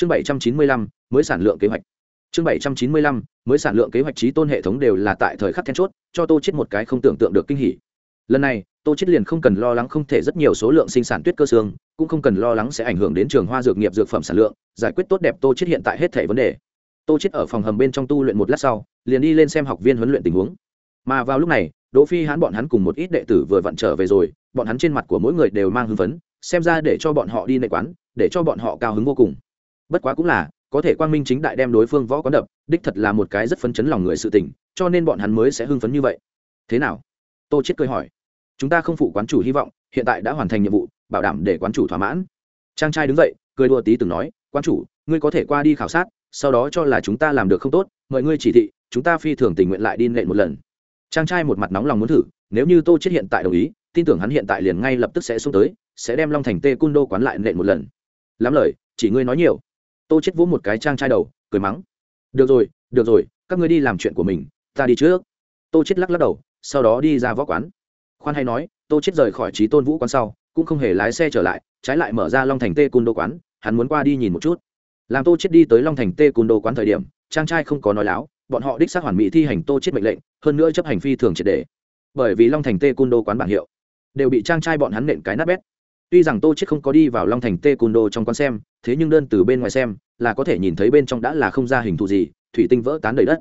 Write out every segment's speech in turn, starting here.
chương bảy trăm chín mươi lăm, mới sản lượng kế hoạch. Chương bảy trăm chín mươi lăm, mới sản lượng kế hoạch trí tôn hệ thống đều là tại thời khắc then chốt, cho tô chết một cái không tưởng tượng được kinh hỉ. Lần này, tô chết liền không cần lo lắng không thể rất nhiều số lượng sinh sản tuyết cơ xương, cũng không cần lo lắng sẽ ảnh hưởng đến trường hoa dược nghiệp dược phẩm sản lượng, giải quyết tốt đẹp tô chết hiện tại hết thể vấn đề. Tô chết ở phòng hầm bên trong tu luyện một lát sau, liền đi lên xem học viên huấn luyện tình huống. Mà vào lúc này, đỗ phi hãn bọn hắn cùng một ít đệ tử vừa vặn trở về rồi, bọn hắn trên mặt của mỗi người đều mang hưng phấn, xem ra để cho bọn họ đi nệ quán, để cho bọn họ cao hứng vô cùng bất quá cũng là, có thể quang minh chính đại đem đối phương võ quán đập, đích thật là một cái rất phấn chấn lòng người sự tình, cho nên bọn hắn mới sẽ hưng phấn như vậy. Thế nào? Tô chết cười hỏi. Chúng ta không phụ quán chủ hy vọng, hiện tại đã hoàn thành nhiệm vụ, bảo đảm để quán chủ thỏa mãn. Trang trai đứng dậy, cười đùa tí từng nói, quán chủ, ngươi có thể qua đi khảo sát, sau đó cho là chúng ta làm được không tốt, mời ngươi chỉ thị, chúng ta phi thường tình nguyện lại đi nện một lần. Trang trai một mặt nóng lòng muốn thử, nếu như tô chết hiện tại đồng ý, tin tưởng hắn hiện tại liền ngay lập tức sẽ xuống tới, sẽ đem long thành tê cung đô quán lại nện một lần. Lắm lời, chỉ ngươi nói nhiều tô chết vỗ một cái trang trai đầu, cười mắng. Được rồi được rồi, các ngươi đi làm chuyện của mình, ta đi trước. Tô chết lắc lắc đầu, sau đó đi ra võ quán. Khoan hay nói, tô chết rời khỏi trí tôn vũ quán sau, cũng không hề lái xe trở lại, trái lại mở ra long thành tê cung đô quán, hắn muốn qua đi nhìn một chút. Làm tô chết đi tới long thành tê cung đô quán thời điểm, trang trai không có nói láo, bọn họ đích xác hoàn mỹ thi hành tô chết mệnh lệnh, hơn nữa chấp hành phi thường triệt đề bởi vì long thành tê cung đô quán bản hiệu đều bị trang trai bọn hắn nện cái nát bét tuy rằng tô chết không có đi vào long thành tê Côn đô trong quán xem, thế nhưng đơn từ bên ngoài xem, là có thể nhìn thấy bên trong đã là không ra hình thù gì, thủy tinh vỡ tán đầy đất.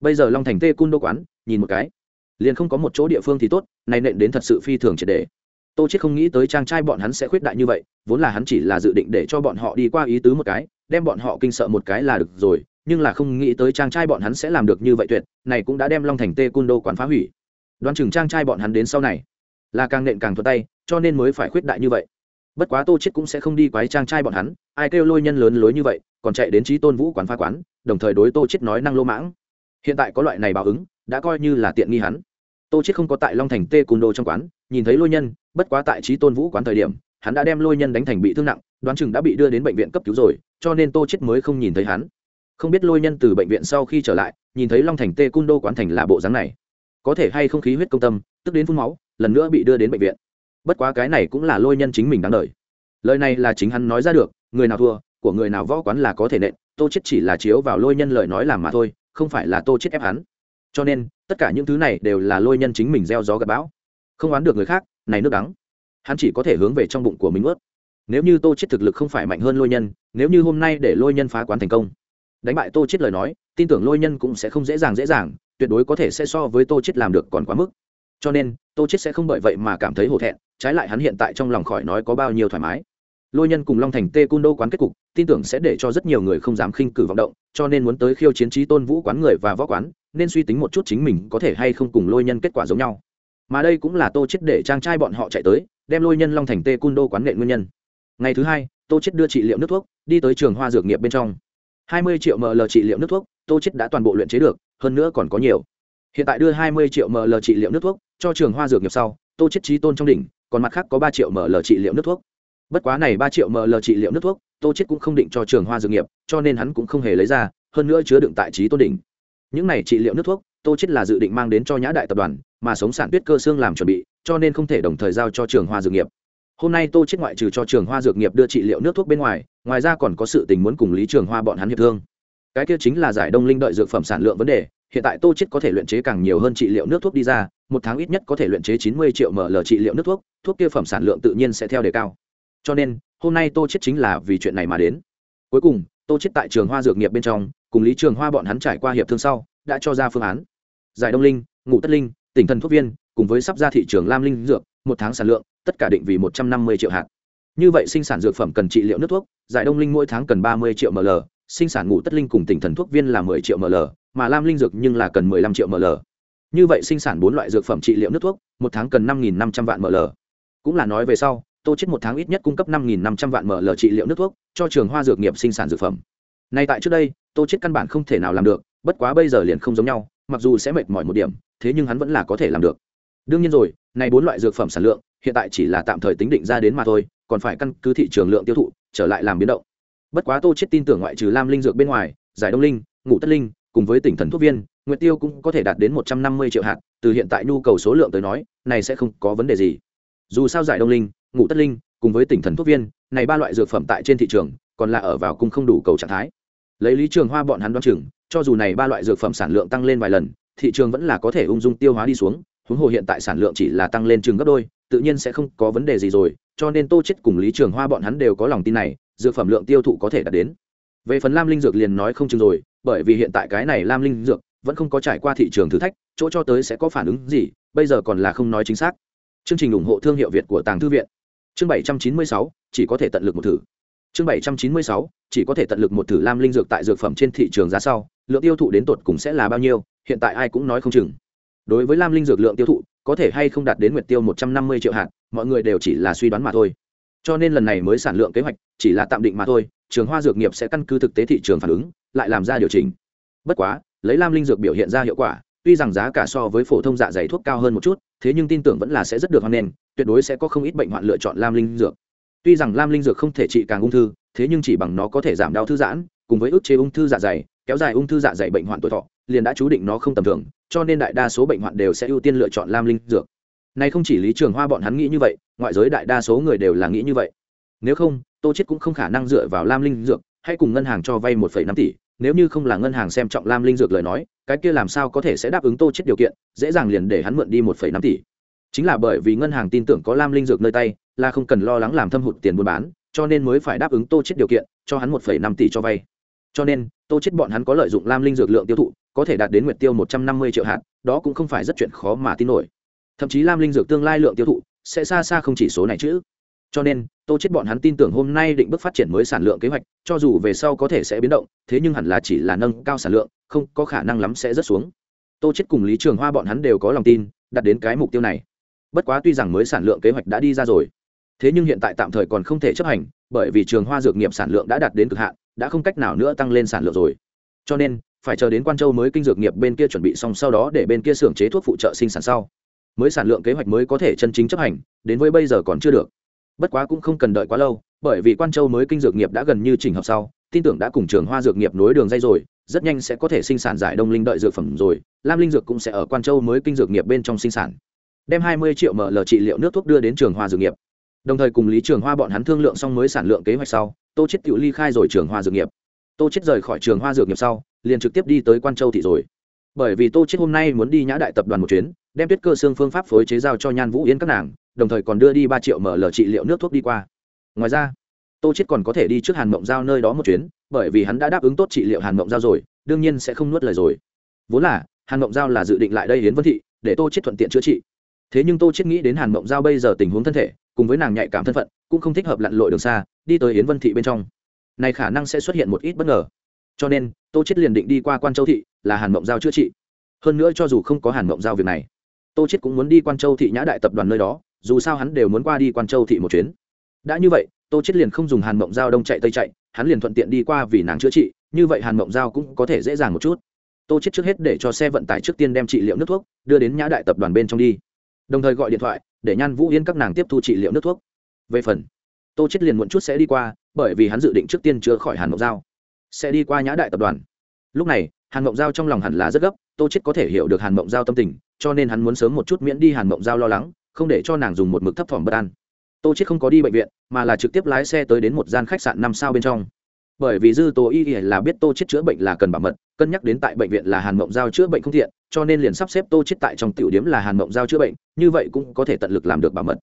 Bây giờ long thành tê Côn đô quán, nhìn một cái, liền không có một chỗ địa phương thì tốt, này nện đến thật sự phi thường triệt đề tô chết không nghĩ tới trang trai bọn hắn sẽ khuyết đại như vậy, vốn là hắn chỉ là dự định để cho bọn họ đi qua ý tứ một cái, đem bọn họ kinh sợ một cái là được rồi, nhưng là không nghĩ tới trang trai bọn hắn sẽ làm được như vậy tuyệt, này cũng đã đem long thành tê Côn đô quán phá hủy. Đoán chừng trang trai bọn hắn đến sau này là càng nện càng thuận tay, cho nên mới phải khuyết đại như vậy. Bất quá tô chết cũng sẽ không đi quái trang trai bọn hắn, ai kêu lôi nhân lớn lối như vậy, còn chạy đến trí tôn vũ quán phá quán, đồng thời đối tô chết nói năng lô mãng. Hiện tại có loại này báo ứng, đã coi như là tiện nghi hắn. Tô chết không có tại long thành tê cung đô trong quán, nhìn thấy lôi nhân, bất quá tại trí tôn vũ quán thời điểm, hắn đã đem lôi nhân đánh thành bị thương nặng, đoán chừng đã bị đưa đến bệnh viện cấp cứu rồi, cho nên tô chết mới không nhìn thấy hắn. Không biết lôi nhân từ bệnh viện sau khi trở lại, nhìn thấy long thành tê cung đô quán thành là bộ dáng này, có thể hay không khí huyết công tâm, tức đến phun máu lần nữa bị đưa đến bệnh viện. Bất quá cái này cũng là lôi nhân chính mình đáng đời. Lời này là chính hắn nói ra được, người nào thua, của người nào võ quán là có thể nện, tô chết chỉ là chiếu vào lôi nhân lời nói làm mà thôi, không phải là tô chết ép hắn. Cho nên, tất cả những thứ này đều là lôi nhân chính mình gieo gió gặp bão. Không oán được người khác, này nước đắng. Hắn chỉ có thể hướng về trong bụng của mình ướt nếu như tô chết thực lực không phải mạnh hơn lôi nhân, nếu như hôm nay để lôi nhân phá quán thành công, đánh bại tô chết lời nói, tin tưởng lôi nhân cũng sẽ không dễ dàng dễ dàng, tuyệt đối có thể sẽ so với tô chết làm được còn quá mức cho nên, tô chết sẽ không bởi vậy mà cảm thấy hổ thẹn, trái lại hắn hiện tại trong lòng khỏi nói có bao nhiêu thoải mái. Lôi nhân cùng long thành tê cung đô quán kết cục, tin tưởng sẽ để cho rất nhiều người không dám khinh cử vọng động, cho nên muốn tới khiêu chiến trí tôn vũ quán người và võ quán, nên suy tính một chút chính mình có thể hay không cùng lôi nhân kết quả giống nhau. Mà đây cũng là tô chết để trang trai bọn họ chạy tới, đem lôi nhân long thành tê cung đô quán nghệ nguyên nhân. Ngày thứ hai, tô chết đưa trị liệu nước thuốc, đi tới trường hoa dược nghiệp bên trong. Hai mươi triệu ml trị liệu nước thuốc, tô chết đã toàn bộ luyện chế được, hơn nữa còn có nhiều hiện tại đưa hai mươi triệu ml trị liệu nước thuốc cho trường hoa dược nghiệp sau, tô chết trí tôn trong đỉnh, còn mặt khác có ba triệu ml trị liệu nước thuốc. Bất quá này ba triệu ml trị liệu nước thuốc, tô chết cũng không định cho trường hoa dược nghiệp, cho nên hắn cũng không hề lấy ra, hơn nữa chứa đựng tại trí tôn đỉnh. Những này trị liệu nước thuốc, tô chết là dự định mang đến cho nhã đại tập đoàn, mà sống sản tuyết cơ xương làm chuẩn bị, cho nên không thể đồng thời giao cho trường hoa dược nghiệp. Hôm nay tô chết ngoại trừ cho trường hoa dược nghiệp đưa trị liệu nước thuốc bên ngoài ngoài ra còn có sự tình muốn cùng lý trường hoa bọn hắn hiệp thương. Cái kia chính là giải đông linh đợi dược phẩm sản lượng vấn đề hiện tại tô chết có thể luyện chế càng nhiều hơn trị liệu nước thuốc đi ra, một tháng ít nhất có thể luyện chế chín mươi triệu ml trị liệu nước thuốc thuốc kia phẩm sản lượng tự nhiên sẽ theo đề cao. Cho nên, hôm nay tô chết chính là vì chuyện này mà đến. Cuối cùng, tô chết tại trường hoa dược nghiệp bên trong, cùng lý trường hoa bọn hắn trải qua hiệp thương sau, đã cho ra phương án. Giải đông linh ngủ tất linh, tỉnh thần thuốc viên, cùng với sắp ra thị trường lam linh dược, một tháng sản lượng, tất cả định vì một trăm năm mươi triệu hạt. Như vậy sinh sản dược phẩm cần trị liệu nước thuốc, giải đông linh mỗi tháng cần ba mươi triệu ml, sinh sản ngủ tất linh cùng tỉnh thần thuốc viên là mười triệu ml mà lam linh dược nhưng là cần mười lăm triệu ml. Như vậy sinh sản bốn loại dược phẩm trị liệu nước thuốc, một tháng cần năm nghìn năm trăm vạn ml. Cũng là nói về sau, tô chết một tháng ít nhất cung cấp năm nghìn năm trăm vạn ml trị liệu nước thuốc cho trường hoa dược nghiệp sinh sản dược phẩm. Nay tại trước đây, tô chết căn bản không thể nào làm được, bất quá bây giờ liền không giống nhau, mặc dù sẽ mệt mỏi một điểm, thế nhưng hắn vẫn là có thể làm được. Đương nhiên rồi, này bốn loại dược phẩm sản lượng, hiện tại chỉ là tạm thời tính định ra đến mà thôi, còn phải căn cứ thị trường lượng tiêu thụ, trở lại làm biến động. Bất quá tô chết tin tưởng ngoại trừ lam linh dược bên ngoài, giải đông linh, ngũ tất linh cùng với tỉnh thần thuốc viên, nguyệt tiêu cũng có thể đạt đến một trăm năm mươi triệu hạt, từ hiện tại nhu cầu số lượng tới nói, này sẽ không có vấn đề gì. Dù sao giải đông linh, ngũ tất linh, cùng với tỉnh thần thuốc viên, này ba loại dược phẩm tại trên thị trường, còn là ở vào cung không đủ cầu trạng thái. Lấy lý trường hoa bọn hắn đoán chừng, cho dù này ba loại dược phẩm sản lượng tăng lên vài lần, thị trường vẫn là có thể ung dung tiêu hóa đi xuống, huống hồ hiện tại sản lượng chỉ là tăng lên chừng gấp đôi, tự nhiên sẽ không có vấn đề gì rồi, cho nên tô chết cùng lý trường hoa bọn hắn đều có lòng tin này, dược phẩm lượng tiêu thụ có thể đạt đến. Về phần lam linh dược liền nói không chừng rồi bởi vì hiện tại cái này lam linh dược vẫn không có trải qua thị trường thử thách, chỗ cho tới sẽ có phản ứng gì, bây giờ còn là không nói chính xác. Chương trình ủng hộ thương hiệu việt của tàng thư viện. Chương bảy trăm chín mươi sáu, chỉ có thể tận lực một thử. Chương bảy trăm chín mươi sáu, chỉ có thể tận lực một thử lam linh dược tại dược phẩm trên thị trường giá sau, lượng tiêu thụ đến tột cùng sẽ là bao nhiêu, hiện tại ai cũng nói không chừng. Đối với lam linh dược lượng tiêu thụ, có thể hay không đạt đến nguyệt tiêu một trăm năm mươi triệu hạt, mọi người đều chỉ là suy đoán mà thôi. Cho nên lần này mới sản lượng kế hoạch, chỉ là tạm định mà thôi trường hoa dược nghiệp sẽ căn cứ thực tế thị trường phản ứng, lại làm ra điều chỉnh. Bất quá, lấy lam linh dược biểu hiện ra hiệu quả, tuy rằng giá cả so với phổ thông dạ dày thuốc cao hơn một chút, thế nhưng tin tưởng vẫn là sẽ rất được hoan nghênh, tuyệt đối sẽ có không ít bệnh hoạn lựa chọn lam linh dược. Tuy rằng lam linh dược không thể trị càng ung thư, thế nhưng chỉ bằng nó có thể giảm đau thư giãn, cùng với ức chế ung thư dạ dày, kéo dài ung thư dạ dày bệnh hoạn tuổi thọ, liền đã chú định nó không tầm thường, cho nên đại đa số bệnh hoạn đều sẽ ưu tiên lựa chọn lam linh dược. Này không chỉ lý trường hoa bọn hắn nghĩ như vậy, ngoại giới đại đa số người đều là nghĩ như vậy. Nếu không tô chết cũng không khả năng dựa vào lam linh dược, hay cùng ngân hàng cho vay một năm tỷ. Nếu như không là ngân hàng xem trọng lam linh dược lời nói, cái kia làm sao có thể sẽ đáp ứng tô chết điều kiện, dễ dàng liền để hắn mượn đi một năm tỷ. Chính là bởi vì ngân hàng tin tưởng có lam linh dược nơi tay, là không cần lo lắng làm thâm hụt tiền buôn bán, cho nên mới phải đáp ứng tô chết điều kiện, cho hắn một năm tỷ cho vay. Cho nên, tô chết bọn hắn có lợi dụng lam linh dược lượng tiêu thụ, có thể đạt đến nguyệt tiêu một trăm năm mươi triệu hạt, đó cũng không phải rất chuyện khó mà tin nổi. Thậm chí lam linh dược tương lai lượng tiêu thụ sẽ xa xa không chỉ số này chứ cho nên, tô chết bọn hắn tin tưởng hôm nay định bước phát triển mới sản lượng kế hoạch, cho dù về sau có thể sẽ biến động, thế nhưng hẳn là chỉ là nâng cao sản lượng, không có khả năng lắm sẽ rất xuống. Tô chết cùng lý trường hoa bọn hắn đều có lòng tin đạt đến cái mục tiêu này. Bất quá tuy rằng mới sản lượng kế hoạch đã đi ra rồi, thế nhưng hiện tại tạm thời còn không thể chấp hành, bởi vì trường hoa dược nghiệp sản lượng đã đạt đến cực hạn, đã không cách nào nữa tăng lên sản lượng rồi. Cho nên, phải chờ đến quan châu mới kinh dược nghiệp bên kia chuẩn bị xong sau đó để bên kia xưởng chế thuốc phụ trợ sinh sản sau. Mới sản lượng kế hoạch mới có thể chân chính chấp hành, đến với bây giờ còn chưa được bất quá cũng không cần đợi quá lâu, bởi vì quan châu mới kinh dược nghiệp đã gần như chỉnh hợp sau, tin tưởng đã cùng trường hoa dược nghiệp nối đường dây rồi, rất nhanh sẽ có thể sinh sản giải đông linh đợi dược phẩm rồi, lam linh dược cũng sẽ ở quan châu mới kinh dược nghiệp bên trong sinh sản. Đem hai mươi triệu ml trị liệu nước thuốc đưa đến trường hoa dược nghiệp. Đồng thời cùng lý trường hoa bọn hắn thương lượng xong mới sản lượng kế hoạch sau, tô chết tự ly khai rồi trường hoa dược nghiệp. Tô chết rời khỏi trường hoa dược nghiệp sau, liền trực tiếp đi tới quan châu thị rồi. Bởi vì tô chết hôm nay muốn đi nhã đại tập đoàn một chuyến, đem tuyết cơ xương phương pháp phối chế giao cho nhan vũ yến các nàng đồng thời còn đưa đi ba triệu mở trị liệu nước thuốc đi qua. Ngoài ra, tô chết còn có thể đi trước hàn mộng giao nơi đó một chuyến, bởi vì hắn đã đáp ứng tốt trị liệu hàn mộng giao rồi, đương nhiên sẽ không nuốt lời rồi. Vốn là, hàn mộng giao là dự định lại đây hiến vân thị, để tô chết thuận tiện chữa trị. Thế nhưng tô chết nghĩ đến hàn mộng giao bây giờ tình huống thân thể, cùng với nàng nhạy cảm thân phận, cũng không thích hợp lặn lội đường xa, đi tới yến vân thị bên trong. Này khả năng sẽ xuất hiện một ít bất ngờ. Cho nên, tô chết liền định đi qua quan châu thị, là hàn mộng giao chữa trị. Hơn nữa cho dù không có hàn mộng giao việc này, tô chết cũng muốn đi quan châu thị nhã đại tập đoàn nơi đó dù sao hắn đều muốn qua đi quan châu thị một chuyến. Đã như vậy, tô chết liền không dùng hàn mộng giao đông chạy tây chạy, hắn liền thuận tiện đi qua vì nàng chữa trị, như vậy hàn mộng giao cũng có thể dễ dàng một chút. Tô chết trước hết để cho xe vận tải trước tiên đem trị liệu nước thuốc, đưa đến nhã đại tập đoàn bên trong đi. Đồng thời gọi điện thoại, để nhan vũ yên các nàng tiếp thu trị liệu nước thuốc. Về phần, tô chết liền muộn chút sẽ đi qua, bởi vì hắn dự định trước tiên chữa khỏi hàn mộng giao. Sẽ đi qua nhã đại tập đoàn. Lúc này, hàn mộng giao trong lòng hẳn là rất gấp, tô chết có thể hiểu được hàn mộng giao tâm tình, cho nên hắn muốn sớm một chút miễn đi hàn mộng giao lo lắng không để cho nàng dùng một mực thấp thỏm bất an. Tô chết không có đi bệnh viện, mà là trực tiếp lái xe tới đến một gian khách sạn năm sao bên trong. Bởi vì dư tố y là biết tô chết chữa bệnh là cần bảo mật, cân nhắc đến tại bệnh viện là hàn mộng giao chữa bệnh không thiện, cho nên liền sắp xếp tô chết tại trong tiểu điểm là hàn mộng giao chữa bệnh, như vậy cũng có thể tận lực làm được bảo mật.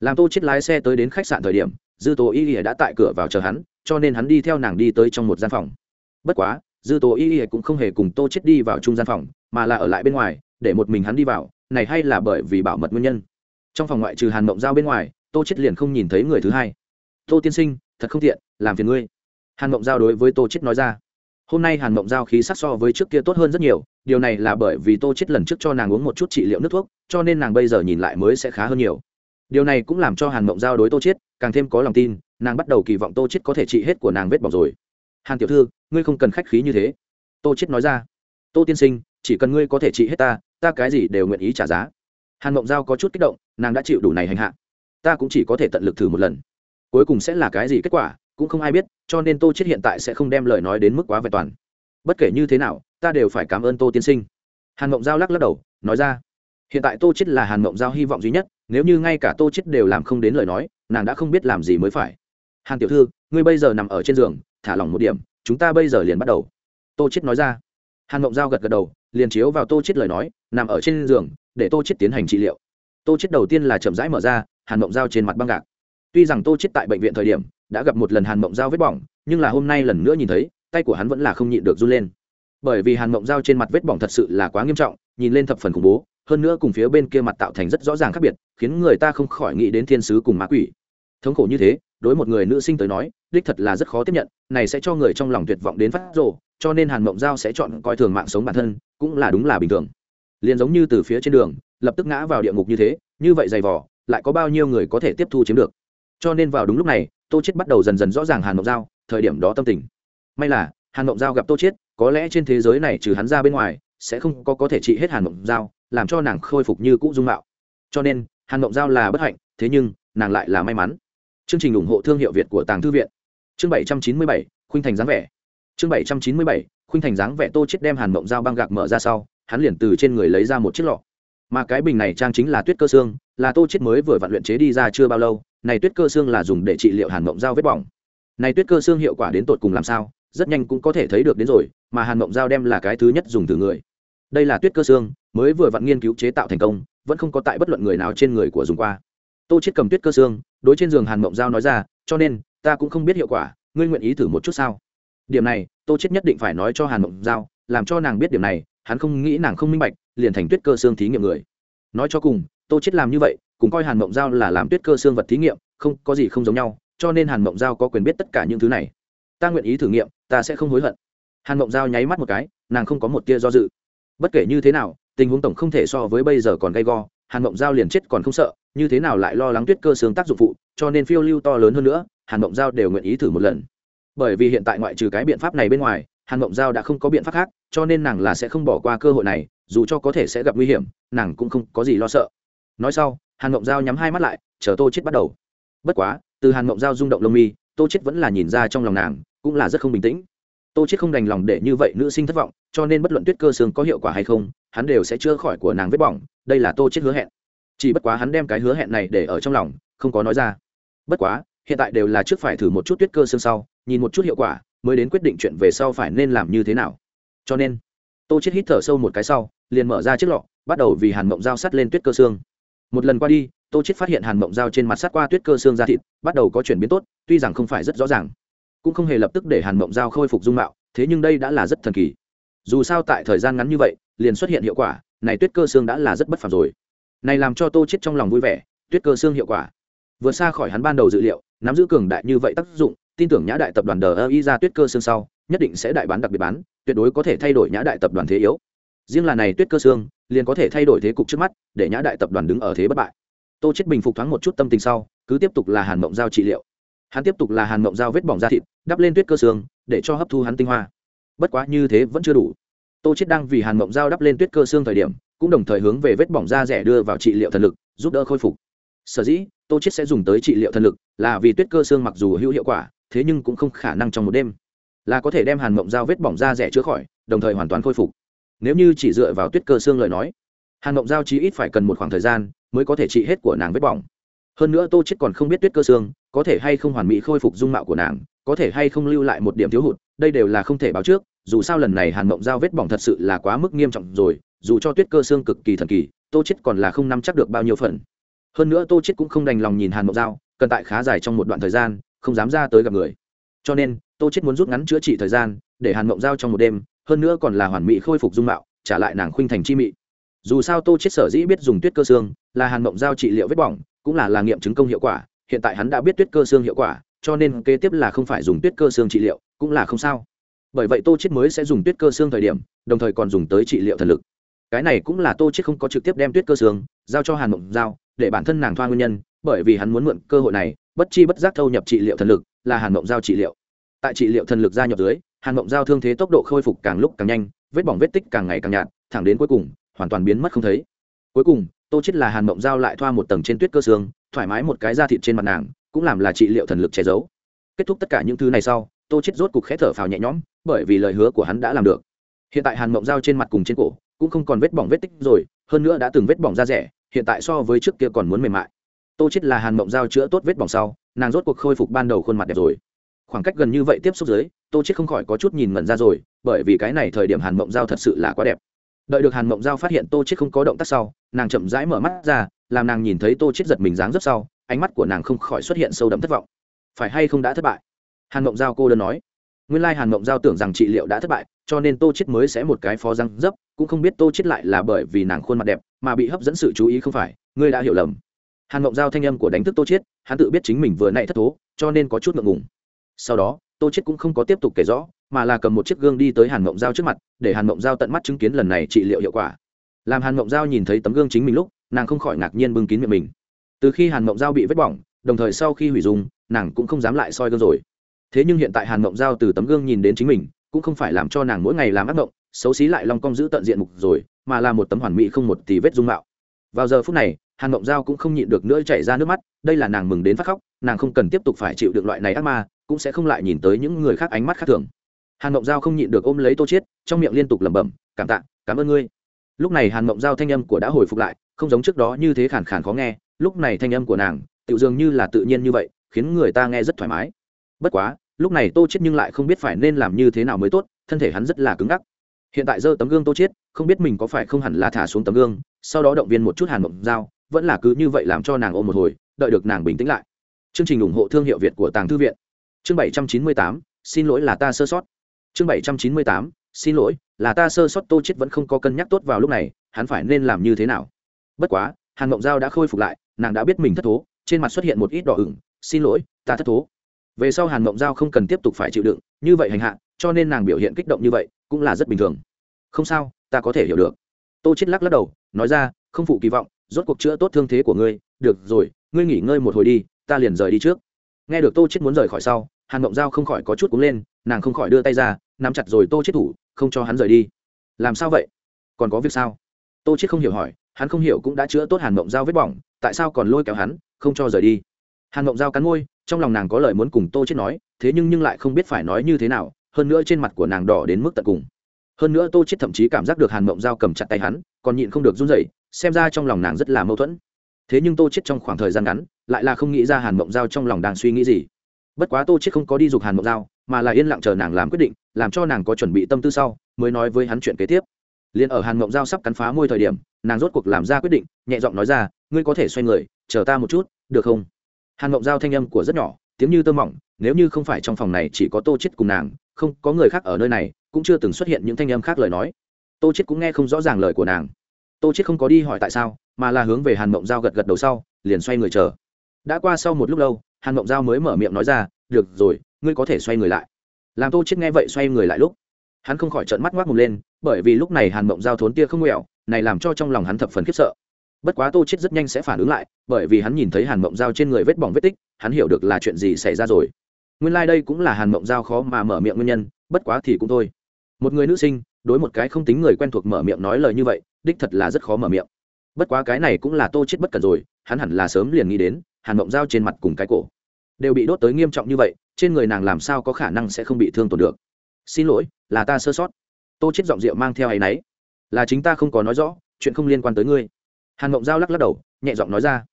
Làm tô chết lái xe tới đến khách sạn thời điểm, dư tố y đã tại cửa vào chờ hắn, cho nên hắn đi theo nàng đi tới trong một gian phòng. Bất quá, dư tố y cũng không hề cùng tô chết đi vào chung gian phòng, mà là ở lại bên ngoài, để một mình hắn đi vào, này hay là bởi vì bảo mật nguyên nhân? Trong phòng ngoại trừ hàn mộng giao bên ngoài, tô chết liền không nhìn thấy người thứ hai. Tô tiên sinh, thật không tiện, làm phiền ngươi. Hàn mộng giao đối với tô chết nói ra. Hôm nay hàn mộng giao khí sắc so với trước kia tốt hơn rất nhiều, điều này là bởi vì tô chết lần trước cho nàng uống một chút trị liệu nước thuốc, cho nên nàng bây giờ nhìn lại mới sẽ khá hơn nhiều. Điều này cũng làm cho hàn mộng giao đối tô chết càng thêm có lòng tin, nàng bắt đầu kỳ vọng tô chết có thể trị hết của nàng vết bỏng rồi. Hàn tiểu thư, ngươi không cần khách khí như thế. Tô chết nói ra. Tô tiên sinh, chỉ cần ngươi có thể trị hết ta ta cái gì đều nguyện ý trả giá. Hàn mộng giao có chút kích động nàng đã chịu đủ này hành hạ. Ta cũng chỉ có thể tận lực thử một lần. Cuối cùng sẽ là cái gì kết quả, cũng không ai biết, cho nên tô chết hiện tại sẽ không đem lời nói đến mức quá vẹn toàn. Bất kể như thế nào, ta đều phải cảm ơn tô tiên sinh. Hàn mộng giao lắc lắc đầu, nói ra. Hiện tại tô chết là hàn mộng giao hy vọng duy nhất, nếu như ngay cả tô chết đều làm không đến lời nói, nàng đã không biết làm gì mới phải. Hàn tiểu thư, ngươi bây giờ nằm ở trên giường, thả lỏng một điểm, chúng ta bây giờ liền bắt đầu. Tô chết nói ra. Hàn mộng giao gật gật đầu, liền chiếu vào tô chết lời nói, nằm ở trên giường, để tô chết tiến hành trị liệu tô chết đầu tiên là chậm rãi mở ra, hàn mộng giao trên mặt băng gạc. Tuy rằng tô chết tại bệnh viện thời điểm, đã gặp một lần hàn mộng giao vết bỏng, nhưng là hôm nay lần nữa nhìn thấy, tay của hắn vẫn là không nhịn được run lên. Bởi vì hàn mộng giao trên mặt vết bỏng thật sự là quá nghiêm trọng, nhìn lên thập phần khủng bố, hơn nữa cùng phía bên kia mặt tạo thành rất rõ ràng khác biệt, khiến người ta không khỏi nghĩ đến thiên sứ cùng má quỷ. Thống khổ như thế, đối một người nữ sinh tới nói, đích thật là rất khó tiếp nhận, này sẽ cho người trong lòng tuyệt vọng đến phát rồ, cho nên hàn mộng giao sẽ chọn coi thường mạng sống bản thân, cũng là đúng là bình thường. Liền giống như từ phía trên đường lập tức ngã vào địa ngục như thế, như vậy dày vỏ lại có bao nhiêu người có thể tiếp thu chiếm được? Cho nên vào đúng lúc này, tô chết bắt đầu dần dần rõ ràng hàn ngọc giao, thời điểm đó tâm tình. May là, hàn ngọc giao gặp tô chết có lẽ trên thế giới này trừ hắn ra bên ngoài, sẽ không có có thể trị hết hàn ngọc giao, làm cho nàng khôi phục như cũ dung mạo. Cho nên, hàn ngọc giao là bất hạnh, thế nhưng, nàng lại là may mắn. Chương trình ủng hộ thương hiệu việt của tàng thư viện. Chương bảy trăm chín mươi bảy, khuynh thành dáng vẻ. Chương bảy trăm chín mươi bảy, khuynh thành dáng vẻ tô chết đem hàn ngọc giao băng gạc mở ra sau, hắn liền từ trên người lấy ra một chiếc lọ mà cái bình này trang chính là tuyết cơ xương, là tô chết mới vừa vặn luyện chế đi ra chưa bao lâu, này tuyết cơ xương là dùng để trị liệu hàn mộng dao vết bỏng. Này tuyết cơ xương hiệu quả đến tột cùng làm sao, rất nhanh cũng có thể thấy được đến rồi, mà hàn mộng dao đem là cái thứ nhất dùng từ người. Đây là tuyết cơ xương, mới vừa vặn nghiên cứu chế tạo thành công, vẫn không có tại bất luận người nào trên người của dùng qua. Tô chết cầm tuyết cơ xương, đối trên giường hàn mộng dao nói ra, cho nên, ta cũng không biết hiệu quả, ngươi nguyện ý thử một chút sao? Điểm này, tô chết nhất định phải nói cho hàn mộng giao làm cho nàng biết điểm này, hắn không nghĩ nàng không minh bạch liền thành tuyết cơ xương thí nghiệm người. Nói cho cùng, tô chết làm như vậy, cùng coi hàn mộng giao là làm tuyết cơ xương vật thí nghiệm, không, có gì không giống nhau, cho nên hàn mộng giao có quyền biết tất cả những thứ này. Ta nguyện ý thử nghiệm, ta sẽ không hối hận. Hàn mộng giao nháy mắt một cái, nàng không có một tia do dự. Bất kể như thế nào, tình huống tổng không thể so với bây giờ còn gay go, hàn mộng giao liền chết còn không sợ, như thế nào lại lo lắng tuyết cơ xương tác dụng phụ, cho nên phiêu lưu to lớn hơn nữa, hàn mộng giao đều nguyện ý thử một lần. Bởi vì hiện tại ngoại trừ cái biện pháp này bên ngoài, hàn mộng giao đã không có biện pháp khác, cho nên nàng là sẽ không bỏ qua cơ hội này dù cho có thể sẽ gặp nguy hiểm, nàng cũng không có gì lo sợ. Nói sau, hàn mộng giao nhắm hai mắt lại, chờ tô chết bắt đầu. Bất quá, từ hàn mộng giao rung động lông mi, tô chết vẫn là nhìn ra trong lòng nàng, cũng là rất không bình tĩnh. Tô chết không đành lòng để như vậy nữ sinh thất vọng, cho nên bất luận tuyết cơ xương có hiệu quả hay không, hắn đều sẽ chữa khỏi của nàng vết bỏng, đây là tô chết hứa hẹn. Chỉ bất quá hắn đem cái hứa hẹn này để ở trong lòng, không có nói ra. Bất quá, hiện tại đều là trước phải thử một chút tuyết cơ xương sau, nhìn một chút hiệu quả, mới đến quyết định chuyện về sau phải nên làm như thế nào. Cho nên tô chết hít thở sâu một cái sau, liền mở ra chiếc lọ, bắt đầu vì hàn mộng dao sắt lên tuyết cơ xương. Một lần qua đi, tô chết phát hiện hàn mộng dao trên mặt sắt qua tuyết cơ xương da thịt, bắt đầu có chuyển biến tốt, tuy rằng không phải rất rõ ràng, cũng không hề lập tức để hàn mộng dao khôi phục dung mạo, thế nhưng đây đã là rất thần kỳ. Dù sao tại thời gian ngắn như vậy, liền xuất hiện hiệu quả, này tuyết cơ xương đã là rất bất phàm rồi. Này làm cho tô chết trong lòng vui vẻ, tuyết cơ xương hiệu quả. Vượt xa khỏi hắn ban đầu dự liệu, nắm giữ cường đại như vậy tác dụng, tin tưởng nhã đại tập đoàn đờ ơ y ra tuyết cơ xương sau nhất định sẽ đại bán đặc biệt bán, tuyệt đối có thể thay đổi nhã đại tập đoàn thế yếu. Riêng là này tuyết cơ xương liền có thể thay đổi thế cục trước mắt, để nhã đại tập đoàn đứng ở thế bất bại. Tô chết bình phục thoáng một chút tâm tình sau, cứ tiếp tục là hàn mộng giao trị liệu. Hắn tiếp tục là hàn mộng giao vết bỏng da thịt, đắp lên tuyết cơ xương để cho hấp thu hắn tinh hoa. Bất quá như thế vẫn chưa đủ. Tô chết đang vì hàn mộng giao đắp lên tuyết cơ xương thời điểm, cũng đồng thời hướng về vết bỏng da rẻ đưa vào trị liệu thần lực, giúp đỡ khôi phục. Sở dĩ, tô chết sẽ dùng tới trị liệu thần lực, là vì tuyết cơ xương mặc dù hữu hiệu quả, thế nhưng cũng không khả năng trong một đêm là có thể đem hàn mộng Giao vết bỏng da rẻ chữa khỏi, đồng thời hoàn toàn khôi phục. Nếu như chỉ dựa vào tuyết cơ xương lời nói, hàn mộng Giao chí ít phải cần một khoảng thời gian mới có thể trị hết của nàng vết bỏng. Hơn nữa tô chết còn không biết tuyết cơ xương có thể hay không hoàn mỹ khôi phục dung mạo của nàng, có thể hay không lưu lại một điểm thiếu hụt, đây đều là không thể báo trước, dù sao lần này hàn mộng giao vết bỏng thật sự là quá mức nghiêm trọng rồi, dù cho tuyết cơ xương cực kỳ thần kỳ, tô chết còn là không nắm chắc được bao nhiêu phần. Hơn nữa tô chết cũng không đành lòng nhìn hàn mộng giao, cần tại khá dài trong một đoạn thời gian, không dám ra tới gặp người. Cho nên tô chết muốn rút ngắn chữa trị thời gian, để hàn mộng giao trong một đêm, hơn nữa còn là hoàn mỹ khôi phục dung mạo, trả lại nàng khuynh thành chi mị. Dù sao tô chết sở dĩ biết dùng tuyết cơ xương, là hàn mộng giao trị liệu vết bỏng, cũng là là nghiệm chứng công hiệu quả, hiện tại hắn đã biết tuyết cơ xương hiệu quả, cho nên kế tiếp là không phải dùng tuyết cơ xương trị liệu, cũng là không sao. Bởi vậy tô chết mới sẽ dùng tuyết cơ xương thời điểm, đồng thời còn dùng tới trị liệu thần lực. Cái này cũng là tô chết không có trực tiếp đem tuyết cơ xương giao cho hàn mộng giao, để bản thân nàng thoa nguyên nhân, bởi vì hắn muốn mượn cơ hội này, bất chi bất giác thâu nhập trị liệu thần lực, là hàn mộng giao trị liệu tại trị liệu thần lực gia nhập dưới, hàn mộng giao thương thế tốc độ khôi phục càng lúc càng nhanh, vết bỏng vết tích càng ngày càng nhạt, thẳng đến cuối cùng, hoàn toàn biến mất không thấy. Cuối cùng, tô chết là hàn mộng giao lại thoa một tầng trên tuyết cơ xương, thoải mái một cái da thịt trên mặt nàng, cũng làm là trị liệu thần lực che giấu. Kết thúc tất cả những thứ này sau, tô chết rốt cục khẽ thở phào nhẹ nhõm, bởi vì lời hứa của hắn đã làm được. Hiện tại hàn mộng dao trên mặt cùng trên cổ, cũng không còn vết bỏng vết tích rồi, hơn nữa đã từng vết bỏng da rẻ, hiện tại so với trước kia còn muốn mềm mại. Tô chết là hàn mộng dao chữa tốt vết bỏng sau, nàng rốt cuộc khôi phục ban đầu khuôn mặt đẹp rồi khoảng cách gần như vậy tiếp xúc dưới, tô chết không khỏi có chút nhìn ngẩn ra rồi, bởi vì cái này thời điểm hàn mộng giao thật sự là quá đẹp. Đợi được hàn mộng giao phát hiện tô chết không có động tác sau, nàng chậm rãi mở mắt ra, làm nàng nhìn thấy tô chết giật mình dáng rất sau, ánh mắt của nàng không khỏi xuất hiện sâu đậm thất vọng. Phải hay không đã thất bại? Hàn mộng giao cô đơn nói. Nguyên lai hàn mộng giao tưởng rằng trị liệu đã thất bại, cho nên tô chết mới sẽ một cái phó răng dấp, cũng không biết tô chết lại là bởi vì nàng khuôn mặt đẹp mà bị hấp dẫn sự chú ý không phải, ngươi đã hiểu lầm. Hàn mộng giao thanh âm của đánh thức tô chết hắn tự biết chính mình vừa nãy thất thố, cho nên có chút ngượng ngùng sau đó tô chết cũng không có tiếp tục kể rõ mà là cầm một chiếc gương đi tới hàn mộng giao trước mặt để hàn mộng giao tận mắt chứng kiến lần này trị liệu hiệu quả. Làm hàn mộng giao nhìn thấy tấm gương chính mình lúc nàng không khỏi ngạc nhiên bưng kín miệng mình. Từ khi hàn mộng giao bị vết bỏng đồng thời sau khi hủy dung, nàng cũng không dám lại soi gương rồi. Thế nhưng hiện tại hàn mộng giao từ tấm gương nhìn đến chính mình cũng không phải làm cho nàng mỗi ngày làm ác mộng xấu xí lại long cong giữ tận diện mục rồi mà là một tấm hoàn mỹ không một tỷ vết dung mạo. Vào giờ phút này hàn mộng giao cũng không nhịn được nữa chảy ra nước mắt đây là nàng mừng đến phát khóc nàng không cần tiếp tục phải chịu được loại này ác ma cũng sẽ không lại nhìn tới những người khác ánh mắt khác thường. Hàn mộng giao không nhịn được ôm lấy tô chiết, trong miệng liên tục lẩm bẩm, cảm tạ, cảm ơn ngươi. Lúc này hàn mộng giao thanh âm của đã hồi phục lại, không giống trước đó như thế khàn khàn khó nghe, lúc này thanh âm của nàng tự dường như là tự nhiên như vậy, khiến người ta nghe rất thoải mái. Bất quá, lúc này tô chết nhưng lại không biết phải nên làm như thế nào mới tốt, thân thể hắn rất là cứng ngắc. Hiện tại giơ tấm gương tô chết không biết mình có phải không hẳn là thả xuống tấm gương, sau đó động viên một chút hàn mộng giao, vẫn là cứ như vậy làm cho nàng ôm một hồi, đợi được nàng bình tĩnh lại. Chương trình ủng hộ thương hiệu việt của tàng thư viện chương bảy trăm chín mươi tám, xin lỗi là ta sơ sót. Chương bảy trăm chín mươi tám, xin lỗi là ta sơ sót, tô chết vẫn không có cân nhắc tốt vào lúc này, hắn phải nên làm như thế nào? Bất quá, hàn mộng giao đã khôi phục lại, nàng đã biết mình thất thố, trên mặt xuất hiện một ít đỏ ửng, xin lỗi, ta thất thố. Về sau hàn mộng giao không cần tiếp tục phải chịu đựng, như vậy hành hạ, cho nên nàng biểu hiện kích động như vậy cũng là rất bình thường. Không sao, ta có thể hiểu được. Tô chết lắc lắc đầu, nói ra, không phụ kỳ vọng, rốt cuộc chữa tốt thương thế của ngươi, được rồi, ngươi nghỉ ngơi một hồi đi, ta liền rời đi trước nghe được tô chết muốn rời khỏi sau, hàn ngộng giao không khỏi có chút cúng lên, nàng không khỏi đưa tay ra, nắm chặt rồi tô chết thủ, không cho hắn rời đi. Làm sao vậy? Còn có việc sao? Tô chết không hiểu hỏi, hắn không hiểu cũng đã chữa tốt hàn ngộng giao vết bỏng, tại sao còn lôi kéo hắn, không cho rời đi. Hàn ngộng giao cắn môi, trong lòng nàng có lời muốn cùng tô chết nói, thế nhưng nhưng lại không biết phải nói như thế nào, hơn nữa trên mặt của nàng đỏ đến mức tận cùng. Hơn nữa tô chết thậm chí cảm giác được hàn mộng giao cầm chặt tay hắn, còn nhịn không được run rẩy, xem ra trong lòng nàng rất là mâu thuẫn. Thế nhưng tô chết trong khoảng thời gian ngắn lại là không nghĩ ra hàn mộng giao trong lòng đang suy nghĩ gì. Bất quá tô chết không có đi dục hàn mộng giao, mà là yên lặng chờ nàng làm quyết định, làm cho nàng có chuẩn bị tâm tư sau, mới nói với hắn chuyện kế tiếp. Liền ở hàn mộng giao sắp cắn phá môi thời điểm, nàng rốt cuộc làm ra quyết định, nhẹ giọng nói ra, ngươi có thể xoay người, chờ ta một chút, được không? Hàn mộng giao thanh âm của rất nhỏ, tiếng như tơ mỏng, nếu như không phải trong phòng này chỉ có tô chết cùng nàng, không, có người khác ở nơi này, cũng chưa từng xuất hiện những thanh âm khác lời nói. Tô chết cũng nghe không rõ ràng lời của nàng. Tô chết không có đi hỏi tại sao, mà là hướng về hàn mộng giao gật gật đầu sau, liền xoay người chờ đã qua sau một lúc lâu, hàn mộng giao mới mở miệng nói ra, được rồi, ngươi có thể xoay người lại. Làm tô chết nghe vậy xoay người lại lúc, hắn không khỏi trợn mắt ngoác mồm lên, bởi vì lúc này hàn mộng giao thốn tia không nghẹo này làm cho trong lòng hắn thập phần khiếp sợ. Bất quá tô chết rất nhanh sẽ phản ứng lại, bởi vì hắn nhìn thấy hàn mộng giao trên người vết bỏng vết tích, hắn hiểu được là chuyện gì xảy ra rồi. Nguyên lai đây cũng là hàn mộng giao khó mà mở miệng nguyên nhân, bất quá thì cũng thôi. Một người nữ sinh, đối một cái không tính người quen thuộc mở miệng nói lời như vậy, đích thật là rất khó mở miệng. Bất quá cái này cũng là tô chết bất cần rồi, hắn hẳn là sớm liền nghĩ đến hàn mộng giao trên mặt cùng cái cổ đều bị đốt tới nghiêm trọng như vậy, trên người nàng làm sao có khả năng sẽ không bị thương tổn được? Xin lỗi, là ta sơ sót. Tô chết giọng rượu mang theo áy náy là chính ta không có nói rõ, chuyện không liên quan tới ngươi. Hàn mộng giao lắc lắc đầu, nhẹ giọng nói ra.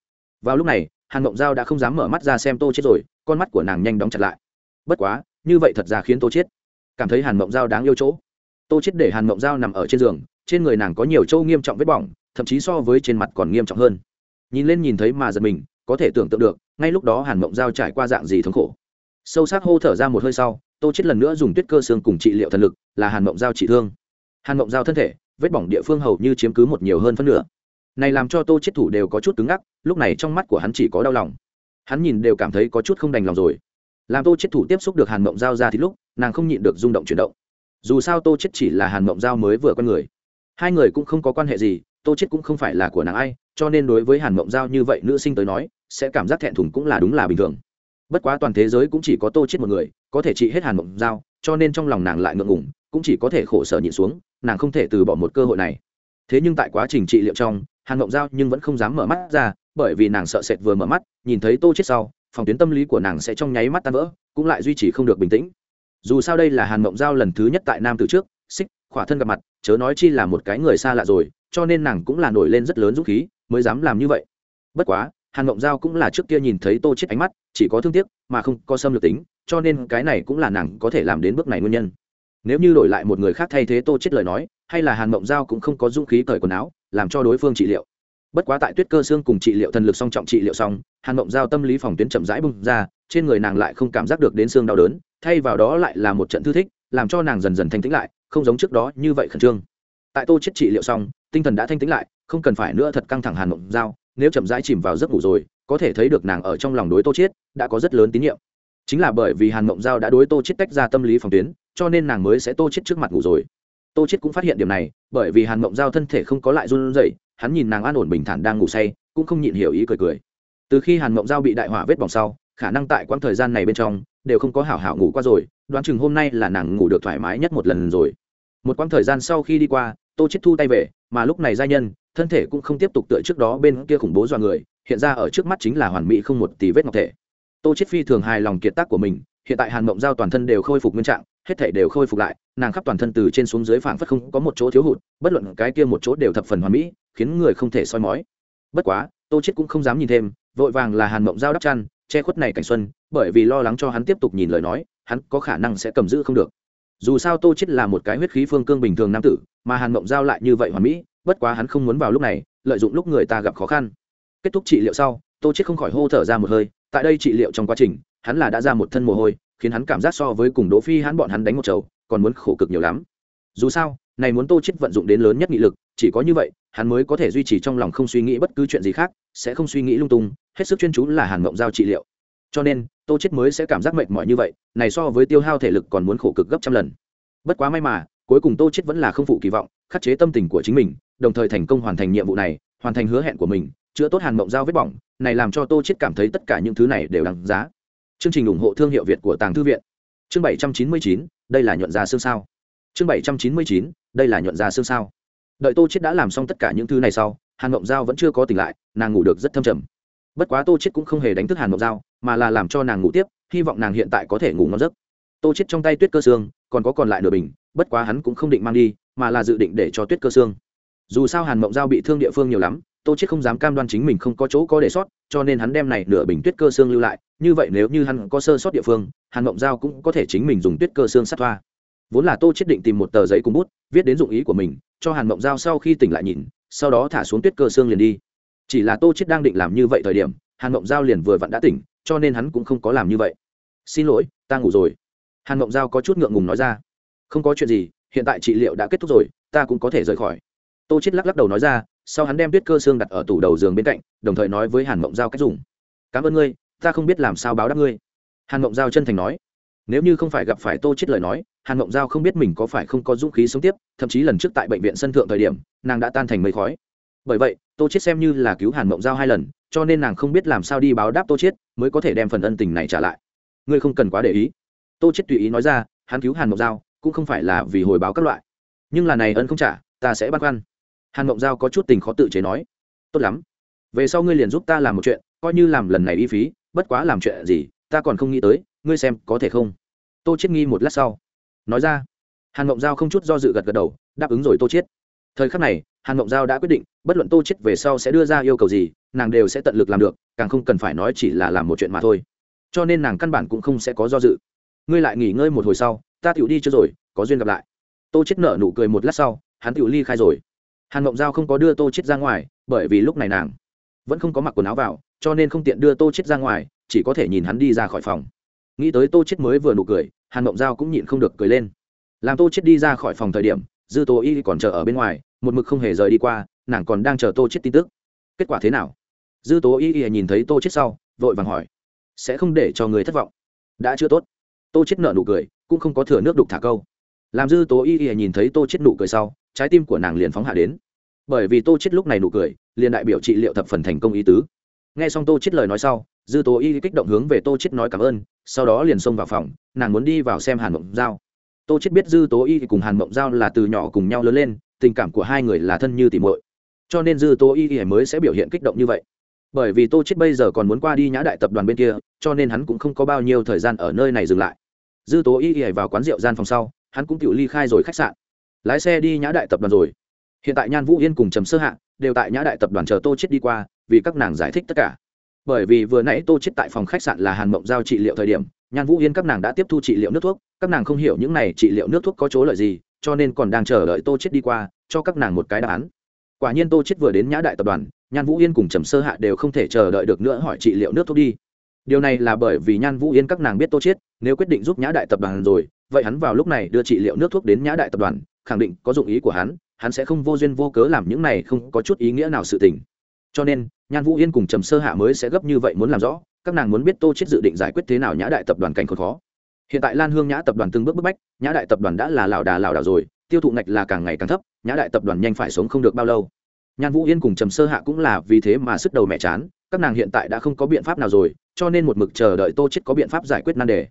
Vào lúc này, hàn mộng giao đã không dám mở mắt ra xem tô chết rồi, con mắt của nàng nhanh đóng chặt lại. Bất quá, như vậy thật ra khiến tô chết cảm thấy hàn mộng giao đáng yêu chỗ. Tô chết để hàn mộng giao nằm ở trên giường, trên người nàng có nhiều châu nghiêm trọng vết bỏng, thậm chí so với trên mặt còn nghiêm trọng hơn. Nhìn lên nhìn thấy mà giật mình có thể tưởng tượng được, ngay lúc đó hàn mộng giao trải qua dạng gì thống khổ. Sâu sắc hô thở ra một hơi sau, tô chết lần nữa dùng tuyết cơ xương cùng trị liệu thần lực, là hàn mộng giao trị thương. Hàn mộng giao thân thể, vết bỏng địa phương hầu như chiếm cứ một nhiều hơn phân nửa. Này làm cho tô chết thủ đều có chút cứng ngắc, lúc này trong mắt của hắn chỉ có đau lòng. Hắn nhìn đều cảm thấy có chút không đành lòng rồi. Làm tô chết thủ tiếp xúc được hàn mộng giao ra thì lúc, nàng không nhịn được rung động chuyển động. Dù sao tô chết chỉ là hàn mộng giao mới vừa con người. Hai người cũng không có quan hệ gì tô chết cũng không phải là của nàng ai, cho nên đối với hàn mộng giao như vậy nữ sinh tới nói, sẽ cảm giác thẹn thùng cũng là đúng là bình thường. Bất quá toàn thế giới cũng chỉ có tô chết một người, có thể trị hết hàn mộng giao, cho nên trong lòng nàng lại ngượng ngùng, cũng chỉ có thể khổ sở nhịn xuống, nàng không thể từ bỏ một cơ hội này. Thế nhưng tại quá trình trị liệu trong, hàn mộng giao nhưng vẫn không dám mở mắt ra, bởi vì nàng sợ sệt vừa mở mắt, nhìn thấy tô chết sau, phòng tuyến tâm lý của nàng sẽ trong nháy mắt tan vỡ, cũng lại duy trì không được bình tĩnh. Dù sao đây là hàn mộng giao lần thứ nhất tại nam từ trước, xích, khỏa thân gặp mặt, chớ nói chi là một cái người xa lạ rồi cho nên nàng cũng là nổi lên rất lớn dũng khí, mới dám làm như vậy. Bất quá, hàn mộng giao cũng là trước kia nhìn thấy tô chết ánh mắt, chỉ có thương tiếc, mà không có xâm lược tính, cho nên cái này cũng là nàng có thể làm đến bước này nguyên nhân. Nếu như đổi lại một người khác thay thế tô chết lời nói, hay là hàn mộng giao cũng không có dũng khí cởi quần áo, làm cho đối phương trị liệu. Bất quá tại tuyết cơ xương cùng trị liệu thần lực song trọng trị liệu xong, hàn mộng giao tâm lý phòng tuyến chậm rãi bung ra, trên người nàng lại không cảm giác được đến xương đau đớn, thay vào đó lại là một trận thư thích, làm cho nàng dần dần thanh tĩnh lại, không giống trước đó như vậy khẩn trương. Tại tô chết trị liệu xong tinh thần đã thanh tĩnh lại, không cần phải nữa thật căng thẳng hàn mộng giao, nếu chậm rãi chìm vào giấc ngủ rồi, có thể thấy được nàng ở trong lòng đối tô chiết đã có rất lớn tín nhiệm. Chính là bởi vì hàn mộng giao đã đối tô chiết tách ra tâm lý phòng tuyến, cho nên nàng mới sẽ tô chiết trước mặt ngủ rồi. Tô Chiết cũng phát hiện điểm này, bởi vì hàn mộng giao thân thể không có lại run rẩy, hắn nhìn nàng an ổn bình thản đang ngủ say, cũng không nhịn hiểu ý cười cười. Từ khi hàn mộng giao bị đại hỏa vết bỏng sau, khả năng tại quãng thời gian này bên trong đều không có hảo hảo ngủ qua rồi, đoán chừng hôm nay là nàng ngủ được thoải mái nhất một lần rồi. Một quãng thời gian sau khi đi qua, tô chết thu tay về mà lúc này gia nhân, thân thể cũng không tiếp tục tựa trước đó bên kia khủng bố dọa người, hiện ra ở trước mắt chính là hoàn mỹ không một tỷ vết ngọc thể. Tô chết phi thường hài lòng kiệt tác của mình, hiện tại hàn mộng giao toàn thân đều khôi phục nguyên trạng, hết thể đều khôi phục lại, nàng khắp toàn thân từ trên xuống dưới phảng phất không có một chỗ thiếu hụt, bất luận cái kia một chỗ đều thập phần hoàn mỹ, khiến người không thể soi mói. Bất quá, tô chết cũng không dám nhìn thêm, vội vàng là hàn mộng giao đắp chăn, che khuất này cảnh xuân, bởi vì lo lắng cho hắn tiếp tục nhìn lời nói, hắn có khả năng sẽ cầm giữ không được dù sao tô chết là một cái huyết khí phương cương bình thường nam tử, mà hàn mộng giao lại như vậy hoàn mỹ, bất quá hắn không muốn vào lúc này, lợi dụng lúc người ta gặp khó khăn. Kết thúc trị liệu sau, tô chết không khỏi hô thở ra một hơi, tại đây trị liệu trong quá trình, hắn là đã ra một thân mồ hôi, khiến hắn cảm giác so với cùng đỗ phi hắn bọn hắn đánh một chầu, còn muốn khổ cực nhiều lắm. Dù sao, này muốn tô chết vận dụng đến lớn nhất nghị lực, chỉ có như vậy, hắn mới có thể duy trì trong lòng không suy nghĩ bất cứ chuyện gì khác, sẽ không suy nghĩ lung tung, hết sức chuyên chú là hàn mộng giao trị liệu. Cho nên tô chết mới sẽ cảm giác mệt mỏi như vậy này so với tiêu hao thể lực còn muốn khổ cực gấp trăm lần. Bất quá may mà cuối cùng tô chết vẫn là không phụ kỳ vọng khắc chế tâm tình của chính mình đồng thời thành công hoàn thành nhiệm vụ này hoàn thành hứa hẹn của mình chữa tốt hàn mộng giao vết bỏng này làm cho tô chết cảm thấy tất cả những thứ này đều đáng giá. Chương trình ủng hộ thương hiệu việt của tàng thư viện. Chương 799, đây là nhuận ra xương sao. Chương 799, đây là nhuận ra xương sao. Đợi tô chết đã làm xong tất cả những thứ này sau hàn mộng giao vẫn chưa có tỉnh lại nàng ngủ được rất thâm trầm bất quá tô chết cũng không hề đánh thức hàn mộng giao, mà là làm cho nàng ngủ tiếp, hy vọng nàng hiện tại có thể ngủ ngon giấc. Tô chết trong tay tuyết cơ xương, còn có còn lại nửa bình, bất quá hắn cũng không định mang đi, mà là dự định để cho tuyết cơ xương. Dù sao hàn mộng giao bị thương địa phương nhiều lắm, tô chết không dám cam đoan chính mình không có chỗ có để sót, cho nên hắn đem này nửa bình tuyết cơ xương lưu lại, như vậy nếu như hắn có sơ sót địa phương, hàn mộng giao cũng có thể chính mình dùng tuyết cơ xương sát thoa. Vốn là tô chết định tìm một tờ giấy cùng bút, viết đến dụng ý của mình, cho hàn mộng giao sau khi tỉnh lại nhìn, sau đó thả xuống tuyết cơ xương liền đi chỉ là tô chết đang định làm như vậy thời điểm, hàn mộng giao liền vừa vặn đã tỉnh, cho nên hắn cũng không có làm như vậy. Xin lỗi, ta ngủ rồi. Hàn mộng giao có chút ngượng ngùng nói ra. Không có chuyện gì, hiện tại trị liệu đã kết thúc rồi, ta cũng có thể rời khỏi. Tô chết lắc lắc đầu nói ra, sau hắn đem tuyết cơ xương đặt ở tủ đầu giường bên cạnh, đồng thời nói với hàn mộng giao cách dùng. Cảm ơn ngươi, ta không biết làm sao báo đáp ngươi. Hàn mộng giao chân thành nói. Nếu như không phải gặp phải tô chết lời nói, hàn mộng giao không biết mình có phải không có dũng khí sống tiếp, thậm chí lần trước tại bệnh viện sân thượng thời điểm, nàng đã tan thành mây khói. Bởi vậy tô chết xem như là cứu hàn mộng giao hai lần, cho nên nàng không biết làm sao đi báo đáp tô chết mới có thể đem phần ân tình này trả lại. Ngươi không cần quá để ý. Tô chết tùy ý nói ra, hắn cứu hàn mộng giao, cũng không phải là vì hồi báo các loại. Nhưng là này ân không trả, ta sẽ băn khoăn. Hàn mộng giao có chút tình khó tự chế nói. Tốt lắm. Về sau ngươi liền giúp ta làm một chuyện, coi như làm lần này y phí, bất quá làm chuyện gì, ta còn không nghĩ tới, ngươi xem có thể không? Tô chết nghi một lát sau. Nói ra. Hàn mộng giao không chút do dự gật gật đầu, đáp ứng rồi tô chết thời khắc này, hàn mộng giao đã quyết định, bất luận tô chết về sau sẽ đưa ra yêu cầu gì, nàng đều sẽ tận lực làm được, càng không cần phải nói chỉ là làm một chuyện mà thôi. Cho nên nàng căn bản cũng không sẽ có do dự. Ngươi lại nghỉ ngơi một hồi sau, ta tiểu đi chưa rồi, có duyên gặp lại. Tô chết nở nụ cười một lát sau, hắn tiểu ly khai rồi. Hàn mộng giao không có đưa tô chết ra ngoài, bởi vì lúc này nàng vẫn không có mặc quần áo vào, cho nên không tiện đưa tô chết ra ngoài, chỉ có thể nhìn hắn đi ra khỏi phòng. Nghĩ tới tô chết mới vừa nụ cười, hàn mộng giao cũng nhịn không được cười lên. Làm tô chết đi ra khỏi phòng thời điểm dư tô y còn chờ ở bên ngoài, một mực không hề rời đi qua, nàng còn đang chờ tô chết tin tức. Kết quả thế nào? Dư tố y nhìn thấy tô chết sau, vội vàng hỏi. Sẽ không để cho người thất vọng. Đã chưa tốt. Tô chết nợ nụ cười, cũng không có thừa nước đục thả câu. Làm dư tố y y nhìn thấy tô chết nụ cười sau, trái tim của nàng liền phóng hạ đến. Bởi vì tô chết lúc này nụ cười, liền đại biểu trị liệu thập phần thành công ý tứ. Nghe xong tô chết lời nói sau, dư tố y kích động hướng về tô chết nói cảm ơn, sau đó liền xông vào phòng, nàng muốn đi vào xem hàn mộng giao tô chết biết dư tố y cùng hàn mộng giao là từ nhỏ cùng nhau lớn lên, tình cảm của hai người là thân như tỉ muội. Cho nên dư tố y mới sẽ biểu hiện kích động như vậy. Bởi vì tô chết bây giờ còn muốn qua đi nhã đại tập đoàn bên kia, cho nên hắn cũng không có bao nhiêu thời gian ở nơi này dừng lại. Dư tố y y vào quán rượu gian phòng sau, hắn cũng tự ly khai rồi khách sạn. Lái xe đi nhã đại tập đoàn rồi. Hiện tại nhan vũ yên cùng trầm sơ hạ đều tại nhã đại tập đoàn chờ tô chết đi qua, vì các nàng giải thích tất cả. Bởi vì vừa nãy tô chết tại phòng khách sạn là hàn mộng giao trị liệu thời điểm, nhan vũ yên các nàng đã tiếp thu trị liệu nước thuốc các nàng không hiểu những này trị liệu nước thuốc có chỗ lợi gì, cho nên còn đang chờ đợi tô chết đi qua, cho các nàng một cái đáp án. Quả nhiên tô chết vừa đến nhã đại tập đoàn, nhan vũ yên cùng trầm sơ hạ đều không thể chờ đợi được nữa hỏi trị liệu nước thuốc đi. Điều này là bởi vì nhan vũ yên các nàng biết tô chết nếu quyết định giúp nhã đại tập đoàn rồi, vậy hắn vào lúc này đưa trị liệu nước thuốc đến nhã đại tập đoàn, khẳng định có dụng ý của hắn hắn sẽ không vô duyên vô cớ làm những này không có chút ý nghĩa nào sự tình. Cho nên, nhan vũ yên cùng trầm sơ hạ mới sẽ gấp như vậy muốn làm rõ, các nàng muốn biết tô chết dự định giải quyết thế nào nhã đại tập đoàn cảnh khốn khó hiện tại lan hương nhã tập đoàn từng bước bức bách, nhã đại tập đoàn đã là lảo đà lảo đảo rồi, tiêu thụ ngạch là càng ngày càng thấp, nhã đại tập đoàn nhanh phải sống không được bao lâu. Nhan vũ yên cùng trầm sơ hạ cũng là vì thế mà sức đầu mẹ chán, các nàng hiện tại đã không có biện pháp nào rồi, cho nên một mực chờ đợi tô chết có biện pháp giải quyết nan đề.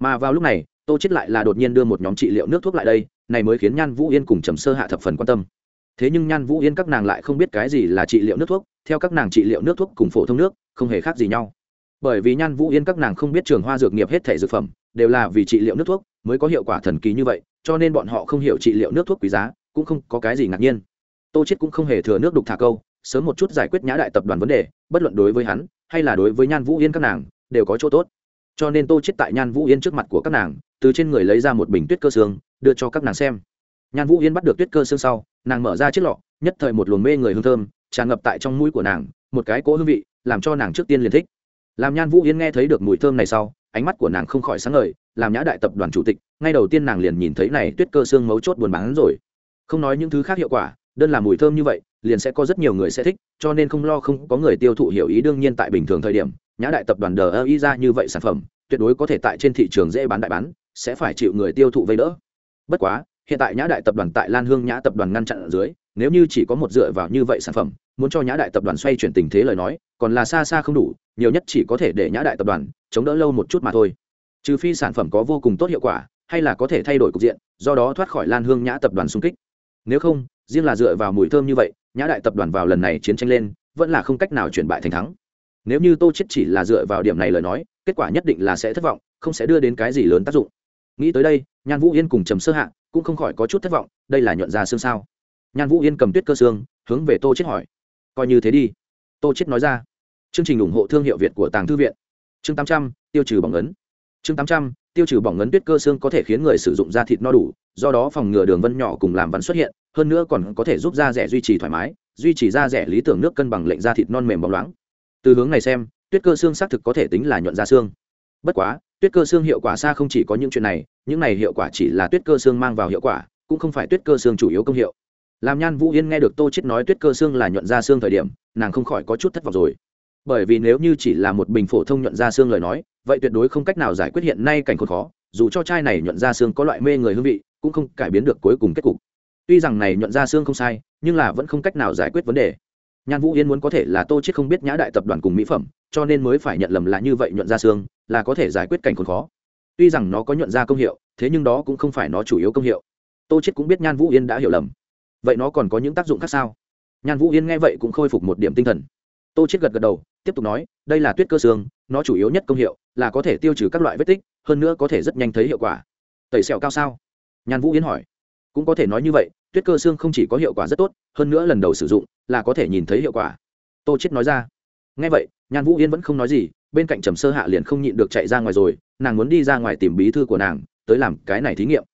Mà vào lúc này, tô chết lại là đột nhiên đưa một nhóm trị liệu nước thuốc lại đây, này mới khiến nhan vũ yên cùng trầm sơ hạ thập phần quan tâm. Thế nhưng nhan vũ yên các nàng lại không biết cái gì là trị liệu nước thuốc, theo các nàng trị liệu nước thuốc cùng phổ thông nước, không hề khác gì nhau. Bởi vì nhan vũ yên các nàng không biết trường hoa dược nghiệp hết thể dược phẩm đều là vì trị liệu nước thuốc mới có hiệu quả thần kỳ như vậy, cho nên bọn họ không hiểu trị liệu nước thuốc quý giá, cũng không có cái gì ngạc nhiên. Tô chết cũng không hề thừa nước đục thả câu, sớm một chút giải quyết nhã đại tập đoàn vấn đề, bất luận đối với hắn, hay là đối với nhan vũ yên các nàng, đều có chỗ tốt. Cho nên tô chết tại nhan vũ yên trước mặt của các nàng, từ trên người lấy ra một bình tuyết cơ xương, đưa cho các nàng xem. Nhan vũ yên bắt được tuyết cơ xương sau, nàng mở ra chiếc lọ, nhất thời một luồng mê người hương thơm, tràn ngập tại trong mũi của nàng, một cái cỗ hương vị, làm cho nàng trước tiên liền thích. Làm nhan vũ yên nghe thấy được mùi thơm này sau ánh mắt của nàng không khỏi sáng ngời, làm nhã đại tập đoàn chủ tịch, ngay đầu tiên nàng liền nhìn thấy này tuyết cơ xương mấu chốt buồn bán rồi. Không nói những thứ khác hiệu quả, đơn là mùi thơm như vậy, liền sẽ có rất nhiều người sẽ thích, cho nên không lo không có người tiêu thụ hiểu ý đương nhiên tại bình thường thời điểm, nhã đại tập đoàn đờ ơ y ra như vậy sản phẩm, tuyệt đối có thể tại trên thị trường dễ bán đại bán, sẽ phải chịu người tiêu thụ vây đỡ. Bất quá, hiện tại nhã đại tập đoàn tại lan hương nhã tập đoàn ngăn chặn ở dưới nếu như chỉ có một dựa vào như vậy sản phẩm, muốn cho nhã đại tập đoàn xoay chuyển tình thế lời nói, còn là xa xa không đủ, nhiều nhất chỉ có thể để nhã đại tập đoàn chống đỡ lâu một chút mà thôi. Trừ phi sản phẩm có vô cùng tốt hiệu quả, hay là có thể thay đổi cục diện, do đó thoát khỏi lan hương nhã tập đoàn xung kích. Nếu không, riêng là dựa vào mùi thơm như vậy, nhã đại tập đoàn vào lần này chiến tranh lên, vẫn là không cách nào chuyển bại thành thắng. Nếu như tô chết chỉ là dựa vào điểm này lời nói, kết quả nhất định là sẽ thất vọng, không sẽ đưa đến cái gì lớn tác dụng. Nghĩ tới đây, nhan vũ yên cùng trầm sơ hạ cũng không khỏi có chút thất vọng, đây là nhuận ra xương sao nhan vũ yên cầm tuyết cơ xương hướng về tô chết hỏi. Coi như thế đi. Tô chết nói ra. Chương trình ủng hộ thương hiệu việt của tàng thư viện. Chương 800, tiêu trừ bỏng ấn. Chương 800, tiêu trừ bỏng ấn tuyết cơ xương có thể khiến người sử dụng da thịt no đủ do đó phòng ngừa đường vân nhỏ cùng làm văn xuất hiện hơn nữa còn có thể giúp da rẻ duy trì thoải mái duy trì da rẻ lý tưởng nước cân bằng lệnh da thịt non mềm bóng loáng từ hướng này xem tuyết cơ xương xác thực có thể tính là nhuận da xương. Bất quá tuyết cơ xương hiệu quả xa không chỉ có những chuyện này những này hiệu quả chỉ là tuyết cơ xương mang vào hiệu quả cũng không phải tuyết cơ xương chủ yếu công hiệu làm nhan vũ yên nghe được tô chết nói tuyết cơ xương là nhuận da xương thời điểm, nàng không khỏi có chút thất vọng rồi. Bởi vì nếu như chỉ là một bình phổ thông nhuận da xương lời nói, vậy tuyệt đối không cách nào giải quyết hiện nay cảnh khốn khó, dù cho chai này nhuận da xương có loại mê người hương vị, cũng không cải biến được cuối cùng kết cục. Tuy rằng này nhuận da xương không sai, nhưng là vẫn không cách nào giải quyết vấn đề. Nhan vũ yên muốn có thể là tô chết không biết nhã đại tập đoàn cùng mỹ phẩm, cho nên mới phải nhận lầm là như vậy nhuận da xương, là có thể giải quyết cảnh khốn khó. Tuy rằng nó có nhuận da công hiệu, thế nhưng đó cũng không phải nó chủ yếu công hiệu. Tô chết cũng biết nhan vũ yên đã hiểu lầm vậy nó còn có những tác dụng khác sao? Nhan vũ yên nghe vậy cũng khôi phục một điểm tinh thần. Tô chết gật gật đầu, tiếp tục nói, đây là tuyết cơ xương, nó chủ yếu nhất công hiệu là có thể tiêu trừ các loại vết tích, hơn nữa có thể rất nhanh thấy hiệu quả. Tẩy sẹo cao sao? Nhan vũ yên hỏi. Cũng có thể nói như vậy, tuyết cơ xương không chỉ có hiệu quả rất tốt, hơn nữa lần đầu sử dụng là có thể nhìn thấy hiệu quả. Tô chết nói ra. Nghe vậy, nhan vũ yên vẫn không nói gì, bên cạnh trầm sơ hạ liền không nhịn được chạy ra ngoài rồi, nàng muốn đi ra ngoài tìm bí thư của nàng, tới làm cái này thí nghiệm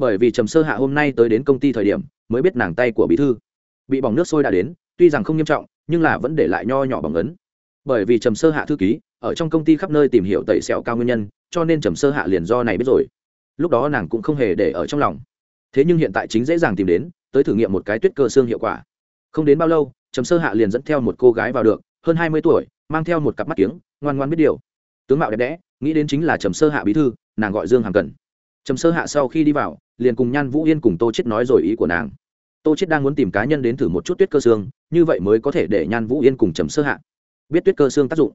bởi vì trầm sơ hạ hôm nay tới đến công ty thời điểm, mới biết nàng tay của bí thư. Bị bỏng nước sôi đã đến, tuy rằng không nghiêm trọng, nhưng là vẫn để lại nho nhỏ bỏng ấn. Bởi vì trầm sơ hạ thư ký, ở trong công ty khắp nơi tìm hiểu tẩy sẹo cao nguyên nhân, cho nên trầm sơ hạ liền do này biết rồi. Lúc đó nàng cũng không hề để ở trong lòng. Thế nhưng hiện tại chính dễ dàng tìm đến, tới thử nghiệm một cái tuyết cơ xương hiệu quả. Không đến bao lâu, trầm sơ hạ liền dẫn theo một cô gái vào được, hơn hai mươi tuổi, mang theo một cặp mắt kiếng, ngoan ngoan biết điều. Tướng mạo đẹp đẽ, nghĩ đến chính là trầm sơ hạ bí thư, nàng gọi dương hàm cần. Trầm sơ hạ sau khi đi vào liền cùng nhan vũ yên cùng tô chết nói rồi ý của nàng. Tô chết đang muốn tìm cá nhân đến thử một chút tuyết cơ xương, như vậy mới có thể để nhan vũ yên cùng trầm sơ hạ biết tuyết cơ xương tác dụng.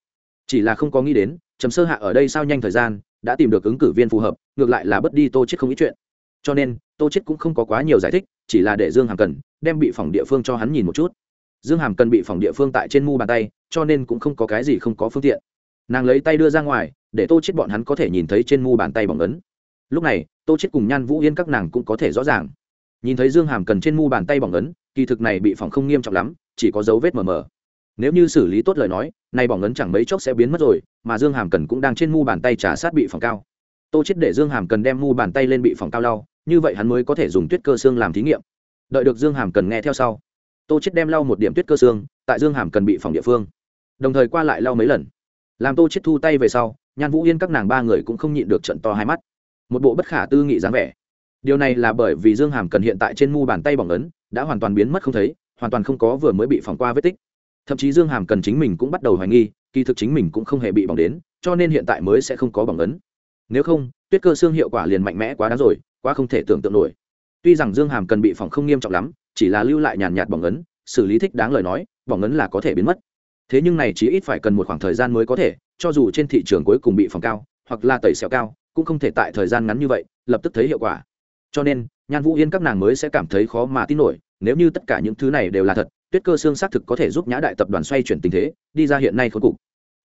Chỉ là không có nghĩ đến, trầm sơ hạ ở đây sao nhanh thời gian, đã tìm được ứng cử viên phù hợp, ngược lại là bất đi tô chết không ý chuyện. Cho nên, tô chết cũng không có quá nhiều giải thích, chỉ là để dương hàm cần đem bị phòng địa phương cho hắn nhìn một chút. Dương hàm cần bị phòng địa phương tại trên mu bàn tay, cho nên cũng không có cái gì không có phương tiện. Nàng lấy tay đưa ra ngoài, để tô chết bọn hắn có thể nhìn thấy trên mu bàn tay bỏng ấn. Lúc này tô chết cùng nhan vũ yên các nàng cũng có thể rõ ràng. Nhìn thấy dương hàm cần trên mu bàn tay bỏng ấn, kỳ thực này bị phòng không nghiêm trọng lắm, chỉ có dấu vết mờ mờ. Nếu như xử lý tốt lời nói nay bỏng ấn chẳng mấy chốc sẽ biến mất rồi, mà dương hàm cần cũng đang trên mu bàn tay trả sát bị phòng cao. Tô chết để dương hàm cần đem mu bàn tay lên bị phòng cao lau, như vậy hắn mới có thể dùng tuyết cơ xương làm thí nghiệm. Đợi được dương hàm cần nghe theo sau, tô chết đem lau một điểm tuyết cơ xương, tại dương hàm cần bị phòng địa phương. Đồng thời qua lại lau mấy lần. Làm tô chết thu tay về sau, nhan vũ yên các nàng ba người cũng không nhịn được trận to hai mắt một bộ bất khả tư nghị dáng vẻ. Điều này là bởi vì dương hàm cần hiện tại trên mu bàn tay bỏng ấn, đã hoàn toàn biến mất không thấy, hoàn toàn không có vừa mới bị phỏng qua vết tích. Thậm chí dương hàm cần chính mình cũng bắt đầu hoài nghi, kỳ thực chính mình cũng không hề bị bỏng đến, cho nên hiện tại mới sẽ không có bỏng ấn. Nếu không, tuyết cơ xương hiệu quả liền mạnh mẽ quá đáng rồi, quá không thể tưởng tượng nổi. Tuy rằng dương hàm cần bị phỏng không nghiêm trọng lắm, chỉ là lưu lại nhàn nhạt bỏng ấn, xử lý thích đáng lời nói, bỏng ấn là có thể biến mất. Thế nhưng này chỉ ít phải cần một khoảng thời gian mới có thể, cho dù trên thị trường cuối cùng bị phỏng cao, hoặc là tẩy xẹo cao cũng không thể tại thời gian ngắn như vậy, lập tức thấy hiệu quả. Cho nên, nhan vũ yên các nàng mới sẽ cảm thấy khó mà tin nổi, nếu như tất cả những thứ này đều là thật, tuyết cơ xương xác thực có thể giúp nhã đại tập đoàn xoay chuyển tình thế, đi ra hiện nay khốn cục.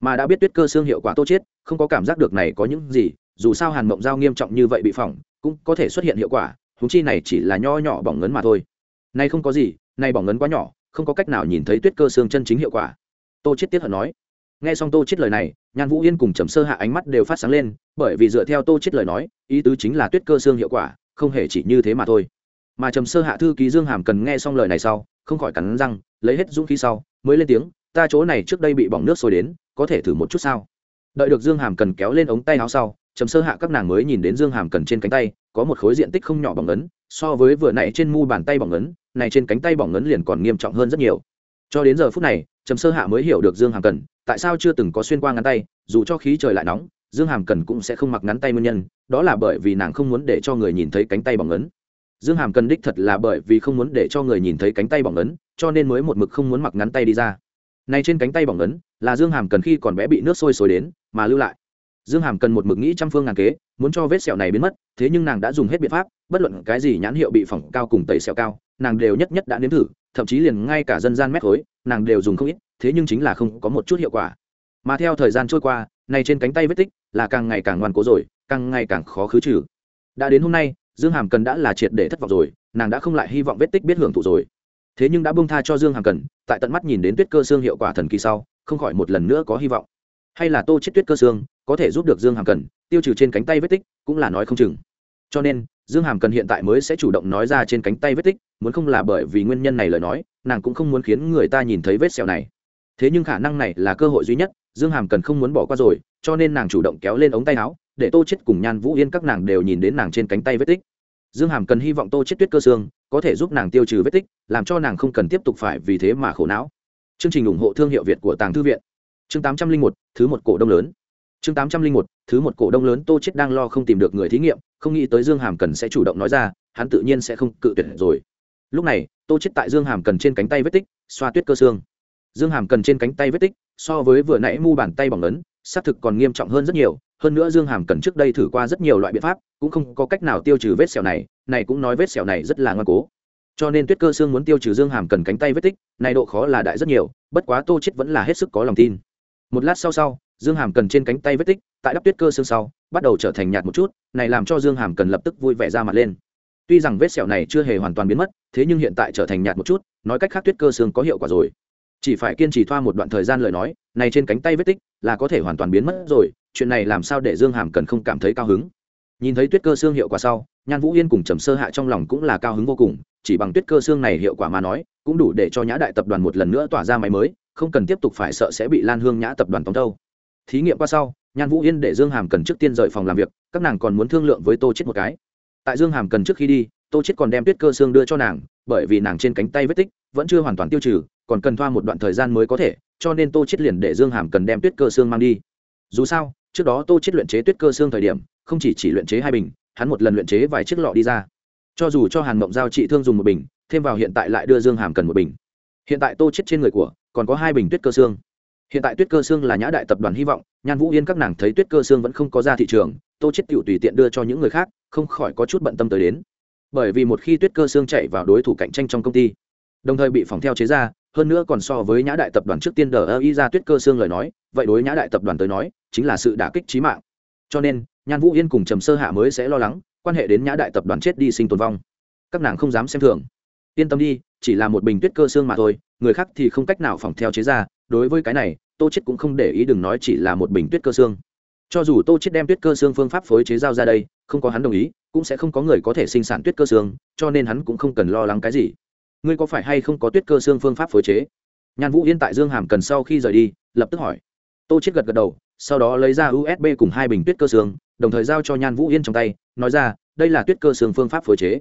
Mà đã biết tuyết cơ xương hiệu quả tô chết, không có cảm giác được này có những gì, dù sao hàn mộng giao nghiêm trọng như vậy bị phỏng, cũng có thể xuất hiện hiệu quả húng chi này chỉ là nho nhỏ bỏng ngấn mà thôi. Nay không có gì nay bỏng ngấn quá nhỏ, không có cách nào nhìn thấy tuyết cơ xương chân chính hiệu quả. Tô chết tiếp hận nói nghe xong tô chết lời này, nhan vũ yên cùng trầm sơ hạ ánh mắt đều phát sáng lên, bởi vì dựa theo tô chết lời nói, ý tứ chính là tuyết cơ xương hiệu quả, không hề chỉ như thế mà thôi. Mà trầm sơ hạ thư ký dương hàm cần nghe xong lời này sau, không khỏi cắn răng, lấy hết dũng khí sau, mới lên tiếng, ta chỗ này trước đây bị bỏng nước sôi đến, có thể thử một chút sao? Đợi được dương hàm cần kéo lên ống tay áo sau, trầm sơ hạ các nàng mới nhìn đến dương hàm cần trên cánh tay, có một khối diện tích không nhỏ bỏng ấn, so với vừa nãy trên mu bàn tay bỏng ấn, này trên cánh tay bỏng ấn liền còn nghiêm trọng hơn rất nhiều cho đến giờ phút này, trầm sơ hạ mới hiểu được dương hàm cần, tại sao chưa từng có xuyên qua ngắn tay, dù cho khí trời lại nóng, dương hàm cần cũng sẽ không mặc ngắn tay nguyên nhân, đó là bởi vì nàng không muốn để cho người nhìn thấy cánh tay bỏng ấn. Dương hàm cần đích thật là bởi vì không muốn để cho người nhìn thấy cánh tay bỏng ấn, cho nên mới một mực không muốn mặc ngắn tay đi ra. Nay trên cánh tay bỏng ấn, là dương hàm cần khi còn bé bị nước sôi sôi đến, mà lưu lại. Dương hàm cần một mực nghĩ trăm phương ngàn kế, muốn cho vết sẹo này biến mất, thế nhưng nàng đã dùng hết biện pháp, bất luận cái gì nhãn hiệu bị phỏng cao cùng tẩy sẹo cao, nàng đều nhất nhất đã nếm thử thậm chí liền ngay cả dân gian mét khối, nàng đều dùng không ít, thế nhưng chính là không có một chút hiệu quả. Mà theo thời gian trôi qua, này trên cánh tay vết tích là càng ngày càng ngoan cố rồi, càng ngày càng khó khứ trừ. Đã đến hôm nay, dương hàm cần đã là triệt để thất vọng rồi, nàng đã không lại hy vọng vết tích biết hưởng thụ rồi. Thế nhưng đã bông tha cho dương hàm cần, tại tận mắt nhìn đến tuyết cơ xương hiệu quả thần kỳ sau, không khỏi một lần nữa có hy vọng. Hay là tô chết tuyết cơ xương, có thể giúp được dương hàm cần, tiêu trừ trên cánh tay vết tích, cũng là nói không chừng cho nên, dương hàm cần hiện tại mới sẽ chủ động nói ra trên cánh tay vết tích, muốn không là bởi vì nguyên nhân này lời nói, nàng cũng không muốn khiến người ta nhìn thấy vết sẹo này. Thế nhưng khả năng này là cơ hội duy nhất, dương hàm cần không muốn bỏ qua rồi, cho nên nàng chủ động kéo lên ống tay áo, để tô chết cùng nhan vũ yên các nàng đều nhìn đến nàng trên cánh tay vết tích. Dương hàm cần hy vọng tô chết tuyết cơ xương, có thể giúp nàng tiêu trừ vết tích, làm cho nàng không cần tiếp tục phải vì thế mà khổ não. Chương trình ủng hộ thương hiệu việt của tàng thư viện. Chương tám trăm linh một, thứ một cổ đông lớn chương tám trăm linh một, thứ một cổ đông lớn tô chết đang lo không tìm được người thí nghiệm, không nghĩ tới dương hàm cần sẽ chủ động nói ra, hắn tự nhiên sẽ không cự tuyệt rồi. Lúc này, tô chết tại dương hàm cần trên cánh tay vết tích, xoa tuyết cơ xương. Dương hàm cần trên cánh tay vết tích, so với vừa nãy mu bàn tay bỏng ấn, xác thực còn nghiêm trọng hơn rất nhiều, hơn nữa dương hàm cần trước đây thử qua rất nhiều loại biện pháp, cũng không có cách nào tiêu trừ vết sẹo này này cũng nói vết sẹo này rất là ngoan cố. Cho nên tuyết cơ xương muốn tiêu trừ dương hàm cần cánh tay vết tích, này độ khó là đại rất nhiều, bất quá tô chết vẫn là hết sức có lòng tin. Một lát sau sau dương hàm cần trên cánh tay vết tích, tại đắp tuyết cơ xương sau, bắt đầu trở thành nhạt một chút, này làm cho dương hàm cần lập tức vui vẻ ra mặt lên. Tuy rằng vết sẹo này chưa hề hoàn toàn biến mất, thế nhưng hiện tại trở thành nhạt một chút, nói cách khác tuyết cơ xương có hiệu quả rồi. Chỉ phải kiên trì thoa một đoạn thời gian lời nói, này trên cánh tay vết tích là có thể hoàn toàn biến mất rồi, chuyện này làm sao để dương hàm cần không cảm thấy cao hứng? Nhìn thấy tuyết cơ xương hiệu quả sau, nhan vũ yên cùng trầm sơ hạ trong lòng cũng là cao hứng vô cùng, chỉ bằng tuyết cơ xương này hiệu quả mà nói, cũng đủ để cho nhã đại tập đoàn một lần nữa tỏa ra máy mới, không cần tiếp tục phải sợ sẽ bị lan hương nhã tập đoàn tống thâu thí nghiệm qua sau, nhan vũ yên để dương hàm cần trước tiên rời phòng làm việc, các nàng còn muốn thương lượng với tô chết một cái. Tại dương hàm cần trước khi đi, tô chết còn đem tuyết cơ xương đưa cho nàng, bởi vì nàng trên cánh tay vết tích vẫn chưa hoàn toàn tiêu trừ, còn cần thoa một đoạn thời gian mới có thể, cho nên tô chết liền để dương hàm cần đem tuyết cơ xương mang đi. Dù sao, trước đó tô chết luyện chế tuyết cơ xương thời điểm, không chỉ chỉ luyện chế hai bình, hắn một lần luyện chế vài chiếc lọ đi ra. Cho dù cho hàn mộng giao trị thương dùng một bình, thêm vào hiện tại lại đưa dương hàm cần một bình. Hiện tại tô chết trên người của, còn có hai bình tuyết cơ xương hiện tại tuyết cơ xương là nhã đại tập đoàn hy vọng, nhan vũ yên các nàng thấy tuyết cơ xương vẫn không có ra thị trường, tô chết tiểu tùy tiện đưa cho những người khác, không khỏi có chút bận tâm tới đến. Bởi vì một khi tuyết cơ xương chạy vào đối thủ cạnh tranh trong công ty, đồng thời bị phòng theo chế ra, hơn nữa còn so với nhã đại tập đoàn trước tiên đờ ơ y ra tuyết cơ xương lời nói, vậy đối nhã đại tập đoàn tới nói, chính là sự đả kích trí mạng. Cho nên, nhan vũ yên cùng trầm sơ hạ mới sẽ lo lắng, quan hệ đến nhã đại tập đoàn chết đi sinh tồn vong. Các nàng không dám xem thường. Yên tâm đi, chỉ là một bình tuyết cơ xương mà thôi, người khác thì không cách nào phòng theo chế ra đối với cái này, tô chết cũng không để ý đừng nói chỉ là một bình tuyết cơ xương. Cho dù tô chết đem tuyết cơ xương phương pháp phối chế giao ra đây, không có hắn đồng ý, cũng sẽ không có người có thể sinh sản tuyết cơ xương, cho nên hắn cũng không cần lo lắng cái gì. Ngươi có phải hay không có tuyết cơ xương phương pháp phối chế? Nhan vũ yên tại dương hàm cần sau khi rời đi, lập tức hỏi. Tô chết gật gật đầu, sau đó lấy ra usb cùng hai bình tuyết cơ xương, đồng thời giao cho nhan vũ yên trong tay, nói ra, đây là tuyết cơ xương phương pháp phối chế.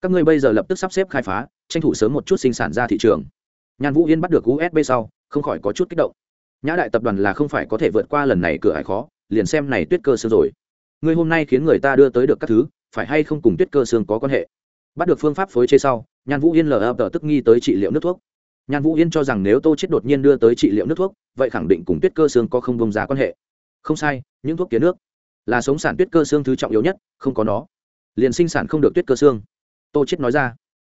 Các ngươi bây giờ lập tức sắp xếp khai phá, tranh thủ sớm một chút sinh sản ra thị trường. Nhan vũ yên bắt được usb sau không khỏi có chút kích động. Nhã đại tập đoàn là không phải có thể vượt qua lần này cửa hải khó, liền xem này tuyết cơ xương rồi. Ngươi hôm nay khiến người ta đưa tới được các thứ, phải hay không cùng tuyết cơ xương có quan hệ? Bắt được phương pháp phối chế sau, nhan vũ yên lờ ập tức nghi tới trị liệu nước thuốc. Nhan vũ yên cho rằng nếu tô chết đột nhiên đưa tới trị liệu nước thuốc, vậy khẳng định cùng tuyết cơ xương có không bông giá quan hệ. Không sai, những thuốc kiến nước là sống sản tuyết cơ xương thứ trọng yếu nhất, không có nó, liền sinh sản không được tuyết cơ xương tô chết nói ra,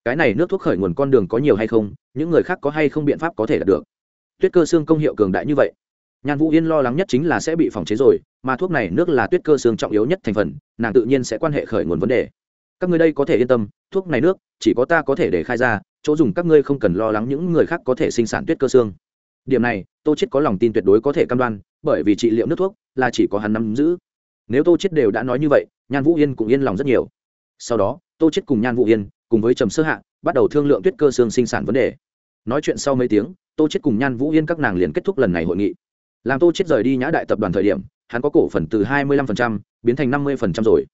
cái này nước thuốc khởi nguồn con đường có nhiều hay không, những người khác có hay không biện pháp có thể đạt được? Tuyết cơ xương công hiệu cường đại như vậy. Nhan vũ yên lo lắng nhất chính là sẽ bị phòng chế rồi, mà thuốc này nước là tuyết cơ xương trọng yếu nhất thành phần, nàng tự nhiên sẽ quan hệ khởi nguồn vấn đề. Các ngươi đây có thể yên tâm, thuốc này nước, chỉ có ta có thể để khai ra, chỗ dùng các ngươi không cần lo lắng những người khác có thể sinh sản tuyết cơ xương. Điểm này, tô chết có lòng tin tuyệt đối có thể cam đoan, bởi vì trị liệu nước thuốc là chỉ có hắn nắm giữ. Nếu tô chết đều đã nói như vậy, nhan vũ yên cũng yên lòng rất nhiều. Sau đó, tô chết cùng nhan vũ yên cùng với trầm sơ hạ bắt đầu thương lượng tuyết cơ xương sinh sản vấn đề nói chuyện sau mấy tiếng, tô chết cùng nhan vũ yên các nàng liền kết thúc lần này hội nghị. Làm tô chết rời đi nhã đại tập đoàn thời điểm, hắn có cổ phần từ 25% biến thành 50% rồi.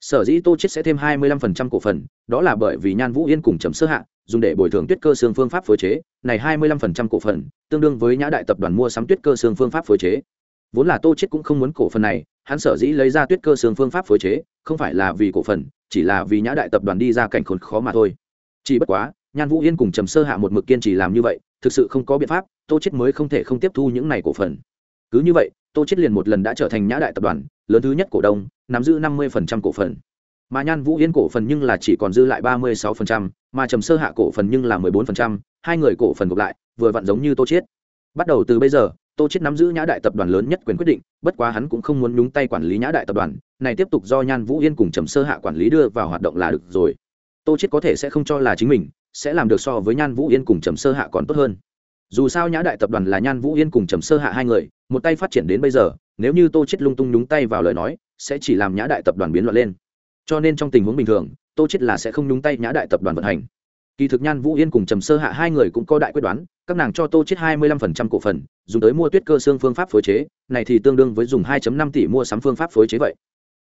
Sở dĩ tô chết sẽ thêm 25% cổ phần, đó là bởi vì nhan vũ yên cùng chấm sơ hạ dùng để bồi thường tuyết cơ xương phương pháp phối chế. Này 25% cổ phần, tương đương với nhã đại tập đoàn mua sắm tuyết cơ xương phương pháp phối chế. Vốn là tô chết cũng không muốn cổ phần này, hắn sở dĩ lấy ra tuyết cơ xương phương pháp phối chế, không phải là vì cổ phần, chỉ là vì nhã đại tập đoàn đi ra cảnh khốn khó mà thôi. Chỉ bất quá nhan vũ yên cùng trầm sơ hạ một mực kiên trì làm như vậy, thực sự không có biện pháp, tô chết mới không thể không tiếp thu những này cổ phần. Cứ như vậy, tô chết liền một lần đã trở thành nhã đại tập đoàn, lớn thứ nhất cổ đông, nắm giữ năm mươi cổ phần. Mà nhan vũ yên cổ phần nhưng là chỉ còn dư lại ba mươi sáu mà trầm sơ hạ cổ phần nhưng là mười bốn hai người cổ phần gộp lại, vừa vặn giống như tô chết bắt đầu từ bây giờ, tô chết nắm giữ nhã đại tập đoàn lớn nhất quyền quyết định, bất quá hắn cũng không muốn nhúng tay quản lý nhã đại tập đoàn, này tiếp tục do nhan vũ yên cùng trầm sơ hạ quản lý đưa vào hoạt động là được rồi. Tô chết có thể sẽ không cho là chính mình sẽ làm được so với nhan vũ yên cùng trầm sơ hạ còn tốt hơn. Dù sao nhã đại tập đoàn là nhan vũ yên cùng trầm sơ hạ hai người, một tay phát triển đến bây giờ, nếu như tô chết lung tung nhúng tay vào lời nói, sẽ chỉ làm nhã đại tập đoàn biến loạn lên. Cho nên trong tình huống bình thường, tô chết là sẽ không nhúng tay nhã đại tập đoàn vận hành. Kỳ thực nhan vũ yên cùng trầm sơ hạ hai người cũng có đại quyết đoán, các nàng cho tô chết hai mươi lăm phần trăm cổ phần, dùng tới mua tuyết cơ xương phương pháp phối chế, này thì tương đương với dùng hai năm tỷ mua sắm phương pháp phối chế vậy.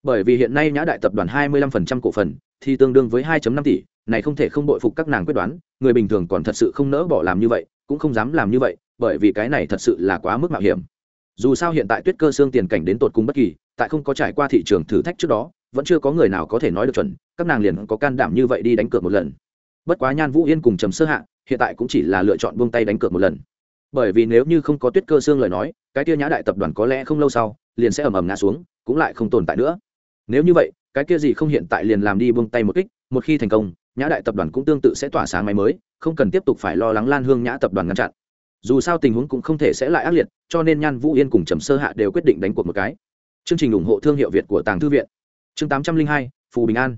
Bởi vì hiện nay nhã đại tập đoàn hai mươi lăm phần trăm cổ phần thì tương đương với hai năm tỷ, này không thể không bội phục các nàng quyết đoán, người bình thường còn thật sự không nỡ bỏ làm như vậy, cũng không dám làm như vậy, bởi vì cái này thật sự là quá mức mạo hiểm. Dù sao hiện tại tuyết cơ xương tiền cảnh đến tột cùng bất kỳ, tại không có trải qua thị trường thử thách trước đó, vẫn chưa có người nào có thể nói được chuẩn, các nàng liền có can đảm như vậy đi đánh cược một lần. Bất quá nhan vũ yên cùng trầm sơ hạ, hiện tại cũng chỉ là lựa chọn buông tay đánh cược một lần. Bởi vì nếu như không có tuyết cơ xương lời nói, cái kia nhã đại tập đoàn có lẽ không lâu sau, liền sẽ ầm ầm ngã xuống, cũng lại không tồn tại nữa. Nếu như vậy cái kia gì không hiện tại liền làm đi buông tay một kích, một khi thành công, nhã đại tập đoàn cũng tương tự sẽ tỏa sáng máy mới, không cần tiếp tục phải lo lắng lan hương nhã tập đoàn ngăn chặn. Dù sao tình huống cũng không thể sẽ lại ác liệt, cho nên nhan vũ yên cùng trầm sơ hạ đều quyết định đánh cuộc một cái. Chương trình ủng hộ thương hiệu việt của tàng thư viện. Chương tám trăm linh hai phù bình an.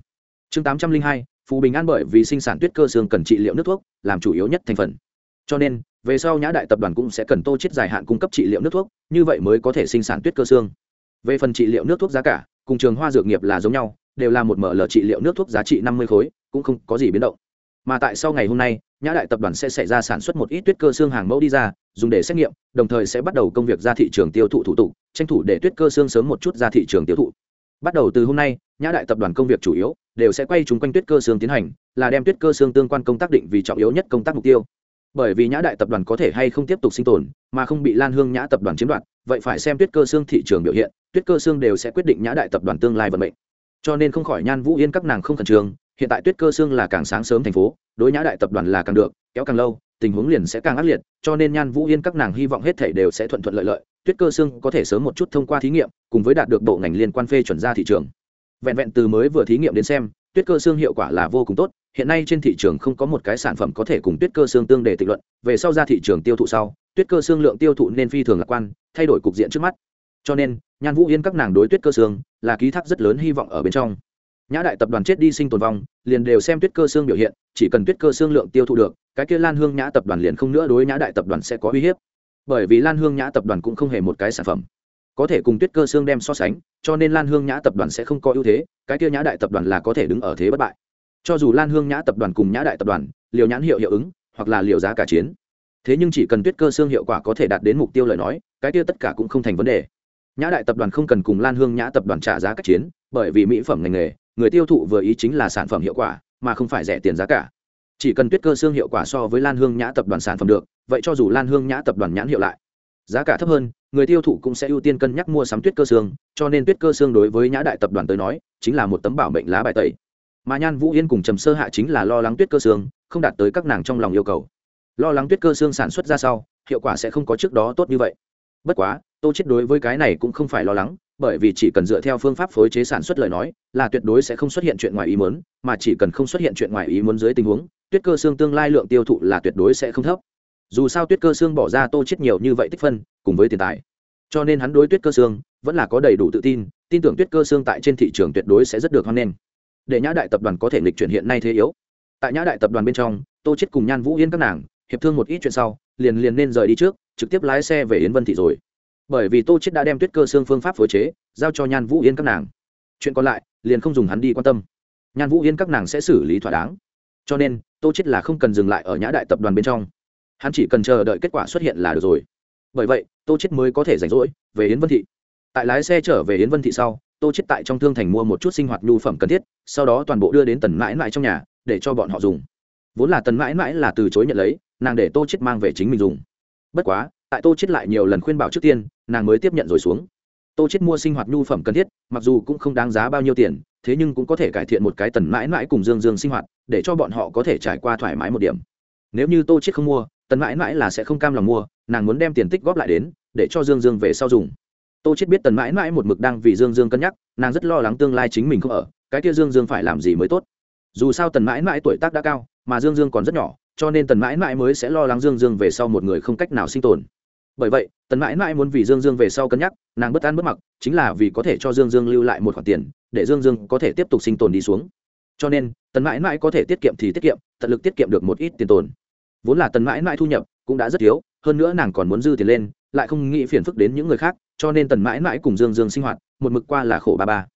Chương tám trăm linh hai phù bình an bởi vì sinh sản tuyết cơ xương cần trị liệu nước thuốc, làm chủ yếu nhất thành phần. Cho nên, về sau nhã đại tập đoàn cũng sẽ cần tô chết dài hạn cung cấp trị liệu nước thuốc, như vậy mới có thể sinh sản tuyết cơ xương. Về phần trị liệu nước thuốc giá cả cùng trường hoa dược nghiệp là giống nhau, đều là một mở lờ trị liệu nước thuốc giá trị năm mươi khối, cũng không có gì biến động. Mà tại sau ngày hôm nay, nhã đại tập đoàn sẽ xảy ra sản xuất một ít tuyết cơ xương hàng mẫu đi ra, dùng để xét nghiệm, đồng thời sẽ bắt đầu công việc ra thị trường tiêu thụ thủ tục, tranh thủ để tuyết cơ xương sớm một chút ra thị trường tiêu thụ. Bắt đầu từ hôm nay, nhã đại tập đoàn công việc chủ yếu đều sẽ quay chung quanh tuyết cơ xương tiến hành, là đem tuyết cơ xương tương quan công tác định vì trọng yếu nhất công tác mục tiêu bởi vì nhã đại tập đoàn có thể hay không tiếp tục sinh tồn, mà không bị lan hương nhã tập đoàn chiếm đoạt, vậy phải xem tuyết cơ xương thị trường biểu hiện, tuyết cơ xương đều sẽ quyết định nhã đại tập đoàn tương lai vận mệnh. Cho nên không khỏi nhan vũ yên các nàng không khẩn trương, hiện tại tuyết cơ xương là càng sáng sớm thành phố, đối nhã đại tập đoàn là càng được, kéo càng lâu, tình huống liền sẽ càng ác liệt, cho nên nhan vũ yên các nàng hy vọng hết thể đều sẽ thuận thuận lợi lợi, tuyết cơ xương có thể sớm một chút thông qua thí nghiệm, cùng với đạt được bộ ngành liên quan phê chuẩn ra thị trường. Vẹn vẹn từ mới vừa thí nghiệm đến xem tuyết cơ xương hiệu quả là vô cùng tốt, hiện nay trên thị trường không có một cái sản phẩm có thể cùng tuyết cơ xương tương để tịch luận, về sau ra thị trường tiêu thụ sau, tuyết cơ xương lượng tiêu thụ nên phi thường lạc quan, thay đổi cục diện trước mắt. Cho nên, nhan vũ yên các nàng đối tuyết cơ xương là ký thác rất lớn hy vọng ở bên trong. Nhã đại tập đoàn chết đi sinh tồn vong, liền đều xem tuyết cơ xương biểu hiện, chỉ cần tuyết cơ xương lượng tiêu thụ được, cái kia lan hương nhã tập đoàn liền không nữa đối nhã đại tập đoàn sẽ có uy hiếp. Bởi vì lan hương nhã tập đoàn cũng không hề một cái sản phẩm có thể cùng tuyết cơ xương đem so sánh, cho nên lan hương nhã tập đoàn sẽ không có ưu thế, cái kia nhã đại tập đoàn là có thể đứng ở thế bất bại. Cho dù lan hương nhã tập đoàn cùng nhã đại tập đoàn, liều nhãn hiệu hiệu ứng, hoặc là liều giá cả chiến. Thế nhưng chỉ cần tuyết cơ xương hiệu quả có thể đạt đến mục tiêu lời nói, cái kia tất cả cũng không thành vấn đề. Nhã đại tập đoàn không cần cùng lan hương nhã tập đoàn trả giá các chiến, bởi vì mỹ phẩm ngành nghề, người tiêu thụ vừa ý chính là sản phẩm hiệu quả, mà không phải rẻ tiền giá cả. Chỉ cần tuyết cơ xương hiệu quả so với lan hương nhã tập đoàn sản phẩm được, vậy cho dù lan hương nhã tập đoàn nhãn hiệu lại, giá cả thấp hơn người tiêu thụ cũng sẽ ưu tiên cân nhắc mua sắm tuyết cơ xương, cho nên tuyết cơ xương đối với nhã đại tập đoàn tới nói, chính là một tấm bảo mệnh lá bài tẩy. Mà nhan vũ yên cùng trầm sơ hạ chính là lo lắng tuyết cơ xương, không đạt tới các nàng trong lòng yêu cầu. Lo lắng tuyết cơ xương sản xuất ra sau, hiệu quả sẽ không có trước đó tốt như vậy. Bất quá, tô chết đối với cái này cũng không phải lo lắng, bởi vì chỉ cần dựa theo phương pháp phối chế sản xuất lời nói, là tuyệt đối sẽ không xuất hiện chuyện ngoài ý muốn, mà chỉ cần không xuất hiện chuyện ngoài ý muốn dưới tình huống, tuyết cơ xương tương lai lượng tiêu thụ là tuyệt đối sẽ không thấp dù sao tuyết cơ xương bỏ ra tô chết nhiều như vậy tích phân, cùng với tiền tài. Cho nên hắn đối tuyết cơ xương vẫn là có đầy đủ tự tin tin tưởng tuyết cơ xương tại trên thị trường tuyệt đối sẽ rất được hoan nghênh. Để nhã đại tập đoàn có thể lịch chuyển hiện nay thế yếu. Tại nhã đại tập đoàn bên trong, tô chết cùng nhan vũ yên các nàng, hiệp thương một ít chuyện sau, liền liền nên rời đi trước, trực tiếp lái xe về yến vân thị rồi. Bởi vì tô chết đã đem tuyết cơ xương phương pháp phối chế, giao cho nhan vũ yên các nàng. Chuyện còn lại, liền không dùng hắn đi quan tâm. Nhan vũ yên các nàng sẽ xử lý thỏa đáng. Cho nên, tô chết là không cần dừng lại ở nhã đại tập đoàn bên trong hắn chỉ cần chờ đợi kết quả xuất hiện là được rồi. Bởi vậy, tô chết mới có thể rảnh rỗi, về yến vân thị. Tại lái xe trở về yến vân thị sau, tô chết tại trong thương thành mua một chút sinh hoạt nhu phẩm cần thiết, sau đó toàn bộ đưa đến tần mãi mãi trong nhà, để cho bọn họ dùng. Vốn là tần mãi mãi là từ chối nhận lấy, nàng để tô chết mang về chính mình dùng. Bất quá, tại tô chết lại nhiều lần khuyên bảo trước tiên, nàng mới tiếp nhận rồi xuống. Tô chết mua sinh hoạt nhu phẩm cần thiết, mặc dù cũng không đáng giá bao nhiêu tiền, thế nhưng cũng có thể cải thiện một cái tần mãi mãi cùng dương dương sinh hoạt, để cho bọn họ có thể trải qua thoải mái một điểm. Nếu như tô chết không mua tần mãi mãi là sẽ không cam lòng mua, nàng muốn đem tiền tích góp lại đến, để cho dương dương về sau dùng. Tô chết biết tần mãi mãi một mực đang vì dương dương cân nhắc, nàng rất lo lắng tương lai chính mình không ở, cái kia dương dương phải làm gì mới tốt. Dù sao tần mãi mãi tuổi tác đã cao, mà dương dương còn rất nhỏ, cho nên tần mãi mãi mới sẽ lo lắng dương dương về sau một người không cách nào sinh tồn. Bởi vậy, tần mãi mãi muốn vì dương dương về sau cân nhắc, nàng bất an bất mặc, chính là vì có thể cho dương dương lưu lại một khoản tiền, để dương dương có thể tiếp tục sinh tồn đi xuống. Cho nên, tần mãi mãi có thể tiết kiệm thì tiết kiệm, tận lực tiết kiệm được một ít tiền tồn vốn là tần mãi mãi thu nhập cũng đã rất thiếu, hơn nữa nàng còn muốn dư tiền lên, lại không nghĩ phiền phức đến những người khác, cho nên tần mãi mãi cùng dương dương sinh hoạt, một mực qua là khổ ba ba.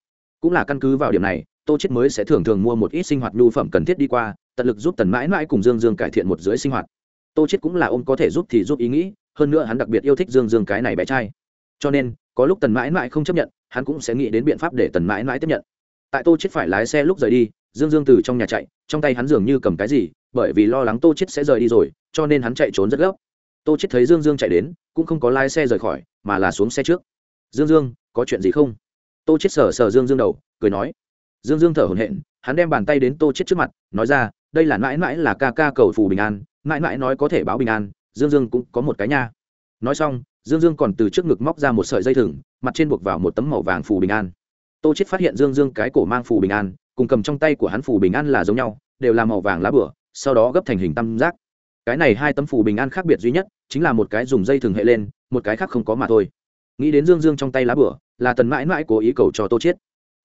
Cũng là căn cứ vào điểm này, tô chết mới sẽ thường thường mua một ít sinh hoạt nhu phẩm cần thiết đi qua, tận lực giúp tần mãi mãi cùng dương dương cải thiện một dưới sinh hoạt. Tô chết cũng là ôm có thể giúp thì giúp ý nghĩ, hơn nữa hắn đặc biệt yêu thích dương dương cái này bé trai. Cho nên, có lúc tần mãi mãi không chấp nhận, hắn cũng sẽ nghĩ đến biện pháp để tần mãi mãi tiếp nhận. Tại tô chết phải lái xe lúc rời đi, dương dương từ trong nhà chạy, trong tay hắn dường như cầm cái gì bởi vì lo lắng tô chết sẽ rời đi rồi, cho nên hắn chạy trốn rất gấp. Tô chết thấy dương dương chạy đến, cũng không có lái xe rời khỏi, mà là xuống xe trước. Dương dương, có chuyện gì không? Tô chết sờ sờ dương dương đầu, cười nói. Dương dương thở hổn hển, hắn đem bàn tay đến tô chết trước mặt, nói ra, đây là mãi mãi là ca ca cầu phù bình an, mãi mãi nói có thể báo bình an, dương dương cũng có một cái nha. Nói xong, dương dương còn từ trước ngực móc ra một sợi dây thừng, mặt trên buộc vào một tấm màu vàng phù bình an. Tô chết phát hiện dương dương cái cổ mang phù bình an, cùng cầm trong tay của hắn phù bình an là giống nhau, đều là màu vàng lá bửa sau đó gấp thành hình tam giác. Cái này hai tấm phủ bình an khác biệt duy nhất chính là một cái dùng dây thường hệ lên, một cái khác không có mà thôi. Nghĩ đến dương dương trong tay lá bửa, là tần mãi mãi cố ý cầu cho tô chết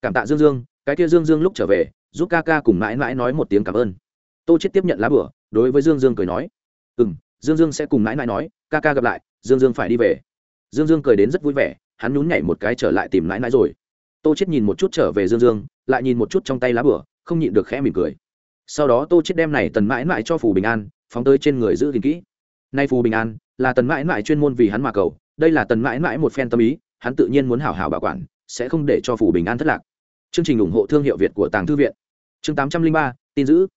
cảm tạ dương dương, cái kia dương dương lúc trở về, giúp ca ca cùng mãi mãi nói một tiếng cảm ơn. Tô chết tiếp nhận lá bửa, đối với dương dương cười nói ừ m dương dương sẽ cùng mãi mãi nói, ca ca gặp lại, dương dương phải đi về. Dương dương cười đến rất vui vẻ, hắn nhún nhảy một cái trở lại tìm mãi mãi rồi. Tô chết nhìn một chút trở về dương dương, lại nhìn một chút trong tay lá bửa, không nhịn được khẽ mỉm cười sau đó tô chết đem này tần mãi mãi cho phù bình an phóng tới trên người giữ gìn kỹ. Nay phù bình an là tần mãi mãi chuyên môn vì hắn mà cầu đây là tần mãi mãi một phen tâm ý hắn tự nhiên muốn hảo hảo bảo quản sẽ không để cho phù bình an thất lạc. Chương trình ủng hộ thương hiệu việt của tàng thư viện. Chương 803, tin giữ.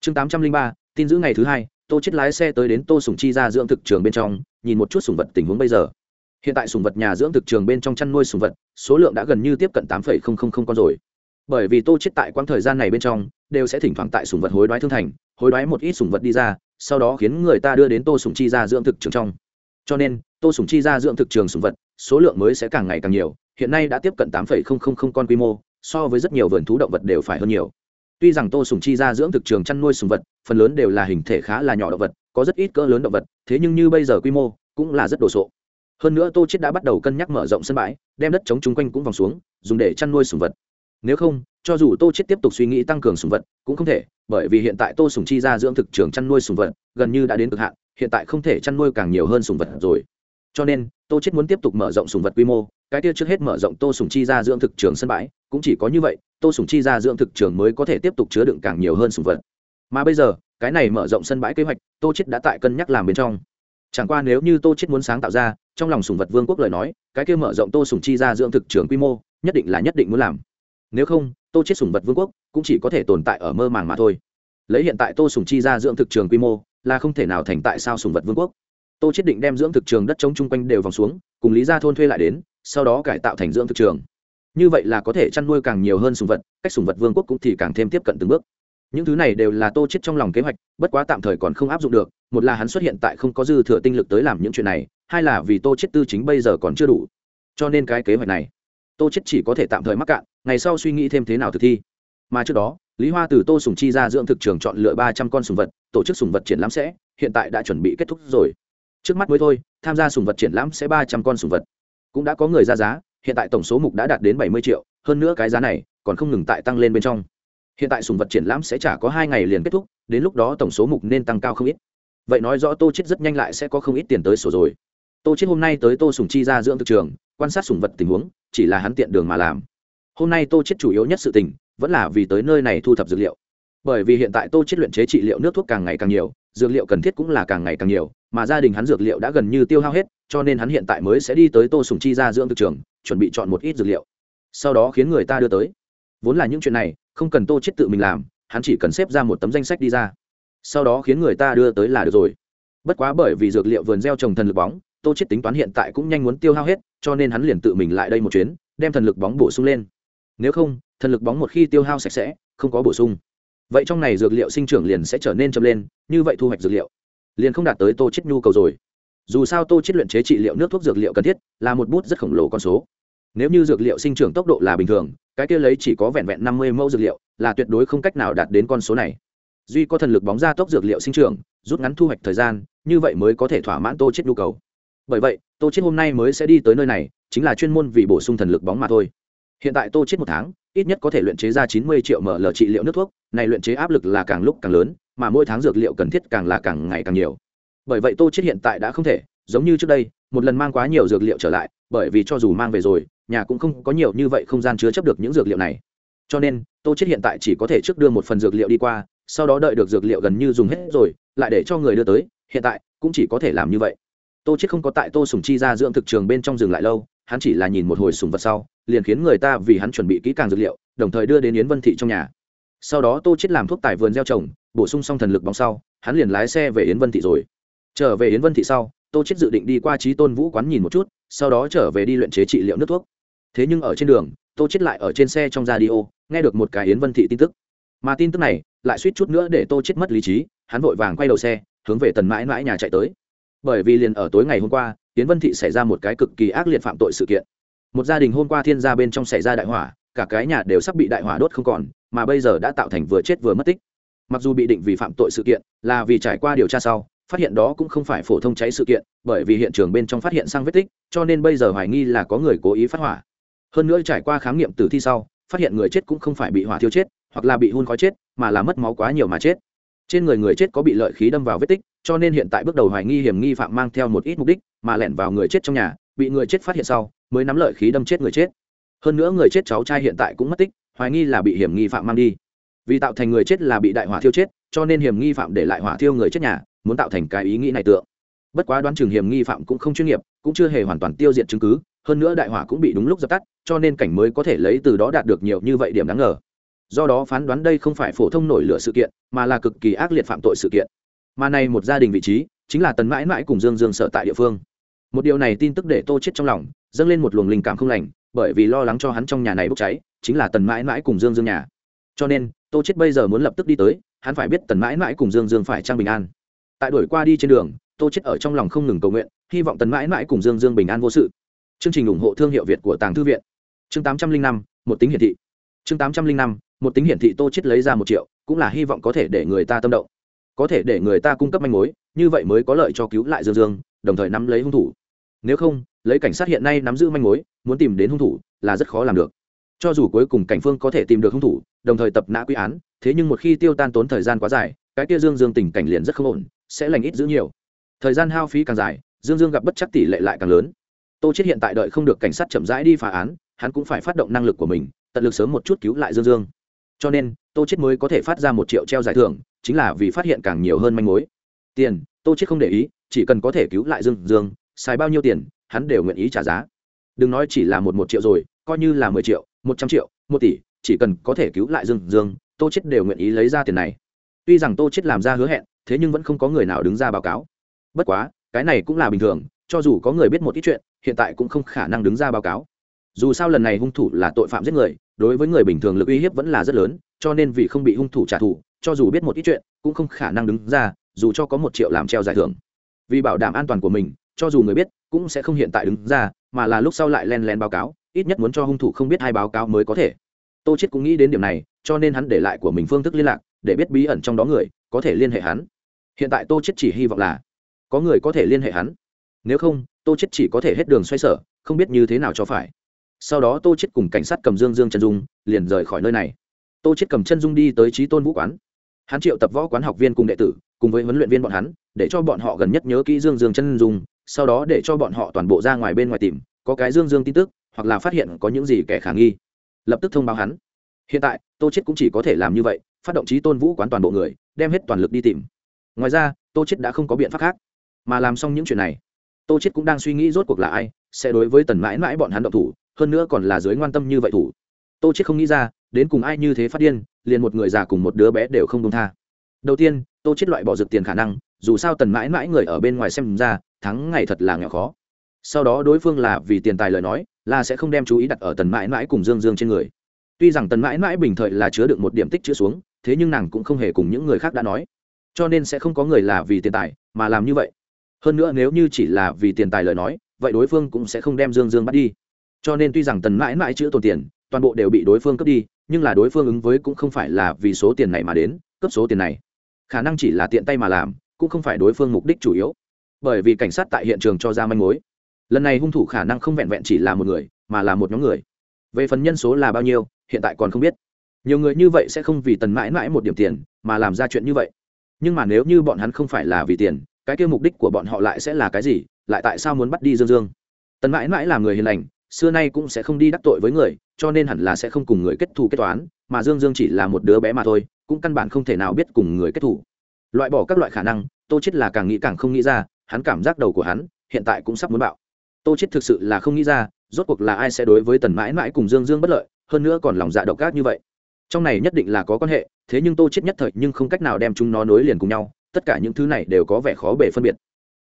Chương 803, tin giữ ngày thứ hai tô chết lái xe tới đến tô sùng chi ra dưỡng thực trường bên trong nhìn một chút sùng vật tình huống bây giờ. Hiện tại sùng vật nhà dưỡng thực trường bên trong chăn nuôi sùng vật số lượng đã gần như tiếp cận tám con rồi bởi vì tô chết tại quãng thời gian này bên trong, đều sẽ thỉnh thoảng tại sùng vật hối đoái thương thành, hối đoái một ít sùng vật đi ra, sau đó khiến người ta đưa đến tô sùng chi ra dưỡng thực trường trong. Cho nên, tô sùng chi ra dưỡng thực trường sùng vật, số lượng mới sẽ càng ngày càng nhiều, hiện nay đã tiếp cận tám con quy mô, so với rất nhiều vườn thú động vật đều phải hơn nhiều. Tuy rằng tô sùng chi ra dưỡng thực trường chăn nuôi sùng vật, phần lớn đều là hình thể khá là nhỏ động vật, có rất ít cỡ lớn động vật, thế nhưng như bây giờ quy mô, cũng là rất đồ sộ. Hơn nữa tô chết đã bắt đầu cân nhắc mở rộng sân bãi, đem đất chống chung quanh cũng vòng xuống, dùng để chăn nuôi sùng vật nếu không, cho dù tô chết tiếp tục suy nghĩ tăng cường sùng vật, cũng không thể, bởi vì hiện tại tô sùng chi ra dưỡng thực trường chăn nuôi sùng vật, gần như đã đến cực hạn, hiện tại không thể chăn nuôi càng nhiều hơn sùng vật rồi. Cho nên, tô chết muốn tiếp tục mở rộng sùng vật quy mô, cái kia trước hết mở rộng tô sùng chi ra dưỡng thực trường sân bãi, cũng chỉ có như vậy, tô sùng chi ra dưỡng thực trường mới có thể tiếp tục chứa đựng càng nhiều hơn sùng vật. Mà bây giờ, cái này mở rộng sân bãi kế hoạch, tô chết đã tại cân nhắc làm bên trong. Chẳng qua nếu như tô chết muốn sáng tạo ra, trong lòng sùng vật vương quốc lời nói, cái kia mở rộng tô sùng chi ra dưỡng thực trường quy mô, nhất định là nhất định muốn làm nếu không, tô chết sùng vật vương quốc cũng chỉ có thể tồn tại ở mơ màng mà thôi. Lấy hiện tại tô sùng chi ra dưỡng thực trường quy mô, là không thể nào thành tại sao sùng vật vương quốc. Tô chết định đem dưỡng thực trường đất trống chung quanh đều vòng xuống, cùng lý gia thôn thuê lại đến, sau đó cải tạo thành dưỡng thực trường. Như vậy là có thể chăn nuôi càng nhiều hơn sùng vật, cách sùng vật vương quốc cũng thì càng thêm tiếp cận từng bước. Những thứ này đều là tô chết trong lòng kế hoạch, bất quá tạm thời còn không áp dụng được, một là hắn xuất hiện tại không có dư thừa tinh lực tới làm những chuyện này, hai là vì tô chết tư chính bây giờ còn chưa đủ. Cho nên cái kế hoạch này tô chết chỉ có thể tạm thời mắc cạn, ngày sau suy nghĩ thêm thế nào thực thi. Mà trước đó, lý hoa từ tô sùng chi ra dưỡng thực trường chọn lựa ba trăm con sùng vật, tổ chức sùng vật triển lãm sẽ, hiện tại đã chuẩn bị kết thúc rồi. Trước mắt mới thôi, tham gia sùng vật triển lãm sẽ ba trăm con sùng vật. Cũng đã có người ra giá, hiện tại tổng số mục đã đạt đến bảy mươi triệu, hơn nữa cái giá này còn không ngừng tại tăng lên bên trong. Hiện tại sùng vật triển lãm sẽ chả có hai ngày liền kết thúc, đến lúc đó tổng số mục nên tăng cao không ít. Vậy nói rõ tô chết rất nhanh lại sẽ có không ít tiền tới sổ rồi. Tô chết hôm nay tới tô sùng chi ra dưỡng thực trường, quan sát sùng vật tình huống chỉ là hắn tiện đường mà làm. Hôm nay tô chết chủ yếu nhất sự tình, vẫn là vì tới nơi này thu thập dược liệu. Bởi vì hiện tại tô chết luyện chế trị liệu nước thuốc càng ngày càng nhiều, dược liệu cần thiết cũng là càng ngày càng nhiều, mà gia đình hắn dược liệu đã gần như tiêu hao hết, cho nên hắn hiện tại mới sẽ đi tới tô sùng chi ra dưỡng thực trường, chuẩn bị chọn một ít dược liệu. Sau đó khiến người ta đưa tới. Vốn là những chuyện này, không cần tô chết tự mình làm, hắn chỉ cần xếp ra một tấm danh sách đi ra. Sau đó khiến người ta đưa tới là được rồi. Bất quá bởi vì dược liệu vườn gieo trồng thần lực bóng, tô chết tính toán hiện tại cũng nhanh muốn tiêu hao hết cho nên hắn liền tự mình lại đây một chuyến, đem thần lực bóng bổ sung lên. Nếu không, thần lực bóng một khi tiêu hao sạch sẽ, không có bổ sung. Vậy trong này dược liệu sinh trưởng liền sẽ trở nên chậm lên, như vậy thu hoạch dược liệu liền không đạt tới tô chết nhu cầu rồi. Dù sao tô chết luyện chế trị liệu nước thuốc dược liệu cần thiết là một bút rất khổng lồ con số. Nếu như dược liệu sinh trưởng tốc độ là bình thường, cái kia lấy chỉ có vẹn vẹn năm mươi mẫu dược liệu là tuyệt đối không cách nào đạt đến con số này. Duy có thần lực bóng ra tốc dược liệu sinh trưởng, rút ngắn thu hoạch thời gian, như vậy mới có thể thỏa mãn tô chết nhu cầu bởi vậy, tô chết hôm nay mới sẽ đi tới nơi này, chính là chuyên môn vì bổ sung thần lực bóng mà thôi. Hiện tại tô chết một tháng, ít nhất có thể luyện chế ra chín mươi triệu ml trị liệu nước thuốc, này luyện chế áp lực là càng lúc càng lớn, mà mỗi tháng dược liệu cần thiết càng là càng ngày càng nhiều. Bởi vậy tô chết hiện tại đã không thể, giống như trước đây, một lần mang quá nhiều dược liệu trở lại, bởi vì cho dù mang về rồi, nhà cũng không có nhiều như vậy không gian chứa chấp được những dược liệu này. Cho nên, tô chết hiện tại chỉ có thể trước đưa một phần dược liệu đi qua, sau đó đợi được dược liệu gần như dùng hết rồi, lại để cho người đưa tới, hiện tại cũng chỉ có thể làm như vậy tô chết không có tại tô sùng chi ra dưỡng thực trường bên trong rừng lại lâu, hắn chỉ là nhìn một hồi sùng vật sau, liền khiến người ta vì hắn chuẩn bị kỹ càng dược liệu, đồng thời đưa đến yến vân thị trong nhà. Sau đó tô chết làm thuốc tại vườn gieo trồng, bổ sung xong thần lực bóng sau, hắn liền lái xe về yến vân thị rồi. Trở về yến vân thị sau, tô chết dự định đi qua trí tôn vũ quán nhìn một chút, sau đó trở về đi luyện chế trị liệu nước thuốc. Thế nhưng ở trên đường, tô chết lại ở trên xe trong radio, nghe được một cái yến vân thị tin tức. Mà tin tức này, lại suýt chút nữa để tô chết mất lý trí, hắn vội vàng quay đầu xe, hướng về tần mãi mãi nhà chạy tới bởi vì liền ở tối ngày hôm qua tiến vân thị xảy ra một cái cực kỳ ác liệt phạm tội sự kiện. Một gia đình hôm qua thiên gia bên trong xảy ra đại hỏa, cả cái nhà đều sắp bị đại hỏa đốt không còn, mà bây giờ đã tạo thành vừa chết vừa mất tích. Mặc dù bị định vì phạm tội sự kiện, là vì trải qua điều tra sau, phát hiện đó cũng không phải phổ thông cháy sự kiện, bởi vì hiện trường bên trong phát hiện sang vết tích, cho nên bây giờ hoài nghi là có người cố ý phát hỏa. Hơn nữa trải qua khám nghiệm tử thi sau, phát hiện người chết cũng không phải bị hỏa thiêu chết, hoặc là bị hun khói chết, mà là mất máu quá nhiều mà chết trên người người chết có bị lợi khí đâm vào vết tích, cho nên hiện tại bước đầu hoài nghi hiểm nghi phạm mang theo một ít mục đích, mà lẻn vào người chết trong nhà, bị người chết phát hiện sau, mới nắm lợi khí đâm chết người chết. Hơn nữa người chết cháu trai hiện tại cũng mất tích, hoài nghi là bị hiểm nghi phạm mang đi. Vì tạo thành người chết là bị đại hỏa thiêu chết, cho nên hiểm nghi phạm để lại hỏa thiêu người chết nhà, muốn tạo thành cái ý nghĩ này tượng. Bất quá đoán chừng hiểm nghi phạm cũng không chuyên nghiệp, cũng chưa hề hoàn toàn tiêu diệt chứng cứ, hơn nữa đại hỏa cũng bị đúng lúc dập tắt, cho nên cảnh mới có thể lấy từ đó đạt được nhiều như vậy điểm đáng ngờ do đó phán đoán đây không phải phổ thông nổi lửa sự kiện, mà là cực kỳ ác liệt phạm tội sự kiện. Mà này một gia đình vị trí, chính là tần mãi mãi cùng dương dương sợ tại địa phương. Một điều này tin tức để tô chết trong lòng, dâng lên một luồng linh cảm không lành, bởi vì lo lắng cho hắn trong nhà này bốc cháy, chính là tần mãi mãi cùng dương dương nhà. Cho nên, tô chết bây giờ muốn lập tức đi tới, hắn phải biết tần mãi mãi cùng dương dương phải trang bình an. Tại đuổi qua đi trên đường, tô chết ở trong lòng không ngừng cầu nguyện, hy vọng tần mãi mãi cùng dương dương bình an vô sự. Chương trình ủng hộ thương hiệu việt của tàng thư viện. Chương tám trăm linh năm, một tính hiển thị. Chương tám trăm linh năm một tính hiển thị tô chết lấy ra một triệu, cũng là hy vọng có thể để người ta tâm động. Có thể để người ta cung cấp manh mối, như vậy mới có lợi cho cứu lại dương dương, đồng thời nắm lấy hung thủ. Nếu không, lấy cảnh sát hiện nay nắm giữ manh mối, muốn tìm đến hung thủ là rất khó làm được. Cho dù cuối cùng cảnh phương có thể tìm được hung thủ, đồng thời tập nã quy án, thế nhưng một khi tiêu tan tốn thời gian quá dài, cái kia dương dương tình cảnh liền rất không ổn, sẽ lành ít giữ nhiều. Thời gian hao phí càng dài, dương dương gặp bất chắc tỷ lệ lại càng lớn. Tô chết hiện tại đợi không được cảnh sát chậm rãi đi phá án, hắn cũng phải phát động năng lực của mình, tận lực sớm một chút cứu lại dương dương cho nên, tô chết mới có thể phát ra một triệu treo giải thưởng, chính là vì phát hiện càng nhiều hơn manh mối. Tiền, tô chết không để ý, chỉ cần có thể cứu lại dương dương, xài bao nhiêu tiền, hắn đều nguyện ý trả giá. Đừng nói chỉ là một một triệu rồi, coi như là mười triệu, một trăm triệu, một tỷ, chỉ cần có thể cứu lại dương dương, tô chết đều nguyện ý lấy ra tiền này. Tuy rằng tô chết làm ra hứa hẹn, thế nhưng vẫn không có người nào đứng ra báo cáo. Bất quá, cái này cũng là bình thường, cho dù có người biết một ít chuyện, hiện tại cũng không khả năng đứng ra báo cáo. Dù sao lần này hung thủ là tội phạm giết người đối với người bình thường lực uy hiếp vẫn là rất lớn, cho nên vì không bị hung thủ trả thù, cho dù biết một ít chuyện, cũng không khả năng đứng ra, dù cho có một triệu làm treo giải thưởng. Vì bảo đảm an toàn của mình, cho dù người biết, cũng sẽ không hiện tại đứng ra, mà là lúc sau lại len len báo cáo, ít nhất muốn cho hung thủ không biết hai báo cáo mới có thể. Tô chết cũng nghĩ đến điểm này, cho nên hắn để lại của mình phương thức liên lạc, để biết bí ẩn trong đó người, có thể liên hệ hắn. Hiện tại tô chết chỉ hy vọng là, có người có thể liên hệ hắn. Nếu không, tô chết chỉ có thể hết đường xoay sở, không biết như thế nào cho phải sau đó tô chết cùng cảnh sát cầm dương dương chân dung, liền rời khỏi nơi này. Tô chết cầm chân dung đi tới trí tôn vũ quán. Hắn triệu tập võ quán học viên cùng đệ tử, cùng với huấn luyện viên bọn hắn, để cho bọn họ gần nhất nhớ kỹ dương dương chân dung, sau đó để cho bọn họ toàn bộ ra ngoài bên ngoài tìm, có cái dương dương tin tức, hoặc là phát hiện có những gì kẻ khả nghi. Lập tức thông báo hắn. Hiện tại, tô chết cũng chỉ có thể làm như vậy, phát động trí tôn vũ quán toàn bộ người, đem hết toàn lực đi tìm. Ngoài ra, tô chết đã không có biện pháp khác, mà làm xong những chuyện này. Tô chết cũng đang suy nghĩ rốt cuộc là ai, sẽ đối với tần mãi mãi bọn hắn động thủ hơn nữa còn là dưới ngoan tâm như vậy thủ. Tô chết không nghĩ ra, đến cùng ai như thế phát điên, liền một người già cùng một đứa bé đều không đông tha. Đầu tiên, tô chết loại bỏ dược tiền khả năng, dù sao tần mãi mãi người ở bên ngoài xem ra, thắng ngày thật là nghèo khó. Sau đó đối phương là vì tiền tài lời nói, là sẽ không đem chú ý đặt ở tần mãi mãi cùng dương dương trên người. Tuy rằng tần mãi mãi bình thời là chứa được một điểm tích chữ xuống, thế nhưng nàng cũng không hề cùng những người khác đã nói. Cho nên sẽ không có người là vì tiền tài, mà làm như vậy. Hơn nữa nếu như chỉ là vì tiền tài lời nói, vậy đối phương cũng sẽ không đem dương dương bắt đi cho nên tuy rằng tần mãi mãi chữ tồn tiền, toàn bộ đều bị đối phương cướp đi, nhưng là đối phương ứng với cũng không phải là vì số tiền này mà đến, cướp số tiền này. Khả năng chỉ là tiện tay mà làm, cũng không phải đối phương mục đích chủ yếu. Bởi vì cảnh sát tại hiện trường cho ra manh mối. Lần này hung thủ khả năng không vẹn vẹn chỉ là một người, mà là một nhóm người. Về phần nhân số là bao nhiêu, hiện tại còn không biết. Nhiều người như vậy sẽ không vì tần mãi mãi một điểm tiền mà làm ra chuyện như vậy. Nhưng mà nếu như bọn hắn không phải là vì tiền, cái kia mục đích của bọn họ lại sẽ là cái gì? Lại tại sao muốn bắt đi dương dương? Tần mãi mãi là người hiền lành xưa nay cũng sẽ không đi đắc tội với người, cho nên hẳn là sẽ không cùng người kết thù kết toán, mà dương dương chỉ là một đứa bé mà thôi, cũng căn bản không thể nào biết cùng người kết thù. Loại bỏ các loại khả năng, tô chết là càng nghĩ càng không nghĩ ra, hắn cảm giác đầu của hắn, hiện tại cũng sắp muốn bạo. Tô chết thực sự là không nghĩ ra, rốt cuộc là ai sẽ đối với tần mãi mãi cùng dương dương bất lợi, hơn nữa còn lòng dạ độc ác như vậy. Trong này nhất định là có quan hệ, thế nhưng tô chết nhất thời nhưng không cách nào đem chúng nó nối liền cùng nhau, tất cả những thứ này đều có vẻ khó bề phân biệt.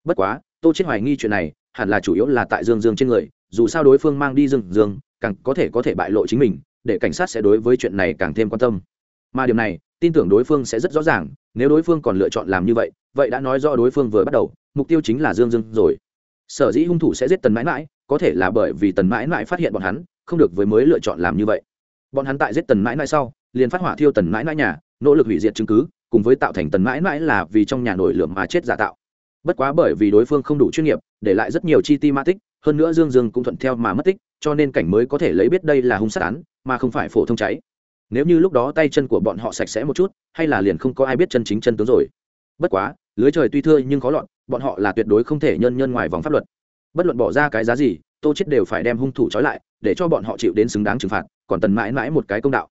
Bất quá, tô chết hoài nghi chuyện này, hẳn là chủ yếu là tại dương dương trên người dù sao đối phương mang đi dương dương, càng có thể có thể bại lộ chính mình, để cảnh sát sẽ đối với chuyện này càng thêm quan tâm. Mà điều này, tin tưởng đối phương sẽ rất rõ ràng, nếu đối phương còn lựa chọn làm như vậy vậy đã nói rõ đối phương vừa bắt đầu, mục tiêu chính là dương dương rồi. Sở dĩ hung thủ sẽ giết tần mãi mãi, có thể là bởi vì tần mãi mãi phát hiện bọn hắn, không được với mới lựa chọn làm như vậy. Bọn hắn tại giết tần mãi mãi sau, liền phát hỏa thiêu tần mãi mãi nhà, nỗ lực hủy diệt chứng cứ, cùng với tạo thành tần mãi mãi là vì trong nhà nổi lửa mà chết giả tạo. Bất quá bởi vì đối phương không đủ chuyên nghiệp, để lại rất nhiều chi ti ma tích hơn nữa dương dương cũng thuận theo mà mất tích, cho nên cảnh mới có thể lấy biết đây là hung sát án, mà không phải phổ thông cháy. Nếu như lúc đó tay chân của bọn họ sạch sẽ một chút, hay là liền không có ai biết chân chính chân tướng rồi. Bất quá, lưới trời tuy thưa nhưng khó lọt, bọn họ là tuyệt đối không thể nhân nhân ngoài vòng pháp luật. Bất luận bỏ ra cái giá gì, tô chết đều phải đem hung thủ trói lại, để cho bọn họ chịu đến xứng đáng trừng phạt, còn tần mãi mãi một cái công đạo.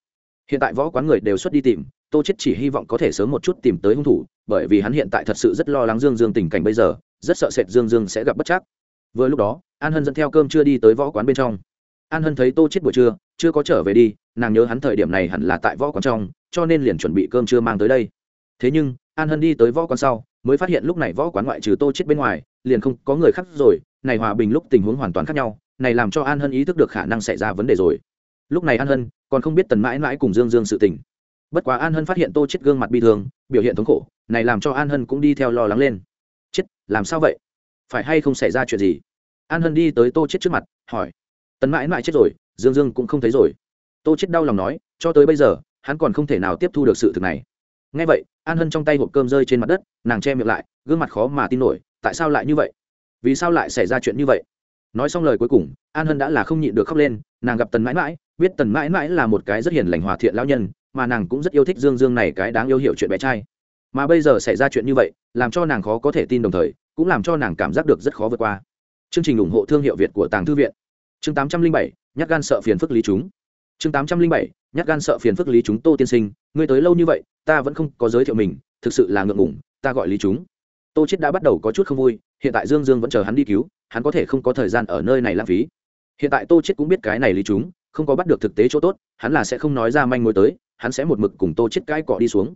Hiện tại võ quán người đều xuất đi tìm, tô chết chỉ hy vọng có thể sớm một chút tìm tới hung thủ, bởi vì hắn hiện tại thật sự rất lo lắng dương dương tình cảnh bây giờ, rất sợ sệt dương dương sẽ gặp bất chắc vừa lúc đó, an hân dẫn theo cơm chưa đi tới võ quán bên trong. An hân thấy tô chết buổi trưa, chưa có trở về đi, nàng nhớ hắn thời điểm này hẳn là tại võ quán trong, cho nên liền chuẩn bị cơm chưa mang tới đây. Thế nhưng, an hân đi tới võ quán sau, mới phát hiện lúc này võ quán ngoại trừ tô chết bên ngoài, liền không có người khác rồi, này hòa bình lúc tình huống hoàn toàn khác nhau, này làm cho an hân ý thức được khả năng xảy ra vấn đề rồi. Lúc này an hân còn không biết tần mãi mãi cùng dương dương sự tình. Bất quá an hân phát hiện tô chết gương mặt bi thương, biểu hiện thống khổ, này làm cho an hân cũng đi theo lo lắng lên. Chết, làm sao vậy? Phải hay không xảy ra chuyện gì? An hân đi tới tô chết trước mặt, hỏi. Tần mãi mãi chết rồi, dương dương cũng không thấy rồi. Tô chết đau lòng nói, cho tới bây giờ, hắn còn không thể nào tiếp thu được sự thực này. Ngay vậy, an hân trong tay hộp cơm rơi trên mặt đất, nàng che miệng lại, gương mặt khó mà tin nổi, tại sao lại như vậy? Vì sao lại xảy ra chuyện như vậy? Nói xong lời cuối cùng, an hân đã là không nhịn được khóc lên, nàng gặp tần mãi mãi, biết tần mãi mãi là một cái rất hiền lành hòa thiện lão nhân, mà nàng cũng rất yêu thích dương dương này cái đáng yêu hiểu chuyện bé trai. Mà bây giờ xảy ra chuyện như vậy, làm cho nàng khó có thể tin đồng thời cũng làm cho nàng cảm giác được rất khó vượt qua. Chương trình ủng hộ thương hiệu việt của tàng thư viện. Chương tám trăm linh bảy nhắc gan sợ phiền phức lý chúng. Chương tám trăm linh bảy nhắc gan sợ phiền phức lý chúng tô tiên sinh, ngươi tới lâu như vậy, ta vẫn không có giới thiệu mình, thực sự là ngượng ngủng ta gọi lý chúng. Tô chết đã bắt đầu có chút không vui, hiện tại dương dương vẫn chờ hắn đi cứu, hắn có thể không có thời gian ở nơi này lãng phí. Hiện tại tô chết cũng biết cái này lý chúng, không có bắt được thực tế chỗ tốt, hắn là sẽ không nói ra manh mối tới, hắn sẽ một mực cùng tô chết cãi cọ đi xuống.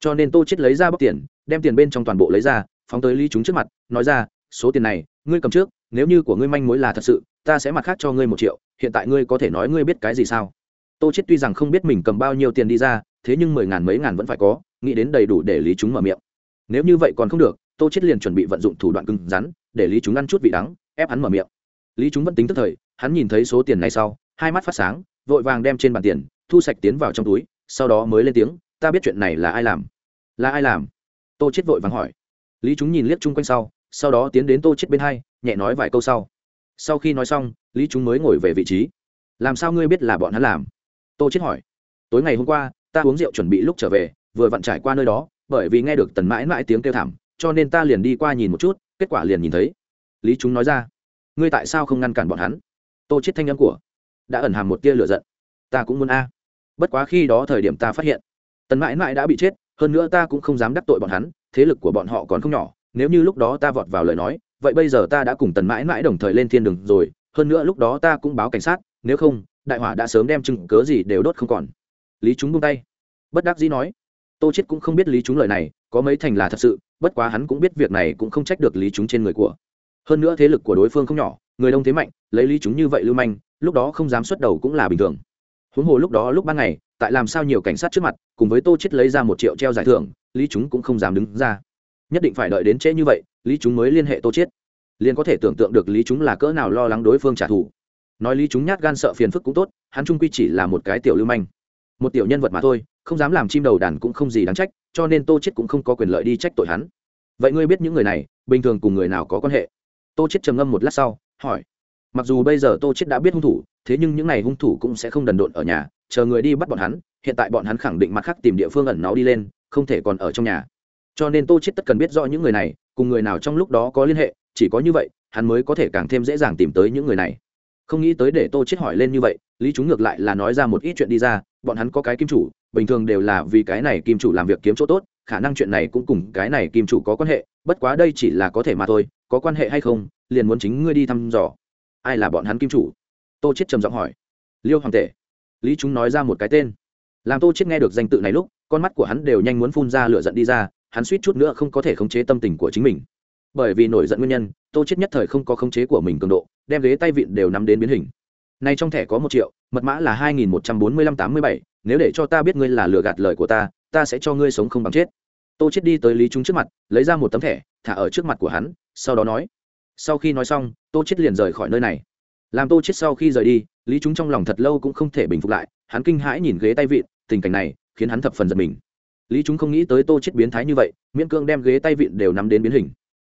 Cho nên tô chết lấy ra bóc tiền, đem tiền bên trong toàn bộ lấy ra phóng tới lý chúng trước mặt, nói ra, số tiền này, ngươi cầm trước, nếu như của ngươi manh mối là thật sự, ta sẽ mặt khác cho ngươi một triệu, hiện tại ngươi có thể nói ngươi biết cái gì sao? Tô chết tuy rằng không biết mình cầm bao nhiêu tiền đi ra, thế nhưng mười ngàn mấy ngàn vẫn phải có, nghĩ đến đầy đủ để lý chúng mở miệng. Nếu như vậy còn không được, tô chết liền chuẩn bị vận dụng thủ đoạn cứng rắn, để lý chúng ăn chút vị đắng, ép hắn mở miệng. Lý chúng vẫn tính tức thời, hắn nhìn thấy số tiền này sau, hai mắt phát sáng, vội vàng đem trên bàn tiền, thu sạch tiến vào trong túi, sau đó mới lên tiếng, ta biết chuyện này là ai làm? Là ai làm? Tô chết vội vàng hỏi lý chúng nhìn liếc chung quanh sau sau đó tiến đến tô chết bên hai, nhẹ nói vài câu sau. Sau khi nói xong, lý chúng mới ngồi về vị trí. Làm sao ngươi biết là bọn hắn làm? Tô chết hỏi. Tối ngày hôm qua, ta uống rượu chuẩn bị lúc trở về, vừa vặn trải qua nơi đó, bởi vì nghe được tần mãi mãi tiếng kêu thảm, cho nên ta liền đi qua nhìn một chút, kết quả liền nhìn thấy. Lý chúng nói ra. Ngươi tại sao không ngăn cản bọn hắn? Tô chết thanh âm của. Đã ẩn hàm một tia lửa giận. Ta cũng muốn a. Bất quá khi đó thời điểm ta phát hiện, tần mãi mãi đã bị chết, hơn nữa ta cũng không dám đắc tội bọn hắn thế lực của bọn họ còn không nhỏ, nếu như lúc đó ta vọt vào lời nói, vậy bây giờ ta đã cùng tần mãi mãi đồng thời lên thiên đường rồi, hơn nữa lúc đó ta cũng báo cảnh sát, nếu không, đại hỏa đã sớm đem chứng cớ gì đều đốt không còn. Lý chúng buông tay. Bất đắc dĩ nói, tô chết cũng không biết lý chúng lời này, có mấy thành là thật sự, bất quá hắn cũng biết việc này cũng không trách được lý chúng trên người của. Hơn nữa thế lực của đối phương không nhỏ, người đông thế mạnh, lấy lý chúng như vậy lưu manh, lúc đó không dám xuất đầu cũng là bình thường. Huống hồ lúc đó lúc ban ngày tại làm sao nhiều cảnh sát trước mặt, cùng với tô chết lấy ra một triệu treo giải thưởng, lý chúng cũng không dám đứng ra. Nhất định phải đợi đến trễ như vậy, lý chúng mới liên hệ tô chết liền có thể tưởng tượng được lý chúng là cỡ nào lo lắng đối phương trả thù. Nói lý chúng nhát gan sợ phiền phức cũng tốt, hắn trung quy chỉ là một cái tiểu lưu manh. Một tiểu nhân vật mà thôi, không dám làm chim đầu đàn cũng không gì đáng trách, cho nên tô chết cũng không có quyền lợi đi trách tội hắn. Vậy ngươi biết những người này, bình thường cùng người nào có quan hệ? Tô chết trầm ngâm một lát sau, hỏi. Mặc dù bây giờ tô chết đã biết hung thủ thế nhưng những này hung thủ cũng sẽ không đần độn ở nhà, chờ người đi bắt bọn hắn, hiện tại bọn hắn khẳng định mặt khác tìm địa phương ẩn náu đi lên, không thể còn ở trong nhà. Cho nên tô chết tất cần biết rõ những người này, cùng người nào trong lúc đó có liên hệ, chỉ có như vậy, hắn mới có thể càng thêm dễ dàng tìm tới những người này. Không nghĩ tới để tô chết hỏi lên như vậy, lý chúng ngược lại là nói ra một ít chuyện đi ra, bọn hắn có cái kim chủ, bình thường đều là vì cái này kim chủ làm việc kiếm chỗ tốt, khả năng chuyện này cũng cùng cái này kim chủ có quan hệ, bất quá đây chỉ là có thể mà thôi, có quan hệ hay không, liền muốn chính ngươi đi thăm dò. Ai là bọn hắn kim chủ? Tô chết trầm giọng hỏi. Liêu hoàng tể. Lý chúng nói ra một cái tên. Làm tô chết nghe được danh tự này lúc, con mắt của hắn đều nhanh muốn phun ra lửa giận đi ra, hắn suýt chút nữa không có thể khống chế tâm tình của chính mình. Bởi vì nổi giận nguyên nhân, tô chết nhất thời không có khống chế của mình cường độ, đem ghế tay vịn đều nắm đến biến hình. Nay trong thẻ có một triệu, mật mã là hai nghìn một trăm bốn mươi lăm tám mươi bảy, nếu để cho ta biết ngươi là lừa gạt lời của ta ta sẽ cho ngươi sống không bằng chết. Tô chết đi tới lý chúng trước mặt, lấy ra một tấm thẻ, thả ở trước mặt của hắn, sau đó nói. Sau khi nói xong, tô chết liền rời khỏi nơi này làm tô chết sau khi rời đi, lý chúng trong lòng thật lâu cũng không thể bình phục lại, hắn kinh hãi nhìn ghế tay vịn, tình cảnh này khiến hắn thập phần giật mình. Lý chúng không nghĩ tới tô chết biến thái như vậy, miễn cương đem ghế tay vịn đều nắm đến biến hình.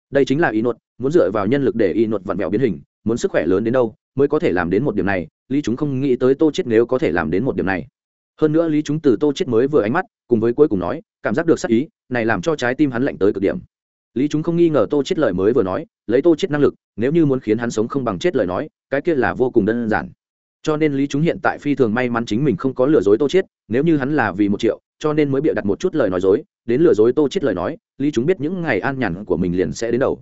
Đây chính là y nuột, muốn dựa vào nhân lực để y nuột vặn vẹo biến hình, muốn sức khỏe lớn đến đâu mới có thể làm đến một điểm này, lý chúng không nghĩ tới tô chết nếu có thể làm đến một điểm này. Hơn nữa lý chúng từ tô chết mới vừa ánh mắt, cùng với cuối cùng nói, cảm giác được sắc ý, này làm cho trái tim hắn lạnh tới cực điểm lý chúng không nghi ngờ tô chết lời mới vừa nói, lấy tô chết năng lực, nếu như muốn khiến hắn sống không bằng chết lời nói, cái kia là vô cùng đơn giản. Cho nên lý chúng hiện tại phi thường may mắn chính mình không có lừa dối tô chết nếu như hắn là vì một triệu, cho nên mới bịa đặt một chút lời nói dối, đến lừa dối tô chết lời nói, lý chúng biết những ngày an nhàn của mình liền sẽ đến đầu.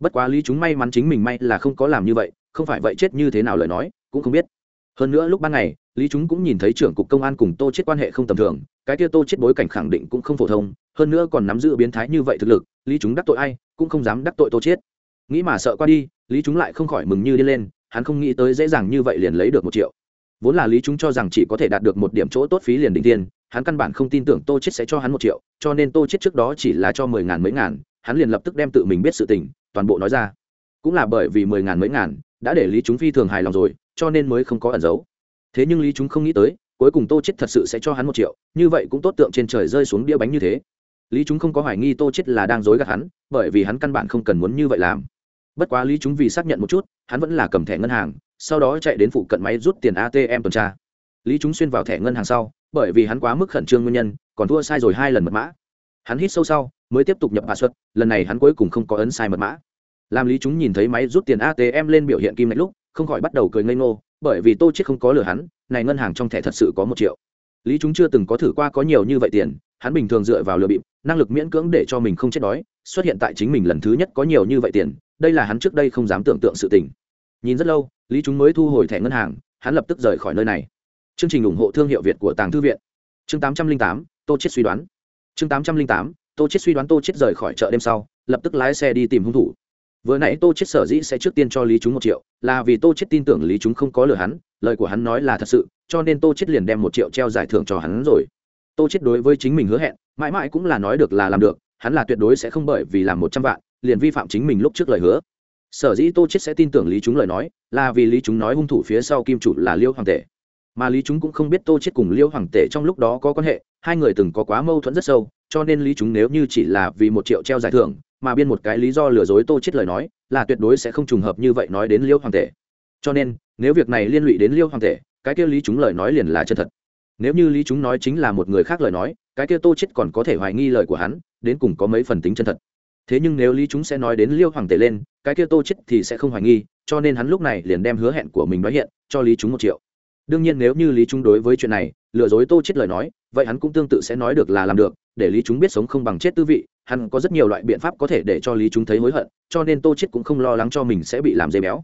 Bất quá lý chúng may mắn chính mình may là không có làm như vậy, không phải vậy chết như thế nào lời nói, cũng không biết. Hơn nữa lúc ban ngày lý chúng cũng nhìn thấy trưởng cục công an cùng tô chết quan hệ không tầm thường, cái kia tô chết bối cảnh khẳng định cũng không phổ thông, hơn nữa còn nắm giữ biến thái như vậy thực lực, lý chúng đắc tội ai, cũng không dám đắc tội tô chết nghĩ mà sợ qua đi, lý chúng lại không khỏi mừng như đi lên, hắn không nghĩ tới dễ dàng như vậy liền lấy được một triệu. Vốn là lý chúng cho rằng chỉ có thể đạt được một điểm chỗ tốt phí liền định tiền, hắn căn bản không tin tưởng tô chết sẽ cho hắn một triệu, cho nên tô chết trước đó chỉ là cho mười ngàn mấy ngàn, hắn liền lập tức đem tự mình biết sự tình, toàn bộ nói ra. Cũng là bởi vì mười ngàn mấy ngàn, đã để lý chúng phi thường hài lòng rồi, cho nên mới không có ẩn giấu thế nhưng lý chúng không nghĩ tới, cuối cùng tô chết thật sự sẽ cho hắn một triệu, như vậy cũng tốt tượng trên trời rơi xuống đĩa bánh như thế. Lý chúng không có hoài nghi tô chết là đang dối gạt hắn, bởi vì hắn căn bản không cần muốn như vậy làm. Bất quá lý chúng vì xác nhận một chút, hắn vẫn là cầm thẻ ngân hàng, sau đó chạy đến phụ cận máy rút tiền atm tuần tra. Lý chúng xuyên vào thẻ ngân hàng sau, bởi vì hắn quá mức khẩn trương nguyên nhân, còn thua sai rồi hai lần mật mã. Hắn hít sâu sau, mới tiếp tục nhập hạ xuất lần này hắn cuối cùng không có ấn sai mật mã. Làm lý chúng nhìn thấy máy rút tiền atm lên biểu hiện kim ngạch lúc, không khỏi bắt đầu cười ngây ngô bởi vì tô chết không có lừa hắn này ngân hàng trong thẻ thật sự có một triệu. Lý chúng chưa từng có thử qua có nhiều như vậy tiền hắn bình thường dựa vào lừa bịp năng lực miễn cưỡng để cho mình không chết đói xuất hiện tại chính mình lần thứ nhất có nhiều như vậy tiền đây là hắn trước đây không dám tưởng tượng sự tình. Nhìn rất lâu lý chúng mới thu hồi thẻ ngân hàng hắn lập tức rời khỏi nơi này. Chương trình ủng hộ thương hiệu việt của tàng thư viện. Chương 808, tô chết suy đoán. Chương 808, tô chết suy đoán tô chết rời khỏi chợ đêm sau lập tức lái xe đi tìm hung thủ vừa nãy tô chết sở dĩ sẽ trước tiên cho lý chúng một triệu, là vì tô chết tin tưởng lý chúng không có lừa hắn, lời của hắn nói là thật sự, cho nên tô chết liền đem một triệu treo giải thưởng cho hắn rồi. Tô chết đối với chính mình hứa hẹn, mãi mãi cũng là nói được là làm được, hắn là tuyệt đối sẽ không bởi vì làm một trăm vạn, liền vi phạm chính mình lúc trước lời hứa. Sở dĩ tô chết sẽ tin tưởng lý chúng lời nói, là vì lý chúng nói hung thủ phía sau kim chủ là liêu hoàng tể. Mà lý chúng cũng không biết tô chết cùng liêu hoàng tể trong lúc đó có quan hệ, hai người từng có quá mâu thuẫn rất sâu, cho nên lý chúng nếu như chỉ là vì một triệu treo giải thưởng mà biên một cái lý do lừa dối tô chết lời nói, là tuyệt đối sẽ không trùng hợp như vậy nói đến liêu hoàng tể. Cho nên, nếu việc này liên lụy đến liêu hoàng tể, cái kia lý chúng lời nói liền là chân thật. Nếu như lý chúng nói chính là một người khác lời nói, cái kia tô chết còn có thể hoài nghi lời của hắn, đến cùng có mấy phần tính chân thật. Thế nhưng nếu lý chúng sẽ nói đến liêu hoàng tể lên, cái kia tô chết thì sẽ không hoài nghi, cho nên hắn lúc này liền đem hứa hẹn của mình nói hiện, cho lý chúng một triệu. Đương nhiên nếu như lý chúng đối với chuyện này, lừa dối tô chết lời nói vậy hắn cũng tương tự sẽ nói được là làm được, để lý chúng biết sống không bằng chết tư vị, hắn có rất nhiều loại biện pháp có thể để cho lý chúng thấy hối hận, cho nên tô chết cũng không lo lắng cho mình sẽ bị làm dây béo.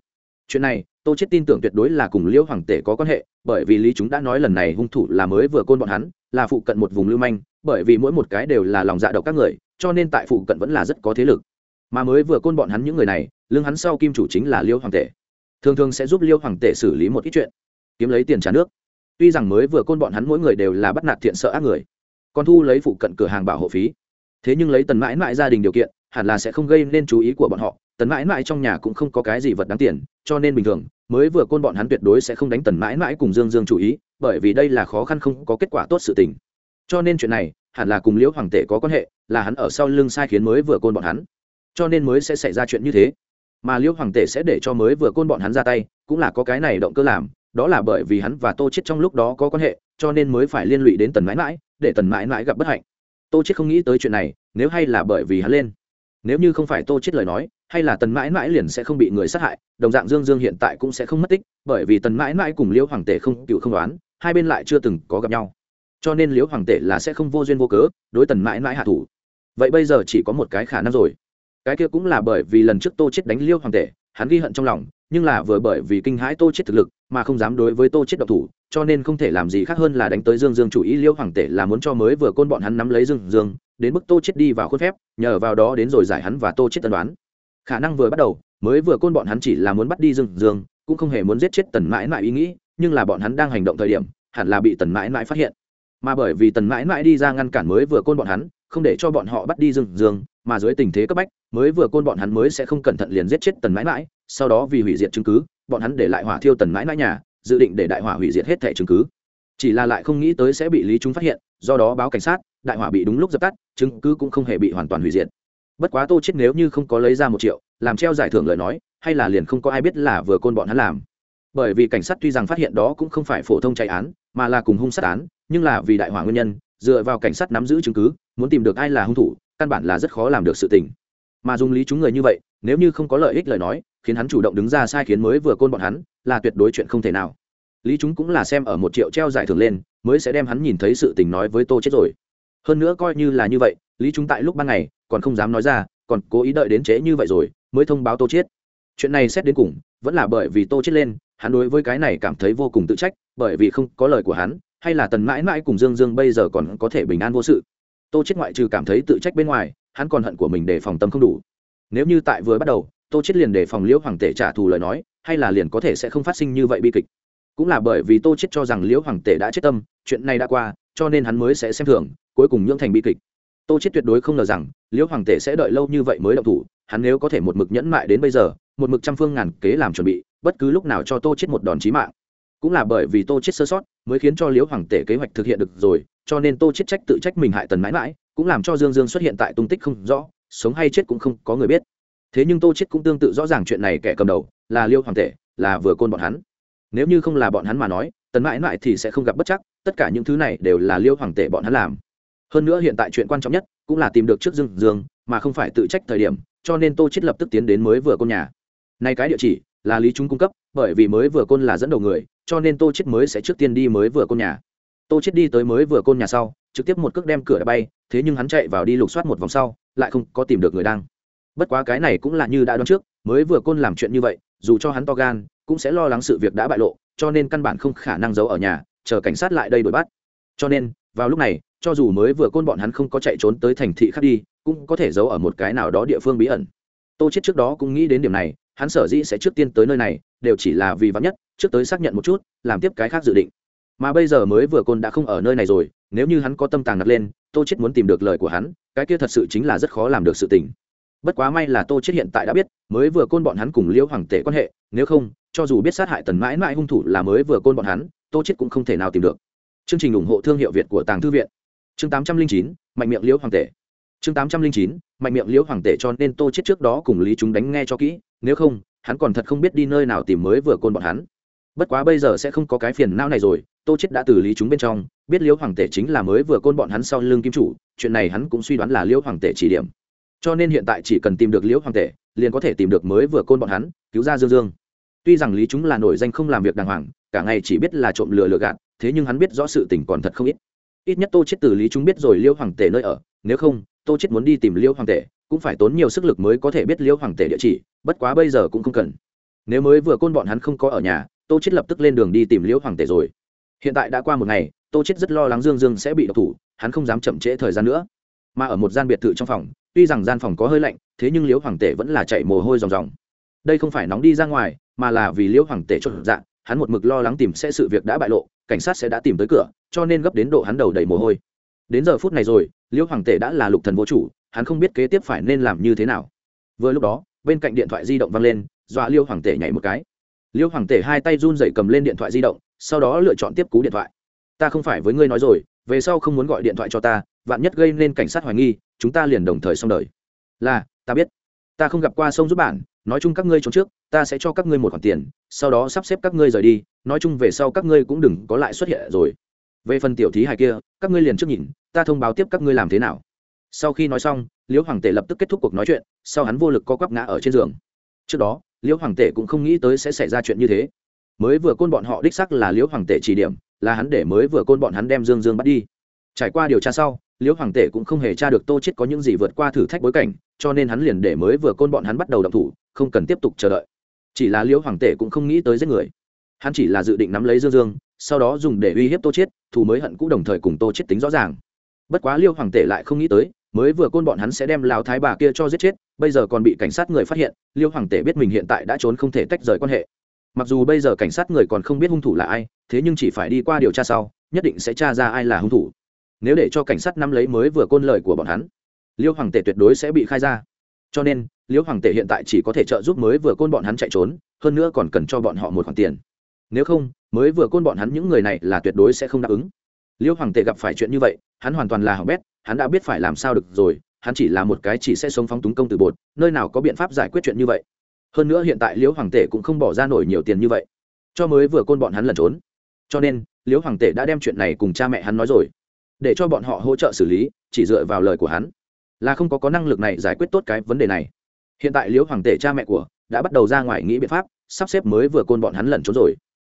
Chuyện này, tô chết tin tưởng tuyệt đối là cùng liễu hoàng tể có quan hệ, bởi vì lý chúng đã nói lần này hung thủ là mới vừa côn bọn hắn, là phụ cận một vùng lưu manh, bởi vì mỗi một cái đều là lòng dạ độc các người, cho nên tại phụ cận vẫn là rất có thế lực. Mà mới vừa côn bọn hắn những người này lương hắn sau kim chủ chính là liêu hoàng tể. Thường thường sẽ giúp liêu hoàng tể xử lý một ít chuyện. Kiếm lấy tiền trả nước tuy rằng mới vừa côn bọn hắn mỗi người đều là bắt nạt thiện sợ ác người, còn thu lấy phụ cận cửa hàng bảo hộ phí. Thế nhưng lấy tần mãi mãi gia đình điều kiện, hẳn là sẽ không gây nên chú ý của bọn họ, tần mãi mãi trong nhà cũng không có cái gì vật đáng tiền, cho nên bình thường, mới vừa côn bọn hắn tuyệt đối sẽ không đánh tần mãi mãi cùng dương dương chú ý, bởi vì đây là khó khăn không có kết quả tốt sự tình. Cho nên chuyện này, hẳn là cùng liễu hoàng tể có quan hệ, là hắn ở sau lưng sai khiến mới vừa côn bọn hắn. Cho nên mới sẽ xảy ra chuyện như thế. Mà liễu hoàng tể sẽ để cho mới vừa côn bọn hắn ra tay, cũng là có cái này động cơ làm đó là bởi vì hắn và tô chết trong lúc đó có quan hệ, cho nên mới phải liên lụy đến tần mãi mãi, để tần mãi mãi gặp bất hạnh. Tô chết không nghĩ tới chuyện này, nếu hay là bởi vì hắn lên. Nếu như không phải tô chết lời nói, hay là tần mãi mãi liền sẽ không bị người sát hại, đồng dạng dương dương hiện tại cũng sẽ không mất tích, bởi vì tần mãi mãi cùng liễu hoàng tể không cựu không đoán, hai bên lại chưa từng có gặp nhau. Cho nên liễu hoàng tể là sẽ không vô duyên vô cớ đối tần mãi mãi hạ thủ. Vậy bây giờ chỉ có một cái khả năng rồi. Cái kia cũng là bởi vì lần trước tô chết đánh liễu hoàng tể, hắn ghi hận trong lòng nhưng là vừa bởi vì kinh hãi tô chết thực lực, mà không dám đối với tô chết độc thủ, cho nên không thể làm gì khác hơn là đánh tới dương dương chủ ý liêu hoàng tể là muốn cho mới vừa côn bọn hắn nắm lấy dương dương, đến mức tô chết đi vào khuôn phép, nhờ vào đó đến rồi giải hắn và tô chết tân đoán khả năng vừa bắt đầu, mới vừa côn bọn hắn chỉ là muốn bắt đi dương dương, cũng không hề muốn giết chết tần mãi mãi ý nghĩ, nhưng là bọn hắn đang hành động thời điểm, hẳn là bị tần mãi mãi phát hiện. Mà bởi vì tần mãi mãi đi ra ngăn cản mới vừa côn bọn hắn, không để cho bọn họ bắt đi dương dương, mà dưới tình thế cấp bách, mới vừa côn bọn hắn mới sẽ không cẩn thận liền giết chết tần mãi mãi sau đó vì hủy diệt chứng cứ, bọn hắn để lại hỏa thiêu tần mãi mãi nhà, dự định để đại hỏa hủy diệt hết thẻ chứng cứ. Chỉ là lại không nghĩ tới sẽ bị lý chúng phát hiện, do đó báo cảnh sát, đại hỏa bị đúng lúc dập tắt, chứng cứ cũng không hề bị hoàn toàn hủy diệt. Bất quá tô chết nếu như không có lấy ra một triệu, làm treo giải thưởng lời nói, hay là liền không có ai biết là vừa côn bọn hắn làm. Bởi vì cảnh sát tuy rằng phát hiện đó cũng không phải phổ thông chạy án, mà là cùng hung sát án, nhưng là vì đại hỏa nguyên nhân, dựa vào cảnh sát nắm giữ chứng cứ, muốn tìm được ai là hung thủ, căn bản là rất khó làm được sự tình. Mà dùng lý chúng người như vậy, nếu như không có lợi ích lời nói khiến hắn chủ động đứng ra sai khiến mới vừa côn bọn hắn, là tuyệt đối chuyện không thể nào. Lý chúng cũng là xem ở một triệu treo giải thưởng lên, mới sẽ đem hắn nhìn thấy sự tình nói với tô chết rồi. Hơn nữa coi như là như vậy, lý chúng tại lúc ban ngày, còn không dám nói ra, còn cố ý đợi đến chế như vậy rồi, mới thông báo tô chết. Chuyện này xét đến cùng, vẫn là bởi vì tô chết lên, hắn đối với cái này cảm thấy vô cùng tự trách, bởi vì không có lời của hắn, hay là tần mãi mãi cùng dương dương bây giờ còn có thể bình an vô sự. Tô chết ngoại trừ cảm thấy tự trách bên ngoài, hắn còn hận của mình để phòng tâm không đủ. Nếu như tại vừa bắt đầu tô chết liền để phòng liễu hoàng tể trả thù lời nói, hay là liền có thể sẽ không phát sinh như vậy bi kịch. Cũng là bởi vì tô chết cho rằng liễu hoàng tể đã chết tâm, chuyện này đã qua, cho nên hắn mới sẽ xem thường, cuối cùng nhưỡng thành bi kịch. Tô chết tuyệt đối không ngờ rằng, liễu hoàng tể sẽ đợi lâu như vậy mới động thủ, hắn nếu có thể một mực nhẫn mại đến bây giờ, một mực trăm phương ngàn kế làm chuẩn bị, bất cứ lúc nào cho tô chết một đòn chí mạng. Cũng là bởi vì tô chết sơ sót, mới khiến cho liễu hoàng tể kế hoạch thực hiện được rồi, cho nên tô chết trách tự trách mình hại tần mãi mãi, cũng làm cho dương dương xuất hiện tại tung tích không rõ, sống hay chết cũng không có người biết thế nhưng tô chết cũng tương tự rõ ràng chuyện này kẻ cầm đầu, là liêu hoàng tể là vừa côn bọn hắn. Nếu như không là bọn hắn mà nói, tần mãi mãi thì sẽ không gặp bất chắc, tất cả những thứ này đều là liêu hoàng tể bọn hắn làm. Hơn nữa hiện tại chuyện quan trọng nhất, cũng là tìm được trước dương dương, mà không phải tự trách thời điểm, cho nên tô chết lập tức tiến đến mới vừa côn nhà. Nay cái địa chỉ, là lý chúng cung cấp, bởi vì mới vừa côn là dẫn đầu người, cho nên tô chết mới sẽ trước tiên đi mới vừa côn nhà. Tô chết đi tới mới vừa côn nhà sau, trực tiếp một cước đem cửa đã bay, thế nhưng hắn chạy vào đi lục soát một vòng sau, lại không có tìm được người đang bất quá cái này cũng là như đã đoán trước, mới vừa côn làm chuyện như vậy, dù cho hắn to gan, cũng sẽ lo lắng sự việc đã bại lộ, cho nên căn bản không khả năng giấu ở nhà, chờ cảnh sát lại đây đuổi bắt. Cho nên, vào lúc này, cho dù mới vừa côn bọn hắn không có chạy trốn tới thành thị khác đi, cũng có thể giấu ở một cái nào đó địa phương bí ẩn. Tô chết trước đó cũng nghĩ đến điểm này, hắn sở dĩ sẽ trước tiên tới nơi này, đều chỉ là vì vắng nhất, trước tới xác nhận một chút, làm tiếp cái khác dự định. Mà bây giờ mới vừa côn đã không ở nơi này rồi, nếu như hắn có tâm tàng đặt lên, tô chết muốn tìm được lời của hắn, cái kia thật sự chính là rất khó làm được sự tình bất quá may là tô chết hiện tại đã biết mới vừa côn bọn hắn cùng liễu hoàng tể quan hệ nếu không cho dù biết sát hại tần mãi mãi hung thủ là mới vừa côn bọn hắn tô chết cũng không thể nào tìm được. Chương trình ủng hộ thương hiệu việt của tàng thư viện. Chương 809, mạnh miệng liễu hoàng tể. Chương 809, mạnh miệng liễu hoàng tể cho nên tô chết trước đó cùng lý chúng đánh nghe cho kỹ nếu không hắn còn thật không biết đi nơi nào tìm mới vừa côn bọn hắn. Bất quá bây giờ sẽ không có cái phiền não này rồi tô chết đã từ lý chúng bên trong biết liễu hoàng tể chính là mới vừa côn bọn hắn sau lưng kim chủ chuyện này hắn cũng suy đoán là liễu hoàng tể chỉ điểm cho nên hiện tại chỉ cần tìm được liễu hoàng tể, liền có thể tìm được mới vừa côn bọn hắn, cứu ra dương dương. Tuy rằng lý chúng là nổi danh không làm việc đàng hoàng, cả ngày chỉ biết là trộm lừa lừa gạt, thế nhưng hắn biết rõ sự tình còn thật không ít. Ít nhất tô chết từ lý chúng biết rồi liễu hoàng tể nơi ở, nếu không, tô chết muốn đi tìm liễu hoàng tể, cũng phải tốn nhiều sức lực mới có thể biết liễu hoàng tể địa chỉ, bất quá bây giờ cũng không cần. Nếu mới vừa côn bọn hắn không có ở nhà, tô chết lập tức lên đường đi tìm liễu hoàng tể rồi. Hiện tại đã qua một ngày, tô chết rất lo lắng dương dương sẽ bị độc thủ, hắn không dám chậm trễ thời gian nữa. Mà ở một gian biệt thự trong phòng tuy rằng gian phòng có hơi lạnh, thế nhưng liễu hoàng tể vẫn là chạy mồ hôi ròng ròng. Đây không phải nóng đi ra ngoài, mà là vì liễu hoàng tể chốt dạng hắn một mực lo lắng tìm sẽ sự việc đã bại lộ, cảnh sát sẽ đã tìm tới cửa, cho nên gấp đến độ hắn đầu đầy mồ hôi. Đến giờ phút này rồi, liễu hoàng tể đã là lục thần vô chủ, hắn không biết kế tiếp phải nên làm như thế nào. Vừa lúc đó, bên cạnh điện thoại di động vang lên, dọa liêu hoàng tể nhảy một cái. Liêu hoàng tể hai tay run dậy cầm lên điện thoại di động, sau đó lựa chọn tiếp cú điện thoại ta không phải với ngươi nói rồi, về sau không muốn gọi điện thoại cho ta, vạn nhất gây nên cảnh sát hoài nghi, chúng ta liền đồng thời xong đời. Là, ta biết. Ta không gặp qua sông giúp bạn, nói chung các ngươi trốn trước, ta sẽ cho các ngươi một khoản tiền, sau đó sắp xếp các ngươi rời đi, nói chung về sau các ngươi cũng đừng có lại xuất hiện rồi. Về phần tiểu thí hài kia, các ngươi liền trước nhìn, ta thông báo tiếp các ngươi làm thế nào. Sau khi nói xong, liễu hoàng tể lập tức kết thúc cuộc nói chuyện, sau hắn vô lực co quắp ngã ở trên giường. Trước đó, liễu hoàng tể cũng không nghĩ tới sẽ xảy ra chuyện như thế. Mới vừa côn bọn họ đích sắc là liễu hoàng tể chỉ điểm là hắn để mới vừa côn bọn hắn đem dương dương bắt đi. Trải qua điều tra sau, liễu hoàng tể cũng không hề tra được tô chết có những gì vượt qua thử thách bối cảnh, cho nên hắn liền để mới vừa côn bọn hắn bắt đầu động thủ, không cần tiếp tục chờ đợi. Chỉ là liễu hoàng tể cũng không nghĩ tới giết người. Hắn chỉ là dự định nắm lấy dương dương, sau đó dùng để uy hiếp tô chết thù mới hận cũng đồng thời cùng tô chết tính rõ ràng. Bất quá liêu hoàng tể lại không nghĩ tới, mới vừa côn bọn hắn sẽ đem lao thái bà kia cho giết chết, bây giờ còn bị cảnh sát người phát hiện liêu hoàng tể biết mình hiện tại đã trốn không thể tách rời quan hệ. Mặc dù bây giờ cảnh sát người còn không biết hung thủ là ai thế nhưng chỉ phải đi qua điều tra sau, nhất định sẽ tra ra ai là hung thủ. Nếu để cho cảnh sát nắm lấy mới vừa côn lời của bọn hắn, liêu hoàng tể tuyệt đối sẽ bị khai ra. Cho nên, liêu hoàng tể hiện tại chỉ có thể trợ giúp mới vừa côn bọn hắn chạy trốn, hơn nữa còn cần cho bọn họ một khoản tiền. Nếu không, mới vừa côn bọn hắn những người này là tuyệt đối sẽ không đáp ứng. Liêu hoàng tể gặp phải chuyện như vậy, hắn hoàn toàn là hỏng bét, hắn đã biết phải làm sao được rồi, hắn chỉ là một cái chỉ sẽ sống phóng túng công từ bột, nơi nào có biện pháp giải quyết chuyện như vậy. Hơn nữa hiện tại liễu hoàng tể cũng không bỏ ra nổi nhiều tiền như vậy, cho mới vừa côn bọn hắn lẩn trốn cho nên, liễu hoàng tể đã đem chuyện này cùng cha mẹ hắn nói rồi. Để cho bọn họ hỗ trợ xử lý, chỉ dựa vào lời của hắn. Là không có có năng lực này giải quyết tốt cái vấn đề này. Hiện tại liễu hoàng tể cha mẹ của đã bắt đầu ra ngoài nghĩ biện pháp, sắp xếp mới vừa côn bọn hắn lẩn trốn rồi.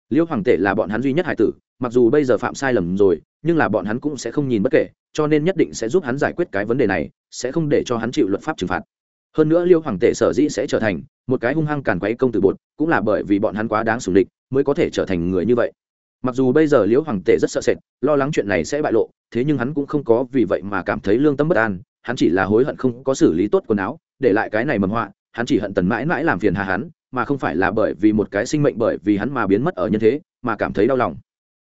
Liễu hoàng tể là bọn hắn duy nhất hải tử, mặc dù bây giờ phạm sai lầm rồi, nhưng là bọn hắn cũng sẽ không nhìn bất kể, cho nên nhất định sẽ giúp hắn giải quyết cái vấn đề này, sẽ không để cho hắn chịu luật pháp trừng phạt. Hơn nữa liêu hoàng tể sở dĩ sẽ trở thành một cái hung hăng càn quấy công tử bột, cũng là bởi vì bọn hắn quá đáng sủng địch, mới có thể trở thành người như vậy mặc dù bây giờ liễu hoàng tể rất sợ sệt, lo lắng chuyện này sẽ bại lộ, thế nhưng hắn cũng không có vì vậy mà cảm thấy lương tâm bất an, hắn chỉ là hối hận không có xử lý tốt quần áo, để lại cái này mầm họa, hắn chỉ hận tần mãi mãi làm phiền hà hắn, mà không phải là bởi vì một cái sinh mệnh bởi vì hắn mà biến mất ở nhân thế, mà cảm thấy đau lòng.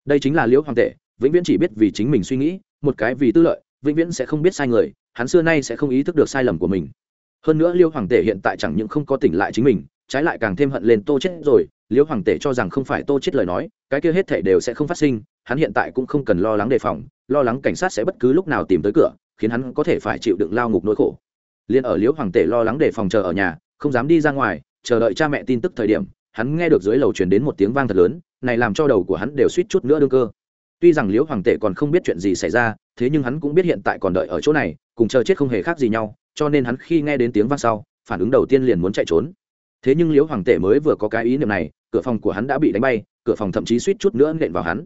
Đây chính là liễu hoàng tể, vĩnh viễn chỉ biết vì chính mình suy nghĩ, một cái vì tư lợi, vĩnh viễn sẽ không biết sai người, hắn xưa nay sẽ không ý thức được sai lầm của mình. Hơn nữa liêu hoàng tể hiện tại chẳng những không có tỉnh lại chính mình, trái lại càng thêm hận lên tô chết rồi Liễu hoàng tể cho rằng không phải tô chết lời nói, cái kia hết thể đều sẽ không phát sinh, hắn hiện tại cũng không cần lo lắng đề phòng, lo lắng cảnh sát sẽ bất cứ lúc nào tìm tới cửa, khiến hắn có thể phải chịu đựng lao ngục nỗi khổ. Liên ở Liễu hoàng tể lo lắng đề phòng chờ ở nhà, không dám đi ra ngoài, chờ đợi cha mẹ tin tức thời điểm, hắn nghe được dưới lầu truyền đến một tiếng vang thật lớn, này làm cho đầu của hắn đều suýt chút nữa đương cơ. Tuy rằng liễu hoàng tể còn không biết chuyện gì xảy ra, thế nhưng hắn cũng biết hiện tại còn đợi ở chỗ này, cùng chờ chết không hề khác gì nhau, cho nên hắn khi nghe đến tiếng vang sau, phản ứng đầu tiên liền muốn chạy trốn. Thế nhưng liễu hoàng tể mới vừa có cái ý niệm này cửa phòng của hắn đã bị đánh bay, cửa phòng thậm chí suýt chút nữa nện vào hắn.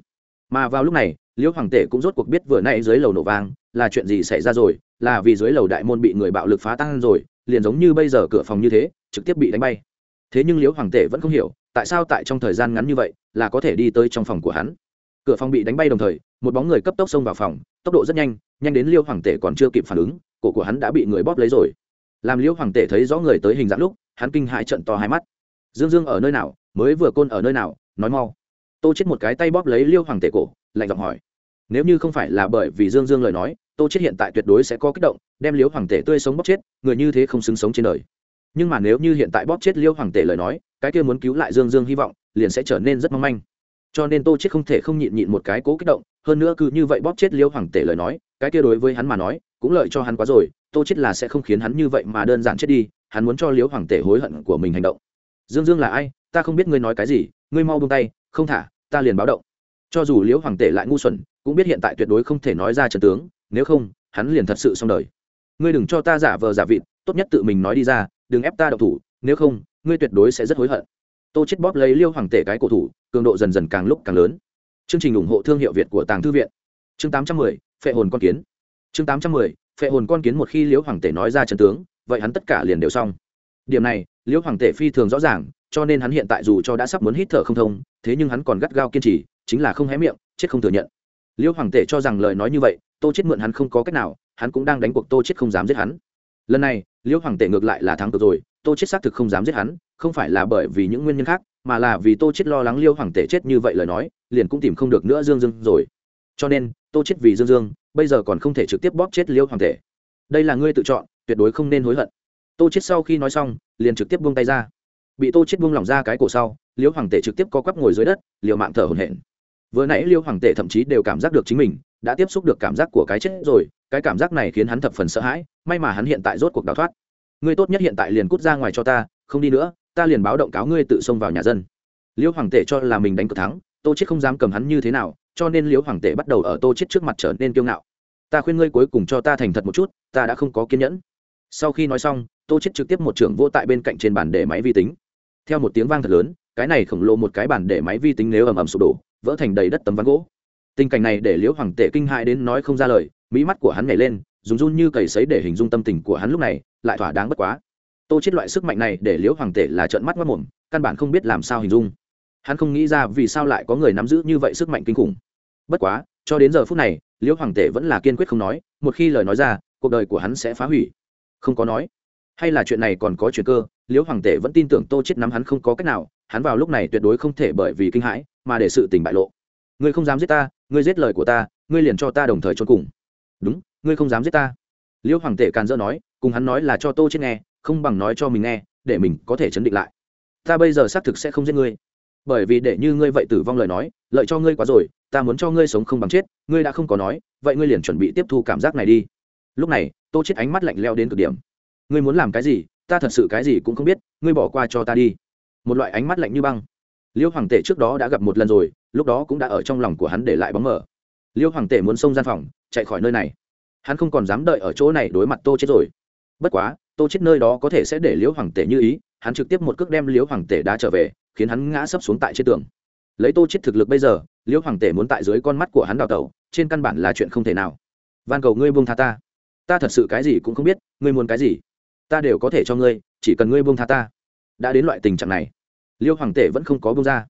Mà vào lúc này, liễu hoàng tể cũng rốt cuộc biết vừa nay dưới lầu nổ vang là chuyện gì xảy ra rồi, là vì dưới lầu đại môn bị người bạo lực phá tan rồi, liền giống như bây giờ cửa phòng như thế, trực tiếp bị đánh bay. Thế nhưng liễu hoàng tể vẫn không hiểu, tại sao tại trong thời gian ngắn như vậy là có thể đi tới trong phòng của hắn. Cửa phòng bị đánh bay đồng thời, một bóng người cấp tốc xông vào phòng, tốc độ rất nhanh nhanh đến liêu hoàng tể còn chưa kịp phản ứng, cổ của hắn đã bị người bóp lấy rồi. Làm liêu hoàng tể thấy rõ người tới hình dạng lúc, hắn kinh hãi trận to hai mắt. Dương dương ở nơi nào? Mới vừa côn ở nơi nào, nói mau. Tô chết một cái tay bóp lấy liêu hoàng tể cổ, lạnh giọng hỏi. Nếu như không phải là bởi vì dương dương lời nói, tô chết hiện tại tuyệt đối sẽ có kích động, đem liêu hoàng tể tươi sống bóp chết, người như thế không xứng sống trên đời. Nhưng mà nếu như hiện tại bóp chết liêu hoàng tể lời nói, cái kia muốn cứu lại dương dương hy vọng, liền sẽ trở nên rất mong manh. Cho nên tô chết không thể không nhịn nhịn một cái cố kích động, hơn nữa cứ như vậy bóp chết liêu hoàng tể lời nói, cái kia đối với hắn mà nói, cũng lợi cho hắn quá rồi, tô chết là sẽ không khiến hắn như vậy mà đơn giản chết đi, hắn muốn cho liêu hoàng tể hối hận của mình hành động. Dương dương là ai? Ta không biết ngươi nói cái gì ngươi mau buông tay không thả ta liền báo động. Cho dù Liễu hoàng tể lại ngu xuẩn cũng biết hiện tại tuyệt đối không thể nói ra trận tướng nếu không hắn liền thật sự xong đời. Ngươi đừng cho ta giả vờ giả vịt tốt nhất tự mình nói đi ra đừng ép ta độc thủ nếu không ngươi tuyệt đối sẽ rất hối hận. Tô chết bóp lấy liêu hoàng tể cái cổ thủ cường độ dần dần càng lúc càng lớn. Chương trình ủng hộ thương hiệu việt của tàng thư viện. Chương 810, phệ hồn con kiến. Chương 810, phệ hồn con kiến một khi liễu hoàng tể nói ra trận tướng vậy hắn tất cả liền đều xong. Điểm này liễu hoàng tể phi thường rõ ràng cho nên hắn hiện tại dù cho đã sắp muốn hít thở không thông, thế nhưng hắn còn gắt gao kiên trì, chính là không hé miệng, chết không thừa nhận. Liêu hoàng tể cho rằng lời nói như vậy, tô chết mượn hắn không có cách nào, hắn cũng đang đánh cuộc tô chết không dám giết hắn. Lần này, Liêu hoàng tể ngược lại là thắng cược rồi, tô chết xác thực không dám giết hắn, không phải là bởi vì những nguyên nhân khác, mà là vì tô chết lo lắng liêu hoàng tể chết như vậy lời nói, liền cũng tìm không được nữa dương dương rồi. Cho nên, tô chết vì dương dương, bây giờ còn không thể trực tiếp bóp chết liêu hoàng tể. Đây là ngươi tự chọn, tuyệt đối không nên hối hận. Tô chết sau khi nói xong, liền trực tiếp buông tay ra bị tô chết buông lỏng ra cái cổ sau liêu hoàng tể trực tiếp co quắp ngồi dưới đất, liều mạng thở hổn hển. Vừa nãy liêu hoàng tể thậm chí đều cảm giác được chính mình đã tiếp xúc được cảm giác của cái chết rồi, cái cảm giác này khiến hắn thập phần sợ hãi, may mà hắn hiện tại rốt cuộc đào thoát. Ngươi tốt nhất hiện tại liền cút ra ngoài cho ta, không đi nữa, ta liền báo động cáo ngươi tự xông vào nhà dân. Liễu hoàng tể cho là mình đánh cược thắng, tô chết không dám cầm hắn như thế nào, cho nên liễu hoàng tể bắt đầu ở tô chết trước mặt trở nên kiêu ngạo. Ta khuyên ngươi cuối cùng cho ta thành thật một chút, ta đã không có kiên nhẫn. Sau khi nói xong, tô chết trực tiếp một trưởng vô tại bên cạnh trên bàn để máy vi tính theo một tiếng vang thật lớn, cái này khổng lồ một cái bàn để máy vi tính nếu ầm ầm sụp đổ, vỡ thành đầy đất tấm ván gỗ. Tình cảnh này để liễu hoàng tể kinh hại đến nói không ra lời, mỹ mắt của hắn nhảy lên dùng run như cầy sấy để hình dung tâm tình của hắn lúc này, lại thỏa đáng bất quá. Tô chết loại sức mạnh này để liễu hoàng tể là trợn mắt mất mồm căn bản không biết làm sao hình dung. Hắn không nghĩ ra vì sao lại có người nắm giữ như vậy sức mạnh kinh khủng. Bất quá, cho đến giờ phút này, liễu hoàng tể vẫn là kiên quyết không nói, một khi lời nói ra, cuộc đời của hắn sẽ phá hủy. Không có nói. Hay là chuyện này còn có chuyện cơ? Liễu hoàng tể vẫn tin tưởng tô chết nắm hắn không có cách nào, hắn vào lúc này tuyệt đối không thể bởi vì kinh hãi mà để sự tình bại lộ. Ngươi không dám giết ta, ngươi giết lời của ta, ngươi liền cho ta đồng thời trốn cùng. Đúng, ngươi không dám giết ta. Liễu hoàng tể càn dỡ nói, cùng hắn nói là cho tô chết nghe, không bằng nói cho mình nghe, để mình có thể chấn định lại. Ta bây giờ xác thực sẽ không giết ngươi. Bởi vì để như ngươi vậy tử vong lời nói, lợi cho ngươi quá rồi, ta muốn cho ngươi sống không bằng chết, ngươi đã không có nói, vậy ngươi liền chuẩn bị tiếp thu cảm giác này đi. Lúc này, tô chết ánh mắt lạnh leo đến cực điểm. Ngươi muốn làm cái gì ta thật sự cái gì cũng không biết, ngươi bỏ qua cho ta đi. Một loại ánh mắt lạnh như băng. Liêu hoàng tể trước đó đã gặp một lần rồi, lúc đó cũng đã ở trong lòng của hắn để lại bóng mờ. Liêu hoàng tể muốn xông gian phòng, chạy khỏi nơi này. Hắn không còn dám đợi ở chỗ này đối mặt tô chết rồi. Bất quá, tô chết nơi đó có thể sẽ để Liêu hoàng tể như ý, hắn trực tiếp một cước đem Liêu hoàng tể đá trở về, khiến hắn ngã sấp xuống tại trên tường. Lấy tô chết thực lực bây giờ, Liêu hoàng tể muốn tại dưới con mắt của hắn đào tẩu, trên căn bản là chuyện không thể nào. Van cầu ngươi buông tha ta. Ta thật sự cái gì cũng không biết, ngươi muốn cái gì? Ta đều có thể cho ngươi, chỉ cần ngươi buông tha ta. Đã đến loại tình trạng này, liêu hoàng tể vẫn không có buông ra.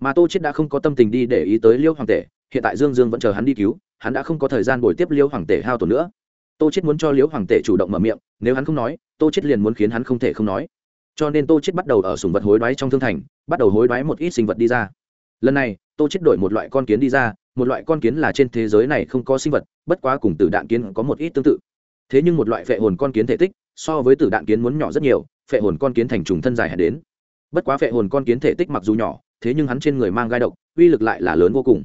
Mà tô chết đã không có tâm tình đi để ý tới liêu hoàng tể, hiện tại dương dương vẫn chờ hắn đi cứu, hắn đã không có thời gian bồi tiếp liêu hoàng tể hao tổn nữa. Tô chết muốn cho liêu hoàng tể chủ động mở miệng, nếu hắn không nói, tô chết liền muốn khiến hắn không thể không nói. Cho nên tô chết bắt đầu ở sùng vật hối đoái trong thương thành, bắt đầu hối đoái một ít sinh vật đi ra. Lần này, tô chết đổi một loại con kiến đi ra, một loại con kiến là trên thế giới này không có sinh vật, bất quá cùng tử đạn kiến có một ít tương tự. Thế nhưng một loại vệ hồn con kiến thể tích so với tử đạn kiến muốn nhỏ rất nhiều, phệ hồn con kiến thành trùng thân dài hẳn đến. Bất quá phệ hồn con kiến thể tích mặc dù nhỏ, thế nhưng hắn trên người mang gai độc, uy lực lại là lớn vô cùng.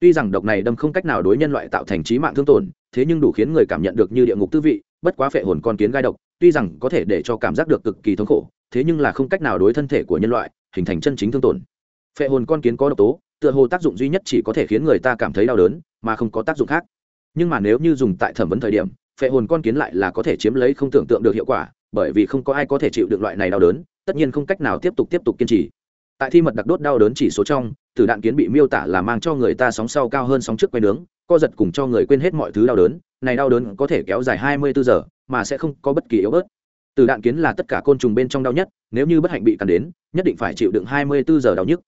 Tuy rằng độc này đâm không cách nào đối nhân loại tạo thành trí mạng thương tổn, thế nhưng đủ khiến người cảm nhận được như địa ngục tư vị, bất quá phệ hồn con kiến gai độc, tuy rằng có thể để cho cảm giác được cực kỳ thống khổ, thế nhưng là không cách nào đối thân thể của nhân loại hình thành chân chính thương tổn. Phệ hồn con kiến có độc tố, tựa hồ tác dụng duy nhất chỉ có thể khiến người ta cảm thấy đau đớn, mà không có tác dụng khác. Nhưng mà nếu như dùng tại thẩm vấn thời điểm phệ hồn con kiến lại là có thể chiếm lấy không tưởng tượng được hiệu quả, bởi vì không có ai có thể chịu được loại này đau đớn, tất nhiên không cách nào tiếp tục tiếp tục kiên trì. Tại thi mật đặc đốt đau đớn chỉ số trong, tử đạn kiến bị miêu tả là mang cho người ta sóng sau cao hơn sóng trước quay nướng, co giật cùng cho người quên hết mọi thứ đau đớn, này đau đớn có thể kéo dài hai mươi bốn giờ, mà sẽ không có bất kỳ yếu bớt. Tử đạn kiến là tất cả côn trùng bên trong đau nhất, nếu như bất hạnh bị cắn đến, nhất định phải chịu đựng hai mươi bốn giờ đau nhức.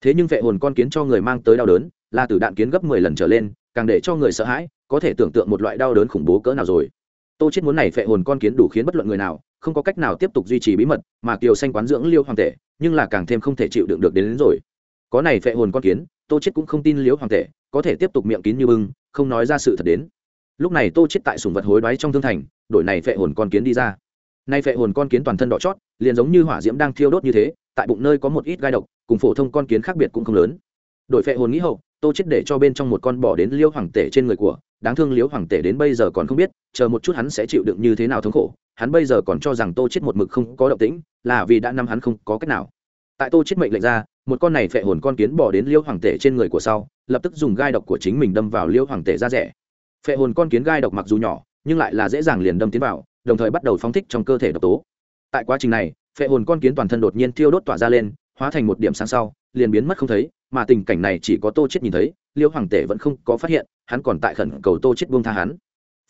Thế nhưng vệ hồn con kiến cho người mang tới đau đớn, là tử đạn kiến gấp mười lần trở lên, càng để cho người sợ hãi có thể tưởng tượng một loại đau đớn khủng bố cỡ nào rồi. Tô chết muốn này phệ hồn con kiến đủ khiến bất luận người nào không có cách nào tiếp tục duy trì bí mật mà kiều xanh quán dưỡng liêu hoàng tể nhưng là càng thêm không thể chịu đựng được đến, đến rồi. Có này phệ hồn con kiến tô chết cũng không tin liêu hoàng tể có thể tiếp tục miệng kín như bưng không nói ra sự thật đến. Lúc này tô chết tại sùng vật hối đoái trong thương thành đổi này phệ hồn con kiến đi ra. Nay phệ hồn con kiến toàn thân đỏ chót liền giống như hỏa diễm đang thiêu đốt như thế tại bụng nơi có một ít gai độc cùng phổ thông con kiến khác biệt cũng không lớn. Đổi phệ hồn nghĩ hậu tô chết để cho bên trong một con bỏ đến liêu hoàng tể trên người của, đáng thương liêu hoàng tể đến bây giờ còn không biết, chờ một chút hắn sẽ chịu đựng như thế nào thống khổ. Hắn bây giờ còn cho rằng tô chết một mực không có động tĩnh, là vì đã năm hắn không có cách nào. Tại tô chết mệnh lệnh ra, một con này phệ hồn con kiến bỏ đến liêu hoàng tể trên người của sau, lập tức dùng gai độc của chính mình đâm vào liêu hoàng tể ra rẻ. Phệ hồn con kiến gai độc mặc dù nhỏ, nhưng lại là dễ dàng liền đâm tiến vào, đồng thời bắt đầu phóng thích trong cơ thể độc tố. Tại quá trình này, phệ hồn con kiến toàn thân đột nhiên thiêu đốt tỏa ra lên, hóa thành một điểm sáng sau, liền biến mất không thấy mà tình cảnh này chỉ có tô chết nhìn thấy, liêu hoàng tể vẫn không có phát hiện, hắn còn tại khẩn cầu tô chết buông tha hắn.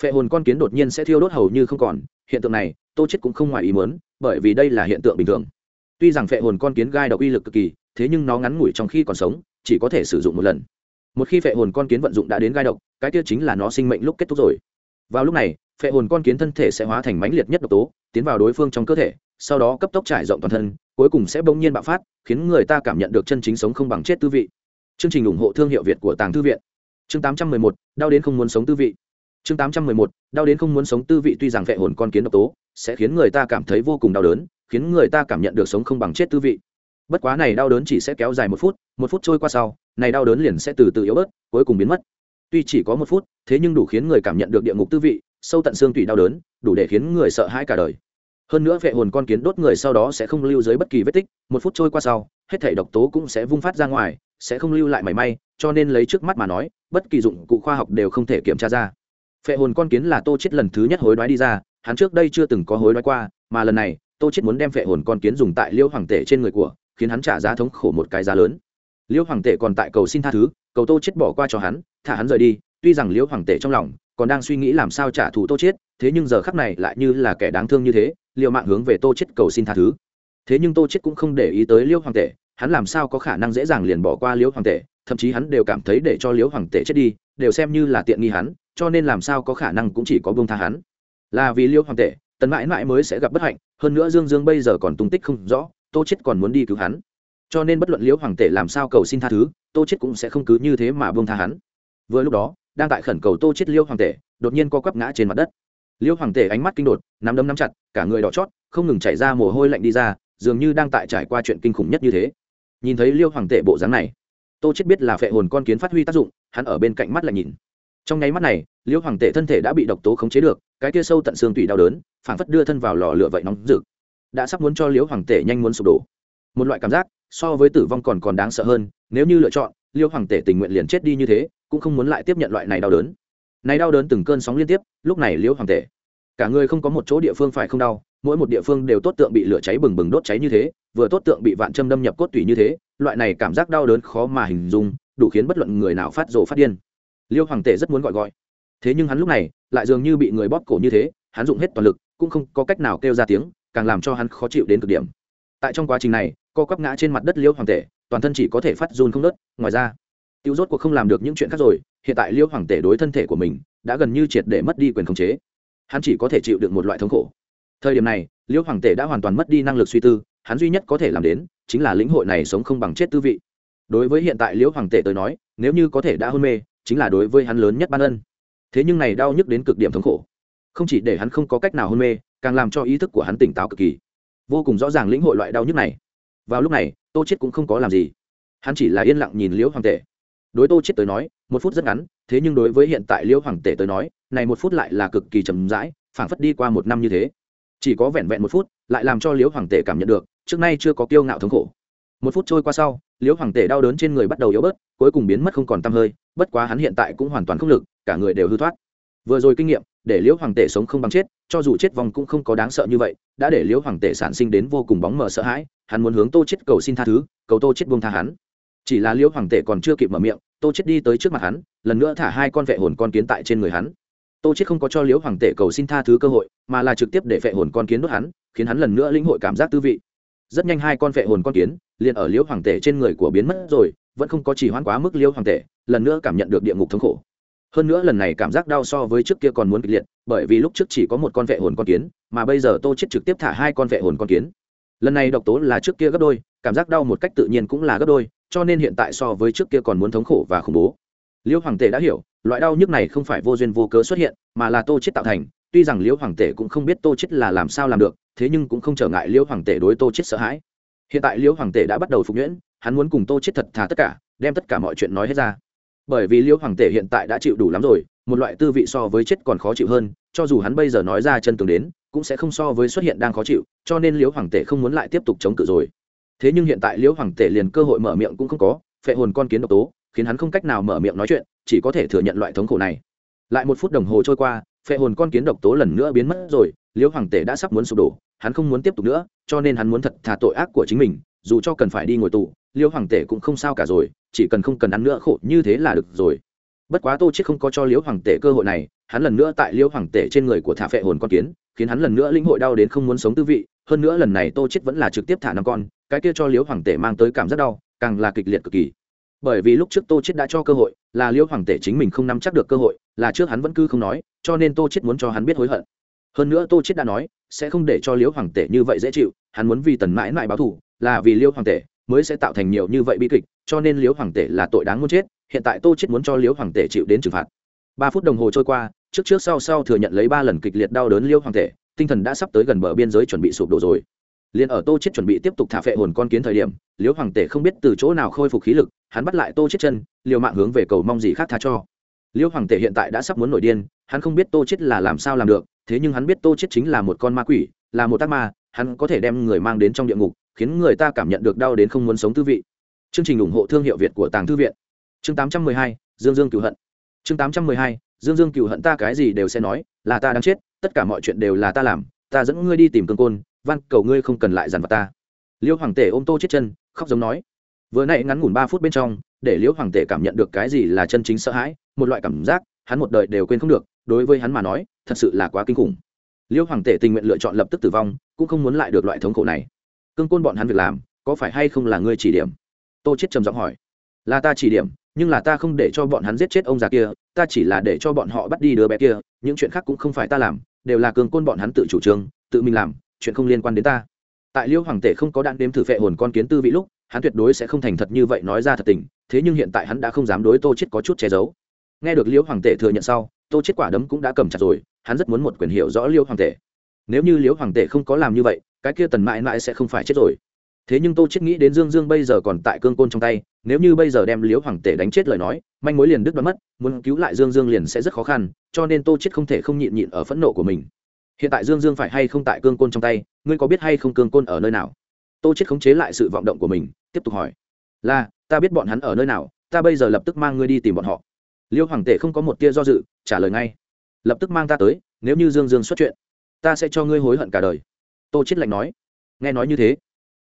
Phệ hồn con kiến đột nhiên sẽ thiêu đốt hầu như không còn, hiện tượng này, tô chết cũng không ngoài ý muốn, bởi vì đây là hiện tượng bình thường. Tuy rằng phệ hồn con kiến gai độc uy lực cực kỳ, thế nhưng nó ngắn ngủi trong khi còn sống, chỉ có thể sử dụng một lần. Một khi phệ hồn con kiến vận dụng đã đến gai độc, cái kia chính là nó sinh mệnh lúc kết thúc rồi. Vào lúc này, phệ hồn con kiến thân thể sẽ hóa thành mãnh liệt nhất độc tố, tiến vào đối phương trong cơ thể, sau đó cấp tốc trải rộng toàn thân cuối cùng sẽ bỗng nhiên bạo phát khiến người ta cảm nhận được chân chính sống không bằng chết tư vị. Chương trình ủng hộ thương hiệu việt của tàng thư viện. Chương 811, đau đến không muốn sống tư vị. Chương 811, đau đến không muốn sống tư vị tuy rằng vệ hồn con kiến độc tố sẽ khiến người ta cảm thấy vô cùng đau đớn khiến người ta cảm nhận được sống không bằng chết tư vị. Bất quá này đau đớn chỉ sẽ kéo dài một phút một phút trôi qua sau này đau đớn liền sẽ từ từ yếu bớt cuối cùng biến mất. Tuy chỉ có một phút thế nhưng đủ khiến người cảm nhận được địa ngục tư vị sâu tận xương tủy đau đớn đủ để khiến người sợ hãi cả đời hơn nữa vệ hồn con kiến đốt người sau đó sẽ không lưu dưới bất kỳ vết tích, một phút trôi qua sau, hết thể độc tố cũng sẽ vung phát ra ngoài, sẽ không lưu lại mảy may, cho nên lấy trước mắt mà nói, bất kỳ dụng cụ khoa học đều không thể kiểm tra ra. Phệ hồn con kiến là tô chết lần thứ nhất hối đoái đi ra, hắn trước đây chưa từng có hối đoái qua, mà lần này, tô chết muốn đem phệ hồn con kiến dùng tại liêu hoàng tể trên người của, khiến hắn trả giá thống khổ một cái giá lớn. Liêu hoàng tể còn tại cầu xin tha thứ, cầu tô chết bỏ qua cho hắn, thả hắn rời đi, tuy rằng liêu hoàng tể trong lòng còn đang suy nghĩ làm sao trả thù tô chết thế nhưng giờ khắc này lại như là kẻ đáng thương như thế liêu mạng hướng về tô chết cầu xin tha thứ. Thế nhưng tô chết cũng không để ý tới liêu hoàng tể, hắn làm sao có khả năng dễ dàng liền bỏ qua liêu hoàng tể, thậm chí hắn đều cảm thấy để cho liêu hoàng tể chết đi, đều xem như là tiện nghi hắn, cho nên làm sao có khả năng cũng chỉ có buông tha hắn. Là vì liêu hoàng tể, tần mãi mãi mới sẽ gặp bất hạnh, hơn nữa dương dương bây giờ còn tung tích không rõ, tô chết còn muốn đi cứu hắn. Cho nên bất luận Liêu hoàng tể làm sao cầu xin tha thứ, tô chết cũng sẽ không cứ như thế mà buông tha hắn. Vừa lúc đó, đang tại khẩn cầu tô chết Liêu hoàng tể, đột nhiên co quắp ngã trên mặt đất. Liêu hoàng tể ánh mắt kinh đột, nắm đấm nắm chặt, cả người đỏ chót, không ngừng chảy ra mồ hôi lạnh đi ra, dường như đang tại trải qua chuyện kinh khủng nhất như thế. Nhìn thấy Liêu hoàng tể bộ dáng này, tô chết biết là phệ hồn con kiến phát huy tác dụng, hắn ở bên cạnh mắt lại nhìn. Trong nháy mắt này Liêu hoàng tể thân thể đã bị độc tố khống chế được, cái kia sâu tận xương tủy đau đớn, phảng phất đưa thân vào lò lửa vậy nóng rực. Đã sắp muốn cho Liêu hoàng tể nhanh muốn sụp đổ. Một loại cảm giác, so với tử vong còn còn đáng sợ hơn, nếu như lựa chọn Liêu hoàng tể tình nguyện liền chết đi như thế, cũng không muốn lại tiếp nhận loại này đau đớn này đau đớn từng cơn sóng liên tiếp, lúc này liễu hoàng tể, cả người không có một chỗ địa phương phải không đau, mỗi một địa phương đều tốt tượng bị lửa cháy bừng bừng đốt cháy như thế, vừa tốt tượng bị vạn châm đâm nhập cốt tủy như thế, loại này cảm giác đau đớn khó mà hình dung, đủ khiến bất luận người nào phát rồ phát điên. Liêu hoàng tể rất muốn gọi gọi. Thế nhưng hắn lúc này, lại dường như bị người bóp cổ như thế, hắn dùng hết toàn lực, cũng không có cách nào kêu ra tiếng, càng làm cho hắn khó chịu đến cực điểm. Tại trong quá trình này, co quắp ngã trên mặt đất liêu hoàng tể, toàn thân chỉ có thể phát run không nớt, ngoài ra tiêu rốt cuộc không làm được những chuyện khác rồi hiện tại liêu hoàng tể đối thân thể của mình đã gần như triệt để mất đi quyền khống chế. Hắn chỉ có thể chịu được một loại thống khổ. Thời điểm này, liêu hoàng tể đã hoàn toàn mất đi năng lực suy tư, hắn duy nhất có thể làm đến chính là lĩnh hội này sống không bằng chết tư vị. Đối với hiện tại liễu hoàng tể tới nói, nếu như có thể đã hôn mê, chính là đối với hắn lớn nhất ban ân. Thế nhưng này đau nhức đến cực điểm thống khổ. Không chỉ để hắn không có cách nào hôn mê, càng làm cho ý thức của hắn tỉnh táo cực kỳ. Vô cùng rõ ràng lĩnh hội loại đau nhức này. Vào lúc này, tô chết cũng không có làm gì. Hắn chỉ là yên lặng nhìn liễu hoàng tể đối tô chết tới nói, một phút rất ngắn, thế nhưng đối với hiện tại liễu hoàng tể tới nói, này một phút lại là cực kỳ chậm rãi, phảng phất đi qua một năm như thế. Chỉ có vẹn vẹn một phút, lại làm cho liễu hoàng tể cảm nhận được, trước nay chưa có kiêu ngạo thống khổ. Một phút trôi qua sau, liễu hoàng tể đau đớn trên người bắt đầu yếu bớt, cuối cùng biến mất không còn tăm hơi, bất quá hắn hiện tại cũng hoàn toàn không lực, cả người đều hư thoát. Vừa rồi kinh nghiệm, để liễu hoàng tể sống không bằng chết, cho dù chết vong cũng không có đáng sợ như vậy, đã để liễu hoàng tể sản sinh đến vô cùng bóng mờ sợ hãi, hắn muốn hướng tô chết cầu xin tha thứ, cầu tô chết buông tha hắn chỉ là liễu hoàng tể còn chưa kịp mở miệng, tô chết đi tới trước mặt hắn, lần nữa thả hai con vệ hồn con kiến tại trên người hắn. Tô chết không có cho liễu hoàng tể cầu xin tha thứ cơ hội, mà là trực tiếp để vệ hồn con kiến đốt hắn, khiến hắn lần nữa lĩnh hội cảm giác tư vị. Rất nhanh hai con vệ hồn con kiến, liền ở liễu hoàng tể trên người của biến mất rồi, vẫn không có chỉ hoãn quá mức liễu hoàng tể, lần nữa cảm nhận được địa ngục thống khổ. Hơn nữa lần này cảm giác đau so với trước kia còn muốn kịch liệt, bởi vì lúc trước chỉ có một con vệ hồn con kiến, mà bây giờ tô chết trực tiếp thả hai con vệ hồn con kiến. Lần này độc tố là trước kia gấp đôi, cảm giác đau một cách tự nhiên cũng là gấp đôi cho nên hiện tại so với trước kia còn muốn thống khổ và khủng bố. Liễu hoàng tể đã hiểu, loại đau nhức này không phải vô duyên vô cớ xuất hiện, mà là tô chết tạo thành. Tuy rằng liễu hoàng tể cũng không biết tô chết là làm sao làm được, thế nhưng cũng không trở ngại liễu hoàng tể đối tô chết sợ hãi. Hiện tại liễu hoàng tể đã bắt đầu phục nhuyễn, hắn muốn cùng tô chết thật thà tất cả, đem tất cả mọi chuyện nói hết ra. Bởi vì liễu hoàng tể hiện tại đã chịu đủ lắm rồi, một loại tư vị so với chết còn khó chịu hơn, cho dù hắn bây giờ nói ra chân tường đến, cũng sẽ không so với xuất hiện đang khó chịu, cho nên liễu hoàng tể không muốn lại tiếp tục chống cự rồi thế nhưng hiện tại liễu hoàng tể liền cơ hội mở miệng cũng không có, phệ hồn con kiến độc tố, khiến hắn không cách nào mở miệng nói chuyện, chỉ có thể thừa nhận loại thống khổ này. Lại một phút đồng hồ trôi qua, phệ hồn con kiến độc tố lần nữa biến mất rồi, liễu hoàng tể đã sắp muốn sụp đổ, hắn không muốn tiếp tục nữa, cho nên hắn muốn thật thà tội ác của chính mình, dù cho cần phải đi ngồi tù, liễu hoàng tể cũng không sao cả rồi, chỉ cần không cần ăn nữa khổ như thế là được rồi. Bất quá tô chết không có cho liễu hoàng tể cơ hội này, hắn lần nữa tại liễu hoàng tể trên người của thả phệ hồn con kiến, khiến hắn lần nữa linh hội đau đến không muốn sống tư vị. Hơn nữa lần này tô chết vẫn là trực tiếp thả năm con cái kia cho liễu hoàng tể mang tới cảm giác đau, càng là kịch liệt cực kỳ. Bởi vì lúc trước tô chết đã cho cơ hội, là liễu hoàng tể chính mình không nắm chắc được cơ hội, là trước hắn vẫn cứ không nói, cho nên tô chết muốn cho hắn biết hối hận. Hơn nữa tô chết đã nói, sẽ không để cho liễu hoàng tể như vậy dễ chịu, hắn muốn vì tần mãi mãi báo thù, là vì liễu hoàng tể mới sẽ tạo thành nhiều như vậy bi kịch, cho nên liễu hoàng tể là tội đáng muốn chết, hiện tại tô chết muốn cho liễu hoàng tể chịu đến trừng phạt. Ba phút đồng hồ trôi qua, trước trước sau sau thừa nhận lấy ba lần kịch liệt đau đớn liễu hoàng tể, tinh thần đã sắp tới gần bờ biên giới chuẩn bị sụp đổ rồi liền ở tô chết chuẩn bị tiếp tục thả phệ hồn con kiến thời điểm liễu hoàng tể không biết từ chỗ nào khôi phục khí lực hắn bắt lại tô chết chân liều mạng hướng về cầu mong gì khác tha cho. Liễu hoàng tể hiện tại đã sắp muốn nổi điên hắn không biết tô chết là làm sao làm được thế nhưng hắn biết tô chết chính là một con ma quỷ là một tác ma hắn có thể đem người mang đến trong địa ngục khiến người ta cảm nhận được đau đến không muốn sống tư vị. Chương trình ủng hộ thương hiệu việt của tàng thư viện. Chương 812, dương dương cựu hận. Chương 812, dương dương cựu hận ta cái gì đều sẽ nói là ta đang chết tất cả mọi chuyện đều là ta làm ta dẫn ngươi đi tìm cương côn van, cầu ngươi không cần lại dằn vặt ta. Liêu hoàng tể ôm tô chết chân, khóc giống nói. Vừa nãy ngắn ngủn ba phút bên trong, để liêu hoàng tể cảm nhận được cái gì là chân chính sợ hãi, một loại cảm giác hắn một đời đều quên không được, đối với hắn mà nói, thật sự là quá kinh khủng. Liêu hoàng tể tình nguyện lựa chọn lập tức tử vong, cũng không muốn lại được loại thống khổ này. Cương côn bọn hắn việc làm, có phải hay không là ngươi chỉ điểm? Tô chết trầm giọng hỏi. Là ta chỉ điểm, nhưng là ta không để cho bọn hắn giết chết ông già kia, ta chỉ là để cho bọn họ bắt đi đứa bé kia, những chuyện khác cũng không phải ta làm, đều là cường côn bọn hắn tự chủ trương, tự mình làm chuyện không liên quan đến ta. Tại liêu hoàng tể không có đạn đếm thử phệ hồn con kiến tư vị lúc, hắn tuyệt đối sẽ không thành thật như vậy nói ra thật tình, thế nhưng hiện tại hắn đã không dám đối tô chết có chút che giấu. Nghe được liêu hoàng tể thừa nhận sau, tô chết quả đấm cũng đã cầm chặt rồi, hắn rất muốn một quyền hiểu rõ liêu hoàng tể. Nếu như liêu hoàng tể không có làm như vậy, cái kia tần mãi mãi sẽ không phải chết rồi. Thế nhưng tô chết nghĩ đến dương dương bây giờ còn tại cương côn trong tay, nếu như bây giờ đem liễu hoàng tể đánh chết lời nói, manh mối liền đứt đoán mất, muốn cứu lại dương dương liền sẽ rất khó khăn, cho nên tô chết không thể không nhịn nhịn ở phẫn nộ của mình hiện tại dương dương phải hay không tại cương côn trong tay, ngươi có biết hay không cương côn ở nơi nào? Tô chết khống chế lại sự vọng động của mình, tiếp tục hỏi. Là, ta biết bọn hắn ở nơi nào, ta bây giờ lập tức mang ngươi đi tìm bọn họ. Liêu hoàng tể không có một tia do dự, trả lời ngay. Lập tức mang ta tới, nếu như dương dương xuất chuyện, ta sẽ cho ngươi hối hận cả đời. Tô chết lạnh nói. Nghe nói như thế,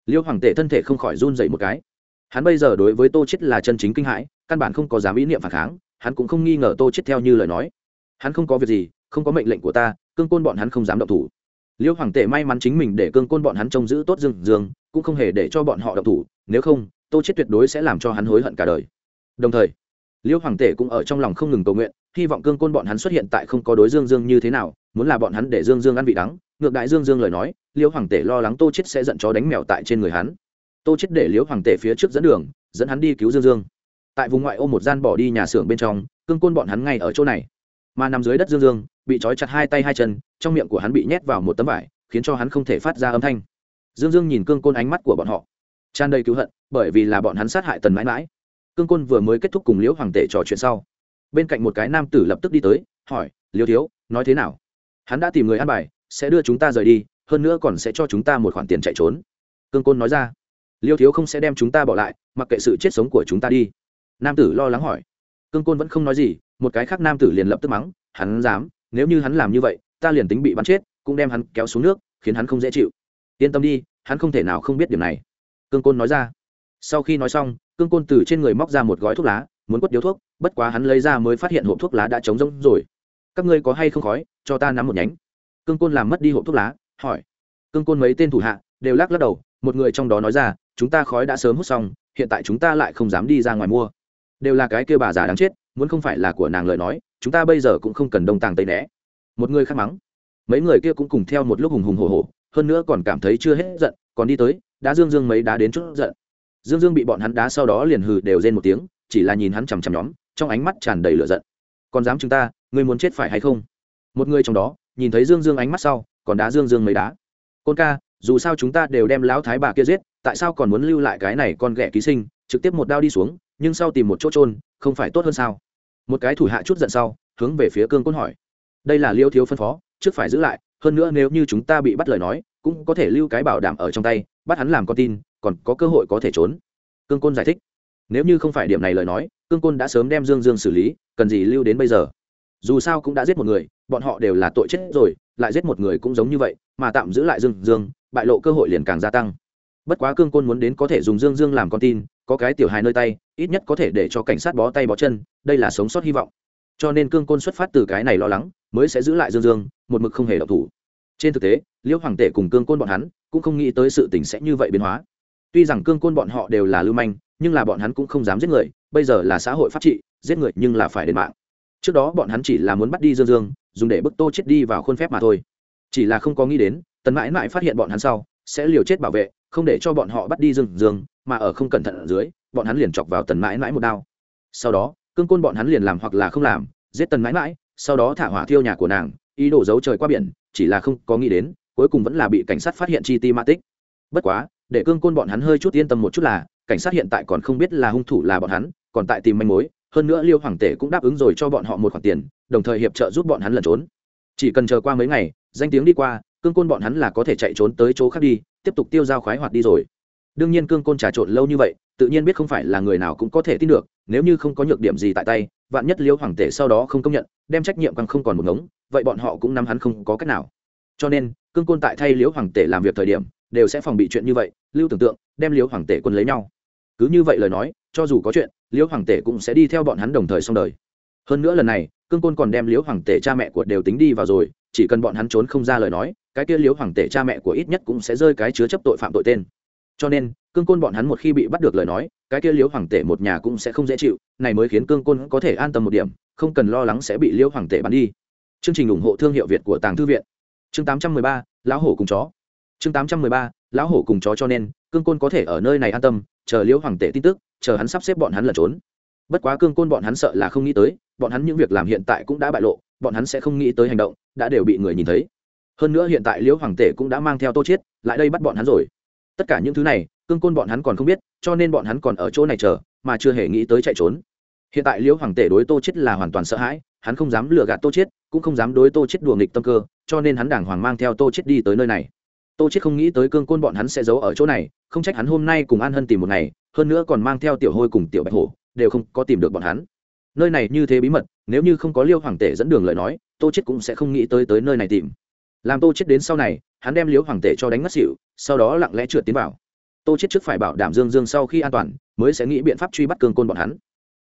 liêu hoàng tể thân thể không khỏi run dậy một cái. Hắn bây giờ đối với tô chết là chân chính kinh hãi, căn bản không có dám ý niệm phản kháng, hắn cũng không nghi ngờ tô chết theo như lời nói. Hắn không có việc gì, không có mệnh lệnh của ta cương côn bọn hắn không dám động thủ. Liêu hoàng tể may mắn chính mình để cương côn bọn hắn trông giữ tốt dương dương, cũng không hề để cho bọn họ động thủ, nếu không, tô chết tuyệt đối sẽ làm cho hắn hối hận cả đời. Đồng thời, liêu hoàng tể cũng ở trong lòng không ngừng cầu nguyện, hy vọng cương côn bọn hắn xuất hiện tại không có đối dương dương như thế nào, muốn là bọn hắn để dương dương ăn vị đắng, ngược đại dương dương lời nói, liêu hoàng tể lo lắng tô chết sẽ giận chó đánh mèo tại trên người hắn. Tô chết để liêu hoàng tể phía trước dẫn đường, dẫn hắn đi cứu dương dương. Tại vùng ngoại ô một gian bỏ đi nhà xưởng bên trong, cương côn bọn hắn ngay ở chỗ này. Mà nằm dưới đất dương dương bị trói chặt hai tay hai chân, trong miệng của hắn bị nhét vào một tấm vải, khiến cho hắn không thể phát ra âm thanh. Dương dương nhìn cương côn ánh mắt của bọn họ. Tràn đầy cứu hận, bởi vì là bọn hắn sát hại tần mãi mãi. Cương côn vừa mới kết thúc cùng liễu hoàng tể trò chuyện sau, bên cạnh một cái nam tử lập tức đi tới, hỏi, liễu thiếu, nói thế nào? Hắn đã tìm người ăn bài, sẽ đưa chúng ta rời đi, hơn nữa còn sẽ cho chúng ta một khoản tiền chạy trốn. Cương côn nói ra. Liêu thiếu không sẽ đem chúng ta bỏ lại, mặc kệ sự chết sống của chúng ta đi. Nam tử lo lắng hỏi. Cương côn vẫn không nói gì, một cái khác nam tử liền lập tức mắng, hắn dám nếu như hắn làm như vậy, ta liền tính bị bắn chết, cũng đem hắn kéo xuống nước, khiến hắn không dễ chịu. Yên tâm đi, hắn không thể nào không biết điểm này. Cương côn nói ra. Sau khi nói xong, cương côn từ trên người móc ra một gói thuốc lá, muốn quất điếu thuốc, bất quá hắn lấy ra mới phát hiện hộp thuốc lá đã trống rỗng rồi. Các ngươi có hay không khói, cho ta nắm một nhánh. Cương côn làm mất đi hộp thuốc lá, hỏi. Cương côn mấy tên thủ hạ đều lắc lắc đầu, một người trong đó nói ra, chúng ta khói đã sớm hút xong, hiện tại chúng ta lại không dám đi ra ngoài mua. Đều là cái kêu bà già đáng chết, muốn không phải là của nàng lời nói chúng ta bây giờ cũng không cần đông tàng tây né. Một người khác mắng. Mấy người kia cũng cùng theo một lúc hùng hùng hồ hồ hơn nữa còn cảm thấy chưa hết giận, còn đi tới đã dương dương mấy đá đến chút giận. Dương dương bị bọn hắn đá sau đó liền hừ đều rên một tiếng, chỉ là nhìn hắn chằm chằm nhóm, trong ánh mắt tràn đầy lửa giận. Còn dám chúng ta, ngươi muốn chết phải hay không? Một người trong đó, nhìn thấy dương dương ánh mắt sau, còn đá dương dương mấy đá. Côn ca, dù sao chúng ta đều đem lão thái bà kia giết, tại sao còn muốn lưu lại cái này con ghẻ ký sinh, trực tiếp một đao đi xuống, nhưng sau tìm một chỗ trôn không phải tốt hơn sao? Một cái thủ hạ chút giận sau, hướng về phía cương côn hỏi. Đây là liêu thiếu phân phó, trước phải giữ lại, hơn nữa nếu như chúng ta bị bắt lời nói, cũng có thể lưu cái bảo đảm ở trong tay, bắt hắn làm con tin, còn có cơ hội có thể trốn. Cương côn giải thích. Nếu như không phải điểm này lời nói, cương côn đã sớm đem dương dương xử lý, cần gì lưu đến bây giờ? Dù sao cũng đã giết một người, bọn họ đều là tội chết rồi, lại giết một người cũng giống như vậy, mà tạm giữ lại dương dương, bại lộ cơ hội liền càng gia tăng. Bất quá cương côn muốn đến có thể dùng dương dương làm con tin, có cái tiểu hài nơi tay, ít nhất có thể để cho cảnh sát bó tay bó chân đây là sống sót hy vọng. Cho nên cương côn xuất phát từ cái này lo lắng, mới sẽ giữ lại dương dương, một mực không hề độc thủ. Trên thực tế, liễu hoàng tể cùng cương côn bọn hắn cũng không nghĩ tới sự tình sẽ như vậy biến hóa. Tuy rằng cương côn bọn họ đều là lưu manh, nhưng là bọn hắn cũng không dám giết người, bây giờ là xã hội pháp trị, giết người nhưng là phải đền mạng. Trước đó bọn hắn chỉ là muốn bắt đi dương dương, dùng để bức tô chết đi vào khuôn phép mà thôi. Chỉ là không có nghĩ đến, tần mãi mãi phát hiện bọn hắn sau, sẽ liều chết bảo vệ, không để cho bọn họ bắt đi dương dương, mà ở không cẩn thận ở dưới, bọn hắn liền chọc vào tần mãi mãi một đao. Sau đó cương côn bọn hắn liền làm hoặc là không làm, giết tần mãi mãi, sau đó thả hỏa thiêu nhà của nàng, ý đồ giấu trời qua biển, chỉ là không có nghĩ đến, cuối cùng vẫn là bị cảnh sát phát hiện chi ti ma tích. Bất quá, để cương côn bọn hắn hơi chút yên tâm một chút là, cảnh sát hiện tại còn không biết là hung thủ là bọn hắn, còn tại tìm manh mối, hơn nữa liêu hoàng tể cũng đáp ứng rồi cho bọn họ một khoản tiền, đồng thời hiệp trợ giúp bọn hắn lẩn trốn. Chỉ cần chờ qua mấy ngày, danh tiếng đi qua, cương côn bọn hắn là có thể chạy trốn tới chỗ khác đi, tiếp tục tiêu dao khoái hoạt đi rồi đương nhiên cương côn trà trộn lâu như vậy, tự nhiên biết không phải là người nào cũng có thể tin được, nếu như không có nhược điểm gì tại tay, vạn nhất liêu hoàng tể sau đó không công nhận, đem trách nhiệm càng không còn một ngống, vậy bọn họ cũng nắm hắn không có cách nào. Cho nên, cương côn tại thay liêu hoàng tể làm việc thời điểm, đều sẽ phòng bị chuyện như vậy, lưu tưởng tượng, đem liêu hoàng tể quân lấy nhau. Cứ như vậy lời nói, cho dù có chuyện liêu hoàng tể cũng sẽ đi theo bọn hắn đồng thời xong đời. Hơn nữa lần này, cương côn còn đem liêu hoàng tể cha mẹ của đều tính đi vào rồi, chỉ cần bọn hắn trốn không ra lời nói, cái kia liêu hoàng tể cha mẹ của ít nhất cũng sẽ rơi cái chứa chấp tội phạm tội tên cho nên cương côn bọn hắn một khi bị bắt được lời nói cái kia liễu hoàng tể một nhà cũng sẽ không dễ chịu này mới khiến cương côn có thể an tâm một điểm không cần lo lắng sẽ bị liễu hoàng tể bắn đi. Chương trình ủng hộ thương hiệu việt của tàng thư viện. Chương 813, lão hổ cùng chó. Chương 813, lão hổ cùng chó cho nên cương côn có thể ở nơi này an tâm chờ liễu hoàng tể tin tức chờ hắn sắp xếp bọn hắn lẩn trốn. Bất quá cương côn bọn hắn sợ là không nghĩ tới bọn hắn những việc làm hiện tại cũng đã bại lộ bọn hắn sẽ không nghĩ tới hành động đã đều bị người nhìn thấy. Hơn nữa hiện tại liễu hoàng tể cũng đã mang theo tô chiết lại đây bắt bọn hắn rồi tất cả những thứ này, cương côn bọn hắn còn không biết, cho nên bọn hắn còn ở chỗ này chờ, mà chưa hề nghĩ tới chạy trốn. Hiện tại liễu hoàng tể đối tô chiết là hoàn toàn sợ hãi, hắn không dám lừa gạt tô chiết, cũng không dám đối tô chiết đùa nghịch tâm cơ, cho nên hắn đàng hoàng mang theo tô chiết đi tới nơi này. Tô chiết không nghĩ tới cương côn bọn hắn sẽ giấu ở chỗ này, không trách hắn hôm nay cùng an hân tìm một ngày, hơn nữa còn mang theo tiểu hôi cùng tiểu bạch hổ, đều không có tìm được bọn hắn. Nơi này như thế bí mật, nếu như không có liêu hoàng tể dẫn đường lời nói, tô chết cũng sẽ không nghĩ tới tới nơi này tìm làm tô chết đến sau này, hắn đem liếu hoàng tể cho đánh ngất xỉu, sau đó lặng lẽ trượt tiến vào. Tô chết trước phải bảo đảm dương dương sau khi an toàn, mới sẽ nghĩ biện pháp truy bắt cương côn bọn hắn.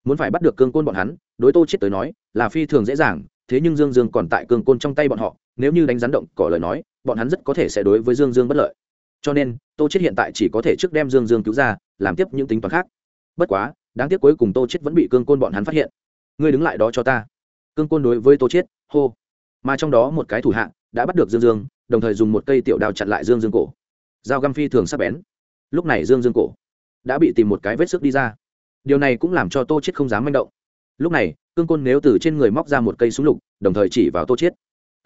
Muốn phải bắt được cương côn bọn hắn, đối tô chết tới nói, là phi thường dễ dàng, thế nhưng dương dương còn tại cương côn trong tay bọn họ, nếu như đánh rắn động cỏ lời nói, bọn hắn rất có thể sẽ đối với dương dương bất lợi. Cho nên, tô chết hiện tại chỉ có thể trước đem dương dương cứu ra, làm tiếp những tính toán khác. Bất quá, đáng tiếc cuối cùng tô chết vẫn bị cương côn bọn hắn phát hiện. Ngươi đứng lại đó cho ta. Cương côn đối với tô chết, hô. Mà trong đó một cái thủ hạ đã bắt được dương dương, đồng thời dùng một cây tiểu đao chặn lại dương dương cổ. Dao găm phi thường sắc bén. Lúc này dương dương cổ đã bị tìm một cái vết sức đi ra. Điều này cũng làm cho tô chết không dám manh động. Lúc này, cương côn nếu từ trên người móc ra một cây súng lục, đồng thời chỉ vào tô chết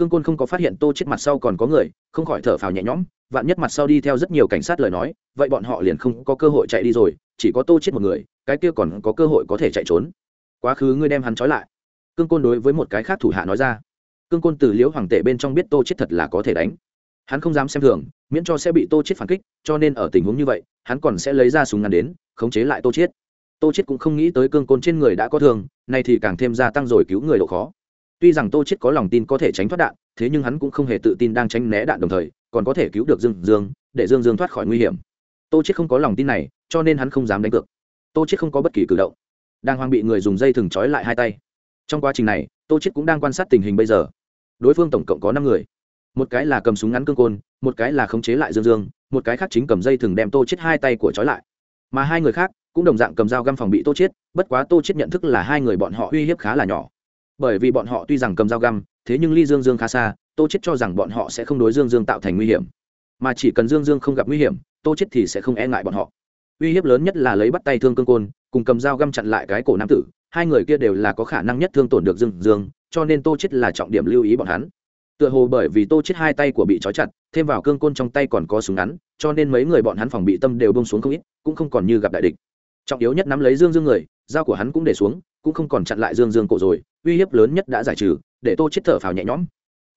cương côn không có phát hiện tô chết mặt sau còn có người, không khỏi thở phào nhẹ nhõm, vạn nhất mặt sau đi theo rất nhiều cảnh sát lời nói, vậy bọn họ liền không có cơ hội chạy đi rồi, chỉ có tô chết một người, cái kia còn có cơ hội có thể chạy trốn. Quá khứ ngươi đem hắn trói lại. Cương côn đối với một cái khác thủ hạ nói ra cương côn từ liễu hoàng tể bên trong biết tô chết thật là có thể đánh. Hắn không dám xem thường, miễn cho sẽ bị tô chết phản kích, cho nên ở tình huống như vậy, hắn còn sẽ lấy ra súng ngắn đến, khống chế lại tô chết. Tô chết cũng không nghĩ tới cương côn trên người đã có thương, nay thì càng thêm gia tăng rồi cứu người độ khó. Tuy rằng tô chết có lòng tin có thể tránh thoát đạn, thế nhưng hắn cũng không hề tự tin đang tránh né đạn đồng thời, còn có thể cứu được dương dương, để dương dương thoát khỏi nguy hiểm. Tô chết không có lòng tin này, cho nên hắn không dám đánh cược. Tô chết không có bất kỳ cử động. Đang hoang bị người dùng dây thừng trói lại hai tay. Trong quá trình này, tô chết cũng đang quan sát tình hình bây giờ đối phương tổng cộng có năm người. Một cái là cầm súng ngắn cương côn, một cái là khống chế lại dương dương, một cái khác chính cầm dây thừng đem tô chết hai tay của trói lại. Mà hai người khác cũng đồng dạng cầm dao găm phòng bị tô chết, bất quá tô chết nhận thức là hai người bọn họ uy hiếp khá là nhỏ. Bởi vì bọn họ tuy rằng cầm dao găm, thế nhưng ly dương dương khá xa, tô chết cho rằng bọn họ sẽ không đối dương dương tạo thành nguy hiểm. Mà chỉ cần dương dương không gặp nguy hiểm, tô chết thì sẽ không e ngại bọn họ. Uy hiếp lớn nhất là lấy bắt tay thương cương côn, cùng cầm dao găm chặn lại cái cổ nam tử, hai người kia đều là có khả năng nhất thương tổn được dương dương cho nên tô chết là trọng điểm lưu ý bọn hắn. Tựa hồ bởi vì tô chết hai tay của bị trói chặt, thêm vào cương côn trong tay còn có súng ngắn, cho nên mấy người bọn hắn phòng bị tâm đều bông xuống không ít, cũng không còn như gặp đại địch. Trọng yếu nhất nắm lấy dương dương người, dao của hắn cũng để xuống, cũng không còn chặn lại dương dương cổ rồi, uy hiếp lớn nhất đã giải trừ, để tô chết thở phào nhẹ nhõm.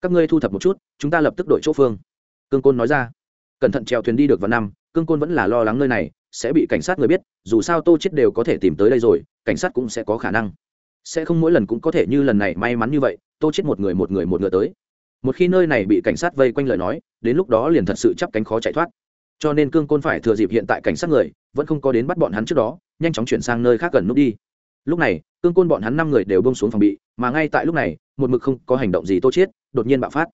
Các ngươi thu thập một chút, chúng ta lập tức đổi chỗ phương. Cương côn nói ra. Cẩn thận trèo thuyền đi được vào năm, cương côn vẫn là lo lắng nơi này, sẽ bị cảnh sát người biết, dù sao tô chết đều có thể tìm tới đây rồi, cảnh sát cũng sẽ có khả năng sẽ không mỗi lần cũng có thể như lần này may mắn như vậy, tô chết một người một người một ngựa tới. Một khi nơi này bị cảnh sát vây quanh lời nói, đến lúc đó liền thật sự chắp cánh khó chạy thoát. Cho nên cương côn phải thừa dịp hiện tại cảnh sát người, vẫn không có đến bắt bọn hắn trước đó, nhanh chóng chuyển sang nơi khác gần nút đi. Lúc này, cương côn bọn hắn năm người đều bông xuống phòng bị, mà ngay tại lúc này, một mực không có hành động gì tô chết, đột nhiên bạo phát.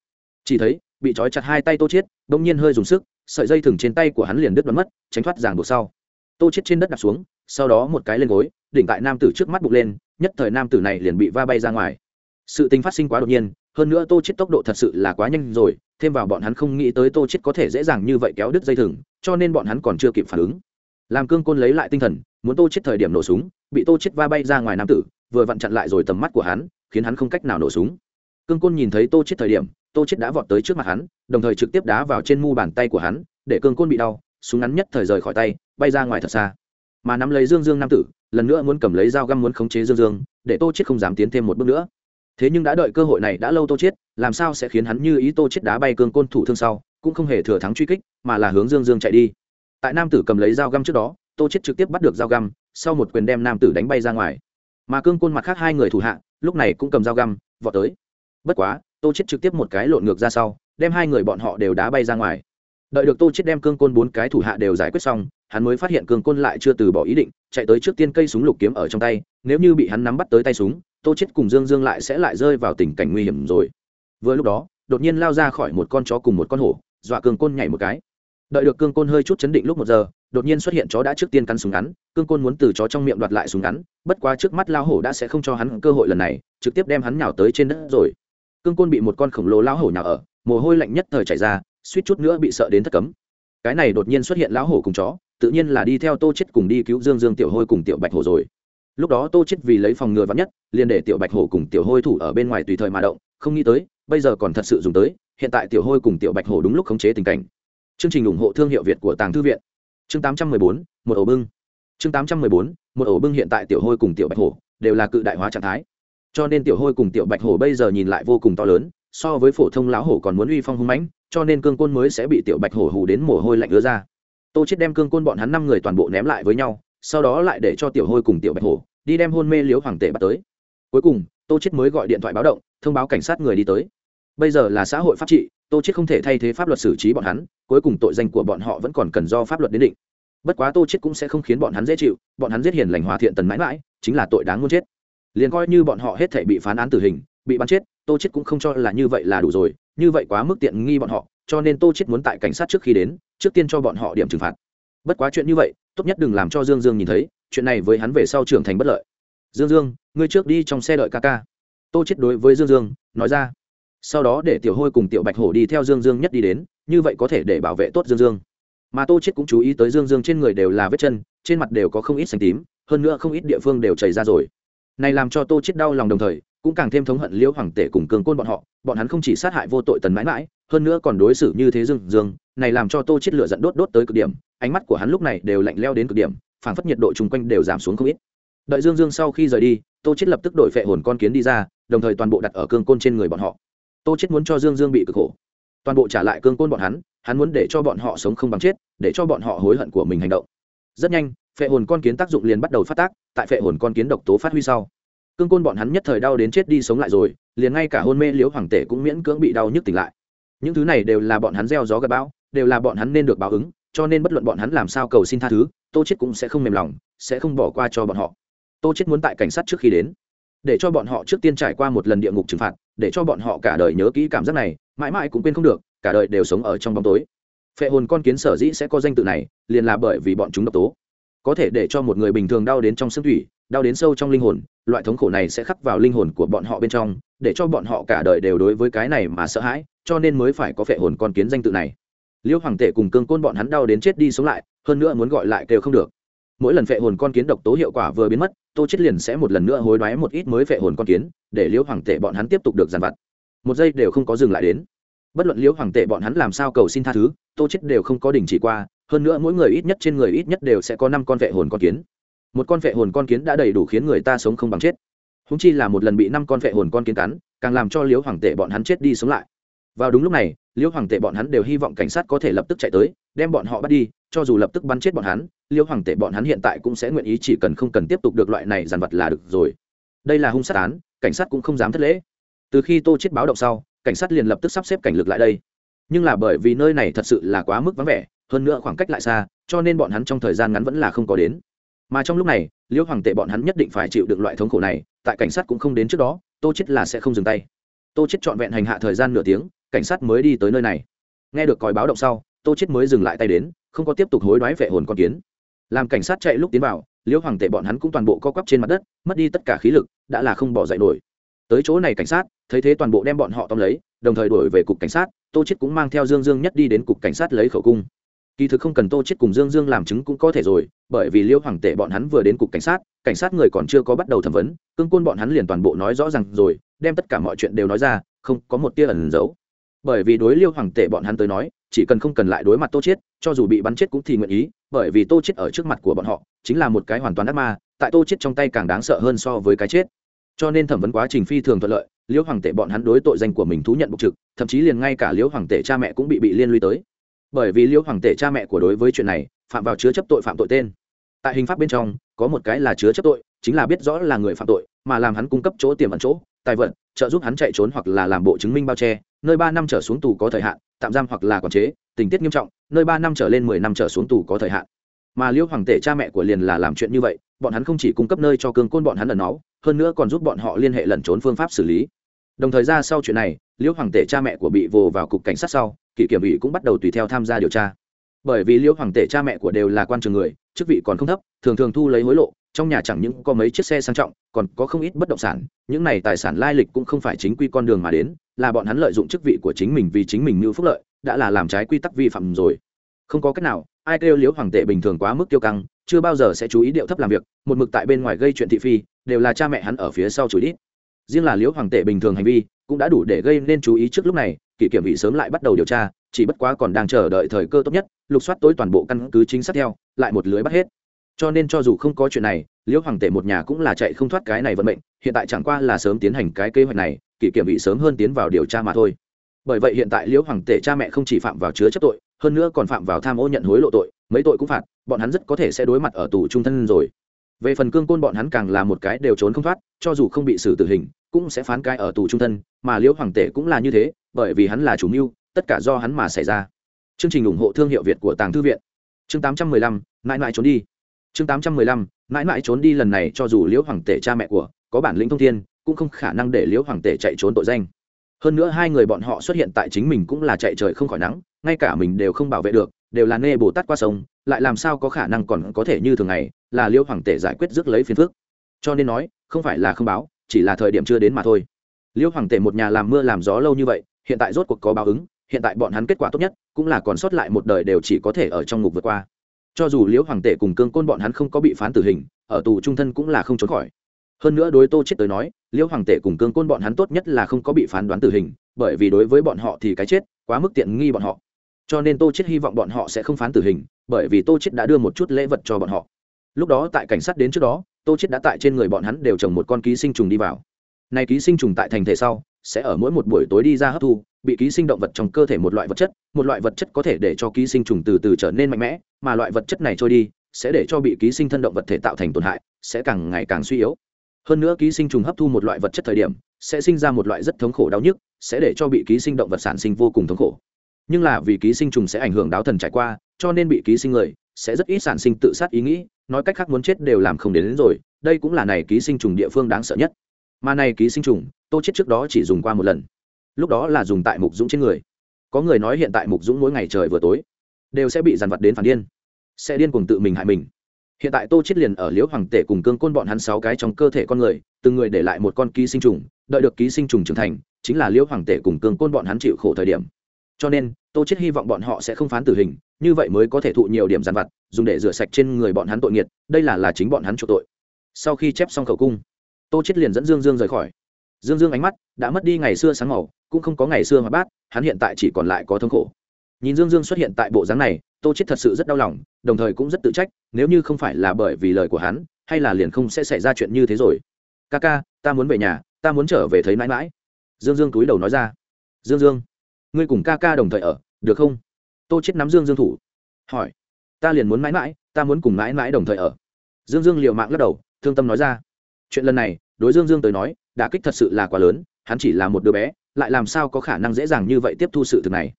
Chỉ thấy, bị trói chặt hai tay tô chết đông nhiên hơi dùng sức, sợi dây thừng trên tay của hắn liền đứt đoán mất, tránh thoát ràng buộc sau. Tô chết trên đất đặt xuống, sau đó một cái lên gối, đỉnh tại nam tử trước mắt bụng lên nhất thời nam tử này liền bị va bay ra ngoài. Sự tình phát sinh quá đột nhiên, hơn nữa tô chết tốc độ thật sự là quá nhanh rồi, thêm vào bọn hắn không nghĩ tới tô chết có thể dễ dàng như vậy kéo đứt dây thừng, cho nên bọn hắn còn chưa kịp phản ứng. Làm cương côn lấy lại tinh thần, muốn tô chết thời điểm nổ súng, bị tô chết va bay ra ngoài nam tử, vừa vặn chặn lại rồi tầm mắt của hắn, khiến hắn không cách nào nổ súng. Cương côn nhìn thấy tô chết thời điểm, tô chết đã vọt tới trước mặt hắn, đồng thời trực tiếp đá vào trên mu bàn tay của hắn, để cương côn bị đau, súng ngắn nhất thời rời khỏi tay, bay ra ngoài thật xa mà nắm lấy dương dương nam tử, lần nữa muốn cầm lấy dao găm muốn khống chế dương dương, để tô chết không dám tiến thêm một bước nữa. Thế nhưng đã đợi cơ hội này đã lâu tô chết làm sao sẽ khiến hắn như ý tô chết đá bay cương côn thủ thương sau, cũng không hề thừa thắng truy kích, mà là hướng dương dương chạy đi. Tại nam tử cầm lấy dao găm trước đó, tô chết trực tiếp bắt được dao găm, sau một quyền đem nam tử đánh bay ra ngoài. Mà cương côn mặt khác hai người thủ hạ, lúc này cũng cầm dao găm, vọt tới. Bất quá, tô chết trực tiếp một cái lộn ngược ra sau, đem hai người bọn họ đều đá bay ra ngoài. Đợi được tô chết đem cương côn bốn cái thủ hạ đều giải quyết xong hắn mới phát hiện cương côn lại chưa từ bỏ ý định, chạy tới trước tiên cây súng lục kiếm ở trong tay, nếu như bị hắn nắm bắt tới tay súng, tô chết cùng dương dương lại sẽ lại rơi vào tình cảnh nguy hiểm rồi. Vừa lúc đó, đột nhiên lao ra khỏi một con chó cùng một con hổ, dọa cương côn nhảy một cái. Đợi được cương côn hơi chút chấn định lúc một giờ, đột nhiên xuất hiện chó đã trước tiên cắn súng ngắn cương côn muốn từ chó trong miệng đoạt lại súng ngắn, bất quá trước mắt lao hổ đã sẽ không cho hắn cơ hội lần này, trực tiếp đem hắn nhào tới trên đất rồi. Cương côn bị một con khổng lồ lao hổ nhào ở, mồ hôi lạnh nhất thời chảy ra, suýt chút nữa bị sợ đến thất cấm. Cái này đột nhiên xuất hiện lão hổ cùng chó tự nhiên là đi theo tô chết cùng đi cứu dương dương tiểu hôi cùng tiểu bạch hổ rồi. Lúc đó tô chết vì lấy phòng ngừa vắn nhất liền để tiểu bạch hổ cùng tiểu hôi thủ ở bên ngoài tùy thời mà động không nghĩ tới bây giờ còn thật sự dùng tới hiện tại tiểu hôi cùng tiểu bạch hổ đúng lúc khống chế tình cảnh. Chương trình ủng hộ thương hiệu việt của tàng thư viện. Chương 814, một ổ bưng. Chương 814, một ổ bưng hiện tại tiểu hôi cùng tiểu bạch hổ đều là cự đại hóa trạng thái. Cho nên tiểu hôi cùng tiểu bạch hổ bây giờ nhìn lại vô cùng to lớn so với phổ thông lão hổ còn muốn uy phong hung mãnh cho nên cương côn mới sẽ bị tiểu bạch hổ hù đến mồ hôi lạnh ứa ra tô chết đem cương côn bọn hắn năm người toàn bộ ném lại với nhau, sau đó lại để cho tiểu hôi cùng tiểu bạch hổ đi đem hôn mê liếu hoàng tể bắt tới. Cuối cùng, tô chết mới gọi điện thoại báo động, thông báo cảnh sát người đi tới. Bây giờ là xã hội pháp trị, tô chết không thể thay thế pháp luật xử trí bọn hắn, cuối cùng tội danh của bọn họ vẫn còn cần do pháp luật đến định. Bất quá tô chết cũng sẽ không khiến bọn hắn dễ chịu, bọn hắn giết hiền lành hòa thiện tần mãi mãi, chính là tội đáng muốn chết. Liền coi như bọn họ hết thể bị phán án tử hình, bị bắn chết, tô chết cũng không cho là như vậy là đủ rồi, như vậy quá mức tiện nghi bọn họ cho nên tô chết muốn tại cảnh sát trước khi đến, trước tiên cho bọn họ điểm trừng phạt. Bất quá chuyện như vậy, tốt nhất đừng làm cho dương dương nhìn thấy, chuyện này với hắn về sau trưởng thành bất lợi. Dương dương, ngươi trước đi trong xe đợi ca ca. Tô chết đối với dương dương, nói ra. Sau đó để tiểu hôi cùng tiểu bạch hổ đi theo dương dương nhất đi đến, như vậy có thể để bảo vệ tốt dương dương. Mà tô chết cũng chú ý tới dương dương trên người đều là vết chân, trên mặt đều có không ít xanh tím, hơn nữa không ít địa phương đều chảy ra rồi. Này làm cho tô chết đau lòng đồng thời cũng càng thêm thống hận liễu hoàng tể cùng cường côn bọn họ, bọn hắn không chỉ sát hại vô tội tần mãi mãi, hơn nữa còn đối xử như thế dương dương, này làm cho tô chết lửa giận đốt đốt tới cực điểm, ánh mắt của hắn lúc này đều lạnh leo đến cực điểm, phảng phất nhiệt độ chung quanh đều giảm xuống không ít. Đợi dương dương sau khi rời đi, tô chết lập tức đổi phệ hồn con kiến đi ra, đồng thời toàn bộ đặt ở cương côn trên người bọn họ. Tô chết muốn cho dương dương bị cực khổ. Toàn bộ trả lại cương côn bọn hắn hắn muốn để cho bọn họ sống không bằng chết, để cho bọn họ hối hận của mình hành động. Rất nhanh, phệ hồn con kiến tác dụng liền bắt đầu phát tác, tại phệ hồn con kiến độc tố phát huy sau cương côn bọn hắn nhất thời đau đến chết đi sống lại rồi, liền ngay cả hôn mê liễu hoàng tể cũng miễn cưỡng bị đau nhức tỉnh lại. Những thứ này đều là bọn hắn gieo gió gặp bão, đều là bọn hắn nên được báo ứng, cho nên bất luận bọn hắn làm sao cầu xin tha thứ, tô chết cũng sẽ không mềm lòng, sẽ không bỏ qua cho bọn họ. Tô chết muốn tại cảnh sát trước khi đến, để cho bọn họ trước tiên trải qua một lần địa ngục trừng phạt, để cho bọn họ cả đời nhớ kỹ cảm giác này, mãi mãi cũng quên không được, cả đời đều sống ở trong bóng tối. Phệ hồn con kiến sở dĩ sẽ có danh tự này, liền là bởi vì bọn chúng độc tố có thể để cho một người bình thường đau đến trong xương thủy, đau đến sâu trong linh hồn, loại thống khổ này sẽ khắc vào linh hồn của bọn họ bên trong, để cho bọn họ cả đời đều đối với cái này mà sợ hãi, cho nên mới phải có phệ hồn con kiến danh tự này. Liêu hoàng tể cùng cương côn bọn hắn đau đến chết đi sống lại, hơn nữa muốn gọi lại kêu không được. Mỗi lần phệ hồn con kiến độc tố hiệu quả vừa biến mất, tô chết liền sẽ một lần nữa hối đoái một ít mới phệ hồn con kiến, để liêu hoàng tể bọn hắn tiếp tục được giàn vặt. Một giây đều không có dừng lại đến. Bất luận liêu hoàng tể bọn hắn làm sao cầu xin tha thứ, tô chết đều không có đình chỉ qua hơn nữa mỗi người ít nhất trên người ít nhất đều sẽ có năm con vệ hồn con kiến. Một con vệ hồn con kiến đã đầy đủ khiến người ta sống không bằng chết. Húng chi là một lần bị năm con vệ hồn con kiến cắn, càng làm cho liễu hoàng tệ bọn hắn chết đi sống lại. Vào đúng lúc này, liễu hoàng tệ bọn hắn đều hy vọng cảnh sát có thể lập tức chạy tới, đem bọn họ bắt đi, cho dù lập tức bắn chết bọn hắn, liễu hoàng tệ bọn hắn hiện tại cũng sẽ nguyện ý chỉ cần không cần tiếp tục được loại này dàn vật là được rồi. Đây là hung sát án, cảnh sát cũng không dám thất lễ. Từ khi tô chết báo động sau, cảnh sát liền lập tức sắp xếp cảnh lực lại đây. Nhưng là bởi vì nơi này thật sự là quá mức vắng vẻ hơn nữa khoảng cách lại xa, cho nên bọn hắn trong thời gian ngắn vẫn là không có đến. Mà trong lúc này, liễu hoàng tệ bọn hắn nhất định phải chịu được loại thống khổ này, tại cảnh sát cũng không đến trước đó, tô chết là sẽ không dừng tay. Tô chết trọn vẹn hành hạ thời gian nửa tiếng, cảnh sát mới đi tới nơi này. Nghe được còi báo động sau, tô chết mới dừng lại tay đến, không có tiếp tục hối đoái vệ hồn con kiến. Làm cảnh sát chạy lúc tiến vào, liễu hoàng tệ bọn hắn cũng toàn bộ co quắp trên mặt đất, mất đi tất cả khí lực, đã là không bỏ dậy nổi. Tới chỗ này cảnh sát, thấy thế toàn bộ đem bọn họ tóm lấy, đồng thời đổi về cục cảnh sát, tô chết cũng mang theo dương dương nhất đi đến cục cảnh sát lấy khẩu cung kỳ thực không cần tô chết cùng dương dương làm chứng cũng có thể rồi, bởi vì liêu hoàng tể bọn hắn vừa đến cục cảnh sát cảnh sát người còn chưa có bắt đầu thẩm vấn, cương côn bọn hắn liền toàn bộ nói rõ ràng rồi, đem tất cả mọi chuyện đều nói ra, không có một tia ẩn giấu bởi vì đối liêu hoàng tể bọn hắn tới nói, chỉ cần không cần lại đối mặt tô chết, cho dù bị bắn chết cũng thì nguyện ý, bởi vì tô chết ở trước mặt của bọn họ, chính là một cái hoàn toàn ác ma, tại tô chết trong tay càng đáng sợ hơn so với cái chết. Cho nên thẩm vấn quá trình phi thường thuận lợi, liêu hoàng tể bọn hắn đối tội danh của mình thú nhận bục trực, thậm chí liền ngay cả liêu hoàng tể cha mẹ cũng bị bị liên lụy tới bởi vì liễu hoàng tể cha mẹ của đối với chuyện này, phạm vào chứa chấp tội phạm tội tên. Tại hình pháp bên trong, có một cái là chứa chấp tội, chính là biết rõ là người phạm tội, mà làm hắn cung cấp chỗ tiềm ẩn chỗ, tài vận trợ giúp hắn chạy trốn hoặc là làm bộ chứng minh bao che, nơi ba năm trở xuống tù có thời hạn, tạm giam hoặc là quản chế, tình tiết nghiêm trọng, nơi ba năm trở lên mười năm trở xuống tù có thời hạn. Mà liễu hoàng tể cha mẹ của liền là làm chuyện như vậy, bọn hắn không chỉ cung cấp nơi cho cương côn bọn hắn ẩn náu, hơn nữa còn giúp bọn họ liên hệ lẩn trốn phương pháp xử lý. Đồng thời ra sau chuyện này, liễu hoàng tể cha mẹ của bị vồ vào cục cảnh sát sau kỷ kiểm ủy cũng bắt đầu tùy theo tham gia điều tra. Bởi vì liễu hoàng tể cha mẹ của đều là quan trường người, chức vị còn không thấp, thường thường thu lấy hối lộ, trong nhà chẳng những có mấy chiếc xe sang trọng, còn có không ít bất động sản, những này tài sản lai lịch cũng không phải chính quy con đường mà đến, là bọn hắn lợi dụng chức vị của chính mình vì chính mình mưu phúc lợi, đã là làm trái quy tắc vi phạm rồi. Không có cách nào, ai kêu liễu hoàng tể bình thường quá mức tiêu căng, chưa bao giờ sẽ chú ý điệu thấp làm việc, một mực tại bên ngoài gây chuyện thị phi, đều là cha mẹ hắn ở phía sau chửi đít riêng là liễu hoàng tể bình thường hành vi cũng đã đủ để gây nên chú ý trước lúc này, kỷ kiểm ủy sớm lại bắt đầu điều tra, chỉ bất quá còn đang chờ đợi thời cơ tốt nhất, lục soát tối toàn bộ căn cứ chính xác theo, lại một lưới bắt hết. Cho nên cho dù không có chuyện này, liễu hoàng tể một nhà cũng là chạy không thoát cái này vận mệnh, hiện tại chẳng qua là sớm tiến hành cái kế hoạch này, kỷ kiểm ủy sớm hơn tiến vào điều tra mà thôi. Bởi vậy hiện tại liễu hoàng tể cha mẹ không chỉ phạm vào chứa chấp tội, hơn nữa còn phạm vào tham ô nhận hối lộ tội, mấy tội cũng phạt, bọn hắn rất có thể sẽ đối mặt ở tù trung thân rồi. Về phần cương côn bọn hắn càng là một cái đều trốn không thoát, cho dù không bị xử tử hình cũng sẽ phán cai ở tù trung thân mà liễu hoàng tể cũng là như thế bởi vì hắn là chủ mưu tất cả do hắn mà xảy ra. Chương trình ủng hộ thương hiệu việt của tàng thư viện. Chương 815, mãi mãi trốn đi. Chương 815, mãi mãi trốn đi lần này cho dù liễu hoàng tể cha mẹ của có bản lĩnh thông thiên cũng không khả năng để liễu hoàng tể chạy trốn tội danh. Hơn nữa hai người bọn họ xuất hiện tại chính mình cũng là chạy trời không khỏi nắng ngay cả mình đều không bảo vệ được đều là nê bồ tát qua sông lại làm sao có khả năng còn có thể như thường ngày là Liễu hoàng tể giải quyết rước lấy phiền phước cho nên nói không phải là không báo chỉ là thời điểm chưa đến mà thôi. Liêu hoàng tể một nhà làm mưa làm gió lâu như vậy, hiện tại rốt cuộc có báo ứng, hiện tại bọn hắn kết quả tốt nhất, cũng là còn sót lại một đời đều chỉ có thể ở trong ngục vượt qua. Cho dù liễu hoàng tể cùng cương côn bọn hắn không có bị phán tử hình, ở tù trung thân cũng là không trốn khỏi. Hơn nữa đối tô chết tới nói liễu hoàng tể cùng cương côn bọn hắn tốt nhất là không có bị phán đoán tử hình, bởi vì đối với bọn họ thì cái chết quá mức tiện nghi bọn họ. Cho nên tô chết hy vọng bọn họ sẽ không phán tử hình, bởi vì tô chết đã đưa một chút lễ vật cho bọn họ. Lúc đó tại cảnh sát đến trước đó tô chết đã tại trên người bọn hắn đều trồng một con ký sinh trùng đi vào. Này ký sinh trùng tại thành thể sau, sẽ ở mỗi một buổi tối đi ra hấp thu, bị ký sinh động vật trong cơ thể một loại vật chất, một loại vật chất có thể để cho ký sinh trùng từ từ trở nên mạnh mẽ, mà loại vật chất này trôi đi, sẽ để cho bị ký sinh thân động vật thể tạo thành tổn hại, sẽ càng ngày càng suy yếu. Hơn nữa ký sinh trùng hấp thu một loại vật chất thời điểm, sẽ sinh ra một loại rất thống khổ đau nhức, sẽ để cho bị ký sinh động vật sản sinh vô cùng thống khổ. Nhưng là vì ký sinh trùng sẽ ảnh hưởng đáo thần trải qua, cho nên bị ký sinh người sẽ rất ít sản sinh tự sát ý nghĩ nói cách khác muốn chết đều làm không đến, đến rồi đây cũng là này ký sinh trùng địa phương đáng sợ nhất. Mà này ký sinh trùng tô chết trước đó chỉ dùng qua một lần. Lúc đó là dùng tại mục dũng trên người. Có người nói hiện tại mục dũng mỗi ngày trời vừa tối đều sẽ bị dàn vật đến phản điên sẽ điên cuồng tự mình hại mình. Hiện tại tô chết liền ở liễu hoàng tể cùng cương côn bọn hắn sáu cái trong cơ thể con người từng người để lại một con ký sinh trùng đợi được ký sinh trùng trưởng thành chính là liễu hoàng tể cùng cương côn bọn hắn chịu khổ thời điểm cho nên, tô chết hy vọng bọn họ sẽ không phán tử hình, như vậy mới có thể thụ nhiều điểm giàn vặt, dùng để rửa sạch trên người bọn hắn tội nghiệt, đây là là chính bọn hắn chuộc tội. Sau khi chép xong khẩu cung, tô chết liền dẫn dương dương rời khỏi. Dương dương ánh mắt đã mất đi ngày xưa sáng màu, cũng không có ngày xưa mà bát, hắn hiện tại chỉ còn lại có thống khổ. Nhìn dương dương xuất hiện tại bộ dáng này, tô chết thật sự rất đau lòng, đồng thời cũng rất tự trách, nếu như không phải là bởi vì lời của hắn, hay là liền không sẽ xảy ra chuyện như thế rồi. Ca ca, ta muốn về nhà, ta muốn trở về thấy mãi mãi. Dương dương túi đầu nói ra. Dương dương ngươi cùng ca ca đồng thời ở, được không? Tô chết nắm dương dương thủ. Hỏi. Ta liền muốn mãi mãi, ta muốn cùng mãi mãi đồng thời ở. Dương dương liều mạng lắc đầu, thương tâm nói ra. Chuyện lần này, đối dương dương tới nói, đả kích thật sự là quá lớn, hắn chỉ là một đứa bé, lại làm sao có khả năng dễ dàng như vậy tiếp thu sự thực này?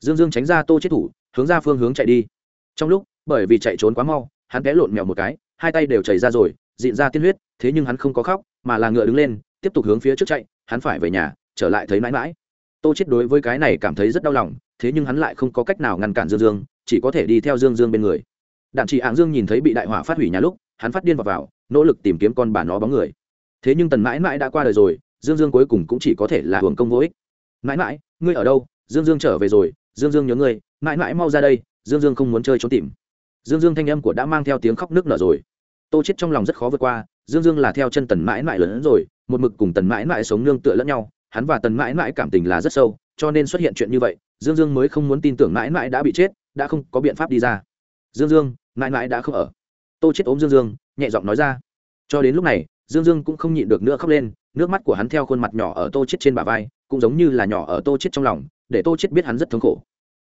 Dương dương tránh ra tô chết thủ, hướng ra phương hướng chạy đi. Trong lúc, bởi vì chạy trốn quá mau, hắn té lộn mèo một cái, hai tay đều chảy ra rồi, dịn ra tiên huyết, thế nhưng hắn không có khóc, mà là ngựa đứng lên, tiếp tục hướng phía trước chạy, hắn phải về nhà, trở lại thấy mãi mãi tô chết đối với cái này cảm thấy rất đau lòng thế nhưng hắn lại không có cách nào ngăn cản dương dương chỉ có thể đi theo dương dương bên người. Đạn chỉ Áng dương nhìn thấy bị đại hỏa phát hủy nhà lúc hắn phát điên vào, vào nỗ lực tìm kiếm con bà nó bóng người. Thế nhưng tần mãi mãi đã qua đời rồi dương dương cuối cùng cũng chỉ có thể là hưởng công vô ích. Mãi mãi ngươi ở đâu? Dương dương trở về rồi dương dương nhớ ngươi mãi mãi mau ra đây dương dương không muốn chơi trốn tìm. Dương dương thanh âm của đã mang theo tiếng khóc nước nở rồi. Tô chết trong lòng rất khó vượt qua dương dương là theo chân tần mãi mãi lớn rồi một mực cùng tần mãi mãi sống nương tựa lẫn nhau hắn và tần mãi mãi cảm tình là rất sâu, cho nên xuất hiện chuyện như vậy, dương dương mới không muốn tin tưởng mãi mãi đã bị chết, đã không có biện pháp đi ra. Dương dương, mãi mãi đã không ở. Tô chết ốm dương dương, nhẹ giọng nói ra. Cho đến lúc này, dương dương cũng không nhịn được nữa khóc lên, nước mắt của hắn theo khuôn mặt nhỏ ở tô chết trên bả vai, cũng giống như là nhỏ ở tô chết trong lòng, để tô chết biết hắn rất thống khổ.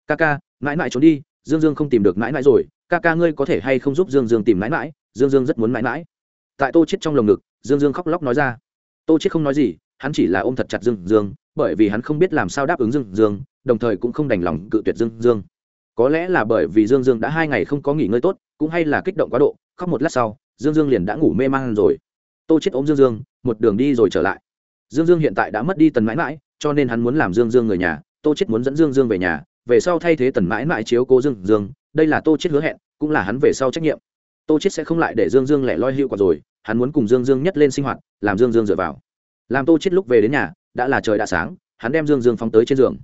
Ca ca, mãi mãi trốn đi, dương dương không tìm được mãi mãi rồi, ca ca ngươi có thể hay không giúp dương dương tìm mãi mãi, dương dương rất muốn mãi mãi. Tại tô chết trong lồng ngực, dương dương khóc lóc nói ra. Tô chết không nói gì hắn chỉ là ôm thật chặt dương dương, bởi vì hắn không biết làm sao đáp ứng dương dương, đồng thời cũng không đành lòng cự tuyệt dương dương. Có lẽ là bởi vì dương dương đã hai ngày không có nghỉ ngơi tốt, cũng hay là kích động quá độ, khóc một lát sau, dương dương liền đã ngủ mê man rồi. Tô chết ôm dương dương, một đường đi rồi trở lại. Dương dương hiện tại đã mất đi tần mãi mãi, cho nên hắn muốn làm dương dương người nhà, tô chết muốn dẫn dương dương về nhà, về sau thay thế tần mãi mãi chiếu cố dương dương, đây là tô chết hứa hẹn, cũng là hắn về sau trách nhiệm. Tô chết sẽ không lại để dương dương lẻ loi hiu quả rồi, hắn muốn cùng dương dương nhất lên sinh hoạt, làm dương dương dựa vào làm tô chết lúc về đến nhà, đã là trời đã sáng, hắn đem dương dương phóng tới trên giường.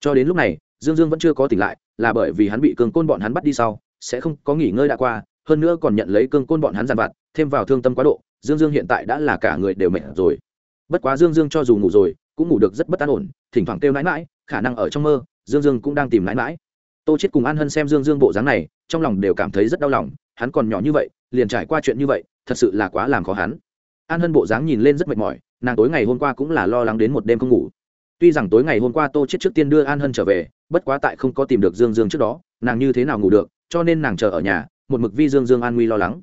Cho đến lúc này, dương dương vẫn chưa có tỉnh lại, là bởi vì hắn bị cương côn bọn hắn bắt đi sau, sẽ không có nghỉ ngơi đã qua, hơn nữa còn nhận lấy cương côn bọn hắn giàn vặt, thêm vào thương tâm quá độ, dương dương hiện tại đã là cả người đều mệt rồi. Bất quá dương dương cho dù ngủ rồi, cũng ngủ được rất bất an ổn, thỉnh thoảng kêu nãi mãi khả năng ở trong mơ, dương dương cũng đang tìm nãi mãi tô chết cùng an hân xem dương dương bộ dáng này, trong lòng đều cảm thấy rất đau lòng, hắn còn nhỏ như vậy, liền trải qua chuyện như vậy, thật sự là quá làm khó hắn. An hân bộ dáng nhìn lên rất mệt mỏi nàng tối ngày hôm qua cũng là lo lắng đến một đêm không ngủ. Tuy rằng tối ngày hôm qua tô chết trước tiên đưa an hân trở về, bất quá tại không có tìm được dương dương trước đó, nàng như thế nào ngủ được, cho nên nàng chờ ở nhà, một mực vi dương dương an nguy lo lắng.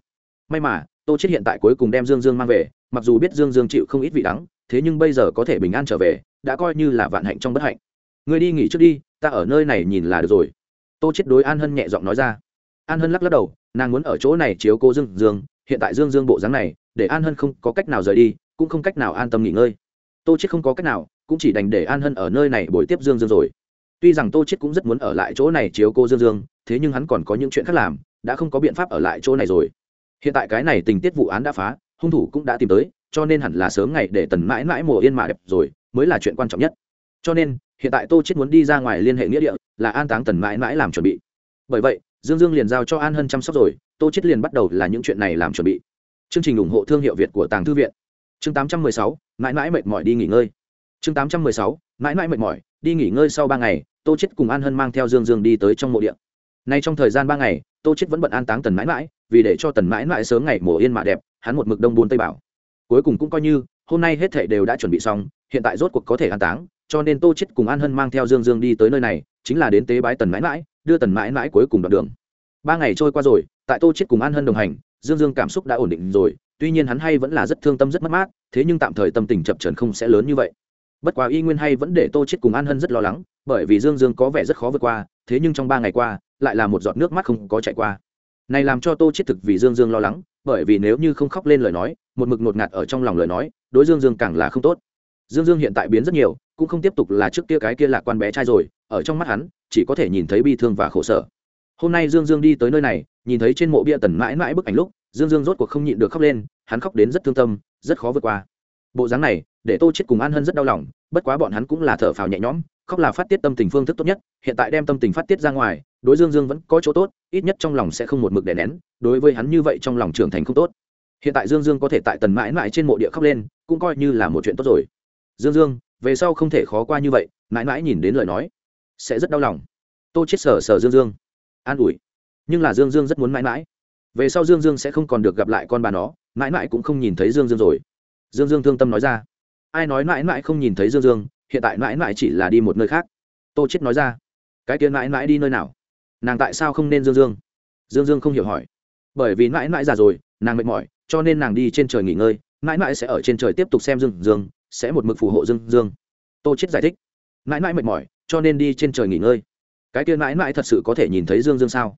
May mà, tô chết hiện tại cuối cùng đem dương dương mang về, mặc dù biết dương dương chịu không ít vị đắng, thế nhưng bây giờ có thể bình an trở về, đã coi như là vạn hạnh trong bất hạnh. Người đi nghỉ trước đi, ta ở nơi này nhìn là được rồi. Tô chết đối an hân nhẹ giọng nói ra. An hân lắc lắc đầu, nàng muốn ở chỗ này chiếu cô dương dương, hiện tại dương dương bộ dáng này, để an hân không có cách nào rời đi cũng không cách nào an tâm nghỉ ngơi. Tô chết không có cách nào, cũng chỉ đành để an hân ở nơi này bồi tiếp dương dương rồi. Tuy rằng tô chết cũng rất muốn ở lại chỗ này chiếu cô dương dương, thế nhưng hắn còn có những chuyện khác làm, đã không có biện pháp ở lại chỗ này rồi. Hiện tại cái này tình tiết vụ án đã phá, hung thủ cũng đã tìm tới, cho nên hẳn là sớm ngày để tần mãi mãi mùa yên mà đẹp rồi, mới là chuyện quan trọng nhất. Cho nên, hiện tại tô chết muốn đi ra ngoài liên hệ nghĩa địa, là an táng tần mãi mãi làm chuẩn bị. Bởi vậy, dương dương liền giao cho an hân chăm sóc rồi, tô chết liền bắt đầu là những chuyện này làm chuẩn bị. Chương trình ủng hộ thương hiệu việt của tàng thư viện chương 816, mãi mãi mệt mỏi đi nghỉ ngơi. Chương 816, mãi mãi mệt mỏi đi nghỉ ngơi sau ba ngày tô chết cùng an hân mang theo dương dương đi tới trong mộ địa. Nay trong thời gian ba ngày tô chết vẫn bận an táng tần mãi mãi vì để cho tần mãi mãi sớm ngày mùa yên mạ đẹp hắn một mực đông buôn tây bảo. Cuối cùng cũng coi như hôm nay hết thảy đều đã chuẩn bị xong hiện tại rốt cuộc có thể an táng cho nên tô chết cùng an hân mang theo dương dương đi tới nơi này chính là đến tế bái tần mãi mãi đưa tần mãi mãi cuối cùng đoạn đường. Ba ngày trôi qua rồi tại tô chết cùng an hân đồng hành dương dương cảm xúc đã ổn định rồi tuy nhiên hắn hay vẫn là rất thương tâm rất mất mát, thế nhưng tạm thời tâm tình chập trần không sẽ lớn như vậy. Bất quá y nguyên hay vẫn để tô chết cùng an hân rất lo lắng, bởi vì dương dương có vẻ rất khó vượt qua, thế nhưng trong ba ngày qua, lại là một giọt nước mắt không có chạy qua. Này làm cho tô chết thực vì dương dương lo lắng, bởi vì nếu như không khóc lên lời nói, một mực ngột ngạt ở trong lòng lời nói, đối dương dương càng là không tốt. Dương dương hiện tại biến rất nhiều, cũng không tiếp tục là trước kia cái kia là quan bé trai rồi, ở trong mắt hắn, chỉ có thể nhìn thấy bi thương và khổ sở. Hôm nay dương dương đi tới nơi này, nhìn thấy trên mộ bia tần mãi mãi bức ảnh lúc dương dương rốt cuộc không nhịn được khóc lên, hắn khóc đến rất thương tâm, rất khó vượt qua. Bộ dáng này, để tô chết cùng an hân rất đau lòng, bất quá bọn hắn cũng là thở phào nhẹ nhõm, khóc là phát tiết tâm tình phương thức tốt nhất, hiện tại đem tâm tình phát tiết ra ngoài, đối dương dương vẫn có chỗ tốt, ít nhất trong lòng sẽ không một mực đè nén, đối với hắn như vậy trong lòng trưởng thành không tốt. Hiện tại dương dương có thể tại tần mãi mãi trên mộ địa khóc lên, cũng coi như là một chuyện tốt rồi. Dương dương, về sau không thể khó qua như vậy, mãi mãi nhìn đến lời nói, sẽ rất đau lòng. Tô chết sở sở dương dương, an ủi. Nhưng là dương dương rất muốn mãi mãi về sau dương dương sẽ không còn được gặp lại con bà nó, mãi mãi cũng không nhìn thấy dương dương rồi. Dương dương thương tâm nói ra. Ai nói mãi mãi không nhìn thấy dương dương, hiện tại mãi mãi chỉ là đi một nơi khác. Tô chết nói ra. Cái kia mãi mãi đi nơi nào? Nàng tại sao không nên dương dương? Dương dương không hiểu hỏi. Bởi vì mãi mãi già rồi, nàng mệt mỏi, cho nên nàng đi trên trời nghỉ ngơi, mãi mãi sẽ ở trên trời tiếp tục xem dương dương, sẽ một mực phù hộ dương dương. Tô chết giải thích. Mãi mãi mệt mỏi, cho nên đi trên trời nghỉ ngơi. Cái kia mãi mãi thật sự có thể nhìn thấy dương dương sao?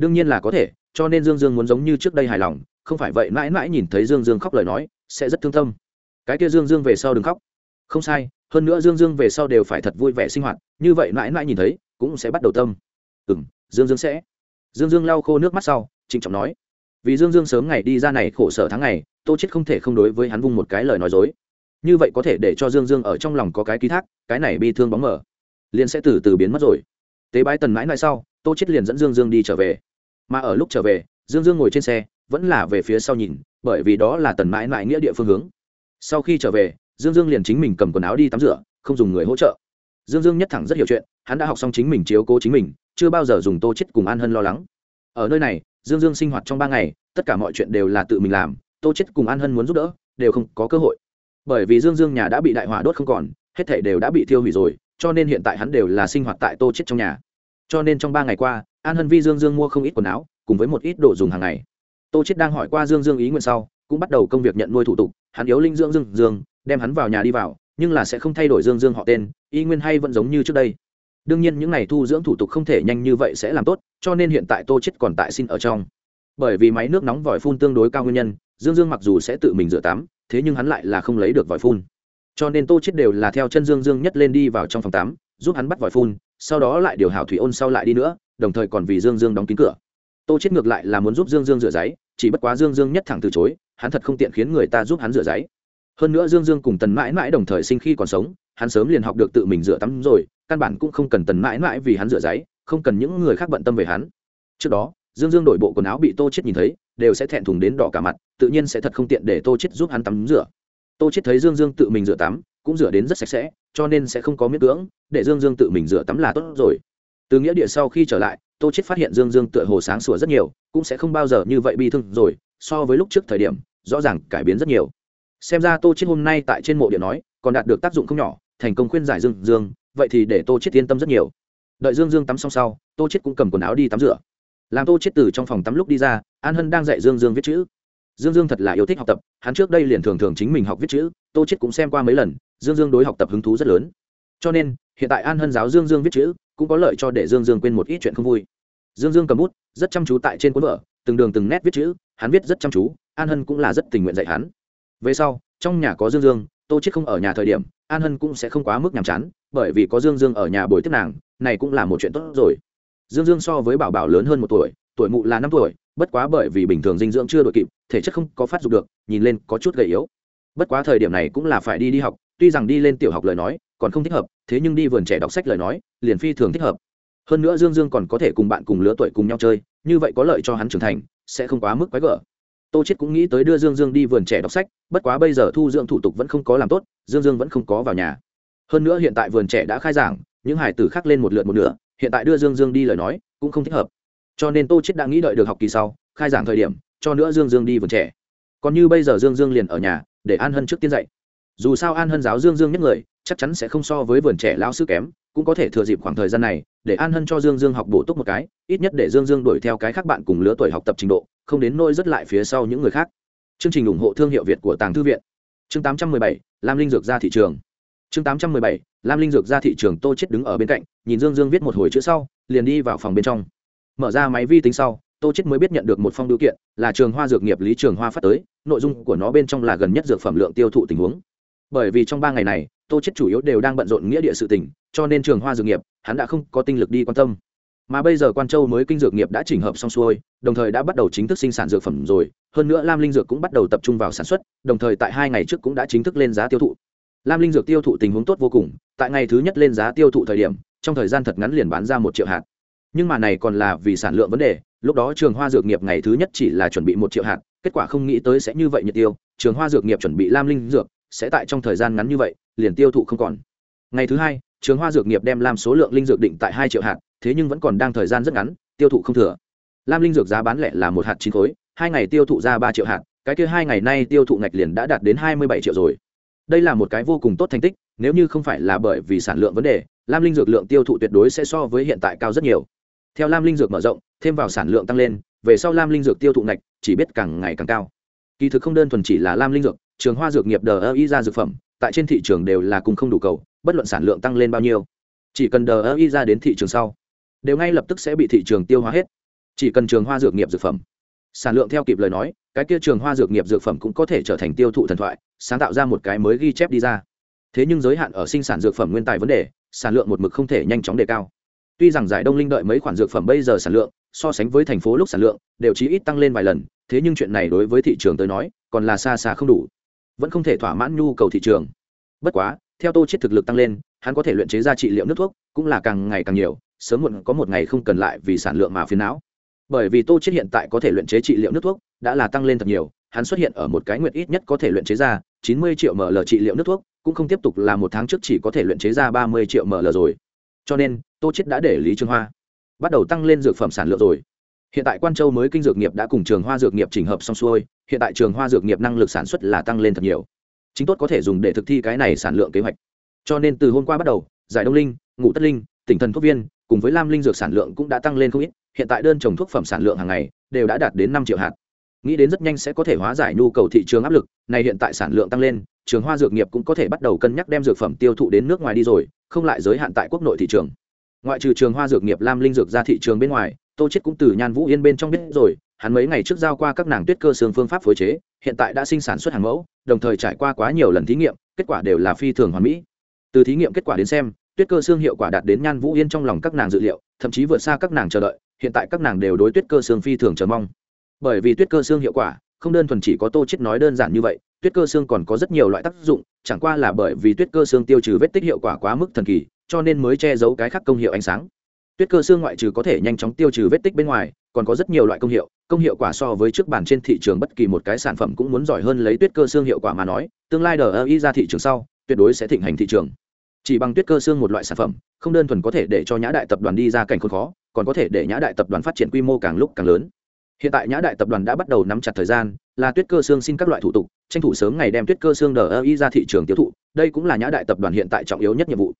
Đương nhiên là có thể, cho nên dương dương muốn giống như trước đây hài lòng, không phải vậy mãi mãi nhìn thấy dương dương khóc lời nói, sẽ rất thương tâm. Cái kia dương dương về sau đừng khóc. Không sai, hơn nữa dương dương về sau đều phải thật vui vẻ sinh hoạt, như vậy mãi mãi nhìn thấy, cũng sẽ bắt đầu tâm. Ừ m dương dương sẽ. Dương dương lau khô nước mắt sau, trịnh trọng nói. Vì dương dương sớm ngày đi ra này khổ sở tháng ngày, tô chết không thể không đối với hắn vung một cái lời nói dối. Như vậy có thể để cho dương dương ở trong lòng có cái ký thác, cái này bi thương bóng mở liền sẽ từ từ biến mất rồi. Tế bái tần mãi mãi sau, tô chết liền dẫn dương dương đi trở về mà ở lúc trở về, dương dương ngồi trên xe, vẫn là về phía sau nhìn, bởi vì đó là tần mãi mãi nghĩa địa phương hướng. Sau khi trở về, dương dương liền chính mình cầm quần áo đi tắm rửa, không dùng người hỗ trợ. Dương dương nhất thẳng rất hiểu chuyện, hắn đã học xong chính mình chiếu cố chính mình, chưa bao giờ dùng tô chết cùng an hân lo lắng. Ở nơi này, dương dương sinh hoạt trong ba ngày, tất cả mọi chuyện đều là tự mình làm, tô chết cùng an hân muốn giúp đỡ, đều không có cơ hội. Bởi vì dương dương nhà đã bị đại hỏa đốt không còn, hết thảy đều đã bị thiêu hủy rồi, cho nên hiện tại hắn đều là sinh hoạt tại tô chết trong nhà. Cho nên trong ba ngày qua an hân vi dương dương mua không ít quần áo, cùng với một ít đồ dùng hàng ngày. Tô chết đang hỏi qua dương dương ý nguyện sau, cũng bắt đầu công việc nhận nuôi thủ tục, hắn yếu linh dưỡng dương dương, đem hắn vào nhà đi vào, nhưng là sẽ không thay đổi dương dương họ tên, y nguyên hay vẫn giống như trước đây. Đương nhiên những n à y thu dưỡng thủ tục không thể nhanh như vậy sẽ làm tốt, cho nên hiện tại tô chết còn tại xin ở trong. Bởi vì máy nước nóng vòi phun tương đối cao nguyên nhân, dương dương mặc dù sẽ tự mình rửa tắm, thế nhưng hắn lại là không lấy được vòi phun. Cho nên tô chết đều là theo chân dương dương nhất lên đi vào trong phòng tắm, giúp hắn bắt vòi phun, sau đó lại điều hảo thủy ôn sau lại đi nữa đồng thời còn vì dương dương đóng kín cửa. Tô chết ngược lại là muốn giúp dương dương rửa giấy, chỉ bất quá dương dương nhất thẳng từ chối, hắn thật không tiện khiến người ta giúp hắn rửa giấy. Hơn nữa dương dương cùng tần mãi mãi đồng thời sinh khi còn sống, hắn sớm liền học được tự mình rửa tắm rồi, căn bản cũng không cần tần mãi mãi vì hắn rửa giấy, không cần những người khác bận tâm về hắn. Trước đó, dương dương đổi bộ quần áo bị tô chết nhìn thấy, đều sẽ thẹn thùng đến đỏ cả mặt, tự nhiên sẽ thật không tiện để tô chết giúp hắn tắm rửa. Tô chết thấy dương dương tự mình rửa tắm, cũng rửa đến rất sạch sẽ, cho nên sẽ không có miễn cưỡng, để dương dương tự mình rửa tắm là tốt rồi từ nghĩa địa sau khi trở lại, tô chết phát hiện dương dương tựa hồ sáng sủa rất nhiều, cũng sẽ không bao giờ như vậy bi thương rồi, so với lúc trước thời điểm, rõ ràng cải biến rất nhiều. Xem ra tô chết hôm nay tại trên mộ điện nói, còn đạt được tác dụng không nhỏ, thành công khuyên giải dương dương, vậy thì để tô chết yên tâm rất nhiều. Đợi dương dương tắm xong sau, tô chết cũng cầm quần áo đi tắm rửa. Làm tô chết từ trong phòng tắm lúc đi ra, an hân đang dạy dương dương viết chữ. Dương dương thật là yêu thích học tập, hắn trước đây liền thường thường chính mình học viết chữ, tô chết cũng xem qua mấy lần, dương dương đối học tập hứng thú rất lớn. Cho nên, hiện tại an hân giáo dương dương viết chữ cũng có lợi cho để dương dương quên một ít chuyện không vui. Dương dương cầm bút, rất chăm chú tại trên cuốn vở, từng đường từng nét viết chữ, hắn viết rất chăm chú, an hân cũng là rất tình nguyện dạy hắn. Về sau, trong nhà có dương dương, tô chết không ở nhà thời điểm, an hân cũng sẽ không quá mức nhàm chán, bởi vì có dương dương ở nhà bồi tiếp nàng, này cũng là một chuyện tốt rồi. Dương dương so với bảo bảo lớn hơn một tuổi tuổi mụ là năm tuổi, bất quá bởi vì bình thường dinh dưỡng chưa đội kịp, thể chất không có phát dục được, nhìn lên có chút gầy yếu. Bất quá thời điểm này cũng là phải đi đi học tuy rằng đi lên tiểu học lời nói còn không thích hợp, thế nhưng đi vườn trẻ đọc sách lời nói liền phi thường thích hợp. Hơn nữa dương dương còn có thể cùng bạn cùng lứa tuổi cùng nhau chơi, như vậy có lợi cho hắn trưởng thành, sẽ không quá mức quái gở. Tô chết cũng nghĩ tới đưa dương dương đi vườn trẻ đọc sách, bất quá bây giờ thu dưỡng thủ tục vẫn không có làm tốt, dương dương vẫn không có vào nhà. Hơn nữa hiện tại vườn trẻ đã khai giảng, những hải tử khác lên một lượt một nửa, hiện tại đưa dương dương đi lời nói cũng không thích hợp. Cho nên tô chết đã nghĩ đợi được học kỳ sau, khai giảng thời điểm, cho nữa dương dương đi vườn trẻ. Còn như bây giờ dương dương liền ở nhà, để an hân trước tiên dạy dù sao an hân giáo dương dương nhất người chắc chắn sẽ không so với vườn trẻ lao sư kém cũng có thể thừa dịp khoảng thời gian này để an hân cho dương dương học bổ túc một cái ít nhất để dương dương đuổi theo cái khác bạn cùng lứa tuổi học tập trình độ không đến nôi rất lại phía sau những người khác. Chương trình ủng hộ thương hiệu việt của tàng thư viện. Chương 817, lam linh dược ra thị trường. Chương 817, lam linh dược ra thị trường tô chết đứng ở bên cạnh nhìn dương dương viết một hồi chữ sau liền đi vào phòng bên trong. Mở ra máy vi tính sau tô chết mới biết nhận được một phong điều kiện là trường hoa dược nghiệp lý trường hoa phát tới nội dung của nó bên trong là gần nhất dược phẩm lượng tiêu thụ tình huống bởi vì trong ba ngày này, tô chết chủ yếu đều đang bận rộn nghĩa địa sự tình, cho nên trường hoa dược nghiệp, hắn đã không có tinh lực đi quan tâm. Mà bây giờ quan châu mới kinh dược nghiệp đã chỉnh hợp xong xuôi, đồng thời đã bắt đầu chính thức sinh sản dược phẩm rồi. Hơn nữa lam linh dược cũng bắt đầu tập trung vào sản xuất, đồng thời tại hai ngày trước cũng đã chính thức lên giá tiêu thụ. Lam linh dược tiêu thụ tình huống tốt vô cùng, tại ngày thứ nhất lên giá tiêu thụ thời điểm, trong thời gian thật ngắn liền bán ra một triệu hạt. Nhưng mà này còn là vì sản lượng vấn đề, lúc đó trường hoa dược nghiệp ngày thứ nhất chỉ là chuẩn bị một triệu hạt, kết quả không nghĩ tới sẽ như vậy nhiệt tiêu. Trường hoa dược nghiệp chuẩn bị lam linh dược sẽ tại trong thời gian ngắn như vậy, liền tiêu thụ không còn. Ngày thứ hai, trường hoa dược nghiệp đem làm số lượng linh dược định tại hai triệu hạt, thế nhưng vẫn còn đang thời gian rất ngắn, tiêu thụ không thừa. Lam linh dược giá bán lẻ là một hạt chín khối, hai ngày tiêu thụ ra ba triệu hạt, cái kia hai ngày nay tiêu thụ ngạch liền đã đạt đến hai mươi bảy triệu rồi. Đây là một cái vô cùng tốt thành tích, nếu như không phải là bởi vì sản lượng vấn đề, lam linh dược lượng tiêu thụ tuyệt đối sẽ so với hiện tại cao rất nhiều. Theo lam linh dược mở rộng, thêm vào sản lượng tăng lên, về sau lam linh dược tiêu thụ ngạch chỉ biết càng ngày càng cao. Kỳ thực không đơn thuần chỉ là lam linh dược trường hoa dược nghiệp đờ ơ y ra dược phẩm, tại trên thị trường đều là cùng không đủ cầu, bất luận sản lượng tăng lên bao nhiêu. Chỉ cần đờ ơ y ra đến thị trường sau, đều ngay lập tức sẽ bị thị trường tiêu hóa hết. Chỉ cần trường hoa dược nghiệp dược phẩm. Sản lượng theo kịp lời nói, cái kia trường hoa dược nghiệp dược phẩm cũng có thể trở thành tiêu thụ thần thoại, sáng tạo ra một cái mới ghi chép đi ra. Thế nhưng giới hạn ở sinh sản dược phẩm nguyên tài vấn đề, sản lượng một mực không thể nhanh chóng đề cao. Tuy rằng giải đông linh đợi mấy khoản dược phẩm bây giờ sản lượng, so sánh với thành phố lúc sản lượng, đều chỉ ít tăng lên vài lần, thế nhưng chuyện này đối với thị trường tới nói, còn là xa xa không đủ vẫn không thể thỏa mãn nhu cầu thị trường. Bất quá, theo tô chết thực lực tăng lên, hắn có thể luyện chế ra trị liệu nước thuốc, cũng là càng ngày càng nhiều, sớm muộn có một ngày không cần lại vì sản lượng mà phiền não. Bởi vì tô chết hiện tại có thể luyện chế trị liệu nước thuốc, đã là tăng lên thật nhiều, hắn xuất hiện ở một cái nguyện ít nhất có thể luyện chế ra 90 triệu ml trị liệu nước thuốc, cũng không tiếp tục là một tháng trước chỉ có thể luyện chế ra 30 triệu ml rồi. Cho nên, tô chết đã để lý trương hoa bắt đầu tăng lên dược phẩm sản lượng rồi. Hiện tại quan châu mới kinh dược nghiệp đã cùng trường hoa dược nghiệp chỉnh hợp xong xuôi hiện tại trường hoa dược nghiệp năng lực sản xuất là tăng lên thật nhiều. Chính tốt có thể dùng để thực thi cái này sản lượng kế hoạch. Cho nên từ hôm qua bắt đầu, giải đông linh, ngũ tất linh, tỉnh thần thuốc viên cùng với lam linh dược sản lượng cũng đã tăng lên không ít, hiện tại đơn trồng thuốc phẩm sản lượng hàng ngày đều đã đạt đến năm triệu hạt. Nghĩ đến rất nhanh sẽ có thể hóa giải nhu cầu thị trường áp lực, này hiện tại sản lượng tăng lên, trường hoa dược nghiệp cũng có thể bắt đầu cân nhắc đem dược phẩm tiêu thụ đến nước ngoài đi rồi, không lại giới hạn tại quốc nội thị trường. Ngoại trừ trường hoa dược nghiệp lam linh dược ra thị trường bên ngoài, tô chết cũng từ nhan vũ yên bên trong biết rồi hắn mấy ngày trước giao qua các nàng tuyết cơ xương phương pháp phối chế, hiện tại đã sinh sản xuất hàng mẫu, đồng thời trải qua quá nhiều lần thí nghiệm, kết quả đều là phi thường hoàn mỹ. Từ thí nghiệm kết quả đến xem, tuyết cơ xương hiệu quả đạt đến nhan vũ yên trong lòng các nàng dự liệu, thậm chí vượt xa các nàng chờ đợi, hiện tại các nàng đều đối tuyết cơ xương phi thường chờ mong. Bởi vì tuyết cơ xương hiệu quả, không đơn thuần chỉ có tô chết nói đơn giản như vậy, tuyết cơ xương còn có rất nhiều loại tác dụng, chẳng qua là bởi vì tuyết cơ xương tiêu trừ vết tích hiệu quả quá mức thần kỳ, cho nên mới che giấu cái khác công hiệu ánh sáng. Tuyết cơ xương ngoại trừ có thể nhanh chóng tiêu trừ vết tích bên ngoài còn có rất nhiều loại công hiệu công hiệu quả so với trước bản trên thị trường bất kỳ một cái sản phẩm cũng muốn giỏi hơn lấy tuyết cơ xương hiệu quả mà nói, tương lai đờ ơ y ra thị trường sau, tuyệt đối sẽ thịnh hành thị trường. Chỉ bằng tuyết cơ xương một loại sản phẩm, không đơn thuần có thể để cho nhã đại tập đoàn đi ra cảnh khốn khó, còn có thể để nhã đại tập đoàn phát triển quy mô càng lúc càng lớn. Hiện tại nhã đại tập đoàn đã bắt đầu nắm chặt thời gian, là tuyết cơ xương xin các loại thủ tục, tranh thủ sớm ngày đem tuyết cơ xương đờ ơ y ra thị trường tiêu thụ, đây cũng là nhã đại tập đoàn hiện tại trọng yếu nhất nhiệm vụ.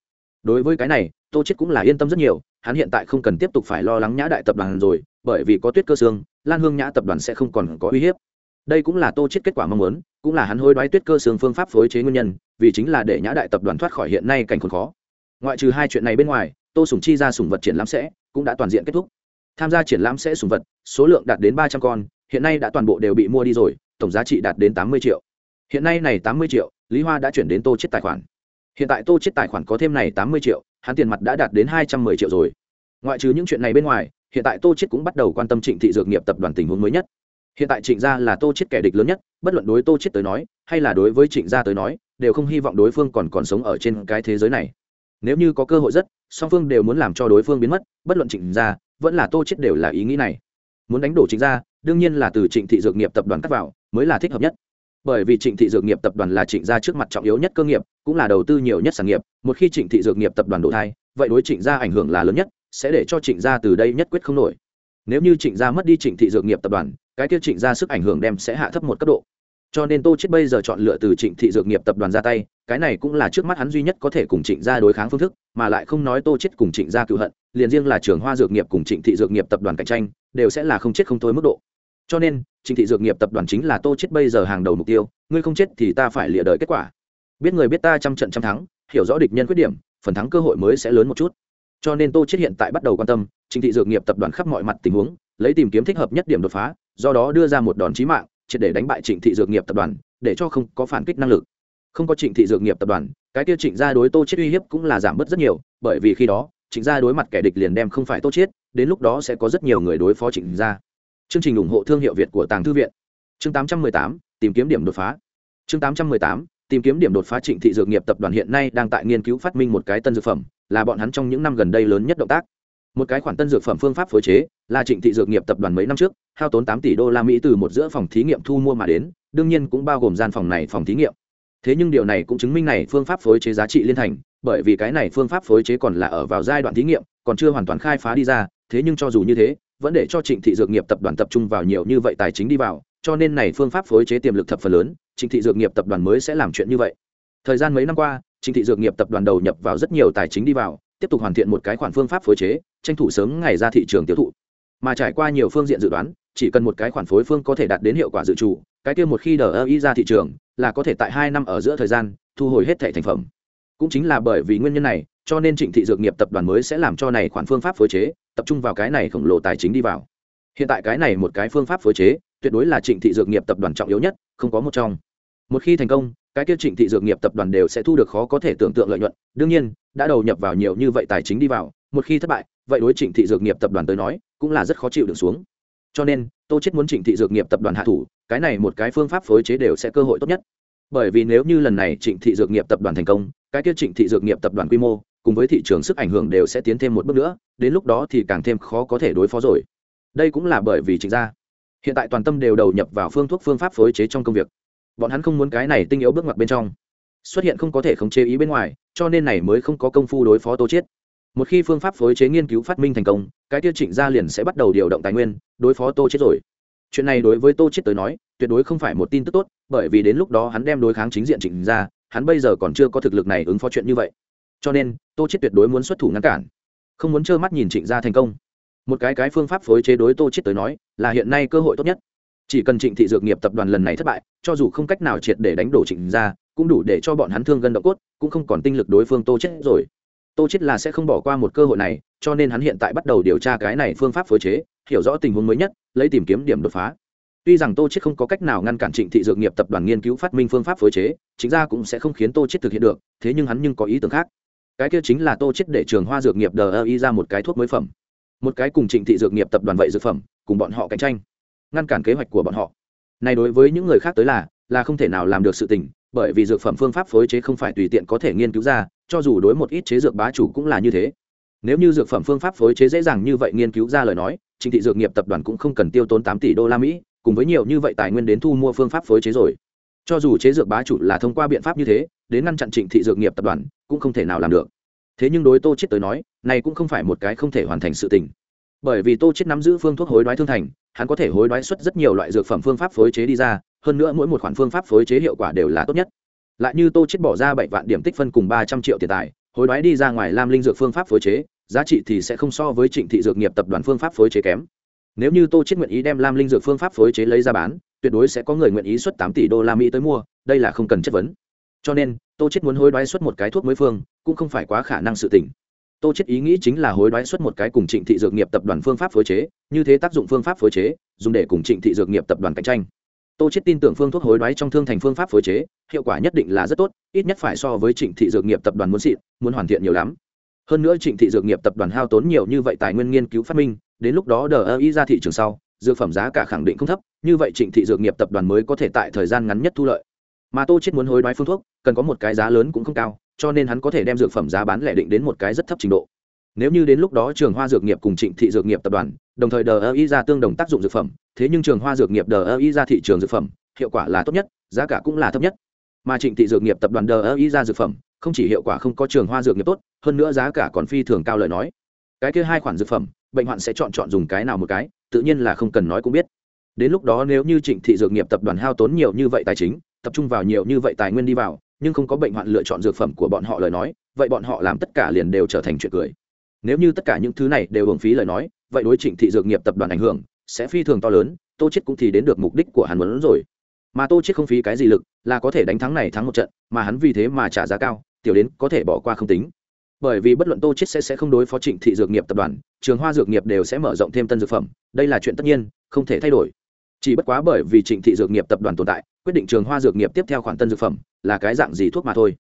Đối với cái này, tô chết cũng là yên tâm rất nhiều, hắn hiện tại không cần tiếp tục phải lo lắng nhã đại tập đoàn rồi bởi vì có tuyết cơ xương, lan hương nhã tập đoàn sẽ không còn có uy hiếp. Đây cũng là tô chết kết quả mong muốn, cũng là hắn hối đoái tuyết cơ xương phương pháp phối chế nguyên nhân, vì chính là để nhã đại tập đoàn thoát khỏi hiện nay cảnh khốn khó. Ngoại trừ hai chuyện này bên ngoài, tô sùng chi ra sùng vật triển lãm sẽ cũng đã toàn diện kết thúc. Tham gia triển lãm sẽ sùng vật, số lượng đạt đến ba trăm con, hiện nay đã toàn bộ đều bị mua đi rồi, tổng giá trị đạt đến tám mươi triệu. Hiện nay này tám mươi triệu, lý hoa đã chuyển đến tô chết tài khoản. Hiện tại tô chết tài khoản có thêm này tám mươi triệu, hắn tiền mặt đã đạt đến hai trăm mười triệu rồi. Ngoại trừ những chuyện này bên ngoài hiện tại tô chết cũng bắt đầu quan tâm trịnh thị dược nghiệp tập đoàn tình huống mới nhất. Hiện tại trịnh gia là tô chết kẻ địch lớn nhất, bất luận đối tô chết tới nói, hay là đối với trịnh gia tới nói, đều không hy vọng đối phương còn còn sống ở trên cái thế giới này. Nếu như có cơ hội rất, song phương đều muốn làm cho đối phương biến mất, bất luận trịnh gia, vẫn là tô chết đều là ý nghĩ này. Muốn đánh đổ trịnh gia, đương nhiên là từ trịnh thị dược nghiệp tập đoàn cắt vào, mới là thích hợp nhất. Bởi vì trịnh thị dược nghiệp tập đoàn là trịnh gia trước mặt trọng yếu nhất cơ nghiệp, cũng là đầu tư nhiều nhất sản nghiệp, một khi trịnh thị dược nghiệp tập đoàn đổ thai, vậy đối trịnh gia ảnh hưởng là lớn nhất sẽ để cho trịnh gia từ đây nhất quyết không nổi. Nếu như trịnh gia mất đi trịnh thị dược nghiệp tập đoàn, cái tiêu trịnh gia sức ảnh hưởng đem sẽ hạ thấp một cấp độ. Cho nên tô chết bây giờ chọn lựa từ trịnh thị dược nghiệp tập đoàn ra tay, cái này cũng là trước mắt hắn duy nhất có thể cùng trịnh gia đối kháng phương thức, mà lại không nói tô chết cùng trịnh gia cựu hận, liền riêng là trường hoa dược nghiệp cùng trịnh thị dược nghiệp tập đoàn cạnh tranh, đều sẽ là không chết không thôi mức độ. Cho nên, trịnh thị dược nghiệp tập đoàn chính là tô chết bây giờ hàng đầu mục tiêu, ngươi không chết thì ta phải lịa đời kết quả. Biết người biết ta trăm trận trăm thắng, hiểu rõ địch nhân khuyết điểm, phần thắng cơ hội mới sẽ lớn một chút cho nên tô chết hiện tại bắt đầu quan tâm trịnh thị dược nghiệp tập đoàn khắp mọi mặt tình huống lấy tìm kiếm thích hợp nhất điểm đột phá do đó đưa ra một đòn chí mạng triệt để đánh bại trịnh thị dược nghiệp tập đoàn để cho không có phản kích năng lực. Không có trịnh thị dược nghiệp tập đoàn cái tiêu trịnh gia đối tô chết uy hiếp cũng là giảm bớt rất nhiều bởi vì khi đó trịnh gia đối mặt kẻ địch liền đem không phải tô chết đến lúc đó sẽ có rất nhiều người đối phó trịnh gia. Chương trình ủng hộ thương hiệu việt của tàng thư viện. Chương 818, tìm kiếm điểm đột phá. Chương 818, tìm kiếm điểm đột phá trịnh thị dược nghiệp tập đoàn hiện nay đang tại nghiên cứu phát minh một cái tân dược phẩm là bọn hắn trong những năm gần đây lớn nhất động tác. Một cái khoản tân dược phẩm phương pháp phối chế, là trịnh thị dược nghiệp tập đoàn mấy năm trước, hao tốn tám tỷ đô la mỹ từ một giữa phòng thí nghiệm thu mua mà đến, đương nhiên cũng bao gồm gian phòng này phòng thí nghiệm. Thế nhưng điều này cũng chứng minh này phương pháp phối chế giá trị liên thành, bởi vì cái này phương pháp phối chế còn là ở vào giai đoạn thí nghiệm, còn chưa hoàn toàn khai phá đi ra, thế nhưng cho dù như thế, vẫn để cho trịnh thị dược nghiệp tập đoàn tập trung vào nhiều như vậy tài chính đi vào, cho nên này phương pháp phối chế tiềm lực thập phần lớn, trịnh thị dược nghiệp tập đoàn mới sẽ làm chuyện như vậy. Thời gian mấy năm qua trịnh thị dược nghiệp tập đoàn đầu nhập vào rất nhiều tài chính đi vào, tiếp tục hoàn thiện một cái khoản phương pháp phối chế, tranh thủ sớm ngày ra thị trường tiêu thụ. Mà trải qua nhiều phương diện dự đoán, chỉ cần một cái khoản phối phương có thể đạt đến hiệu quả dự trù, cái kia một khi đờ ơ ra thị trường, là có thể tại hai năm ở giữa thời gian, thu hồi hết thể thành phẩm. Cũng chính là bởi vì nguyên nhân này, cho nên trịnh thị dược nghiệp tập đoàn mới sẽ làm cho này khoản phương pháp phối chế, tập trung vào cái này khổng lồ tài chính đi vào. Hiện tại cái này một cái phương pháp phối chế, tuyệt đối là trịnh thị dược nghiệp tập đoàn trọng yếu nhất, không có một trong. Một khi thành công cái kia trịnh thị dược nghiệp tập đoàn đều sẽ thu được khó có thể tưởng tượng lợi nhuận. Đương nhiên, đã đầu nhập vào nhiều như vậy tài chính đi vào, một khi thất bại, vậy đối trịnh thị dược nghiệp tập đoàn tới nói, cũng là rất khó chịu được xuống. Cho nên, tô chết muốn trịnh thị dược nghiệp tập đoàn hạ thủ, cái này một cái phương pháp phối chế đều sẽ cơ hội tốt nhất. Bởi vì nếu như lần này trịnh thị dược nghiệp tập đoàn thành công, cái kia trịnh thị dược nghiệp tập đoàn quy mô, cùng với thị trường sức ảnh hưởng đều sẽ tiến thêm một bước nữa, đến lúc đó thì càng thêm khó có thể đối phó rồi. Đây cũng là bởi vì trịnh gia. Hiện tại toàn tâm đều đầu nhập vào phương thuốc phương pháp phối chế trong công việc bọn hắn không muốn cái này tinh yếu bước ngoặt bên trong. Xuất hiện không có thể khống chế ý bên ngoài, cho nên này mới không có công phu đối phó tô chiết. Một khi phương pháp phối chế nghiên cứu phát minh thành công, cái tiêu trịnh gia liền sẽ bắt đầu điều động tài nguyên, đối phó tô chết rồi. Chuyện này đối với tô chết tới nói, tuyệt đối không phải một tin tức tốt, bởi vì đến lúc đó hắn đem đối kháng chính diện trịnh gia, hắn bây giờ còn chưa có thực lực này ứng phó chuyện như vậy. Cho nên, tô chết tuyệt đối muốn xuất thủ ngăn cản, không muốn trơ mắt nhìn trịnh gia thành công. Một cái cái phương pháp phối chế đối tô chết tới nói, là hiện nay cơ hội tốt nhất chỉ cần trịnh thị dược nghiệp tập đoàn lần này thất bại, cho dù không cách nào triệt để đánh đổ trịnh gia, cũng đủ để cho bọn hắn thương gân động cốt, cũng không còn tinh lực đối phương tô chết rồi. Tô chết là sẽ không bỏ qua một cơ hội này, cho nên hắn hiện tại bắt đầu điều tra cái này phương pháp phối chế, hiểu rõ tình huống mới nhất, lấy tìm kiếm điểm đột phá. Tuy rằng tô chết không có cách nào ngăn cản trịnh thị dược nghiệp tập đoàn nghiên cứu phát minh phương pháp phối chế, chính ra cũng sẽ không khiến tô chết thực hiện được, thế nhưng hắn nhưng có ý tưởng khác. Cái kia chính là tô chết để trường hoa dược nghiệp đờ y ra một cái thuốc mới phẩm. Một cái cùng trịnh thị dược nghiệp tập đoàn vậy dược phẩm, cùng bọn họ cạnh tranh ngăn cản kế hoạch của bọn họ. Này đối với những người khác tới là là không thể nào làm được sự tình, bởi vì dược phẩm phương pháp phối chế không phải tùy tiện có thể nghiên cứu ra, cho dù đối một ít chế dược bá chủ cũng là như thế. Nếu như dược phẩm phương pháp phối chế dễ dàng như vậy nghiên cứu ra lời nói, trịnh thị dược nghiệp tập đoàn cũng không cần tiêu tốn tám tỷ đô la mỹ, cùng với nhiều như vậy tài nguyên đến thu mua phương pháp phối chế rồi. Cho dù chế dược bá chủ là thông qua biện pháp như thế, đến ngăn chặn trịnh thị dược nghiệp tập đoàn, cũng không thể nào làm được. Thế nhưng đối tô chết tới nói, này cũng không phải một cái không thể hoàn thành sự tình. Bởi vì tô chết nắm giữ phương thuốc hối đoái thương thành hắn có thể hối đoái xuất rất nhiều loại dược phẩm phương pháp phối chế đi ra, hơn nữa mỗi một khoản phương pháp phối chế hiệu quả đều là tốt nhất. Lại như tô chết bỏ ra bảy vạn điểm tích phân cùng ba trăm triệu tiền tài, hối đoái đi ra ngoài lam linh dược phương pháp phối chế, giá trị thì sẽ không so với trịnh thị dược nghiệp tập đoàn phương pháp phối chế kém. Nếu như tô chết nguyện ý đem lam linh dược phương pháp phối chế lấy ra bán, tuyệt đối sẽ có người nguyện ý xuất tám tỷ đô la mỹ tới mua, đây là không cần chất vấn. Cho nên, tô chết muốn hối đoái xuất một cái thuốc mới phương, cũng không phải quá khả năng sự tỉnh tô chết ý nghĩ chính là hối đoái xuất một cái cùng trịnh thị dược nghiệp tập đoàn phương pháp phối chế, như thế tác dụng phương pháp phối chế, dùng để cùng trịnh thị dược nghiệp tập đoàn cạnh tranh. Tô chết tin tưởng phương thuốc hối đoái trong thương thành phương pháp phối chế, hiệu quả nhất định là rất tốt, ít nhất phải so với trịnh thị dược nghiệp tập đoàn muốn xịn, muốn hoàn thiện nhiều lắm. Hơn nữa trịnh thị dược nghiệp tập đoàn hao tốn nhiều như vậy tài nguyên nghiên cứu phát minh, đến lúc đó đờ ơ y ra thị trường sau, dược phẩm giá cả khẳng định không thấp, như vậy trịnh thị dược nghiệp tập đoàn mới có thể tại thời gian ngắn nhất thu lợi. Mà tô chết muốn hối đoái phương thuốc, cần có một cái giá lớn cũng không cao cho nên hắn có thể đem dược phẩm giá bán lẻ định đến một cái rất thấp trình độ. Nếu như đến lúc đó trường hoa dược nghiệp cùng trịnh thị dược nghiệp tập đoàn, đồng thời đờ ơ y ra tương đồng tác dụng dược phẩm, thế nhưng trường hoa dược nghiệp đờ ơ y ra thị trường dược phẩm, hiệu quả là tốt nhất, giá cả cũng là thấp nhất. Mà trịnh thị dược nghiệp tập đoàn đờ ơ y ra dược phẩm, không chỉ hiệu quả không có trường hoa dược nghiệp tốt, hơn nữa giá cả còn phi thường cao lời nói. Cái kia hai khoản dược phẩm, bệnh hoạn sẽ chọn chọn dùng cái nào một cái, tự nhiên là không cần nói cũng biết. Đến lúc đó nếu như trịnh thị dược nghiệp tập đoàn hao tốn nhiều như vậy tài chính, tập trung vào nhiều như vậy tài nguyên đi vào nhưng không có bệnh hoạn lựa chọn dược phẩm của bọn họ lời nói, vậy bọn họ làm tất cả liền đều trở thành chuyện cười. Nếu như tất cả những thứ này đều hưởng phí lời nói, vậy đối trịnh thị dược nghiệp tập đoàn ảnh hưởng sẽ phi thường to lớn, tô chết cũng thì đến được mục đích của hắn muốn rồi. Mà tô chết không phí cái gì lực, là có thể đánh thắng này thắng một trận, mà hắn vì thế mà trả giá cao, tiểu đến có thể bỏ qua không tính. Bởi vì bất luận tô chết sẽ sẽ không đối phó trịnh thị dược nghiệp tập đoàn, trường hoa dược nghiệp đều sẽ mở rộng thêm tân dược phẩm, đây là chuyện tất nhiên, không thể thay đổi. Chỉ bất quá bởi vì trịnh thị dược nghiệp tập đoàn tồn tại, quyết định trường hoa dược nghiệp tiếp theo khoản tân dược phẩm là cái dạng gì thuốc mà thôi.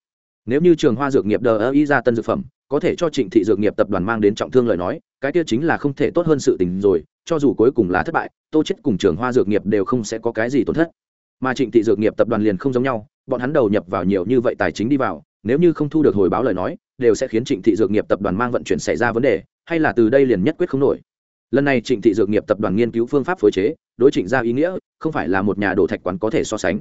Nếu như trường hoa dược nghiệp đờ ơ ý ra tân dược phẩm, có thể cho trịnh thị dược nghiệp tập đoàn mang đến trọng thương lời nói, cái kia chính là không thể tốt hơn sự tình rồi, cho dù cuối cùng là thất bại, tô chết cùng trường hoa dược nghiệp đều không sẽ có cái gì tổn thất. Mà trịnh thị dược nghiệp tập đoàn liền không giống nhau, bọn hắn đầu nhập vào nhiều như vậy tài chính đi vào, nếu như không thu được hồi báo lời nói, đều sẽ khiến trịnh thị dược nghiệp tập đoàn mang vận chuyển xảy ra vấn đề, hay là từ đây liền nhất quyết không nổi. Lần này trịnh thị dược nghiệp tập đoàn nghiên cứu phương pháp phối chế, đối trịnh ra ý nghĩa, không phải là một nhà đổ thạch quán có thể so sánh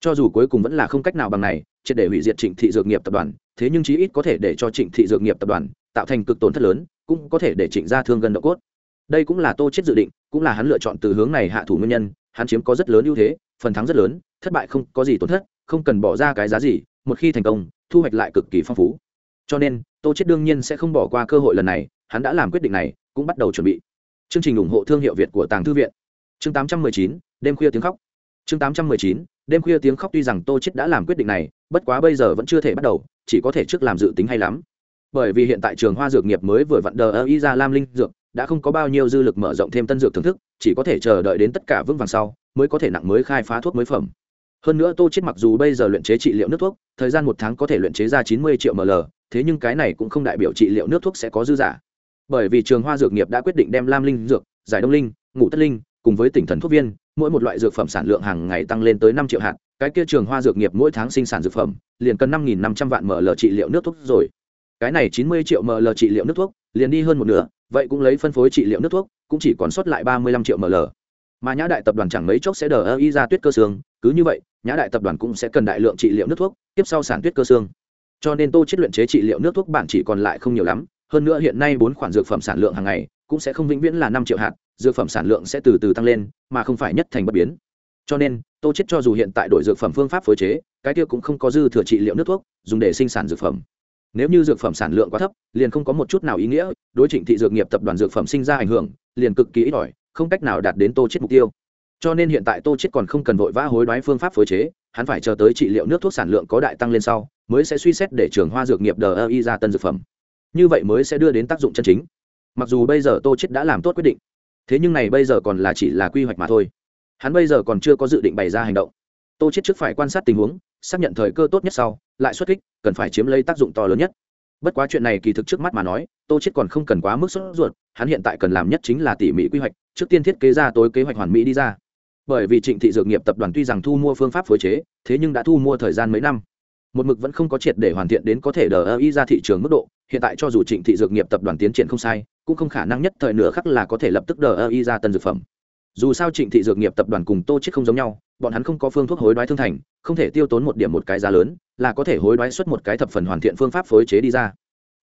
cho dù cuối cùng vẫn là không cách nào bằng này triệt để hủy diệt trịnh thị dược nghiệp tập đoàn thế nhưng chí ít có thể để cho trịnh thị dược nghiệp tập đoàn tạo thành cực tổn thất lớn cũng có thể để trịnh ra thương gần độ cốt. Đây cũng là tô chết dự định cũng là hắn lựa chọn từ hướng này hạ thủ nguyên nhân hắn chiếm có rất lớn ưu thế phần thắng rất lớn thất bại không có gì tổn thất không cần bỏ ra cái giá gì một khi thành công thu hoạch lại cực kỳ phong phú. Cho nên tô chết đương nhiên sẽ không bỏ qua cơ hội lần này hắn đã làm quyết định này cũng bắt đầu chuẩn bị. Chương trình ủng hộ thương hiệu việt của tàng thư viện. Chương 819, đêm khuya tiếng khóc. Chương 819, đêm khuya tiếng khóc tuy rằng tô chết đã làm quyết định này, bất quá bây giờ vẫn chưa thể bắt đầu, chỉ có thể trước làm dự tính hay lắm. Bởi vì hiện tại trường hoa dược nghiệp mới vừa vặn đờ ơ y ra lam linh dược, đã không có bao nhiêu dư lực mở rộng thêm tân dược thưởng thức, chỉ có thể chờ đợi đến tất cả vững vàng sau, mới có thể nặng mới khai phá thuốc mới phẩm. Hơn nữa tô chết mặc dù bây giờ luyện chế trị liệu nước thuốc, thời gian một tháng có thể luyện chế ra chín mươi triệu ml, thế nhưng cái này cũng không đại biểu trị liệu nước thuốc sẽ có dư giả. Bởi vì trường hoa dược nghiệp đã quyết định đem lam linh dược, giải đông linh, ngũ tất linh cùng với tỉnh thần thuốc viên mỗi một loại dược phẩm sản lượng hàng ngày tăng lên tới năm triệu hạt, cái kia trường hoa dược nghiệp mỗi tháng sinh sản dược phẩm, liền cần năm nghìn năm trăm vạn ml trị liệu nước thuốc rồi. Cái này chín mươi triệu ml trị liệu nước thuốc, liền đi hơn một nửa, vậy cũng lấy phân phối trị liệu nước thuốc, cũng chỉ còn sót lại ba mươi lăm triệu ml. Mà nhã đại tập đoàn chẳng mấy chốc sẽ đờ ơ y ra tuyết cơ xương, cứ như vậy, nhã đại tập đoàn cũng sẽ cần đại lượng trị liệu nước thuốc, tiếp sau sản tuyết cơ xương. Cho nên tô chết luyện chế trị liệu nước thuốc bản chỉ còn lại không nhiều lắm, hơn nữa hiện nay bốn khoản dược phẩm sản lượng hàng ngày, cũng sẽ không vĩnh viễn là năm triệu hạt dược phẩm sản lượng sẽ từ từ tăng lên, mà không phải nhất thành bất biến. Cho nên, tô chết cho dù hiện tại đổi dược phẩm phương pháp phối chế, cái kia cũng không có dư thừa trị liệu nước thuốc, dùng để sinh sản dược phẩm. Nếu như dược phẩm sản lượng quá thấp, liền không có một chút nào ý nghĩa, đối trịnh thị dược nghiệp tập đoàn dược phẩm sinh ra ảnh hưởng, liền cực kỳ ít ỏi, không cách nào đạt đến tô chết mục tiêu. Cho nên hiện tại tô chết còn không cần vội vã hối đoái phương pháp phối chế, hắn phải chờ tới trị liệu nước thuốc sản lượng có đại tăng lên sau, mới sẽ suy xét để trường hoa dược nghiệp đờ ơ y ra tân dược phẩm. Như vậy mới sẽ đưa đến tác dụng chân chính. Mặc dù bây giờ tô chết đã làm tốt quyết định thế nhưng này bây giờ còn là chỉ là quy hoạch mà thôi. Hắn bây giờ còn chưa có dự định bày ra hành động. Tô chết trước phải quan sát tình huống, xác nhận thời cơ tốt nhất sau, lại xuất kích, cần phải chiếm lấy tác dụng to lớn nhất. Bất quá chuyện này kỳ thực trước mắt mà nói, tô chết còn không cần quá mức sốt ruột, hắn hiện tại cần làm nhất chính là tỉ mỉ quy hoạch, trước tiên thiết kế ra tối kế hoạch hoàn mỹ đi ra. Bởi vì trịnh thị dược nghiệp tập đoàn tuy rằng thu mua phương pháp phối chế, thế nhưng đã thu mua thời gian mấy năm một mực vẫn không có triệt để hoàn thiện đến có thể đờ ơ y ra thị trường mức độ, hiện tại cho dù trịnh thị dược nghiệp tập đoàn tiến triển không sai, cũng không khả năng nhất thời nửa khắc là có thể lập tức đờ ơ y ra tân dược phẩm. Dù sao trịnh thị dược nghiệp tập đoàn cùng tô chết không giống nhau, bọn hắn không có phương thuốc hối đoái thương thành, không thể tiêu tốn một điểm một cái giá lớn, là có thể hối đoái xuất một cái thập phần hoàn thiện phương pháp phối chế đi ra.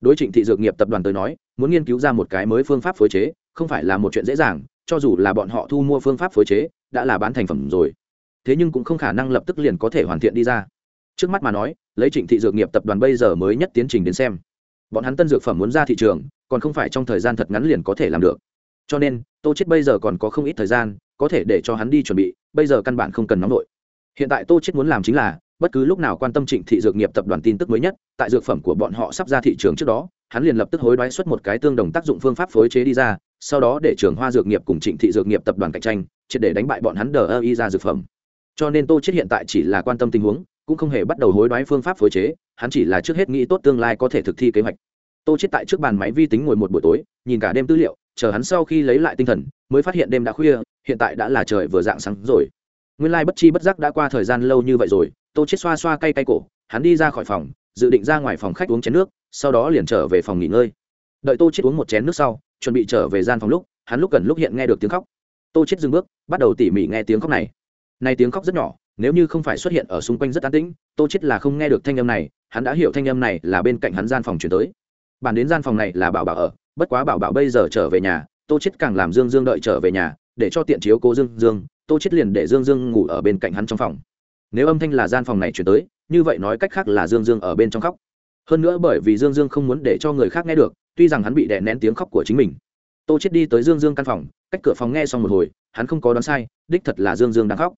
Đối trịnh thị dược nghiệp tập đoàn tới nói, muốn nghiên cứu ra một cái mới phương pháp phối chế, không phải là một chuyện dễ dàng, cho dù là bọn họ thu mua phương pháp phối chế, đã là bán thành phẩm rồi. Thế nhưng cũng không khả năng lập tức liền có thể hoàn thiện đi ra trước mắt mà nói, lấy trịnh thị dược nghiệp tập đoàn bây giờ mới nhất tiến trình đến xem, bọn hắn tân dược phẩm muốn ra thị trường, còn không phải trong thời gian thật ngắn liền có thể làm được. Cho nên, tô chết bây giờ còn có không ít thời gian, có thể để cho hắn đi chuẩn bị, bây giờ căn bản không cần nóng nổi hiện tại tô chết muốn làm chính là, bất cứ lúc nào quan tâm trịnh thị dược nghiệp tập đoàn tin tức mới nhất, tại dược phẩm của bọn họ sắp ra thị trường trước đó, hắn liền lập tức hối đoái xuất một cái tương đồng tác dụng phương pháp phối chế đi ra, sau đó để trường hoa dược nghiệp cùng trịnh thị dược nghiệp tập đoàn cạnh tranh, triệt để đánh bại bọn hắn đờ ơ y ra dược phẩm. Cho nên tô chết hiện tại chỉ là quan tâm tình huống cũng không hề bắt đầu hối đoái phương pháp phối chế, hắn chỉ là trước hết nghĩ tốt tương lai có thể thực thi kế hoạch. Tô chết tại trước bàn máy vi tính ngồi một buổi tối, nhìn cả đêm tư liệu, chờ hắn sau khi lấy lại tinh thần, mới phát hiện đêm đã khuya, hiện tại đã là trời vừa dạng sáng rồi. Nguyên lai bất chi bất giác đã qua thời gian lâu như vậy rồi, tô chết xoa xoa cay cay cổ, hắn đi ra khỏi phòng, dự định ra ngoài phòng khách uống chén nước, sau đó liền trở về phòng nghỉ ngơi. Đợi tô chết uống một chén nước sau, chuẩn bị trở về gian phòng lúc, hắn lúc gần lúc hiện nghe được tiếng khóc. Tô chết dừng bước, bắt đầu tỉ mỉ nghe tiếng khóc này. Này tiếng khóc rất nhỏ nếu như không phải xuất hiện ở xung quanh rất an tĩnh, tô chết là không nghe được thanh âm này, hắn đã hiểu thanh âm này là bên cạnh hắn gian phòng chuyển tới. Bàn đến gian phòng này là bảo bảo ở, bất quá bảo bảo bây giờ trở về nhà, tô chết càng làm dương dương đợi trở về nhà, để cho tiện chiếu cố dương dương, tô chết liền để dương dương ngủ ở bên cạnh hắn trong phòng. Nếu âm thanh là gian phòng này chuyển tới, như vậy nói cách khác là dương dương ở bên trong khóc. Hơn nữa bởi vì dương dương không muốn để cho người khác nghe được, tuy rằng hắn bị đè nén tiếng khóc của chính mình. Tô chết đi tới dương dương căn phòng, cách cửa phòng nghe xong một hồi, hắn không có đoán sai, đích thật là dương dương đang khóc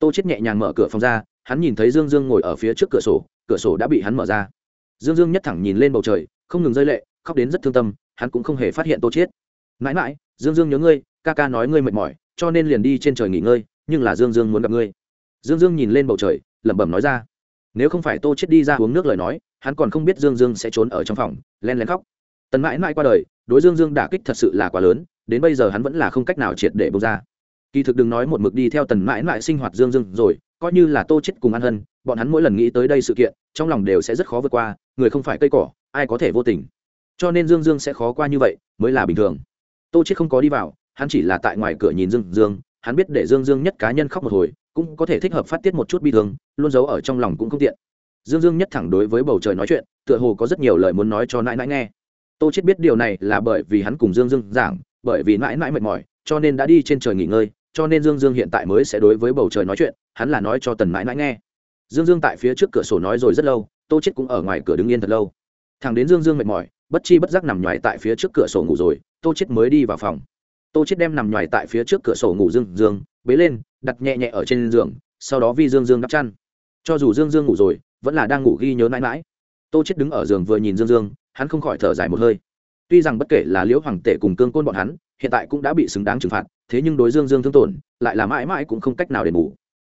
tô chết nhẹ nhàng mở cửa phòng ra, hắn nhìn thấy dương dương ngồi ở phía trước cửa sổ cửa sổ đã bị hắn mở ra. Dương dương nhất thẳng nhìn lên bầu trời, không ngừng rơi lệ, khóc đến rất thương tâm, hắn cũng không hề phát hiện tô chết. Mãi mãi, dương dương nhớ ngươi, ca ca nói ngươi mệt mỏi, cho nên liền đi trên trời nghỉ ngơi, nhưng là dương dương muốn gặp ngươi. Dương dương nhìn lên bầu trời, lẩm bẩm nói ra. Nếu không phải tô chết đi ra uống nước lời nói, hắn còn không biết dương dương sẽ trốn ở trong phòng, len lén khóc. Tần mãi mãi qua đời, đối dương dương đả kích thật sự là quá lớn, đến bây giờ hắn vẫn là không cách nào triệt để bông ra kỳ thực đừng nói một mực đi theo tần mãi mãi sinh hoạt dương dương rồi, coi như là tô chết cùng ăn hân, bọn hắn mỗi lần nghĩ tới đây sự kiện, trong lòng đều sẽ rất khó vượt qua, người không phải cây cỏ, ai có thể vô tình. Cho nên dương dương sẽ khó qua như vậy, mới là bình thường. Tô chết không có đi vào, hắn chỉ là tại ngoài cửa nhìn dương dương, hắn biết để dương dương nhất cá nhân khóc một hồi, cũng có thể thích hợp phát tiết một chút bi thương, luôn giấu ở trong lòng cũng không tiện. Dương dương nhất thẳng đối với bầu trời nói chuyện, tựa hồ có rất nhiều lời muốn nói cho nãi nãi nghe. Tô chết biết điều này là bởi vì hắn cùng dương dương giảng, bởi vì nãi nãi mệt mỏi, cho nên đã đi trên trời nghỉ ngơi cho nên dương dương hiện tại mới sẽ đối với bầu trời nói chuyện, hắn là nói cho tần Mãi Mãi nghe. Dương dương tại phía trước cửa sổ nói rồi rất lâu, tô chết cũng ở ngoài cửa đứng yên thật lâu. Thằng đến dương dương mệt mỏi, bất chi bất giác nằm nhoài tại phía trước cửa sổ ngủ rồi, tô chết mới đi vào phòng. Tô chết đem nằm nhoài tại phía trước cửa sổ ngủ dương dương, bế lên, đặt nhẹ nhẹ ở trên giường, sau đó vi dương dương đắp chăn. Cho dù dương dương ngủ rồi, vẫn là đang ngủ ghi nhớ mãi mãi. Tô chết đứng ở giường vừa nhìn dương dương, hắn không khỏi thở dài một hơi. Tuy rằng bất kể là liễu hoàng tể cùng cương côn bọn hắn hiện tại cũng đã bị xứng đáng trừng phạt thế nhưng đối dương dương thương tổn lại là mãi mãi cũng không cách nào đền bù.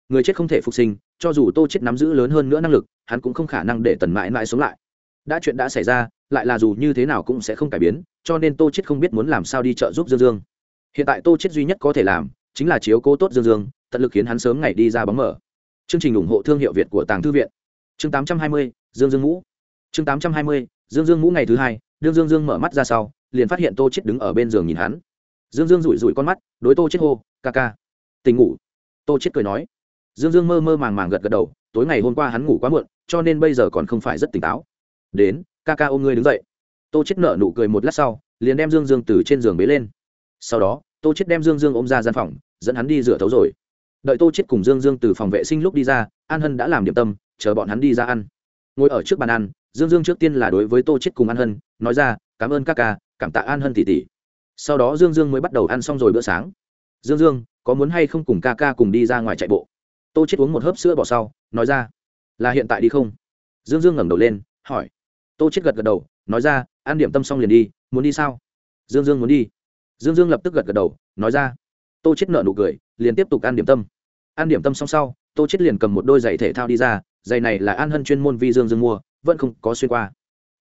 Người chết không thể phục sinh cho dù tô chết nắm giữ lớn hơn nữa năng lực hắn cũng không khả năng để tần mãi mãi sống lại. Đã chuyện đã xảy ra lại là dù như thế nào cũng sẽ không cải biến cho nên tô chết không biết muốn làm sao đi trợ giúp dương dương. Hiện tại tô chết duy nhất có thể làm chính là chiếu cố tốt dương dương tận lực khiến hắn sớm ngày đi ra bóng mở chương trình ủng hộ thương hiệu việt của tàng thư viện. Chương 820, dương dương ngũ. Chương 820, dương dương ngũ ngày thứ hai đương dương dương mở mắt ra sau liền phát hiện tô chết đứng ở bên giường nhìn hắn dương dương rủi rủi con mắt, đối tô chết hô, ca ca, tỉnh ngủ. Tô chết cười nói. Dương dương mơ mơ màng màng gật gật đầu, tối ngày hôm qua hắn ngủ quá muộn, cho nên bây giờ còn không phải rất tỉnh táo. Đến, ca ca ôm ngươi đứng dậy. Tô chết nở nụ cười một lát sau, liền đem dương dương từ trên giường bế lên. Sau đó, tô chết đem dương dương ôm ra gian phòng, dẫn hắn đi rửa thấu rồi. Đợi tô chết cùng dương dương từ phòng vệ sinh lúc đi ra, an hân đã làm điểm tâm, chờ bọn hắn đi ra ăn. Ngồi ở trước bàn ăn, dương dương trước tiên là đối với tô chết cùng an hân, nói ra, cảm ơn các ca, cảm tạ an hân tỷ tỷ sau đó dương dương mới bắt đầu ăn xong rồi bữa sáng. Dương dương, có muốn hay không cùng ca ca cùng đi ra ngoài chạy bộ? Tô chết uống một hớp sữa bỏ sau, nói ra, là hiện tại đi không? Dương dương ngẩng đầu lên, hỏi. Tô chết gật gật đầu, nói ra, ăn điểm tâm xong liền đi, muốn đi sao? Dương dương muốn đi. Dương dương lập tức gật gật đầu, nói ra. Tô chết nợ nụ cười, liền tiếp tục ăn điểm tâm. Ăn điểm tâm xong sau, tô chết liền cầm một đôi giày thể thao đi ra, giày này là an hân chuyên môn vi dương dương mua, vẫn không có xuyên qua.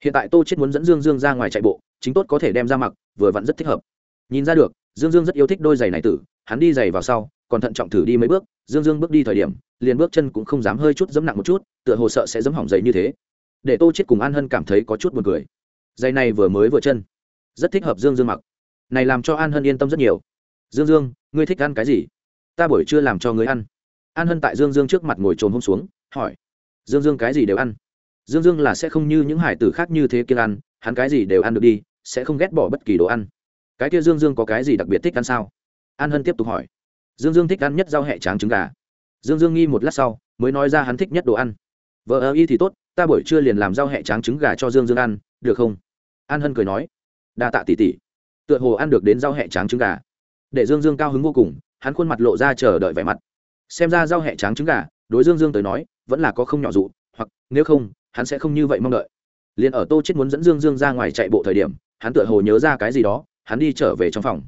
Hiện tại tô chết muốn dẫn dương dương ra ngoài chạy bộ, chính tốt có thể đem ra mặc vừa vặn rất thích hợp. Nhìn ra được, dương dương rất yêu thích đôi giày này tử, hắn đi giày vào sau, còn thận trọng thử đi mấy bước, dương dương bước đi thời điểm, liền bước chân cũng không dám hơi chút dẫm nặng một chút, tựa hồ sợ sẽ dẫm hỏng giày như thế. Để tô chết cùng an hân cảm thấy có chút buồn cười. Giày này vừa mới vừa chân, rất thích hợp dương dương mặc. Này làm cho an hân yên tâm rất nhiều. Dương dương, ngươi thích ăn cái gì? Ta buổi trưa làm cho ngươi ăn. An hân tại dương dương trước mặt ngồi trồn hôm xuống, hỏi. Dương dương, cái gì đều ăn? Dương dương là sẽ không như những hải tử khác như thế kia ăn, hắn cái gì đều ăn được đi sẽ không ghét bỏ bất kỳ đồ ăn. Cái kia dương dương có cái gì đặc biệt thích ăn sao? An hân tiếp tục hỏi. Dương dương thích ăn nhất rau hẹ tráng trứng gà. Dương dương nghi một lát sau, mới nói ra hắn thích nhất đồ ăn. Vợ ơ y thì tốt, ta buổi trưa liền làm rau hẹ tráng trứng gà cho dương dương ăn, được không? An hân cười nói. Đa tạ tỉ tỉ tựa hồ ăn được đến rau hẹ tráng trứng gà. Để dương dương cao hứng vô cùng, hắn khuôn mặt lộ ra chờ đợi vẻ mặt. Xem ra rau hẹ tráng trứng gà, đối dương dương tới nói, vẫn là có không nhỏ dụ, hoặc, nếu không, hắn sẽ không như vậy mong đợi. Liền ở tô chết muốn dẫn dương dương ra ngoài chạy bộ thời điểm hắn tựa hồ nhớ ra cái gì đó, hắn đi trở về trong phòng.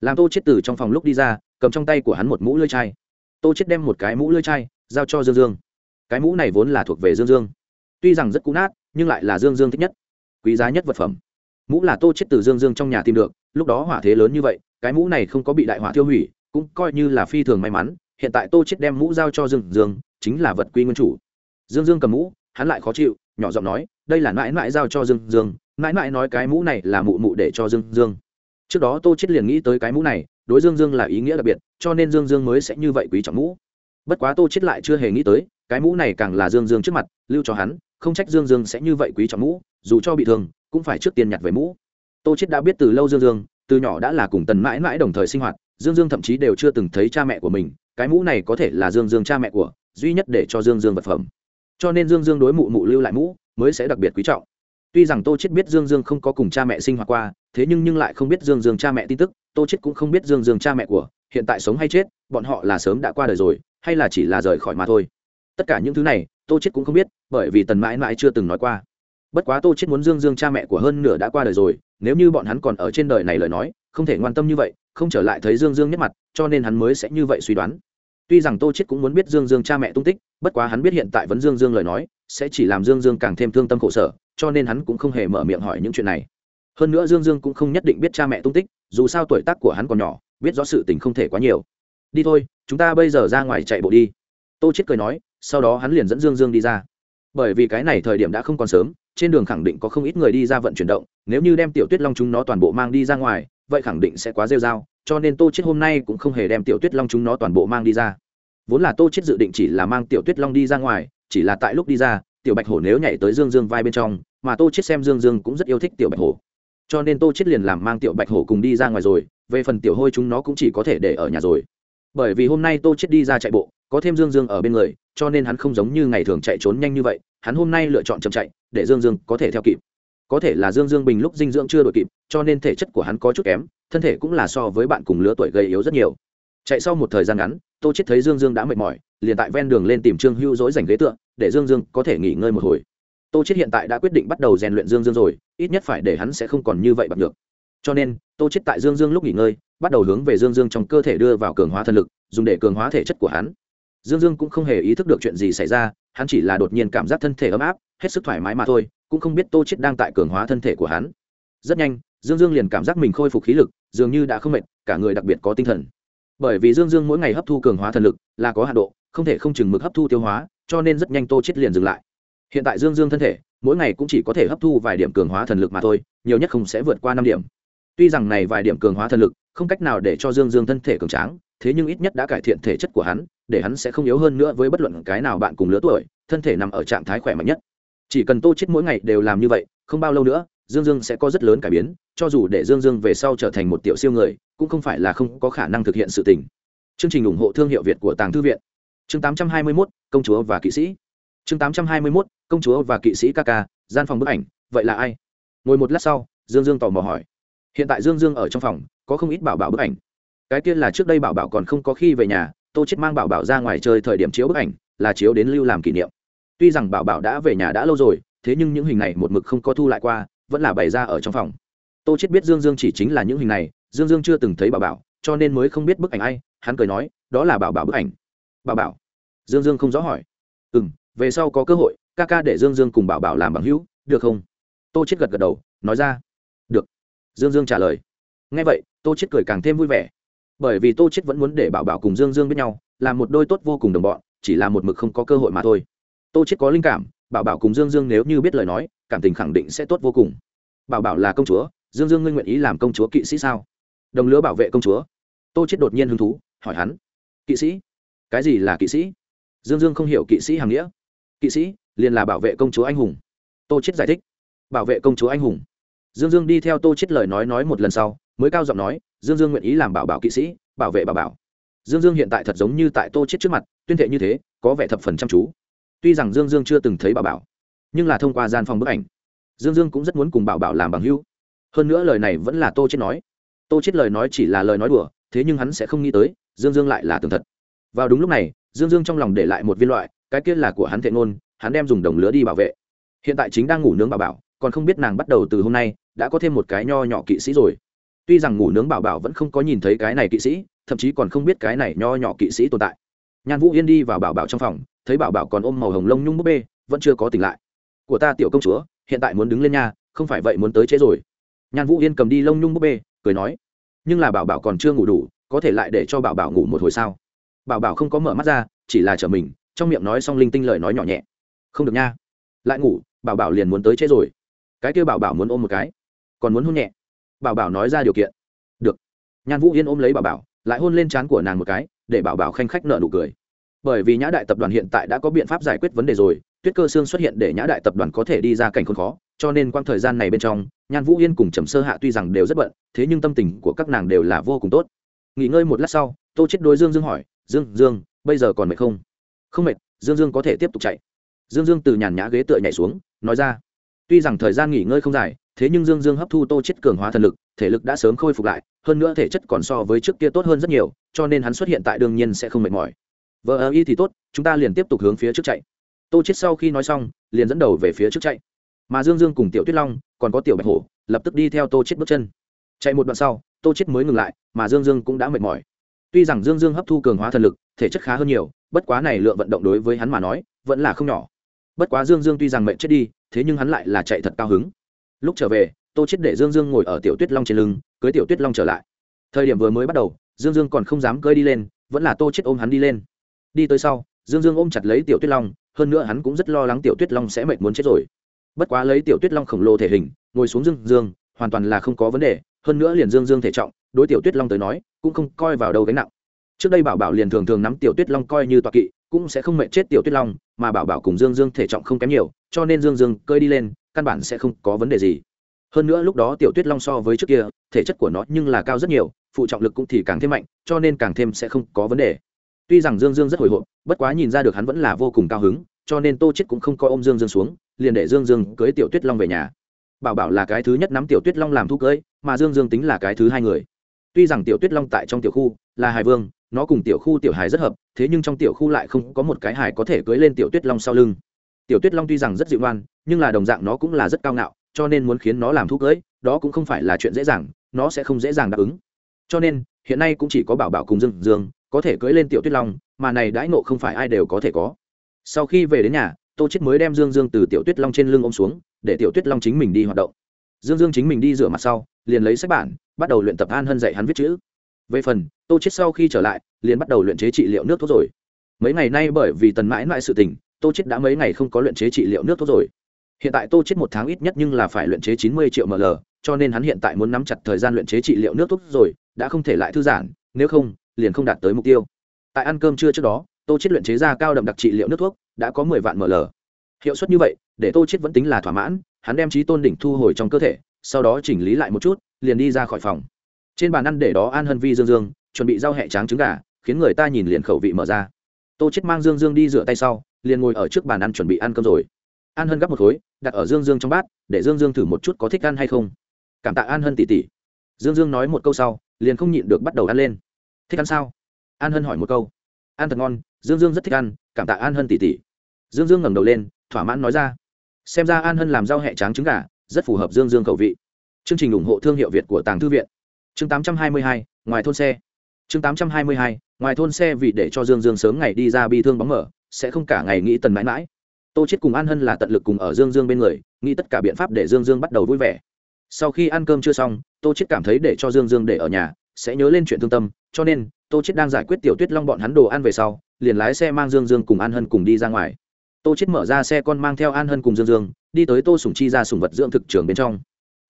Làm tô chết từ trong phòng lúc đi ra, cầm trong tay của hắn một mũ lưỡi chai. Tô chết đem một cái mũ lưỡi chai giao cho dương dương. Cái mũ này vốn là thuộc về dương dương. Tuy rằng rất cũ nát, nhưng lại là dương dương thích nhất. Quý giá nhất vật phẩm. Mũ là tô chết từ dương dương trong nhà tìm được, lúc đó hỏa thế lớn như vậy, cái mũ này không có bị đại hỏa tiêu hủy, cũng coi như là phi thường may mắn. Hiện tại tô chết đem mũ giao cho dương dương, chính là vật quy nguyên chủ. Dương dương cầm mũ, hắn lại khó chịu, nhỏ giọng nói, đây là mãi mãi giao cho dương dương mãi mãi nói cái mũ này là mụ mụ để cho dương dương. Trước đó tô chết liền nghĩ tới cái mũ này, đối dương dương là ý nghĩa đặc biệt, cho nên dương dương mới sẽ như vậy quý trọng mũ. Bất quá tô chết lại chưa hề nghĩ tới, cái mũ này càng là dương dương trước mặt, lưu cho hắn, không trách dương dương sẽ như vậy quý trọng mũ, dù cho bị thương, cũng phải trước tiên nhặt về mũ. Tô chết đã biết từ lâu dương dương, từ nhỏ đã là cùng tần mãi mãi đồng thời sinh hoạt, dương dương thậm chí đều chưa từng thấy cha mẹ của mình, cái mũ này có thể là dương dương cha mẹ của, duy nhất để cho dương dương vật phẩm. Cho nên dương dương đối mụ mụ lưu lại mũ, mới sẽ đặc biệt quý trọng tuy rằng tô chết biết dương dương không có cùng cha mẹ sinh hoạt qua, thế nhưng nhưng lại không biết dương dương cha mẹ tin tức, tô chết cũng không biết dương dương cha mẹ của, hiện tại sống hay chết, bọn họ là sớm đã qua đời rồi, hay là chỉ là rời khỏi mà thôi. Tất cả những thứ này, tô chết cũng không biết, bởi vì tần mãi mãi chưa từng nói qua. Bất quá tô chết muốn dương dương cha mẹ của hơn nửa đã qua đời rồi, nếu như bọn hắn còn ở trên đời này lời nói, không thể ngoan tâm như vậy, không trở lại thấy dương dương nhất mặt, cho nên hắn mới sẽ như vậy suy đoán. Tuy rằng tô chết cũng muốn biết dương dương cha mẹ tung tích, bất quá hắn biết hiện tại vẫn dương dương lời nói, sẽ chỉ làm dương dương càng thêm thương tâm khổ sở cho nên hắn cũng không hề mở miệng hỏi những chuyện này. Hơn nữa dương dương cũng không nhất định biết cha mẹ tung tích, dù sao tuổi tác của hắn còn nhỏ, biết rõ sự tình không thể quá nhiều. Đi thôi, chúng ta bây giờ ra ngoài chạy bộ đi. Tô chết cười nói, sau đó hắn liền dẫn dương dương đi ra. Bởi vì cái này thời điểm đã không còn sớm, trên đường khẳng định có không ít người đi ra vận chuyển động, nếu như đem tiểu tuyết long chúng nó toàn bộ mang đi ra ngoài, vậy khẳng định sẽ quá rêu rao. cho nên tô chết hôm nay cũng không hề đem tiểu tuyết long chúng nó toàn bộ mang đi ra. Vốn là tô chết dự định chỉ là mang tiểu tuyết long đi ra ngoài, chỉ là tại lúc đi ra, tiểu bạch hổ nếu nhảy tới dương dương vai bên trong mà tô chết xem dương dương cũng rất yêu thích tiểu bạch hổ. Cho nên tô chết liền làm mang tiểu bạch hổ cùng đi ra ngoài rồi, về phần tiểu hôi chúng nó cũng chỉ có thể để ở nhà rồi. Bởi vì hôm nay tô chết đi ra chạy bộ, có thêm dương dương ở bên người, cho nên hắn không giống như ngày thường chạy trốn nhanh như vậy, hắn hôm nay lựa chọn chậm chạy, để dương dương có thể theo kịp. Có thể là dương dương bình lúc dinh dưỡng chưa đổi kịp, cho nên thể chất của hắn có chút kém, thân thể cũng là so với bạn cùng lứa tuổi gây yếu rất nhiều. Chạy sau một thời gian ngắn, tô chết thấy dương dương đã mệt mỏi, liền tại ven đường lên tìm trương hưu dối dành ghế tựa, để dương dương có thể nghỉ ngơi một hồi tô chết hiện tại đã quyết định bắt đầu rèn luyện dương dương rồi, ít nhất phải để hắn sẽ không còn như vậy bạc được cho nên, tô chết tại dương dương lúc nghỉ ngơi, bắt đầu hướng về dương dương trong cơ thể đưa vào cường hóa thân lực, dùng để cường hóa thể chất của hắn. Dương dương cũng không hề ý thức được chuyện gì xảy ra, hắn chỉ là đột nhiên cảm giác thân thể ấm áp, hết sức thoải mái mà thôi, cũng không biết tô chết đang tại cường hóa thân thể của hắn. Rất nhanh, dương dương liền cảm giác mình khôi phục khí lực, dường như đã không mệt, cả người đặc biệt có tinh thần. Bởi vì dương dương mỗi ngày hấp thu cường hóa thần lực là có hạ độ, không thể không chừng mực hấp thu tiêu hóa, cho nên rất nhanh tô chết liền dừng lại hiện tại dương dương thân thể mỗi ngày cũng chỉ có thể hấp thu vài điểm cường hóa thần lực mà thôi nhiều nhất không sẽ vượt qua năm điểm. Tuy rằng này vài điểm cường hóa thần lực không cách nào để cho dương dương thân thể cường tráng thế nhưng ít nhất đã cải thiện thể chất của hắn để hắn sẽ không yếu hơn nữa với bất luận cái nào bạn cùng lứa tuổi thân thể nằm ở trạng thái khỏe mạnh nhất. Chỉ cần tô chết mỗi ngày đều làm như vậy không bao lâu nữa dương dương sẽ có rất lớn cải biến cho dù để dương dương về sau trở thành một tiểu siêu người cũng không phải là không có khả năng thực hiện sự tình. Chương trình ủng hộ thương hiệu việt của tàng thư viện. Chương 821, công chúa và kỵ sĩ. Chương 821, công chúa và kỵ sĩ ca ca, gian phòng bức ảnh, vậy là ai? Ngồi một lát sau, dương dương tò mò hỏi. Hiện tại dương dương ở trong phòng, có không ít bảo bảo bức ảnh. Cái kia là trước đây bảo bảo còn không có khi về nhà, tô chết mang bảo bảo ra ngoài chơi thời điểm chiếu bức ảnh, là chiếu đến lưu làm kỷ niệm. Tuy rằng bảo bảo đã về nhà đã lâu rồi, thế nhưng những hình này một mực không có thu lại qua, vẫn là bày ra ở trong phòng. Tô chết biết dương dương chỉ chính là những hình này, dương dương chưa từng thấy bảo bảo, cho nên mới không biết bức ảnh ai, hắn cười nói, đó là bảo bảo bức ảnh. Bảo bảo? Dương dương không rõ hỏi. Ừ m về sau có cơ hội ca ca để dương dương cùng bảo bảo làm bằng hữu, được không? Tô chết gật gật đầu, nói ra, được. Dương dương trả lời. Nghe vậy, tô chết cười càng thêm vui vẻ. Bởi vì tô chết vẫn muốn để bảo bảo cùng dương dương biết nhau làm một đôi tốt vô cùng đồng bọn, chỉ là một mực không có cơ hội mà thôi. Tô chết có linh cảm, bảo bảo cùng dương dương nếu như biết lời nói, cảm tình khẳng định sẽ tốt vô cùng. Bảo bảo là công chúa, dương dương ngươi nguyện ý làm công chúa kỵ sĩ sao? Đồng lứa bảo vệ công chúa. Tô chết đột nhiên hứng thú, hỏi hắn. Kỵ sĩ? Cái gì là kỵ sĩ? Dương dương không hiểu kỵ sĩ hàng nghĩa. Kỵ sĩ liền là bảo vệ công chúa anh hùng. Tô chết giải thích. Bảo vệ công chúa anh hùng. Dương dương đi theo tô chết lời nói nói một lần sau, mới cao giọng nói, dương dương nguyện ý làm bảo bảo kỵ sĩ, bảo vệ bảo bảo. Dương dương hiện tại thật giống như tại tô chết trước mặt, tuyên thệ như thế, có vẻ thập phần chăm chú. Tuy rằng dương dương chưa từng thấy bảo bảo, nhưng là thông qua gian phòng bức ảnh, dương dương cũng rất muốn cùng bảo bảo làm bằng hữu. Hơn nữa lời này vẫn là tô chết nói. Tô chết lời nói chỉ là lời nói đùa, thế nhưng hắn sẽ không nghĩ tới, dương dương lại là tường thật. Vào đúng lúc này, dương dương trong lòng để lại một viên loại, cái kia là của hắn thệ ngôn hắn đem dùng đồng lứa đi bảo vệ. Hiện tại chính đang ngủ nướng bảo bảo, còn không biết nàng bắt đầu từ hôm nay đã có thêm một cái nho nhỏ kỵ sĩ rồi. Tuy rằng ngủ nướng bảo bảo vẫn không có nhìn thấy cái này kỵ sĩ, thậm chí còn không biết cái này nho nhỏ kỵ sĩ tồn tại. Nhan vũ yên đi vào bảo bảo trong phòng, thấy bảo bảo còn ôm màu hồng lông nhung búp bê, vẫn chưa có tỉnh lại. Của ta tiểu công chúa, hiện tại muốn đứng lên nha, không phải vậy muốn tới chế rồi. Nhan vũ yên cầm đi lông nhung búp bê, cười nói, nhưng là bảo bảo còn chưa ngủ đủ, có thể lại để cho bảo bảo ngủ một hồi sao? Bảo bảo không có mở mắt ra, chỉ là chở mình, trong miệng nói xong linh tinh lời nói nhỏ nhẹ không được nha. Lại ngủ, bảo bảo liền muốn tới chết rồi. Cái kia bảo bảo muốn ôm một cái, còn muốn hôn nhẹ. Bảo bảo nói ra điều kiện. Được. Nhan vũ yên ôm lấy bảo bảo, lại hôn lên trán của nàng một cái, để bảo bảo khanh khách nợ nụ cười. Bởi vì nhã đại tập đoàn hiện tại đã có biện pháp giải quyết vấn đề rồi, tuyết cơ xương xuất hiện để nhã đại tập đoàn có thể đi ra cảnh khốn khó, cho nên quang thời gian này bên trong, nhan vũ yên cùng trầm sơ hạ tuy rằng đều rất bận, thế nhưng tâm tình của các nàng đều là vô cùng tốt. Nghỉ ngơi một lát sau, tô chết đối dương dương hỏi, dương dương, bây giờ còn mệt không? Không mệt, dương dương có thể tiếp tục chạy dương dương từ nhàn nhã ghế tựa nhảy xuống, nói ra, tuy rằng thời gian nghỉ ngơi không dài, thế nhưng dương dương hấp thu tô chết cường hóa thần lực, thể lực đã sớm khôi phục lại, hơn nữa thể chất còn so với trước kia tốt hơn rất nhiều, cho nên hắn xuất hiện tại đương nhiên sẽ không mệt mỏi. Vợ ơ y thì tốt, chúng ta liền tiếp tục hướng phía trước chạy. Tô chết sau khi nói xong, liền dẫn đầu về phía trước chạy. Mà dương dương cùng tiểu tuyết long, còn có tiểu bạch hổ, lập tức đi theo tô chết bước chân. Chạy một đoạn sau, tô chết mới ngừng lại, mà dương dương cũng đã mệt mỏi. Tuy rằng dương dương hấp thu cường hóa thần lực, thể chất khá hơn nhiều, bất quá này lượng vận động đối với hắn mà nói, vẫn là không nhỏ bất quá dương dương tuy rằng mệnh chết đi, thế nhưng hắn lại là chạy thật cao hứng. Lúc trở về, tô chết để dương dương ngồi ở tiểu tuyết long trên lưng, cưới tiểu tuyết long trở lại. Thời điểm vừa mới bắt đầu, dương dương còn không dám cưỡi đi lên, vẫn là tô chết ôm hắn đi lên. Đi tới sau, dương dương ôm chặt lấy tiểu tuyết long, hơn nữa hắn cũng rất lo lắng tiểu tuyết long sẽ mệt muốn chết rồi. Bất quá lấy tiểu tuyết long khổng lồ thể hình, ngồi xuống dương dương, hoàn toàn là không có vấn đề, hơn nữa liền dương dương thể trọng, đối tiểu tuyết long tới nói, cũng không coi vào đâu gánh nặng. Trước đây bảo bảo liền thường thường nắm tiểu tuyết long coi như toạc kỵ cũng sẽ không mệt chết tiểu tuyết long, mà bảo bảo cùng dương dương thể trọng không kém nhiều, cho nên dương dương cơi đi lên, căn bản sẽ không có vấn đề gì. Hơn nữa lúc đó tiểu tuyết long so với trước kia, thể chất của nó nhưng là cao rất nhiều, phụ trọng lực cũng thì càng thêm mạnh, cho nên càng thêm sẽ không có vấn đề. Tuy rằng dương dương rất hồi hộp, bất quá nhìn ra được hắn vẫn là vô cùng cao hứng, cho nên tô chết cũng không coi ôm dương dương xuống, liền để dương dương cưới tiểu tuyết long về nhà. Bảo bảo là cái thứ nhất nắm tiểu tuyết long làm thu cưới, mà dương dương tính là cái thứ hai người. Tuy rằng tiểu tuyết long tại trong tiểu khu là hải vương nó cùng tiểu khu tiểu hài rất hợp, thế nhưng trong tiểu khu lại không có một cái hài có thể cưới lên tiểu tuyết long sau lưng. Tiểu tuyết long tuy rằng rất dịu ngoan, nhưng là đồng dạng nó cũng là rất cao ngạo, cho nên muốn khiến nó làm thu cưới, đó cũng không phải là chuyện dễ dàng, nó sẽ không dễ dàng đáp ứng. Cho nên, hiện nay cũng chỉ có bảo bảo cùng dương dương, có thể cưới lên tiểu tuyết long, mà này đãi nộ không phải ai đều có thể có. Sau khi về đến nhà, tô chết mới đem dương dương từ tiểu tuyết long trên lưng ôm xuống, để tiểu tuyết long chính mình đi hoạt động. Dương dương chính mình đi rửa mặt sau, liền lấy sách bản, bắt đầu luyện tập an hân dạy hắn viết chữ về phần, tô chết sau khi trở lại, liền bắt đầu luyện chế trị liệu nước thuốc rồi. Mấy ngày nay bởi vì tần mãi mãi sự tình, tô chết đã mấy ngày không có luyện chế trị liệu nước thuốc rồi. Hiện tại tô chết một tháng ít nhất nhưng là phải luyện chế chín mươi triệu ml, cho nên hắn hiện tại muốn nắm chặt thời gian luyện chế trị liệu nước thuốc rồi, đã không thể lại thư giãn, nếu không, liền không đạt tới mục tiêu. Tại ăn cơm trưa trước đó, tô chết luyện chế ra cao đậm đặc trị liệu nước thuốc, đã có mười vạn ml. Hiệu suất như vậy, để tô chết vẫn tính là thỏa mãn, hắn đem trí tôn đỉnh thu hồi trong cơ thể, sau đó chỉnh lý lại một chút, liền đi ra khỏi phòng trên bàn ăn để đó an hân vi dương dương, chuẩn bị rau hẹ tráng trứng gà, khiến người ta nhìn liền khẩu vị mở ra. Tô chết mang dương dương đi rửa tay sau, liền ngồi ở trước bàn ăn chuẩn bị ăn cơm rồi. An hân gắp một khối, đặt ở dương dương trong bát, để dương dương thử một chút có thích ăn hay không. Cảm tạ an hân tỉ tỉ dương dương nói một câu sau, liền không nhịn được bắt đầu ăn lên. Thích ăn sao? An hân hỏi một câu. Ăn thật ngon, dương dương rất thích ăn, cảm tạ an hân tỉ tỉ dương dương ngẩng đầu lên, thỏa mãn nói ra. Xem ra an hân làm rau hẹ tráng trứng gà, rất phù hợp dương dương khẩu vị. Chương trình ủng hộ thương hiệu việt của tàng thư viện chương 822, ngoài thôn xe. Chương 822, ngoài thôn xe vì để cho dương dương sớm ngày đi ra bi thương bóng mở sẽ không cả ngày nghĩ tần mãi mãi. Tô chết cùng an hân là tận lực cùng ở dương dương bên người nghĩ tất cả biện pháp để dương dương bắt đầu vui vẻ. Sau khi ăn cơm chưa xong tô chết cảm thấy để cho dương dương để ở nhà sẽ nhớ lên chuyện thương tâm cho nên tô chết đang giải quyết tiểu tuyết long bọn hắn đồ ăn về sau liền lái xe mang dương dương cùng an hân cùng đi ra ngoài. Tô chết mở ra xe con mang theo an hân cùng dương dương đi tới tô sùng chi ra sùng vật dưỡng thực trường bên trong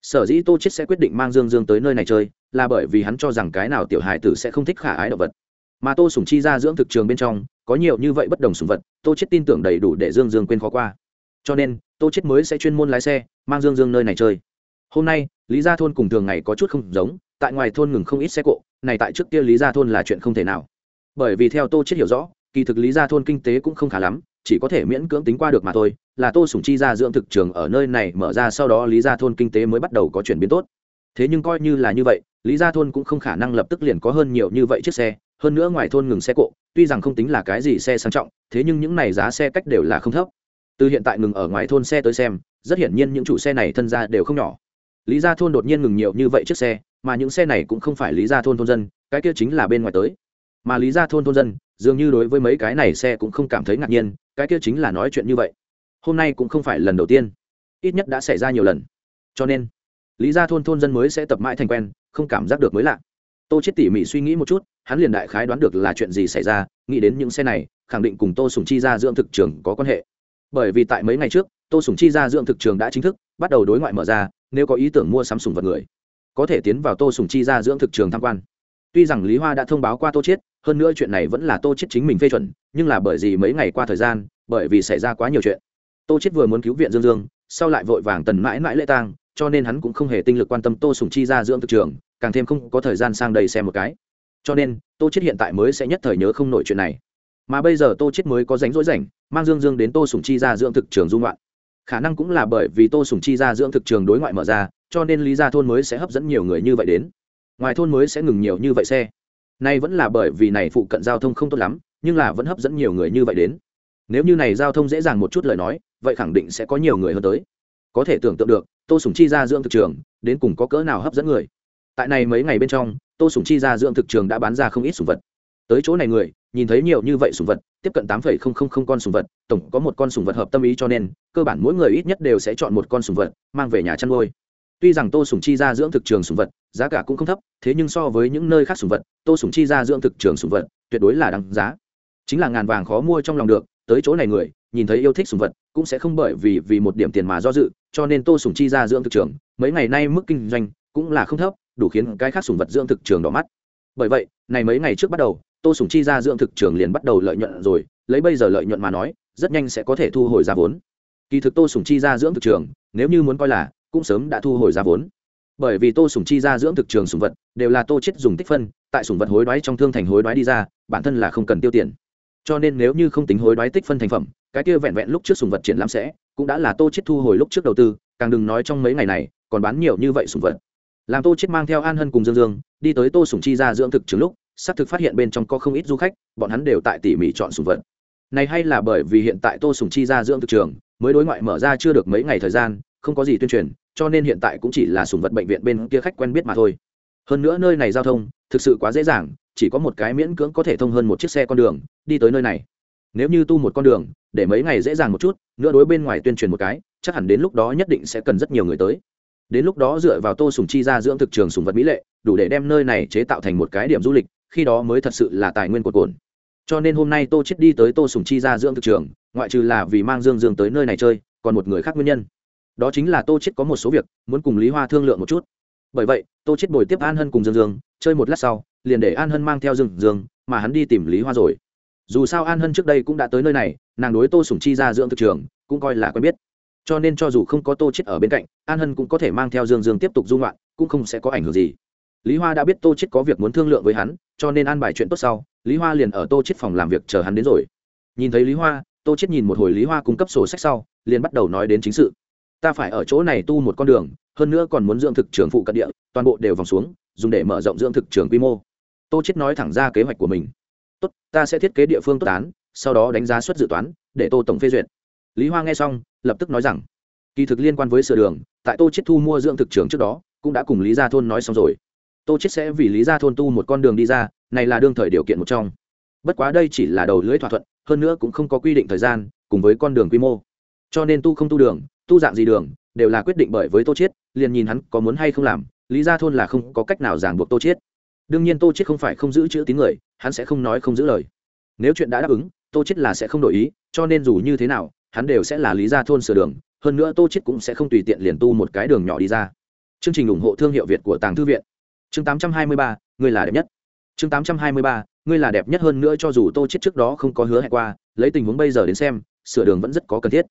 sở dĩ tô chết sẽ quyết định mang dương dương tới nơi này chơi, là bởi vì hắn cho rằng cái nào tiểu hài tử sẽ không thích khả ái động vật. Mà tô sùng chi ra dưỡng thực trường bên trong, có nhiều như vậy bất đồng sùng vật, tô chết tin tưởng đầy đủ để dương dương quên khó qua. Cho nên, tô chết mới sẽ chuyên môn lái xe, mang dương dương nơi này chơi. Hôm nay, lý gia thôn cùng thường ngày có chút không giống, tại ngoài thôn ngừng không ít xe cộ, này tại trước kia lý gia thôn là chuyện không thể nào. Bởi vì theo tô chết hiểu rõ, kỳ thực lý gia thôn kinh tế cũng không khá lắm, chỉ có thể miễn cưỡng tính qua được mà thôi là tô sủng chi ra dưỡng thực trường ở nơi này mở ra sau đó lý gia thôn kinh tế mới bắt đầu có chuyển biến tốt thế nhưng coi như là như vậy lý gia thôn cũng không khả năng lập tức liền có hơn nhiều như vậy chiếc xe hơn nữa ngoài thôn ngừng xe cộ tuy rằng không tính là cái gì xe sang trọng thế nhưng những này giá xe cách đều là không thấp từ hiện tại ngừng ở ngoài thôn xe tới xem rất hiển nhiên những chủ xe này thân ra đều không nhỏ lý gia thôn đột nhiên ngừng nhiều như vậy chiếc xe mà những xe này cũng không phải lý gia thôn thôn dân cái kia chính là bên ngoài tới mà lý gia thôn thôn dân dường như đối với mấy cái này xe cũng không cảm thấy ngạc nhiên cái kia chính là nói chuyện như vậy hôm nay cũng không phải lần đầu tiên, ít nhất đã xảy ra nhiều lần. Cho nên, lý gia thôn thôn dân mới sẽ tập mãi thành quen, không cảm giác được mới lạ. Tô chết tỉ mỉ suy nghĩ một chút, hắn liền đại khái đoán được là chuyện gì xảy ra, nghĩ đến những xe này, khẳng định cùng tô sùng chi ra dưỡng thực trường có quan hệ. Bởi vì tại mấy ngày trước, tô sùng chi ra dưỡng thực trường đã chính thức bắt đầu đối ngoại mở ra, nếu có ý tưởng mua sắm sùng vật người, có thể tiến vào tô sùng chi ra dưỡng thực trường tham quan. Tuy rằng lý hoa đã thông báo qua tô chiết, hơn nữa chuyện này vẫn là tô chiết chính mình phê chuẩn, nhưng là bởi vì mấy ngày qua thời gian, bởi vì xảy ra quá nhiều chuyện tô chết vừa muốn cứu viện dương dương, sau lại vội vàng tần mãi mãi lễ tang, cho nên hắn cũng không hề tinh lực quan tâm tô sùng chi ra dưỡng thực trường, càng thêm không có thời gian sang đây xem một cái. Cho nên, tô chết hiện tại mới sẽ nhất thời nhớ không nổi chuyện này. Mà bây giờ tô chết mới có rảnh rỗi rảnh, mang dương dương đến tô sùng chi ra dưỡng thực trường dung loạn. Khả năng cũng là bởi vì tô sùng chi ra dưỡng thực trường đối ngoại mở ra, cho nên lý gia thôn mới sẽ hấp dẫn nhiều người như vậy đến. Ngoài thôn mới sẽ ngừng nhiều như vậy xe. Nay vẫn là bởi vì này phụ cận giao thông không tốt lắm, nhưng là vẫn hấp dẫn nhiều người như vậy đến. Nếu như này giao thông dễ dàng một chút lời nói vậy khẳng định sẽ có nhiều người hơn tới. Có thể tưởng tượng được, tô sùng chi ra dưỡng thực trường, đến cùng có cỡ nào hấp dẫn người. Tại này mấy ngày bên trong, tô sùng chi ra dưỡng thực trường đã bán ra không ít sùng vật. Tới chỗ này người, nhìn thấy nhiều như vậy sùng vật, tiếp cận tám con sùng vật, tổng có một con sùng vật hợp tâm ý cho nên, cơ bản mỗi người ít nhất đều sẽ chọn một con sùng vật, mang về nhà chăn nuôi. Tuy rằng tô sùng chi ra dưỡng thực trường sùng vật, giá cả cũng không thấp, thế nhưng so với những nơi khác sùng vật, tô sùng chi ra dưỡng thực trường sùng vật, tuyệt đối là đăng giá. Chính là ngàn vàng khó mua trong lòng được, tới chỗ này người, nhìn thấy yêu thích sùng vật cũng sẽ không bởi vì vì một điểm tiền mà do dự, cho nên tô sùng chi ra dưỡng thực trường, mấy ngày nay mức kinh doanh cũng là không thấp, đủ khiến cái khác sùng vật dưỡng thực trường đỏ mắt. Bởi vậy, này mấy ngày trước bắt đầu, tô sùng chi ra dưỡng thực trường liền bắt đầu lợi nhuận rồi, lấy bây giờ lợi nhuận mà nói, rất nhanh sẽ có thể thu hồi giá vốn. Kỳ thực tô sùng chi ra dưỡng thực trường, nếu như muốn coi là, cũng sớm đã thu hồi giá vốn. Bởi vì tô sùng chi ra dưỡng thực trường sùng vật đều là tô chết dùng tích phân, tại sùng vật hối đoái trong thương thành hối đoái đi ra, bản thân là không cần tiêu tiền cho nên nếu như không tính hối đoái tích phân thành phẩm, cái kia vẹn vẹn lúc trước sùng vật triển lãm sẽ, cũng đã là tô chết thu hồi lúc trước đầu tư, càng đừng nói trong mấy ngày này, còn bán nhiều như vậy sùng vật. Làm tô chết mang theo an hân cùng dương dương, đi tới tô sùng chi ra dưỡng thực trường lúc, xác thực phát hiện bên trong có không ít du khách, bọn hắn đều tại tỉ mỉ chọn sùng vật. Này hay là bởi vì hiện tại tô sùng chi ra dưỡng thực trường, mới đối ngoại mở ra chưa được mấy ngày thời gian, không có gì tuyên truyền, cho nên hiện tại cũng chỉ là sùng vật bệnh viện bên kia khách quen biết mà thôi. Hơn nữa nơi này giao thông, thực sự quá dễ dàng chỉ có một cái miễn cưỡng có thể thông hơn một chiếc xe con đường, đi tới nơi này. Nếu như tu một con đường, để mấy ngày dễ dàng một chút, nữa đối bên ngoài tuyên truyền một cái, chắc hẳn đến lúc đó nhất định sẽ cần rất nhiều người tới. Đến lúc đó dựa vào tô sùng chi ra dưỡng thực trường sùng vật mỹ lệ, đủ để đem nơi này chế tạo thành một cái điểm du lịch, khi đó mới thật sự là tài nguyên của cồn cho nên hôm nay tô chết đi tới tô sùng chi ra dưỡng thực trường, ngoại trừ là vì mang dương dương tới nơi này chơi, còn một người khác nguyên nhân. Đó chính là tô chết có một số việc, muốn cùng lý hoa thương lượng một chút. Bởi vậy, tô chết bồi tiếp an hân cùng dương dương chơi một lát sau, liền để an hân mang theo dương dương, mà hắn đi tìm lý hoa rồi. Dù sao an hân trước đây cũng đã tới nơi này, nàng đối tô sùng chi ra dưỡng thực trường, cũng coi là quen biết. Cho nên cho dù không có tô chết ở bên cạnh, an hân cũng có thể mang theo dương dương tiếp tục dung loạn cũng không sẽ có ảnh hưởng gì. Lý hoa đã biết tô chết có việc muốn thương lượng với hắn, cho nên an bài chuyện tốt sau, lý hoa liền ở tô chết phòng làm việc chờ hắn đến rồi. Nhìn thấy lý hoa, tô chết nhìn một hồi lý hoa cung cấp sổ sách sau, liền bắt đầu nói đến chính sự. Ta phải ở chỗ này tu một con đường, hơn nữa còn muốn dưỡng thực trường phụ cận địa, toàn bộ đều vòng xuống dùng để mở rộng dưỡng thực trường quy mô. Tô chết nói thẳng ra kế hoạch của mình. Tốt, ta sẽ thiết kế địa phương tốt án, sau đó đánh giá suất dự toán, để tô tổng phê duyệt. Lý hoa nghe xong, lập tức nói rằng, kỳ thực liên quan với sửa đường, tại tô chết thu mua dưỡng thực trường trước đó, cũng đã cùng lý gia thôn nói xong rồi. Tô chết sẽ vì lý gia thôn tu một con đường đi ra, này là đương thời điều kiện một trong. Bất quá đây chỉ là đầu lưỡi thỏa thuận, hơn nữa cũng không có quy định thời gian, cùng với con đường quy mô. Cho nên tu không tu đường, tu dạng gì đường, đều là quyết định bởi với tô chiết, liền nhìn hắn có muốn hay không làm lý gia thôn là không có cách nào ràng buộc tô chiết. đương nhiên tô chiết không phải không giữ chữ tín người hắn sẽ không nói không giữ lời. nếu chuyện đã đáp ứng tô chiết là sẽ không đổi ý cho nên dù như thế nào hắn đều sẽ là lý gia thôn sửa đường hơn nữa tô chiết cũng sẽ không tùy tiện liền tu một cái đường nhỏ đi ra. chương trình ủng hộ thương hiệu việt của tàng thư viện. chương 823, người là đẹp nhất. chương 823, ngươi là đẹp nhất hơn nữa cho dù tô chiết trước đó không có hứa hẹn qua lấy tình huống bây giờ đến xem sửa đường vẫn rất có cần thiết.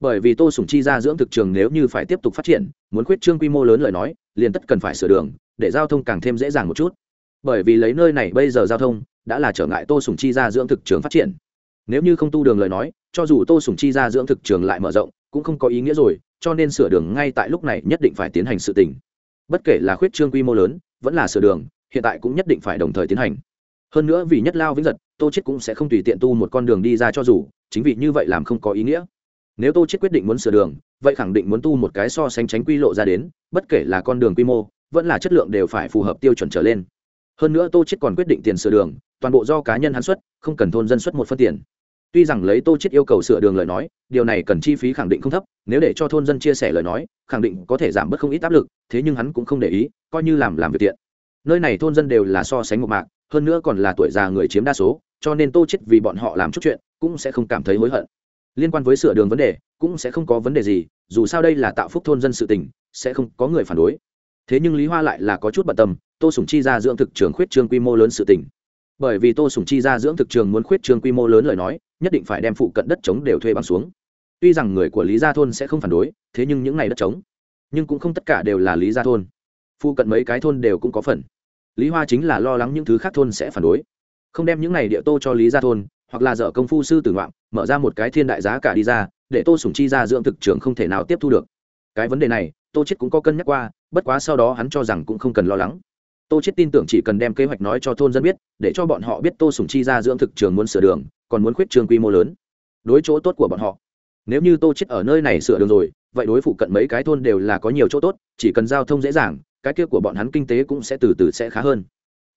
bởi vì tô sủng chi ra dưỡng thực trường nếu như phải tiếp tục phát triển muốn khuyết trương quy mô lớn lời nói liền tất cần phải sửa đường, để giao thông càng thêm dễ dàng một chút. Bởi vì lấy nơi này bây giờ giao thông, đã là trở ngại tô sủng chi ra dưỡng thực trường phát triển. Nếu như không tu đường lời nói, cho dù tô sủng chi ra dưỡng thực trường lại mở rộng, cũng không có ý nghĩa rồi, cho nên sửa đường ngay tại lúc này nhất định phải tiến hành sự tình. Bất kể là khuyết trương quy mô lớn, vẫn là sửa đường, hiện tại cũng nhất định phải đồng thời tiến hành. Hơn nữa vì nhất lao vĩnh giật, tô chết cũng sẽ không tùy tiện tu một con đường đi ra cho dù, chính vì như vậy làm không có ý nghĩa. Nếu tô chết quyết định muốn sửa đường vậy khẳng định muốn tu một cái so sánh tránh quy lộ ra đến, bất kể là con đường quy mô, vẫn là chất lượng đều phải phù hợp tiêu chuẩn trở lên. Hơn nữa tô chết còn quyết định tiền sửa đường, toàn bộ do cá nhân hắn xuất, không cần thôn dân xuất một phân tiền. Tuy rằng lấy tô chết yêu cầu sửa đường lời nói, điều này cần chi phí khẳng định không thấp, nếu để cho thôn dân chia sẻ lời nói, khẳng định có thể giảm bớt không ít áp lực, thế nhưng hắn cũng không để ý, coi như làm làm việc tiện. Nơi này thôn dân đều là so sánh một mạc, hơn nữa còn là tuổi già người chiếm đa số, cho nên tô chết vì bọn họ làm chút chuyện, cũng sẽ không cảm thấy hối hận liên quan với sửa đường vấn đề, cũng sẽ không có vấn đề gì, dù sao đây là tạo phúc thôn dân sự tình, sẽ không có người phản đối. Thế nhưng lý hoa lại là có chút bận tâm, tô sủng chi ra dưỡng thực trường khuyết trương quy mô lớn sự tình. Bởi vì tô sủng chi ra dưỡng thực trường muốn khuyết trương quy mô lớn lời nói, nhất định phải đem phụ cận đất trống đều thuê bằng xuống. Tuy rằng người của lý gia thôn sẽ không phản đối, thế nhưng những ngày đất trống, nhưng cũng không tất cả đều là lý gia thôn. Phụ cận mấy cái thôn đều cũng có phần. Lý hoa chính là lo lắng những thứ khác thôn sẽ phản đối. Không đem những này địa tô cho lý gia thôn hoặc là dở công phu sư tử ngoạm, mở ra một cái thiên đại giá cả đi ra, để tô sủng chi ra dưỡng thực trường không thể nào tiếp thu được. Cái vấn đề này, tô chết cũng có cân nhắc qua, bất quá sau đó hắn cho rằng cũng không cần lo lắng. Tô chết tin tưởng chỉ cần đem kế hoạch nói cho thôn dân biết, để cho bọn họ biết tô sùng chi ra dưỡng thực trường muốn sửa đường, còn muốn khuyết trường quy mô lớn. Đối chỗ tốt của bọn họ. Nếu như tô chết ở nơi này sửa đường rồi, vậy đối phụ cận mấy cái thôn đều là có nhiều chỗ tốt, chỉ cần giao thông dễ dàng, cái kia của bọn hắn kinh tế cũng sẽ từ từ sẽ khá hơn.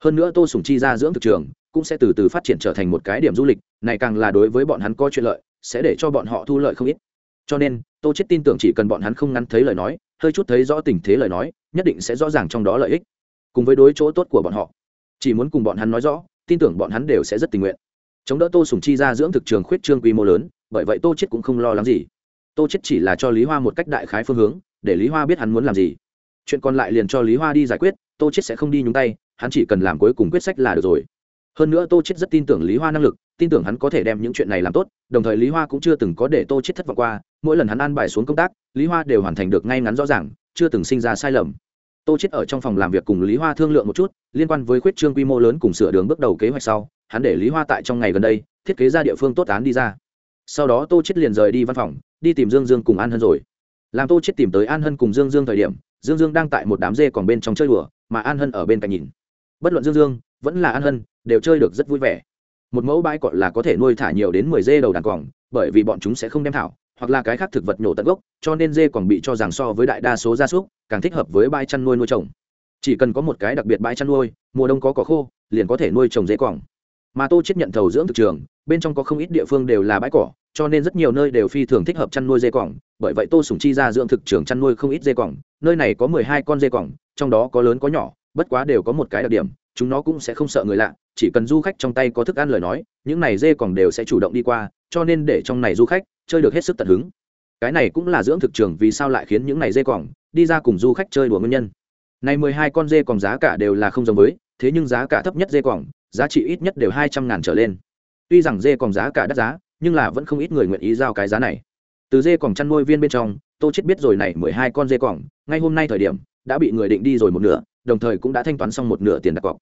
Hơn nữa tô sùng chi ra dưỡng thực trường cũng sẽ từ từ phát triển trở thành một cái điểm du lịch, này càng là đối với bọn hắn có chuyện lợi, sẽ để cho bọn họ thu lợi không ít. Cho nên, tô chết tin tưởng chỉ cần bọn hắn không ngắn thấy lời nói, hơi chút thấy rõ tình thế lời nói, nhất định sẽ rõ ràng trong đó lợi ích. Cùng với đối chỗ tốt của bọn họ, chỉ muốn cùng bọn hắn nói rõ, tin tưởng bọn hắn đều sẽ rất tình nguyện. Chống đỡ tô sùng chi ra dưỡng thực trường khuyết trương quy mô lớn, bởi vậy tô chết cũng không lo lắng gì. Tô chết chỉ là cho lý hoa một cách đại khái phương hướng, để lý hoa biết hắn muốn làm gì. Chuyện còn lại liền cho lý hoa đi giải quyết, tô chết sẽ không đi nhúng tay, hắn chỉ cần làm cuối cùng quyết sách là được rồi hơn nữa tô chết rất tin tưởng lý hoa năng lực, tin tưởng hắn có thể đem những chuyện này làm tốt, đồng thời lý hoa cũng chưa từng có để tô chết thất vọng qua, mỗi lần hắn an bài xuống công tác, lý hoa đều hoàn thành được ngay ngắn rõ ràng, chưa từng sinh ra sai lầm. Tô chết ở trong phòng làm việc cùng lý hoa thương lượng một chút, liên quan với khuyết trương quy mô lớn cùng sửa đường bước đầu kế hoạch sau, hắn để lý hoa tại trong ngày gần đây, thiết kế ra địa phương tốt án đi ra. Sau đó tô chết liền rời đi văn phòng, đi tìm dương dương cùng an hân rồi. Làm tô chết tìm tới an hân cùng dương dương thời điểm, dương dương đang tại một đám dê còn bên trong chơi đùa, mà an hân ở bên cạnh nhìn. Bất luận dương dương vẫn là an hân, đều chơi được rất vui vẻ. Một mẫu bãi cỏ là có thể nuôi thả nhiều đến mười dê đầu đàn còng, bởi vì bọn chúng sẽ không đem thảo, hoặc là cái khác thực vật nhổ tận gốc, cho nên dê còn bị cho rằng so với đại đa số gia súc, càng thích hợp với bãi chăn nuôi nuôi trồng. Chỉ cần có một cái đặc biệt bãi chăn nuôi, mùa đông có cỏ khô, liền có thể nuôi trồng dê còng. Mà tô chết nhận thầu dưỡng thực trường, bên trong có không ít địa phương đều là bãi cỏ, cho nên rất nhiều nơi đều phi thường thích hợp chăn nuôi dê còng. Bởi vậy tô sùng chi ra dưỡng thực trường chăn nuôi không ít dê còng, nơi này có mười hai con dê còng, trong đó có lớn có nhỏ, bất quá đều có một cái đặc điểm chúng nó cũng sẽ không sợ người lạ, chỉ cần du khách trong tay có thức ăn lời nói, những này dê còn đều sẽ chủ động đi qua, cho nên để trong này du khách chơi được hết sức tận hứng. Cái này cũng là dưỡng thực trường vì sao lại khiến những này dê còng đi ra cùng du khách chơi đùa nguyên nhân. Này mười hai con dê còng giá cả đều là không giống với, thế nhưng giá cả thấp nhất dê còng giá trị ít nhất đều hai trăm ngàn trở lên. Tuy rằng dê còng giá cả đắt giá, nhưng là vẫn không ít người nguyện ý giao cái giá này. Từ dê còng chăn nuôi viên bên trong, tô chết biết rồi này mười hai con dê còng ngay hôm nay thời điểm, đã bị người định đi rồi một nửa đồng thời cũng đã thanh toán xong một nửa tiền đặt cọc.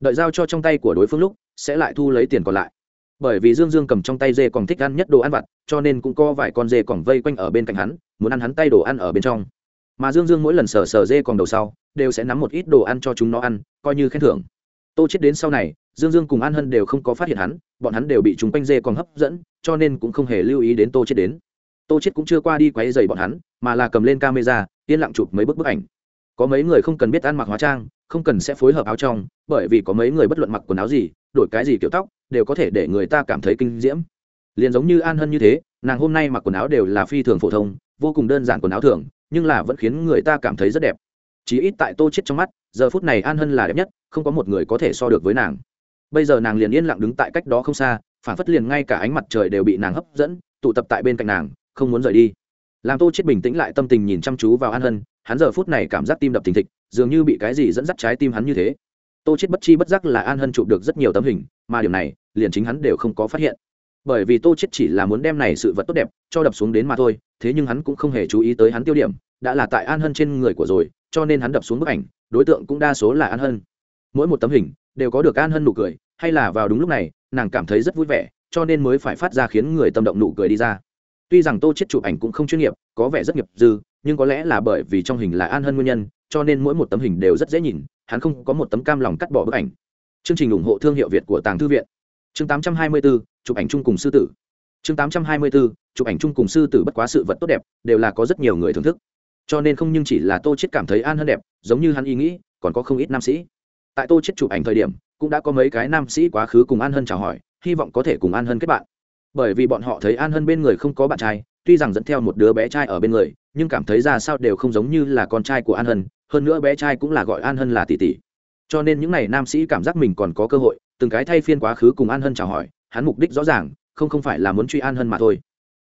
Đợi giao cho trong tay của đối phương lúc, sẽ lại thu lấy tiền còn lại. Bởi vì dương dương cầm trong tay dê còn thích ăn nhất đồ ăn vặt, cho nên cũng có vài con dê còn vây quanh ở bên cạnh hắn, muốn ăn hắn tay đồ ăn ở bên trong. Mà dương dương mỗi lần sờ sờ dê còn đầu sau, đều sẽ nắm một ít đồ ăn cho chúng nó ăn, coi như khen thưởng. Tô chết đến sau này, dương dương cùng an hân đều không có phát hiện hắn, bọn hắn đều bị chúng quanh dê còn hấp dẫn, cho nên cũng không hề lưu ý đến tô chết đến. Tô chết cũng chưa qua đi quấy dày bọn hắn, mà là cầm lên camera, yên lặng chụp mấy bức bức ảnh có mấy người không cần biết ăn mặc hóa trang, không cần sẽ phối hợp áo trong, bởi vì có mấy người bất luận mặc quần áo gì, đổi cái gì kiểu tóc, đều có thể để người ta cảm thấy kinh diễm. Liền giống như an hân như thế, nàng hôm nay mặc quần áo đều là phi thường phổ thông, vô cùng đơn giản quần áo thường, nhưng là vẫn khiến người ta cảm thấy rất đẹp. Chỉ ít tại tô chết trong mắt, giờ phút này an hân là đẹp nhất, không có một người có thể so được với nàng. Bây giờ nàng liền yên lặng đứng tại cách đó không xa, phản phất liền ngay cả ánh mặt trời đều bị nàng hấp dẫn, tụ tập tại bên cạnh nàng, không muốn rời đi. Làm tô chết bình tĩnh lại, tâm tình nhìn chăm chú vào an hân hắn giờ phút này cảm giác tim đập thình thịch, dường như bị cái gì dẫn dắt trái tim hắn như thế. Tô chết bất chi bất giác là an hân chụp được rất nhiều tấm hình, mà điều này, liền chính hắn đều không có phát hiện. Bởi vì tô chết chỉ là muốn đem này sự vật tốt đẹp, cho đập xuống đến mà thôi, thế nhưng hắn cũng không hề chú ý tới hắn tiêu điểm, đã là tại an hân trên người của rồi, cho nên hắn đập xuống bức ảnh, đối tượng cũng đa số là an hân. Mỗi một tấm hình, đều có được an hân nụ cười, hay là vào đúng lúc này, nàng cảm thấy rất vui vẻ, cho nên mới phải phát ra khiến người tâm động nụ cười đi ra tuy rằng tô chết chụp ảnh cũng không chuyên nghiệp có vẻ rất nghiệp dư nhưng có lẽ là bởi vì trong hình là an hân nguyên nhân cho nên mỗi một tấm hình đều rất dễ nhìn hắn không có một tấm cam lòng cắt bỏ bức ảnh. Chương trình ủng hộ thương hiệu việt của tàng thư viện. Chương 824, chụp ảnh chung cùng sư tử. Chương 824, chụp ảnh chung cùng sư tử bất quá sự vật tốt đẹp đều là có rất nhiều người thưởng thức. Cho nên không nhưng chỉ là tô chết cảm thấy an hân đẹp giống như hắn ý nghĩ còn có không ít nam sĩ. Tại tô chết chụp ảnh thời điểm cũng đã có mấy cái nam sĩ quá khứ cùng an hân chào hỏi hy vọng có thể cùng an hân kết bạn bởi vì bọn họ thấy an hân bên người không có bạn trai, tuy rằng dẫn theo một đứa bé trai ở bên người, nhưng cảm thấy ra sao đều không giống như là con trai của an hân, hơn nữa bé trai cũng là gọi an hân là tỷ tỷ. Cho nên những n à y nam sĩ cảm giác mình còn có cơ hội, từng cái thay phiên quá khứ cùng an hân chào hỏi, hắn mục đích rõ ràng, không không phải là muốn truy an hân mà thôi.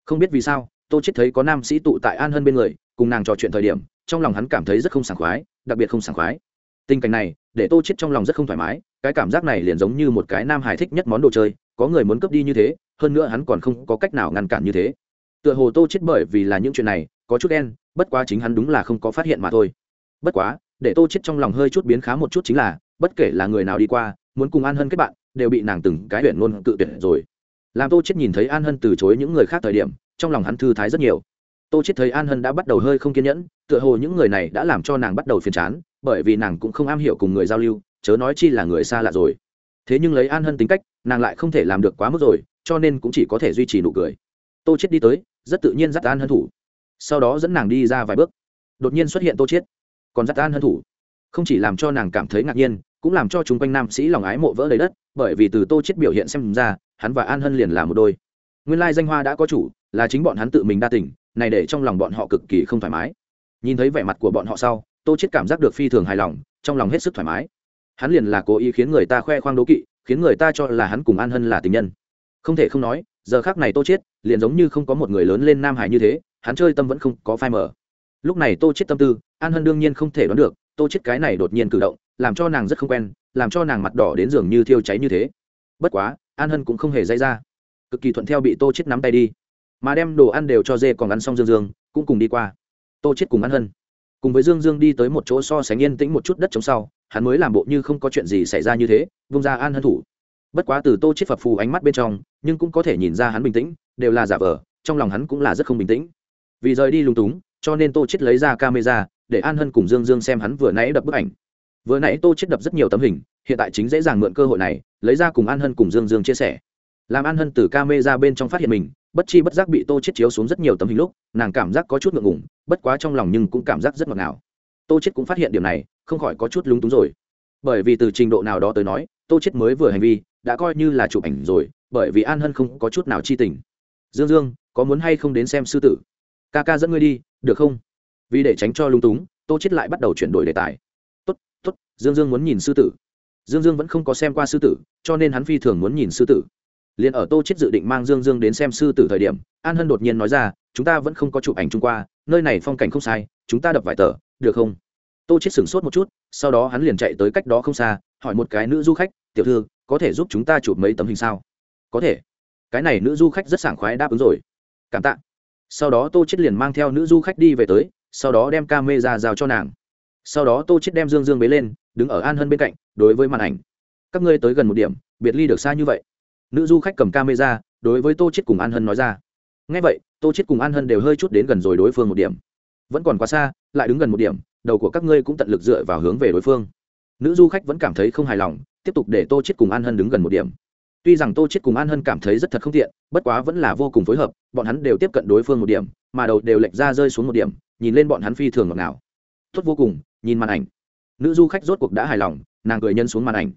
Không biết vì sao, tô chết thấy có nam sĩ tụ tại an hân bên người, cùng nàng trò chuyện thời điểm, trong lòng hắn cảm thấy rất không sảng khoái, đặc biệt không sảng khoái. Tình cảnh này, để tô chết trong lòng rất không thoải mái, cái cảm giác này liền giống như một cái nam hài thích nhất món đồ chơi, có người muốn cướp đi như thế hơn nữa hắn còn không có cách nào ngăn cản như thế. Tựa hồ tô chết bởi vì là những chuyện này, có chút đen bất quá chính hắn đúng là không có phát hiện mà thôi. Bất quá, để tô chết trong lòng hơi chút biến khá một chút chính là, bất kể là người nào đi qua, muốn cùng an hân kết bạn, đều bị nàng từng cái huyện luôn tự tuyệt rồi. Làm tô chết nhìn thấy an hân từ chối những người khác thời điểm, trong lòng hắn thư thái rất nhiều. Tô chết thấy an hân đã bắt đầu hơi không kiên nhẫn, tựa hồ những người này đã làm cho nàng bắt đầu phiền chán, bởi vì nàng cũng không am hiểu cùng người giao lưu, chớ nói chi là người xa lạ rồi. Thế nhưng lấy an hân tính cách, nàng lại không thể làm được quá mức rồi cho nên cũng chỉ có thể duy trì nụ cười. Tô chết đi tới, rất tự nhiên dắt an hân thủ. Sau đó dẫn nàng đi ra vài bước. Đột nhiên xuất hiện tô chết còn dắt an hân thủ. Không chỉ làm cho nàng cảm thấy ngạc nhiên, cũng làm cho chúng quanh nam sĩ lòng ái mộ vỡ lấy đất, bởi vì từ tô chết biểu hiện xem ra, hắn và an hân liền là một đôi. Nguyên lai danh hoa đã có chủ, là chính bọn hắn tự mình đa tình, này để trong lòng bọn họ cực kỳ không thoải mái. Nhìn thấy vẻ mặt của bọn họ sau, tô chết cảm giác được phi thường hài lòng, trong lòng hết sức thoải mái. Hắn liền là cố ý khiến người ta khoe khoang đố kỵ, khiến người ta cho là hắn cùng an hân là tình nhân không thể không nói, giờ khác này tô chết liền giống như không có một người lớn lên nam hải như thế, hắn chơi tâm vẫn không có phai mở lúc này tô chết tâm tư, an hân đương nhiên không thể đoán được, tô chết cái này đột nhiên cử động, làm cho nàng rất không quen, làm cho nàng mặt đỏ đến giường như thiêu cháy như thế. Bất quá, an hân cũng không hề dây ra. Cực kỳ thuận theo bị tô chết nắm tay đi. Mà đem đồ ăn đều cho dê còn ăn xong dương dương, cũng cùng đi qua. Tô chết cùng ăn hân, cùng với dương dương đi tới một chỗ so sánh yên tĩnh một chút đất chống sau, hắn mới làm bộ như không có chuyện gì xảy ra như thế, vung ra an hân thủ bất quá từ tô chết phập phù ánh mắt bên trong, nhưng cũng có thể nhìn ra hắn bình tĩnh, đều là giả vờ, trong lòng hắn cũng là rất không bình tĩnh. Vì rời đi lung túng, cho nên tô chết lấy ra camera, để an hân cùng dương dương xem hắn vừa nãy đập bức ảnh. Vừa nãy tô chết đập rất nhiều tấm hình, hiện tại chính dễ dàng mượn cơ hội này, lấy ra cùng an hân cùng dương dương chia sẻ. Làm an hân từ camera bên trong phát hiện mình, bất chi bất giác bị tô chết chiếu xuống rất nhiều tấm hình lúc, nàng cảm giác có chút ngượng ngùng, bất quá trong lòng nhưng cũng cảm giác rất ngọt ngào. Tô chết cũng phát hiện điểm này, không khỏi có chút lúng túng rồi. Bởi vì từ trình độ nào đó tới nói, tô chết mới vừa hành vi đã coi như là chụp ảnh rồi, bởi vì an hân không có chút nào chi tình. Dương dương, có muốn hay không đến xem sư tử? Ca ca dẫn ngươi đi, được không? Vì để tránh cho lung túng, tô chết lại bắt đầu chuyển đổi đề tài. Tốt tốt, dương dương muốn nhìn sư tử. Dương dương vẫn không có xem qua sư tử, cho nên hắn phi thường muốn nhìn sư tử. Liền ở tô chết dự định mang dương dương đến xem sư tử thời điểm, an hân đột nhiên nói ra, chúng ta vẫn không có chụp ảnh chung qua, nơi này phong cảnh không sai, chúng ta đập vài tờ, được không? Tô chết sửng sốt một chút, sau đó hắn liền chạy tới cách đó không xa, hỏi một cái nữ du khách tiểu thư, có thể giúp chúng ta chụp mấy tấm hình sao? Có thể. Cái này nữ du khách rất sảng khoái đáp ứng rồi. Cảm tạ. Sau đó tô chết liền mang theo nữ du khách đi về tới, sau đó đem camera giao cho nàng. Sau đó tô chết đem dương dương bế lên, đứng ở an hân bên cạnh, đối với màn ảnh. Các ngươi tới gần một điểm, biệt ly được xa như vậy. Nữ du khách cầm camera, đối với tô chết cùng an hân nói ra. Ngay vậy, tô chết cùng an hân đều hơi chút đến gần rồi đối phương một điểm. Vẫn còn quá xa, lại đứng gần một điểm, đầu của các ngươi cũng tận lực dựa vào hướng về đối phương. Nữ du khách vẫn cảm thấy không hài lòng tiếp tục để tô chết cùng an hân đứng gần một điểm. Tuy rằng tô chết cùng an hân cảm thấy rất thật không tiện, bất quá vẫn là vô cùng phối hợp, bọn hắn đều tiếp cận đối phương một điểm, mà đầu đều lệch ra rơi xuống một điểm, nhìn lên bọn hắn phi thường ngọt ngào. Tốt vô cùng, nhìn màn ảnh. Nữ du khách rốt cuộc đã hài lòng, nàng cười nhân xuống màn ảnh.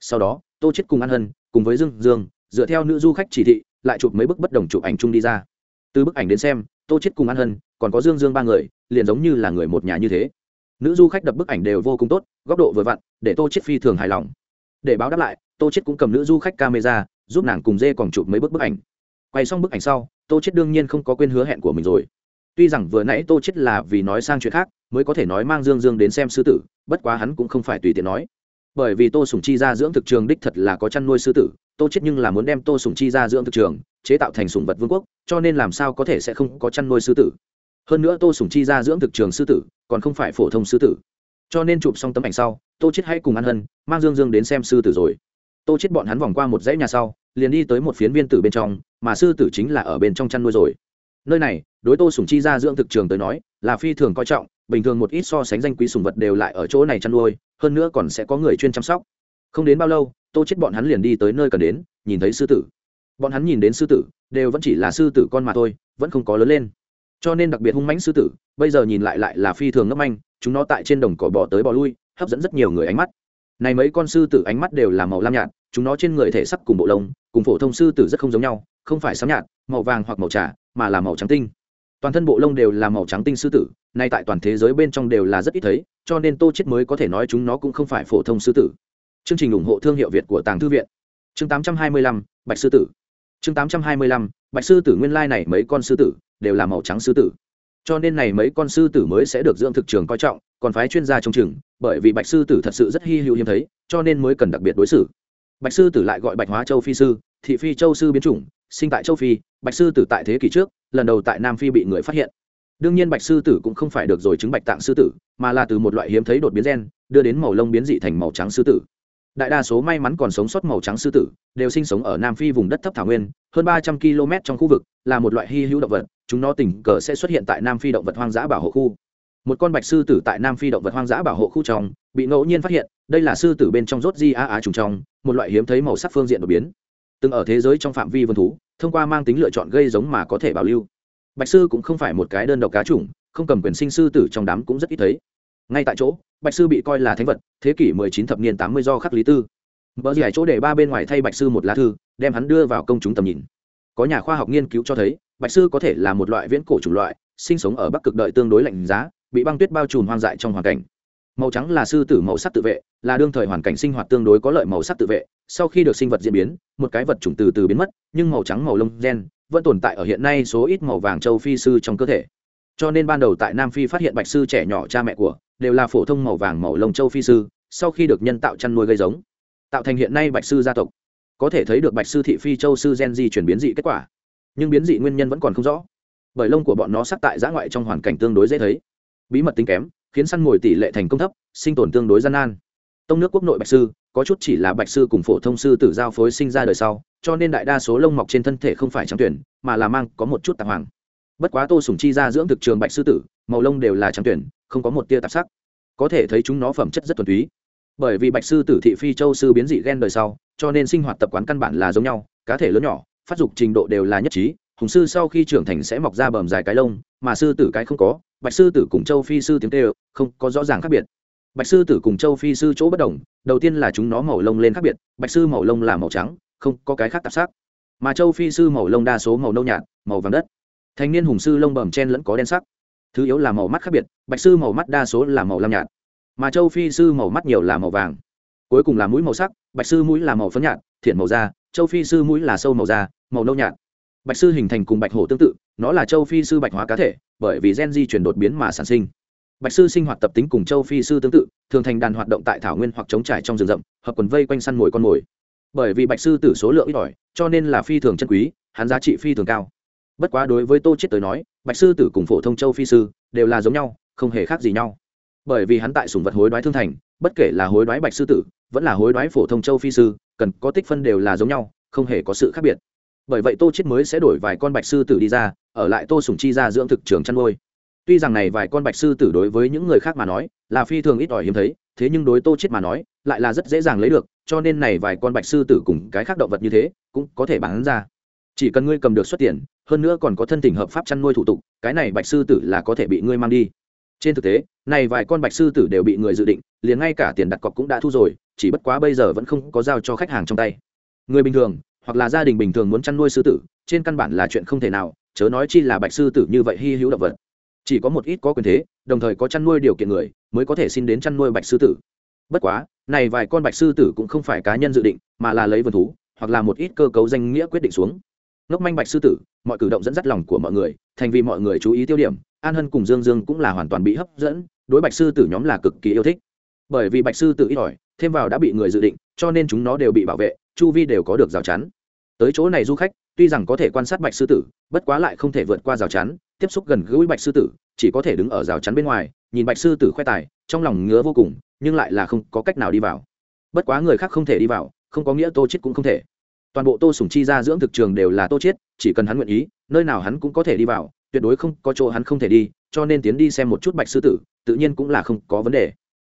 Sau đó, tô chết cùng an hân, cùng với dương dương, dựa theo nữ du khách chỉ thị, lại chụp mấy bức bất đồng chụp ảnh chung đi ra. Từ bức ảnh đến xem, tô chết cùng an hân, còn có dương dương ba người, liền giống như là người một nhà như thế. Nữ du khách đập bức ảnh đều vô cùng tốt, góc độ vừa vặn, để tô chết phi thường hài lòng để báo đáp lại, tô chết cũng cầm nữ du khách camera, giúp nàng cùng dê còn chụp mấy bức bức ảnh. Quay xong bức ảnh sau, tô chết đương nhiên không có quên hứa hẹn của mình rồi. Tuy rằng vừa nãy tô chết là vì nói sang chuyện khác, mới có thể nói mang dương dương đến xem sư tử, bất quá hắn cũng không phải tùy tiện nói. Bởi vì tô sùng chi ra dưỡng thực trường đích thật là có chăn nuôi sư tử, tô chết nhưng là muốn đem tô sùng chi ra dưỡng thực trường, chế tạo thành sùng vật vương quốc, cho nên làm sao có thể sẽ không có chăn nuôi sư tử. Hơn nữa tô sùng chi ra dưỡng thực trường sư tử, còn không phải phổ thông sư tử cho nên chụp xong tấm ảnh sau, tô chết hãy cùng ăn hân, mang dương dương đến xem sư tử rồi. Tô chết bọn hắn vòng qua một dãy nhà sau, liền đi tới một phiến viên tử bên trong, mà sư tử chính là ở bên trong chăn nuôi rồi. Nơi này, đối tô sùng chi ra dưỡng thực trường tới nói, là phi thường coi trọng, bình thường một ít so sánh danh quý sùng vật đều lại ở chỗ này chăn nuôi, hơn nữa còn sẽ có người chuyên chăm sóc. Không đến bao lâu, tô chết bọn hắn liền đi tới nơi cần đến, nhìn thấy sư tử. Bọn hắn nhìn đến sư tử, đều vẫn chỉ là sư tử con mà thôi, vẫn không có lớn lên cho nên đặc biệt hung mãnh sư tử bây giờ nhìn lại lại là phi thường ngấp anh chúng nó tại trên đồng cỏ bò tới bò lui hấp dẫn rất nhiều người ánh mắt. Này mấy con sư tử ánh mắt đều là màu lam nhạt chúng nó trên người thể sắc cùng bộ lông cùng phổ thông sư tử rất không giống nhau không phải xám nhạt màu vàng hoặc màu trà mà là màu trắng tinh. Toàn thân bộ lông đều là màu trắng tinh sư tử nay tại toàn thế giới bên trong đều là rất ít thấy cho nên tô chết mới có thể nói chúng nó cũng không phải phổ thông sư tử. Chương trình ủng hộ thương hiệu việt của tàng thư viện. Chương 825, bạch sư tử. Chương 825, bạch sư tử nguyên lai này mấy con sư tử đều là màu trắng sư tử. Cho nên này mấy con sư tử mới sẽ được dưỡng thực trường coi trọng còn phái chuyên gia trong trường, bởi vì bạch sư tử thật sự rất hy hữu hiếm thấy cho nên mới cần đặc biệt đối xử. Bạch sư tử lại gọi bạch hóa châu phi sư thị phi châu sư biến chủng sinh tại châu phi bạch sư tử tại thế kỷ trước lần đầu tại nam phi bị người phát hiện. Đương nhiên bạch sư tử cũng không phải được rồi chứng bạch tạng sư tử mà là từ một loại hiếm thấy đột biến gen đưa đến màu lông biến dị thành màu trắng sư tử đại đa số may mắn còn sống sót màu trắng sư tử, đều sinh sống ở nam phi vùng đất thấp thảo nguyên, hơn ba trăm km trong khu vực, là một loại hy hữu động vật, chúng nó tình cờ sẽ xuất hiện tại nam phi động vật hoang dã bảo hộ khu. Một con bạch sư tử tại nam phi động vật hoang dã bảo hộ khu trong, bị ngẫu nhiên phát hiện, đây là sư tử bên trong rốt di a á trùng trong, một loại hiếm thấy màu sắc phương diện đột biến. Từng ở thế giới trong phạm vi vân thú, thông qua mang tính lựa chọn gây giống mà có thể bảo lưu. Bạch sư cũng không phải một cái đơn độc cá chủng không cầm quyền sinh sư tử trong đám cũng rất ít thấy ngay tại chỗ, bạch sư bị coi là thánh vật, thế kỷ 19 thập niên 80 do khắc lý tư. Bờ giải chỗ để ba bên ngoài thay bạch sư một lá thư, đem hắn đưa vào công chúng tầm nhìn. Có nhà khoa học nghiên cứu cho thấy, bạch sư có thể là một loại viễn cổ chủng loại, sinh sống ở bắc cực đợi tương đối lạnh giá, bị băng tuyết bao trùm hoang dại trong hoàn cảnh. Màu trắng là sư tử màu sắc tự vệ, là đương thời hoàn cảnh sinh hoạt tương đối có lợi màu sắc tự vệ. Sau khi được sinh vật diễn biến, một cái vật chủng từ từ biến mất, nhưng màu trắng màu lông gen vẫn tồn tại ở hiện nay số ít màu vàng châu phi sư trong cơ thể. Cho nên ban đầu tại nam phi phát hiện bạch sư trẻ nhỏ cha mẹ của đều là phổ thông màu vàng màu lông châu phi sư, sau khi được nhân tạo chăn nuôi gây giống. Tạo thành hiện nay bạch sư gia tộc. Có thể thấy được bạch sư thị phi châu sư gen di chuyển biến dị kết quả. Nhưng biến dị nguyên nhân vẫn còn không rõ. Bởi lông của bọn nó sắc tại giã ngoại trong hoàn cảnh tương đối dễ thấy. Bí mật tính kém, khiến săn mồi tỷ lệ thành công thấp, sinh tồn tương đối gian nan. Tông nước quốc nội bạch sư, có chút chỉ là bạch sư cùng phổ thông sư tử giao phối sinh ra đời sau, cho nên đại đa số lông mọc trên thân thể không phải trắng tuyển, mà là mang có một chút tạp hoàng. Bất quá tô sùng chi ra dưỡng thực trường bạch sư tử, màu lông đều là trắng tuyển không có một tia tạp sắc. Có thể thấy chúng nó phẩm chất rất thuần túy. Bởi vì bạch sư tử thị phi châu sư biến dị gen đời sau, cho nên sinh hoạt tập quán căn bản là giống nhau, cá thể lớn nhỏ, phát dục trình độ đều là nhất trí, hùng sư sau khi trưởng thành sẽ mọc ra bờm dài cái lông, mà sư tử cái không có, bạch sư tử cùng châu phi sư tiếng tê không có rõ ràng khác biệt. Bạch sư tử cùng châu phi sư chỗ bất đồng, đầu tiên là chúng nó màu lông lên khác biệt, bạch sư màu lông là màu trắng, không có cái khác tạp sắc. Mà châu phi sư màu lông đa số màu nâu nhạt, màu vàng đất. Thanh niên hùng sư lông bầm chen lẫn có đen sắc thứ yếu là màu mắt khác biệt, bạch sư màu mắt đa số là màu lam nhạt, mà châu phi sư màu mắt nhiều là màu vàng. Cuối cùng là mũi màu sắc, bạch sư mũi là màu phấn nhạt thiện màu da, châu phi sư mũi là sâu màu da, màu nâu nhạt. Bạch sư hình thành cùng bạch hổ tương tự, nó là châu phi sư bạch hóa cá thể, bởi vì gen di chuyển đột biến mà sản sinh. Bạch sư sinh hoạt tập tính cùng châu phi sư tương tự, thường thành đàn hoạt động tại thảo nguyên hoặc trống trải trong rừng rậm, hợp quần vây quanh săn mồi con mồi. Bởi vì bạch sư tử số lượng ít ỏi, cho nên là phi thường chân quý, hắn giá trị phi thường cao bất quá đối với tô chết tới nói, bạch sư tử cùng phổ thông châu phi sư đều là giống nhau, không hề khác gì nhau. Bởi vì hắn tại sùng vật hối đoái thương thành, bất kể là hối đoái bạch sư tử, vẫn là hối đoái phổ thông châu phi sư, cần có tích phân đều là giống nhau, không hề có sự khác biệt. Bởi vậy tô chết mới sẽ đổi vài con bạch sư tử đi ra, ở lại tô sùng chi ra dưỡng thực trường chăn nuôi. Tuy rằng này vài con bạch sư tử đối với những người khác mà nói, là phi thường ít ỏi hiếm thấy, thế nhưng đối tô chết mà nói, lại là rất dễ dàng lấy được, cho nên này vài con bạch sư tử cùng cái khác động vật như thế, cũng có thể bán ra chỉ cần ngươi cầm được xuất tiền, hơn nữa còn có thân tình hợp pháp chăn nuôi thủ tục, cái này bạch sư tử là có thể bị ngươi mang đi. Trên thực tế, này vài con bạch sư tử đều bị người dự định, liền ngay cả tiền đặt cọc cũng đã thu rồi, chỉ bất quá bây giờ vẫn không có giao cho khách hàng trong tay. Người bình thường, hoặc là gia đình bình thường muốn chăn nuôi sư tử, trên căn bản là chuyện không thể nào, chớ nói chi là bạch sư tử như vậy hy hữu động vật. Chỉ có một ít có quyền thế, đồng thời có chăn nuôi điều kiện người, mới có thể xin đến chăn nuôi bạch sư tử. Bất quá, này vài con bạch sư tử cũng không phải cá nhân dự định, mà là lấy vườn thú, hoặc là một ít cơ cấu danh nghĩa quyết định xuống ngốc manh bạch sư tử, mọi cử động dẫn dắt lòng của mọi người, thành vì mọi người chú ý tiêu điểm, an hân cùng dương dương cũng là hoàn toàn bị hấp dẫn, đối bạch sư tử nhóm là cực kỳ yêu thích. Bởi vì bạch sư tử ít ỏi, thêm vào đã bị người dự định, cho nên chúng nó đều bị bảo vệ, chu vi đều có được rào chắn. Tới chỗ này du khách, tuy rằng có thể quan sát bạch sư tử, bất quá lại không thể vượt qua rào chắn, tiếp xúc gần gũi bạch sư tử, chỉ có thể đứng ở rào chắn bên ngoài, nhìn bạch sư tử khoe tài, trong lòng ngứa vô cùng, nhưng lại là không có cách nào đi vào. Bất quá người khác không thể đi vào, không có nghĩa tô chết cũng không thể toàn bộ tô sùng chi ra dưỡng thực trường đều là tô chết chỉ cần hắn nguyện ý, nơi nào hắn cũng có thể đi vào, tuyệt đối không có chỗ hắn không thể đi, cho nên tiến đi xem một chút bạch sư tử, tự nhiên cũng là không có vấn đề.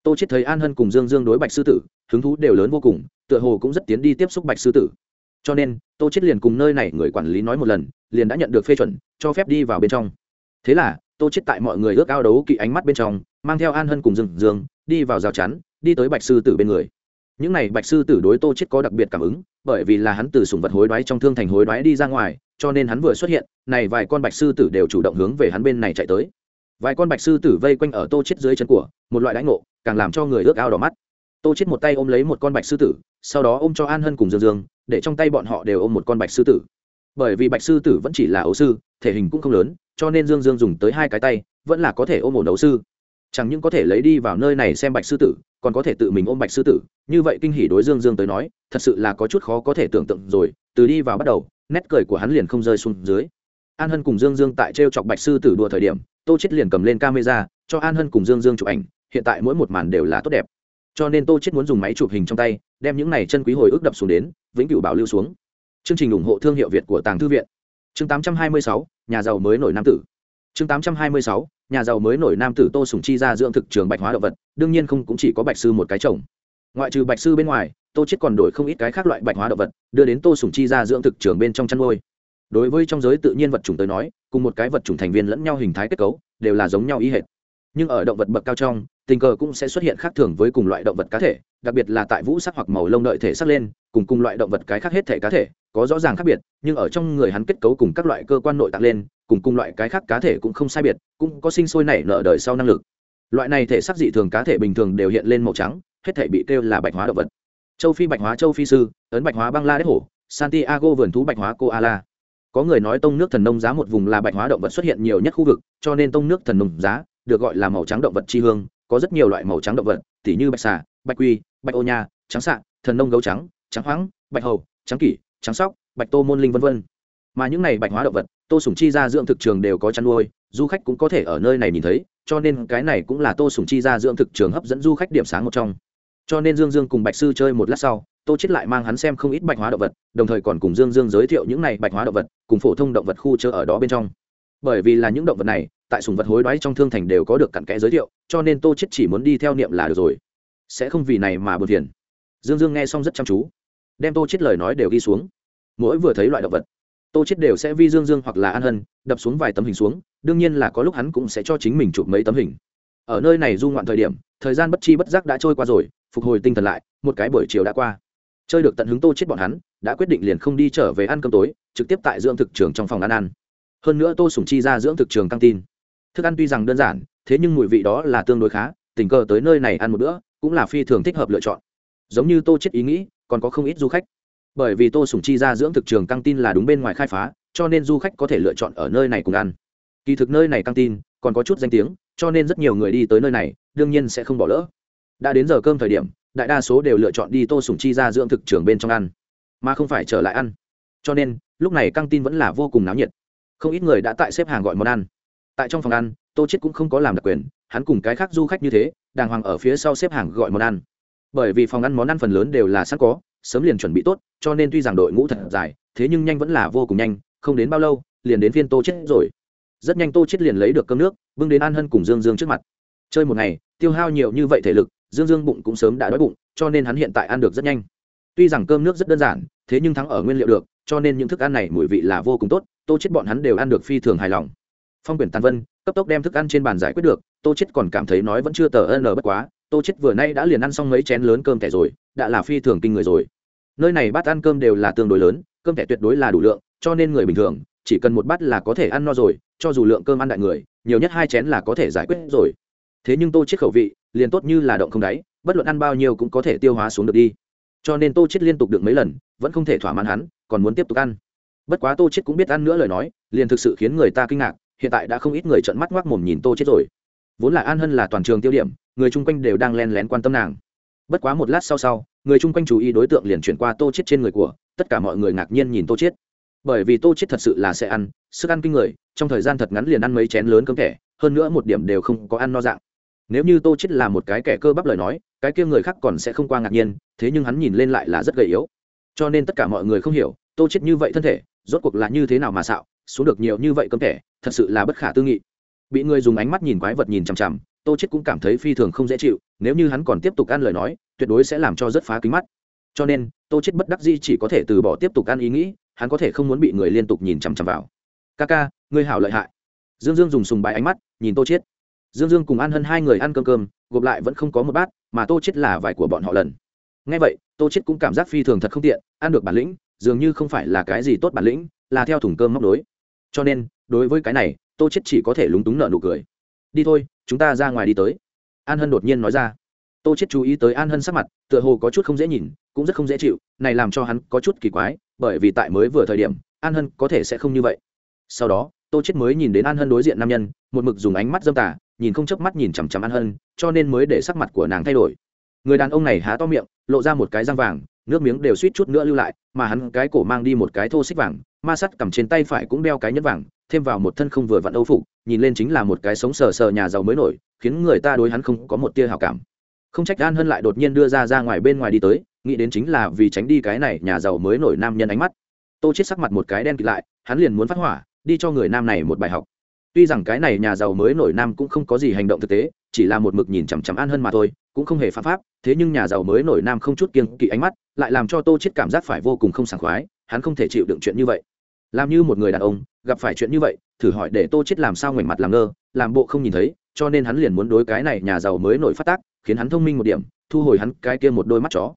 Tô chết thấy an hân cùng dương dương đối bạch sư tử, hứng thú đều lớn vô cùng, tựa hồ cũng rất tiến đi tiếp xúc bạch sư tử. Cho nên, tô chết liền cùng nơi này người quản lý nói một lần, liền đã nhận được phê chuẩn, cho phép đi vào bên trong. Thế là, tô chết tại mọi người ước ao đấu kỵ ánh mắt bên trong, mang theo an hân cùng dương dương, đi vào rào chắn, đi tới bạch sư tử bên người những này bạch sư tử đối tô chết có đặc biệt cảm ứng, bởi vì là hắn từ sùng vật hối đoái trong thương thành hối đoái đi ra ngoài, cho nên hắn vừa xuất hiện, này vài con bạch sư tử đều chủ động hướng về hắn bên này chạy tới. Vài con bạch sư tử vây quanh ở tô chết dưới chân của, một loại đãi ngộ, càng làm cho người ước ao đỏ mắt. Tô chết một tay ôm lấy một con bạch sư tử, sau đó ôm cho an hân cùng dương dương, để trong tay bọn họ đều ôm một con bạch sư tử. Bởi vì bạch sư tử vẫn chỉ là ấu sư, thể hình cũng không lớn, cho nên dương dương dùng tới hai cái tay, vẫn là có thể ôm một ấu sư chẳng những có thể lấy đi vào nơi này xem bạch sư tử còn có thể tự mình ôm bạch sư tử. Như vậy kinh hỉ đối dương dương tới nói thật sự là có chút khó có thể tưởng tượng rồi. Từ đi vào bắt đầu nét cười của hắn liền không rơi xuống dưới. An hân cùng dương dương tại t r e o chọc bạch sư tử đùa thời điểm tô chết liền cầm lên camera cho an hân cùng dương dương chụp ảnh. Hiện tại mỗi một màn đều là tốt đẹp. Cho nên tô chết muốn dùng máy chụp hình trong tay đem những này chân quý hồi ức đập xuống đến vĩnh cửu bảo lưu xuống. Chương trình ủng hộ thương hiệu việt của tàng thư viện. Chương 826, nhà giàu mới nổi nam tử chương 826, nhà giàu mới nổi nam tử tô sùng chi ra dưỡng thực trường bạch hóa động vật đương nhiên không cũng chỉ có bạch sư một cái chồng. Ngoại trừ bạch sư bên ngoài tô chết còn đổi không ít cái khác loại bạch hóa động vật đưa đến tô sùng chi ra dưỡng thực trường bên trong chăn nuôi. Đối với trong giới tự nhiên vật chủng tới nói cùng một cái vật chủng thành viên lẫn nhau hình thái kết cấu đều là giống nhau ý hệt. Nhưng ở động vật bậc cao trong tình cờ cũng sẽ xuất hiện khác thường với cùng loại động vật cá thể đặc biệt là tại vũ sắc hoặc màu lông đợi thể sắc lên cùng cùng loại động vật cái khác hết thể cá thể có rõ ràng khác biệt, nhưng ở trong người hắn kết cấu cùng các loại cơ quan nội tạng lên, cùng cùng loại cái khác cá thể cũng không sai biệt, cũng có sinh sôi nảy nở đời sau năng lực. Loại này thể xác dị thường cá thể bình thường đều hiện lên màu trắng, hết thể bị kêu là bạch hóa động vật. Châu phi bạch hóa châu phi sư, ấn bạch hóa băng la đế hổ, santiago vườn thú bạch hóa koala. Có người nói tông nước thần nông giá một vùng là bạch hóa động vật xuất hiện nhiều nhất khu vực, cho nên tông nước thần nông giá được gọi là màu trắng động vật chi hương, có rất nhiều loại màu trắng động vật, tỉ như bạch xà, bạch quy bạch ô nha, trắng sạ thần nông gấu trắng trắng hoáng, bạch hầu, trắng kỷ trắng sóc, bạch tô môn linh v v mà những này bạch hóa động vật, tô sùng chi ra dưỡng thực trường đều có chăn nuôi, du khách cũng có thể ở nơi này nhìn thấy, cho nên cái này cũng là tô sùng chi ra dưỡng thực trường hấp dẫn du khách điểm sáng một trong. Cho nên dương dương cùng bạch sư chơi một lát sau, tô chết lại mang hắn xem không ít bạch hóa động vật, đồng thời còn cùng dương dương giới thiệu những này bạch hóa động vật, cùng phổ thông động vật khu chơi ở đó bên trong. Bởi vì là những động vật này, tại sùng vật hối đoái trong thương thành đều có được cặn kẽ giới thiệu, cho nên tô chết chỉ muốn đi theo niệm là được rồi. Sẽ không vì này mà buồn phiền. Dương dương nghe xong rất chăm chú đem tô chết lời nói đều ghi xuống. Mỗi vừa thấy loại động vật, tô chết đều sẽ vi dương dương hoặc là an hân, đập xuống vài tấm hình xuống, đương nhiên là có lúc hắn cũng sẽ cho chính mình chụp mấy tấm hình. Ở nơi này du ngoạn thời điểm, thời gian bất chi bất giác đã trôi qua rồi, phục hồi tinh thần lại, một cái buổi chiều đã qua. Chơi được tận hứng tô chết bọn hắn, đã quyết định liền không đi trở về ăn cơm tối, trực tiếp tại dưỡng thực trường trong phòng ăn ăn. Hơn nữa tô sủng chi ra dưỡng thực trường căng tin. Thức ăn tuy rằng đơn giản, thế nhưng mùi vị đó là tương đối khá, tình cờ tới nơi này ăn một bữa, cũng là phi thường thích hợp lựa chọn. Giống như tô chết ý nghĩ còn có không ít du khách. Bởi vì tô sủng chi ra dưỡng thực trường căng tin là đúng bên ngoài khai phá, cho nên du khách có thể lựa chọn ở nơi này cùng ăn. Kỳ thực nơi này căng tin còn có chút danh tiếng, cho nên rất nhiều người đi tới nơi này, đương nhiên sẽ không bỏ lỡ. Đã đến giờ cơm thời điểm, đại đa số đều lựa chọn đi tô sủng chi ra dưỡng thực trường bên trong ăn, mà không phải trở lại ăn. Cho nên, lúc này căng tin vẫn là vô cùng náo nhiệt. Không ít người đã tại xếp hàng gọi món ăn. Tại trong phòng ăn, tô chết cũng không có làm đặc quyền, hắn cùng cái khác du khách như thế, đàng hoàng ở phía sau xếp hàng gọi món ăn bởi vì phòng ăn món ăn phần lớn đều là sẵn có, sớm liền chuẩn bị tốt, cho nên tuy rằng đội ngũ thật dài, thế nhưng nhanh vẫn là vô cùng nhanh, không đến bao lâu, liền đến phiên tô chết rồi. Rất nhanh tô chết liền lấy được cơm nước, bưng đến an hân cùng dương dương trước mặt. Chơi một ngày, tiêu hao nhiều như vậy thể lực, dương dương bụng cũng sớm đã đói bụng, cho nên hắn hiện tại ăn được rất nhanh. Tuy rằng cơm nước rất đơn giản, thế nhưng thắng ở nguyên liệu được, cho nên những thức ăn này mùi vị là vô cùng tốt, tô chết bọn hắn đều ăn được phi thường hài lòng. Phong quyển tàn vân, cấp tốc đem thức ăn trên bàn giải quyết được, tô chết còn cảm thấy nói vẫn chưa tờ ân bất quá tô chết vừa nay đã liền ăn xong mấy chén lớn cơm thẻ rồi, đã là phi thường kinh người rồi. Nơi này bát ăn cơm đều là tương đối lớn, cơm thẻ tuyệt đối là đủ lượng, cho nên người bình thường, chỉ cần một bát là có thể ăn no rồi, cho dù lượng cơm ăn đại người, nhiều nhất hai chén là có thể giải quyết rồi. Thế nhưng tô chết khẩu vị, liền tốt như là động không đáy, bất luận ăn bao nhiêu cũng có thể tiêu hóa xuống được đi. Cho nên tô chết liên tục được mấy lần, vẫn không thể thỏa mãn hắn, còn muốn tiếp tục ăn. Bất quá tô chết cũng biết ăn nữa lời nói, liền thực sự khiến người ta kinh ngạc, hiện tại đã không ít người trợn mắt ngoác mồm nhìn tô chết rồi vốn là an hân là toàn trường tiêu điểm, người chung quanh đều đang len lén quan tâm nàng. Bất quá một lát sau sau, người chung quanh chú ý đối tượng liền chuyển qua tô chết trên người của, tất cả mọi người ngạc nhiên nhìn tô chết bởi vì tô chết thật sự là sẽ ăn, sức ăn kinh người, trong thời gian thật ngắn liền ăn mấy chén lớn cơm thẻ, hơn nữa một điểm đều không có ăn no dạng. Nếu như tô chết là một cái kẻ cơ bắp lời nói, cái kia người khác còn sẽ không qua ngạc nhiên, thế nhưng hắn nhìn lên lại là rất gầy yếu. Cho nên tất cả mọi người không hiểu, tô chết như vậy thân thể, rốt cuộc là như thế nào mà xạo, xuống được nhiều như vậy cơm thẻ, thật sự là bất khả tư nghị bị người dùng ánh mắt nhìn quái vật nhìn chằm chằm, tô chết cũng cảm thấy phi thường không dễ chịu, nếu như hắn còn tiếp tục ăn lời nói, tuyệt đối sẽ làm cho rất phá kính mắt. Cho nên, tô chết bất đắc dĩ chỉ có thể từ bỏ tiếp tục ăn ý nghĩ, hắn có thể không muốn bị người liên tục nhìn chằm chằm vào. Ca ca, ngươi hảo lợi hại. Dương dương dùng sùng bái ánh mắt nhìn tô chết. Dương dương cùng ăn hân hai người ăn cơm cơm, gộp lại vẫn không có một bát, mà tô chết là vài của bọn họ lần. Ngay vậy, tô chết cũng cảm giác phi thường thật không tiện, ăn được bản lĩnh, dường như không phải là cái gì tốt bản lĩnh, là theo thùng cơm móc đối cho nên, đối với cái này tô chết chỉ có thể lúng túng nợ nụ cười. Đi thôi, chúng ta ra ngoài đi tới. An hân đột nhiên nói ra. Tô chết chú ý tới an hân sắc mặt, tựa hồ có chút không dễ nhìn, cũng rất không dễ chịu, này làm cho hắn có chút kỳ quái, bởi vì tại mới vừa thời điểm, an hân có thể sẽ không như vậy. Sau đó, tô chết mới nhìn đến an hân đối diện nam nhân, một mực dùng ánh mắt dâm tà, nhìn không chớp mắt nhìn chằm chằm an hân, cho nên mới để sắc mặt của nàng thay đổi. Người đàn ông này há to miệng, lộ ra một cái răng vàng, nước miếng đều suýt chút nữa lưu lại, mà hắn cái cổ mang đi một cái thô xích vàng, ma sắt cầm trên tay phải cũng đeo cái nhẫn vàng thêm vào một thân không vừa vặn âu phục, nhìn lên chính là một cái sống sờ sờ nhà giàu mới nổi, khiến người ta đối hắn không có một tia hào cảm. Không trách an hân lại đột nhiên đưa ra ra ngoài bên ngoài đi tới, nghĩ đến chính là vì tránh đi cái này nhà giàu mới nổi nam nhân ánh mắt. Tô chết sắc mặt một cái đen kịt lại, hắn liền muốn phát hỏa, đi cho người nam này một bài học. Tuy rằng cái này nhà giàu mới nổi nam cũng không có gì hành động thực tế, chỉ là một mực nhìn chằm chằm an hơn mà thôi, cũng không hề phạm pháp, thế nhưng nhà giàu mới nổi nam không chút kiên kỵ ánh mắt, lại làm cho tô chết cảm giác phải vô cùng không sảng khoái, hắn không thể chịu đựng chuyện như vậy làm như một người đàn ông gặp phải chuyện như vậy thử hỏi để tô chết làm sao ngoảnh mặt làm ngơ làm bộ không nhìn thấy cho nên hắn liền muốn đối cái này nhà giàu mới nổi phát tác khiến hắn thông minh một điểm thu hồi hắn cái kia một đôi mắt chó.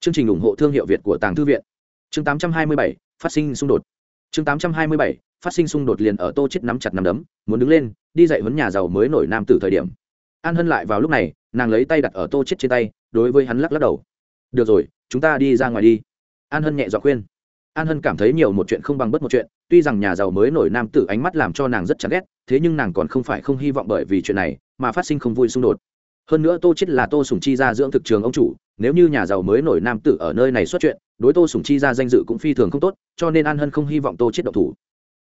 Chương trình ủng hộ thương hiệu việt của tàng thư viện. Chương 827, phát sinh xung đột. Chương 827, phát sinh xung đột liền ở tô chết nắm chặt nắm đấm muốn đứng lên đi dạy huấn nhà giàu mới nổi nam tử thời điểm. An hân lại vào lúc này nàng lấy tay đặt ở tô chết trên tay đối với hắn lắc lắc đầu. Được rồi chúng ta đi ra ngoài đi. An hân nhẹ dọa khuyên an hân cảm thấy nhiều một chuyện không bằng bất một chuyện, tuy rằng nhà giàu mới nổi nam tử ánh mắt làm cho nàng rất chán ghét, thế nhưng nàng còn không phải không hy vọng bởi vì chuyện này mà phát sinh không vui xung đột. Hơn nữa tô chết là tô sùng chi ra dưỡng thực trường ông chủ, nếu như nhà giàu mới nổi nam tử ở nơi này xuất chuyện, đối tô sùng chi ra danh dự cũng phi thường không tốt, cho nên an hân không hy vọng tô chết độc thủ.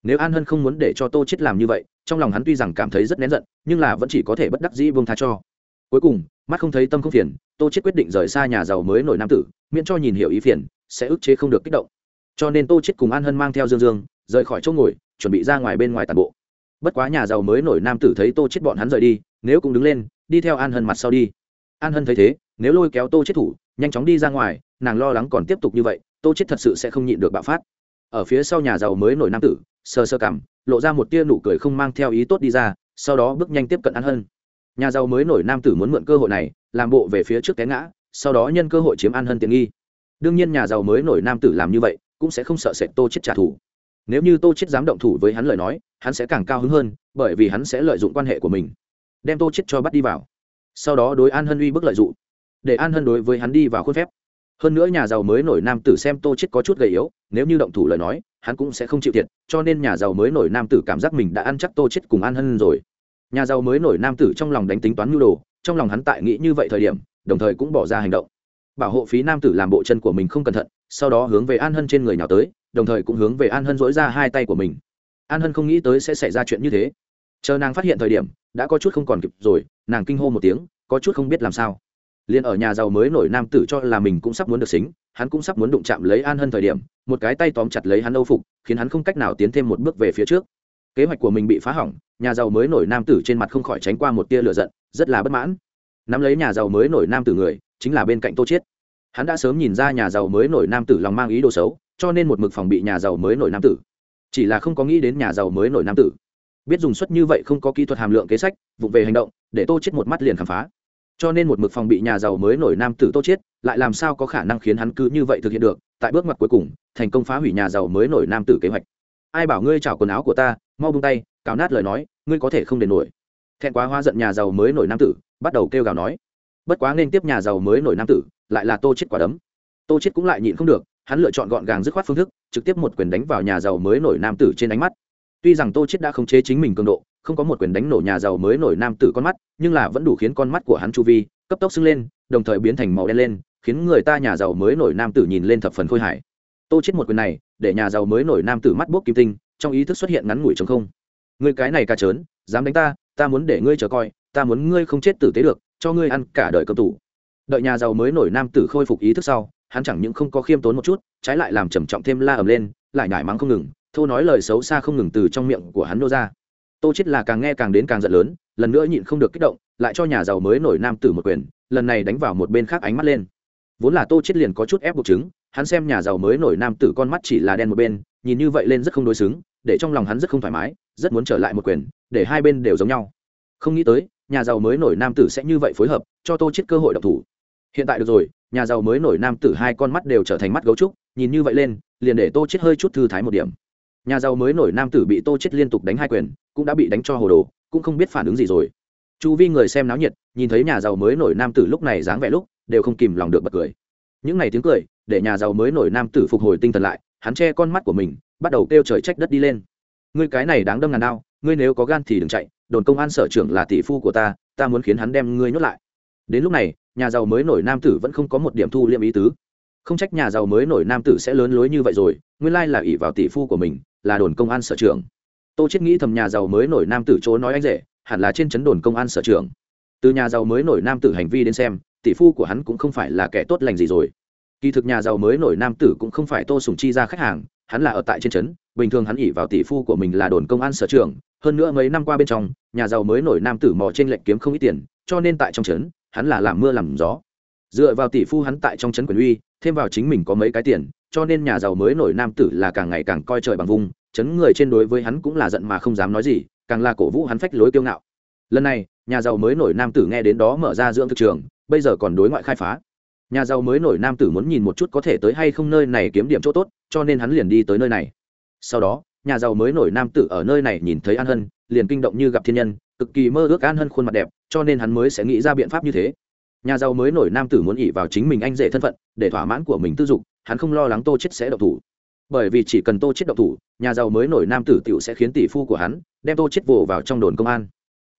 Nếu an hân không muốn để cho tô chết làm như vậy, trong lòng hắn tuy rằng cảm thấy rất nén giận, nhưng là vẫn chỉ có thể bất đắc dĩ buông tha cho. Cuối cùng, mắt không thấy tâm không phiền, tô chết quyết định rời xa nhà giàu mới nổi nam tử, miễn cho nhìn hiểu ý phiền, sẽ ức chế không được kích động cho nên tô chết cùng an hân mang theo dương dương, rời khỏi chỗ ngồi, chuẩn bị ra ngoài bên ngoài tàn bộ. Bất quá nhà giàu mới nổi nam tử thấy tô chết bọn hắn rời đi, nếu cũng đứng lên, đi theo an hân mặt sau đi. An hân thấy thế, nếu lôi kéo tô chết thủ, nhanh chóng đi ra ngoài, nàng lo lắng còn tiếp tục như vậy, tô chết thật sự sẽ không nhịn được bạo phát. Ở phía sau nhà giàu mới nổi nam tử sơ sơ cảm lộ ra một tia nụ cười không mang theo ý tốt đi ra, sau đó bước nhanh tiếp cận an hân. Nhà giàu mới nổi nam tử muốn mượn cơ hội này, làm bộ về phía trước té ngã, sau đó nhân cơ hội chiếm an hân tiện nghi. Đương nhiên nhà giàu mới nổi nam tử làm như vậy cũng sẽ không sợ sệt tô chết trả thù. Nếu như tô chết dám động thủ với hắn lời nói, hắn sẽ càng cao hứng hơn, bởi vì hắn sẽ lợi dụng quan hệ của mình, đem tô chết cho bắt đi vào. Sau đó đối an hân uy bức lợi dụng, để an hân đối với hắn đi vào khuôn phép. Hơn nữa nhà giàu mới nổi nam tử xem tô chết có chút gầy yếu, nếu như động thủ lời nói, hắn cũng sẽ không chịu thiệt, cho nên nhà giàu mới nổi nam tử cảm giác mình đã ăn chắc tô chết cùng an hân rồi. Nhà giàu mới nổi nam tử trong lòng đánh tính toán nhu đồ, trong lòng hắn tại nghĩ như vậy thời điểm, đồng thời cũng bỏ ra hành động. Bảo hộ phí nam tử làm bộ chân của mình không cẩn thận sau đó hướng về an hân trên người nào tới, đồng thời cũng hướng về an hân dỗi ra hai tay của mình. An hân không nghĩ tới sẽ xảy ra chuyện như thế. Chờ nàng phát hiện thời điểm, đã có chút không còn kịp rồi, nàng kinh hô một tiếng, có chút không biết làm sao. Liền ở nhà giàu mới nổi nam tử cho là mình cũng sắp muốn được xính, hắn cũng sắp muốn đụng chạm lấy an hân thời điểm, một cái tay tóm chặt lấy hắn âu phục, khiến hắn không cách nào tiến thêm một bước về phía trước. Kế hoạch của mình bị phá hỏng, nhà giàu mới nổi nam tử trên mặt không khỏi tránh qua một tia lửa giận, rất là bất mãn. Nắm lấy nhà giàu mới nổi nam tử người, chính là bên cạnh tô chiết hắn đã sớm nhìn ra nhà giàu mới nổi nam tử lòng mang ý đồ xấu, cho nên một mực phòng bị nhà giàu mới nổi nam tử. Chỉ là không có nghĩ đến nhà giàu mới nổi nam tử. Biết dùng suất như vậy không có kỹ thuật hàm lượng kế sách, vụng về hành động, để tô chết một mắt liền khám phá. Cho nên một mực phòng bị nhà giàu mới nổi nam tử tô chết lại làm sao có khả năng khiến hắn cứ như vậy thực hiện được, tại bước ngoặt cuối cùng, thành công phá hủy nhà giàu mới nổi nam tử kế hoạch. Ai bảo ngươi chảo quần áo của ta, mau buông tay, cào nát lời nói, ngươi có thể không đền nổi. Thẹn quá hoa giận nhà giàu mới nổi nam tử, bắt đầu kêu gào nói. Bất quá nên tiếp nhà giàu mới nổi nam tử lại là tô chết quả đấm. Tô chết cũng lại nhịn không được, hắn lựa chọn gọn gàng dứt khoát phương thức, trực tiếp một quyền đánh vào nhà giàu mới nổi nam tử trên ánh mắt. Tuy rằng tô chết đã khống chế chính mình cường độ, không có một quyền đánh nổ nhà giàu mới nổi nam tử con mắt, nhưng là vẫn đủ khiến con mắt của hắn chu vi, cấp tốc sưng lên, đồng thời biến thành màu đen lên, khiến người ta nhà giàu mới nổi nam tử nhìn lên thập phần khôi hài. Tô chết một quyền này, để nhà giàu mới nổi nam tử mắt bốc kim tinh, trong ý thức xuất hiện ngắn ngủi trống không. Người cái này ca trớn, dám đánh ta ta muốn để ngươi chờ coi, ta muốn ngươi không chết tử tế được, cho ngươi ăn cả đời cơm tủ đợi nhà giàu mới nổi nam tử khôi phục ý thức sau, hắn chẳng những không có khiêm tốn một chút, trái lại làm trầm trọng thêm la ầm lên, lại nhải mắng không ngừng, thô nói lời xấu xa không ngừng từ trong miệng của hắn nô ra. Tô chết là càng nghe càng đến càng giận lớn, lần nữa nhịn không được kích động, lại cho nhà giàu mới nổi nam tử một quyền, lần này đánh vào một bên khác ánh mắt lên. Vốn là tô chết liền có chút ép buộc chứng, hắn xem nhà giàu mới nổi nam tử con mắt chỉ là đen một bên, nhìn như vậy lên rất không đối xứng, để trong lòng hắn rất không thoải mái, rất muốn trở lại một quyền, để hai bên đều giống nhau. Không nghĩ tới, nhà giàu mới nổi nam tử sẽ như vậy phối hợp, cho tô chết cơ hội độc thủ hiện tại được rồi, nhà giàu mới nổi nam tử hai con mắt đều trở thành mắt gấu trúc, nhìn như vậy lên, liền để tô chết hơi chút thư thái một điểm. Nhà giàu mới nổi nam tử bị tô chết liên tục đánh hai quyền, cũng đã bị đánh cho hồ đồ, cũng không biết phản ứng gì rồi. Chu vi người xem náo nhiệt, nhìn thấy nhà giàu mới nổi nam tử lúc này dáng vẻ lúc, đều không kìm lòng được bật cười. Những ngày tiếng cười, để nhà giàu mới nổi nam tử phục hồi tinh thần lại, hắn che con mắt của mình, bắt đầu kêu trời trách đất đi lên. Ngươi cái này đáng đâm ngàn đao ngươi nếu có gan thì đừng chạy, đồn công an sở trưởng là tỷ phu của ta ta muốn khiến hắn đem ngươi nhốt lại. Đến lúc này nhà giàu mới nổi nam tử vẫn không có một điểm thu liệm ý tứ. Không trách nhà giàu mới nổi nam tử sẽ lớn lối như vậy rồi, nguyên lai là ỷ vào tỷ phu của mình, là đồn công an sở trưởng. Tô chết nghĩ thầm nhà giàu mới nổi nam tử chỗ nói anh rể, hẳn là trên chấn đồn công an sở trưởng. Từ nhà giàu mới nổi nam tử hành vi đến xem, tỷ phu của hắn cũng không phải là kẻ tốt lành gì rồi. Kỳ thực nhà giàu mới nổi nam tử cũng không phải tô sùng chi ra khách hàng, hắn là ở tại trên trấn, bình thường hắn ỉ vào tỷ phu của mình là đồn công an sở trường hơn nữa mấy năm qua bên trong, nhà giàu mới nổi nam tử mò trên lệnh kiếm không ít tiền, cho nên tại trong trấn hắn là làm mưa làm gió. Dựa vào tỷ phu hắn tại trong trấn quyền uy, thêm vào chính mình có mấy cái tiền, cho nên nhà giàu mới nổi nam tử là càng ngày càng coi trời bằng vùng chấn người trên đối với hắn cũng là giận mà không dám nói gì, càng là cổ vũ hắn phách lối kiêu ngạo. Lần này, nhà giàu mới nổi nam tử nghe đến đó mở ra dưỡng thực trường, bây giờ còn đối ngoại khai phá. Nhà giàu mới nổi nam tử muốn nhìn một chút có thể tới hay không nơi này kiếm điểm chỗ tốt, cho nên hắn liền đi tới nơi này. Sau đó, nhà giàu mới nổi nam tử ở nơi này nhìn thấy an hân, liền kinh động như gặp thiên nhân cực kỳ mơ ước an hân khuôn mặt đẹp, cho nên hắn mới sẽ nghĩ ra biện pháp như thế. Nhà giàu mới nổi nam tử muốn ỉ vào chính mình anh rể thân phận, để thỏa mãn của mình tư dục, hắn không lo lắng tô chết sẽ độc thủ. Bởi vì chỉ cần tô chết độc thủ, nhà giàu mới nổi nam tử tiểu sẽ khiến tỷ phu của hắn đem tô chết vồ vào trong đồn công an.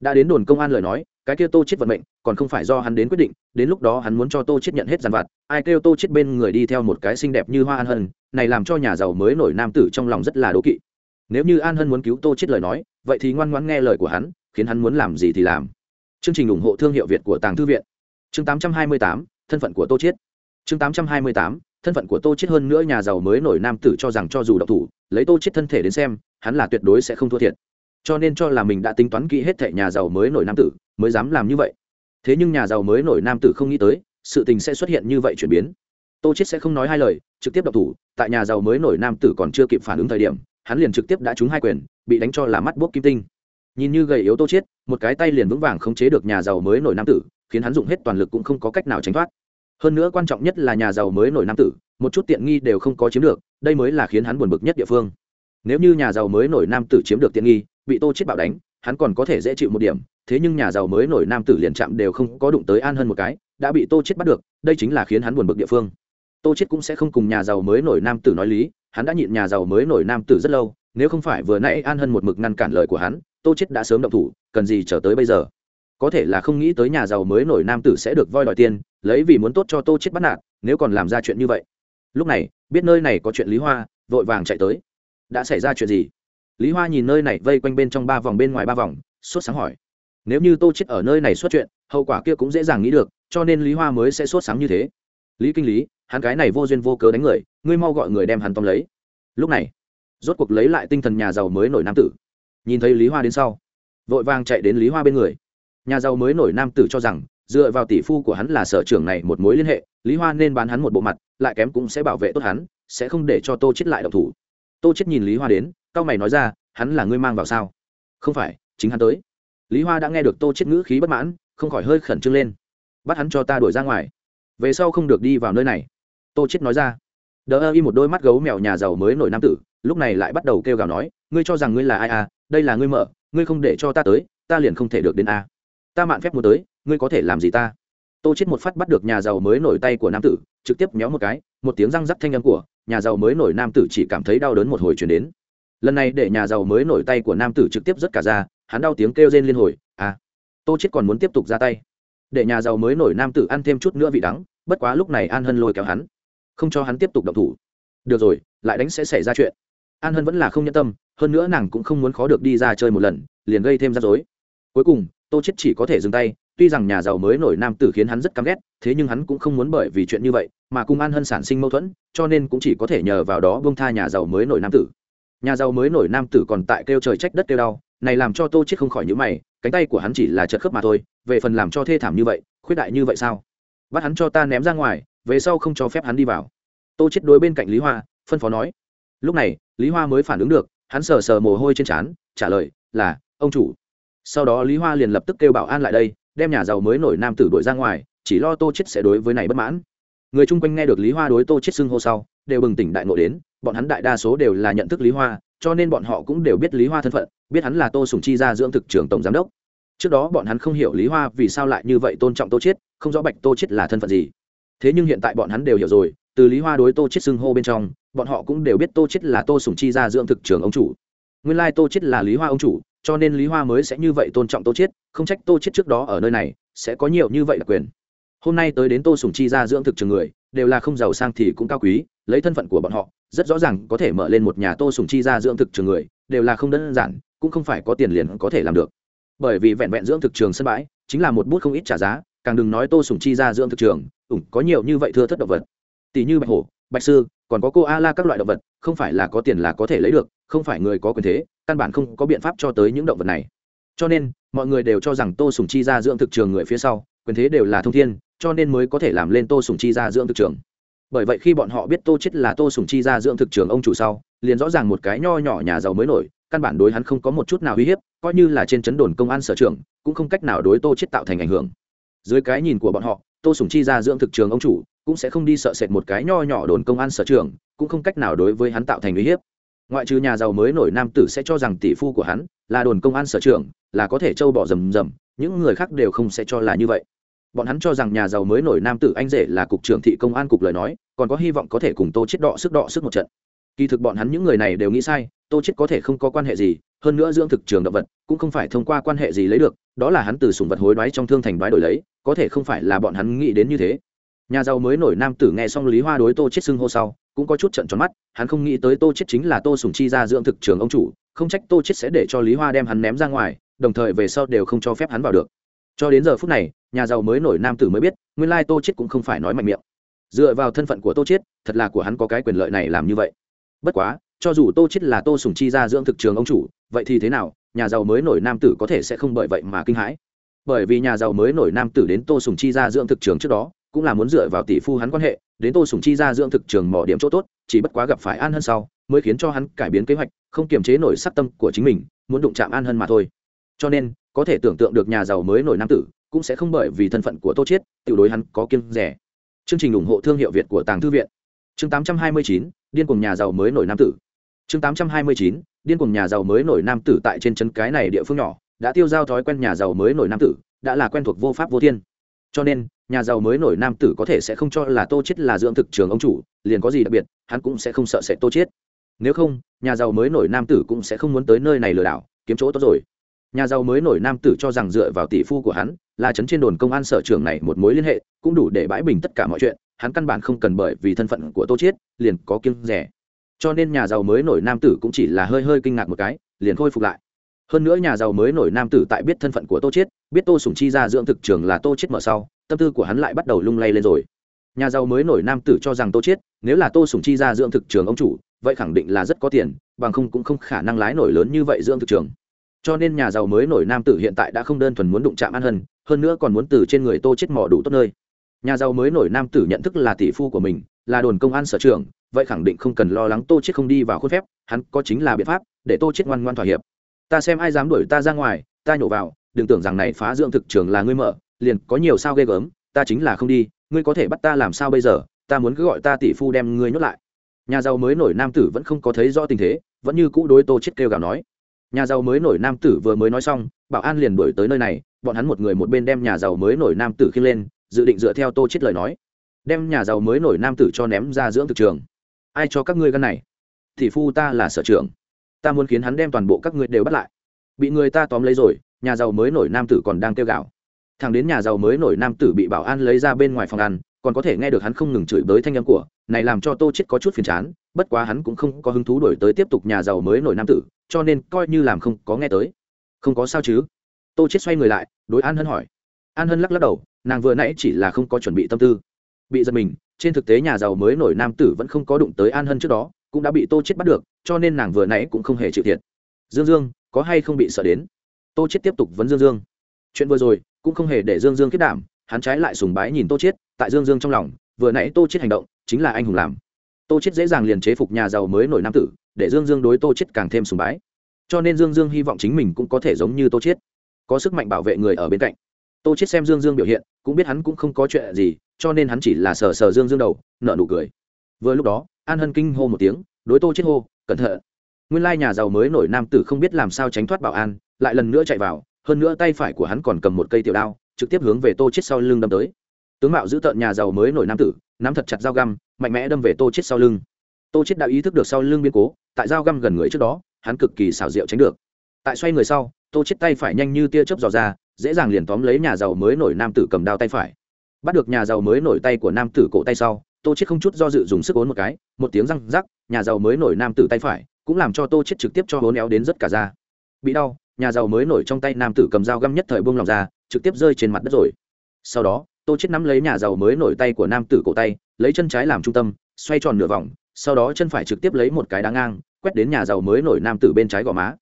Đã đến đồn công an lời nói, cái kia tô chết vận mệnh, còn không phải do hắn đến quyết định, đến lúc đó hắn muốn cho tô chết nhận hết giàn vặt, ai kêu tô chết bên người đi theo một cái xinh đẹp như hoa an hân, này làm cho nhà giàu mới nổi nam tử trong lòng rất là đố kỵ. Nếu như an hân muốn cứu tô chết lời nói, vậy thì ngoan ngoãn nghe lời của hắn khiến hắn muốn làm gì thì làm. Chương trình ủng hộ thương hiệu việt của tàng thư viện. Chương 828, thân phận của tô Chiết. chương 828, thân phận của tô Chiết hơn nữa nhà giàu mới nổi nam tử cho rằng cho dù độc thủ lấy tô Chiết thân thể đến xem hắn là tuyệt đối sẽ không thua thiệt. Cho nên cho là mình đã tính toán kỹ hết thệ nhà giàu mới nổi nam tử mới dám làm như vậy. Thế nhưng nhà giàu mới nổi nam tử không nghĩ tới sự tình sẽ xuất hiện như vậy chuyển biến. Tô chết sẽ không nói hai lời trực tiếp độc thủ tại nhà giàu mới nổi nam tử còn chưa kịp phản ứng thời điểm hắn liền trực tiếp đã trúng hai quyền bị đánh cho là mắt bốc kim tinh nhìn như gầy yếu tô chết một cái tay liền vững vàng khống chế được nhà giàu mới nổi nam tử, khiến hắn dùng hết toàn lực cũng không có cách nào tránh thoát. Hơn nữa quan trọng nhất là nhà giàu mới nổi nam tử, một chút tiện nghi đều không có chiếm được, đây mới là khiến hắn buồn bực nhất địa phương. Nếu như nhà giàu mới nổi nam tử chiếm được tiện nghi, bị tô chết bạo đánh, hắn còn có thể dễ chịu một điểm, thế nhưng nhà giàu mới nổi nam tử liền chạm đều không có đụng tới an hơn một cái, đã bị tô chết bắt được, đây chính là khiến hắn buồn bực địa phương. Tô chết cũng sẽ không cùng nhà giàu mới nổi nam tử nói lý, hắn đã nhịn nhà giàu mới nổi nam tử rất lâu, nếu không phải vừa nãy an hân một mực ngăn cản lời của hắn tô chết đã sớm động thủ, cần gì chờ tới bây giờ? Có thể là không nghĩ tới nhà giàu mới nổi nam tử sẽ được voi đòi tiền, lấy vì muốn tốt cho tô chết bắt nạt, nếu còn làm ra chuyện như vậy. Lúc này, biết nơi này có chuyện lý hoa, vội vàng chạy tới. Đã xảy ra chuyện gì? Lý hoa nhìn nơi này vây quanh bên trong ba vòng bên ngoài ba vòng, sốt sáng hỏi. Nếu như tô chết ở nơi này xuất chuyện, hậu quả kia cũng dễ dàng nghĩ được, cho nên lý hoa mới sẽ sốt sáng như thế. Lý kinh lý, hắn cái này vô duyên vô cớ đánh người, ngươi mau gọi người đem hắn tóm lấy. Lúc này, rốt cuộc lấy lại tinh thần nhà giàu mới nổi nam tử nhìn thấy lý hoa đến sau, vội vàng chạy đến lý hoa bên người. Nhà giàu mới nổi nam tử cho rằng, dựa vào tỷ phu của hắn là sở trưởng này một mối liên hệ, lý hoa nên bán hắn một bộ mặt, lại kém cũng sẽ bảo vệ tốt hắn, sẽ không để cho tô chết lại độc thủ. Tô chết nhìn lý hoa đến, cao mày nói ra, hắn là ngươi mang vào sao? Không phải, chính hắn tới. Lý hoa đã nghe được tô chết ngữ khí bất mãn, không khỏi hơi khẩn trương lên. Bắt hắn cho ta đuổi ra ngoài. Về sau không được đi vào nơi này. Tô chết nói ra. Đờ ơ y một đôi mắt gấu mèo nhà giàu mới nổi nam tử, lúc này lại bắt đầu kêu gào nói, ngươi cho rằng ngươi là ai à đây là ngươi mở, ngươi không để cho ta tới, ta liền không thể được đến a. À. ta mạn phép muốn tới, ngươi có thể làm gì ta? Tô chết một phát bắt được nhà giàu mới nổi tay của nam tử, trực tiếp méo một cái, một tiếng răng rắc thanh âm của nhà giàu mới nổi nam tử chỉ cảm thấy đau đớn một hồi chuyển đến. Lần này để nhà giàu mới nổi tay của nam tử trực tiếp rất cả ra, hắn đau tiếng kêu rên liên hồi à. Tô chết còn muốn tiếp tục ra tay. Để nhà giàu mới nổi nam tử ăn thêm chút nữa vị đắng, bất quá lúc này an hân lôi kéo hắn. Không cho hắn tiếp tục động thủ. Được rồi, lại đánh sẽ xảy ra chuyện an hân vẫn là không nhẫn tâm, hơn nữa nàng cũng không muốn khó được đi ra chơi một lần, liền gây thêm rắc rối. Cuối cùng, tô chết chỉ có thể dừng tay, tuy rằng nhà giàu mới nổi nam tử khiến hắn rất căm ghét, thế nhưng hắn cũng không muốn bởi vì chuyện như vậy mà cùng an hân sản sinh mâu thuẫn, cho nên cũng chỉ có thể nhờ vào đó bông tha nhà giàu mới nổi nam tử. Nhà giàu mới nổi nam tử còn tại kêu trời trách đất kêu đau, này làm cho tô chết không khỏi nhíu mày, cánh tay của hắn chỉ là chật khớp mà thôi, về phần làm cho thê thảm như vậy, khuyết đại như vậy sao? Bắt hắn cho ta ném ra ngoài, về sau không cho phép hắn đi vào. Tô chết đối bên cạnh lý hoa, phân phó nói lúc này, lý hoa mới phản ứng được, hắn sờ sờ mồ hôi trên trán, trả lời, là, ông chủ. Sau đó lý hoa liền lập tức kêu bảo an lại đây, đem nhà giàu mới nổi nam tử đuổi ra ngoài, chỉ lo tô chết sẽ đối với này bất mãn. Người chung quanh nghe được lý hoa đối tô chết xưng hô sau, đều bừng tỉnh đại ngộ đến, bọn hắn đại đa số đều là nhận thức lý hoa, cho nên bọn họ cũng đều biết lý hoa thân phận, biết hắn là tô sùng chi ra dưỡng thực trưởng tổng giám đốc. Trước đó bọn hắn không hiểu lý hoa vì sao lại như vậy tôn trọng tô chết không rõ bạch tô chết là thân phận gì. Thế nhưng hiện tại bọn hắn đều hiểu rồi, từ lý hoa đối tô chết xưng hô bên trong bọn họ cũng đều biết tô chết là tô sùng chi ra dưỡng thực trường ông chủ. Nguyên lai tô chết là lý hoa ông chủ, cho nên lý hoa mới sẽ như vậy tôn trọng tô chết, không trách tô chết trước đó ở nơi này sẽ có nhiều như vậy là quyền. Hôm nay tới đến tô sùng chi ra dưỡng thực trường người, đều là không giàu sang thì cũng cao quý, lấy thân phận của bọn họ, rất rõ ràng có thể mở lên một nhà tô sùng chi ra dưỡng thực trường người, đều là không đơn giản, cũng không phải có tiền liền có thể làm được. Bởi vì vẹn vẹn dưỡng thực trường sân bãi, chính là một bút không ít trả giá, càng đừng nói tô sùng chi ra dưỡng thực trường ủng có nhiều như vậy thưa thất động vật. Tỷ như bạch hổ, bạch sư còn có cô a la các loại động vật, không phải là có tiền là có thể lấy được, không phải người có quyền thế, căn bản không có biện pháp cho tới những động vật này. Cho nên, mọi người đều cho rằng tô sùng chi ra dưỡng thực trường người phía sau, quyền thế đều là thông thiên, cho nên mới có thể làm lên tô sùng chi ra dưỡng thực trường. Bởi vậy khi bọn họ biết tô chết là tô sùng chi ra dưỡng thực trường ông chủ sau, liền rõ ràng một cái nho nhỏ nhà giàu mới nổi, căn bản đối hắn không có một chút nào uy hiếp, coi như là trên chấn đồn công an sở trường cũng không cách nào đối tô chết tạo thành ảnh hưởng. Dưới cái nhìn của bọn họ tô sùng chi ra dưỡng thực trường ông chủ, cũng sẽ không đi sợ sệt một cái nho nhỏ đồn công an sở trường, cũng không cách nào đối với hắn tạo thành uy hiếp. Ngoại trừ nhà giàu mới nổi nam tử sẽ cho rằng tỷ phu của hắn là đồn công an sở trường, là có thể trâu bỏ rầm rầm, những người khác đều không sẽ cho là như vậy. Bọn hắn cho rằng nhà giàu mới nổi nam tử anh rể là cục trưởng thị công an cục lời nói, còn có hy vọng có thể cùng tô chết đọ sức đọ sức một trận kỳ thực bọn hắn những người này đều nghĩ sai, tô chết có thể không có quan hệ gì, hơn nữa dưỡng thực trường động vật, cũng không phải thông qua quan hệ gì lấy được, đó là hắn từ sùng vật hối đoái trong thương thành đoái đổi lấy, có thể không phải là bọn hắn nghĩ đến như thế. Nhà giàu mới nổi nam tử nghe xong lý hoa đối tô chết xưng hô sau, cũng có chút trận tròn mắt, hắn không nghĩ tới tô chết chính là tô sùng chi ra dưỡng thực trường ông chủ, không trách tô chết sẽ để cho lý hoa đem hắn ném ra ngoài, đồng thời về sau đều không cho phép hắn vào được. Cho đến giờ phút này, nhà giàu mới nổi nam tử mới biết, nguyên lai tô chết cũng không phải nói mạnh miệng. Dựa vào thân phận của tô chết thật là của hắn có cái quyền lợi này làm như vậy bất quá cho dù tô chết là tô sùng chi ra dưỡng thực trường ông chủ vậy thì thế nào nhà giàu mới nổi nam tử có thể sẽ không bởi vậy mà kinh hãi. Bởi vì nhà giàu mới nổi nam tử đến tô sùng chi ra dưỡng thực trường trước đó cũng là muốn dựa vào tỷ phu hắn quan hệ đến tô sùng chi ra dưỡng thực trường mỏ điểm chỗ tốt chỉ bất quá gặp phải an hơn sau mới khiến cho hắn cải biến kế hoạch không kiềm chế nổi sắc tâm của chính mình muốn đụng chạm an hơn mà thôi. Cho nên có thể tưởng tượng được nhà giàu mới nổi nam tử cũng sẽ không bởi vì thân phận của tô chiết tiểu đối hắn có kiêng rẻ. Chương trình ủng hộ thương hiệu việt của tàng thư viện. Chương 829, điên cùng nhà giàu mới nổi nam tử. Chương 829, điên cùng nhà giàu mới nổi nam tử tại trên chân cái này địa phương nhỏ đã tiêu giao thói quen nhà giàu mới nổi nam tử đã là quen thuộc vô pháp vô thiên. Cho nên nhà giàu mới nổi nam tử có thể sẽ không cho là tô chết là dưỡng thực trường ông chủ liền có gì đặc biệt hắn cũng sẽ không sợ sẽ tô chết nếu không nhà giàu mới nổi nam tử cũng sẽ không muốn tới nơi này lừa đảo kiếm chỗ tốt rồi nhà giàu mới nổi nam tử cho rằng dựa vào tỷ phu của hắn, là chấn trên đồn công an sở trường này một mối liên hệ, cũng đủ để bãi bình tất cả mọi chuyện, hắn căn bản không cần bởi vì thân phận của tô chiết, liền có kiêng rẻ. Cho nên nhà giàu mới nổi nam tử cũng chỉ là hơi hơi kinh ngạc một cái, liền khôi phục lại. Hơn nữa nhà giàu mới nổi nam tử tại biết thân phận của tô chiết, biết tô sủng chi ra dưỡng thực trường là tô chiết mở sau, tâm tư của hắn lại bắt đầu lung lay lên rồi. Nhà giàu mới nổi nam tử cho rằng tô chiết, nếu là tô sủng chi ra dưỡng thực trường ông chủ, vậy khẳng định là rất có tiền, bằng không cũng không khả năng lái nổi lớn như vậy dưỡng thực trường cho nên nhà giàu mới nổi nam tử hiện tại đã không đơn thuần muốn đụng chạm an hân hơn nữa còn muốn từ trên người tô chết mỏ đủ tốt nơi. Nhà giàu mới nổi nam tử nhận thức là tỷ phu của mình là đồn công an sở trưởng, vậy khẳng định không cần lo lắng tô chết không đi vào khuôn phép hắn có chính là biện pháp để tô chết ngoan ngoan thỏa hiệp. Ta xem ai dám đuổi ta ra ngoài ta nhổ vào đừng tưởng rằng này phá dưỡng thực trường là ngươi mở liền có nhiều sao ghê gớm ta chính là không đi ngươi có thể bắt ta làm sao bây giờ ta muốn cứ gọi ta tỷ phu đem ngươi nhốt lại. Nhà giàu mới nổi nam tử vẫn không có thấy rõ tình thế vẫn như cũ đối tô chết kêu gào nói nhà giàu mới nổi nam tử vừa mới nói xong, bảo an liền đuổi tới nơi này, bọn hắn một người một bên đem nhà giàu mới nổi nam tử khi lên, dự định dựa theo tô chết lời nói, đem nhà giàu mới nổi nam tử cho ném ra dưỡng thực trường. Ai cho các ngươi gân này? Thì phu ta là sở trưởng. Ta muốn khiến hắn đem toàn bộ các ngươi đều bắt lại. Bị người ta tóm lấy rồi, nhà giàu mới nổi nam tử còn đang kêu gào. Thằng đến nhà giàu mới nổi nam tử bị bảo an lấy ra bên ngoài phòng ăn còn có thể nghe được hắn không ngừng chửi bới thanh âm của, này làm cho tô chết có chút phiền chán, bất quá hắn cũng không có hứng thú đổi tới tiếp tục nhà giàu mới nổi nam tử, cho nên coi như làm không có nghe tới. Không có sao chứ? Tô chết xoay người lại, đối an hân hỏi. An hân lắc lắc đầu, nàng vừa nãy chỉ là không có chuẩn bị tâm tư. Bị giật mình, trên thực tế nhà giàu mới nổi nam tử vẫn không có đụng tới an hân trước đó, cũng đã bị tô chết bắt được, cho nên nàng vừa nãy cũng không hề chịu thiệt. Dương dương, có hay không bị sợ đến? Tô chết tiếp tục vấn dương dương. Chuyện vừa rồi, cũng không hề để dương dương kết đảm hắn trái lại sùng bái nhìn tô chết tại dương dương trong lòng, vừa nãy tô chết hành động chính là anh hùng làm. Tô chết dễ dàng liền chế phục nhà giàu mới nổi nam tử, để dương dương đối tô chết càng thêm sùng bái. Cho nên dương dương hy vọng chính mình cũng có thể giống như tô chết có sức mạnh bảo vệ người ở bên cạnh. Tô chết xem dương dương biểu hiện, cũng biết hắn cũng không có chuyện gì, cho nên hắn chỉ là sờ sờ dương dương đầu, nở nụ cười. Vừa lúc đó, an hân kinh hô một tiếng, đối tô chết hô, cẩn thận. Nguyên lai nhà giàu mới nổi nam tử không biết làm sao tránh thoát bảo an, lại lần nữa chạy vào, hơn nữa tay phải của hắn còn cầm một cây tiểu đao trực tiếp hướng về tô chết sau lưng đâm tới. Tướng mạo giữ tợn nhà giàu mới nổi nam tử, nắm thật chặt dao găm, mạnh mẽ đâm về tô chết sau lưng. Tô chết đã ý thức được sau lưng biến cố, tại dao găm gần người trước đó, hắn cực kỳ xảo diệu tránh được. Tại xoay người sau, tô chết tay phải nhanh như tia chớp dò ra, dễ dàng liền tóm lấy nhà giàu mới nổi nam tử cầm đao tay phải. Bắt được nhà giàu mới nổi tay của nam tử cổ tay sau, tô chết không chút do dự dùng sức ốn một cái, một tiếng răng rắc, nhà giàu mới nổi nam tử tay phải cũng làm cho tô chết trực tiếp cho hố néo đến rất cả ra bị đau nhà giàu mới nổi trong tay nam tử cầm dao găm nhất thời buông lòng ra, trực tiếp rơi trên mặt đất rồi. Sau đó, tô chết nắm lấy nhà giàu mới nổi tay của nam tử cổ tay, lấy chân trái làm trung tâm, xoay tròn nửa vòng, sau đó chân phải trực tiếp lấy một cái đá ngang, quét đến nhà giàu mới nổi nam tử bên trái gò má.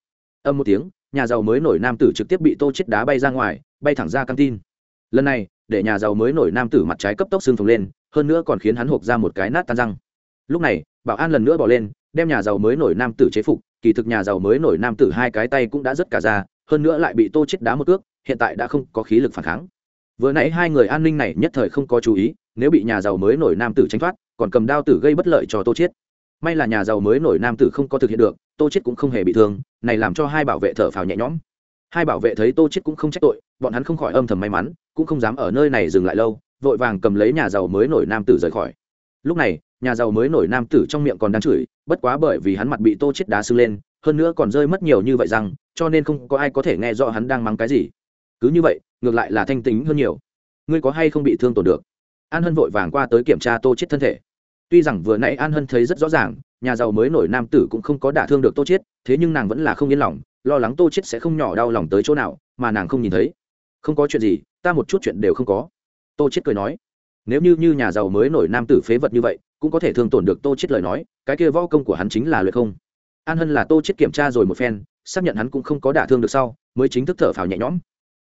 Âm một tiếng, nhà giàu mới nổi nam tử trực tiếp bị tô chết đá bay ra ngoài, bay thẳng ra căng tin. Lần này, để nhà giàu mới nổi nam tử mặt trái cấp tốc xương phồng lên, hơn nữa còn khiến hắn hộp ra một cái nát tan răng. Lúc này, bảo an lần nữa bỏ lên đem nhà giàu mới nổi nam tử chế phục, kỳ thực nhà giàu mới nổi nam tử hai cái tay cũng đã rất cả ra, hơn nữa lại bị tô chết đá một cước, hiện tại đã không có khí lực phản kháng. Vừa nãy hai người an ninh này nhất thời không có chú ý, nếu bị nhà giàu mới nổi nam tử tránh thoát, còn cầm đao tử gây bất lợi cho tô chết. May là nhà giàu mới nổi nam tử không có thực hiện được, tô chết cũng không hề bị thương, này làm cho hai bảo vệ thở phào nhẹ nhõm. Hai bảo vệ thấy tô chết cũng không trách tội, bọn hắn không khỏi âm thầm may mắn, cũng không dám ở nơi này dừng lại lâu, vội vàng cầm lấy nhà giàu mới nổi nam tử rời khỏi. Lúc này nhà giàu mới nổi nam tử trong miệng còn đang chửi, bất quá bởi vì hắn mặt bị tô chết đá sưng lên, hơn nữa còn rơi mất nhiều như vậy rằng cho nên không có ai có thể nghe rõ hắn đang mắng cái gì. Cứ như vậy, ngược lại là thanh tính hơn nhiều. Ngươi có hay không bị thương tổn được? An hân vội vàng qua tới kiểm tra tô chết thân thể. Tuy rằng vừa nãy an hân thấy rất rõ ràng, nhà giàu mới nổi nam tử cũng không có đả thương được tô chết, thế nhưng nàng vẫn là không yên lòng, lo lắng tô chết sẽ không nhỏ đau lòng tới chỗ nào, mà nàng không nhìn thấy. Không có chuyện gì, ta một chút chuyện đều không có. Tô chết cười nói, nếu như như nhà giàu mới nổi nam tử phế vật như vậy cũng có thể thương tổn được tô chết lời nói, cái kia võ công của hắn chính là luyện không. An hân là tô chết kiểm tra rồi một phen, xác nhận hắn cũng không có đả thương được sau, mới chính thức thở phào nhẹ nhõm.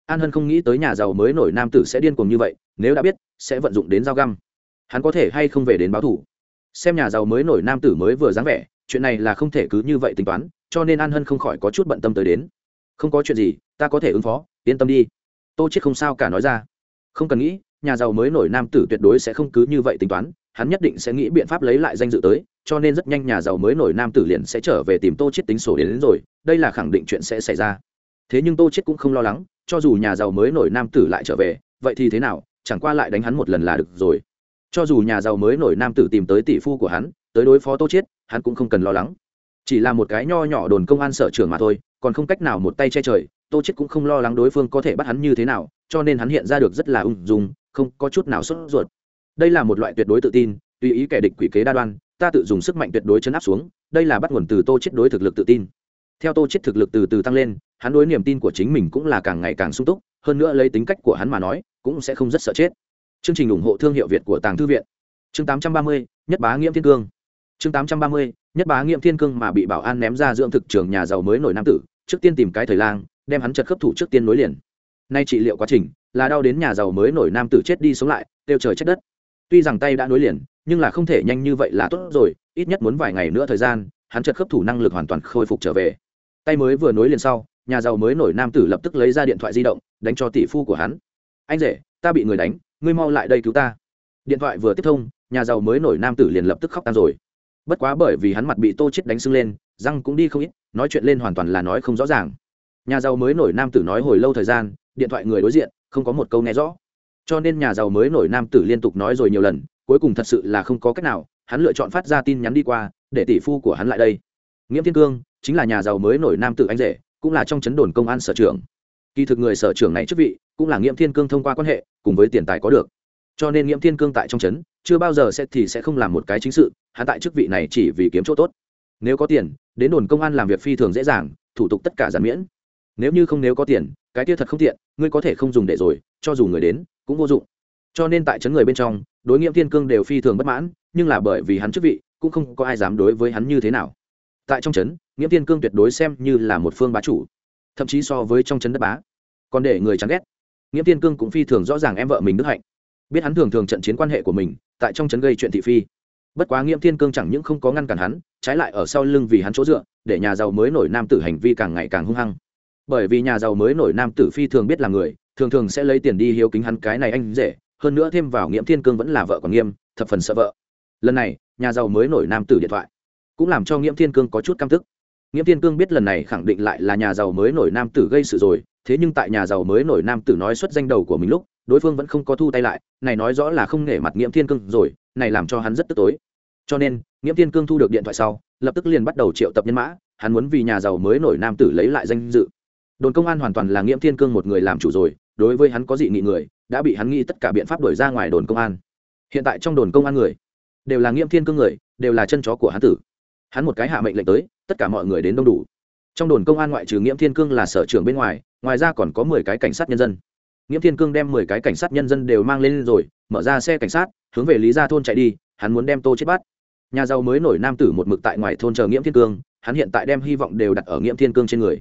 An hân không nghĩ tới nhà giàu mới nổi nam tử sẽ điên cuồng như vậy, nếu đã biết, sẽ vận dụng đến dao găm. Hắn có thể hay không về đến báo thủ? Xem nhà giàu mới nổi nam tử mới vừa dáng vẻ, chuyện này là không thể cứ như vậy tính toán, cho nên an hân không khỏi có chút bận tâm tới đến. Không có chuyện gì, ta có thể ứng phó, yên tâm đi. Tô chết không sao cả nói ra. Không cần nghĩ, nhà giàu mới nổi nam tử tuyệt đối sẽ không cứ như vậy tính toán hắn nhất định sẽ nghĩ biện pháp lấy lại danh dự tới cho nên rất nhanh nhà giàu mới nổi nam tử liền sẽ trở về tìm tô chết tính sổ đến, đến rồi đây là khẳng định chuyện sẽ xảy ra. Thế nhưng tô chết cũng không lo lắng cho dù nhà giàu mới nổi nam tử lại trở về vậy thì thế nào chẳng qua lại đánh hắn một lần là được rồi. Cho dù nhà giàu mới nổi nam tử tìm tới tỷ phu của hắn tới đối phó tô chết hắn cũng không cần lo lắng. Chỉ là một cái nho nhỏ đồn công an sở trưởng mà thôi còn không cách nào một tay che trời tô chết cũng không lo lắng đối phương có thể bắt hắn như thế nào cho nên hắn hiện ra được rất là ung dung không có chút nào sốt ruột đây là một loại tuyệt đối tự tin tùy ý kẻ địch quỷ kế đa đoan ta tự dùng sức mạnh tuyệt đối chấn áp xuống đây là bắt nguồn từ tô chết đối thực lực tự tin. Theo tô chết thực lực từ từ tăng lên hắn đối niềm tin của chính mình cũng là càng ngày càng sung túc hơn nữa lấy tính cách của hắn mà nói cũng sẽ không rất sợ chết. Chương trình ủng hộ thương hiệu việt của tàng thư viện. Chương 830, nhất bá nghiễm thiên cương. Chương 830, nhất bá nghiễm thiên cương mà bị bảo an ném ra dưỡng thực trường nhà giàu mới nổi nam tử trước tiên tìm cái thời lang đem hắn chật khớp thủ trước tiên nối liền. Nay trị liệu quá trình là đau đến nhà giàu mới nổi nam tử chết đi sống lại tiêu trời chết đất tuy rằng tay đã nối liền, nhưng là không thể nhanh như vậy là tốt rồi, ít nhất muốn vài ngày nữa thời gian, hắn chợt khớp thủ năng lực hoàn toàn khôi phục trở về. Tay mới vừa nối liền sau, nhà giàu mới nổi nam tử lập tức lấy ra điện thoại di động, đánh cho tỷ phu của hắn. Anh rể, ta bị người đánh, ngươi mau lại đây cứu ta. Điện thoại vừa tiếp thông, nhà giàu mới nổi nam tử liền lập tức khóc tan rồi. Bất quá bởi vì hắn mặt bị tô chết đánh sưng lên, răng cũng đi không ít, nói chuyện lên hoàn toàn là nói không rõ ràng. Nhà giàu mới nổi nam tử nói hồi lâu thời gian, điện thoại người đối diện, không có một câu nghe rõ cho nên nhà giàu mới nổi nam tử liên tục nói rồi nhiều lần, cuối cùng thật sự là không có cách nào, hắn lựa chọn phát ra tin nhắn đi qua, để tỷ phu của hắn lại đây. Nghiễm thiên cương, chính là nhà giàu mới nổi nam tử anh rể, cũng là trong chấn đồn công an sở trưởng. Kỳ thực người sở trưởng này chức vị, cũng là nghiễm thiên cương thông qua quan hệ, cùng với tiền tài có được. Cho nên nghiễm thiên cương tại trong chấn, chưa bao giờ sẽ thì sẽ không làm một cái chính sự, hắn tại chức vị này chỉ vì kiếm chỗ tốt. Nếu có tiền, đến đồn công an làm việc phi thường dễ dàng, thủ tục tất cả giảm miễn. Nếu như không nếu có tiền, cái kia thật không tiện, ngươi có thể không dùng để rồi, cho dù người đến cũng vô dụng. Cho nên tại chấn người bên trong, đối nghiễm thiên cương đều phi thường bất mãn, nhưng là bởi vì hắn chức vị, cũng không có ai dám đối với hắn như thế nào. Tại trong trấn nghiễm thiên cương tuyệt đối xem như là một phương bá chủ, thậm chí so với trong trấn đất bá. Còn để người chán ghét. Nghiễm thiên cương cũng phi thường rõ ràng em vợ mình đức hạnh. Biết hắn thường thường trận chiến quan hệ của mình, tại trong trấn gây chuyện thị phi. Bất quá nghiễm thiên cương chẳng những không có ngăn cản hắn, trái lại ở sau lưng vì hắn chỗ dựa, để nhà giàu mới nổi nam tử hành vi càng ngày càng hung hăng. Bởi vì nhà giàu mới nổi nam tử phi thường biết là người thường thường sẽ lấy tiền đi hiếu kính hắn cái này anh rể, hơn nữa thêm vào nghiễm thiên cương vẫn là vợ còn nghiêm, thập phần sợ vợ. Lần này, nhà giàu mới nổi nam tử điện thoại, cũng làm cho nghiễm thiên cương có chút căm tức. Nghiễm thiên cương biết lần này khẳng định lại là nhà giàu mới nổi nam tử gây sự rồi, thế nhưng tại nhà giàu mới nổi nam tử nói xuất danh đầu của mình lúc, đối phương vẫn không có thu tay lại, này nói rõ là không nể mặt nghiễm thiên cương rồi, này làm cho hắn rất tức tối. Cho nên, nghiễm thiên cương thu được điện thoại sau, lập tức liền bắt đầu triệu tập nhân mã, hắn muốn vì nhà giàu mới nổi nam tử lấy lại danh dự. Đồn công an hoàn toàn là nghiễm thiên cương một người làm chủ rồi đối với hắn có dị nghị người, đã bị hắn nghĩ tất cả biện pháp đuổi ra ngoài đồn công an. Hiện tại trong đồn công an người, đều là nghiễm thiên cương người, đều là chân chó của hắn tử. Hắn một cái hạ mệnh lệnh tới, tất cả mọi người đến đông đủ. Trong đồn công an ngoại trừ nghiễm thiên cương là sở trưởng bên ngoài ngoài ra còn có mười cái cảnh sát nhân dân. Nghiễm thiên cương đem mười cái cảnh sát nhân dân đều mang lên rồi, mở ra xe cảnh sát, hướng về lý gia thôn chạy đi, hắn muốn đem tô chết bắt. Nhà giàu mới nổi nam tử một mực tại ngoài thôn chờ nghiễm thiên cương, hắn hiện tại đem hy vọng đều đặt ở nghiễm thiên cương trên người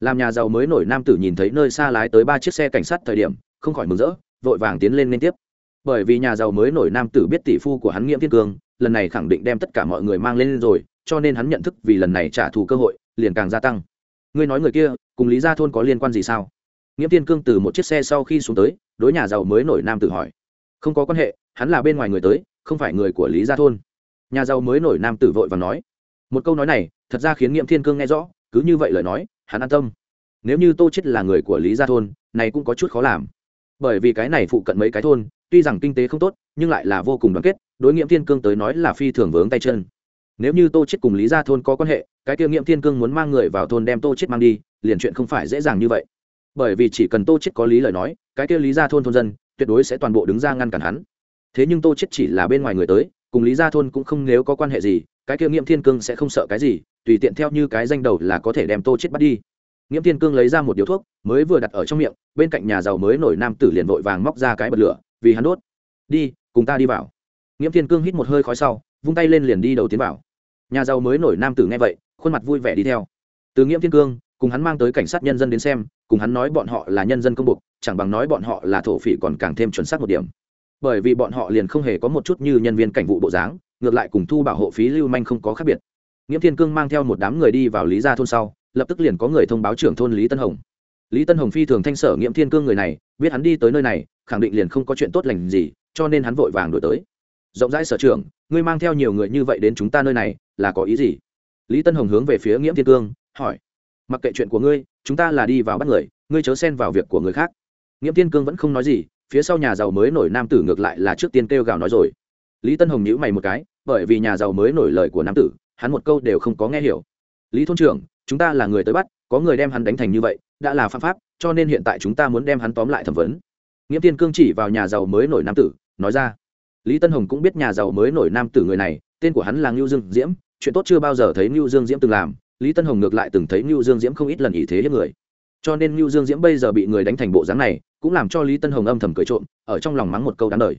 làm nhà giàu mới nổi nam tử nhìn thấy nơi xa lái tới ba chiếc xe cảnh sát thời điểm, không khỏi mừng rỡ, vội vàng tiến lên liên tiếp. Bởi vì nhà giàu mới nổi nam tử biết tỷ phu của hắn nghiễm thiên cương lần này khẳng định đem tất cả mọi người mang lên rồi, cho nên hắn nhận thức vì lần này trả thù cơ hội, liền càng gia tăng. Ngươi nói người kia, cùng lý gia thôn có liên quan gì sao? Nghiễm thiên cương từ một chiếc xe sau khi xuống tới, đối nhà giàu mới nổi nam tử hỏi. Không có quan hệ, hắn là bên ngoài người tới, không phải người của lý gia thôn. Nhà giàu mới nổi nam tử vội và nói. Một câu nói này, thật ra khiến nghiễm thiên cương nghe rõ, cứ như vậy lời nói hắn an tâm. Nếu như tô chết là người của lý gia thôn, này cũng có chút khó làm. Bởi vì cái này phụ cận mấy cái thôn, tuy rằng kinh tế không tốt, nhưng lại là vô cùng đoàn kết, đối nghiệm thiên cương tới nói là phi thường vướng tay chân. Nếu như tô chết cùng lý gia thôn có quan hệ, cái kia Nghiệm thiên cương muốn mang người vào thôn đem tô chết mang đi, liền chuyện không phải dễ dàng như vậy. Bởi vì chỉ cần tô chết có lý lời nói, cái kia lý gia thôn thôn dân tuyệt đối sẽ toàn bộ đứng ra ngăn cản hắn. Thế nhưng tô chết chỉ là bên ngoài người tới, cùng lý gia thôn cũng không nếu có quan hệ gì, cái kia Nghiệm thiên cương sẽ không sợ cái gì tùy tiện theo như cái danh đầu là có thể đem tô chết bắt đi. Nghiễm thiên cương lấy ra một điếu thuốc, mới vừa đặt ở trong miệng, bên cạnh nhà giàu mới nổi nam tử liền vội vàng móc ra cái bật lửa, vì hắn đốt. Đi, cùng ta đi vào. Nghiễm thiên cương hít một hơi khói sau, vung tay lên liền đi đầu tiến vào. Nhà giàu mới nổi nam tử nghe vậy, khuôn mặt vui vẻ đi theo. Từ nghiễm thiên cương, cùng hắn mang tới cảnh sát nhân dân đến xem, cùng hắn nói bọn họ là nhân dân công buộc chẳng bằng nói bọn họ là thổ phỉ còn càng thêm chuẩn xác một điểm. Bởi vì bọn họ liền không hề có một chút như nhân viên cảnh vụ bộ dáng, ngược lại cùng thu bảo hộ phí lưu manh không có khác biệt nghiễm thiên cương mang theo một đám người đi vào lý gia thôn sau, lập tức liền có người thông báo trưởng thôn lý tân hồng. Lý tân hồng phi thường thanh sở nghiễm thiên cương người này, biết hắn đi tới nơi này, khẳng định liền không có chuyện tốt lành gì, cho nên hắn vội vàng đổi tới. Rộng rãi sở trưởng, ngươi mang theo nhiều người như vậy đến chúng ta nơi này, là có ý gì? Lý tân hồng hướng về phía nghiễm thiên cương, hỏi. Mặc kệ chuyện của ngươi, chúng ta là đi vào bắt người, ngươi chớ xen vào việc của người khác. Nghiễm thiên cương vẫn không nói gì, phía sau nhà giàu mới nổi nam tử ngược lại là trước tiên kêu gào nói rồi. Lý tân hồng nhíu mày một cái, bởi vì nhà giàu mới nổi lời của nam tử hắn một câu đều không có nghe hiểu. Lý thôn trưởng, chúng ta là người tới bắt, có người đem hắn đánh thành như vậy, đã là phạm pháp, cho nên hiện tại chúng ta muốn đem hắn tóm lại thẩm vấn. Nghiễm thiên cương chỉ vào nhà giàu mới nổi nam tử, nói ra. Lý tân hồng cũng biết nhà giàu mới nổi nam tử người này, tên của hắn là ngưu dương diễm, chuyện tốt chưa bao giờ thấy ngưu dương diễm từng làm, lý tân hồng ngược lại từng thấy ngưu dương diễm không ít lần ý thế hiếp người. Cho nên ngưu dương diễm bây giờ bị người đánh thành bộ dáng này, cũng làm cho lý tân hồng âm thầm cười trộm, ở trong lòng mắng một câu đáng đời.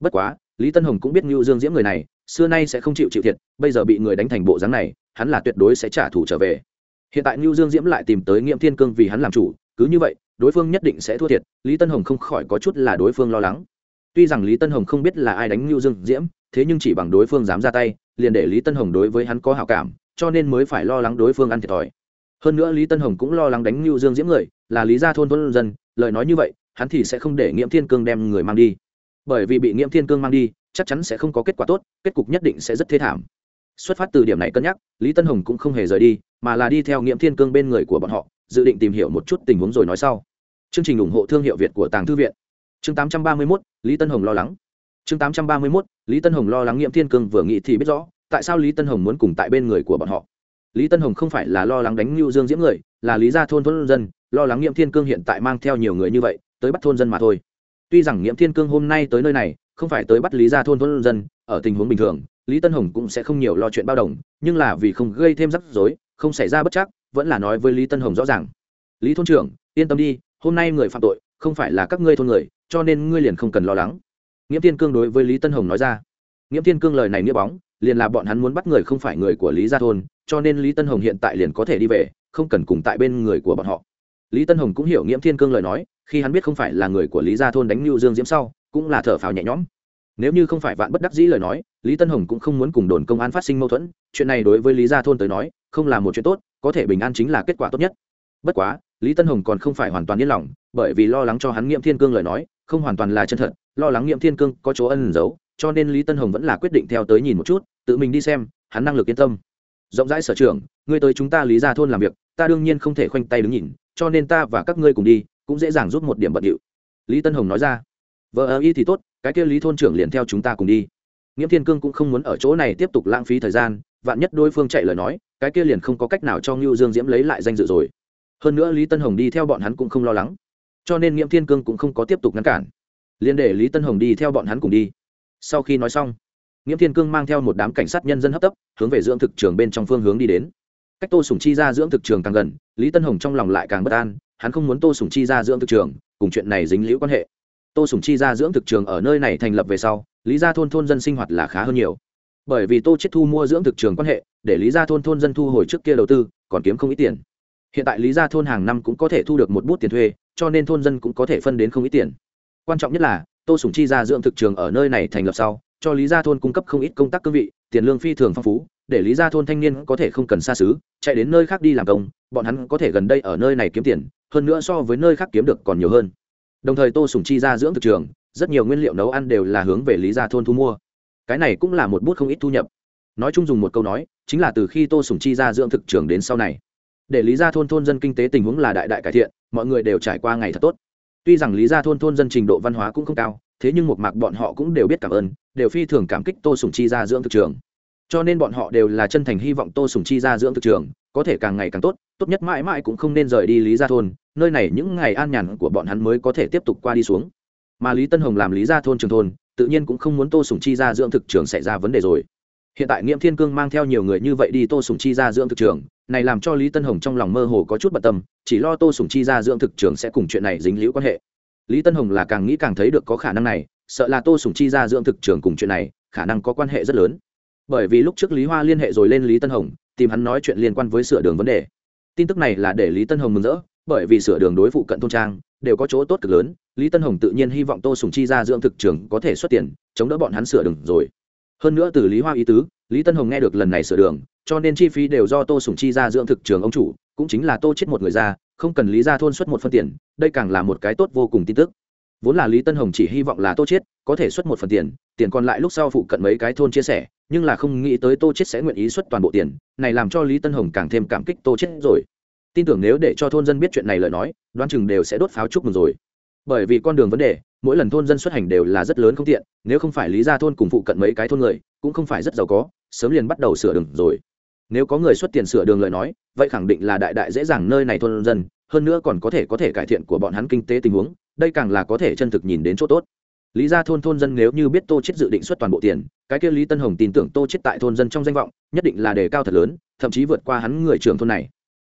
Bất quá lý tân hồng cũng biết ngưu dương diễm người này, xưa nay sẽ không chịu chịu thiệt, bây giờ bị người đánh thành bộ dáng này, hắn là tuyệt đối sẽ trả thù trở về. Hiện tại ngưu dương diễm lại tìm tới nghiệm thiên cương vì hắn làm chủ, cứ như vậy, đối phương nhất định sẽ thua thiệt, lý tân hồng không khỏi có chút là đối phương lo lắng. Tuy rằng lý tân hồng không biết là ai đánh ngưu dương diễm, thế nhưng chỉ bằng đối phương dám ra tay, liền để lý tân hồng đối với hắn có hảo cảm, cho nên mới phải lo lắng đối phương ăn thiệt thòi. Hơn nữa lý tân hồng cũng lo lắng đánh ngưu dương diễm người, là lý gia thôn thôn dân, lời nói như vậy, hắn thì sẽ không để nghiễm thiên cương đem người mang đi bởi vì bị nghiễm thiên cương mang đi chắc chắn sẽ không có kết quả tốt kết cục nhất định sẽ rất thê thảm. Xuất phát từ điểm này cân nhắc lý tân hồng cũng không hề rời đi mà là đi theo nghiễm thiên cương bên người của bọn họ dự định tìm hiểu một chút tình huống rồi nói sau. Chương trình ủng hộ thương hiệu việt của tàng thư viện. Chương 831, lý tân hồng lo lắng. Chương 831, lý tân hồng lo lắng nghiễm thiên cương vừa nghĩ thì biết rõ tại sao lý tân hồng muốn cùng tại bên người của bọn họ. Lý tân hồng không phải là lo lắng đánh lưu dương diễm người là lý gia thôn thôn dân lo lắng nghiệm thiên cương hiện tại mang theo nhiều người như vậy tới bắt thôn dân mà thôi tuy rằng nghiễm thiên cương hôm nay tới nơi này, không phải tới bắt lý gia thôn thôn dân, ở tình huống bình thường, lý tân hồng cũng sẽ không nhiều lo chuyện bao đồng, nhưng là vì không gây thêm rắc rối, không xảy ra bất chắc, vẫn là nói với lý tân hồng rõ ràng. Lý thôn trưởng, yên tâm đi, hôm nay người phạm tội không phải là các ngươi thôn người, cho nên ngươi liền không cần lo lắng. Nghiễm thiên cương đối với lý tân hồng nói ra. Nghiễm thiên cương lời này nghĩa bóng, liền là bọn hắn muốn bắt người không phải người của lý gia thôn, cho nên lý tân hồng hiện tại liền có thể đi về, không cần cùng tại bên người của bọn họ. Lý tân hồng cũng hiểu nghiễm thiên cương lời nói khi hắn biết không phải là người của lý gia thôn đánh lưu dương diễm sau, cũng là thở phào nhẹ nhõm. Nếu như không phải vạn bất đắc dĩ lời nói, lý tân hồng cũng không muốn cùng đồn công an phát sinh mâu thuẫn, chuyện này đối với lý gia thôn tới nói, không là một chuyện tốt, có thể bình an chính là kết quả tốt nhất. Bất quá, lý tân hồng còn không phải hoàn toàn yên lòng, bởi vì lo lắng cho hắn nghiệm thiên cương lời nói, không hoàn toàn là chân thật, lo lắng nghiệm thiên cương có chỗ ân giấu, cho nên lý tân hồng vẫn là quyết định theo tới nhìn một chút, tự mình đi xem, hắn năng lực yên tâm. Rộng rãi sở trường ngươi tới chúng ta lý ra thôn làm việc, ta đương nhiên không thể khoanh tay đứng nhìn, cho nên ta và các ngươi cùng đi cũng dễ dàng giúp một điểm bận điệu. Lý tân hồng nói ra, vợ ơ, y thì tốt, cái kia lý thôn trưởng liền theo chúng ta cùng đi. Nghiễm thiên cương cũng không muốn ở chỗ này tiếp tục lãng phí thời gian, vạn nhất đối phương chạy lời nói, cái kia liền không có cách nào cho ngưu dương diễm lấy lại danh dự rồi. Hơn nữa lý tân hồng đi theo bọn hắn cũng không lo lắng, cho nên nghiễm thiên cương cũng không có tiếp tục ngăn cản. Liền để lý tân hồng đi theo bọn hắn cùng đi. Sau khi nói xong nghiễm thiên cương mang theo một đám cảnh sát nhân dân hấp tấp, hướng về dưỡng thực trường bên trong phương hướng đi đến. Cách tô sùng chi ra dưỡng thực trường càng gần, lý tân hồng trong lòng lại càng bất an hắn không muốn tô sùng chi ra dưỡng thực trường, cùng chuyện này dính liễu quan hệ. Tô sùng chi ra dưỡng thực trường ở nơi này thành lập về sau, lý gia thôn thôn dân sinh hoạt là khá hơn nhiều. Bởi vì tô chết thu mua dưỡng thực trường quan hệ, để lý gia thôn thôn dân thu hồi trước kia đầu tư, còn kiếm không ít tiền. Hiện tại lý gia thôn hàng năm cũng có thể thu được một bút tiền thuê, cho nên thôn dân cũng có thể phân đến không ít tiền. Quan trọng nhất là, tô sủng chi ra dưỡng thực trường ở nơi này thành lập sau, cho lý gia thôn cung cấp không ít công tác cương vị, tiền lương phi thường phong phú để lý gia thôn thanh niên có thể không cần xa xứ, chạy đến nơi khác đi làm công, bọn hắn có thể gần đây ở nơi này kiếm tiền, hơn nữa so với nơi khác kiếm được còn nhiều hơn. Đồng thời tô sủng chi ra dưỡng thực trường, rất nhiều nguyên liệu nấu ăn đều là hướng về lý gia thôn thu mua. Cái này cũng là một bút không ít thu nhập. Nói chung dùng một câu nói, chính là từ khi tô sủng chi ra dưỡng thực trường đến sau này, để lý gia thôn thôn dân kinh tế tình huống là đại đại cải thiện, mọi người đều trải qua ngày thật tốt. Tuy rằng lý gia thôn thôn dân trình độ văn hóa cũng không cao, thế nhưng một mạc bọn họ cũng đều biết cảm ơn, đều phi thường cảm kích tô sủng chi ra dưỡng thực trường cho nên bọn họ đều là chân thành hy vọng tô sủng chi ra dưỡng thực trường, có thể càng ngày càng tốt tốt nhất mãi mãi cũng không nên rời đi lý gia thôn, nơi này những ngày an nhàn của bọn hắn mới có thể tiếp tục qua đi xuống. Mà lý tân hồng làm lý gia thôn trường thôn, tự nhiên cũng không muốn tô sủng chi ra dưỡng thực trường xảy ra vấn đề rồi. Hiện tại nghiễm thiên cương mang theo nhiều người như vậy đi tô sủng chi ra dưỡng thực trường, này làm cho lý tân hồng trong lòng mơ hồ có chút bận tâm, chỉ lo tô sủng chi ra dưỡng thực trường sẽ cùng chuyện này dính liễu quan hệ. Lý tân hồng là càng nghĩ càng thấy được có khả năng này, sợ là tô sủng chi ra dưỡng thực trường cùng chuyện này, khả năng có quan hệ rất lớn bởi vì lúc trước lý hoa liên hệ rồi lên lý tân hồng, tìm hắn nói chuyện liên quan với sửa đường vấn đề. Tin tức này là để lý tân hồng mừng rỡ, bởi vì sửa đường đối phụ cận thôn trang đều có chỗ tốt cực lớn, lý tân hồng tự nhiên hy vọng tô sùng chi ra dưỡng thực trường có thể xuất tiền, chống đỡ bọn hắn sửa đường rồi. Hơn nữa từ lý hoa ý tứ, lý tân hồng nghe được lần này sửa đường, cho nên chi phí đều do tô sùng chi ra dưỡng thực trường ông chủ, cũng chính là tô chết một người ra, không cần lý ra thôn xuất một phân tiền, đây càng là một cái tốt vô cùng tin tức vốn là lý tân hồng chỉ hy vọng là tô chết có thể xuất một phần tiền tiền còn lại lúc sau phụ cận mấy cái thôn chia sẻ, nhưng là không nghĩ tới tô chết sẽ nguyện ý xuất toàn bộ tiền, này làm cho lý tân hồng càng thêm cảm kích tô chết rồi. Tin tưởng nếu để cho thôn dân biết chuyện này lời nói, đoán chừng đều sẽ đốt pháo chúc mừng rồi. Bởi vì con đường vấn đề, mỗi lần thôn dân xuất hành đều là rất lớn không tiện, nếu không phải lý ra thôn cùng phụ cận mấy cái thôn người, cũng không phải rất giàu có, sớm liền bắt đầu sửa đường rồi. Nếu có người xuất tiền sửa đường lời nói, vậy khẳng định là đại đại dễ dàng nơi này thôn dân, hơn nữa còn có thể có thể cải thiện của bọn hắn kinh tế tình huống đây càng là có thể chân thực nhìn đến chỗ tốt. Lý ra thôn thôn dân nếu như biết tô chết dự định xuất toàn bộ tiền, cái kia lý tân hồng tin tưởng tô chết tại thôn dân trong danh vọng, nhất định là đề cao thật lớn, thậm chí vượt qua hắn người trưởng thôn này.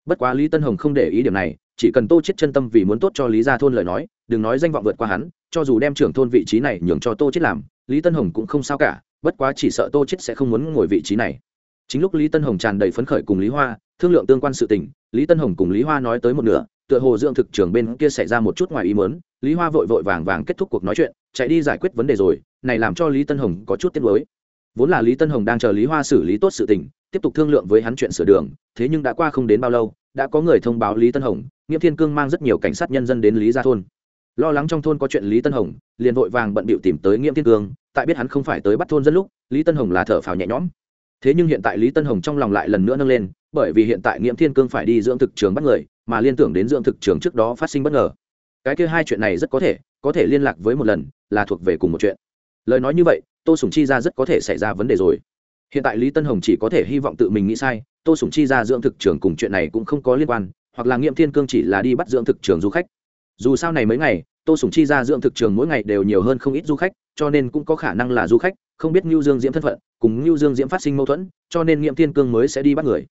Bất quá lý tân hồng không để ý điểm này, chỉ cần tô chết chân tâm vì muốn tốt cho lý gia thôn lời nói, đừng nói danh vọng vượt qua hắn, cho dù đem trưởng thôn vị trí này nhường cho tô chết làm, lý tân hồng cũng không sao cả, bất quá chỉ sợ tô chết sẽ không muốn ngồi vị trí này. Chính lúc lý tân hồng tràn đầy phấn khởi cùng lý hoa, thương lượng tương quan sự tình, lý tân hồng cùng lý hoa nói tới một nửa, tựa hồ dưỡng thực trường bên kia xảy ra một chút ngoài ý mớn lý hoa vội vội vàng vàng kết thúc cuộc nói chuyện, chạy đi giải quyết vấn đề rồi, này làm cho lý tân hồng có chút tiếc nuối. Vốn là lý tân hồng đang chờ lý hoa xử lý tốt sự tình, tiếp tục thương lượng với hắn chuyện sửa đường, thế nhưng đã qua không đến bao lâu, đã có người thông báo lý tân hồng, nghiêm thiên cương mang rất nhiều cảnh sát nhân dân đến lý gia thôn. Lo lắng trong thôn có chuyện lý tân hồng, liền vội vàng bận bịu tìm tới nghiêm thiên cương, tại biết hắn không phải tới bắt thôn dân lúc, lý tân hồng là thở phào nhẹ nhõm. Thế nhưng hiện tại lý tân hồng trong lòng lại lần nữa nâng lên, bởi vì hiện tại nghiêm thiên cương phải đi dưỡng thực trường bắt người, mà liên tưởng đến dưỡng thực trường trước đó phát sinh bất ngờ cái kia hai chuyện này rất có thể có thể liên lạc với một lần, là thuộc về cùng một chuyện. Lời nói như vậy, tô sùng chi ra rất có thể xảy ra vấn đề rồi. Hiện tại lý tân hồng chỉ có thể hy vọng tự mình nghĩ sai, tô sùng chi ra dưỡng thực trường cùng chuyện này cũng không có liên quan, hoặc là nghiệm thiên cương chỉ là đi bắt dưỡng thực trường du khách. Dù sao này mấy ngày, tô sùng chi ra dưỡng thực trường mỗi ngày đều nhiều hơn không ít du khách, cho nên cũng có khả năng là du khách, không biết ngưu dương diễm thân phận, cùng ngưu dương diễm phát sinh mâu thuẫn, cho nên nghiệm thiên cương mới sẽ đi bắt người.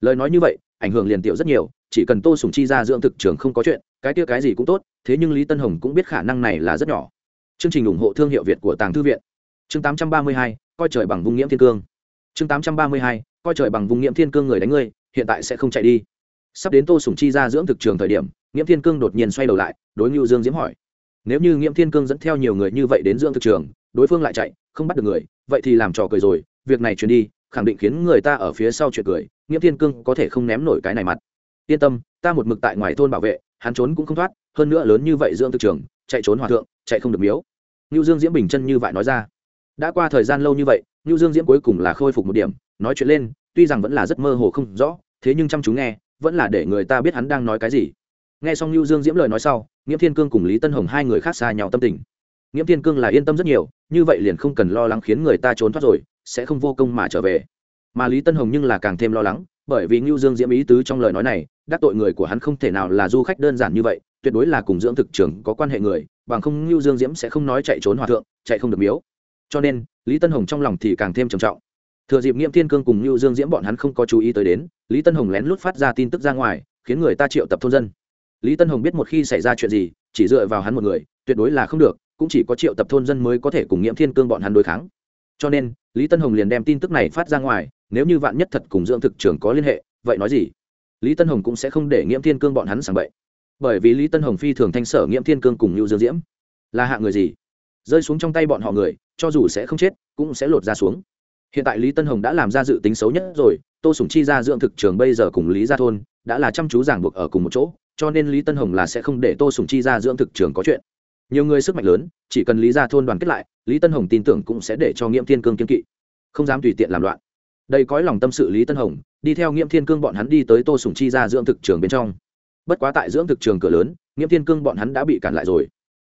Lời nói như vậy ảnh hưởng liền tiểu rất nhiều chỉ cần tô sùng chi ra dưỡng thực trường không có chuyện cái kia cái gì cũng tốt thế nhưng lý tân hồng cũng biết khả năng này là rất nhỏ. Chương trình ủng hộ thương hiệu việt của tàng thư viện. Chương 832, coi trời bằng vùng nghiễm thiên cương. Chương 832, coi trời bằng vùng nghiễm thiên cương người đánh ngươi hiện tại sẽ không chạy đi. Sắp đến tô sùng chi ra dưỡng thực trường thời điểm nghiễm thiên cương đột nhiên xoay đầu lại đối ngưu dương diễm hỏi. Nếu như nghiễm thiên cương dẫn theo nhiều người như vậy đến dưỡng thực trường đối phương lại chạy không bắt được người vậy thì làm trò cười rồi việc này chuyển đi khẳng định khiến người ta ở phía sau chuyện cười nghiễm thiên cương có thể không ném nổi cái này mặt. Yên tâm, ta một mực tại ngoài thôn bảo vệ, hắn trốn cũng không thoát, hơn nữa lớn như vậy dưỡng thực trường, chạy trốn hòa thượng, chạy không được miếu. Ngưu dương diễm bình chân như vậy nói ra. Đã qua thời gian lâu như vậy, ngưu dương diễm cuối cùng là khôi phục một điểm, nói chuyện lên, tuy rằng vẫn là rất mơ hồ không rõ, thế nhưng chăm chú nghe, vẫn là để người ta biết hắn đang nói cái gì. Nghe xong lưu dương diễm lời nói sau, nghiễm thiên cương cùng lý tân hồng hai người khác xa nhau tâm tình. Nghiễm thiên cương là yên tâm rất nhiều, như vậy liền không cần lo lắng khiến người ta trốn thoát rồi, sẽ không vô công mà trở về mà lý tân hồng nhưng là càng thêm lo lắng, bởi vì ngưu dương diễm ý tứ trong lời nói này, đắc tội người của hắn không thể nào là du khách đơn giản như vậy, tuyệt đối là cùng dưỡng thực trường có quan hệ người, bằng không ngưu dương diễm sẽ không nói chạy trốn hòa thượng, chạy không được miếu. Cho nên, lý tân hồng trong lòng thì càng thêm trầm trọng. Thừa dịp nghiêm thiên cương cùng ngưu dương diễm bọn hắn không có chú ý tới đến, lý tân hồng lén lút phát ra tin tức ra ngoài, khiến người ta triệu tập thôn dân. Lý tân hồng biết một khi xảy ra chuyện gì, chỉ dựa vào hắn một người, tuyệt đối là không được, cũng chỉ có triệu tập thôn dân mới có thể cùng nghiêm thiên cương bọn hắn đối kháng cho nên, lý tân hồng liền đem tin tức này phát ra ngoài, nếu như vạn nhất thật cùng dưỡng thực trường có liên hệ, vậy nói gì? Lý tân hồng cũng sẽ không để nghiễm thiên cương bọn hắn sàng bậy. Bởi vì lý tân hồng phi thường thanh sở nghiễm thiên cương cùng lưu dương diễm. Là hạ người gì? Rơi xuống trong tay bọn họ người, cho dù sẽ không chết, cũng sẽ lột ra xuống. Hiện tại lý tân hồng đã làm ra dự tính xấu nhất rồi, tô sùng chi ra dưỡng thực trường bây giờ cùng lý gia thôn, đã là chăm chú giảng buộc ở cùng một chỗ, cho nên lý tân hồng là sẽ không để tô sùng chi ra dưỡng thực trường có chuyện nhiều người sức mạnh lớn, chỉ cần lý gia thôn đoàn kết lại, lý tân hồng tin tưởng cũng sẽ để cho nghiễm thiên cương kiên kỵ. Không dám tùy tiện làm loạn. Đây cõi lòng tâm sự lý tân hồng, đi theo nghiễm thiên cương bọn hắn đi tới tô sùng chi ra dưỡng thực trường bên trong. Bất quá tại dưỡng thực trường cửa lớn, nghiễm thiên cương bọn hắn đã bị cản lại rồi.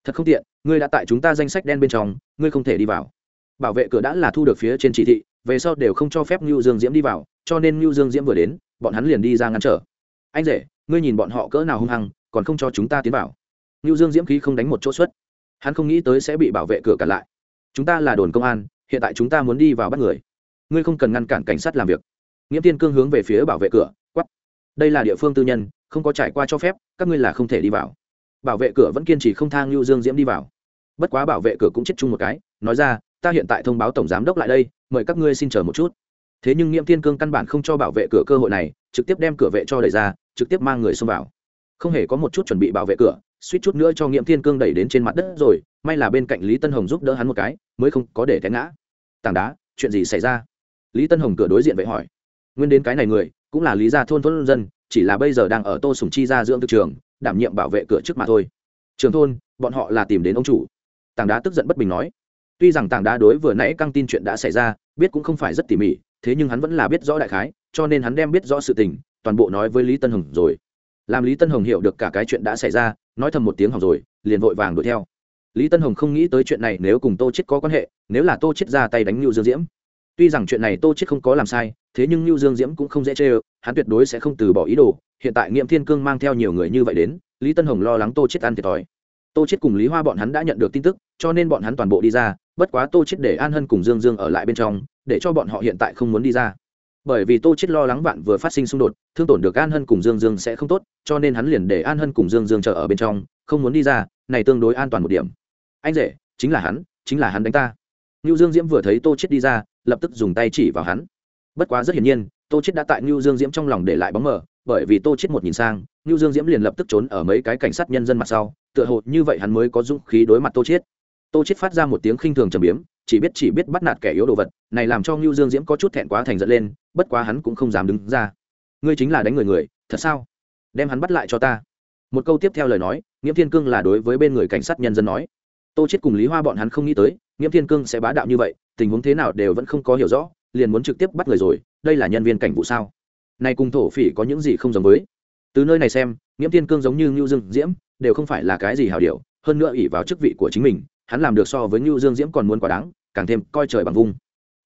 Thật không tiện, ngươi đã tại chúng ta danh sách đen bên trong, ngươi không thể đi vào. Bảo vệ cửa đã là thu được phía trên chỉ thị, về sau đều không cho phép ngưu dương diễm đi vào, cho nên ngưu dương diễm vừa đến, bọn hắn liền đi ra ngăn trở. Anh rể, ngươi nhìn bọn họ cỡ nào hung hăng, còn không cho chúng ta tiến vào ngưu dương diễm khí không đánh một chỗ xuất. Hắn không nghĩ tới sẽ bị bảo vệ cửa cản lại. Chúng ta là đồn công an, hiện tại chúng ta muốn đi vào bắt người. Ngươi không cần ngăn cản cảnh sát làm việc. Nghiễm tiên cương hướng về phía bảo vệ cửa quắp đây là địa phương tư nhân, không có trải qua cho phép, các ngươi là không thể đi vào. Bảo vệ cửa vẫn kiên trì không thang lưu dương diễm đi vào. Bất quá bảo vệ cửa cũng chết chung một cái, nói ra, ta hiện tại thông báo tổng giám đốc lại đây, mời các ngươi xin chờ một chút. Thế nhưng nghiễm thiên cương căn bản không cho bảo vệ cửa cơ hội này, trực tiếp đem cửa vệ cho đẩy ra, trực tiếp mang người xông vào. Không hề có một chút chuẩn bị bảo vệ cửa suýt chút nữa cho nghiễm thiên cương đẩy đến trên mặt đất rồi, may là bên cạnh lý tân hồng giúp đỡ hắn một cái, mới không có để té ngã. Tảng đá, chuyện gì xảy ra? Lý tân hồng cửa đối diện vậy hỏi. Nguyên đến cái này người, cũng là lý gia thôn thôn dân, chỉ là bây giờ đang ở tô sùng chi gia dưỡng thực trường, đảm nhiệm bảo vệ cửa trước mà thôi. Trường thôn, bọn họ là tìm đến ông chủ. Tảng đá tức giận bất bình nói. Tuy rằng tảng đá đối vừa nãy căng tin chuyện đã xảy ra, biết cũng không phải rất tỉ mỉ, thế nhưng hắn vẫn là biết rõ đại khái, cho nên hắn đem biết rõ sự tình, toàn bộ nói với lý tân hồng rồi. Làm lý tân hồng hiểu được cả cái chuyện đã xảy ra nói thầm một tiếng hỏng rồi, liền vội vàng đuổi theo. Lý tân hồng không nghĩ tới chuyện này nếu cùng tô chết có quan hệ, nếu là tô chết ra tay đánh lưu dương diễm. Tuy rằng chuyện này tô chết không có làm sai, thế nhưng lưu dương diễm cũng không dễ chê hắn tuyệt đối sẽ không từ bỏ ý đồ, hiện tại nghiệm thiên cương mang theo nhiều người như vậy đến, lý tân hồng lo lắng tô chết ăn thiệt thòi. Tô chết cùng lý hoa bọn hắn đã nhận được tin tức, cho nên bọn hắn toàn bộ đi ra, bất quá tô chết để an hân cùng dương dương ở lại bên trong, để cho bọn họ hiện tại không muốn đi ra bởi vì tô chết lo lắng vạn vừa phát sinh xung đột thương tổn được an hân cùng dương dương sẽ không tốt cho nên hắn liền để an hân cùng dương dương chờ ở bên trong không muốn đi ra này tương đối an toàn một điểm anh rể chính là hắn chính là hắn đánh ta Nưu Dương Diễm vừa thấy Tô Chết đi ra, lập tức dùng tay chỉ vào hắn. Bất quá rất hiển nhiên, Tô Chết đã tại Nưu Dương Diễm trong lòng để lại bóng mờ, bởi vì Tô Chết một nhìn sang, Nưu Dương Diễm liền lập tức trốn ở mấy cái cảnh sát nhân dân mặt sau, tựa hồ như vậy hắn mới có dũng khí đối mặt Tô Chết. Tô Chết phát ra một tiếng khinh thường trầm biếm, chỉ biết chỉ biết bắt nạt kẻ yếu đồ vật, này làm cho ngưu Dương Diễm có chút thẹn quá thành giận lên, bất quá hắn cũng không dám đứng ra. Ngươi chính là đánh người người, thật sao? Đem hắn bắt lại cho ta. Một câu tiếp theo lời nói, Nghiễm Thiên Cương là đối với bên người cảnh sát nhân dân nói. Tô Chết cùng Lý Hoa bọn hắn không nghĩ tới, Nghiễm Thiên Cương sẽ bá đạo như vậy, tình huống thế nào đều vẫn không có hiểu rõ, liền muốn trực tiếp bắt người rồi, đây là nhân viên cảnh vụ sao? Này cùng thổ phỉ có những gì không giống với? Từ nơi này xem, Nghiễm Thiên Cương giống như ngưu Dương Diễm, đều không phải là cái gì hảo điều, hơn nữa ỷ vào chức vị của chính mình, hắn làm được so với Nưu Dương Diễm còn muốn quá đáng, càng thêm coi trời bằng vung.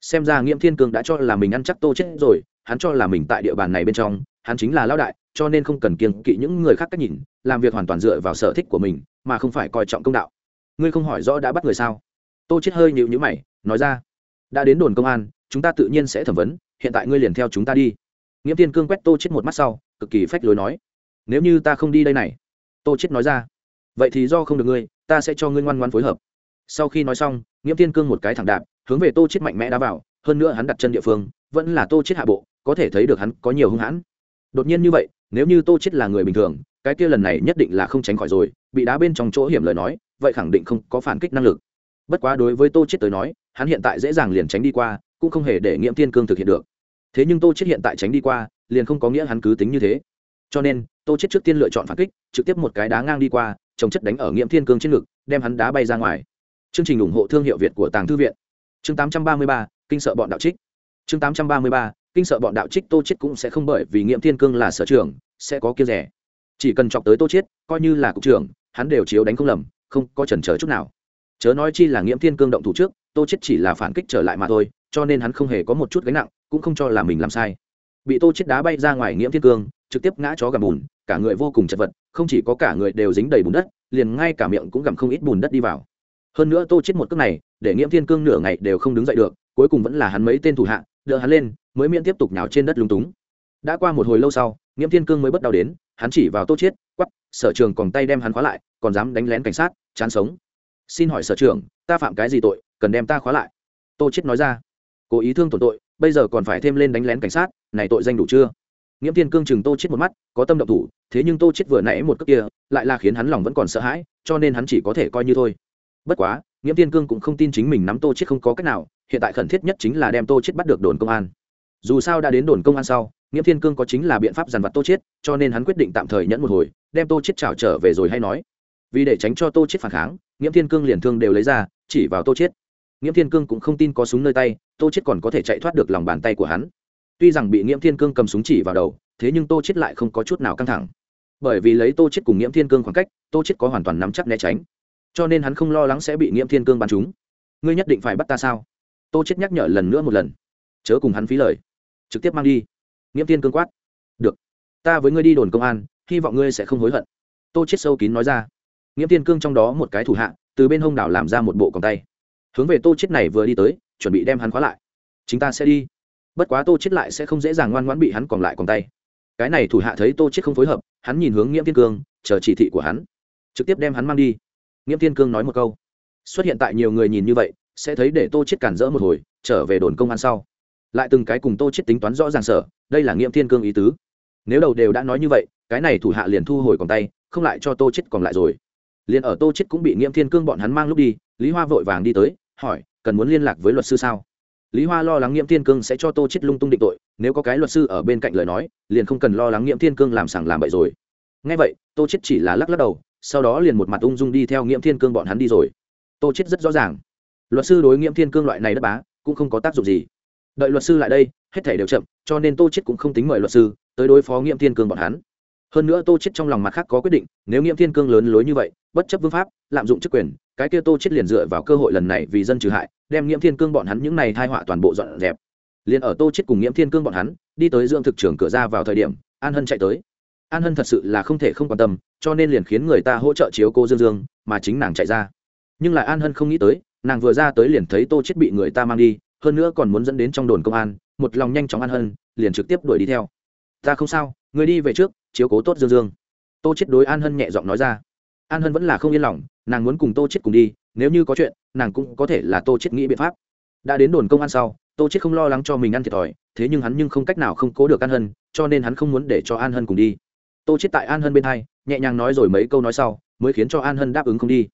Xem ra Nghiễm Thiên Cương đã cho là mình ăn chắc Tô chết rồi, hắn cho là mình tại địa bàn này bên trong, hắn chính là lão đại, cho nên không cần kiêng kỵ những người khác cách nhìn, làm việc hoàn toàn dựa vào sở thích của mình, mà không phải coi trọng công đạo. Ngươi không hỏi rõ đã bắt người sao? tô chết hơi nhíu nhíu mày nói ra đã đến đồn công an chúng ta tự nhiên sẽ thẩm vấn hiện tại ngươi liền theo chúng ta đi nghiễm thiên cương quét tô chết một mắt sau cực kỳ phách lối nói nếu như ta không đi đây này tô chết nói ra vậy thì do không được ngươi ta sẽ cho ngươi ngoan ngoãn phối hợp sau khi nói xong, nghiễm tiên cương một cái thẳng đạp, hướng về tô chết mạnh mẽ đá vào, hơn nữa hắn đặt chân địa phương, vẫn là tô chết hạ bộ, có thể thấy được hắn có nhiều hung hãn. Đột nhiên như vậy, nếu như tô chết là người bình thường, cái kia lần này nhất định là không tránh khỏi rồi, bị đá bên trong chỗ hiểm lời nói, vậy khẳng định không có phản kích năng lực. Bất quá đối với tô chết tới nói, hắn hiện tại dễ dàng liền tránh đi qua, cũng không hề để nghiễm thiên cương thực hiện được. Thế nhưng tô chết hiện tại tránh đi qua, liền không có nghĩa hắn cứ tính như thế. Cho nên, tô chết trước tiên lựa chọn phản kích, trực tiếp một cái đá ngang đi qua trồng chất đánh ở nghiễm thiên cương trên ngực, đem hắn đá bay ra ngoài chương trình ủng hộ thương hiệu việt của tàng thư viện. Chương 833, kinh sợ bọn đạo trích. Chương 833, kinh sợ bọn đạo trích tô chết cũng sẽ không bởi vì nghiễm thiên cương là sở trường sẽ có kia rẻ. Chỉ cần chọc tới tô chết coi như là cục trưởng hắn đều chiếu đánh không lầm không có chần chờ chút nào. Chớ nói chi là nghiễm thiên cương động thủ trước tô chết chỉ là phản kích trở lại mà thôi cho nên hắn không hề có một chút gánh nặng cũng không cho là mình làm sai. Bị tô chết đá bay ra ngoài nghiễm thiên cương trực tiếp ngã chó gầm bùn cả người vô cùng chật vật không chỉ có cả người đều dính đầy bùn đất liền ngay cả miệng cũng gặm không ít bùn đất đi vào hơn nữa tô chết một cước này, để nghiễm thiên cương nửa ngày đều không đứng dậy được, cuối cùng vẫn là hắn mấy tên thủ hạ, đỡ hắn lên, mới miễn tiếp tục nhào trên đất lúng túng. Đã qua một hồi lâu sau, nghiễm thiên cương mới bất đau đến, hắn chỉ vào tô chết, quắp, sở trường còn tay đem hắn khóa lại, còn dám đánh lén cảnh sát, chán sống. Xin hỏi sở trưởng ta phạm cái gì tội, cần đem ta khóa lại? Tô chết nói ra. Cố ý thương tổn tội, bây giờ còn phải thêm lên đánh lén cảnh sát, này tội danh đủ chưa? Nghiễm thiên cương chừng tô chết một mắt, có tâm động thủ, thế nhưng tô chết vừa nãy một cước kia, lại là khiến hắn lòng vẫn còn sợ hãi, cho nên hắn chỉ có thể coi như thôi bất quá, nghiễm thiên cương cũng không tin chính mình nắm tô chết không có cách nào, hiện tại khẩn thiết nhất chính là đem tô chết bắt được đồn công an. Dù sao đã đến đồn công an sau, nghiễm thiên cương có chính là biện pháp dàn vặt tô chết, cho nên hắn quyết định tạm thời nhẫn một hồi, đem tô chết trào trở về rồi hay nói. Vì để tránh cho tô chết phản kháng, nghiễm thiên cương liền thương đều lấy ra, chỉ vào tô chết. Nghiễm thiên cương cũng không tin có súng nơi tay, tô chết còn có thể chạy thoát được lòng bàn tay của hắn. Tuy rằng bị nghiễm thiên cương cầm súng chỉ vào đầu, thế nhưng tô chết lại không có chút nào căng thẳng. Bởi vì lấy tô chết cùng nghiễm thiên cương khoảng cách, tô chết có hoàn toàn nắm chắc né tránh cho nên hắn không lo lắng sẽ bị nghiễm thiên cương bắn chúng. ngươi nhất định phải bắt ta sao? Tô chết nhắc nhở lần nữa một lần. Chớ cùng hắn phí lời. Trực tiếp mang đi. Nghiễm thiên cương quát. Được. Ta với ngươi đi đồn công an, hy vọng ngươi sẽ không hối hận. Tô chết sâu kín nói ra. Nghiễm thiên cương trong đó một cái thủ hạ, từ bên hông đảo làm ra một bộ còng tay. Hướng về tô chết này vừa đi tới, chuẩn bị đem hắn khóa lại. Chúng ta sẽ đi. Bất quá tô chết lại sẽ không dễ dàng ngoan ngoãn bị hắn còn lại còn tay. Cái này thủ hạ thấy tô chết không phối hợp, hắn nhìn hướng nghiễm thiên cương, chờ chỉ thị của hắn. Trực tiếp đem hắn mang đi nghiễm thiên cương nói một câu. Xuất hiện tại nhiều người nhìn như vậy, sẽ thấy để tô chết cản rỡ một hồi, trở về đồn công an sau. Lại từng cái cùng tô chết tính toán rõ ràng sở, đây là nghiễm thiên cương ý tứ. Nếu đầu đều đã nói như vậy, cái này thủ hạ liền thu hồi còn tay, không lại cho tô chết còn lại rồi. Liền ở tô chết cũng bị nghiễm thiên cương bọn hắn mang lúc đi, lý hoa vội vàng đi tới, hỏi, cần muốn liên lạc với luật sư sao? Lý hoa lo lắng nghiễm thiên cương sẽ cho tô chết lung tung định tội, nếu có cái luật sư ở bên cạnh lời nói, liền không cần lo lắng nghiễm thiên cương làm sảng làm bậy rồi. Ngay vậy, tô chết chỉ là lắc lắc đầu sau đó liền một mặt ung dung đi theo nghiễm thiên cương bọn hắn đi rồi. Tô chết rất rõ ràng. Luật sư đối nghiễm thiên cương loại này đất bá, cũng không có tác dụng gì. Đợi luật sư lại đây, hết thể đều chậm, cho nên tô chết cũng không tính mời luật sư tới đối phó nghiễm thiên cương bọn hắn. Hơn nữa tô chết trong lòng mặt khác có quyết định, nếu nghiễm thiên cương lớn lối như vậy, bất chấp vương pháp, lạm dụng chức quyền, cái kia tô chết liền dựa vào cơ hội lần này vì dân trừ hại, đem nghiễm thiên cương bọn hắn những này thai họa toàn bộ dọn dẹp. Liền ở tô chết cùng nghiễm thiên cương bọn hắn, đi tới dưỡng thực trường cửa ra vào thời điểm, an hân chạy tới. An hân thật sự là không thể không quan tâm cho nên liền khiến người ta hỗ trợ chiếu cô dương dương, mà chính nàng chạy ra. Nhưng lại an hân không nghĩ tới, nàng vừa ra tới liền thấy tô chết bị người ta mang đi, hơn nữa còn muốn dẫn đến trong đồn công an, một lòng nhanh chóng an hân, liền trực tiếp đuổi đi theo. Ta không sao, người đi về trước, chiếu cố tốt dương dương. Tô chết đối an hân nhẹ giọng nói ra. An hân vẫn là không yên lòng, nàng muốn cùng tô chết cùng đi, nếu như có chuyện, nàng cũng có thể là tô chết nghĩ biện pháp. Đã đến đồn công an sau, tô chết không lo lắng cho mình ăn thiệt thòi, thế nhưng hắn nhưng không cách nào không cố được an hân, cho nên hắn không muốn để cho an hân cùng đi tô chết tại an hân bên hai, nhẹ nhàng nói rồi mấy câu nói sau, mới khiến cho an hân đáp ứng không đi.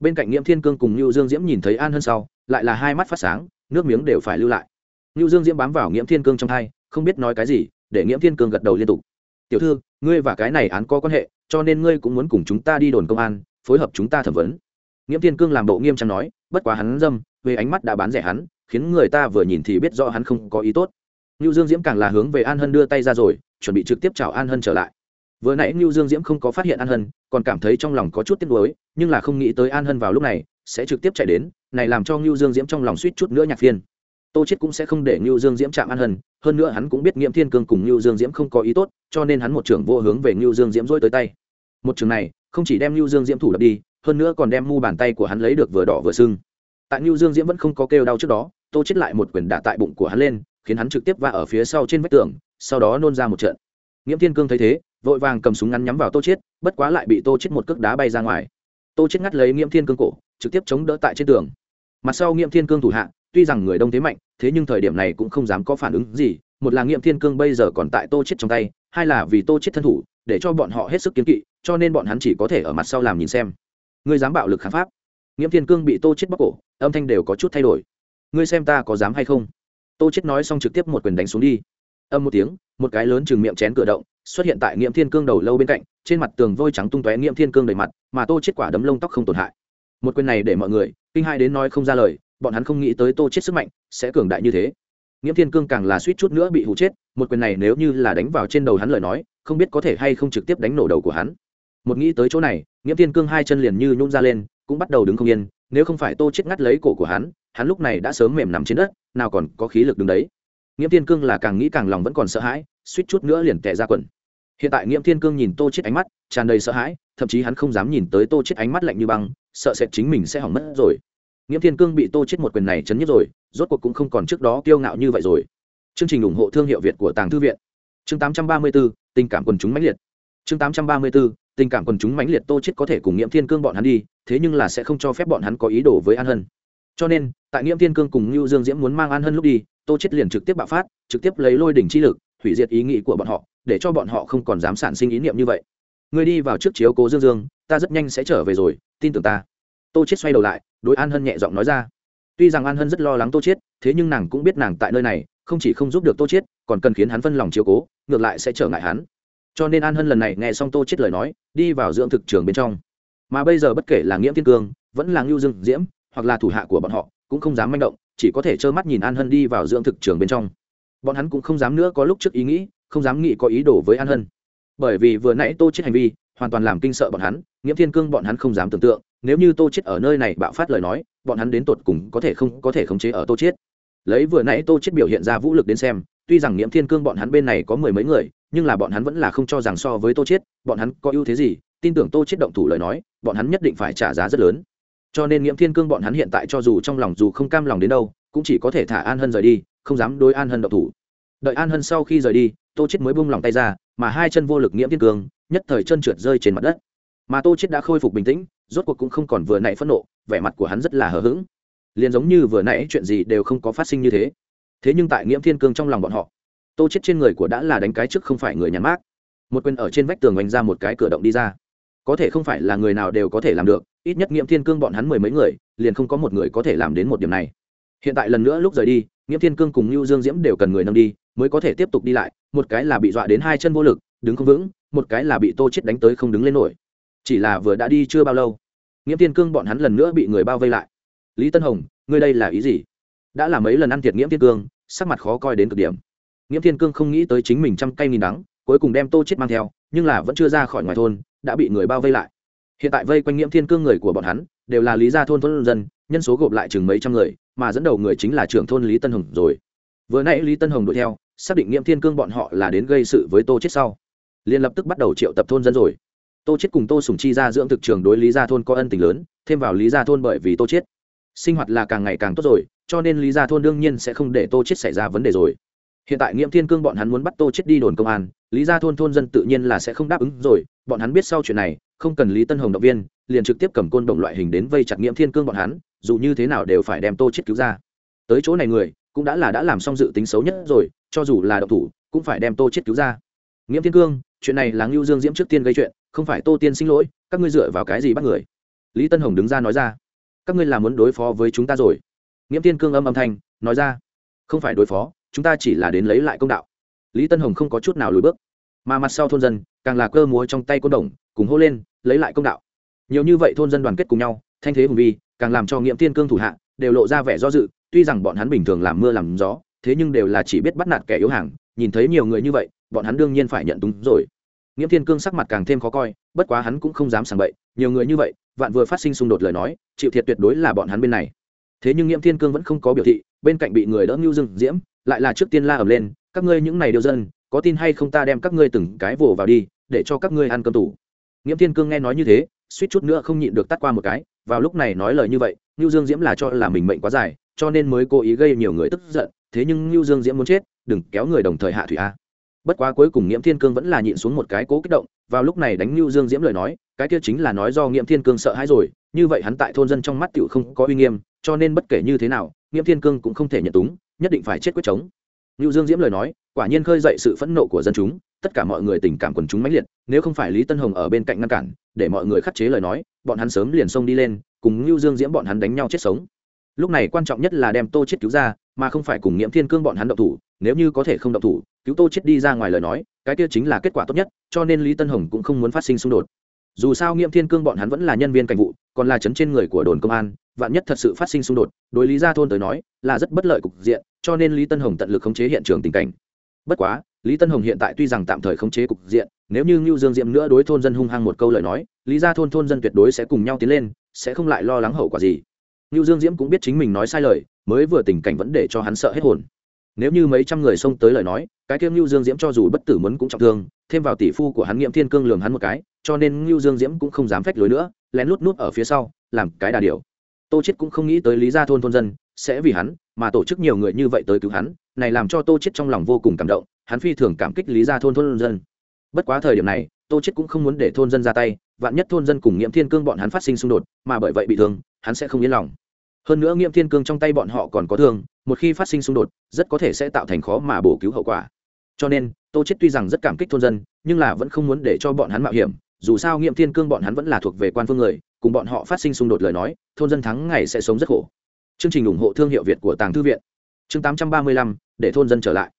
Bên cạnh nghiễm thiên cương cùng lưu dương diễm nhìn thấy an hân sau, lại là hai mắt phát sáng, nước miếng đều phải lưu lại. Lưu dương diễm bám vào nghiễm thiên cương trong hai, không biết nói cái gì, để nghiễm thiên cương gật đầu liên tục. Tiểu thư, ngươi và cái này án có quan hệ, cho nên ngươi cũng muốn cùng chúng ta đi đồn công an, phối hợp chúng ta thẩm vấn. Nghiễm thiên cương làm bộ nghiêm trang nói, bất quá hắn dâm, về ánh mắt đã bán rẻ hắn, khiến người ta vừa nhìn thì biết rõ hắn không có ý tốt. Lưu dương diễm càng là hướng về an hân đưa tay ra rồi, chuẩn bị trực tiếp chào an hân trở lại vừa nãy lưu dương diễm không có phát hiện an hân, còn cảm thấy trong lòng có chút tiếc nuối, nhưng là không nghĩ tới an hân vào lúc này, sẽ trực tiếp chạy đến, này làm cho lưu dương diễm trong lòng suýt chút nữa nhạc phiên tô chết cũng sẽ không để lưu dương diễm chạm an hân, hơn nữa hắn cũng biết nghiệm thiên cương cùng lưu dương diễm không có ý tốt, cho nên hắn một trưởng vô hướng về lưu dương diễm dỗi tới tay. Một trường này, không chỉ đem lưu dương diễm thủ đập đi, hơn nữa còn đem mu bàn tay của hắn lấy được vừa đỏ vừa sưng. Tại lưu dương diễm vẫn không có kêu đau trước đó, tô chết lại một quyền đả tại bụng của hắn lên, khiến hắn trực tiếp va ở phía sau trên vách tường, sau đó nôn ra một trận. Nghiễm thiên cương thấy thế vội vàng cầm súng ngắn nhắm vào tô chết bất quá lại bị tô chết một cước đá bay ra ngoài. Tô chết ngắt lấy nghiễm thiên cương cổ, trực tiếp chống đỡ tại trên tường. Mặt sau nghiễm thiên cương thủ hạ, tuy rằng người đông thế mạnh, thế nhưng thời điểm này cũng không dám có phản ứng gì, một là nghiễm thiên cương bây giờ còn tại tô chết trong tay, hai là vì tô chết thân thủ, để cho bọn họ hết sức kiếm kỵ, cho nên bọn hắn chỉ có thể ở mặt sau làm nhìn xem. Ngươi dám bạo lực kháng pháp. Nghiễm thiên cương bị tô chết bóc cổ, âm thanh đều có chút thay đổi. Ngươi xem ta có dám hay không? Tô chết nói xong trực tiếp một quyền đánh xuống đi âm một tiếng, một cái lớn chừng miệng chén cửa động xuất hiện tại nghiễm thiên cương đầu lâu bên cạnh, trên mặt tường vôi trắng tung tóe nghiễm thiên cương đầy mặt, mà tô chết quả đấm lông tóc không tổn hại. Một quyền này để mọi người kinh hai đến nói không ra lời, bọn hắn không nghĩ tới tô chết sức mạnh sẽ cường đại như thế. Nghiễm thiên cương càng là suýt chút nữa bị hụ chết, một quyền này nếu như là đánh vào trên đầu hắn lời nói, không biết có thể hay không trực tiếp đánh nổ đầu của hắn. Một nghĩ tới chỗ này nghiễm thiên cương hai chân liền như nhún ra lên, cũng bắt đầu đứng không yên, nếu không phải tô chết ngắt lấy cổ của hắn hắn lúc này đã sớm mềm nằm trên đất, nào còn có khí lực đứng đấy nghiễm thiên cương là càng nghĩ càng lòng vẫn còn sợ hãi suýt chút nữa liền tệ ra quần. Hiện tại nghiễm thiên cương nhìn tô chết ánh mắt tràn đầy sợ hãi thậm chí hắn không dám nhìn tới tô chết ánh mắt lạnh như băng sợ sệt chính mình sẽ hỏng mất rồi. Nghiễm thiên cương bị tô chết một quyền này chấn nhất rồi rốt cuộc cũng không còn trước đó kiêu ngạo như vậy rồi. Chương trình ủng hộ thương hiệu việt của tàng thư viện. Chương 834, tình cảm quần chúng mãnh liệt. Chương 834, tình cảm quần chúng mãnh liệt tô chết có thể cùng nghiễm thiên cương bọn hắn đi thế nhưng là sẽ không cho phép bọn hắn có ý đồ với an hân. Cho nên tại nghiễm thiên cương cùng Lưu dương diễm muốn mang an hân lúc đi tô chết liền trực tiếp bạo phát, trực tiếp lấy lôi đỉnh chi lực, hủy diệt ý nghĩ của bọn họ, để cho bọn họ không còn dám sản sinh ý niệm như vậy. Ngươi đi vào trước chiếu cố dương dương, ta rất nhanh sẽ trở về rồi, tin tưởng ta. Tô chết xoay đầu lại, đối an hân nhẹ giọng nói ra. Tuy rằng an hân rất lo lắng tô chết thế nhưng nàng cũng biết nàng tại nơi này, không chỉ không giúp được tô chết còn cần khiến hắn phân lòng chiếu cố, ngược lại sẽ trở ngại hắn. Cho nên an hân lần này nghe xong tô chết lời nói, đi vào dưỡng thực trường bên trong. Mà bây giờ bất kể là nghiễm thiên cương, vẫn là ngưu dương diễm, hoặc là thủ hạ của bọn họ, cũng không dám manh động chỉ có thể trơ mắt nhìn an hân đi vào dưỡng thực trường bên trong. Bọn hắn cũng không dám nữa có lúc trước ý nghĩ, không dám nghĩ có ý đồ với an hân. Bởi vì vừa nãy tô chết hành vi, hoàn toàn làm kinh sợ bọn hắn, nghiễm thiên cương bọn hắn không dám tưởng tượng, nếu như tô chết ở nơi này bạo phát lời nói, bọn hắn đến tột cùng có thể không, có thể khống chế ở tô chết lấy vừa nãy tô chết biểu hiện ra vũ lực đến xem, tuy rằng nghiễm thiên cương bọn hắn bên này có mười mấy người, nhưng là bọn hắn vẫn là không cho rằng so với tô chết bọn hắn có ưu thế gì, tin tưởng tô chết động thủ lời nói, bọn hắn nhất định phải trả giá rất lớn cho nên nghiễm thiên cương bọn hắn hiện tại cho dù trong lòng dù không cam lòng đến đâu, cũng chỉ có thể thả an hân rời đi, không dám đối an hân động thủ. Đợi an hân sau khi rời đi, tô chết mới buông lòng tay ra, mà hai chân vô lực nghiễm thiên cương, nhất thời chân trượt rơi trên mặt đất. Mà tô chết đã khôi phục bình tĩnh, rốt cuộc cũng không còn vừa nãy phẫn nộ, vẻ mặt của hắn rất là hờ hững. Liền giống như vừa nãy chuyện gì đều không có phát sinh như thế. Thế nhưng tại nghiễm thiên cương trong lòng bọn họ, tô chết trên người của đã là đánh cái trước không phải người nhàn mát một quyền ở trên vách tường oanh ra một cái cửa động đi ra. Có thể không phải là người nào đều có thể làm được ít nhất nghiễm thiên cương bọn hắn mười mấy người, liền không có một người có thể làm đến một điểm này. Hiện tại lần nữa lúc rời đi nghiễm thiên cương cùng lưu dương diễm đều cần người nâng đi, mới có thể tiếp tục đi lại, một cái là bị dọa đến hai chân vô lực, đứng không vững, một cái là bị tô chết đánh tới không đứng lên nổi. Chỉ là vừa đã đi chưa bao lâu nghiễm thiên cương bọn hắn lần nữa bị người bao vây lại. Lý tân hồng, ngươi đây là ý gì? Đã là mấy lần ăn thiệt nghiễm thiên cương, sắc mặt khó coi đến cực điểm. Nghiễm thiên cương không nghĩ tới chính mình trăm cây nghìn đắng, cuối cùng đem tô chết mang theo, nhưng là vẫn chưa ra khỏi ngoài thôn, đã bị người bao vây lại hiện tại vây quanh nghiễm thiên cương người của bọn hắn đều là lý gia thôn thôn dân, nhân số gộp lại chừng mấy trăm người, mà dẫn đầu người chính là trưởng thôn lý tân hồng rồi. Vừa nãy lý tân hồng đuổi theo, xác định nghiễm thiên cương bọn họ là đến gây sự với tô chết sau, liền lập tức bắt đầu triệu tập thôn dân rồi. Tô chết cùng tô sùng chi ra dưỡng thực trường đối lý gia thôn có ân tình lớn, thêm vào lý gia thôn bởi vì tô chết sinh hoạt là càng ngày càng tốt rồi, cho nên lý gia thôn đương nhiên sẽ không để tô chết xảy ra vấn đề rồi. Hiện tại nghiễm thiên cương bọn hắn muốn bắt tô chết đi đồn công an lý gia thôn thôn dân tự nhiên là sẽ không đáp ứng rồi, bọn hắn biết sau chuyện này, không cần lý tân hồng động viên, liền trực tiếp cầm côn đồng loại hình đến vây chặt nghiễm thiên cương bọn hắn, dù như thế nào đều phải đem tô chết cứu ra. Tới chỗ này người, cũng đã là đã làm xong dự tính xấu nhất rồi, cho dù là độc thủ, cũng phải đem tô chết cứu ra. Nghiễm thiên cương, chuyện này là ngưu dương diễm trước tiên gây chuyện, không phải tô tiên xin lỗi, các ngươi dựa vào cái gì bắt người? Lý tân hồng đứng ra nói ra. Các ngươi là muốn đối phó với chúng ta rồi. Nghiễm thiên cương âm âm thanh, nói ra. Không phải đối phó, chúng ta chỉ là đến lấy lại công đạo. Lý tân hồng không có chút nào lùi bước mà mặt sau thôn dân càng là cơ múa trong tay côn đồng, cùng hô lên, lấy lại công đạo. Nhiều như vậy thôn dân đoàn kết cùng nhau, thanh thế hùng vi, càng làm cho nghiễm thiên cương thủ hạ đều lộ ra vẻ do dự, tuy rằng bọn hắn bình thường làm mưa làm gió, thế nhưng đều là chỉ biết bắt nạt kẻ yếu hàng, nhìn thấy nhiều người như vậy, bọn hắn đương nhiên phải nhận túng rồi. Nghiễm thiên cương sắc mặt càng thêm khó coi, bất quá hắn cũng không dám sàng bậy, nhiều người như vậy, vạn vừa phát sinh xung đột lời nói, chịu thiệt tuyệt đối là bọn hắn bên này. Thế nhưng nghiễm thiên cương vẫn không có biểu thị, bên cạnh bị người đỡ ngưu dưng diễm, lại là trước tiên la ầm lên, các ngươi những này đều dân có tin hay không ta đem các ngươi từng cái vồ vào đi, để cho các ngươi ăn cơm tủ. Nghiễm thiên cương nghe nói như thế, suýt chút nữa không nhịn được tắt qua một cái, vào lúc này nói lời như vậy, ngưu dương diễm là cho là mình mệnh quá dài, cho nên mới cố ý gây nhiều người tức giận, thế nhưng ngưu dương diễm muốn chết, đừng kéo người đồng thời hạ thủy a. Bất quá cuối cùng nghiễm thiên cương vẫn là nhịn xuống một cái cố kích động, vào lúc này đánh ngưu dương diễm lời nói, cái kia chính là nói do nghiễm thiên cương sợ hãi rồi, như vậy hắn tại thôn dân trong mắt tựu không có uy nghiêm, cho nên bất kể như thế nào, nghiễm thiên cương cũng không thể nhận túng, nhất định phải chết quyết chống. Ngưu dương diễm lời nói quả nhiên khơi dậy sự phẫn nộ của dân chúng, tất cả mọi người tình cảm quần chúng mãnh liệt, nếu không phải lý tân hồng ở bên cạnh ngăn cản, để mọi người khắc chế lời nói, bọn hắn sớm liền xông đi lên, cùng ngưu dương diễm bọn hắn đánh nhau chết sống. Lúc này quan trọng nhất là đem tô chết cứu ra, mà không phải cùng nghiễm thiên cương bọn hắn động thủ, nếu như có thể không động thủ, cứu tô chết đi ra ngoài lời nói, cái kia chính là kết quả tốt nhất, cho nên lý tân hồng cũng không muốn phát sinh xung đột. Dù sao nghiễm thiên cương bọn hắn vẫn là nhân viên cảnh vụ, còn là chấn trên người của đồn công an, vạn nhất thật sự phát sinh xung đột, đối lý gia thôn tới nói, là rất bất lợi cục diện, cho nên lý tân hồng tận lực khống chế hiện trường tình cảnh bất quá, lý tân hồng hiện tại tuy rằng tạm thời khống chế cục diện, nếu như ngưu dương diệm nữa đối thôn dân hung hăng một câu lời nói, lý gia thôn thôn dân tuyệt đối sẽ cùng nhau tiến lên, sẽ không lại lo lắng hậu quả gì. Ngưu dương diễm cũng biết chính mình nói sai lời, mới vừa tình cảnh vẫn để cho hắn sợ hết hồn. Nếu như mấy trăm người xông tới lời nói, cái kia ngưu dương diễm cho dù bất tử muốn cũng trọng thương, thêm vào tỷ phu của hắn nghiệm thiên cương lường hắn một cái, cho nên ngưu dương diễm cũng không dám phách lối nữa, lén lút nút ở phía sau, làm cái đà điều tô chết cũng không nghĩ tới lý gia thôn thôn dân sẽ vì hắn mà tổ chức nhiều người như vậy tới cứu hắn, này làm cho tô chết trong lòng vô cùng cảm động, hắn phi thường cảm kích lý gia thôn thôn dân. Bất quá thời điểm này, tô chết cũng không muốn để thôn dân ra tay, vạn nhất thôn dân cùng nghiễm thiên cương bọn hắn phát sinh xung đột, mà bởi vậy bị thương, hắn sẽ không yên lòng. Hơn nữa nghiễm thiên cương trong tay bọn họ còn có thương, một khi phát sinh xung đột, rất có thể sẽ tạo thành khó mà bổ cứu hậu quả. Cho nên, tô chết tuy rằng rất cảm kích thôn dân, nhưng là vẫn không muốn để cho bọn hắn mạo hiểm dù sao nghiệm thiên cương bọn hắn vẫn là thuộc về quan phương người cùng bọn họ phát sinh xung đột lời nói thôn dân thắng ngày sẽ sống rất khổ. Chương trình ủng hộ thương hiệu việt của tàng thư viện. Chương 835, để thôn dân trở lại.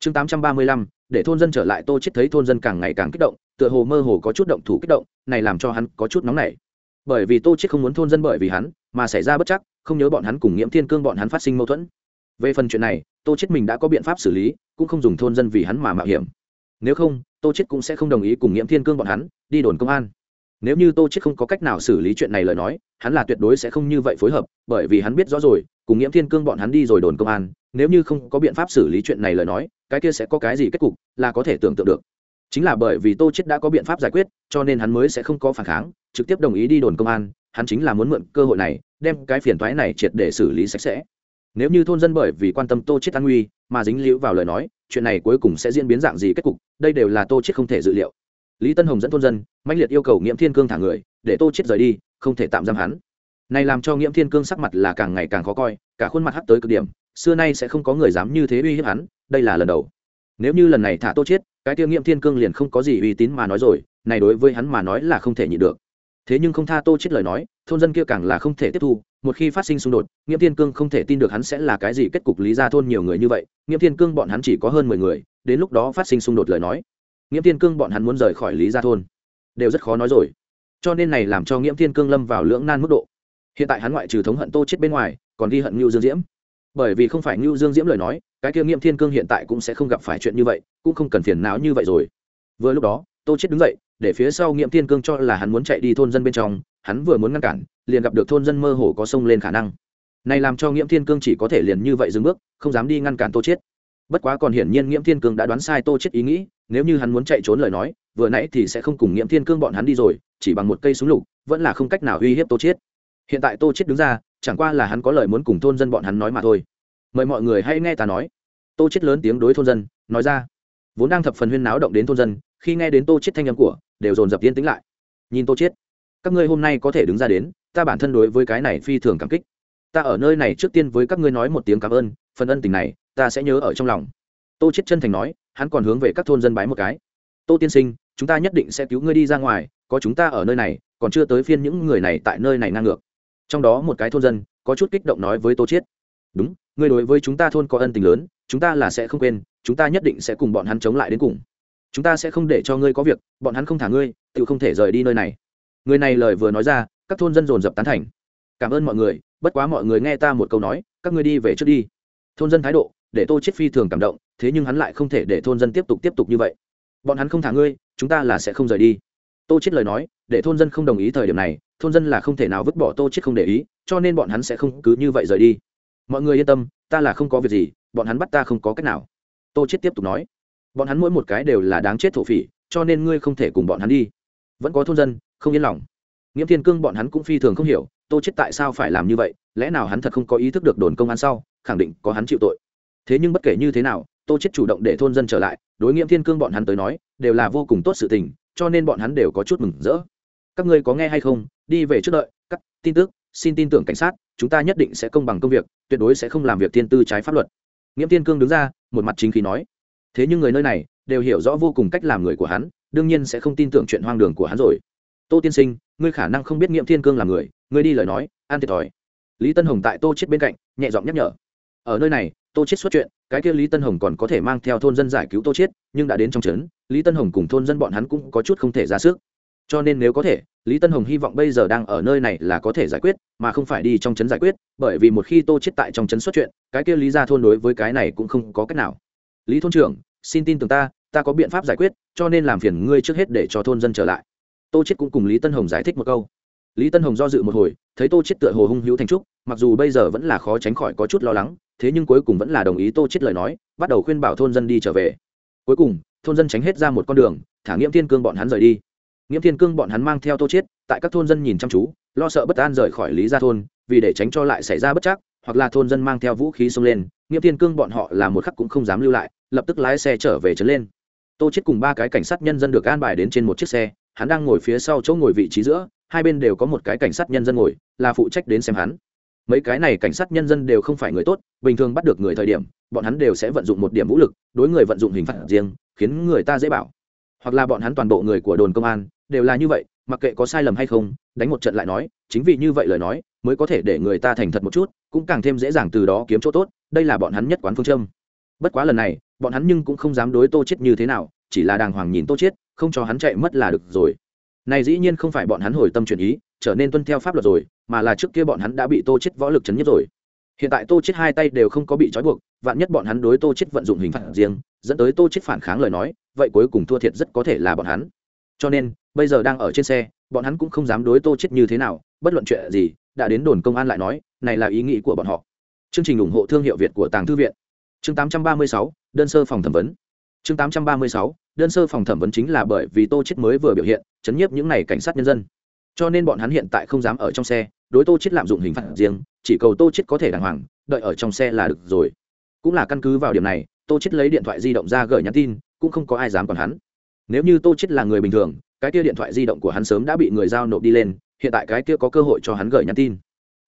Chương 835, để thôn dân trở lại tô chết thấy thôn dân càng ngày càng kích động tựa hồ mơ hồ có chút động thủ kích động này làm cho hắn có chút nóng nảy. Bởi vì tô chết không muốn thôn dân bởi vì hắn mà xảy ra bất chắc không nhớ bọn hắn cùng nghiễm thiên cương bọn hắn phát sinh mâu thuẫn. Về phần chuyện này tô chết mình đã có biện pháp xử lý cũng không dùng thôn dân vì hắn mà mạo hiểm nếu không, tô chết cũng sẽ không đồng ý cùng nghiễm thiên cương bọn hắn đi đồn công an. Nếu như tô chết không có cách nào xử lý chuyện này lời nói, hắn là tuyệt đối sẽ không như vậy phối hợp, bởi vì hắn biết rõ rồi, cùng nghiễm thiên cương bọn hắn đi rồi đồn công an, nếu như không có biện pháp xử lý chuyện này lời nói, cái kia sẽ có cái gì kết cục là có thể tưởng tượng được. Chính là bởi vì tô chết đã có biện pháp giải quyết, cho nên hắn mới sẽ không có phản kháng, trực tiếp đồng ý đi đồn công an, hắn chính là muốn mượn cơ hội này, đem cái phiền toái này triệt để xử lý sạch sẽ nếu như thôn dân bởi vì quan tâm tô chết an nguy mà dính liễu vào lời nói, chuyện này cuối cùng sẽ diễn biến dạng gì kết cục, đây đều là tô chết không thể dự liệu. Lý tân hồng dẫn thôn dân mạnh liệt yêu cầu nghiễm thiên cương thả người, để tô chết rời đi, không thể tạm giam hắn. Này làm cho nghiễm thiên cương sắc mặt là càng ngày càng khó coi, cả khuôn mặt hắt tới cực điểm, xưa nay sẽ không có người dám như thế uy hiếp hắn, đây là lần đầu. Nếu như lần này thả tô chết cái tiêu nghiễm thiên cương liền không có gì uy tín mà nói rồi, này đối với hắn mà nói là không thể nhịn được. Thế nhưng không tha tô chết lời nói, thôn dân kia càng là không thể tiếp thu một khi phát sinh xung đột nghiễm thiên cương không thể tin được hắn sẽ là cái gì, kết cục lý ra thôn nhiều người như vậy. Nghiễm thiên cương bọn hắn chỉ có hơn mười người, đến lúc đó phát sinh xung đột lời nói nghiễm thiên cương bọn hắn muốn rời khỏi lý gia thôn, đều rất khó nói rồi. Cho nên này làm cho nghiễm thiên cương lâm vào lưỡng nan mức độ. Hiện tại hắn ngoại trừ thống hận tô chết bên ngoài, còn ghi hận ngưu dương diễm. Bởi vì không phải ngưu dương diễm lời nói, cái kia nghiễm thiên cương hiện tại cũng sẽ không gặp phải chuyện như vậy, cũng không cần phiền não như vậy rồi. Vừa lúc đó, tô chết đứng dậy, để phía sau nghiễm thiên cương cho là hắn muốn chạy đi thôn dân bên trong, hắn vừa muốn ngăn cản liền gặp được thôn dân mơ hồ có sông lên khả năng. Này làm cho nghiễm thiên cương chỉ có thể liền như vậy dừng bước, không dám đi ngăn cản tô chết bất quá còn hiển nhiên nghiễm thiên cương đã đoán sai tô chết ý nghĩ, nếu như hắn muốn chạy trốn lời nói, vừa nãy thì sẽ không cùng nghiễm thiên cương bọn hắn đi rồi, chỉ bằng một cây súng lục, vẫn là không cách nào uy hiếp tô chết hiện tại tô chết đứng ra, chẳng qua là hắn có lời muốn cùng thôn dân bọn hắn nói mà thôi. Mời mọi người hãy nghe ta nói. Tô chết lớn tiếng đối thôn dân, nói ra. Vốn đang thập phần huyên náo động đến thôn dân, khi nghe đến tô chết thanh âm của, đều dồn dập yên tĩnh lại. Nhìn tô chết các ngươi hôm nay có thể đứng ra đến, ta bản thân đối với cái này phi thường cảm kích. Ta ở nơi này trước tiên với các ngươi nói một tiếng cảm ơn, phần ân tình này, ta sẽ nhớ ở trong lòng. Tô chết chân thành nói, hắn còn hướng về các thôn dân bái một cái. Tô tiên sinh, chúng ta nhất định sẽ cứu ngươi đi ra ngoài, có chúng ta ở nơi này, còn chưa tới phiên những người này tại nơi này ngang ngược. Trong đó một cái thôn dân, có chút kích động nói với tô chiết, đúng, ngươi đối với chúng ta thôn có ân tình lớn, chúng ta là sẽ không quên, chúng ta nhất định sẽ cùng bọn hắn chống lại đến cùng. Chúng ta sẽ không để cho ngươi có việc, bọn hắn không thả ngươi tự không thể rời đi nơi này người này lời vừa nói ra, các thôn dân dồn dập tán thành. Cảm ơn mọi người, bất quá mọi người nghe ta một câu nói, các ngươi đi về trước đi. Thôn dân thái độ, để tô chết phi thường cảm động, thế nhưng hắn lại không thể để thôn dân tiếp tục tiếp tục như vậy. Bọn hắn không thả ngươi, chúng ta là sẽ không rời đi. Tô chết lời nói, để thôn dân không đồng ý thời điểm này, thôn dân là không thể nào vứt bỏ tô chết không để ý, cho nên bọn hắn sẽ không cứ như vậy rời đi. Mọi người yên tâm, ta là không có việc gì, bọn hắn bắt ta không có cách nào. Tô chết tiếp tục nói, bọn hắn mỗi một cái đều là đáng chết thổ phỉ, cho nên ngươi không thể cùng bọn hắn đi vẫn có thôn dân, không yên lòng. Nghiễm thiên cương bọn hắn cũng phi thường không hiểu, tô chết tại sao phải làm như vậy, lẽ nào hắn thật không có ý thức được đồn công an sau, khẳng định có hắn chịu tội. Thế nhưng bất kể như thế nào, tô chết chủ động để thôn dân trở lại, đối nghiễm thiên cương bọn hắn tới nói, đều là vô cùng tốt sự tình, cho nên bọn hắn đều có chút mừng rỡ. Các ngươi có nghe hay không? Đi về trước đợi, các tin tức, xin tin tưởng cảnh sát, chúng ta nhất định sẽ công bằng công việc, tuyệt đối sẽ không làm việc thiên tư trái pháp luật. Nghiễm thiên cương đứng ra, một mặt chính khí nói. Thế nhưng người nơi này, đều hiểu rõ vô cùng cách làm người của hắn đương nhiên sẽ không tin tưởng chuyện hoang đường của hắn rồi. Tô tiên sinh, ngươi khả năng không biết nghiệm thiên cương là người, ngươi đi lời nói an thiệt thòi. Lý tân hồng tại tô chết bên cạnh, nhẹ giọng nhắc nhở. Ở nơi này, tô chết xuất chuyện, cái kia lý tân hồng còn có thể mang theo thôn dân giải cứu tô chết nhưng đã đến trong trấn, lý tân hồng cùng thôn dân bọn hắn cũng có chút không thể ra sức. Cho nên nếu có thể, lý tân hồng hy vọng bây giờ đang ở nơi này là có thể giải quyết, mà không phải đi trong trấn giải quyết, bởi vì một khi tô chết tại trong trấn xuất chuyện, cái kia lý ra thôn đối với cái này cũng không có cách nào. Lý thôn trưởng, xin tin tưởng ta ta có biện pháp giải quyết, cho nên làm phiền ngươi trước hết để cho thôn dân trở lại. Tô chết cũng cùng lý tân hồng giải thích một câu. Lý tân hồng do dự một hồi, thấy tô chết tựa hồ hung hữu thành trúc, mặc dù bây giờ vẫn là khó tránh khỏi có chút lo lắng, thế nhưng cuối cùng vẫn là đồng ý tô chết lời nói, bắt đầu khuyên bảo thôn dân đi trở về. Cuối cùng, thôn dân tránh hết ra một con đường, thả nghiễm thiên cương bọn hắn rời đi. Nghiễm thiên cương bọn hắn mang theo tô chết tại các thôn dân nhìn chăm chú, lo sợ bất an rời khỏi lý gia thôn, vì để tránh cho lại xảy ra bất chắc, hoặc là thôn dân mang theo vũ khí xông lên, nghiễm thiên cương bọn họ là một khắc cũng không dám lưu lại, lập tức lái xe trở về trấn lên tô chết cùng ba cái cảnh sát nhân dân được an bài đến trên một chiếc xe, hắn đang ngồi phía sau chỗ ngồi vị trí giữa, hai bên đều có một cái cảnh sát nhân dân ngồi, là phụ trách đến xem hắn. Mấy cái này cảnh sát nhân dân đều không phải người tốt, bình thường bắt được người thời điểm, bọn hắn đều sẽ vận dụng một điểm vũ lực, đối người vận dụng hình phạt riêng, khiến người ta dễ bảo. Hoặc là bọn hắn toàn bộ người của đồn công an, đều là như vậy, mặc kệ có sai lầm hay không, đánh một trận lại nói, chính vì như vậy lời nói, mới có thể để người ta thành thật một chút, cũng càng thêm dễ dàng từ đó kiếm chỗ tốt, đây là bọn hắn nhất quán phương châm. Bất quá lần này bọn hắn nhưng cũng không dám đối tô chết như thế nào chỉ là đàng hoàng nhìn tô chết không cho hắn chạy mất là được rồi. Này dĩ nhiên không phải bọn hắn hồi tâm chuyển ý trở nên tuân theo pháp luật rồi mà là trước kia bọn hắn đã bị tô chết võ lực chấn nhất rồi. Hiện tại tô chết hai tay đều không có bị trói buộc vạn nhất bọn hắn đối tô chết vận dụng hình phạt riêng dẫn tới tô chết phản kháng lời nói vậy cuối cùng thua thiệt rất có thể là bọn hắn. Cho nên bây giờ đang ở trên xe bọn hắn cũng không dám đối tô chết như thế nào bất luận chuyện gì đã đến đồn công an lại nói này là ý nghĩ của bọn họ. Chương trình ủng hộ thương hiệu việt của tàng thư viện. Chương 836, đơn sơ phòng thẩm vấn. Chương 836, đơn sơ phòng thẩm vấn chính là bởi vì tô chết mới vừa biểu hiện chấn nhiếp những này cảnh sát nhân dân. Cho nên bọn hắn hiện tại không dám ở trong xe đối tô chết lạm dụng hình phạt riêng chỉ cầu tô chết có thể đàng hoàng đợi ở trong xe là được rồi. Cũng là căn cứ vào điểm này tô chết lấy điện thoại di động ra gửi nhắn tin cũng không có ai dám còn hắn. Nếu như tô chết là người bình thường cái kia điện thoại di động của hắn sớm đã bị người giao nộp đi lên hiện tại cái kia có cơ hội cho hắn gửi nhắn tin.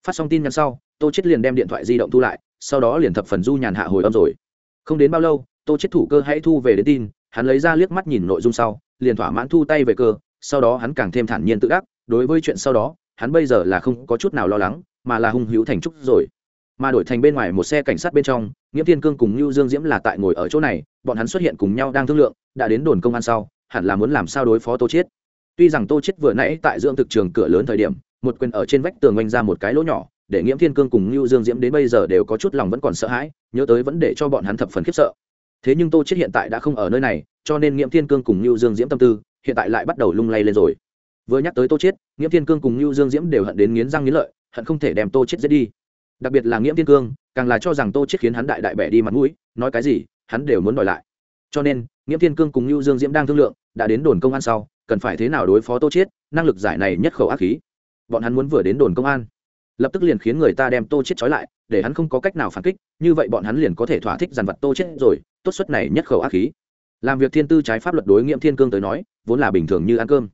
Phát xong tin nhắn sau tô chết liền đem điện thoại di động thu lại sau đó liền thập phần du nhàn hạ hồi âm rồi không đến bao lâu, tô chết thủ cơ hãy thu về đến tin, hắn lấy ra liếc mắt nhìn nội dung sau, liền thỏa mãn thu tay về cơ, sau đó hắn càng thêm thản nhiên tự đắc, đối với chuyện sau đó, hắn bây giờ là không có chút nào lo lắng, mà là hung hữu thành trúc rồi mà đổi thành bên ngoài một xe cảnh sát bên trong nghĩa thiên cương cùng lưu dương diễm là tại ngồi ở chỗ này, bọn hắn xuất hiện cùng nhau đang thương lượng, đã đến đồn công an sau, hẳn là muốn làm sao đối phó tô chết. tuy rằng tô chết vừa nãy tại dưỡng thực trường cửa lớn thời điểm, một quyền ở trên vách tường oanh ra một cái lỗ nhỏ để nghiễm thiên cương cùng lưu dương diễm đến bây giờ đều có chút lòng vẫn còn sợ hãi, nhớ tới vẫn để cho bọn hắn thập phần khiếp sợ. Thế nhưng tô chiết hiện tại đã không ở nơi này, cho nên nghiễm thiên cương cùng lưu dương diễm tâm tư hiện tại lại bắt đầu lung lay lên rồi. Vừa nhắc tới tô chiết, nghiễm thiên cương cùng lưu dương diễm đều hận đến nghiến răng nghiến lợi, hận không thể đem tô chiết giết đi. Đặc biệt là nghiễm thiên cương, càng là cho rằng tô chiết khiến hắn đại đại bẻ đi mặt mũi, nói cái gì, hắn đều muốn đòi lại. Cho nên, nghiễm thiên cương cùng lưu dương diễm đang thương lượng, đã đến đồn công an sau, cần phải thế nào đối phó tô chiết, năng lực giải này nhất khẩu ác khí. Bọn hắn muốn vừa đến đồn công an lập tức liền khiến người ta đem tô chết trói lại, để hắn không có cách nào phản kích, như vậy bọn hắn liền có thể thỏa thích dàn vật tô chết rồi, tốt suất này nhất khẩu ác khí. Làm việc thiên tư trái pháp luật đối nghiễm thiên cương tới nói, vốn là bình thường như ăn cơm.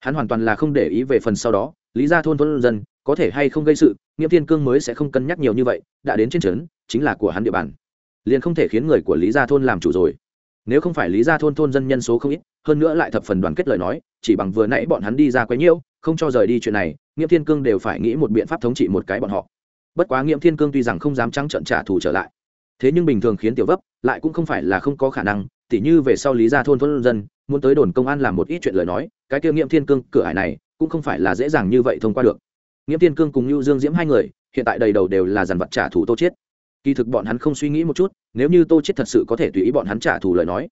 Hắn hoàn toàn là không để ý về phần sau đó, lý gia thôn thôn dân, có thể hay không gây sự nghiễm thiên cương mới sẽ không cân nhắc nhiều như vậy, đã đến trên trấn, chính là của hắn địa bàn. Liền không thể khiến người của lý gia thôn làm chủ rồi. Nếu không phải lý gia thôn thôn dân nhân số không ít hơn nữa lại thập phần đoàn kết lời nói, chỉ bằng vừa nãy bọn hắn đi ra quấy nhiễu, không cho rời đi chuyện này, nghiễm thiên cương đều phải nghĩ một biện pháp thống trị một cái bọn họ. Bất quá nghiễm thiên cương tuy rằng không dám trắng trận trả thù trở lại, thế nhưng bình thường khiến tiểu vấp lại cũng không phải là không có khả năng, tỉ như về sau lý gia thôn thôn dân, muốn tới đồn công an làm một ít chuyện lời nói, cái kia nghiễm thiên cương cửa hải này cũng không phải là dễ dàng như vậy thông qua được. Nghiễm thiên cương cùng lưu dương diễm hai người, hiện tại đầy đầu đều là dàn vật trả thù tô chết kỳ thực bọn hắn không suy nghĩ một chút, nếu như tô chết thật sự có thể tùy ý bọn hắn trả thù lời nói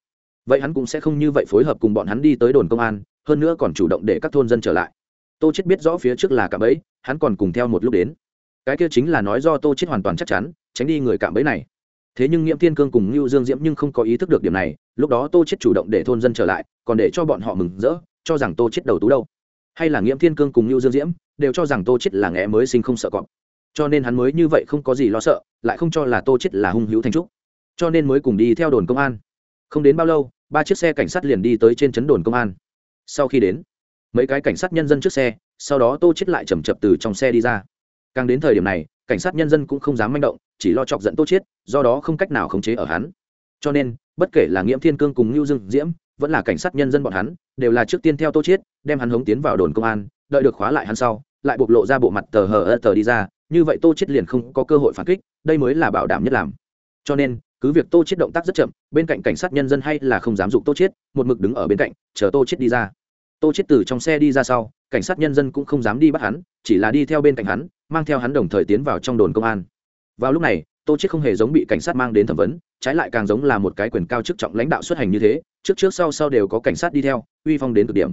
vậy hắn cũng sẽ không như vậy phối hợp cùng bọn hắn đi tới đồn công an, hơn nữa còn chủ động để các thôn dân trở lại. Tô chết biết rõ phía trước là cạm bẫy, hắn còn cùng theo một lúc đến. Cái kia chính là nói do tô chết hoàn toàn chắc chắn, tránh đi người cạm bẫy này. Thế nhưng nghiễm thiên cương cùng lưu dương diễm nhưng không có ý thức được điểm này, lúc đó tô chết chủ động để thôn dân trở lại, còn để cho bọn họ mừng rỡ, cho rằng tô chết đầu tú đâu. Hay là nghiễm thiên cương cùng lưu dương diễm đều cho rằng tô chết là ngẽ mới sinh không sợ cọp. Cho nên hắn mới như vậy không có gì lo sợ, lại không cho là tô chết là hung hữu thanh trúc. Cho nên mới cùng đi theo đồn công an không đến bao lâu, ba chiếc xe cảnh sát liền đi tới trên chấn đồn công an. Sau khi đến, mấy cái cảnh sát nhân dân trước xe, sau đó tô chết lại chầm chập từ trong xe đi ra. Càng đến thời điểm này, cảnh sát nhân dân cũng không dám manh động, chỉ lo chọc giận tô chết, do đó không cách nào khống chế ở hắn. Cho nên, bất kể là nghiễm thiên cương cùng lưu dương diễm, vẫn là cảnh sát nhân dân bọn hắn, đều là trước tiên theo tô chết, đem hắn hống tiến vào đồn công an, đợi được khóa lại hắn sau, lại bộc lộ ra bộ mặt tờ hờ ơ tờ đi ra, như vậy tô chết liền không có cơ hội phản kích, đây mới là bảo đảm nhất làm. Cho nên cứ việc tô chết động tác rất chậm, bên cạnh cảnh sát nhân dân hay là không dám dụng tô chết, một mực đứng ở bên cạnh, chờ tô chết đi ra. Tô chết từ trong xe đi ra sau, cảnh sát nhân dân cũng không dám đi bắt hắn, chỉ là đi theo bên cạnh hắn, mang theo hắn đồng thời tiến vào trong đồn công an. Vào lúc này, tô chết không hề giống bị cảnh sát mang đến thẩm vấn, trái lại càng giống là một cái quyền cao chức trọng lãnh đạo xuất hành như thế, trước trước sau sau đều có cảnh sát đi theo, uy phong đến cực điểm.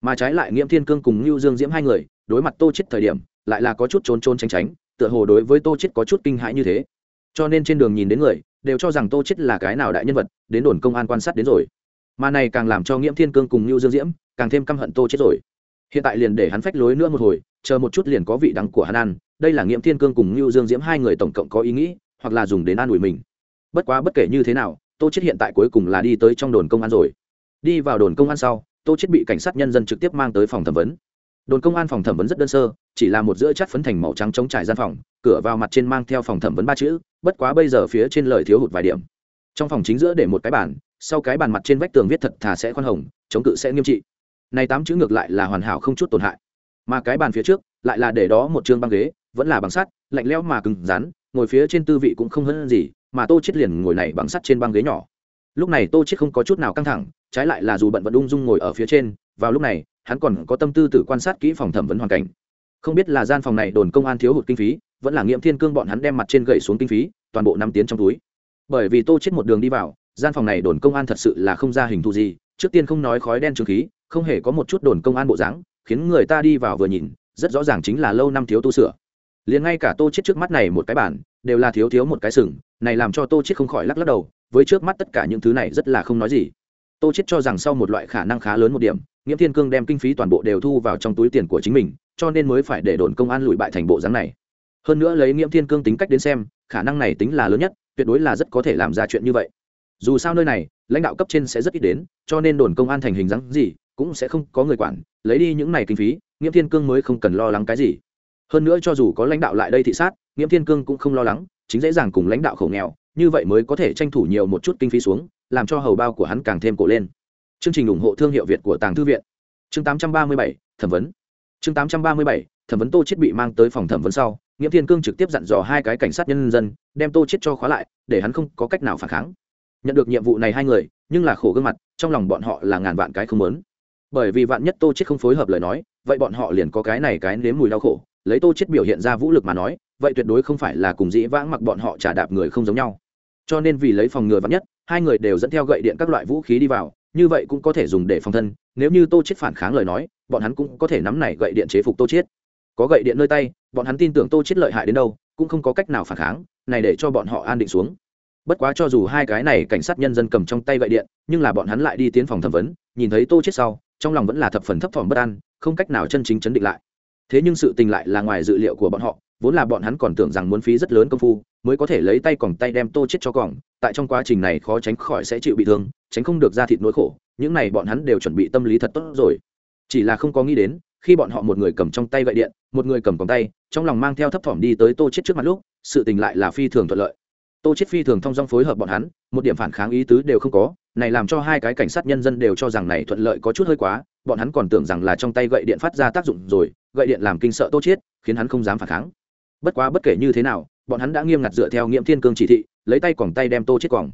Mà trái lại nghiễm thiên cương cùng lưu dương diễm hai người, đối mặt tô chết thời điểm, lại là có chút trốn trốn tránh tránh, tựa hồ đối với tô chết có chút kinh hãi như thế. Cho nên trên đường nhìn đến người đều cho rằng tô chết là cái nào đại nhân vật, đến đồn công an quan sát đến rồi. Mà này càng làm cho nghiễm thiên cương cùng lưu dương diễm càng thêm căm hận tô chết rồi. Hiện tại liền để hắn phách lối nữa một hồi, chờ một chút liền có vị đắng của hắn ăn. Đây là nghiễm thiên cương cùng lưu dương diễm hai người tổng cộng có ý nghĩ, hoặc là dùng đến an ủi mình. Bất quá bất kể như thế nào, tô chết hiện tại cuối cùng là đi tới trong đồn công an rồi. Đi vào đồn công an sau, tô chết bị cảnh sát nhân dân trực tiếp mang tới phòng thẩm vấn. Đồn công an phòng thẩm vấn rất đơn sơ chỉ là một giữa chất phấn thành màu trắng chống trải gian phòng, cửa vào mặt trên mang theo phòng thẩm vấn ba chữ, bất quá bây giờ phía trên lời thiếu hụt vài điểm. Trong phòng chính giữa để một cái bàn, sau cái bàn mặt trên vách tường viết thật thà sẽ khoan hồng, chống cự sẽ nghiêm trị. Này tám chữ ngược lại là hoàn hảo không chút tổn hại. Mà cái bàn phía trước, lại là để đó một chương băng ghế, vẫn là bằng sắt, lạnh lẽo mà cứng rắn, ngồi phía trên tư vị cũng không hơn gì, mà tô chết liền ngồi này bằng sắt trên băng ghế nhỏ. Lúc này tô chết không có chút nào căng thẳng, trái lại là dù bận vẫn ung dung ngồi ở phía trên, vào lúc này, hắn còn có tâm tư tự quan sát kỹ phòng thẩm vấn hoàn cảnh không biết là gian phòng này đồn công an thiếu hụt kinh phí, vẫn là nghiệm thiên cương bọn hắn đem mặt trên gậy xuống kinh phí, toàn bộ năm tiến trong túi. Bởi vì tô chết một đường đi vào, gian phòng này đồn công an thật sự là không ra hình thù gì, trước tiên không nói khói đen trương khí, không hề có một chút đồn công an bộ dáng, khiến người ta đi vào vừa nhìn, rất rõ ràng chính là lâu năm thiếu tu sửa. Liền ngay cả tô chết trước mắt này một cái bản, đều là thiếu thiếu một cái sừng, này làm cho tô chết không khỏi lắc lắc đầu, với trước mắt tất cả những thứ này rất là không nói gì tô chết cho rằng sau một loại khả năng khá lớn một điểm, nghiễm thiên cương đem kinh phí toàn bộ đều thu vào trong túi tiền của chính mình, cho nên mới phải để đồn công an lùi bại thành bộ dáng này. Hơn nữa lấy nghiễm thiên cương tính cách đến xem, khả năng này tính là lớn nhất, tuyệt đối là rất có thể làm ra chuyện như vậy. Dù sao nơi này, lãnh đạo cấp trên sẽ rất ít đến, cho nên đồn công an thành hình dáng gì, cũng sẽ không có người quản, lấy đi những này kinh phí, nghiễm thiên cương mới không cần lo lắng cái gì. Hơn nữa cho dù có lãnh đạo lại đây thị sát, nghiễm thiên cương cũng không lo lắng, chính dễ dàng cùng lãnh đạo khổ nghèo, như vậy mới có thể tranh thủ nhiều một chút kinh phí xuống làm cho hầu bao của hắn càng thêm cổ lên. Chương trình ủng hộ thương hiệu việt của tàng thư viện. Chương 837, thẩm vấn. Chương 837, thẩm vấn tô chết bị mang tới phòng thẩm vấn sau nghiễm thiên cương trực tiếp dặn dò hai cái cảnh sát nhân dân đem tô chết cho khóa lại để hắn không có cách nào phản kháng. Nhận được nhiệm vụ này hai người nhưng là khổ gương mặt trong lòng bọn họ là ngàn vạn cái không muốn. Bởi vì vạn nhất tô chết không phối hợp lời nói vậy bọn họ liền có cái này cái nếm mùi đau khổ lấy tô chết biểu hiện ra vũ lực mà nói vậy tuyệt đối không phải là cùng dĩ vãng mặc bọn họ trả đạp người không giống nhau. Cho nên vì lấy phòng ngừa vạn nhất hai người đều dẫn theo gậy điện các loại vũ khí đi vào, như vậy cũng có thể dùng để phòng thân, nếu như tô chết phản kháng lời nói, bọn hắn cũng có thể nắm này gậy điện chế phục tô chết có gậy điện nơi tay, bọn hắn tin tưởng tô chết lợi hại đến đâu, cũng không có cách nào phản kháng, này để cho bọn họ an định xuống. Bất quá cho dù hai cái này cảnh sát nhân dân cầm trong tay gậy điện, nhưng là bọn hắn lại đi tiến phòng thẩm vấn, nhìn thấy tô chết sau, trong lòng vẫn là thập phần thấp thỏm bất an, không cách nào chân chính chấn định lại. Thế nhưng sự tình lại là ngoài dự liệu của bọn họ, vốn là bọn hắn còn tưởng rằng muốn phí rất lớn công phu, mới có thể lấy tay còng tay đem tô chết cho còng tại trong quá trình này khó tránh khỏi sẽ chịu bị thương, tránh không được ra thịt nỗi khổ, những này bọn hắn đều chuẩn bị tâm lý thật tốt rồi. Chỉ là không có nghĩ đến, khi bọn họ một người cầm trong tay gậy điện, một người cầm còng tay, trong lòng mang theo thấp thỏm đi tới tô chết trước mặt lúc, sự tình lại là phi thường thuận lợi. Tô chết phi thường thông dong phối hợp bọn hắn, một điểm phản kháng ý tứ đều không có, này làm cho hai cái cảnh sát nhân dân đều cho rằng này thuận lợi có chút hơi quá, bọn hắn còn tưởng rằng là trong tay gậy điện phát ra tác dụng rồi, gậy điện làm kinh sợ tô chết khiến hắn không dám phản kháng bất quá bất kể như thế nào, bọn hắn đã nghiêm ngặt dựa theo nghiệm thiên cương chỉ thị, lấy tay quòng tay đem tô chết quòng.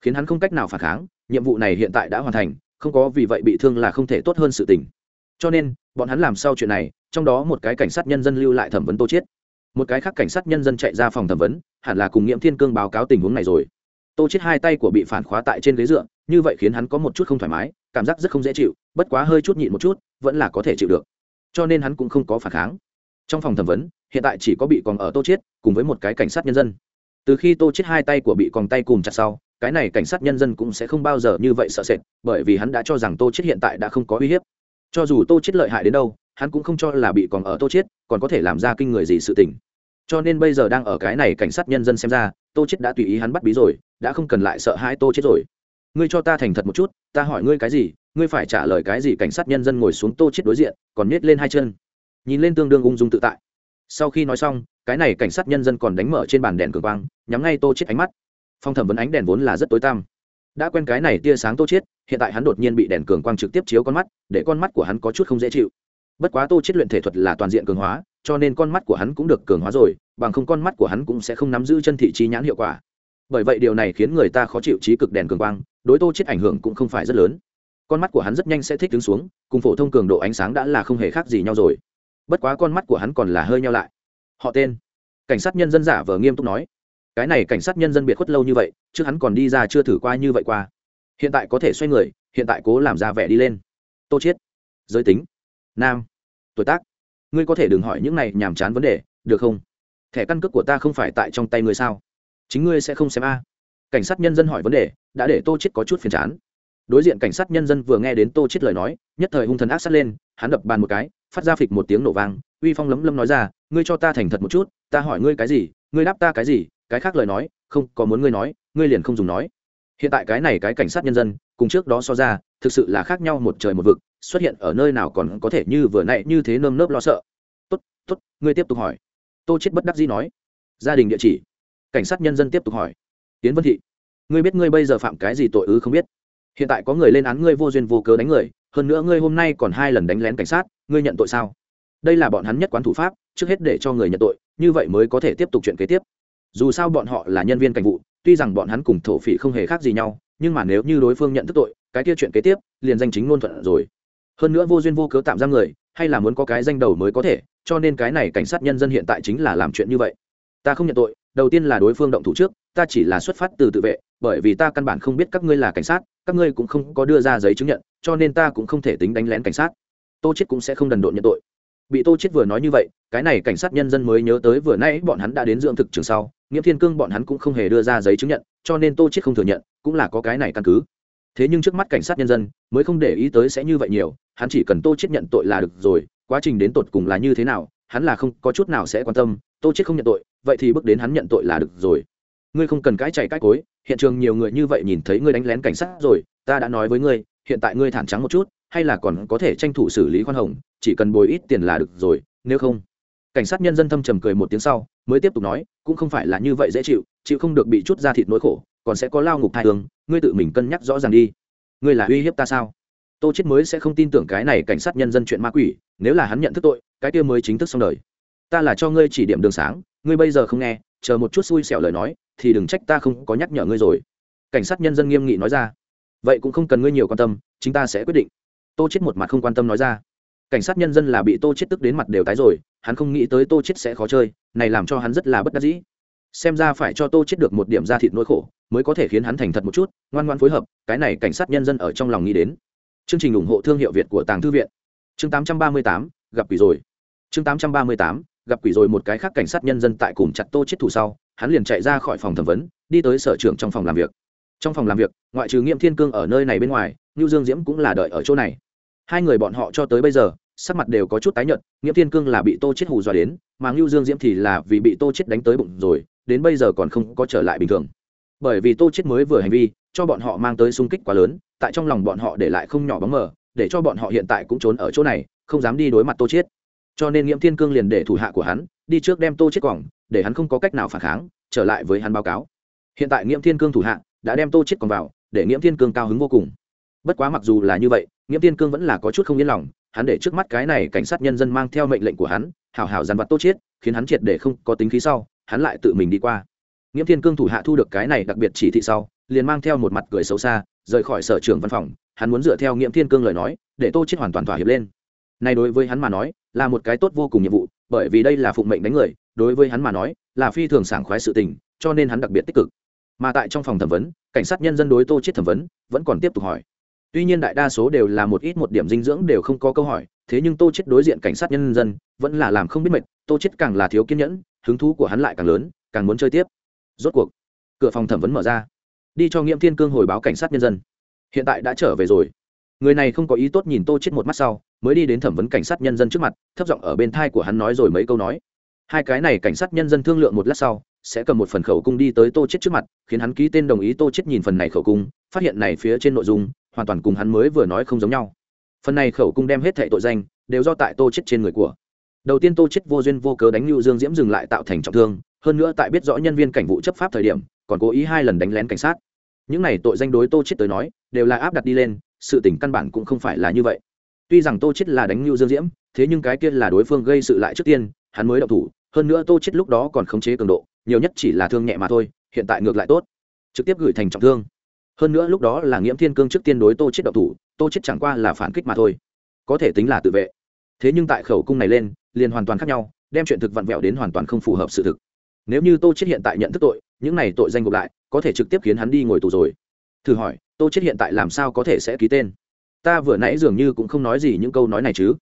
Khiến hắn không cách nào phản kháng, nhiệm vụ này hiện tại đã hoàn thành, không có vì vậy bị thương là không thể tốt hơn sự tình. Cho nên, bọn hắn làm sau chuyện này, trong đó một cái cảnh sát nhân dân lưu lại thẩm vấn tô chết. Một cái khác cảnh sát nhân dân chạy ra phòng thẩm vấn, hẳn là cùng nghiệm thiên cương báo cáo tình huống này rồi. Tô chết hai tay của bị phản khóa tại trên ghế dựa, như vậy khiến hắn có một chút không thoải mái, cảm giác rất không dễ chịu, bất quá hơi chút nhịn một chút, vẫn là có thể chịu được. Cho nên hắn cũng không có phản kháng. Trong phòng thẩm vấn hiện tại chỉ có bị còn ở tô chết cùng với một cái cảnh sát nhân dân. Từ khi tô chết hai tay của bị còn tay cùng chặt sau, cái này cảnh sát nhân dân cũng sẽ không bao giờ như vậy sợ sệt, bởi vì hắn đã cho rằng tô chết hiện tại đã không có uy hiếp. Cho dù tô chết lợi hại đến đâu, hắn cũng không cho là bị còn ở tô chết còn có thể làm ra kinh người gì sự tình. Cho nên bây giờ đang ở cái này cảnh sát nhân dân xem ra, tô chết đã tùy ý hắn bắt bí rồi, đã không cần lại sợ hãi tô chết rồi. Ngươi cho ta thành thật một chút, ta hỏi ngươi cái gì, ngươi phải trả lời cái gì cảnh sát nhân dân ngồi xuống tô chết đối diện, còn nhét lên hai chân. Nhìn lên tương đương ung dung tự tại sau khi nói xong, cái này cảnh sát nhân dân còn đánh mở trên bàn đèn cường quang, nhắm ngay tô chết ánh mắt. Phong thẩm vấn ánh đèn vốn là rất tối tăm. Đã quen cái này tia sáng tô chết hiện tại hắn đột nhiên bị đèn cường quang trực tiếp chiếu con mắt, để con mắt của hắn có chút không dễ chịu. Bất quá tô chết luyện thể thuật là toàn diện cường hóa, cho nên con mắt của hắn cũng được cường hóa rồi, bằng không con mắt của hắn cũng sẽ không nắm giữ chân thị trí nhãn hiệu quả. Bởi vậy điều này khiến người ta khó chịu trí cực đèn cường quang, đối tô chết ảnh hưởng cũng không phải rất lớn. Con mắt của hắn rất nhanh sẽ thích đứng xuống, cùng phổ thông cường độ ánh sáng đã là không hề khác gì nhau rồi bất quá con mắt của hắn còn là hơi nhau lại. Họ tên? Cảnh sát nhân dân giả vờ nghiêm túc nói. Cái này cảnh sát nhân dân biệt khuất lâu như vậy trước hắn còn đi ra chưa thử qua như vậy qua. Hiện tại có thể xoay người, hiện tại cố làm ra vẻ đi lên. Tô chiết. Giới tính? Nam. Tuổi tác? Ngươi có thể đừng hỏi những này nhàm chán vấn đề, được không? Thẻ căn cước của ta không phải tại trong tay ngươi sao? Chính ngươi sẽ không xem a. Cảnh sát nhân dân hỏi vấn đề, đã để tô chết có chút phiền chán. Đối diện cảnh sát nhân dân vừa nghe đến tô chết lời nói, nhất thời hung thần ác sát lên, hắn đập bàn một cái phát ra phịch một tiếng nổ vang, uy phong lấm lấm nói ra, ngươi cho ta thành thật một chút, ta hỏi ngươi cái gì, ngươi đáp ta cái gì, cái khác lời nói, không, có muốn ngươi nói, ngươi liền không dùng nói. Hiện tại cái này cái cảnh sát nhân dân, cùng trước đó so ra, thực sự là khác nhau một trời một vực, xuất hiện ở nơi nào còn có thể như vừa nãy như thế nơm nớp lo sợ. Tốt tốt, ngươi tiếp tục hỏi. Tô chết bất đắc dĩ nói. Gia đình địa chỉ. Cảnh sát nhân dân tiếp tục hỏi. Tiến vân thị, ngươi biết ngươi bây giờ phạm cái gì tội ư không biết? Hiện tại có người lên án ngươi vô duyên vô cớ đánh người, hơn nữa ngươi hôm nay còn hai lần đánh lén cảnh sát ngươi nhận tội sao? Đây là bọn hắn nhất quán thủ pháp, trước hết để cho người nhận tội, như vậy mới có thể tiếp tục chuyện kế tiếp. Dù sao bọn họ là nhân viên cảnh vụ, tuy rằng bọn hắn cùng thổ phỉ không hề khác gì nhau, nhưng mà nếu như đối phương nhận thức tội, cái kia chuyện kế tiếp, liền danh chính ngôn thuận rồi. Hơn nữa vô duyên vô cớ tạm giam người, hay là muốn có cái danh đầu mới có thể, cho nên cái này cảnh sát nhân dân hiện tại chính là làm chuyện như vậy. Ta không nhận tội, đầu tiên là đối phương động thủ trước, ta chỉ là xuất phát từ tự vệ, bởi vì ta căn bản không biết các ngươi là cảnh sát, các ngươi cũng không có đưa ra giấy chứng nhận, cho nên ta cũng không thể tính đánh lén cảnh sát tô chết cũng sẽ không đần độn nhận tội. Bị tô chết vừa nói như vậy, cái này cảnh sát nhân dân mới nhớ tới vừa nãy bọn hắn đã đến dưỡng thực trường sau nghĩa thiên cương bọn hắn cũng không hề đưa ra giấy chứng nhận, cho nên tô chết không thừa nhận, cũng là có cái này căn cứ. Thế nhưng trước mắt cảnh sát nhân dân mới không để ý tới sẽ như vậy nhiều, hắn chỉ cần tô chết nhận tội là được rồi, quá trình đến tột cùng là như thế nào, hắn là không, có chút nào sẽ quan tâm, tô chết không nhận tội, vậy thì bước đến hắn nhận tội là được rồi. Ngươi không cần cãi chạy cãi cối, hiện trường nhiều người như vậy nhìn thấy ngươi đánh lén cảnh sát rồi, ta đã nói với ngươi, hiện tại ngươi thản trắng một chút hay là còn có thể tranh thủ xử lý khoan hồng, chỉ cần bồi ít tiền là được rồi, nếu không. Cảnh sát nhân dân thâm trầm cười một tiếng sau, mới tiếp tục nói, cũng không phải là như vậy dễ chịu chịu không được bị chút ra thịt nỗi khổ, còn sẽ có lao ngục thai tường ngươi tự mình cân nhắc rõ ràng đi. Ngươi là uy hiếp ta sao? Tô chết mới sẽ không tin tưởng cái này cảnh sát nhân dân chuyện ma quỷ, nếu là hắn nhận thức tội, cái kia mới chính thức xong đời. Ta là cho ngươi chỉ điểm đường sáng, ngươi bây giờ không nghe, chờ một chút xui xẻo lời nói, thì đừng trách ta không có nhắc nhở ngươi rồi. Cảnh sát nhân dân nghiêm nghị nói ra. Vậy cũng không cần ngươi nhiều quan tâm, chính ta sẽ quyết định tô chết một mặt không quan tâm nói ra. Cảnh sát nhân dân là bị tô chết tức đến mặt đều tái rồi hắn không nghĩ tới tô chết sẽ khó chơi này làm cho hắn rất là bất đắc dĩ. Xem ra phải cho tô chết được một điểm ra thịt nỗi khổ mới có thể khiến hắn thành thật một chút ngoan ngoan phối hợp cái này cảnh sát nhân dân ở trong lòng nghĩ đến. Chương trình ủng hộ thương hiệu việt của tàng thư viện. Chương 838, gặp quỷ rồi. Chương 838, gặp quỷ rồi một cái khác cảnh sát nhân dân tại cùng chặt tô chết thủ sau hắn liền chạy ra khỏi phòng thẩm vấn đi tới sở trưởng trong phòng làm việc trong phòng làm việc ngoại trừ nghiêm thiên cương ở nơi này bên ngoài ngưu Dương Diễm cũng là đợi ở chỗ này. Hai người bọn họ cho tới bây giờ, sắc mặt đều có chút tái nhợt, nghiêm Thiên Cương là bị Tô chết hù dọa đến, mà ngưu Dương Diễm thì là vì bị Tô chết đánh tới bụng rồi, đến bây giờ còn không có trở lại bình thường. Bởi vì Tô chết mới vừa hành vi, cho bọn họ mang tới xung kích quá lớn, tại trong lòng bọn họ để lại không nhỏ bóng mờ, để cho bọn họ hiện tại cũng trốn ở chỗ này, không dám đi đối mặt Tô chết. Cho nên Nghiễm Thiên Cương liền để thủ hạ của hắn đi trước đem Tô chết quẳng, để hắn không có cách nào phản kháng, trở lại với hắn báo cáo. Hiện tại Nghiễm Thiên Cương thủ hạ đã đem Tô chết còn vào, để Nghiễm Thiên Cương cao hứng vô cùng. Bất quá mặc dù là như vậy nghiễm thiên cương vẫn là có chút không yên lòng hắn để trước mắt cái này cảnh sát nhân dân mang theo mệnh lệnh của hắn hảo hảo dàn vặt tô chết khiến hắn triệt để không có tính khí sau hắn lại tự mình đi qua. Nghiễm thiên cương thủ hạ thu được cái này đặc biệt chỉ thị sau liền mang theo một mặt cười xấu xa rời khỏi sở trường văn phòng hắn muốn dựa theo nghiễm thiên cương lời nói để tô chết hoàn toàn thỏa hiệp lên. Này đối với hắn mà nói là một cái tốt vô cùng nhiệm vụ bởi vì đây là phụng mệnh đánh người đối với hắn mà nói là phi thường sảng khoái sự tình cho nên hắn đặc biệt tích cực mà tại trong phòng thẩm vấn, cảnh sát nhân dân đối tô chết thẩm vấn, vẫn còn tiếp tục hỏi. Tuy nhiên đại đa số đều là một ít một điểm dinh dưỡng đều không có câu hỏi, thế nhưng tô chết đối diện cảnh sát nhân dân, vẫn là làm không biết mệt, tô chết càng là thiếu kiên nhẫn, hứng thú của hắn lại càng lớn, càng muốn chơi tiếp. Rốt cuộc, cửa phòng thẩm vấn mở ra. Đi cho nghiêm thiên cương hồi báo cảnh sát nhân dân. Hiện tại đã trở về rồi. Người này không có ý tốt nhìn tô chết một mắt sau, mới đi đến thẩm vấn cảnh sát nhân dân trước mặt, thấp giọng ở bên thai của hắn nói rồi mấy câu nói. Hai cái này cảnh sát nhân dân thương lượng một lát sau sẽ cầm một phần khẩu cung đi tới tô chết trước mặt, khiến hắn ký tên đồng ý tô chết nhìn phần này khẩu cung, phát hiện này phía trên nội dung, hoàn toàn cùng hắn mới vừa nói không giống nhau. Phần này khẩu cung đem hết thệ tội danh, đều do tại tô chết trên người của. Đầu tiên tô chết vô duyên vô cớ đánh lưu dương diễm dừng lại tạo thành trọng thương, hơn nữa tại biết rõ nhân viên cảnh vụ chấp pháp thời điểm, còn cố ý hai lần đánh lén cảnh sát. Những này tội danh đối tô chết tới nói, đều là áp đặt đi lên, sự tình căn bản cũng không phải là như vậy. Tuy rằng tô chết là đánh lưu dương diễm, thế nhưng cái kia là đối phương gây sự lại trước tiên, hắn mới động thủ, hơn nữa tô chết lúc đó còn khống chế cường độ nhiều nhất chỉ là thương nhẹ mà thôi, hiện tại ngược lại tốt. Trực tiếp gửi thành trọng thương. Hơn nữa lúc đó là nghiễm thiên cương trước tiên đối tô chết độc thủ, tô chết chẳng qua là phản kích mà thôi. Có thể tính là tự vệ. Thế nhưng tại khẩu cung này lên, liền hoàn toàn khác nhau, đem chuyện thực vặn vẹo đến hoàn toàn không phù hợp sự thực. Nếu như tô chết hiện tại nhận thức tội, những này tội danh gộp lại, có thể trực tiếp khiến hắn đi ngồi tù rồi. Thử hỏi, tô chết hiện tại làm sao có thể sẽ ký tên? Ta vừa nãy dường như cũng không nói gì những câu nói này chứ.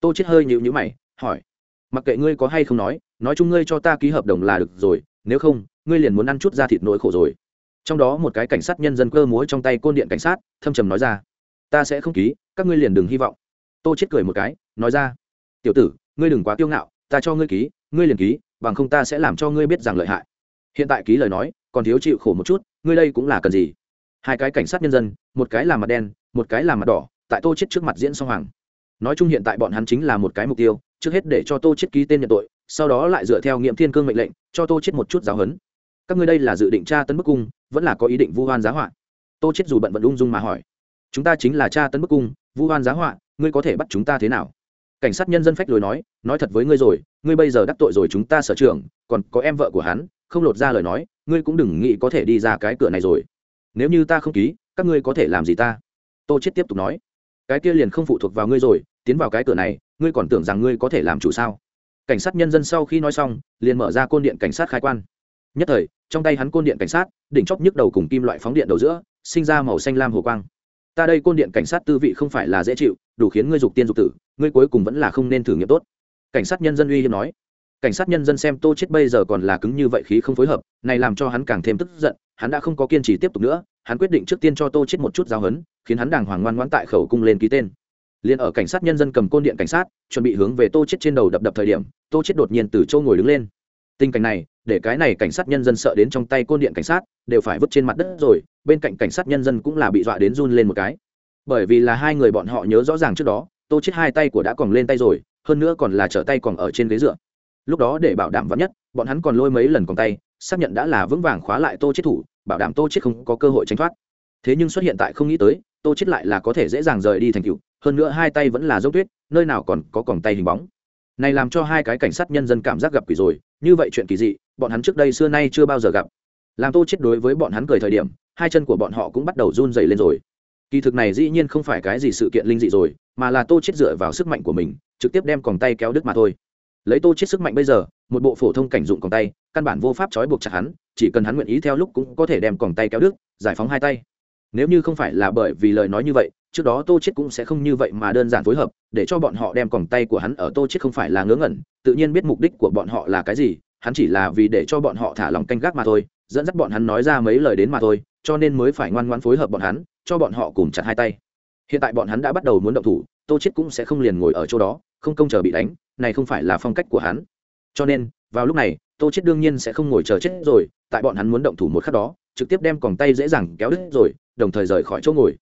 Tô chết hơi nhịu nhữ mày, hỏi, mặc kệ ngươi có hay không nói nói chung ngươi cho ta ký hợp đồng là được rồi, nếu không, ngươi liền muốn ăn chút ra thịt nỗi khổ rồi. Trong đó một cái cảnh sát nhân dân cơ múa trong tay côn điện cảnh sát, thâm trầm nói ra, ta sẽ không ký, các ngươi liền đừng hy vọng. Tô chết cười một cái, nói ra, tiểu tử, ngươi đừng quá kiêu ngạo, ta cho ngươi ký, ngươi liền ký, bằng không ta sẽ làm cho ngươi biết rằng lợi hại. Hiện tại ký lời nói, còn thiếu chịu khổ một chút, ngươi đây cũng là cần gì? Hai cái cảnh sát nhân dân, một cái là mặt đen, một cái là mặt đỏ, tại tô chết trước mặt diễn song hoàng. Nói chung hiện tại bọn hắn chính là một cái mục tiêu, trước hết để cho tô chết ký tên nhận tội sau đó lại dựa theo nghiệm thiên cương mệnh lệnh, cho tô chết một chút giáo huấn. Các ngươi đây là dự định tra tấn bức cung, vẫn là có ý định vu hoan giá họa? Tô chết dù bận vận ung dung mà hỏi. Chúng ta chính là tra tấn bức cung, vu hoan giá họa, ngươi có thể bắt chúng ta thế nào? Cảnh sát nhân dân phách lối nói nói thật với ngươi rồi, ngươi bây giờ đắc tội rồi chúng ta sở trưởng, còn có em vợ của hắn, không lột ra lời nói, ngươi cũng đừng nghĩ có thể đi ra cái cửa này rồi. Nếu như ta không ký, các ngươi có thể làm gì ta? Tô chết tiếp tục nói. Cái kia liền không phụ thuộc vào ngươi rồi, tiến vào cái cửa này, ngươi còn tưởng rằng ngươi có thể làm chủ sao? Cảnh sát nhân dân sau khi nói xong, liền mở ra côn điện cảnh sát khai quan. Nhất thời, trong tay hắn côn điện cảnh sát, đỉnh chóp nhức đầu cùng kim loại phóng điện đầu giữa, sinh ra màu xanh lam hồ quang. Ta đây côn điện cảnh sát tư vị không phải là dễ chịu, đủ khiến ngươi dục tiên dục tử, ngươi cuối cùng vẫn là không nên thử nghiệm tốt. Cảnh sát nhân dân uy hiếp nói. Cảnh sát nhân dân xem tô chết bây giờ còn là cứng như vậy khí không phối hợp, này làm cho hắn càng thêm tức giận, hắn đã không có kiên trì tiếp tục nữa, hắn quyết định trước tiên cho tô chết một chút giáo hấn khiến hắn đàng hoàng ngoan ngoãn tại khẩu cung lên ký tên liền ở cảnh sát nhân dân cầm côn điện cảnh sát, chuẩn bị hướng về tô chết trên đầu đập đập thời điểm, tô chết đột nhiên từ châu ngồi đứng lên. Tình cảnh này, để cái này cảnh sát nhân dân sợ đến trong tay côn điện cảnh sát, đều phải vứt trên mặt đất rồi, bên cạnh cảnh sát nhân dân cũng là bị dọa đến run lên một cái. Bởi vì là hai người bọn họ nhớ rõ ràng trước đó, tô chết hai tay của đã còn lên tay rồi, hơn nữa còn là trở tay còn ở trên ghế dựa. Lúc đó để bảo đảm vắn nhất, bọn hắn còn lôi mấy lần còn tay, xác nhận đã là vững vàng khóa lại tô chết thủ, bảo đảm tô chết không có cơ hội tránh thoát. Thế nhưng xuất hiện tại không nghĩ tới tô chết lại là có thể dễ dàng rời đi thành cựu, hơn nữa hai tay vẫn là dốc tuyết, nơi nào còn có còng tay hình bóng. Này làm cho hai cái cảnh sát nhân dân cảm giác gặp quỷ rồi, như vậy chuyện kỳ dị, bọn hắn trước đây xưa nay chưa bao giờ gặp. Làm tô chết đối với bọn hắn cười thời điểm, hai chân của bọn họ cũng bắt đầu run dày lên rồi. Kỳ thực này dĩ nhiên không phải cái gì sự kiện linh dị rồi, mà là tô chết dựa vào sức mạnh của mình, trực tiếp đem còng tay kéo đứt mà thôi. Lấy tô chết sức mạnh bây giờ, một bộ phổ thông cảnh dụng còng tay, căn bản vô pháp trói buộc chặt hắn, chỉ cần hắn nguyện ý theo lúc cũng có thể đem còng tay kéo đứt, giải phóng hai tay nếu như không phải là bởi vì lời nói như vậy, trước đó tô chết cũng sẽ không như vậy mà đơn giản phối hợp, để cho bọn họ đem còng tay của hắn ở tô chết không phải là ngớ ngẩn, tự nhiên biết mục đích của bọn họ là cái gì, hắn chỉ là vì để cho bọn họ thả lòng canh gác mà thôi, dẫn dắt bọn hắn nói ra mấy lời đến mà thôi, cho nên mới phải ngoan ngoãn phối hợp bọn hắn, cho bọn họ cùng chặt hai tay. Hiện tại bọn hắn đã bắt đầu muốn động thủ, tô chết cũng sẽ không liền ngồi ở chỗ đó, không công chờ bị đánh, này không phải là phong cách của hắn. Cho nên, vào lúc này, tô chết đương nhiên sẽ không ngồi chờ chết rồi, tại bọn hắn muốn động thủ một khắc đó trực tiếp đem còng tay dễ dàng kéo đứt rồi đồng thời rời khỏi chỗ ngồi.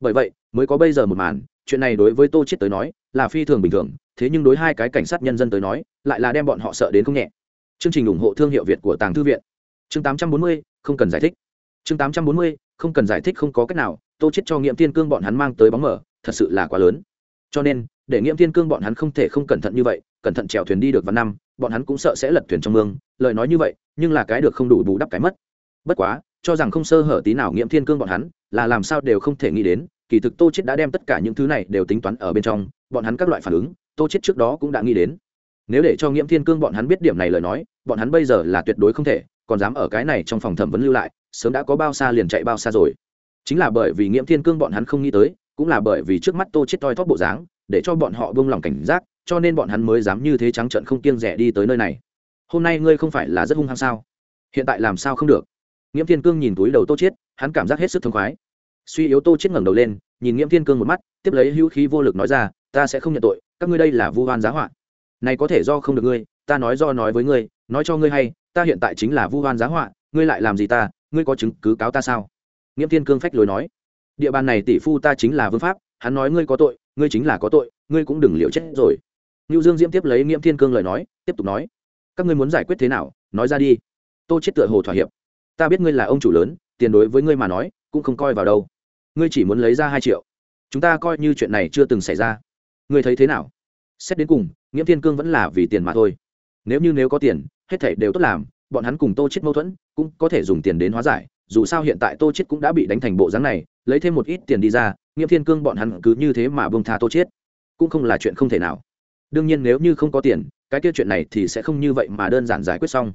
Bởi vậy mới có bây giờ một màn chuyện này đối với tô chết tới nói là phi thường bình thường thế nhưng đối hai cái cảnh sát nhân dân tới nói lại là đem bọn họ sợ đến không nhẹ. Chương trình ủng hộ thương hiệu việt của tàng thư viện. Chương 840, không cần giải thích. Chương 840, không cần giải thích không có cách nào tô chết cho nghiệm tiên cương bọn hắn mang tới bóng mở thật sự là quá lớn. Cho nên để nghiệm tiên cương bọn hắn không thể không cẩn thận như vậy cẩn thận chèo thuyền đi được vào năm bọn hắn cũng sợ sẽ lật thuyền trong mương lời nói như vậy nhưng là cái được không đủ bù đắp cái mất. Bất quá cho rằng không sơ hở tí nào nghiệm thiên cương bọn hắn, là làm sao đều không thể nghĩ đến, kỳ thực tô chết đã đem tất cả những thứ này đều tính toán ở bên trong, bọn hắn các loại phản ứng, tô chết trước đó cũng đã nghĩ đến. Nếu để cho nghiệm thiên cương bọn hắn biết điểm này lời nói, bọn hắn bây giờ là tuyệt đối không thể, còn dám ở cái này trong phòng thẩm vấn lưu lại, sớm đã có bao xa liền chạy bao xa rồi. Chính là bởi vì nghiệm thiên cương bọn hắn không nghĩ tới, cũng là bởi vì trước mắt tô chết toi thóp bộ dáng, để cho bọn họ buông lòng cảnh giác, cho nên bọn hắn mới dám như thế trắng trợn không kiêng rẻ đi tới nơi này. Hôm nay ngươi không phải là rất hung hăng sao? Hiện tại làm sao không được? Nghiễm thiên cương nhìn túi đầu tô Chiết, hắn cảm giác hết sức thông khoái suy yếu tô Chiết ngẩng đầu lên nhìn nghiễm thiên cương một mắt tiếp lấy hữu khí vô lực nói ra ta sẽ không nhận tội các ngươi đây là vu oan giá họa này có thể do không được ngươi ta nói do nói với ngươi nói cho ngươi hay ta hiện tại chính là vu oan giá họa ngươi lại làm gì ta ngươi có chứng cứ cáo ta sao nghiễm thiên cương phách lối nói địa bàn này tỷ phu ta chính là vương pháp hắn nói ngươi có tội ngươi chính là có tội ngươi cũng đừng liều chết rồi Nưu Dương Diễm tiếp lấy Nghiễm Thiên Cương lời nói, tiếp tục nói: "Các ngươi muốn giải quyết thế nào, nói ra đi." Tô chết tựa hồ thỏa hiệp. "Ta biết ngươi là ông chủ lớn, tiền đối với ngươi mà nói, cũng không coi vào đâu. Ngươi chỉ muốn lấy ra hai triệu. Chúng ta coi như chuyện này chưa từng xảy ra. Ngươi thấy thế nào?" Xét đến cùng, Nghiễm Thiên Cương vẫn là vì tiền mà thôi. Nếu như nếu có tiền, hết thảy đều tốt làm, bọn hắn cùng Tô chết mâu thuẫn, cũng có thể dùng tiền đến hóa giải, dù sao hiện tại Tô chết cũng đã bị đánh thành bộ dáng này, lấy thêm một ít tiền đi ra, Nghiễm Thiên Cương bọn hắn cứ như thế mà buông tha Tô chết, cũng không là chuyện không thể nào đương nhiên nếu như không có tiền cái kia chuyện này thì sẽ không như vậy mà đơn giản giải quyết xong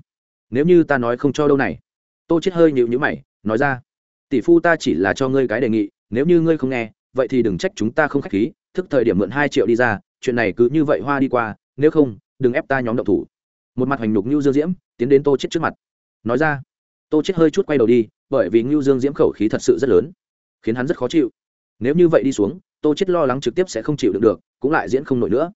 nếu như ta nói không cho đâu này tô chết hơi nhịu nhữ mày, nói ra, tỷ phu ta chỉ là cho ngươi cái đề nghị, nếu như ngươi không nghe, vậy thì đừng trách chúng ta không khách khí, thức thời điểm mượn hai triệu đi ra, chuyện này cứ như vậy hoa đi qua, nếu không, đừng ép ta nhóm động thủ. Một mặt hoành nhục như dương diễm tiến đến tô chết trước mặt, nói ra, tô chết hơi chút quay đầu đi, bởi vì ngưu dương diễm khẩu khí thật sự rất lớn, khiến hắn rất khó chịu. Nếu như vậy đi xuống, tô chết lo lắng trực tiếp sẽ không chịu được được, cũng lại diễn không nổi nữa.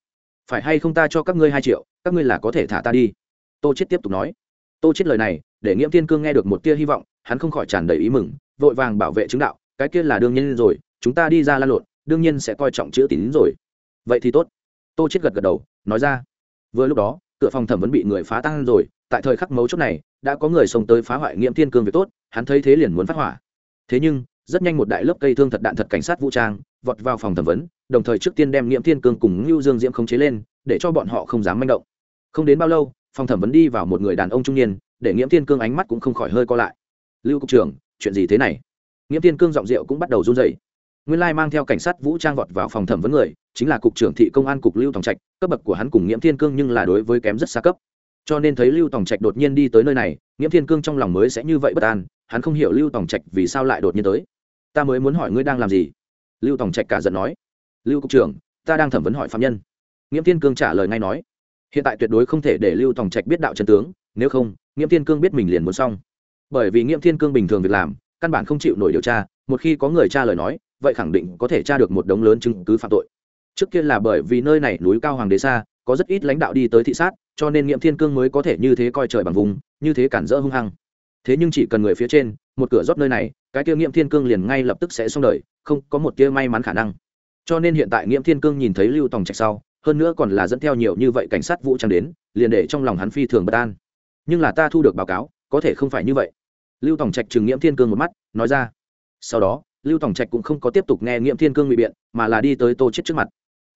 Phải hay không ta cho các ngươi hai triệu, các ngươi là có thể thả ta đi? Tô chết tiếp tục nói. Tô chết lời này để nghiễm thiên cương nghe được một tia hy vọng, hắn không khỏi tràn đầy ý mừng, vội vàng bảo vệ chứng đạo, cái kia là đương nhiên rồi, chúng ta đi ra lan lộn, đương nhiên sẽ coi trọng chữ tín rồi. Vậy thì tốt. Tô chết gật gật đầu, nói ra. Vừa lúc đó, cửa phòng thẩm vấn bị người phá tan rồi, tại thời khắc mấu chốt này, đã có người xông tới phá hoại nghiễm thiên cương việc tốt, hắn thấy thế liền muốn phát hỏa. Thế nhưng, rất nhanh một đại lớp cây thương thật đạn thật cảnh sát vũ trang, vọt vào phòng thẩm vấn, đồng thời trước tiên đem nghiễm thiên cương cùng ngưu dương diễm khống chế lên, để cho bọn họ không dám manh động. Không đến bao lâu, phòng thẩm vấn đi vào một người đàn ông trung niên để nghiễm thiên cương ánh mắt cũng không khỏi hơi co lại. Lưu cục trưởng, chuyện gì thế này? Nghiễm thiên cương giọng rượu cũng bắt đầu run rẩy. nguyên lai mang theo cảnh sát vũ trang vọt vào phòng thẩm vấn người, chính là cục trưởng thị công an cục lưu tòng trạch, cấp bậc của hắn cùng nghiễm thiên cương nhưng là đối với kém rất xa cấp. Cho nên thấy lưu tòng trạch đột nhiên đi tới nơi này, nghiễm thiên cương trong lòng mới sẽ như vậy bất an, hắn không hiểu lưu tòng trạch vì sao lại đột nhiên tới. Ta mới muốn hỏi ngươi đang làm gì? Lưu tòng trạch cả giận nói. Lưu cục trưởng, ta đang thẩm vấn hỏi phạm nhân. Nghiễm thiên cương trả lời ngay nói. Hiện tại tuyệt đối không thể để lưu tòng trạch biết đạo trần tướng nếu không, nghiễm thiên cương biết mình liền muốn xong. Bởi vì nghiễm thiên cương bình thường việc làm, căn bản không chịu nổi điều tra, một khi có người tra lời nói, vậy khẳng định có thể tra được một đống lớn chứng cứ phạm tội. Trước kia là bởi vì nơi này núi cao hoàng đế xa, có rất ít lãnh đạo đi tới thị sát, cho nên nghiễm thiên cương mới có thể như thế coi trời bằng vùng, như thế cản rỡ hung hăng. Thế nhưng chỉ cần người phía trên, một cửa rót nơi này, cái kia nghiễm thiên cương liền ngay lập tức sẽ xong đời, không có một kia may mắn khả năng. Cho nên hiện tại nghiễm thiên cương nhìn thấy lưu tòng trạch sau, hơn nữa còn là dẫn theo nhiều như vậy cảnh sát vũ trang đến, liền để trong lòng hắn phi thường bất an nhưng là ta thu được báo cáo, có thể không phải như vậy. Lưu tòng trạch trừng nghiễm thiên cương một mắt, nói ra. Sau đó, lưu tòng trạch cũng không có tiếp tục nghe nghiễm thiên cương ngụy biện, mà là đi tới tô chết trước mặt.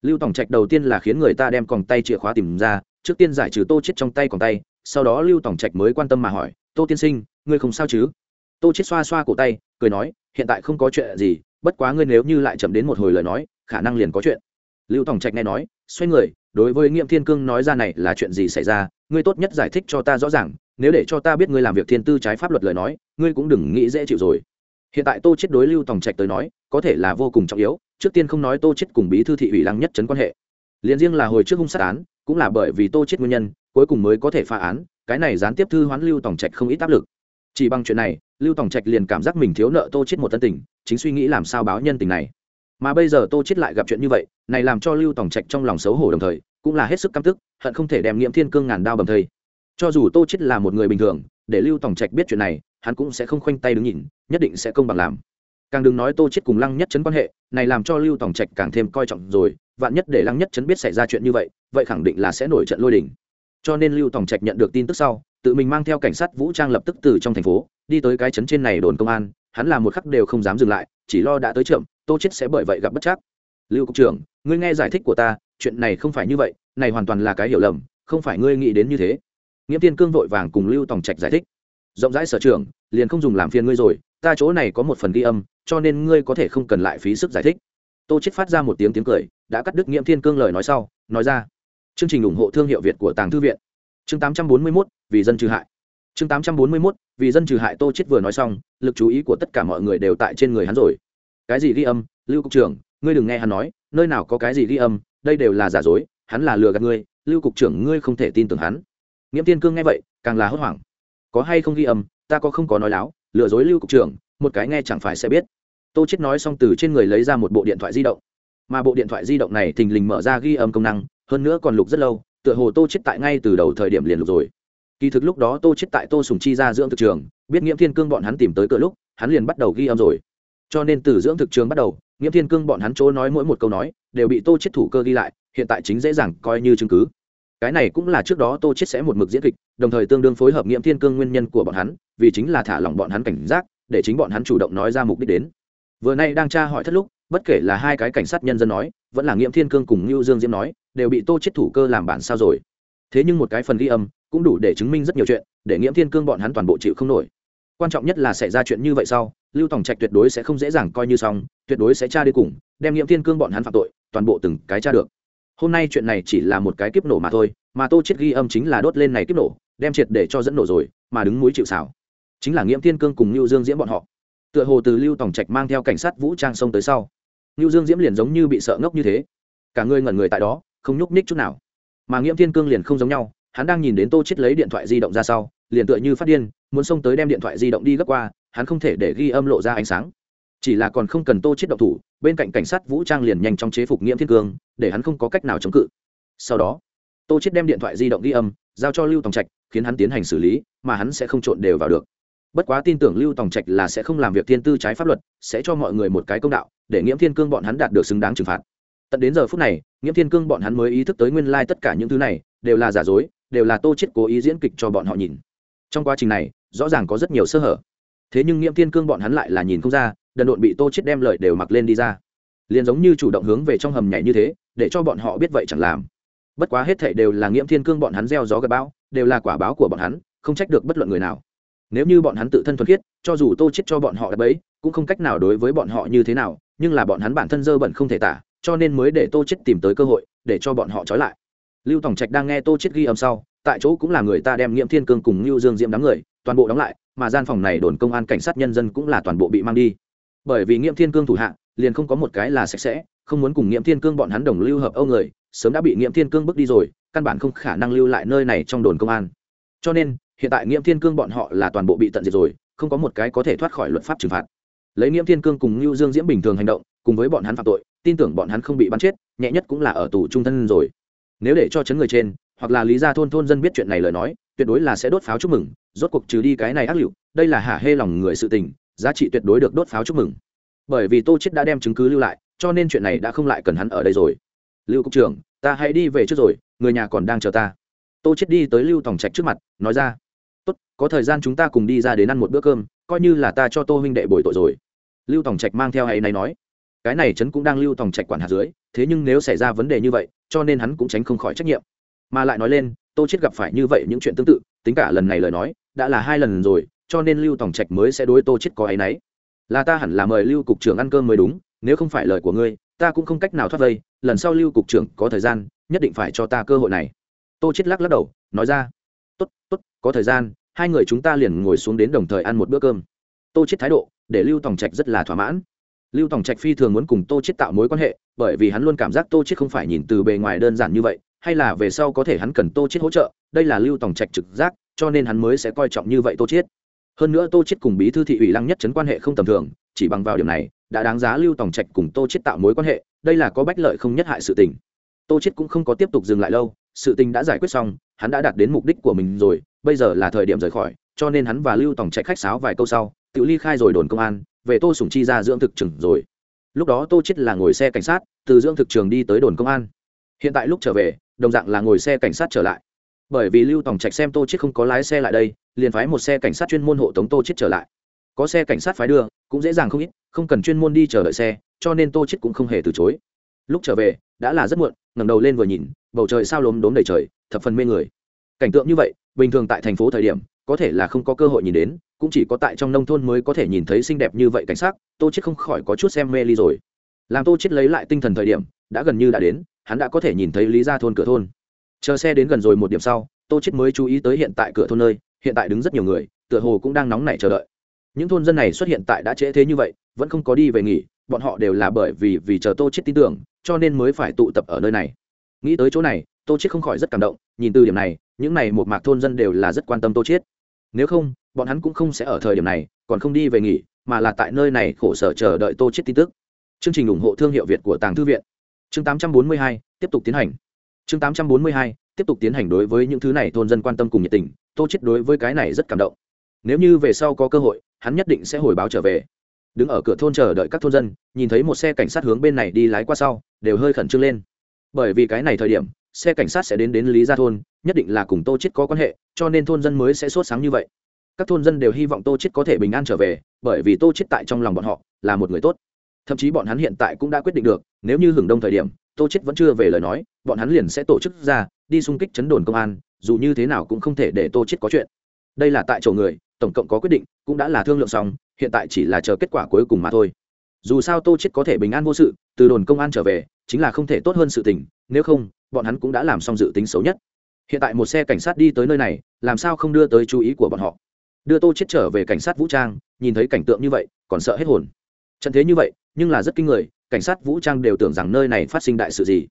Lưu tòng trạch đầu tiên là khiến người ta đem còng tay chìa khóa tìm ra, trước tiên giải trừ tô chết trong tay còng tay, sau đó lưu tòng trạch mới quan tâm mà hỏi, tô tiên sinh, ngươi không sao chứ? Tô chết xoa xoa cổ tay, cười nói, hiện tại không có chuyện gì, bất quá ngươi nếu như lại chậm đến một hồi lời nói, khả năng liền có chuyện. Lưu tòng trạch nghe nói, xoay người, đối với nghiệm thiên cương nói ra này là chuyện gì xảy ra ngươi tốt nhất giải thích cho ta rõ ràng, nếu để cho ta biết ngươi làm việc thiên tư trái pháp luật lời nói, ngươi cũng đừng nghĩ dễ chịu rồi. Hiện tại tô chết đối lưu tòng trạch tới nói, có thể là vô cùng trọng yếu, trước tiên không nói tô chết cùng bí thư thị ủy lăng nhất chấn quan hệ. Liền riêng là hồi trước hung sát án, cũng là bởi vì tô chết nguyên nhân, cuối cùng mới có thể phá án, cái này gián tiếp thư hoán lưu tòng trạch không ít áp lực. Chỉ bằng chuyện này, lưu tòng trạch liền cảm giác mình thiếu nợ tô chết một tân tình, chính suy nghĩ làm sao báo nhân tình này. Mà bây giờ tô chết lại gặp chuyện như vậy, này làm cho lưu tòng trạch trong lòng xấu hổ đồng thời, cũng là hết sức căm tức hận không thể đem nghiệm thiên cương ngàn đao bầm thây. Cho dù tô chết là một người bình thường, để lưu tổng trạch biết chuyện này, hắn cũng sẽ không khoanh tay đứng nhìn, nhất định sẽ công bằng làm. Càng đừng nói tô chết cùng lăng nhất chấn quan hệ, này làm cho lưu tổng trạch càng thêm coi trọng rồi, vạn nhất để lăng nhất chấn biết xảy ra chuyện như vậy vậy khẳng định là sẽ nổi trận lôi đình. Cho nên lưu tổng trạch nhận được tin tức sau, tự mình mang theo cảnh sát vũ trang lập tức từ trong thành phố, đi tới cái chấn trên này đồn công an, hắn là một khắc đều không dám dừng lại, chỉ lo đã tới chậm, tô chết sẽ bởi vậy gặp bất chắc. Lưu cục trưởng, ngươi nghe giải thích của ta, chuyện này không phải như vậy này hoàn toàn là cái hiểu lầm không phải ngươi nghĩ đến như thế. Nghiễm tiên cương vội vàng cùng lưu tòng trạch giải thích. Rộng rãi sở trường liền không dùng làm phiền ngươi rồi ta chỗ này có một phần ghi âm cho nên ngươi có thể không cần lại phí sức giải thích. Tô chết phát ra một tiếng tiếng cười đã cắt đứt nghiễm thiên cương lời nói sau nói ra. Chương trình ủng hộ thương hiệu việt của tàng thư viện. Chương 841, vì dân trừ hại. Chương 841, vì dân trừ hại tô chết vừa nói xong lực chú ý của tất cả mọi người đều tại trên người hắn rồi. Cái gì ghi âm? Lưu cục trưởng ngươi đừng nghe hắn nói nơi nào có cái gì ghi âm đây đều là giả dối hắn là lừa gạt ngươi, lưu cục trưởng ngươi không thể tin tưởng hắn. Nghiễm thiên cương nghe vậy, càng là hốt hoảng. Có hay không ghi âm, ta có không có nói láo, lừa dối lưu cục trưởng, một cái nghe chẳng phải sẽ biết. Tô chết nói xong từ trên người lấy ra một bộ điện thoại di động. Mà bộ điện thoại di động này thình lình mở ra ghi âm công năng, hơn nữa còn lục rất lâu, tựa hồ tô chết tại ngay từ đầu thời điểm liền lục rồi. Kỳ thực lúc đó tô chết tại tô sùng chi ra dưỡng thực trường, biết nghiễm thiên cương bọn hắn tìm tới cỡ lúc, hắn liền bắt đầu ghi âm rồi. Cho nên từ dưỡng thực trường bắt đầu, nghiễm thiên cương bọn hắn chỗ nói mỗi một câu nói, đều bị tô chết thủ cơ ghi lại hiện tại chính dễ dàng coi như chứng cứ. Cái này cũng là trước đó tô chết sẽ một mực diễn kịch, đồng thời tương đương phối hợp nghiễm thiên cương nguyên nhân của bọn hắn, vì chính là thả lỏng bọn hắn cảnh giác, để chính bọn hắn chủ động nói ra mục đích đến. Vừa nay đang tra hỏi thất lúc, bất kể là hai cái cảnh sát nhân dân nói, vẫn là nghiễm thiên cương cùng lưu dương diễm nói, đều bị tô chết thủ cơ làm bản sao rồi. Thế nhưng một cái phần ghi âm, cũng đủ để chứng minh rất nhiều chuyện, để nghiễm thiên cương bọn hắn toàn bộ chịu không nổi. Quan trọng nhất là xảy ra chuyện như vậy sau, lưu tổng trạch tuyệt đối sẽ không dễ dàng coi như xong, tuyệt đối sẽ tra đi cùng, đem nghiễm thiên cương bọn hắn phạm tội, toàn bộ từng cái tra được hôm nay chuyện này chỉ là một cái kiếp nổ mà thôi, mà tô chết ghi âm chính là đốt lên này kiếp nổ, đem triệt để cho dẫn nổ rồi, mà đứng mũi chịu xảo chính là nghiễm thiên cương cùng lưu dương diễm bọn họ. Tựa hồ từ lưu tổng trạch mang theo cảnh sát vũ trang xông tới sau. Lưu dương diễm liền giống như bị sợ ngốc như thế. Cả người ngẩn người tại đó, không nhúc ních chút nào. Mà nghiễm thiên cương liền không giống nhau, hắn đang nhìn đến tô chết lấy điện thoại di động ra sau, liền tựa như phát điên, muốn xông tới đem điện thoại di động đi gấp qua, hắn không thể để ghi âm lộ ra ánh sáng. Chỉ là còn không cần tô chết động thủ bên cạnh cảnh sát vũ trang liền nhanh chóng chế phục nghiễm thiên cương, để hắn không có cách nào chống cự. Sau đó, tô chết đem điện thoại di động ghi âm, giao cho lưu tòng trạch, khiến hắn tiến hành xử lý, mà hắn sẽ không trộn đều vào được. Bất quá tin tưởng lưu tòng trạch là sẽ không làm việc thiên tư trái pháp luật, sẽ cho mọi người một cái công đạo, để nghiễm thiên cương bọn hắn đạt được xứng đáng trừng phạt. Tận đến giờ phút này nghiễm thiên cương bọn hắn mới ý thức tới nguyên lai tất cả những thứ này, đều là giả dối, đều là tô chết cố ý diễn kịch cho bọn họ nhìn. Trong quá trình này, rõ ràng có rất nhiều sơ hở. Thế nhưng nghiễm thiên cương bọn hắn lại là nhìn không ra đần độn bị tô chết đem lời đều mặc lên đi ra. Liền giống như chủ động hướng về trong hầm nhảy như thế, để cho bọn họ biết vậy chẳng làm. Bất quá hết thảy đều là nghiễm thiên cương bọn hắn gieo gió gặp bão, đều là quả báo của bọn hắn, không trách được bất luận người nào. Nếu như bọn hắn tự thân thuần khiết, cho dù tô chết cho bọn họ đã bấy cũng không cách nào đối với bọn họ như thế nào, nhưng là bọn hắn bản thân dơ bẩn không thể tả, cho nên mới để tô chết tìm tới cơ hội, để cho bọn họ trói lại. Lưu tổng trạch đang nghe tô chết ghi âm sau, tại chỗ cũng là người ta đem nghiễm thiên cương cùng lưu dương diễm đám người, toàn bộ đóng lại, mà gian phòng này đồn công an cảnh sát nhân dân cũng là toàn bộ bị mang đi bởi vì nghiễm thiên cương thủ hạ, liền không có một cái là sạch sẽ, không muốn cùng nghiễm thiên cương bọn hắn đồng lưu hợp âu người, sớm đã bị nghiễm thiên cương bước đi rồi, căn bản không khả năng lưu lại nơi này trong đồn công an. Cho nên, hiện tại nghiễm thiên cương bọn họ là toàn bộ bị tận diệt rồi, không có một cái có thể thoát khỏi luật pháp trừng phạt. Lấy nghiễm thiên cương cùng lưu dương diễm bình thường hành động, cùng với bọn hắn phạm tội, tin tưởng bọn hắn không bị bắn chết, nhẹ nhất cũng là ở tù trung thân rồi. Nếu để cho chấn người trên, hoặc là lý gia thôn thôn dân biết chuyện này lời nói, tuyệt đối là sẽ đốt pháo chúc mừng, rốt cuộc trừ đi cái này ác liệu đây là hả hê lòng người sự tình giá trị tuyệt đối được đốt pháo chúc mừng. Bởi vì tô chết đã đem chứng cứ lưu lại, cho nên chuyện này đã không lại cần hắn ở đây rồi. Lưu cục trưởng, ta hãy đi về trước rồi, người nhà còn đang chờ ta. Tô chết đi tới lưu tòng trạch trước mặt, nói ra. Tốt, có thời gian chúng ta cùng đi ra đến ăn một bữa cơm, coi như là ta cho tô huynh đệ bồi tội rồi. Lưu tòng trạch mang theo hãy này nói. Cái này trấn cũng đang lưu tòng trạch quản hạt dưới, thế nhưng nếu xảy ra vấn đề như vậy, cho nên hắn cũng tránh không khỏi trách nhiệm. Mà lại nói lên, tô chết gặp phải như vậy những chuyện tương tự, tính cả lần này lời nói, đã là hai lần rồi cho nên lưu tòng trạch mới sẽ đối tô chết có ấy nấy là ta hẳn là mời lưu cục trưởng ăn cơm mới đúng, nếu không phải lời của ngươi, ta cũng không cách nào thoát vây, lần sau lưu cục trưởng có thời gian, nhất định phải cho ta cơ hội này. Tô chết lắc lắc đầu, nói ra. Tốt tốt, có thời gian, hai người chúng ta liền ngồi xuống đến đồng thời ăn một bữa cơm. Tô chết thái độ, để lưu tòng trạch rất là thỏa mãn. Lưu tòng trạch phi thường muốn cùng tô chết tạo mối quan hệ, bởi vì hắn luôn cảm giác tô chết không phải nhìn từ bề ngoài đơn giản như vậy, hay là về sau có thể hắn cần tô chết hỗ trợ, đây là lưu tòng trạch trực giác, cho nên hắn mới sẽ coi trọng như vậy tô chết hơn nữa tô chết cùng bí thư thị ủy lăng nhất chấn quan hệ không tầm thường, chỉ bằng vào điểm này, đã đáng giá lưu tòng trạch cùng tô chết tạo mối quan hệ, đây là có bách lợi không nhất hại sự tình. Tô chết cũng không có tiếp tục dừng lại lâu, sự tình đã giải quyết xong, hắn đã đạt đến mục đích của mình rồi, bây giờ là thời điểm rời khỏi, cho nên hắn và lưu tòng trạch khách sáo vài câu sau, tự ly khai rồi đồn công an, về tô sủng chi ra dưỡng thực trường rồi. Lúc đó tô chết là ngồi xe cảnh sát, từ dưỡng thực trường đi tới đồn công an. Hiện tại lúc trở về, đồng dạng là ngồi xe cảnh sát trở lại. Bởi vì lưu tòng trạch xem tô chết không có lái xe lại đây liền phái một xe cảnh sát chuyên môn hộ tống tô chết trở lại. Có xe cảnh sát phái đưa, cũng dễ dàng không ít, không cần chuyên môn đi chờ đợi xe, cho nên tô chết cũng không hề từ chối. Lúc trở về, đã là rất muộn, ngẩng đầu lên vừa nhìn, bầu trời sao lốm đốm đầy trời, thập phần mê người. Cảnh tượng như vậy, bình thường tại thành phố thời điểm, có thể là không có cơ hội nhìn đến, cũng chỉ có tại trong nông thôn mới có thể nhìn thấy xinh đẹp như vậy cảnh sát tô chết không khỏi có chút xem mê ly rồi. Làm tô chết lấy lại tinh thần thời điểm, đã gần như đã đến, hắn đã có thể nhìn thấy lý gia thôn cửa thôn. Chờ xe đến gần rồi một điểm sau, tô chết mới chú ý tới hiện tại cửa thôn nơi hiện tại đứng rất nhiều người tựa hồ cũng đang nóng nảy chờ đợi. Những thôn dân này xuất hiện tại đã trễ thế như vậy vẫn không có đi về nghỉ bọn họ đều là bởi vì vì chờ tô chết tin tưởng cho nên mới phải tụ tập ở nơi này. Nghĩ tới chỗ này tô chết không khỏi rất cảm động nhìn từ điểm này những này một mạc thôn dân đều là rất quan tâm tô chết nếu không bọn hắn cũng không sẽ ở thời điểm này còn không đi về nghỉ mà là tại nơi này khổ sở chờ đợi tô chết tin tức. Chương trình ủng hộ thương hiệu việt của tàng thư viện. Chương 842, tiếp tục tiến hành. Chương 842, tiếp tục tiến hành đối với những thứ này thôn dân quan tâm cùng nhiệt tình tô chết đối với cái này rất cảm động. Nếu như về sau có cơ hội, hắn nhất định sẽ hồi báo trở về. Đứng ở cửa thôn chờ đợi các thôn dân, nhìn thấy một xe cảnh sát hướng bên này đi lái qua sau, đều hơi khẩn trương lên. Bởi vì cái này thời điểm, xe cảnh sát sẽ đến đến lý gia thôn, nhất định là cùng tô chết có quan hệ, cho nên thôn dân mới sẽ sốt sáng như vậy. Các thôn dân đều hy vọng tô chết có thể bình an trở về, bởi vì tô chết tại trong lòng bọn họ là một người tốt. Thậm chí bọn hắn hiện tại cũng đã quyết định được, nếu như hưởng đông thời điểm, tô chết vẫn chưa về lời nói, bọn hắn liền sẽ tổ chức ra, đi xung kích chấn đồn công an dù như thế nào cũng không thể để tô chết có chuyện. Đây là tại chỗ người, tổng cộng có quyết định, cũng đã là thương lượng xong, hiện tại chỉ là chờ kết quả cuối cùng mà thôi. Dù sao tô chết có thể bình an vô sự, từ đồn công an trở về, chính là không thể tốt hơn sự tình, nếu không, bọn hắn cũng đã làm xong dự tính xấu nhất. Hiện tại một xe cảnh sát đi tới nơi này, làm sao không đưa tới chú ý của bọn họ? Đưa tô chết trở về cảnh sát vũ trang, nhìn thấy cảnh tượng như vậy, còn sợ hết hồn. Trận thế như vậy, nhưng là rất kinh người, cảnh sát vũ trang đều tưởng rằng nơi này phát sinh đại sự gì.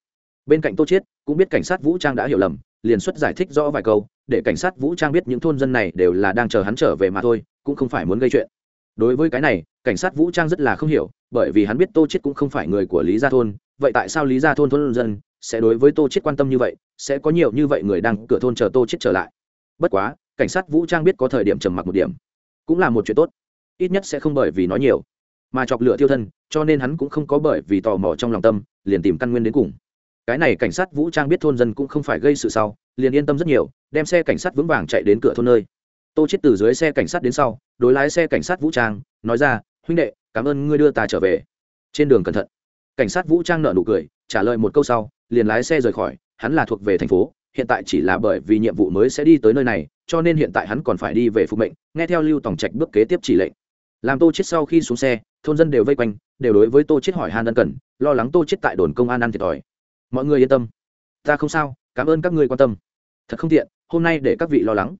Bên cạnh tô chết, cũng biết cảnh sát vũ trang đã hiểu lầm liền xuất giải thích rõ vài câu, để cảnh sát vũ trang biết những thôn dân này đều là đang chờ hắn trở về mà thôi, cũng không phải muốn gây chuyện. Đối với cái này, cảnh sát vũ trang rất là không hiểu, bởi vì hắn biết tô chiết cũng không phải người của lý gia thôn, vậy tại sao lý gia thôn thôn dân sẽ đối với tô chiết quan tâm như vậy, sẽ có nhiều như vậy người đang cửa thôn chờ tô chiết trở lại? Bất quá, cảnh sát vũ trang biết có thời điểm trầm mặc một điểm. Cũng là một chuyện tốt. Ít nhất sẽ không bởi vì nói nhiều, mà chọc lửa thiêu thân, cho nên hắn cũng không có bởi vì tò mò trong lòng tâm, liền tìm căn nguyên đến cùng cái này cảnh sát vũ trang biết thôn dân cũng không phải gây sự sau, liền yên tâm rất nhiều, đem xe cảnh sát vững vàng chạy đến cửa thôn nơi. Tô chết từ dưới xe cảnh sát đến sau, đối lái xe cảnh sát vũ trang, nói ra, huynh đệ, cảm ơn ngươi đưa ta trở về. Trên đường cẩn thận, cảnh sát vũ trang nợ nụ cười, trả lời một câu sau, liền lái xe rời khỏi, hắn là thuộc về thành phố, hiện tại chỉ là bởi vì nhiệm vụ mới sẽ đi tới nơi này, cho nên hiện tại hắn còn phải đi về phục mệnh, nghe theo lưu tổng trạch bước kế tiếp chỉ lệnh. Làm tô chết sau khi xuống xe, thôn dân đều vây quanh, đều đối với tô chết hỏi han ân cần, lo lắng tô chết tại đồn công an ăn thiệt thòi mọi người yên tâm. Ta không sao, cảm ơn các ngươi quan tâm. Thật không tiện, hôm nay để các vị lo lắng.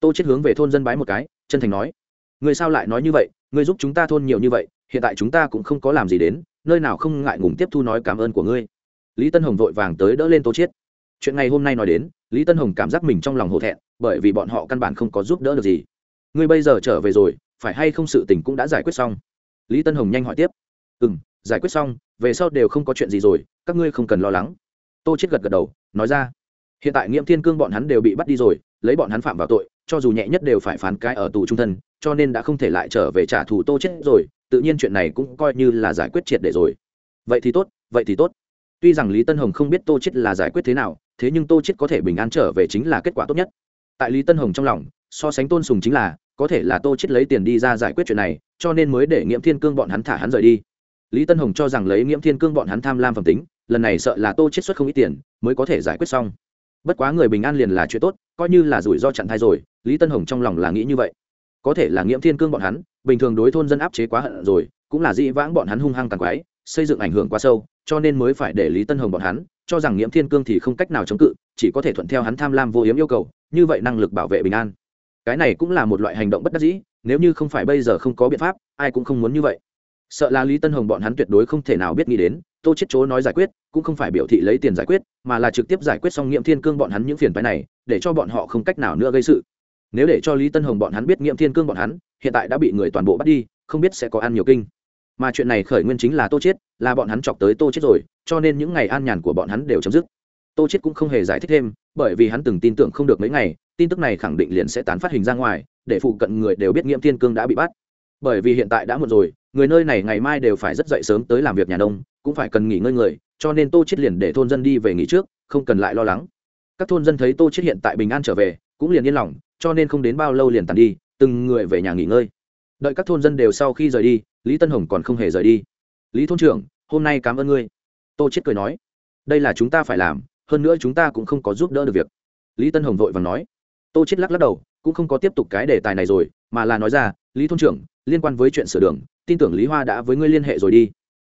Tô chết hướng về thôn dân bái một cái, chân thành nói. Người sao lại nói như vậy, người giúp chúng ta thôn nhiều như vậy, hiện tại chúng ta cũng không có làm gì đến, nơi nào không ngại ngùng tiếp thu nói cảm ơn của ngươi. Lý tân hồng vội vàng tới đỡ lên tô chết chuyện ngày hôm nay nói đến, lý tân hồng cảm giác mình trong lòng hổ thẹn, bởi vì bọn họ căn bản không có giúp đỡ được gì. Ngươi bây giờ trở về rồi, phải hay không sự tình cũng đã giải quyết xong? Lý tân hồng nhanh hỏi tiếp. Ừ m giải quyết xong, về sau đều không có chuyện gì rồi, các ngươi không cần lo lắng. Tô chết gật gật đầu, nói ra, hiện tại nghiễm thiên cương bọn hắn đều bị bắt đi rồi, lấy bọn hắn phạm vào tội, cho dù nhẹ nhất đều phải phán cái ở tù trung thân, cho nên đã không thể lại trở về trả thù tô chết rồi, tự nhiên chuyện này cũng coi như là giải quyết triệt để rồi. Vậy thì tốt, vậy thì tốt. Tuy rằng lý tân hồng không biết tô chết là giải quyết thế nào, thế nhưng tô chết có thể bình an trở về chính là kết quả tốt nhất. Tại lý tân hồng trong lòng, so sánh tôn sùng chính là, có thể là tô chết lấy tiền đi ra giải quyết chuyện này, cho nên mới để nghiễm thiên cương bọn hắn thả hắn rời đi lý tân hồng cho rằng lấy nghiễm thiên cương bọn hắn tham lam phẩm tính, lần này sợ là tô chết xuất không ít tiền, mới có thể giải quyết xong. Bất quá người bình an liền là chuyện tốt, coi như là rủi ro chặn thai rồi, lý tân hồng trong lòng là nghĩ như vậy. Có thể là nghiễm thiên cương bọn hắn, bình thường đối thôn dân áp chế quá hận rồi, cũng là dĩ vãng bọn hắn hung hăng tàn quái, xây dựng ảnh hưởng quá sâu, cho nên mới phải để lý tân hồng bọn hắn, cho rằng nghiễm thiên cương thì không cách nào chống cự, chỉ có thể thuận theo hắn tham lam vô hiếm yêu cầu, như vậy năng lực bảo vệ bình an. Cái này cũng là một loại hành động bất đắc dĩ, nếu như không phải bây giờ không có biện pháp, ai cũng không muốn như vậy sợ là lý tân hồng bọn hắn tuyệt đối không thể nào biết nghĩ đến, tô chết chỗ nói giải quyết, cũng không phải biểu thị lấy tiền giải quyết, mà là trực tiếp giải quyết xong nghiệm thiên cương bọn hắn những phiền phái này, để cho bọn họ không cách nào nữa gây sự. Nếu để cho lý tân hồng bọn hắn biết nghiệm thiên cương bọn hắn, hiện tại đã bị người toàn bộ bắt đi, không biết sẽ có ăn nhiều kinh. Mà chuyện này khởi nguyên chính là tô chết là bọn hắn chọc tới tô chết rồi, cho nên những ngày an nhàn của bọn hắn đều chấm dứt. Tô chết cũng không hề giải thích thêm, bởi vì hắn từng tin tưởng không được mấy ngày, tin tức này khẳng định liền sẽ tán phát hình ra ngoài, để phụ cận người đều biết nghiệm thiên cương đã bị bắt. Bởi vì hiện tại đã muộn rồi người nơi này ngày mai đều phải rất dậy sớm tới làm việc nhà nông, cũng phải cần nghỉ ngơi người, cho nên tô chết liền để thôn dân đi về nghỉ trước, không cần lại lo lắng. Các thôn dân thấy tô chết hiện tại bình an trở về, cũng liền yên lòng, cho nên không đến bao lâu liền tàn đi, từng người về nhà nghỉ ngơi. Đợi các thôn dân đều sau khi rời đi, lý tân hồng còn không hề rời đi. Lý thôn trưởng, hôm nay cảm ơn ngươi. Tô chết cười nói. Đây là chúng ta phải làm, hơn nữa chúng ta cũng không có giúp đỡ được việc. Lý tân hồng vội vàng nói. Tô chết lắc lắc đầu, cũng không có tiếp tục cái đề tài này rồi, mà là nói ra, lý thôn trưởng, liên quan với chuyện sửa đường tin tưởng lý hoa đã với ngươi liên hệ rồi đi.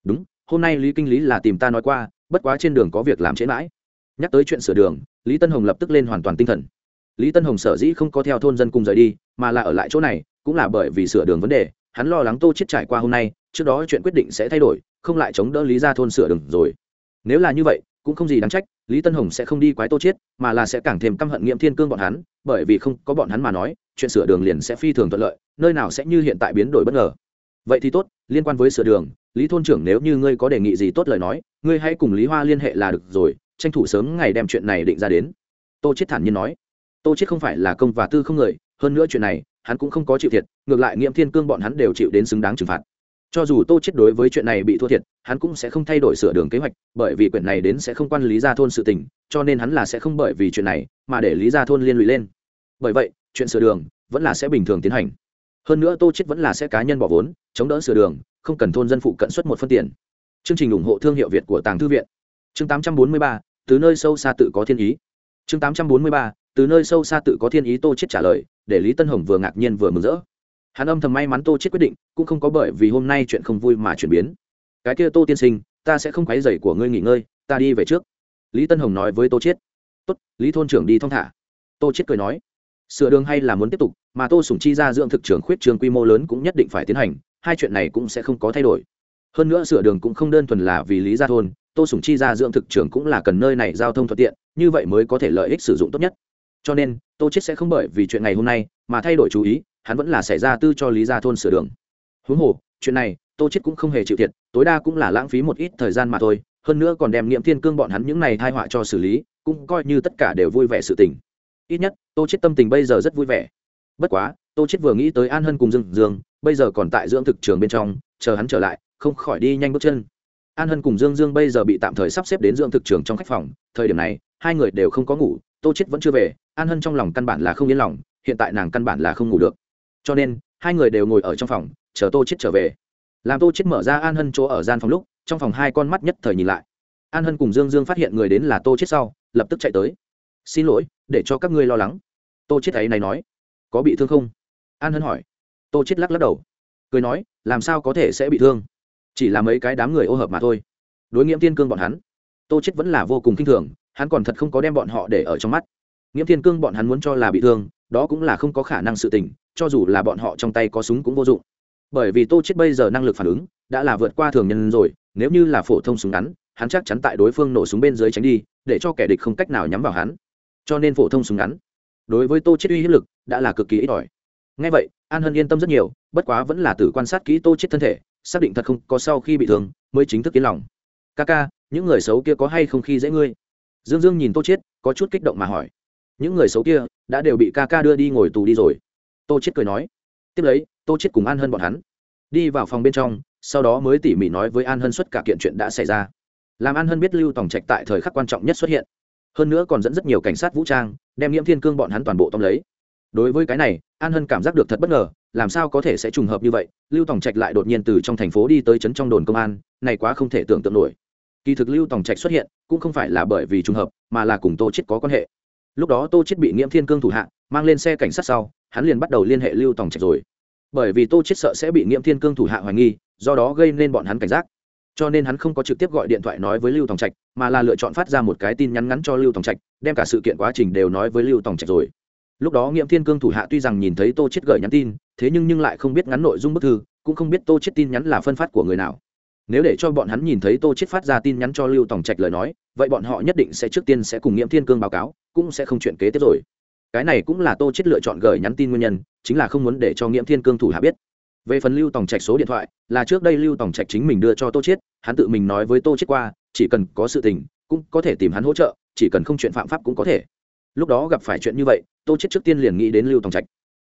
Đúng, hôm nay lý kinh lý là tìm ta nói qua, bất quá trên đường có việc làm trễ mãi. Nhắc tới chuyện sửa đường, lý tân hồng lập tức lên hoàn toàn tinh thần. Lý tân hồng sở dĩ không có theo thôn dân cùng rời đi, mà là ở lại chỗ này, cũng là bởi vì sửa đường vấn đề, hắn lo lắng tô chết trải qua hôm nay, trước đó chuyện quyết định sẽ thay đổi, không lại chống đỡ lý ra thôn sửa đường rồi. Nếu là như vậy, cũng không gì đáng trách, lý tân hồng sẽ không đi quái tô chết mà là sẽ càng thêm căm hận nghiệm thiên cương bọn hắn, bởi vì không có bọn hắn mà nói, chuyện sửa đường liền sẽ phi thường thuận lợi, nơi nào sẽ như hiện tại biến đổi bất ngờ vậy thì tốt, liên quan với sửa đường, lý thôn trưởng nếu như ngươi có đề nghị gì tốt lời nói, ngươi hãy cùng lý hoa liên hệ là được rồi, tranh thủ sớm ngày đem chuyện này định ra đến. Tô chết thản nhiên nói. Tô chết không phải là công và tư không người, hơn nữa chuyện này, hắn cũng không có chịu thiệt, ngược lại nghiệm thiên cương bọn hắn đều chịu đến xứng đáng trừng phạt. Cho dù tô chết đối với chuyện này bị thua thiệt, hắn cũng sẽ không thay đổi sửa đường kế hoạch, bởi vì quyển này đến sẽ không quan lý gia thôn sự tình, cho nên hắn là sẽ không bởi vì chuyện này mà để lý gia thôn liên lụy lên. Bởi vậy, chuyện sửa đường vẫn là sẽ bình thường tiến hành hơn nữa tô chết vẫn là sẽ cá nhân bỏ vốn chống đỡ sửa đường không cần thôn dân phụ cận suất một phân tiền. Chương trình ủng hộ thương hiệu việt của tàng thư viện. Chương 843, từ nơi sâu xa tự có thiên ý. Chương 843, từ nơi sâu xa tự có thiên ý tô chết trả lời để lý tân hồng vừa ngạc nhiên vừa mừng rỡ. Hắn âm thầm may mắn tô chết quyết định cũng không có bởi vì hôm nay chuyện không vui mà chuyển biến. Cái kia tô tiên sinh ta sẽ không quấy rầy của ngươi nghỉ ngơi ta đi về trước. Lý tân hồng nói với tô chết tốt lý thôn trưởng đi thong thả. Tô chết cười nói sửa đường hay là muốn tiếp tục, mà tô sủng chi ra dưỡng thực trường khuyết trường quy mô lớn cũng nhất định phải tiến hành, hai chuyện này cũng sẽ không có thay đổi. Hơn nữa sửa đường cũng không đơn thuần là vì lý gia thôn, tô sủng chi ra dưỡng thực trường cũng là cần nơi này giao thông thuận tiện, như vậy mới có thể lợi ích sử dụng tốt nhất. Cho nên, tô chết sẽ không bởi vì chuyện ngày hôm nay mà thay đổi chú ý, hắn vẫn là xảy ra tư cho lý gia thôn sửa đường. Huống hồ, chuyện này, tô chết cũng không hề chịu thiệt, tối đa cũng là lãng phí một ít thời gian mà thôi, hơn nữa còn đem nghiệm thiên cương bọn hắn những này thai họa cho xử lý, cũng coi như tất cả đều vui vẻ sự tình ít nhất, tô chết tâm tình bây giờ rất vui vẻ. Bất quá, tô chết vừa nghĩ tới an hân cùng dương dương, bây giờ còn tại dưỡng thực trường bên trong, chờ hắn trở lại, không khỏi đi nhanh bước chân. An hân cùng dương dương bây giờ bị tạm thời sắp xếp đến dưỡng thực trường trong khách phòng, thời điểm này, hai người đều không có ngủ, tô chết vẫn chưa về, an hân trong lòng căn bản là không yên lòng, hiện tại nàng căn bản là không ngủ được. Cho nên, hai người đều ngồi ở trong phòng, chờ tô chết trở về. Làm tô chết mở ra an hân chỗ ở gian phòng lúc, trong phòng hai con mắt nhất thời nhìn lại. An hân cùng dương dương phát hiện người đến là tô chết sau, lập tức chạy tới. Xin lỗi để cho các ngươi lo lắng. Tô chết ấy này nói, có bị thương không? An hân hỏi. Tô chết lắc lắc đầu, cười nói, làm sao có thể sẽ bị thương? Chỉ là mấy cái đám người ô hợp mà thôi. Đối nghiễm thiên cương bọn hắn, tô chết vẫn là vô cùng kinh thường, hắn còn thật không có đem bọn họ để ở trong mắt. Nghiễm thiên cương bọn hắn muốn cho là bị thương, đó cũng là không có khả năng sự tình, cho dù là bọn họ trong tay có súng cũng vô dụng. Bởi vì tô chết bây giờ năng lực phản ứng đã là vượt qua thường nhân rồi, nếu như là phổ thông súng ngắn, hắn chắc chắn tại đối phương nổ súng bên dưới tránh đi, để cho kẻ địch không cách nào nhắm vào hắn cho nên phổ thông súng ngắn đối với tô chết uy hiếp lực đã là cực kỳ ít ỏi. Ngay vậy, an hân yên tâm rất nhiều, bất quá vẫn là từ quan sát kỹ tô chết thân thể, xác định thật không có sau khi bị thương mới chính thức yên lòng. Ca ca, những người xấu kia có hay không khi dễ ngươi? Dương dương nhìn tô chết, có chút kích động mà hỏi. Những người xấu kia đã đều bị ca ca đưa đi ngồi tù đi rồi. Tô chết cười nói. Tiếp lấy, tô chết cùng an hân bọn hắn đi vào phòng bên trong, sau đó mới tỉ mỉ nói với an hân xuất cả kiện chuyện đã xảy ra. Làm an hân biết lưu tòng trạch tại thời khắc quan trọng nhất xuất hiện hơn nữa còn dẫn rất nhiều cảnh sát vũ trang, đem nhiễm thiên cương bọn hắn toàn bộ tóm lấy. Đối với cái này, an hân cảm giác được thật bất ngờ, làm sao có thể sẽ trùng hợp như vậy? Lưu tòng trạch lại đột nhiên từ trong thành phố đi tới trấn trong đồn công an, này quá không thể tưởng tượng nổi. Kỳ thực lưu tòng trạch xuất hiện, cũng không phải là bởi vì trùng hợp, mà là cùng tô chết có quan hệ. Lúc đó tô chết bị nghiễm thiên cương thủ hạ, mang lên xe cảnh sát sau, hắn liền bắt đầu liên hệ lưu tòng trạch rồi. Bởi vì tô chết sợ sẽ bị nghiễm thiên cương thủ hạ hoài nghi, do đó gây nên bọn hắn cảnh giác cho nên hắn không có trực tiếp gọi điện thoại nói với lưu tòng trạch, mà là lựa chọn phát ra một cái tin nhắn ngắn cho lưu tòng trạch, đem cả sự kiện quá trình đều nói với lưu tòng trạch rồi. Lúc đó nghiệm thiên cương thủ hạ tuy rằng nhìn thấy tô chết gửi nhắn tin, thế nhưng nhưng lại không biết ngắn nội dung bức thư, cũng không biết tô chết tin nhắn là phân phát của người nào. Nếu để cho bọn hắn nhìn thấy tô chết phát ra tin nhắn cho lưu tòng trạch lời nói, vậy bọn họ nhất định sẽ trước tiên sẽ cùng nghiệm thiên cương báo cáo, cũng sẽ không chuyện kế tiếp rồi. Cái này cũng là tô chết lựa chọn gửi nhắn tin nguyên nhân, chính là không muốn để cho nghiệm thiên cương thủ hạ biết về phần lưu tòng trạch số điện thoại là trước đây lưu tòng trạch chính mình đưa cho tô Chiết, hắn tự mình nói với tô Chiết qua chỉ cần có sự tình cũng có thể tìm hắn hỗ trợ chỉ cần không chuyện phạm pháp cũng có thể. Lúc đó gặp phải chuyện như vậy tô Chiết trước tiên liền nghĩ đến lưu tòng trạch.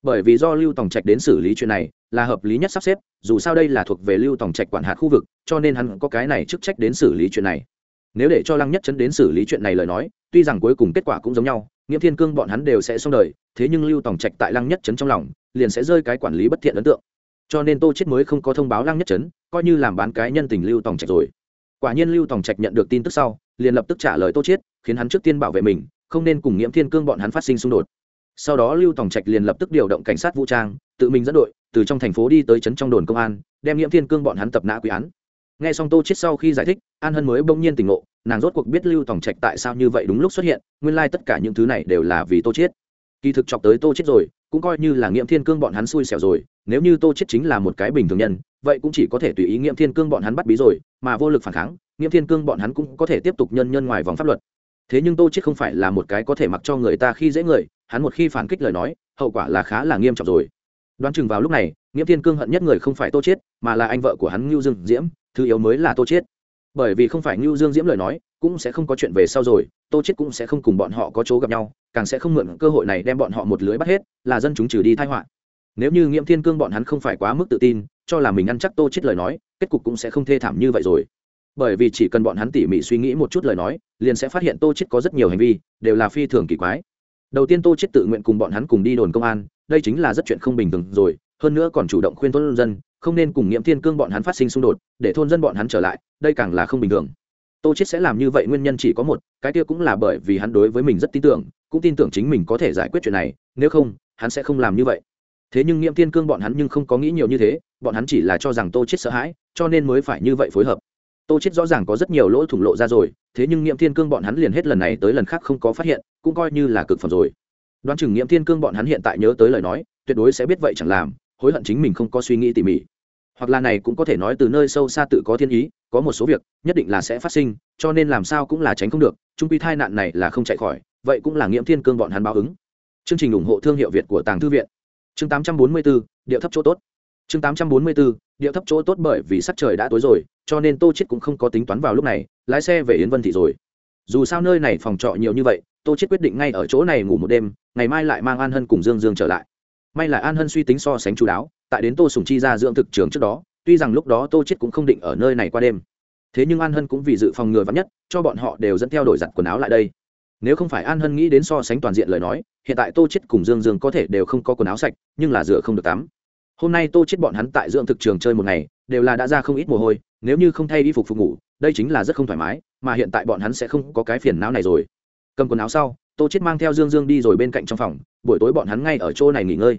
Bởi vì do lưu tòng trạch đến xử lý chuyện này là hợp lý nhất sắp xếp dù sao đây là thuộc về lưu tòng trạch quản hạt khu vực cho nên hắn có cái này chức trách đến xử lý chuyện này. Nếu để cho lăng nhất chấn đến xử lý chuyện này lời nói tuy rằng cuối cùng kết quả cũng giống nhau nghiễm thiên cương bọn hắn đều sẽ xong đời thế nhưng lưu tòng trạch tại lăng nhất chấn trong lòng liền sẽ rơi cái quản lý bất thiện ấn tượng cho nên tô chết mới không có thông báo lăng nhất chấn coi như làm bán cái nhân tình lưu tòng trạch rồi. Quả nhiên lưu tòng trạch nhận được tin tức sau, liền lập tức trả lời tô chết, khiến hắn trước tiên bảo vệ mình, không nên cùng nghiễm thiên cương bọn hắn phát sinh xung đột. Sau đó lưu tòng trạch liền lập tức điều động cảnh sát vũ trang, tự mình dẫn đội, từ trong thành phố đi tới trấn trong đồn công an, đem nghiễm thiên cương bọn hắn tập nã quy án. Nghe xong tô chết sau khi giải thích, an hân mới bỗng nhiên tỉnh ngộ, nàng rốt cuộc biết lưu tòng trạch tại sao như vậy đúng lúc xuất hiện, nguyên lai tất cả những thứ này đều là vì tô chết. Kỳ thực chọc tới tô chết rồi, cũng coi như là nghiễm thiên cương bọn hắn xui xẻo rồi nếu như tô chết chính là một cái bình thường nhân, vậy cũng chỉ có thể tùy ý nghiễm thiên cương bọn hắn bắt bí rồi, mà vô lực phản kháng nghiễm thiên cương bọn hắn cũng có thể tiếp tục nhân nhân ngoài vòng pháp luật. Thế nhưng tô chết không phải là một cái có thể mặc cho người ta khi dễ người, hắn một khi phản kích lời nói, hậu quả là khá là nghiêm trọng rồi. Đoán chừng vào lúc này nghiễm thiên cương hận nhất người không phải tô chết, mà là anh vợ của hắn ngưu dương diễm, thứ yếu mới là tô chết. Bởi vì không phải ngưu dương diễm lời nói, cũng sẽ không có chuyện về sau rồi, tô chết cũng sẽ không cùng bọn họ có chỗ gặp nhau, càng sẽ không mượn cơ hội này đem bọn họ một lưới bắt hết, là dân chúng trừ đi tai họa nếu như nghiễm thiên cương bọn hắn không phải quá mức tự tin, cho là mình ăn chắc tô chết lời nói, kết cục cũng sẽ không thê thảm như vậy rồi. Bởi vì chỉ cần bọn hắn tỉ mỉ suy nghĩ một chút lời nói, liền sẽ phát hiện tô chết có rất nhiều hành vi, đều là phi thường kỳ quái. Đầu tiên tô chết tự nguyện cùng bọn hắn cùng đi đồn công an, đây chính là rất chuyện không bình thường rồi, hơn nữa còn chủ động khuyên thôn dân, không nên cùng nghiễm thiên cương bọn hắn phát sinh xung đột, để thôn dân bọn hắn trở lại, đây càng là không bình thường. Tô chết sẽ làm như vậy nguyên nhân chỉ có một, cái kia cũng là bởi vì hắn đối với mình rất tin tưởng, cũng tin tưởng chính mình có thể giải quyết chuyện này, nếu không, hắn sẽ không làm như vậy thế nhưng nghiễm thiên cương bọn hắn nhưng không có nghĩ nhiều như thế, bọn hắn chỉ là cho rằng tô chết sợ hãi, cho nên mới phải như vậy phối hợp. Tô chết rõ ràng có rất nhiều lỗ thủng lộ ra rồi, thế nhưng nghiễm thiên cương bọn hắn liền hết lần này tới lần khác không có phát hiện, cũng coi như là cực phẩm rồi. Đoán chừng nghiễm thiên cương bọn hắn hiện tại nhớ tới lời nói, tuyệt đối sẽ biết vậy chẳng làm, hối hận chính mình không có suy nghĩ tỉ mỉ. Hoặc là này cũng có thể nói từ nơi sâu xa tự có thiên ý, có một số việc, nhất định là sẽ phát sinh, cho nên làm sao cũng là tránh không được, trung quy thai nạn này là không chạy khỏi, vậy cũng là nghiễm thiên cương bọn hắn báo ứng. Chương trình ủng hộ thương hiệu việt của tàng thư viện chương 844, điệu thấp chỗ tốt. Chương 844, điệu thấp chỗ tốt bởi vì sắc trời đã tối rồi cho nên tô chết cũng không có tính toán vào lúc này lái xe về yến vân thị rồi. Dù sao nơi này phòng trọ nhiều như vậy tô chết quyết định ngay ở chỗ này ngủ một đêm ngày mai lại mang an hân cùng dương dương trở lại. May là an hân suy tính so sánh chú đáo tại đến tô sùng chi ra dưỡng thực trường trước đó tuy rằng lúc đó tô chết cũng không định ở nơi này qua đêm. Thế nhưng an hân cũng vì dự phòng ngừa vắn nhất cho bọn họ đều dẫn theo đổi giặt quần áo lại đây nếu không phải an hân nghĩ đến so sánh toàn diện lời nói, hiện tại tô chết cùng dương dương có thể đều không có quần áo sạch, nhưng là rửa không được tắm. Hôm nay tô chết bọn hắn tại dưỡng thực trường chơi một ngày, đều là đã ra không ít mồ hôi, nếu như không thay y phục phục ngủ, đây chính là rất không thoải mái, mà hiện tại bọn hắn sẽ không có cái phiền não này rồi. Cầm quần áo sau, tô chết mang theo dương dương đi rồi bên cạnh trong phòng, buổi tối bọn hắn ngay ở chỗ này nghỉ ngơi.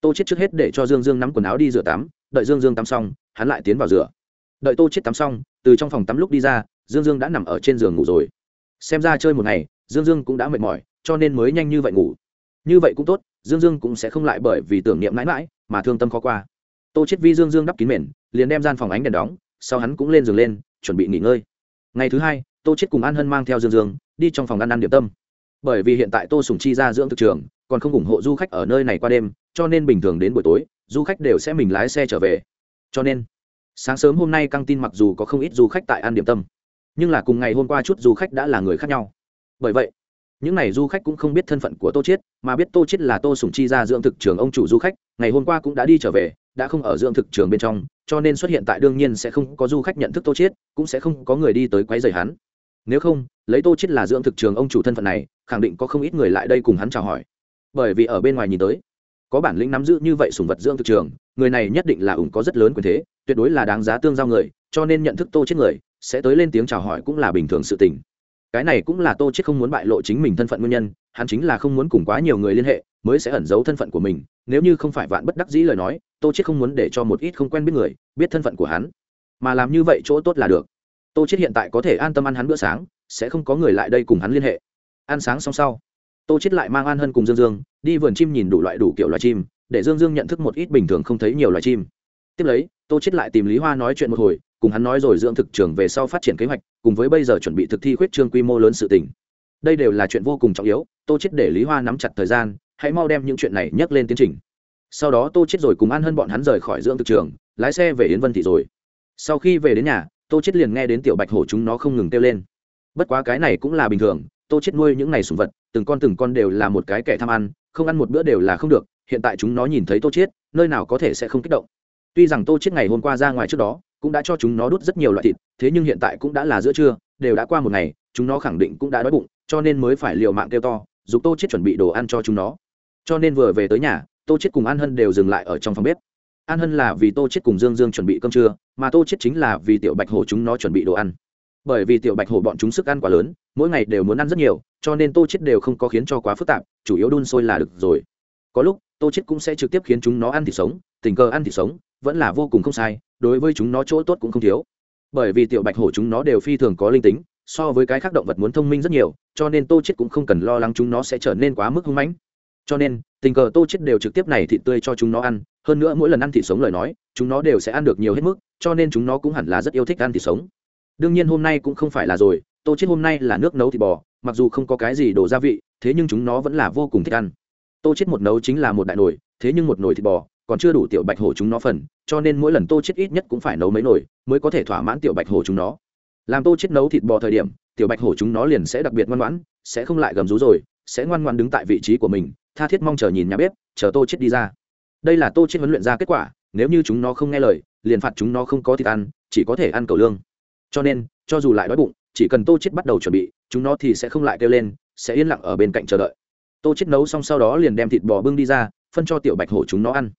Tô chết trước hết để cho dương dương nắm quần áo đi rửa tắm, đợi dương dương tắm xong, hắn lại tiến vào rửa. Đợi tô chết tắm xong, từ trong phòng tắm lúc đi ra, dương dương đã nằm ở trên giường ngủ rồi. Xem ra chơi một ngày dương dương cũng đã mệt mỏi, cho nên mới nhanh như vậy ngủ. Như vậy cũng tốt, dương dương cũng sẽ không lại bởi vì tưởng niệm mãi mãi mà thương tâm khó qua. Tô chết vi dương dương đắp kín mền, liền đem gian phòng ánh đèn đóng, sau hắn cũng lên giường lên, chuẩn bị nghỉ ngơi. Ngày thứ hai, tô chết cùng an hân mang theo dương dương, đi trong phòng ăn ăn điểm tâm. Bởi vì hiện tại tô sùng chi ra dưỡng thực trường, còn không ủng hộ du khách ở nơi này qua đêm, cho nên bình thường đến buổi tối, du khách đều sẽ mình lái xe trở về. Cho nên, sáng sớm hôm nay căng tin mặc dù có không ít du khách tại ăn điểm tâm, nhưng là cùng ngày hôm qua chút du khách đã là người khác nhau bởi vậy, những n à y du khách cũng không biết thân phận của tô chiết, mà biết tô chiết là tô sùng chi ra dưỡng thực trường ông chủ du khách, ngày hôm qua cũng đã đi trở về, đã không ở dưỡng thực trường bên trong, cho nên xuất hiện tại đương nhiên sẽ không có du khách nhận thức tô chiết, cũng sẽ không có người đi tới quấy rầy hắn. Nếu không, lấy tô chiết là dưỡng thực trường ông chủ thân phận này, khẳng định có không ít người lại đây cùng hắn chào hỏi. Bởi vì ở bên ngoài nhìn tới, có bản lĩnh nắm giữ như vậy sùng vật dưỡng thực trường, người này nhất định là ủng có rất lớn quyền thế, tuyệt đối là đáng giá tương giao người, cho nên nhận thức tô chết người, sẽ tới lên tiếng chào hỏi cũng là bình thường sự tình cái này cũng là tô chết không muốn bại lộ chính mình thân phận nguyên nhân, hắn chính là không muốn cùng quá nhiều người liên hệ, mới sẽ ẩn giấu thân phận của mình. Nếu như không phải vạn bất đắc dĩ lời nói, tô chết không muốn để cho một ít không quen biết người biết thân phận của hắn. Mà làm như vậy chỗ tốt là được. Tô chết hiện tại có thể an tâm ăn hắn bữa sáng, sẽ không có người lại đây cùng hắn liên hệ. Ăn sáng xong sau, tô chết lại mang an hân cùng dương dương, đi vườn chim nhìn đủ loại đủ kiểu loài chim, để dương dương nhận thức một ít bình thường không thấy nhiều loài chim. Tiếp lấy, tô chết lại tìm lý hoa nói chuyện một hồi cùng hắn nói rồi dưỡng thực trường về sau phát triển kế hoạch, cùng với bây giờ chuẩn bị thực thi khuyết trương quy mô lớn sự tình. Đây đều là chuyện vô cùng trọng yếu, tô chết để lý hoa nắm chặt thời gian, hãy mau đem những chuyện này nhắc lên tiến trình. Sau đó tô chết rồi cùng an hân bọn hắn rời khỏi dưỡng thực trường, lái xe về yến vân thị rồi. Sau khi về đến nhà, tô chết liền nghe đến tiểu bạch hổ chúng nó không ngừng kêu lên. Bất quá cái này cũng là bình thường, tô chết nuôi những này sủng vật, từng con từng con đều là một cái kẻ tham ăn, không ăn một bữa đều là không được, hiện tại chúng nó nhìn thấy tô chết nơi nào có thể sẽ không kích động. Tuy rằng tô chết ngày hôm qua ra ngoài trước đó cũng đã cho chúng nó đút rất nhiều loại thịt, thế nhưng hiện tại cũng đã là giữa trưa, đều đã qua một ngày, chúng nó khẳng định cũng đã đói bụng, cho nên mới phải liều mạng kêu to giúp tô chết chuẩn bị đồ ăn cho chúng nó. Cho nên vừa về tới nhà, tô chết cùng an hân đều dừng lại ở trong phòng bếp. An hân là vì tô chết cùng dương dương chuẩn bị cơm trưa, mà tô chết chính là vì tiểu bạch hổ chúng nó chuẩn bị đồ ăn. Bởi vì tiểu bạch hổ bọn chúng sức ăn quá lớn, mỗi ngày đều muốn ăn rất nhiều, cho nên tô chết đều không có khiến cho quá phức tạp, chủ yếu đun sôi là được rồi. Có lúc, tô chết cũng sẽ trực tiếp khiến chúng nó ăn thịt sống, tình cờ ăn thịt sống, vẫn là vô cùng không sai đối với chúng nó chỗ tốt cũng không thiếu. Bởi vì tiểu bạch hổ chúng nó đều phi thường có linh tính, so với cái khác động vật muốn thông minh rất nhiều, cho nên tô chết cũng không cần lo lắng chúng nó sẽ trở nên quá mức hung mãnh. Cho nên, tình cờ tô chết đều trực tiếp này thịt tươi cho chúng nó ăn, hơn nữa mỗi lần ăn thịt sống lời nói, chúng nó đều sẽ ăn được nhiều hết mức, cho nên chúng nó cũng hẳn là rất yêu thích ăn thịt sống. Đương nhiên hôm nay cũng không phải là rồi, tô chết hôm nay là nước nấu thịt bò, mặc dù không có cái gì đổ gia vị, thế nhưng chúng nó vẫn là vô cùng thích ăn. Tô chết một nấu chính là một đại nồi, thế nhưng một nồi thịt bò còn chưa đủ tiểu bạch hổ chúng nó phần, cho nên mỗi lần tô chết ít nhất cũng phải nấu mấy nồi, mới có thể thỏa mãn tiểu bạch hổ chúng nó. Làm tô chết nấu thịt bò thời điểm, tiểu bạch hổ chúng nó liền sẽ đặc biệt ngoan ngoãn, sẽ không lại gầm rú rồi, sẽ ngoan ngoãn đứng tại vị trí của mình, tha thiết mong chờ nhìn nhà bếp, chờ tô chết đi ra. Đây là tô chết huấn luyện ra kết quả, nếu như chúng nó không nghe lời, liền phạt chúng nó không có thịt ăn, chỉ có thể ăn cầu lương. Cho nên, cho dù lại đói bụng, chỉ cần tô chết bắt đầu chuẩn bị, chúng nó thì sẽ không lại kêu lên, sẽ yên lặng ở bên cạnh chờ đợi. Tô chết nấu xong sau đó liền đem thịt bò bưng đi ra, phân cho tiểu bạch hổ chúng nó ăn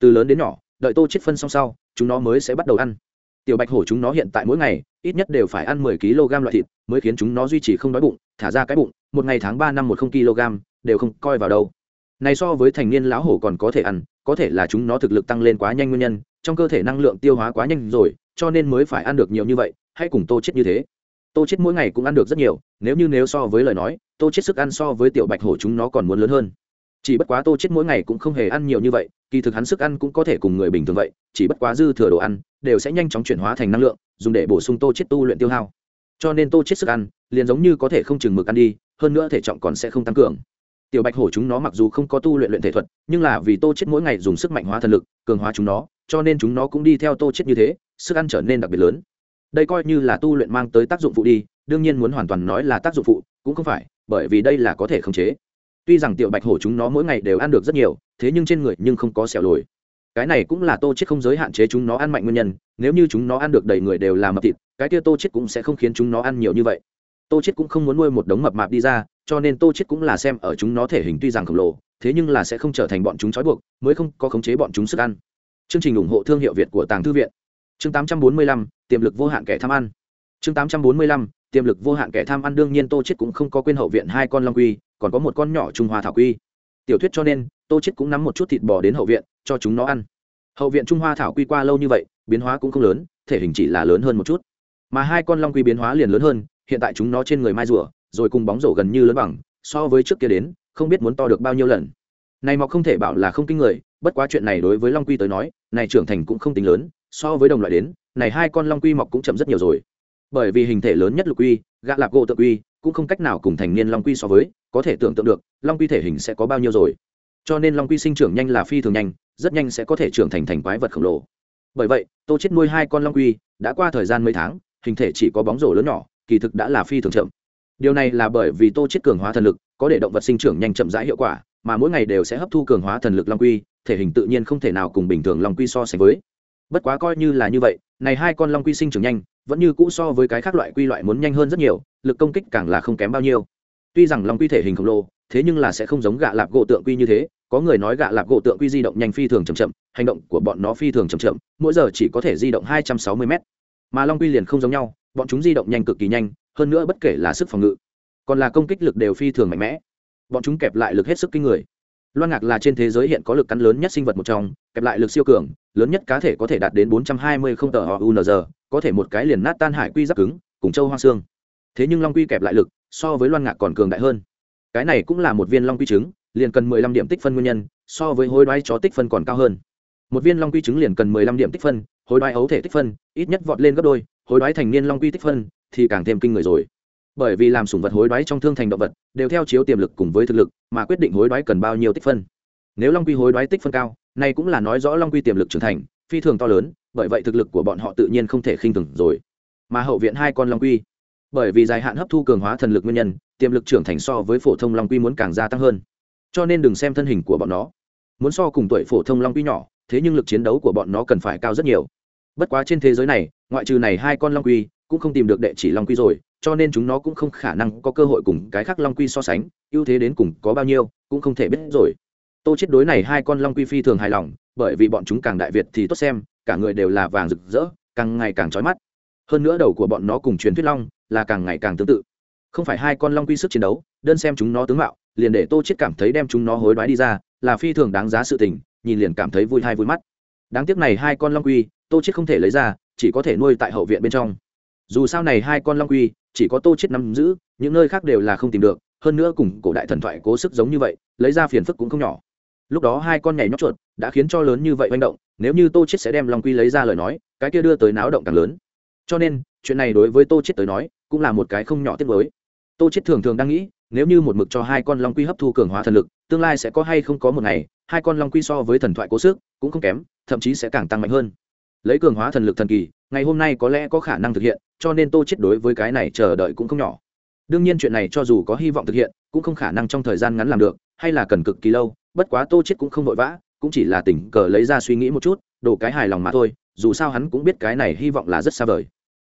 từ lớn đến nhỏ, đợi tô chết phân xong sau, chúng nó mới sẽ bắt đầu ăn. Tiểu bạch hổ chúng nó hiện tại mỗi ngày, ít nhất đều phải ăn 10 kg loại thịt, mới khiến chúng nó duy trì không đói bụng, thả ra cái bụng, một ngày tháng ba năm một không kg, đều không coi vào đâu. Này so với thành niên lão hổ còn có thể ăn, có thể là chúng nó thực lực tăng lên quá nhanh nguyên nhân, trong cơ thể năng lượng tiêu hóa quá nhanh rồi, cho nên mới phải ăn được nhiều như vậy, hãy cùng tô chết như thế. Tô chết mỗi ngày cũng ăn được rất nhiều, nếu như nếu so với lời nói, tô chết sức ăn so với tiểu bạch hổ chúng nó còn muốn lớn hơn chỉ bất quá tô chết mỗi ngày cũng không hề ăn nhiều như vậy, kỳ thực hắn sức ăn cũng có thể cùng người bình thường vậy, chỉ bất quá dư thừa đồ ăn, đều sẽ nhanh chóng chuyển hóa thành năng lượng, dùng để bổ sung tô chết tu luyện tiêu hao. Cho nên tô chết sức ăn, liền giống như có thể không chừng mực ăn đi, hơn nữa thể trọng còn sẽ không tăng cường. Tiểu bạch hổ chúng nó mặc dù không có tu luyện luyện thể thuật, nhưng là vì tô chết mỗi ngày dùng sức mạnh hóa thần lực, cường hóa chúng nó, cho nên chúng nó cũng đi theo tô chết như thế, sức ăn trở nên đặc biệt lớn. Đây coi như là tu luyện mang tới tác dụng phụ đi, đương nhiên muốn hoàn toàn nói là tác dụng phụ, cũng không phải, bởi vì đây là có thể khống chế tuy rằng tiểu bạch hổ chúng nó mỗi ngày đều ăn được rất nhiều thế nhưng trên người nhưng không có sẹo lồi. Cái này cũng là tô chết không giới hạn chế chúng nó ăn mạnh nguyên nhân nếu như chúng nó ăn được đầy người đều là mập thịt cái kia tô chết cũng sẽ không khiến chúng nó ăn nhiều như vậy. Tô chết cũng không muốn nuôi một đống mập mạp đi ra cho nên tô chết cũng là xem ở chúng nó thể hình tuy rằng khổng lồ thế nhưng là sẽ không trở thành bọn chúng trói buộc mới không có khống chế bọn chúng sức ăn. Chương trình ủng hộ thương hiệu việt của tàng thư viện. Chương 845, tiềm lực vô hạn kẻ tham ăn. Chương 845, tiềm lực vô hạn kẻ tham ăn đương nhiên tô chết cũng không có quên hậu viện hai con long quy, còn có một con nhỏ trung hoa thảo quy. Tiểu thuyết cho nên, tô chết cũng nắm một chút thịt bò đến hậu viện, cho chúng nó ăn. Hậu viện trung hoa thảo quy qua lâu như vậy, biến hóa cũng không lớn, thể hình chỉ là lớn hơn một chút. Mà hai con long quy biến hóa liền lớn hơn, hiện tại chúng nó trên người mai rùa, rồi cùng bóng rổ gần như lớn bằng, so với trước kia đến, không biết muốn to được bao nhiêu lần. Này mọc không thể bảo là không kinh người, bất quá chuyện này đối với long quy tới nói, này trưởng thành cũng không tính lớn, so với đồng loại đến, này hai con long quy mọc cũng chậm rất nhiều rồi bởi vì hình thể lớn nhất lục quy, gạ lạp gỗ tự quy, cũng không cách nào cùng thành niên long quy so với, có thể tưởng tượng được, long quy thể hình sẽ có bao nhiêu rồi. Cho nên long quy sinh trưởng nhanh là phi thường nhanh, rất nhanh sẽ có thể trưởng thành thành quái vật khổng lồ. Bởi vậy, tô chết nuôi hai con long quy, đã qua thời gian mấy tháng, hình thể chỉ có bóng rổ lớn nhỏ, kỳ thực đã là phi thường chậm. Điều này là bởi vì tô chết cường hóa thần lực, có để động vật sinh trưởng nhanh chậm rãi hiệu quả, mà mỗi ngày đều sẽ hấp thu cường hóa thần lực long quy, thể hình tự nhiên không thể nào cùng bình thường long quy so sánh với. Bất quá coi như là như vậy này hai con long quy sinh trưởng nhanh, vẫn như cũ so với cái khác loại quy loại muốn nhanh hơn rất nhiều, lực công kích càng là không kém bao nhiêu. Tuy rằng long quy thể hình khổng lồ, thế nhưng là sẽ không giống gạ lạp gỗ tượng quy như thế, có người nói gạ lạp gỗ tượng quy di động nhanh phi thường chậm chậm, hành động của bọn nó phi thường chậm chậm, mỗi giờ chỉ có thể di động hai trăm sáu mươi m mà long quy liền không giống nhau, bọn chúng di động nhanh cực kỳ nhanh, hơn nữa bất kể là sức phòng ngự, còn là công kích lực đều phi thường mạnh mẽ. Bọn chúng kẹp lại lực hết sức kinh người. Loan ngạc là trên thế giới hiện có lực cắn lớn nhất sinh vật một trong, kẹp lại lực siêu cường lớn nhất cá thể có thể đạt đến 420 không tờ unz có thể một cái liền nát tan hải quy giáp cứng, cùng châu hoa xương. Thế nhưng long quy kẹp lại lực, so với loan ngạc còn cường đại hơn. Cái này cũng là một viên long quy trứng, liền cần 15 điểm tích phân nguyên nhân, so với hối đoái chó tích phân còn cao hơn. Một viên long quy trứng liền cần 15 điểm tích phân, hối đoái ấu thể tích phân, ít nhất vọt lên gấp đôi, hối đoái thành niên long quy tích phân, thì càng thêm kinh người rồi. Bởi vì làm sủng vật hối đoái trong thương thành động vật, đều theo chiếu tiềm lực cùng với thực lực, mà quyết định hối đoái cần bao nhiêu tích phân. Nếu long quy hối đoái tích phân cao này cũng là nói rõ long quy tiềm lực trưởng thành, phi thường to lớn, bởi vậy thực lực của bọn họ tự nhiên không thể khinh thường rồi. Mà hậu viện hai con long quy, bởi vì dài hạn hấp thu cường hóa thần lực nguyên nhân, tiềm lực trưởng thành so với phổ thông long quy muốn càng gia tăng hơn. Cho nên đừng xem thân hình của bọn nó. Muốn so cùng tuổi phổ thông long quy nhỏ, thế nhưng lực chiến đấu của bọn nó cần phải cao rất nhiều. Bất quá trên thế giới này, ngoại trừ này hai con long quy, cũng không tìm được đệ chỉ long quy rồi, cho nên chúng nó cũng không khả năng có cơ hội cùng cái khác long quy so sánh, ưu thế đến cùng có bao nhiêu, cũng không thể biết rồi tô chết đối này hai con long quy phi thường hài lòng, bởi vì bọn chúng càng đại việt thì tốt xem, cả người đều là vàng rực rỡ, càng ngày càng chói mắt. Hơn nữa đầu của bọn nó cùng truyền thuyết long là càng ngày càng tương tự. Không phải hai con long quy sức chiến đấu, đơn xem chúng nó tướng mạo, liền để tô chết cảm thấy đem chúng nó hối đoái đi ra, là phi thường đáng giá sự tình, nhìn liền cảm thấy vui hay vui mắt. Đáng tiếc này hai con long quy, tô chết không thể lấy ra, chỉ có thể nuôi tại hậu viện bên trong. Dù sao này hai con long quy, chỉ có tô chết nắm giữ, những nơi khác đều là không tìm được, hơn nữa cùng cổ đại thần thoại cố sức giống như vậy, lấy ra phiền phức cũng không nhỏ lúc đó hai con nhảy nhóc chuột đã khiến cho lớn như vậy manh động, nếu như tô chết sẽ đem long quy lấy ra lời nói, cái kia đưa tới náo động càng lớn. Cho nên, chuyện này đối với tô chết tới nói, cũng là một cái không nhỏ tiếc với tô chết thường thường đang nghĩ, nếu như một mực cho hai con long quy hấp thu cường hóa thần lực, tương lai sẽ có hay không có một ngày, hai con long quy so với thần thoại cố sức, cũng không kém, thậm chí sẽ càng tăng mạnh hơn. Lấy cường hóa thần lực thần kỳ, ngày hôm nay có lẽ có khả năng thực hiện, cho nên tô chết đối với cái này chờ đợi cũng không nhỏ. Đương nhiên chuyện này cho dù có hy vọng thực hiện, cũng không khả năng trong thời gian ngắn làm được hay là cần cực kỳ lâu, bất quá tô chết cũng không vội vã, cũng chỉ là tỉnh cờ lấy ra suy nghĩ một chút đổ cái hài lòng mà thôi, dù sao hắn cũng biết cái này hy vọng là rất xa vời.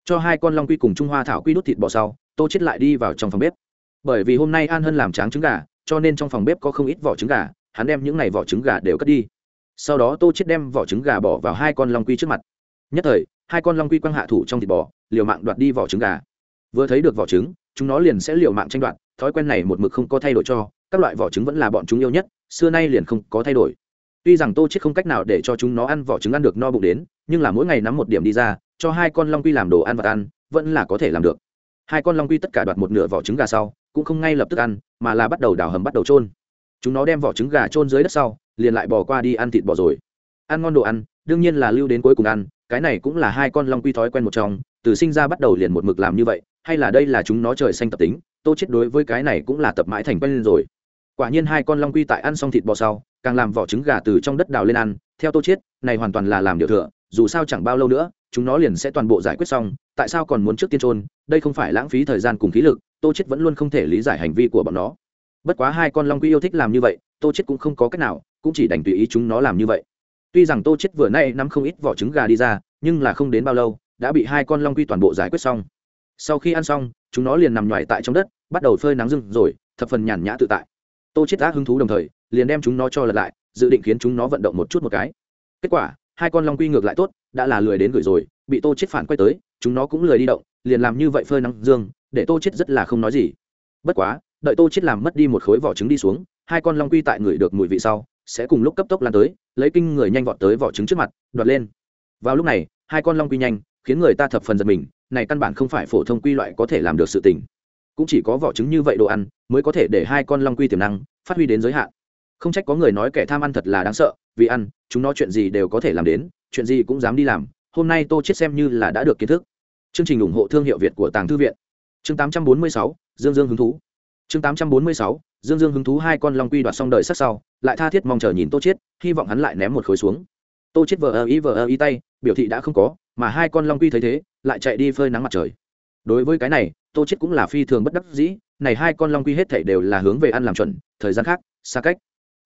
Cho hai con long quy cùng trung hoa thảo quy đốt thịt bò sau, tô chết lại đi vào trong phòng bếp. Bởi vì hôm nay an hân làm tráng trứng gà, cho nên trong phòng bếp có không ít vỏ trứng gà, hắn đem những này vỏ trứng gà đều cất đi. Sau đó tô chết đem vỏ trứng gà bỏ vào hai con long quy trước mặt. Nhất thời, hai con long quy quăng hạ thủ trong thịt bò, liều mạng đoạt đi vỏ trứng gà. Vừa thấy được vỏ trứng, chúng nó liền sẽ liều mạng tranh đoạt, thói quen này một mực không có thay đổi cho các loại vỏ trứng vẫn là bọn chúng yêu nhất, xưa nay liền không có thay đổi. Tuy rằng tô chết không cách nào để cho chúng nó ăn vỏ trứng ăn được no bụng đến, nhưng là mỗi ngày nắm một điểm đi ra, cho hai con long quy làm đồ ăn và ăn, vẫn là có thể làm được. Hai con long quy tất cả đoạt một nửa vỏ trứng gà sau, cũng không ngay lập tức ăn, mà là bắt đầu đào hầm bắt đầu trôn chúng nó đem vỏ trứng gà trôn dưới đất sau, liền lại bỏ qua đi ăn thịt bò rồi. Ăn ngon đồ ăn, đương nhiên là lưu đến cuối cùng ăn, cái này cũng là hai con long quy thói quen một trong, từ sinh ra bắt đầu liền một mực làm như vậy, hay là đây là chúng nó trời xanh tập tính, tô chết đối với cái này cũng là tập mãi thành quen rồi quả nhiên hai con long quy tại ăn xong thịt bò sau, càng làm vỏ trứng gà từ trong đất đào lên ăn. Theo tô chết này hoàn toàn là làm điều thừa, dù sao chẳng bao lâu nữa, chúng nó liền sẽ toàn bộ giải quyết xong. Tại sao còn muốn trước tiên trôn đây không phải lãng phí thời gian cùng khí lực, tô chết vẫn luôn không thể lý giải hành vi của bọn nó. Bất quá hai con long quy yêu thích làm như vậy, tô chết cũng không có cách nào, cũng chỉ đành tùy ý chúng nó làm như vậy. Tuy rằng tô chết vừa nay nắm không ít vỏ trứng gà đi ra, nhưng là không đến bao lâu, đã bị hai con long quy toàn bộ giải quyết xong. Sau khi ăn xong, chúng nó liền nằm nhoài tại trong đất, bắt đầu phơi nắng rừng rồi, thập phần nhàn nhã tự tại tô chết ác hứng thú đồng thời, liền đem chúng nó cho lật lại, dự định khiến chúng nó vận động một chút một cái. Kết quả, hai con long quy ngược lại tốt, đã là lười đến gửi rồi, bị tô chết phản quay tới, chúng nó cũng lười đi động, liền làm như vậy phơi nắng dương, để tô chết rất là không nói gì. Bất quá, đợi tô chết làm mất đi một khối vỏ trứng đi xuống, hai con long quy tại người được mùi vị sau, sẽ cùng lúc cấp tốc lan tới, lấy kinh người nhanh vọt tới vỏ trứng trước mặt, đoạt lên. Vào lúc này, hai con long quy nhanh, khiến người ta thập phần giật mình, này căn bản không phải phổ thông quy loại có thể làm được sự tình cũng chỉ có vỏ trứng như vậy đồ ăn mới có thể để hai con long quy tiềm năng phát huy đến giới hạn. Không trách có người nói kẻ tham ăn thật là đáng sợ vì ăn chúng nó chuyện gì đều có thể làm đến chuyện gì cũng dám đi làm. Hôm nay tô chết xem như là đã được kiến thức. Chương trình ủng hộ thương hiệu việt của tàng thư viện. Chương 846, dương dương hứng thú. Chương 846, dương dương hứng thú hai con long quy đoạt xong đời sắc sau lại tha thiết mong chờ nhìn tô chết hy vọng hắn lại ném một khối xuống. Tô chết vờ ơ ý vờ ơ ý tay biểu thị đã không có mà hai con long quy thấy thế lại chạy đi phơi nắng mặt trời đối với cái này, tô chết cũng là phi thường bất đắc dĩ, này hai con long quy hết thảy đều là hướng về ăn làm chuẩn, thời gian khác, xa cách.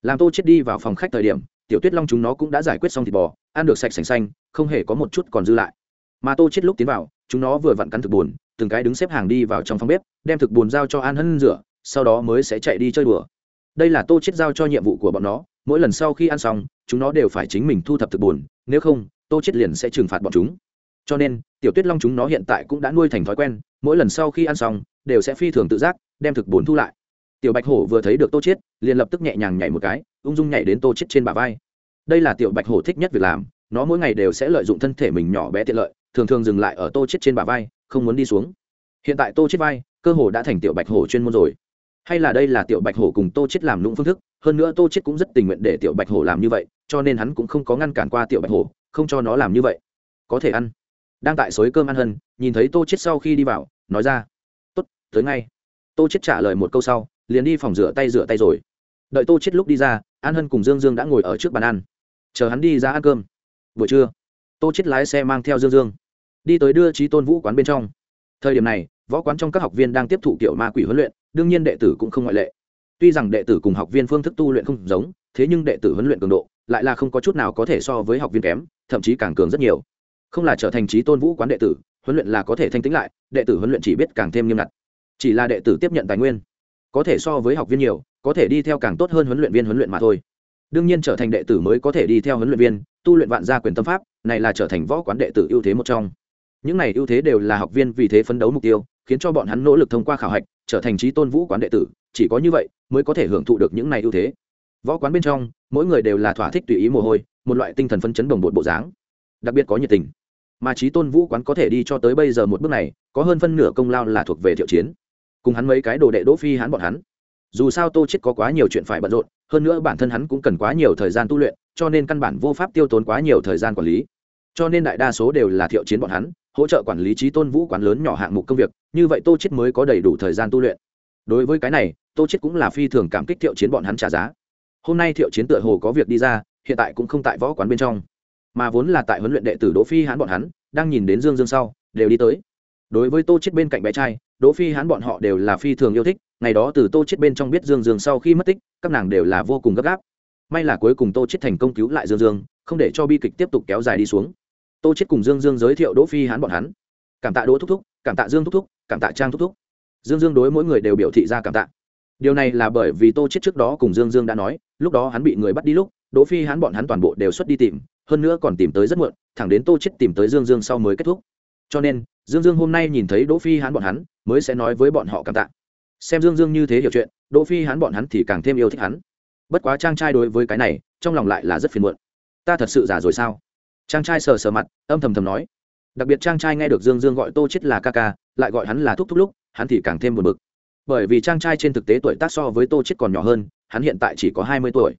Làm tô chết đi vào phòng khách thời điểm, tiểu tuyết long chúng nó cũng đã giải quyết xong thịt bò, ăn được sạch sành xanh, không hề có một chút còn dư lại. Mà tô chết lúc tiến vào, chúng nó vừa vặn cắn thực buồn, từng cái đứng xếp hàng đi vào trong phòng bếp, đem thực buồn giao cho an hân rửa, sau đó mới sẽ chạy đi chơi đùa. Đây là tô chết giao cho nhiệm vụ của bọn nó, mỗi lần sau khi ăn xong, chúng nó đều phải chính mình thu thập thực buồn, nếu không, tô chết liền sẽ trừng phạt bọn chúng cho nên, tiểu tuyết long chúng nó hiện tại cũng đã nuôi thành thói quen, mỗi lần sau khi ăn xong, đều sẽ phi thường tự giác, đem thực bổn thu lại. Tiểu bạch hổ vừa thấy được tô chết liền lập tức nhẹ nhàng nhảy một cái, ung dung nhảy đến tô chết trên bả vai. Đây là tiểu bạch hổ thích nhất việc làm, nó mỗi ngày đều sẽ lợi dụng thân thể mình nhỏ bé tiện lợi, thường thường dừng lại ở tô chết trên bả vai, không muốn đi xuống. Hiện tại tô chết vai, cơ hồ đã thành tiểu bạch hổ chuyên môn rồi. Hay là đây là tiểu bạch hổ cùng tô chết làm lũng phương thức, hơn nữa tô chết cũng rất tình nguyện để tiểu bạch hổ làm như vậy, cho nên hắn cũng không có ngăn cản qua tiểu bạch hổ, không cho nó làm như vậy. Có thể ăn đang tại xối cơm ăn hân, nhìn thấy tô chết sau khi đi vào, nói ra, tốt, tới ngay. Tô chết trả lời một câu sau, liền đi phòng rửa tay rửa tay rồi. Đợi tô chết lúc đi ra, an hân cùng dương dương đã ngồi ở trước bàn ăn. Chờ hắn đi ra ăn cơm. Buổi trưa, tô chết lái xe mang theo dương dương, đi tới đưa trí tôn vũ quán bên trong. Thời điểm này, võ quán trong các học viên đang tiếp thụ tiểu ma quỷ huấn luyện, đương nhiên đệ tử cũng không ngoại lệ. Tuy rằng đệ tử cùng học viên phương thức tu luyện không giống, thế nhưng đệ tử huấn luyện cường độ lại là không có chút nào có thể so với học viên kém, thậm chí càng cường rất nhiều không là trở thành trí tôn vũ quán đệ tử, huấn luyện là có thể thanh tính lại, đệ tử huấn luyện chỉ biết càng thêm nghiêm ngặt. Chỉ là đệ tử tiếp nhận tài nguyên, có thể so với học viên nhiều, có thể đi theo càng tốt hơn huấn luyện viên huấn luyện mà thôi. Đương nhiên trở thành đệ tử mới có thể đi theo huấn luyện viên, tu luyện vạn gia quyền tâm pháp, này là trở thành võ quán đệ tử ưu thế một trong. Những này ưu thế đều là học viên vì thế phấn đấu mục tiêu, khiến cho bọn hắn nỗ lực thông qua khảo hạch, trở thành trí tôn vũ quán đệ tử, chỉ có như vậy mới có thể hưởng thụ được những này ưu thế. Võ quán bên trong, mỗi người đều là thỏa thích tùy ý mồ hôi, một loại tinh thần phấn chấn đồng bột bộ dáng, đặc biệt có nhiệt tình mà trí tôn vũ quán có thể đi cho tới bây giờ một bước này, có hơn phân nửa công lao là thuộc về thiệu chiến. Cùng hắn mấy cái đồ đệ đỗ phi hắn bọn hắn. Dù sao tô chết có quá nhiều chuyện phải bận rộn, hơn nữa bản thân hắn cũng cần quá nhiều thời gian tu luyện, cho nên căn bản vô pháp tiêu tốn quá nhiều thời gian quản lý. Cho nên đại đa số đều là thiệu chiến bọn hắn, hỗ trợ quản lý trí tôn vũ quán lớn nhỏ hạng mục công việc, như vậy tô chết mới có đầy đủ thời gian tu luyện. Đối với cái này, tô chết cũng là phi thường cảm kích thiệu chiến bọn hắn trả giá. Hôm nay thiệu chiến tựa hồ có việc đi ra, hiện tại cũng không tại võ quán bên trong mà vốn là tại huấn luyện đệ tử đỗ phi hán bọn hắn, đang nhìn đến dương dương sau, đều đi tới. Đối với tô chết bên cạnh bé trai, đỗ phi hán bọn họ đều là phi thường yêu thích, ngày đó từ tô chết bên trong biết dương dương sau khi mất tích, các nàng đều là vô cùng gấp gáp. May là cuối cùng tô chết thành công cứu lại dương dương, không để cho bi kịch tiếp tục kéo dài đi xuống. Tô chết cùng dương dương giới thiệu đỗ phi hán bọn hắn. Cảm tạ đỗ thúc thúc, cảm tạ dương thúc thúc, cảm tạ trang thúc thúc. Dương dương đối mỗi người đều biểu thị ra cảm tạ. Điều này là bởi vì tô chết trước đó cùng dương dương đã nói, lúc đó hắn bị người bắt đi lúc, đỗ phi hán bọn hắn toàn bộ đều xuất đi tìm hơn nữa còn tìm tới rất muộn, thẳng đến tô chết tìm tới dương dương sau mới kết thúc. Cho nên, dương dương hôm nay nhìn thấy đỗ phi hán bọn hắn, mới sẽ nói với bọn họ cảm tạ. Xem dương dương như thế hiểu chuyện, đỗ phi hán bọn hắn thì càng thêm yêu thích hắn. Bất quá trang trai đối với cái này, trong lòng lại là rất phiền muộn. Ta thật sự giả rồi sao? Trang trai sờ sờ mặt, âm thầm thầm nói. Đặc biệt trang trai nghe được dương dương gọi tô chết là ca ca, lại gọi hắn là thúc thúc lúc, hắn thì càng thêm buồn bực. Bởi vì trang trai trên thực tế tuổi tác so với tô chết còn nhỏ hơn, hắn hiện tại chỉ có hai mươi tuổi.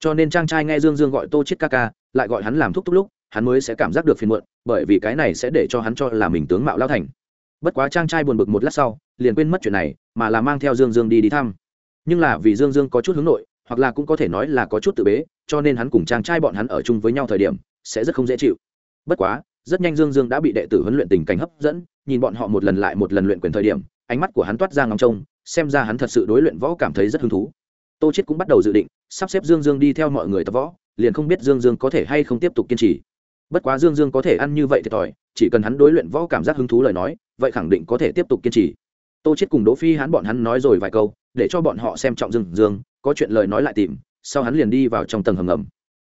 Cho nên trang trai nghe dương dương gọi tô chết ca ca lại gọi hắn làm thúc thúc lúc, hắn mới sẽ cảm giác được phiền muộn, bởi vì cái này sẽ để cho hắn cho là mình tướng mạo lao thành. Bất quá trang trai buồn bực một lát sau, liền quên mất chuyện này, mà là mang theo dương dương đi đi thăm. Nhưng là vì dương dương có chút hướng nội, hoặc là cũng có thể nói là có chút tự bế, cho nên hắn cùng trang trai bọn hắn ở chung với nhau thời điểm, sẽ rất không dễ chịu. Bất quá, rất nhanh dương dương đã bị đệ tử huấn luyện tình cảnh hấp dẫn, nhìn bọn họ một lần lại một lần luyện quyền thời điểm, ánh mắt của hắn toát ra ngóng trông, xem ra hắn thật sự đối luyện võ cảm thấy rất hứng thú. Tô chết cũng bắt đầu dự định, sắp xếp dương dương đi theo mọi người tập võ liền không biết dương dương có thể hay không tiếp tục kiên trì. Bất quá dương dương có thể ăn như vậy thì tỏi, chỉ cần hắn đối luyện võ cảm giác hứng thú lời nói, vậy khẳng định có thể tiếp tục kiên trì. Tô chết cùng đỗ phi hắn bọn hắn nói rồi vài câu, để cho bọn họ xem trọng dương dương, có chuyện lời nói lại tìm, sau hắn liền đi vào trong tầng hầm ngầm.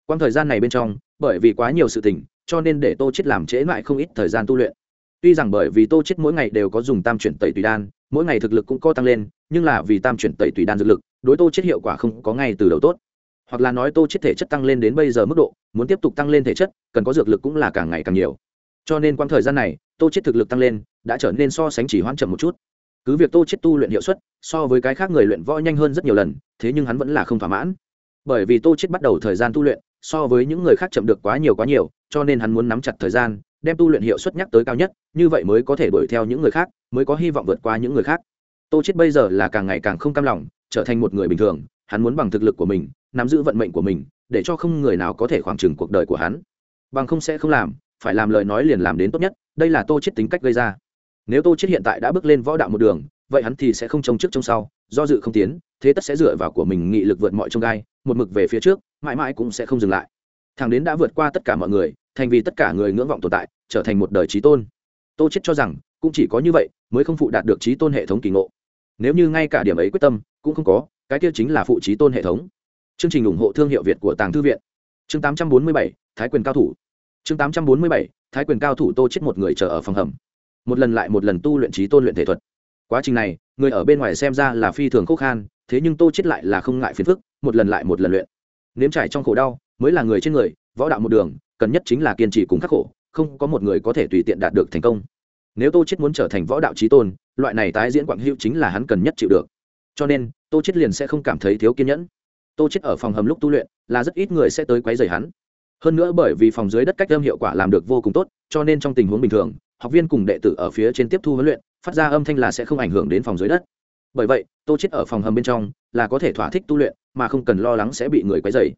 Quang thời gian này bên trong, bởi vì quá nhiều sự tình, cho nên để tô chết làm trễ lại không ít thời gian tu luyện. Tuy rằng bởi vì tô chết mỗi ngày đều có dùng tam chuyển tẩy tùy đan, mỗi ngày thực lực cũng có tăng lên, nhưng là vì tam chuyển tẩy tùy đan dược lực, đối tô chết hiệu quả không có ngay từ đầu tốt hoặc là nói tô chết thể chất tăng lên đến bây giờ mức độ, muốn tiếp tục tăng lên thể chất, cần có dược lực cũng là càng ngày càng nhiều. Cho nên quãng thời gian này, tô chết thực lực tăng lên, đã trở nên so sánh chỉ hoãn chậm một chút. Cứ việc tô chết tu luyện hiệu suất, so với cái khác người luyện võ nhanh hơn rất nhiều lần, thế nhưng hắn vẫn là không thỏa mãn. Bởi vì tô chết bắt đầu thời gian tu luyện, so với những người khác chậm được quá nhiều quá nhiều, cho nên hắn muốn nắm chặt thời gian, đem tu luyện hiệu suất nhắc tới cao nhất, như vậy mới có thể đuổi theo những người khác, mới có hy vọng vượt qua những người khác. Tô chết bây giờ là càng ngày càng không cam lòng, trở thành một người bình thường, hắn muốn bằng thực lực của mình nắm giữ vận mệnh của mình, để cho không người nào có thể khoảng trừng cuộc đời của hắn. Bằng không sẽ không làm, phải làm lời nói liền làm đến tốt nhất, đây là tô chết tính cách gây ra. Nếu tô chết hiện tại đã bước lên võ đạo một đường, vậy hắn thì sẽ không trông trước trông sau, do dự không tiến, thế tất sẽ dựa vào của mình nghị lực vượt mọi trông gai, một mực về phía trước, mãi mãi cũng sẽ không dừng lại. Thằng đến đã vượt qua tất cả mọi người, thành vì tất cả người ngưỡng vọng tồn tại, trở thành một đời trí tôn. Tô chết cho rằng, cũng chỉ có như vậy mới không phụ đạt được trí tôn hệ thống kỳ ngộ. Nếu như ngay cả điểm ấy quyết tâm, cũng không có, cái kia chính là phụ trí tôn hệ thống chương trình ủng hộ thương hiệu việt của tàng thư viện. Chương 847, thái quyền cao thủ. Chương 847, thái quyền cao thủ tô chết một người chờ ở phòng hầm. Một lần lại một lần tu luyện trí tôn luyện thể thuật. Quá trình này người ở bên ngoài xem ra là phi thường khốc khan thế nhưng tô chết lại là không ngại phiền phức một lần lại một lần luyện. Nếm trải trong khổ đau mới là người trên người võ đạo một đường cần nhất chính là kiên trì cùng khắc khổ không có một người có thể tùy tiện đạt được thành công. Nếu tô chết muốn trở thành võ đạo trí tôn loại này tái diễn quảng hữu chính là hắn cần nhất chịu được. Cho nên tô chết liền sẽ không cảm thấy thiếu kiên nhẫn tô chết ở phòng hầm lúc tu luyện, là rất ít người sẽ tới quấy rầy hắn. Hơn nữa bởi vì phòng dưới đất cách âm hiệu quả làm được vô cùng tốt, cho nên trong tình huống bình thường, học viên cùng đệ tử ở phía trên tiếp thu huấn luyện, phát ra âm thanh là sẽ không ảnh hưởng đến phòng dưới đất. Bởi vậy, tô chết ở phòng hầm bên trong, là có thể thỏa thích tu luyện, mà không cần lo lắng sẽ bị người quấy rầy.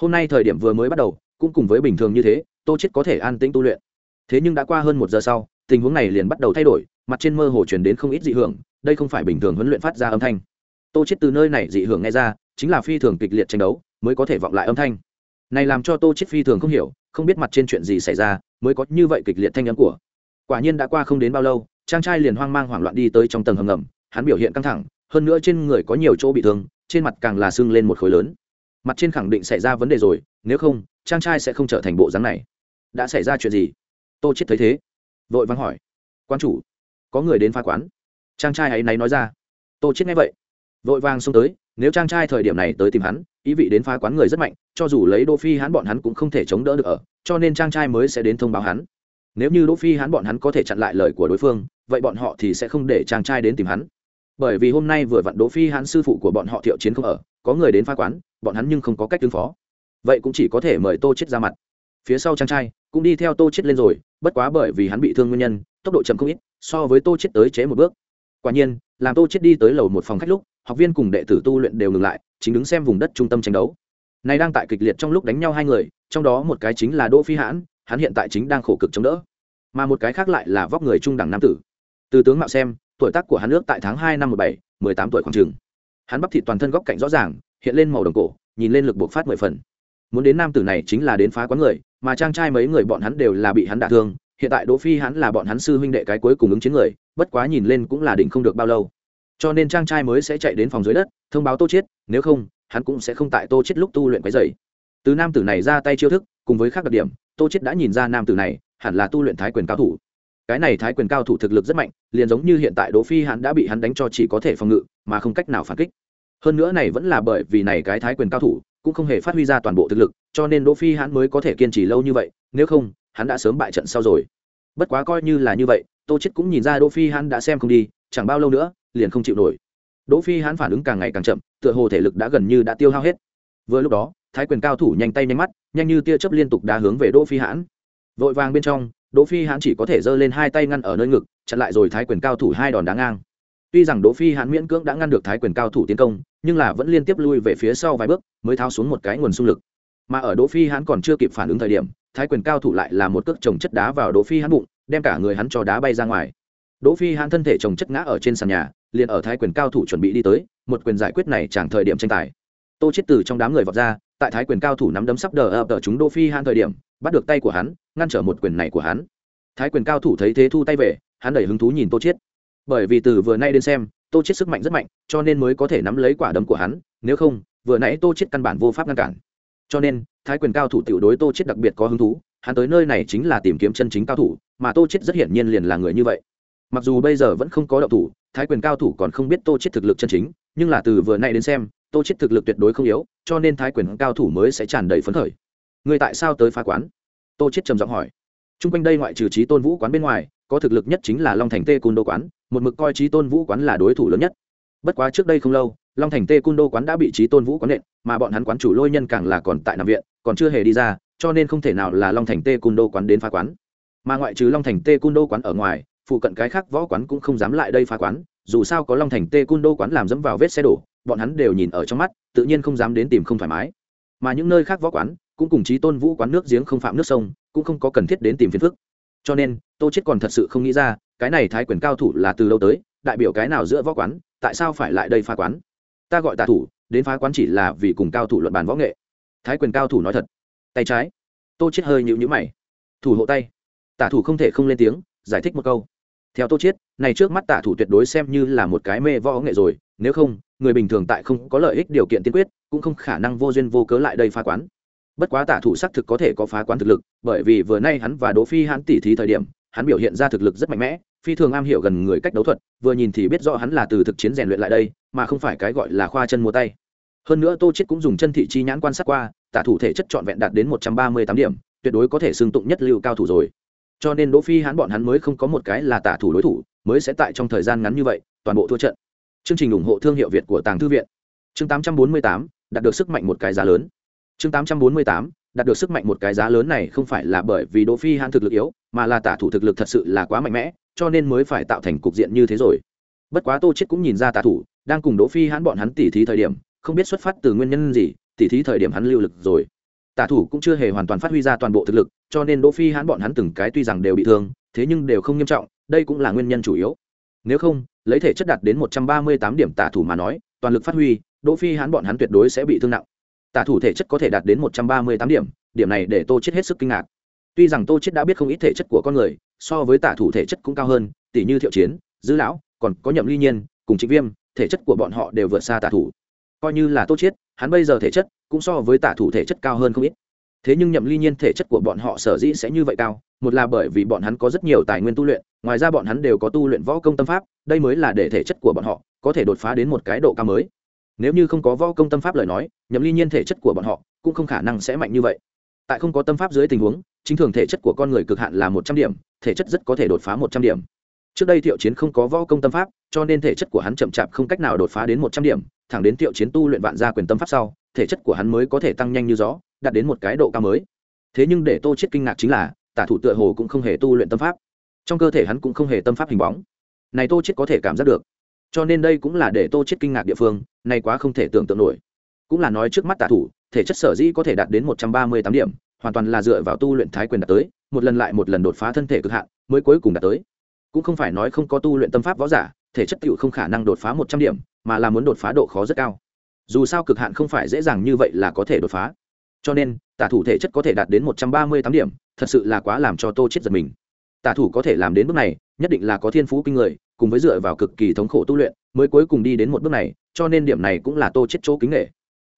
Hôm nay thời điểm vừa mới bắt đầu, cũng cùng với bình thường như thế, tô chết có thể an tĩnh tu luyện. Thế nhưng đã qua hơn một giờ sau, tình huống này liền bắt đầu thay đổi, mặt trên mơ hồ truyền đến không ít dị hưởng, đây không phải bình thường huấn luyện phát ra âm thanh. Tô chết từ nơi này dị hưởng nghe ra chính là phi thường kịch liệt tranh đấu, mới có thể vọng lại âm thanh. Này làm cho tô chết phi thường không hiểu, không biết mặt trên chuyện gì xảy ra, mới có như vậy kịch liệt thanh âm của. Quả nhiên đã qua không đến bao lâu trang trai liền hoang mang hoảng loạn đi tới trong tầng hầm ngầm, hắn biểu hiện căng thẳng, hơn nữa trên người có nhiều chỗ bị thương, trên mặt càng là sưng lên một khối lớn. Mặt trên khẳng định xảy ra vấn đề rồi, nếu không trang trai sẽ không trở thành bộ dáng này. Đã xảy ra chuyện gì? Tô chết thấy thế, vội vắng hỏi. Quan chủ, có người đến pha quán. Trang trai ấy náy nói ra. Tô chết nghe vậy, vội vàng xông tới nếu trang trai thời điểm này tới tìm hắn, ý vị đến phá quán người rất mạnh, cho dù lấy đỗ phi hắn bọn hắn cũng không thể chống đỡ được ở, cho nên trang trai mới sẽ đến thông báo hắn. Nếu như đỗ phi hắn bọn hắn có thể chặn lại lời của đối phương, vậy bọn họ thì sẽ không để trang trai đến tìm hắn. Bởi vì hôm nay vừa vặn đỗ phi hắn sư phụ của bọn họ thiệu chiến không ở, có người đến phá quán, bọn hắn nhưng không có cách ứng phó. Vậy cũng chỉ có thể mời tô chết ra mặt. Phía sau trang trai cũng đi theo tô chết lên rồi, bất quá bởi vì hắn bị thương nguyên nhân, tốc độ chậm không ít, so với tô chết tới chế một bước quả nhiên, làm tô chết đi tới lầu một phòng khách lúc, học viên cùng đệ tử tu luyện đều ngừng lại, chính đứng xem vùng đất trung tâm tranh đấu. Này đang tại kịch liệt trong lúc đánh nhau hai người, trong đó một cái chính là đỗ phi hãn, hắn hiện tại chính đang khổ cực chống đỡ. Mà một cái khác lại là vóc người trung đẳng nam tử. Từ tướng mạo xem, tuổi tác của hắn nước tại tháng hai năm một bảy, mười tám tuổi khoảng trường hắn bắp thịt toàn thân góc cạnh rõ ràng, hiện lên màu đồng cổ, nhìn lên lực buộc phát mười phần. Muốn đến nam tử này chính là đến phá quán người, mà trang trai mấy người bọn hắn đều là bị hắn đả thương hiện tại đỗ phi hắn là bọn hắn sư huynh đệ cái cuối cùng ứng chiến người, bất quá nhìn lên cũng là đỉnh không được bao lâu. Cho nên trang trai mới sẽ chạy đến phòng dưới đất, thông báo tô chết nếu không, hắn cũng sẽ không tại tô chết lúc tu luyện quấy rầy. từ nam tử này ra tay chiêu thức, cùng với khác đặc điểm, tô chết đã nhìn ra nam tử này hẳn là tu luyện thái quyền cao thủ. Cái này thái quyền cao thủ thực lực rất mạnh, liền giống như hiện tại đỗ phi hắn đã bị hắn đánh cho chỉ có thể phòng ngự, mà không cách nào phản kích. Hơn nữa này vẫn là bởi vì này cái thái quyền cao thủ, cũng không hề phát huy ra toàn bộ thực lực, cho nên đỗ phi hắn mới có thể kiên trì lâu như vậy, nếu không hắn đã sớm bại trận sau rồi. Bất quá coi như là như vậy, tô chết cũng nhìn ra đỗ phi hắn đã xem không đi, chẳng bao lâu nữa, liền không chịu nổi. Đỗ phi hắn phản ứng càng ngày càng chậm, tựa hồ thể lực đã gần như đã tiêu hao hết. Vừa lúc đó, thái quyền cao thủ nhanh tay nhanh mắt, nhanh như tia chớp liên tục đá hướng về đỗ phi hãn vội vàng bên trong, đỗ phi hãn chỉ có thể giơ lên hai tay ngăn ở nơi ngực, chặn lại rồi thái quyền cao thủ hai đòn đá ngang. Tuy rằng đỗ phi hãn miễn cưỡng đã ngăn được thái quyền cao thủ tiến công, nhưng là vẫn liên tiếp lui về phía sau vài bước, mới tháo xuống một cái nguồn xung lực. Mà ở đỗ phi hãn còn chưa kịp phản ứng thời điểm thái quyền cao thủ lại là một cước trồng chất đá vào đỗ phi hắn bụng, đem cả người hắn cho đá bay ra ngoài. Đỗ phi hắn thân thể trồng chất ngã ở trên sàn nhà, liền ở thái quyền cao thủ chuẩn bị đi tới, một quyền giải quyết này chẳng thời điểm tranh tài. Tô chết từ trong đám người vọt ra, tại thái quyền cao thủ nắm đấm sắp đờ ập đờ chúng đỗ phi hắn thời điểm, bắt được tay của hắn, ngăn trở một quyền này của hắn. Thái quyền cao thủ thấy thế thu tay về, hắn đẩy hứng thú nhìn tô chết bởi vì từ vừa nay đến xem, tô chết sức mạnh rất mạnh, cho nên mới có thể nắm lấy quả đấm của hắn, nếu không, vừa nãy tô chết căn bản vô pháp ngăn cản cho nên, thái quyền cao thủ tiểu đối tô chết đặc biệt có hứng thú, hắn tới nơi này chính là tìm kiếm chân chính cao thủ, mà tô chết rất hiển nhiên liền là người như vậy. Mặc dù bây giờ vẫn không có động thủ, thái quyền cao thủ còn không biết tô chết thực lực chân chính, nhưng là từ vừa nay đến xem, tô chết thực lực tuyệt đối không yếu, cho nên thái quyền cao thủ mới sẽ tràn đầy phấn khởi. Người tại sao tới phá quán? Tô chết trầm giọng hỏi. Trung quanh đây ngoại trừ trí tôn vũ quán bên ngoài, có thực lực nhất chính là long thành tê côn đô quán, một mực coi trí tôn vũ quán là đối thủ lớn nhất. Bất quá trước đây không lâu long thành tê cun đô quán đã bị trí tôn vũ quán nện, mà bọn hắn quán chủ lôi nhân càng là còn tại nằm viện, còn chưa hề đi ra, cho nên không thể nào là long thành tê cun đô quán đến phá quán. Mà ngoại trừ long thành tê cun đô quán ở ngoài, phụ cận cái khác võ quán cũng không dám lại đây phá quán, dù sao có long thành tê cun đô quán làm dẫm vào vết xe đổ, bọn hắn đều nhìn ở trong mắt, tự nhiên không dám đến tìm không thoải mái. Mà những nơi khác võ quán cũng cùng chí tôn vũ quán nước giếng không phạm nước sông, cũng không có cần thiết đến tìm phiền phức. Cho nên, tô chết còn thật sự không nghĩ ra, cái này thái quyền cao thủ là từ lâu tới, đại biểu cái nào giữa võ quán, tại sao phải lại đây phá quán? Ta gọi tạ thủ, đến phá quán chỉ là vì cùng cao thủ luận bàn võ nghệ. Thái quyền cao thủ nói thật. Tay trái. Tô chết hơi nhịu nhữ mày. Thủ hộ tay. Tả thủ không thể không lên tiếng, giải thích một câu. Theo tô chiết, này trước mắt tả thủ tuyệt đối xem như là một cái mê võ nghệ rồi, nếu không, người bình thường tại không có lợi ích điều kiện tiên quyết, cũng không khả năng vô duyên vô cớ lại đây phá quán. Bất quá tả thủ xác thực có thể có phá quán thực lực, bởi vì vừa nay hắn và đỗ phi hắn tỉ thí thời điểm, hắn biểu hiện ra thực lực rất mạnh mẽ phi thường am hiểu gần người cách đấu thuật vừa nhìn thì biết rõ hắn là từ thực chiến rèn luyện lại đây mà không phải cái gọi là khoa chân mua tay. Hơn nữa tô chiết cũng dùng chân thị chi nhãn quan sát qua tả thủ thể chất trọn vẹn đạt đến một trăm ba mươi tám điểm tuyệt đối có thể xưng tụng nhất lưu cao thủ rồi. Cho nên đỗ phi hắn bọn hắn mới không có một cái là tả thủ đối thủ mới sẽ tại trong thời gian ngắn như vậy toàn bộ thua trận. Chương trình ủng hộ thương hiệu việt của tàng thư viện. Chương 848, đạt được sức mạnh một cái giá lớn. Chương 848, đạt được sức mạnh một cái giá lớn này không phải là bởi vì đỗ phi hắn thực lực yếu mà là tả thủ thực lực thật sự là quá mạnh mẽ cho nên mới phải tạo thành cục diện như thế rồi. Bất quá tô chết cũng nhìn ra tà thủ, đang cùng đỗ phi hãn bọn hắn tỉ thí thời điểm, không biết xuất phát từ nguyên nhân gì, tỉ thí thời điểm hắn lưu lực rồi. Tả thủ cũng chưa hề hoàn toàn phát huy ra toàn bộ thực lực, cho nên đỗ phi hãn bọn hắn từng cái tuy rằng đều bị thương, thế nhưng đều không nghiêm trọng, đây cũng là nguyên nhân chủ yếu. Nếu không, lấy thể chất đạt đến một trăm ba mươi tám điểm tả thủ mà nói, toàn lực phát huy, đỗ phi hãn bọn hắn tuyệt đối sẽ bị thương nặng. Tả thủ thể chất có thể đạt đến một trăm ba mươi tám điểm điểm này để tô chết hết sức kinh ngạc. Tuy rằng tô chết đã biết không ít thể chất của con người so với tả thủ thể chất cũng cao hơn tỷ như thiệu chiến, dư lão, còn có nhậm ly nhiên, cùng trịnh viêm, thể chất của bọn họ đều vượt xa tả thủ. Coi như là tốt chết hắn bây giờ thể chất cũng so với tả thủ thể chất cao hơn không ít. Thế nhưng nhậm ly nhiên thể chất của bọn họ sở dĩ sẽ như vậy cao, một là bởi vì bọn hắn có rất nhiều tài nguyên tu luyện, ngoài ra bọn hắn đều có tu luyện võ công tâm pháp, đây mới là để thể chất của bọn họ có thể đột phá đến một cái độ cao mới. Nếu như không có võ công tâm pháp lời nói, nhậm ly nhiên thể chất của bọn họ cũng không khả năng sẽ mạnh như vậy. Tại không có tâm pháp dưới tình huống chính thường thể chất của con người cực hạn là một trăm điểm, thể chất rất có thể đột phá một trăm điểm. Trước đây thiệu chiến không có võ công tâm pháp, cho nên thể chất của hắn chậm chạp không cách nào đột phá đến một trăm điểm, thẳng đến thiệu chiến tu luyện vạn gia quyền tâm pháp sau, thể chất của hắn mới có thể tăng nhanh như gió, đạt đến một cái độ cao mới. Thế nhưng để tô chết kinh ngạc chính là, tả thủ tựa hồ cũng không hề tu luyện tâm pháp. Trong cơ thể hắn cũng không hề tâm pháp hình bóng. Này tô chết có thể cảm giác được. Cho nên đây cũng là để tô chết kinh ngạc địa phương, này quá không thể tưởng tượng nổi. Cũng là nói trước mắt tả thủ, thể chất sở dĩ có thể đạt đến một trăm ba mươi tám điểm hoàn toàn là dựa vào tu luyện thái quyền đạt tới, một lần lại một lần đột phá thân thể cực hạn, mới cuối cùng đạt tới. Cũng không phải nói không có tu luyện tâm pháp võ giả, thể chất tựu không khả năng đột phá một trăm điểm, mà là muốn đột phá độ khó rất cao. Dù sao cực hạn không phải dễ dàng như vậy là có thể đột phá. Cho nên, tả thủ thể chất có thể đạt đến một trăm ba mươi tám điểm, thật sự là quá làm cho tô chết giật mình. Tả thủ có thể làm đến bước này, nhất định là có thiên phú kinh người, cùng với dựa vào cực kỳ thống khổ tu luyện, mới cuối cùng đi đến một bước này, cho nên điểm này cũng là tô chết chỗ kính nghệ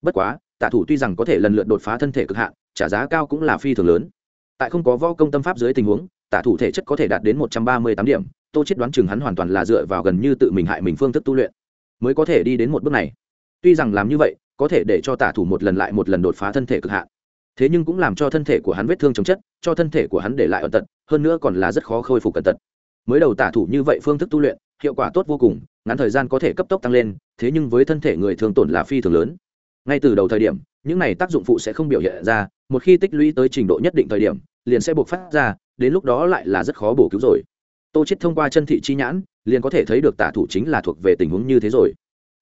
bất quá, tả thủ tuy rằng có thể lần lượt đột phá thân thể cực hạn trả giá cao cũng là phi thường lớn. Tại không có võ công tâm pháp dưới tình huống, tả thủ thể chất có thể đạt đến một trăm ba mươi tám điểm, tô chết đoán chừng hắn hoàn toàn là dựa vào gần như tự mình hại mình phương thức tu luyện, mới có thể đi đến một bước này. Tuy rằng làm như vậy, có thể để cho tả thủ một lần lại một lần đột phá thân thể cực hạn. Thế nhưng cũng làm cho thân thể của hắn vết thương chống chất, cho thân thể của hắn để lại ẩn tật, hơn nữa còn là rất khó khôi phục cẩn tật. Mới đầu tả thủ như vậy phương thức tu luyện, hiệu quả tốt vô cùng, ngắn thời gian có thể cấp tốc tăng lên, thế nhưng với thân thể người thường tổn là phi thường lớn. Ngay từ đầu thời điểm, những này tác dụng phụ sẽ không biểu hiện ra một khi tích lũy tới trình độ nhất định thời điểm, liền sẽ buộc phát ra, đến lúc đó lại là rất khó bổ cứu rồi. Tô chết thông qua chân thị chi nhãn, liền có thể thấy được tả thủ chính là thuộc về tình huống như thế rồi.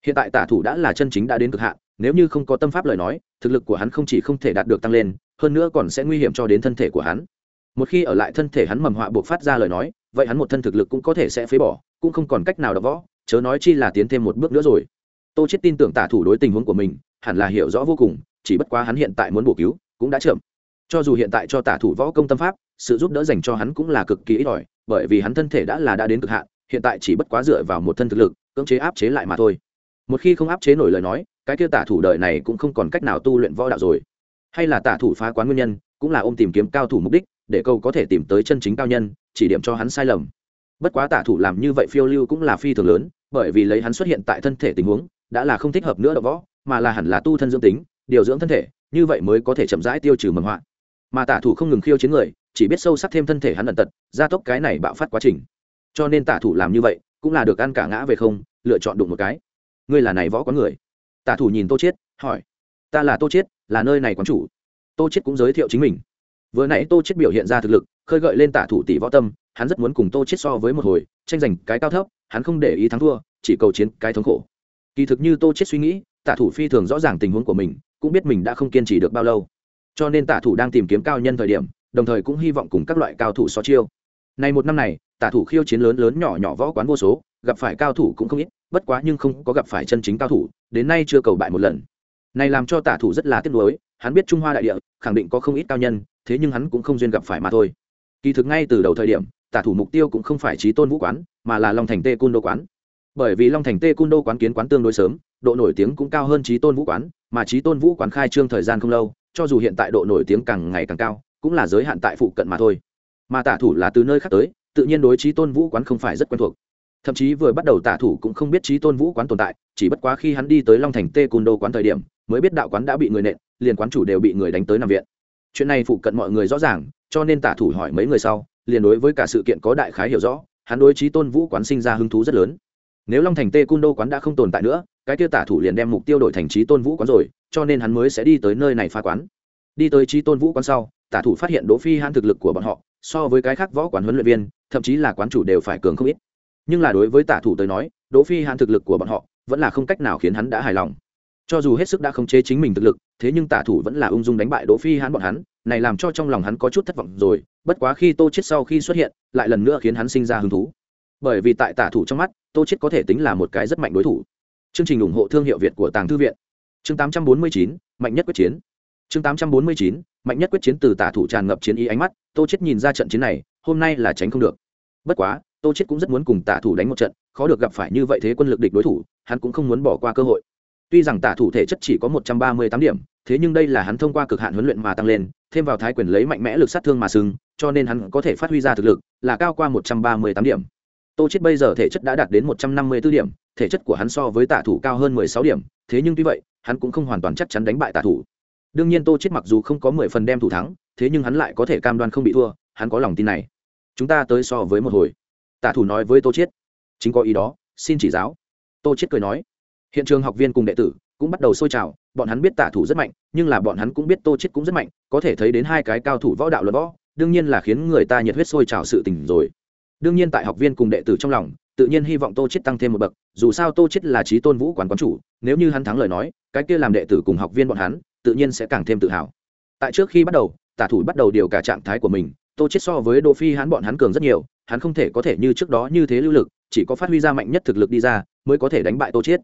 Hiện tại tả thủ đã là chân chính đã đến cực hạn, nếu như không có tâm pháp lời nói, thực lực của hắn không chỉ không thể đạt được tăng lên, hơn nữa còn sẽ nguy hiểm cho đến thân thể của hắn. Một khi ở lại thân thể hắn mầm họa buộc phát ra lời nói, vậy hắn một thân thực lực cũng có thể sẽ phế bỏ, cũng không còn cách nào đọc võ chớ nói chi là tiến thêm một bước nữa rồi. Tô chết tin tưởng tả thủ đối tình huống của mình, hẳn là hiểu rõ vô cùng, chỉ bất quá hắn hiện tại muốn bổ cứu cũng đã chậm. Cho dù hiện tại cho tả thủ võ công tâm pháp, sự giúp đỡ dành cho hắn cũng là cực kỳ ít ỏi, bởi vì hắn thân thể đã là đã đến cực hạn, hiện tại chỉ bất quá dựa vào một thân thực lực, cưỡng chế áp chế lại mà thôi. Một khi không áp chế nổi lời nói, cái kia tả thủ đời này cũng không còn cách nào tu luyện võ đạo rồi. Hay là tả thủ phá quán nguyên nhân, cũng là ôm tìm kiếm cao thủ mục đích, để câu có thể tìm tới chân chính cao nhân, chỉ điểm cho hắn sai lầm. Bất quá tả thủ làm như vậy phiêu lưu cũng là phi thường lớn, bởi vì lấy hắn xuất hiện tại thân thể tình huống, đã là không thích hợp nữa đ võ, mà là hẳn là tu thân dưỡng tính, điều dưỡng thân thể như vậy mới có thể chậm rãi tiêu trừ mầm họa. Mà tả thủ không ngừng khiêu chiến người chỉ biết sâu sắc thêm thân thể hắn ẩn tật gia tốc cái này bạo phát quá trình. Cho nên tả thủ làm như vậy cũng là được ăn cả ngã về không lựa chọn đụng một cái. Ngươi là này võ có người? Tả thủ nhìn tô chết, hỏi. Ta là tô chết, là nơi này quán chủ. Tô chết cũng giới thiệu chính mình. Vừa nãy tô chết biểu hiện ra thực lực khơi gợi lên tả thủ tỷ võ tâm hắn rất muốn cùng tô chết so với một hồi tranh giành cái cao thấp hắn không để ý thắng thua chỉ cầu chiến cái thống khổ. Kỳ thực như tô chết suy nghĩ tả thủ phi thường rõ ràng tình huống của mình cũng biết mình đã không kiên trì được bao lâu. Cho nên tả thủ đang tìm kiếm cao nhân thời điểm, đồng thời cũng hy vọng cùng các loại cao thủ so chiêu. Này một năm này, tả thủ khiêu chiến lớn lớn nhỏ nhỏ võ quán vô số, gặp phải cao thủ cũng không ít, bất quá nhưng không có gặp phải chân chính cao thủ, đến nay chưa cầu bại một lần. Này làm cho tả thủ rất là tiếc nuối, hắn biết trung hoa đại địa, khẳng định có không ít cao nhân, thế nhưng hắn cũng không duyên gặp phải mà thôi. Kỳ thực ngay từ đầu thời điểm, tả thủ mục tiêu cũng không phải trí tôn vũ quán, mà là long thành tê cun đô quán. Bởi vì long thành tê cun đô quán kiến quán tương đối sớm độ nổi tiếng cũng cao hơn trí tôn vũ quán, mà trí tôn vũ quán khai trương thời gian không lâu, cho dù hiện tại độ nổi tiếng càng ngày càng cao, cũng là giới hạn tại phụ cận mà thôi. Mà tả thủ là từ nơi khác tới, tự nhiên đối trí tôn vũ quán không phải rất quen thuộc. Thậm chí vừa bắt đầu tả thủ cũng không biết trí tôn vũ quán tồn tại, chỉ bất quá khi hắn đi tới long thành tê Côn đô quán thời điểm, mới biết đạo quán đã bị người nện, liền quán chủ đều bị người đánh tới nằm viện. Chuyện này phụ cận mọi người rõ ràng, cho nên tả thủ hỏi mấy người sau, liền đối với cả sự kiện có đại khái hiểu rõ, hắn đối trí tôn vũ quán sinh ra hứng thú rất lớn. Nếu long thành tê Côn đô quán đã không tồn tại nữa cái kia tả thủ liền đem mục tiêu đổi thành trí tôn vũ quán rồi, cho nên hắn mới sẽ đi tới nơi này phá quán. Đi tới trí tôn vũ quán sau, tả thủ phát hiện đỗ phi hãn thực lực của bọn họ, so với cái khác võ quán huấn luyện viên, thậm chí là quán chủ đều phải cường không ít. Nhưng là đối với tả thủ tới nói, đỗ phi hãn thực lực của bọn họ, vẫn là không cách nào khiến hắn đã hài lòng. Cho dù hết sức đã khống chế chính mình thực lực, thế nhưng tả thủ vẫn là ung dung đánh bại đỗ phi hãn bọn hắn, này làm cho trong lòng hắn có chút thất vọng rồi, bất quá khi tô chết sau khi xuất hiện, lại lần nữa khiến hắn sinh ra hứng thú. Bởi vì tại tả thủ trong mắt, tô chết có thể tính là một cái rất mạnh đối thủ chương trình ủng hộ thương hiệu việt của tàng thư viện. Chương 849, mạnh nhất quyết chiến. Chương 849, mạnh nhất quyết chiến từ tả thủ tràn ngập chiến ý ánh mắt tô chết nhìn ra trận chiến này hôm nay là tránh không được. Bất quá tô chết cũng rất muốn cùng tả thủ đánh một trận khó được gặp phải như vậy thế quân lực địch đối thủ hắn cũng không muốn bỏ qua cơ hội. Tuy rằng tả thủ thể chất chỉ có một trăm ba mươi tám điểm thế nhưng đây là hắn thông qua cực hạn huấn luyện mà tăng lên thêm vào thái quyền lấy mạnh mẽ lực sát thương mà sừng cho nên hắn có thể phát huy ra thực lực là cao qua một trăm ba mươi tám điểm tô chết bây giờ thể chất đã đạt đến một trăm năm mươi 154 điểm, thể chất của hắn so với tả thủ cao hơn mười sáu điểm, thế nhưng tuy vậy, hắn cũng không hoàn toàn chắc chắn đánh bại tả thủ. Đương nhiên tô chết mặc dù không có mười phần đem thủ thắng, thế nhưng hắn lại có thể cam đoan không bị thua, hắn có lòng tin này. Chúng ta tới so với một hồi. Tả thủ nói với tô chết chính có ý đó, xin chỉ giáo. Tô chết cười nói. Hiện trường học viên cùng đệ tử cũng bắt đầu sôi trào, bọn hắn biết tả thủ rất mạnh, nhưng là bọn hắn cũng biết tô chết cũng rất mạnh, có thể thấy đến hai cái cao thủ võ đạo luận võ, đương nhiên là khiến người ta nhiệt huyết sôi trào sự tình rồi đương nhiên tại học viên cùng đệ tử trong lòng, tự nhiên hy vọng tô chết tăng thêm một bậc, dù sao tô chết là trí tôn vũ quán quán chủ, nếu như hắn thắng lời nói, cái kia làm đệ tử cùng học viên bọn hắn, tự nhiên sẽ càng thêm tự hào. Tại trước khi bắt đầu, tả thủ bắt đầu điều cả trạng thái của mình, tô chết so với đỗ phi hắn bọn hắn cường rất nhiều, hắn không thể có thể như trước đó như thế lưu lực, chỉ có phát huy ra mạnh nhất thực lực đi ra, mới có thể đánh bại tô chết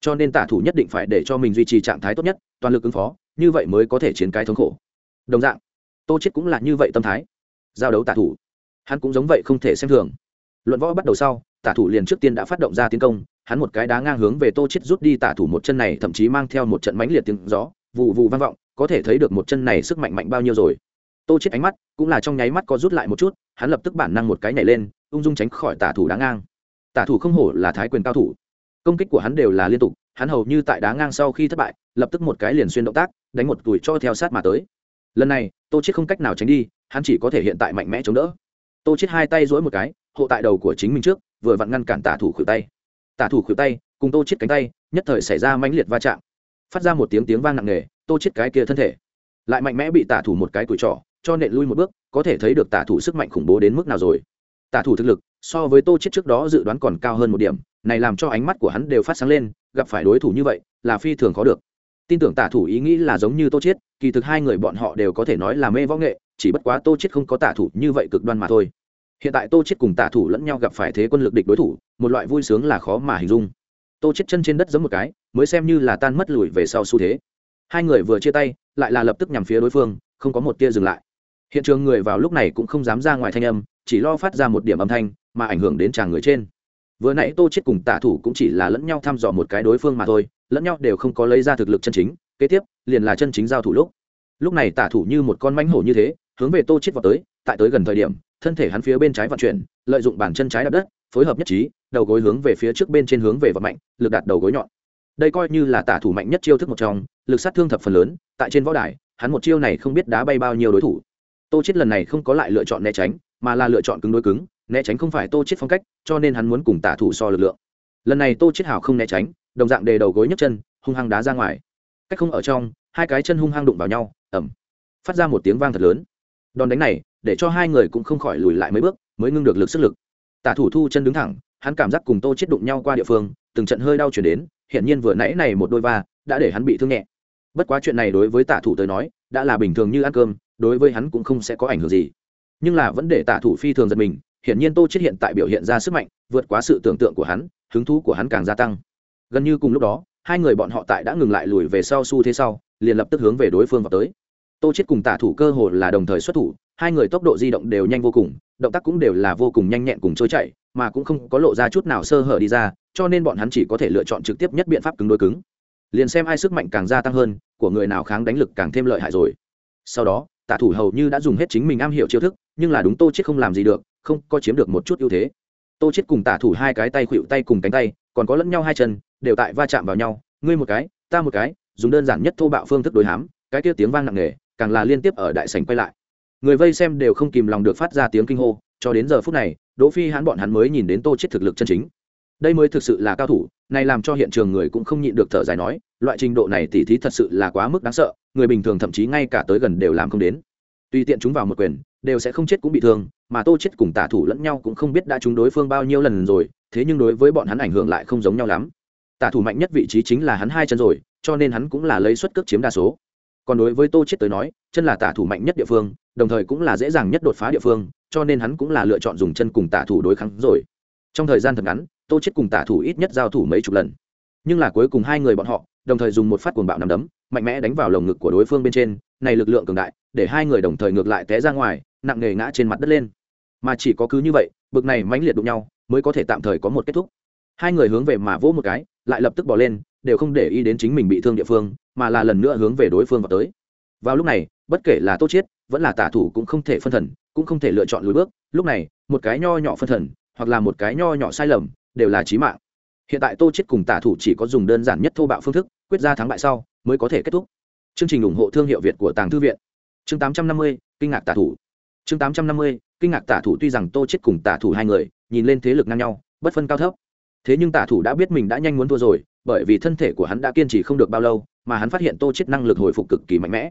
cho nên tả thủ nhất định phải để cho mình duy trì trạng thái tốt nhất, toàn lực ứng phó, như vậy mới có thể chiến cái thống khổ. Đồng dạng, tô chết cũng là như vậy tâm thái. Giao đấu tả thủ hắn cũng giống vậy không thể xem thường. Luận võ bắt đầu sau, tả thủ liền trước tiên đã phát động ra tiến công, hắn một cái đá ngang hướng về tô chết rút đi tả thủ một chân này, thậm chí mang theo một trận mãnh liệt tiếng gió vụ vụ vang vọng, có thể thấy được một chân này sức mạnh mạnh bao nhiêu rồi. Tô chết ánh mắt cũng là trong nháy mắt có rút lại một chút, hắn lập tức bản năng một cái nhảy lên, ung dung tránh khỏi tả thủ đá ngang. Tả thủ không hổ là thái quyền cao thủ. Công kích của hắn đều là liên tục, hắn hầu như tại đá ngang sau khi thất bại, lập tức một cái liền xuyên động tác, đánh một tuổi cho theo sát mà tới. Lần này, tô chết không cách nào tránh đi, hắn chỉ có thể hiện tại mạnh mẽ chống đỡ tô chết hai tay duỗi một cái, hộ tại đầu của chính mình trước, vừa vặn ngăn cản tả thủ khuỷu tay. Tả thủ khuỷu tay, cùng tô chết cánh tay, nhất thời xảy ra mãnh liệt va chạm. Phát ra một tiếng tiếng vang nặng nề, tô chết cái kia thân thể lại mạnh mẽ bị tả thủ một cái tuổi trỏ, cho nện lui một bước, có thể thấy được tả thủ sức mạnh khủng bố đến mức nào rồi. Tả thủ thực lực, so với tô chết trước đó dự đoán còn cao hơn một điểm, này làm cho ánh mắt của hắn đều phát sáng lên, gặp phải đối thủ như vậy, là phi thường khó được. Tin tưởng tả thủ ý nghĩ là giống như tô chết, kỳ thực hai người bọn họ đều có thể nói là mê võ nghệ, chỉ bất quá tô chết không có tả thủ như vậy cực đoan mà thôi hiện tại tô chết cùng tả thủ lẫn nhau gặp phải thế quân lực địch đối thủ, một loại vui sướng là khó mà hình dung. Tô chết chân trên đất giẫm một cái, mới xem như là tan mất lùi về sau xu thế. Hai người vừa chia tay, lại là lập tức nhằm phía đối phương, không có một tia dừng lại. Hiện trường người vào lúc này cũng không dám ra ngoài thanh âm, chỉ lo phát ra một điểm âm thanh, mà ảnh hưởng đến chàng người trên. Vừa nãy tô chết cùng tả thủ cũng chỉ là lẫn nhau thăm dò một cái đối phương mà thôi, lẫn nhau đều không có lấy ra thực lực chân chính, kế tiếp, liền là chân chính giao thủ lúc. Lúc này tả thủ như một con mãnh hổ như thế, hướng về tô chết vào tới, tại tới gần thời điểm thân thể hắn phía bên trái vận chuyển, lợi dụng bàn chân trái đạp đất, phối hợp nhất trí, đầu gối hướng về phía trước bên trên hướng về vật mạnh, lực đạt đầu gối nhọn. Đây coi như là tả thủ mạnh nhất chiêu thức một trong, lực sát thương thập phần lớn, tại trên võ đài, hắn một chiêu này không biết đá bay bao nhiêu đối thủ. Tô chết lần này không có lại lựa chọn né tránh, mà là lựa chọn cứng đối cứng, né tránh không phải tô chết phong cách, cho nên hắn muốn cùng tả thủ so lực lượng. Lần này tô chết hảo không né tránh, đồng dạng đề đầu gối nhấc chân, hung hăng đá ra ngoài. Cách không ở trong, hai cái chân hung hăng đụng vào nhau ẩm phát ra một tiếng vang thật lớn đòn đánh này, để cho hai người cũng không khỏi lùi lại mấy bước, mới ngưng được lực sức lực. Tả thủ thu chân đứng thẳng, hắn cảm giác cùng tô chết đụng nhau qua địa phương, từng trận hơi đau chuyển đến hiện nhiên vừa nãy này một đôi va đã để hắn bị thương nhẹ. Bất quá chuyện này đối với tả thủ tới nói, đã là bình thường như ăn cơm, đối với hắn cũng không sẽ có ảnh hưởng gì. Nhưng là vẫn để tả thủ phi thường giật mình, hiển nhiên tô chết hiện tại biểu hiện ra sức mạnh, vượt quá sự tưởng tượng của hắn, hứng thú của hắn càng gia tăng. Gần như cùng lúc đó, hai người bọn họ tại đã ngừng lại lùi về sau xu thế sau, liền lập tức hướng về đối phương vào tới tô chết cùng tả thủ cơ hồ là đồng thời xuất thủ hai người tốc độ di động đều nhanh vô cùng động tác cũng đều là vô cùng nhanh nhẹn cùng trôi chảy, mà cũng không có lộ ra chút nào sơ hở đi ra cho nên bọn hắn chỉ có thể lựa chọn trực tiếp nhất biện pháp cứng đối cứng. Liền xem ai sức mạnh càng gia tăng hơn của người nào kháng đánh lực càng thêm lợi hại rồi. Sau đó tả thủ hầu như đã dùng hết chính mình am hiểu chiêu thức nhưng là đúng tô chết không làm gì được không có chiếm được một chút ưu thế. Tô chết cùng tả thủ hai cái tay khuỵu tay cùng cánh tay còn có lẫn nhau hai chân đều tại va chạm vào nhau ngươi một cái ta một cái dùng đơn giản nhất thô bạo phương thức đối hám cái kia tiếng vang nặng nề càng là liên tiếp ở đại sảnh quay lại. Người vây xem đều không kìm lòng được phát ra tiếng kinh hô, cho đến giờ phút này, đỗ phi hãn bọn hắn mới nhìn đến tô chết thực lực chân chính. Đây mới thực sự là cao thủ, này làm cho hiện trường người cũng không nhịn được thở dài nói, loại trình độ này tỉ thí thật sự là quá mức đáng sợ, người bình thường thậm chí ngay cả tới gần đều làm không đến. Tùy tiện chúng vào một quyền, đều sẽ không chết cũng bị thương, mà tô chết cùng tả thủ lẫn nhau cũng không biết đã chúng đối phương bao nhiêu lần rồi, thế nhưng đối với bọn hắn ảnh hưởng lại không giống nhau lắm. Tả thủ mạnh nhất vị trí chính là hắn hai chân rồi, cho nên hắn cũng là lấy suất cước chiếm đa số còn đối với tô chết tới nói, chân là tả thủ mạnh nhất địa phương, đồng thời cũng là dễ dàng nhất đột phá địa phương, cho nên hắn cũng là lựa chọn dùng chân cùng tả thủ đối kháng rồi. Trong thời gian thật ngắn, tô chết cùng tả thủ ít nhất giao thủ mấy chục lần. Nhưng là cuối cùng hai người bọn họ, đồng thời dùng một phát cuồng bạo nằm đấm, mạnh mẽ đánh vào lồng ngực của đối phương bên trên, này lực lượng cường đại, để hai người đồng thời ngược lại té ra ngoài, nặng nề ngã trên mặt đất lên. Mà chỉ có cứ như vậy, bực này mãnh liệt đụng nhau, mới có thể tạm thời có một kết thúc. Hai người hướng về mà vỗ một cái, lại lập tức bỏ lên, đều không để ý đến chính mình bị thương địa phương mà là lần nữa hướng về đối phương vào tới. Vào lúc này bất kể là tốt chết vẫn là tả thủ cũng không thể phân thần cũng không thể lựa chọn lùi bước. Lúc này một cái nho nhỏ phân thần hoặc là một cái nho nhỏ sai lầm đều là chí mạng. Hiện tại tô chết cùng tả thủ chỉ có dùng đơn giản nhất thô bạo phương thức quyết ra thắng bại sau mới có thể kết thúc. Chương trình ủng hộ thương hiệu việt của tàng thư viện. Chương 850, kinh ngạc tả thủ. Chương 850, kinh ngạc tả thủ tuy rằng tô chết cùng tả thủ hai người nhìn lên thế lực ngang nhau bất phân cao thấp. Thế nhưng tả thủ đã biết mình đã nhanh muốn thua rồi bởi vì thân thể của hắn đã kiên trì không được bao lâu mà hắn phát hiện tô chết năng lực hồi phục cực kỳ mạnh mẽ.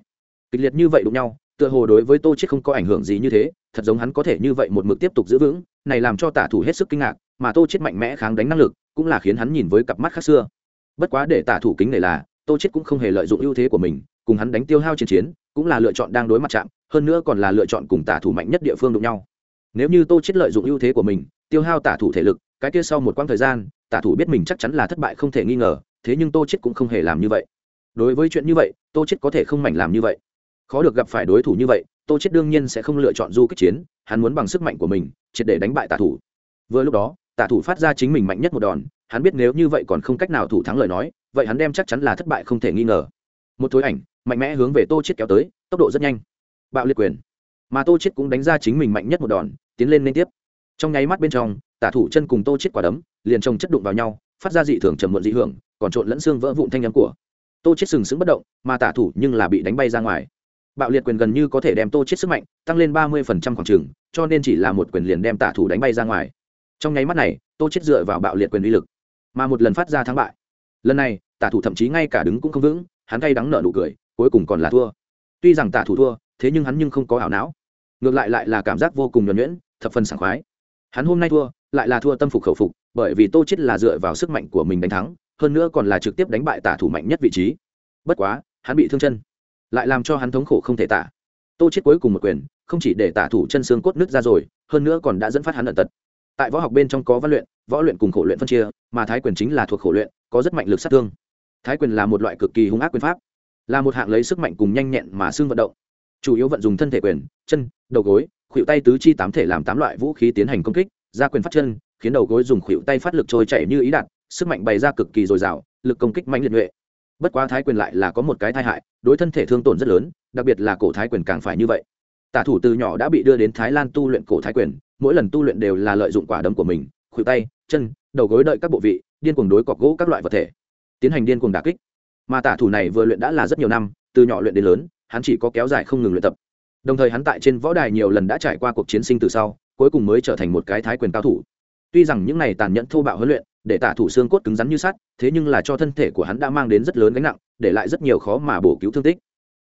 Kịch liệt như vậy đụng nhau, tựa hồ đối với tô chết không có ảnh hưởng gì như thế, thật giống hắn có thể như vậy một mực tiếp tục giữ vững, này làm cho tả thủ hết sức kinh ngạc, mà tô chết mạnh mẽ kháng đánh năng lực, cũng là khiến hắn nhìn với cặp mắt khác xưa. Bất quá để tả thủ kính này là, tô chết cũng không hề lợi dụng ưu thế của mình, cùng hắn đánh tiêu hao chiến chiến, cũng là lựa chọn đang đối mặt chạm, hơn nữa còn là lựa chọn cùng tả thủ mạnh nhất địa phương đụng nhau. Nếu như tô chết lợi dụng ưu thế của mình, tiêu hao tả thủ thể lực, cái kia sau một quãng thời gian, tả thủ biết mình chắc chắn là thất bại không thể nghi ngờ, thế nhưng tô chết cũng không hề làm như vậy đối với chuyện như vậy, tô chết có thể không mảnh làm như vậy. Khó được gặp phải đối thủ như vậy, tô chết đương nhiên sẽ không lựa chọn du kích chiến, hắn muốn bằng sức mạnh của mình, triệt để đánh bại tả thủ. Vừa lúc đó, tả thủ phát ra chính mình mạnh nhất một đòn, hắn biết nếu như vậy còn không cách nào thủ thắng lời nói, vậy hắn đem chắc chắn là thất bại không thể nghi ngờ. Một thối ảnh, mạnh mẽ hướng về tô chết kéo tới, tốc độ rất nhanh. Bạo liệt quyền. Mà tô chết cũng đánh ra chính mình mạnh nhất một đòn, tiến lên liên tiếp. Trong nháy mắt bên trong, tả thủ chân cùng tô chết quả đấm, liền trồng chất đụng vào nhau, phát ra dị thường trầm muộn dị hưởng, còn trộn lẫn xương vỡ vụn thanh âm của tô chết sừng sững bất động, mà tả thủ nhưng là bị đánh bay ra ngoài. Bạo liệt quyền gần như có thể đem tô chết sức mạnh tăng lên ba mươi phần trăm khoảng trường cho nên chỉ là một quyền liền đem tả thủ đánh bay ra ngoài. Trong nháy mắt này, tô chết dựa vào bạo liệt quyền uy lực, mà một lần phát ra thắng bại. Lần này, tả thủ thậm chí ngay cả đứng cũng không vững, hắn cay đắng nợ nụ cười, cuối cùng còn là thua. Tuy rằng tả thủ thua, thế nhưng hắn nhưng không có ảo não. Ngược lại lại là cảm giác vô cùng nhuẩn nhuyễn, thập phần sảng khoái. Hắn hôm nay thua, lại là thua tâm phục khẩu phục, bởi vì tô chết là dựa vào sức mạnh của mình đánh thắng hơn nữa còn là trực tiếp đánh bại tả thủ mạnh nhất vị trí. Bất quá, hắn bị thương chân, lại làm cho hắn thống khổ không thể tả. Tô chết cuối cùng một quyền, không chỉ để tả thủ chân xương cốt nứt ra rồi, hơn nữa còn đã dẫn phát hắn ẩn tật. Tại võ học bên trong có văn luyện, võ luyện cùng khổ luyện phân chia, mà thái quyền chính là thuộc khổ luyện, có rất mạnh lực sát thương. Thái quyền là một loại cực kỳ hung ác quyền pháp, là một hạng lấy sức mạnh cùng nhanh nhẹn mà xương vận động. Chủ yếu vận dùng thân thể quyền, chân, đầu gối, khuỷu tay tứ chi tám thể làm tám loại vũ khí tiến hành công kích, ra quyền phát chân, khiến đầu gối dùng khuỷu tay phát lực trôi chảy như ý đạt sức mạnh bày ra cực kỳ dồi dào, lực công kích mạnh liệt nhuệ. Bất quá thái quyền lại là có một cái tai hại, đối thân thể thương tổn rất lớn, đặc biệt là cổ thái quyền càng phải như vậy. Tả thủ từ nhỏ đã bị đưa đến thái lan tu luyện cổ thái quyền, mỗi lần tu luyện đều là lợi dụng quả đấm của mình, khuỷu tay, chân, đầu gối đợi các bộ vị, điên cuồng đối cọc gỗ các loại vật thể, tiến hành điên cuồng đà kích. Mà tả thủ này vừa luyện đã là rất nhiều năm, từ nhỏ luyện đến lớn, hắn chỉ có kéo dài không ngừng luyện tập. Đồng thời hắn tại trên võ đài nhiều lần đã trải qua cuộc chiến sinh từ sau, cuối cùng mới trở thành một cái thái quyền cao thủ. Tuy rằng những này tàn nhẫn thô bạo huấn luyện để tả thủ xương cốt cứng rắn như sắt, thế nhưng là cho thân thể của hắn đã mang đến rất lớn gánh nặng, để lại rất nhiều khó mà bổ cứu thương tích.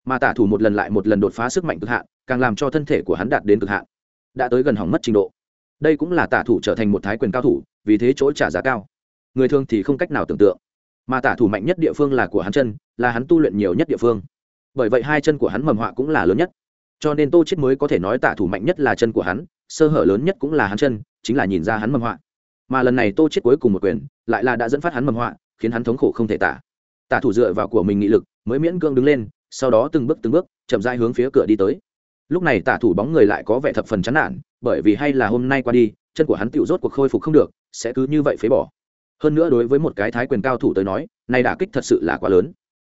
Mà tả thủ một lần lại một lần đột phá sức mạnh cực hạn, càng làm cho thân thể của hắn đạt đến cực hạn. Đã tới gần hỏng mất trình độ. Đây cũng là tả thủ trở thành một thái quyền cao thủ, vì thế chỗ trả giá cao. Người thường thì không cách nào tưởng tượng. Mà tả thủ mạnh nhất địa phương là của hắn chân, là hắn tu luyện nhiều nhất địa phương. Bởi vậy hai chân của hắn mầm họa cũng là lớn nhất. Cho nên tô chết mới có thể nói tả thủ mạnh nhất là chân của hắn, sơ hở lớn nhất cũng là hắn chân, chính là nhìn ra hắn mầm họa mà lần này tô chết cuối cùng một quyền, lại là đã dẫn phát hắn mầm họa, khiến hắn thống khổ không thể tả. Tả thủ dựa vào của mình nghị lực, mới miễn cưỡng đứng lên, sau đó từng bước từng bước, chậm rãi hướng phía cửa đi tới. Lúc này tả thủ bóng người lại có vẻ thập phần chán nản, bởi vì hay là hôm nay qua đi, chân của hắn tựu rốt cuộc khôi phục không được, sẽ cứ như vậy phế bỏ. Hơn nữa đối với một cái thái quyền cao thủ tới nói này đả kích thật sự là quá lớn.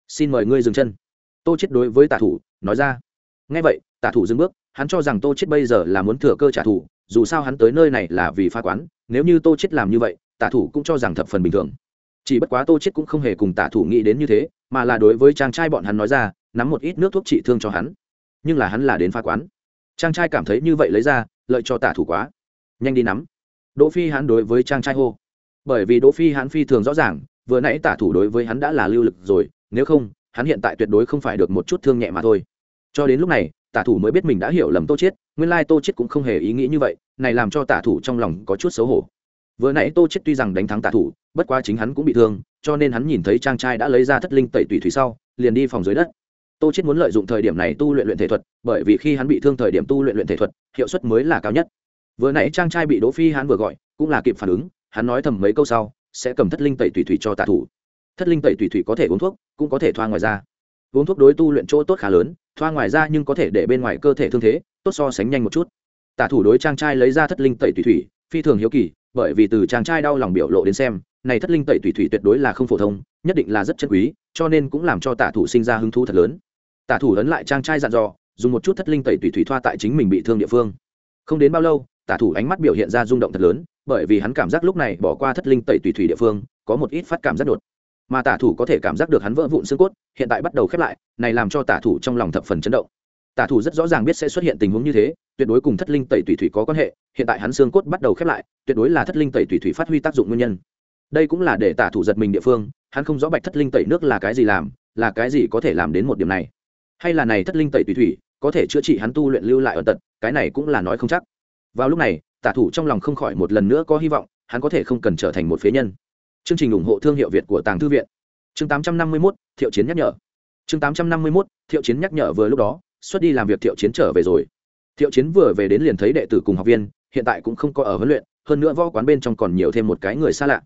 Xin mời ngươi dừng chân. Tô chết đối với tả thủ, nói ra. Nghe vậy, tả thủ dừng bước, hắn cho rằng tô chết bây giờ là muốn thừa cơ trả thù dù sao hắn tới nơi này là vì pha quán, nếu như tô chết làm như vậy, tả thủ cũng cho rằng thập phần bình thường. Chỉ bất quá tô chết cũng không hề cùng tả thủ nghĩ đến như thế, mà là đối với chàng trai bọn hắn nói ra, nắm một ít nước thuốc trị thương cho hắn. Nhưng là hắn là đến pha quán. Trang trai cảm thấy như vậy lấy ra, lợi cho tả thủ quá. Nhanh đi nắm. Đỗ phi hắn đối với trang trai hô. Bởi vì đỗ phi hắn phi thường rõ ràng, vừa nãy tả thủ đối với hắn đã là lưu lực rồi, nếu không, hắn hiện tại tuyệt đối không phải được một chút thương nhẹ mà thôi. Cho đến lúc này tả thủ mới biết mình đã hiểu lầm tô chết nguyên lai tô chết cũng không hề ý nghĩ như vậy, này làm cho tả thủ trong lòng có chút xấu hổ. Vừa nãy tô chết tuy rằng đánh thắng tả thủ, bất quá chính hắn cũng bị thương, cho nên hắn nhìn thấy trang trai đã lấy ra thất linh tẩy tùy thủy sau, liền đi phòng dưới đất. Tô chết muốn lợi dụng thời điểm này tu luyện luyện thể thuật, bởi vì khi hắn bị thương thời điểm tu luyện luyện thể thuật, hiệu suất mới là cao nhất. Vừa nãy trang trai bị đỗ phi hắn vừa gọi, cũng là kịp phản ứng, hắn nói thầm mấy câu sau, sẽ cầm thất linh tẩy tùy thủy cho tả thủ. Thất linh tẩy tùy thủy có thể uống thuốc, cũng có thể thoa ngoài ra uống thuốc đối tu luyện chỗ tốt khá lớn, thoa ngoài ra nhưng có thể để bên ngoài cơ thể thương thế, tốt so sánh nhanh một chút. Tả thủ đối trang trai lấy ra thất linh tẩy tùy thủy, phi thường hiếu kỳ, bởi vì từ trang trai đau lòng biểu lộ đến xem, này thất linh tẩy tùy thủy tuyệt đối là không phổ thông, nhất định là rất chân quý, cho nên cũng làm cho tả thủ sinh ra hứng thú thật lớn. Tả thủ ấn lại trang trai dặn dò, dùng một chút thất linh tẩy tùy thủy thoa tại chính mình bị thương địa phương. Không đến bao lâu, tả thủ ánh mắt biểu hiện ra rung động thật lớn, bởi vì hắn cảm giác lúc này bỏ qua thất linh tẩy tùy thủy địa phương, có một ít phát cảm rất đột mà tả thủ có thể cảm giác được hắn vỡ vụn xương cốt, hiện tại bắt đầu khép lại, này làm cho tả thủ trong lòng thập phần chấn động. Tả thủ rất rõ ràng biết sẽ xuất hiện tình huống như thế, tuyệt đối cùng thất linh tẩy Tủy thủy có quan hệ, hiện tại hắn xương cốt bắt đầu khép lại, tuyệt đối là thất linh tẩy Tủy thủy phát huy tác dụng nguyên nhân. Đây cũng là để tả thủ giật mình địa phương, hắn không rõ bạch thất linh tẩy nước là cái gì làm, là cái gì có thể làm đến một điểm này. Hay là này thất linh tẩy Tủy thủy, có thể chữa trị hắn tu luyện lưu lại ở tận, cái này cũng là nói không chắc. Vào lúc này, tả thủ trong lòng không khỏi một lần nữa có hy vọng, hắn có thể không cần trở thành một phế nhân chương trình ủng hộ thương hiệu việt của tàng thư viện. Chương 851, thiệu chiến nhắc nhở. Chương 851, thiệu chiến nhắc nhở vừa lúc đó xuất đi làm việc thiệu chiến trở về rồi. Thiệu chiến vừa về đến liền thấy đệ tử cùng học viên hiện tại cũng không có ở huấn luyện hơn nữa võ quán bên trong còn nhiều thêm một cái người xa lạ.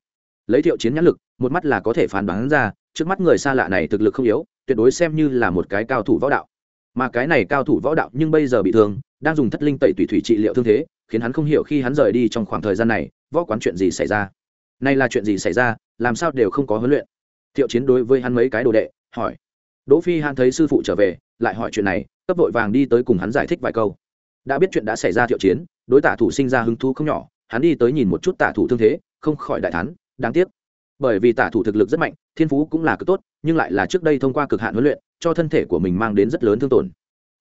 Lấy thiệu chiến nhãn lực một mắt là có thể phán đoán ra trước mắt người xa lạ này thực lực không yếu tuyệt đối xem như là một cái cao thủ võ đạo. Mà cái này cao thủ võ đạo nhưng bây giờ bị thương đang dùng thất linh tẩy tùy thủy trị liệu thương thế khiến hắn không hiểu khi hắn rời đi trong khoảng thời gian này võ quán chuyện gì xảy ra nay là chuyện gì xảy ra, làm sao đều không có huấn luyện? Thiệu chiến đối với hắn mấy cái đồ đệ, hỏi. Đỗ phi hắn thấy sư phụ trở về, lại hỏi chuyện này, cấp vội vàng đi tới cùng hắn giải thích vài câu. Đã biết chuyện đã xảy ra thiệu chiến, đối tả thủ sinh ra hứng thú không nhỏ, hắn đi tới nhìn một chút tả thủ thương thế, không khỏi đại thán, đáng tiếc. Bởi vì tả thủ thực lực rất mạnh, thiên phú cũng là cực tốt, nhưng lại là trước đây thông qua cực hạn huấn luyện, cho thân thể của mình mang đến rất lớn thương tổn.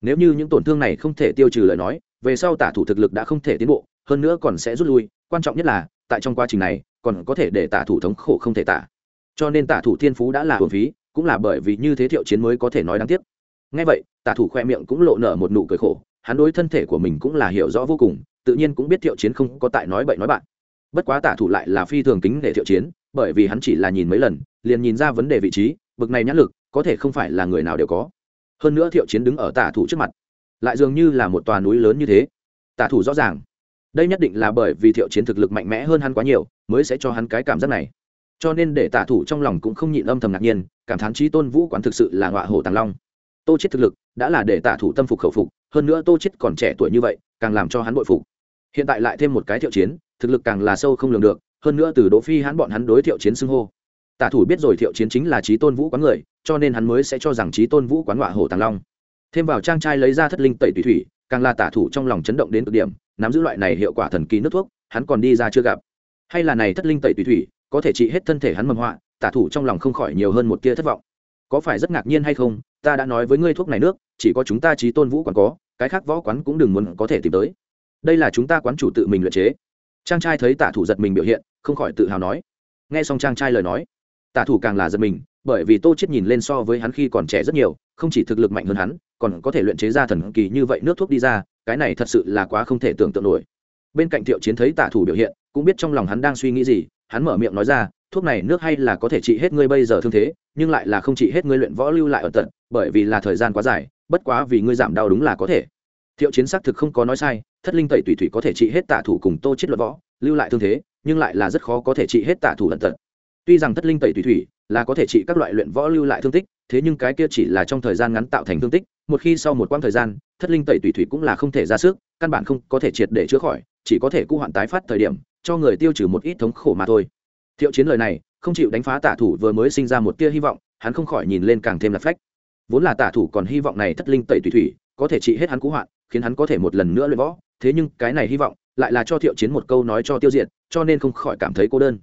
Nếu như những tổn thương này không thể tiêu trừ lời nói, về sau tả thủ thực lực đã không thể tiến bộ, hơn nữa còn sẽ rút lui, quan trọng nhất là, tại trong quá trình này còn có thể để tả thủ thống khổ không thể tả. Cho nên tả thủ thiên phú đã là hồn phí, cũng là bởi vì như thế thiệu chiến mới có thể nói đáng tiếc. Ngay vậy, tả thủ khoe miệng cũng lộ nở một nụ cười khổ, hắn đối thân thể của mình cũng là hiểu rõ vô cùng, tự nhiên cũng biết thiệu chiến không có tại nói bậy nói bạn. Bất quá tả thủ lại là phi thường kính để thiệu chiến, bởi vì hắn chỉ là nhìn mấy lần, liền nhìn ra vấn đề vị trí, bực này nhãn lực, có thể không phải là người nào đều có. Hơn nữa thiệu chiến đứng ở tả thủ trước mặt, lại dường như là một tòa núi lớn như thế. Tả thủ rõ ràng, đây nhất định là bởi vì thiệu chiến thực lực mạnh mẽ hơn hắn quá nhiều mới sẽ cho hắn cái cảm giác này. Cho nên để tả thủ trong lòng cũng không nhịn âm thầm ngạc nhiên, cảm thán trí tôn vũ quán thực sự là ngọa hổ tàng long. Tô chết thực lực đã là để tả thủ tâm phục khẩu phục, hơn nữa tô chết còn trẻ tuổi như vậy, càng làm cho hắn bội phục. Hiện tại lại thêm một cái thiệu chiến, thực lực càng là sâu không lường được, hơn nữa từ đỗ phi hắn bọn hắn đối thiệu chiến xưng hô. Tả thủ biết rồi thiệu chiến chính là trí tôn vũ quán người, cho nên hắn mới sẽ cho rằng trí tôn vũ quán ngọa hổ tàng long. Thêm vào trang trai lấy ra thất linh tẩy tùy thủy, càng là tả thủ trong lòng chấn động đến cực điểm, nắm giữ loại này hiệu quả thần kỳ nước thuốc, hắn còn đi ra chưa gặp hay là này thất linh tẩy tùy thủy, có thể trị hết thân thể hắn mầm họa, tả thủ trong lòng không khỏi nhiều hơn một tia thất vọng. Có phải rất ngạc nhiên hay không? Ta đã nói với ngươi thuốc này nước, chỉ có chúng ta trí tôn vũ còn có, cái khác võ quán cũng đừng muốn có thể tìm tới. Đây là chúng ta quán chủ tự mình luyện chế. Trang trai thấy tả thủ giật mình biểu hiện, không khỏi tự hào nói. Nghe xong trang trai lời nói, tả thủ càng là giật mình, bởi vì tô chết nhìn lên so với hắn khi còn trẻ rất nhiều, không chỉ thực lực mạnh hơn hắn, còn có thể luyện chế ra thần kỳ như vậy nước thuốc đi ra, cái này thật sự là quá không thể tưởng tượng nổi. Bên cạnh thiệu chiến thấy tả thủ biểu hiện cũng biết trong lòng hắn đang suy nghĩ gì, hắn mở miệng nói ra, thuốc này nước hay là có thể trị hết ngươi bây giờ thương thế, nhưng lại là không trị hết ngươi luyện võ lưu lại ở tận, bởi vì là thời gian quá dài, bất quá vì ngươi giảm đau đúng là có thể thiệu chiến xác thực không có nói sai, thất linh tẩy tùy thủy có thể trị hết tả thủ cùng tô chết luận võ, lưu lại thương thế, nhưng lại là rất khó có thể trị hết tả thủ ẩn tận. tuy rằng thất linh tẩy tùy thủy là có thể trị các loại luyện võ lưu lại thương tích, thế nhưng cái kia chỉ là trong thời gian ngắn tạo thành thương tích, một khi sau một quãng thời gian, thất linh tẩy tùy thủy cũng là không thể ra sức, căn bản không có thể triệt để chữa khỏi chỉ có thể cu hoạn tái phát thời điểm, cho người tiêu trừ một ít thống khổ mà thôi. Thiệu chiến lời này, không chịu đánh phá tả thủ vừa mới sinh ra một tia hy vọng, hắn không khỏi nhìn lên càng thêm là phách. Vốn là tả thủ còn hy vọng này thất linh tẩy tùy thủy, có thể trị hết hắn cũ hoạn, khiến hắn có thể một lần nữa luyện võ. Thế nhưng cái này hy vọng, lại là cho thiệu chiến một câu nói cho tiêu diệt, cho nên không khỏi cảm thấy cô đơn.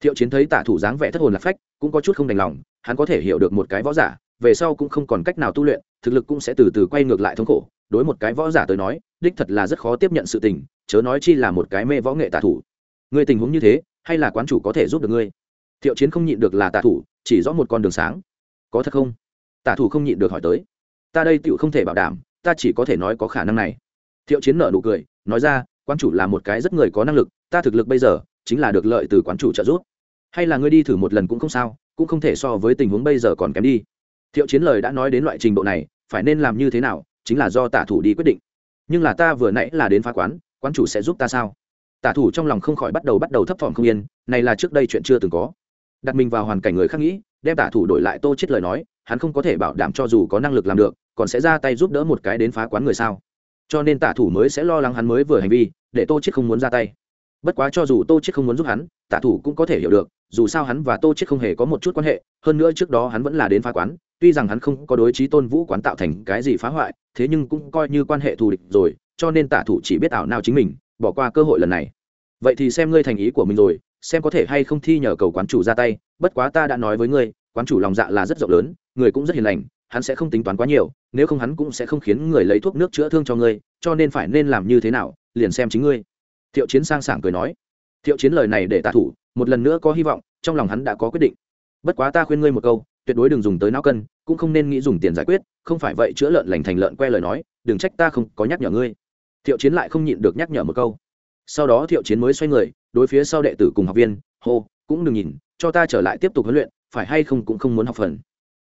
Thiệu chiến thấy tả thủ dáng vẻ thất hồn lạc phách, cũng có chút không đành lòng, hắn có thể hiểu được một cái võ giả, về sau cũng không còn cách nào tu luyện, thực lực cũng sẽ từ từ quay ngược lại thống khổ. Đối một cái võ giả tới nói đích thật là rất khó tiếp nhận sự tình, chớ nói chi là một cái mê võ nghệ tả thủ. Người tình huống như thế, hay là quán chủ có thể giúp được ngươi? Thiệu chiến không nhịn được là tả thủ, chỉ rõ một con đường sáng. Có thật không? Tả thủ không nhịn được hỏi tới. Ta đây tựu không thể bảo đảm, ta chỉ có thể nói có khả năng này. Thiệu chiến nở nụ cười, nói ra, quán chủ là một cái rất người có năng lực, ta thực lực bây giờ, chính là được lợi từ quán chủ trợ giúp. Hay là ngươi đi thử một lần cũng không sao, cũng không thể so với tình huống bây giờ còn kém đi. Thiệu chiến lời đã nói đến loại trình độ này, phải nên làm như thế nào, chính là do tả thủ đi quyết định nhưng là ta vừa nãy là đến phá quán quán chủ sẽ giúp ta sao? Tả thủ trong lòng không khỏi bắt đầu bắt đầu thấp thỏm không yên, này là trước đây chuyện chưa từng có. Đặt mình vào hoàn cảnh người khác nghĩ, đem tả thủ đổi lại tô chết lời nói, hắn không có thể bảo đảm cho dù có năng lực làm được, còn sẽ ra tay giúp đỡ một cái đến phá quán người sao? Cho nên tả thủ mới sẽ lo lắng hắn mới vừa hành vi, để tô chết không muốn ra tay. Bất quá cho dù tô chết không muốn giúp hắn, tả thủ cũng có thể hiểu được, dù sao hắn và tô chết không hề có một chút quan hệ, hơn nữa trước đó hắn vẫn là đến phá quán tuy rằng hắn không có đối trí tôn vũ quán tạo thành cái gì phá hoại, thế nhưng cũng coi như quan hệ thù địch rồi, cho nên tả thủ chỉ biết ảo nào chính mình, bỏ qua cơ hội lần này. Vậy thì xem ngươi thành ý của mình rồi, xem có thể hay không thi nhờ cầu quán chủ ra tay, bất quá ta đã nói với ngươi, quán chủ lòng dạ là rất rộng lớn, người cũng rất hiền lành, hắn sẽ không tính toán quá nhiều, nếu không hắn cũng sẽ không khiến người lấy thuốc nước chữa thương cho ngươi, cho nên phải nên làm như thế nào, liền xem chính ngươi. Thiệu chiến sang sảng cười nói. Thiệu chiến lời này để tạ thủ, một lần nữa có hy vọng, trong lòng hắn đã có quyết định. Bất quá ta khuyên ngươi một câu tuyệt đối đừng dùng tới não cân, cũng không nên nghĩ dùng tiền giải quyết, không phải vậy chữa lợn lành thành lợn que lời nói, đừng trách ta không có nhắc nhở ngươi. Thiệu chiến lại không nhịn được nhắc nhở một câu. Sau đó thiệu chiến mới xoay người, đối phía sau đệ tử cùng học viên, hô, cũng đừng nhìn, cho ta trở lại tiếp tục huấn luyện, phải hay không cũng không muốn học phần.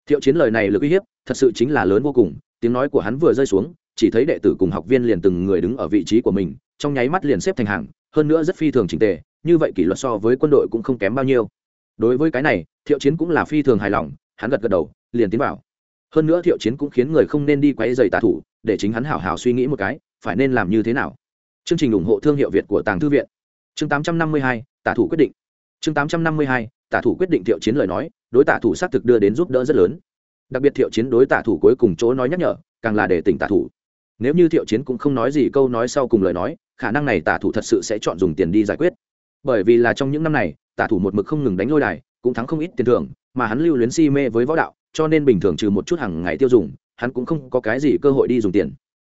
Thiệu chiến lời này lực uy hiếp, thật sự chính là lớn vô cùng, tiếng nói của hắn vừa rơi xuống, chỉ thấy đệ tử cùng học viên liền từng người đứng ở vị trí của mình, trong nháy mắt liền xếp thành hàng, hơn nữa rất phi thường trình tề, như vậy kỷ luật so với quân đội cũng không kém bao nhiêu. Đối với cái này, thiệu chiến cũng là phi thường hài lòng hắn gật gật đầu liền tiến vào. Hơn nữa thiệu chiến cũng khiến người không nên đi quay dày tà thủ để chính hắn hảo hảo suy nghĩ một cái phải nên làm như thế nào. Chương trình ủng hộ thương hiệu việt của tàng thư viện. Chương 852, tả thủ quyết định. Chương 852, tả thủ quyết định thiệu chiến lời nói đối tả thủ xác thực đưa đến giúp đỡ rất lớn. Đặc biệt thiệu chiến đối tả thủ cuối cùng chỗ nói nhắc nhở càng là để tỉnh tả thủ. Nếu như thiệu chiến cũng không nói gì câu nói sau cùng lời nói khả năng này tả thủ thật sự sẽ chọn dùng tiền đi giải quyết. Bởi vì là trong những năm này tả thủ một mực không ngừng đánh lôi đài cũng thắng không ít tiền thưởng mà hắn lưu luyến si mê với võ đạo, cho nên bình thường trừ một chút hàng ngày tiêu dùng, hắn cũng không có cái gì cơ hội đi dùng tiền.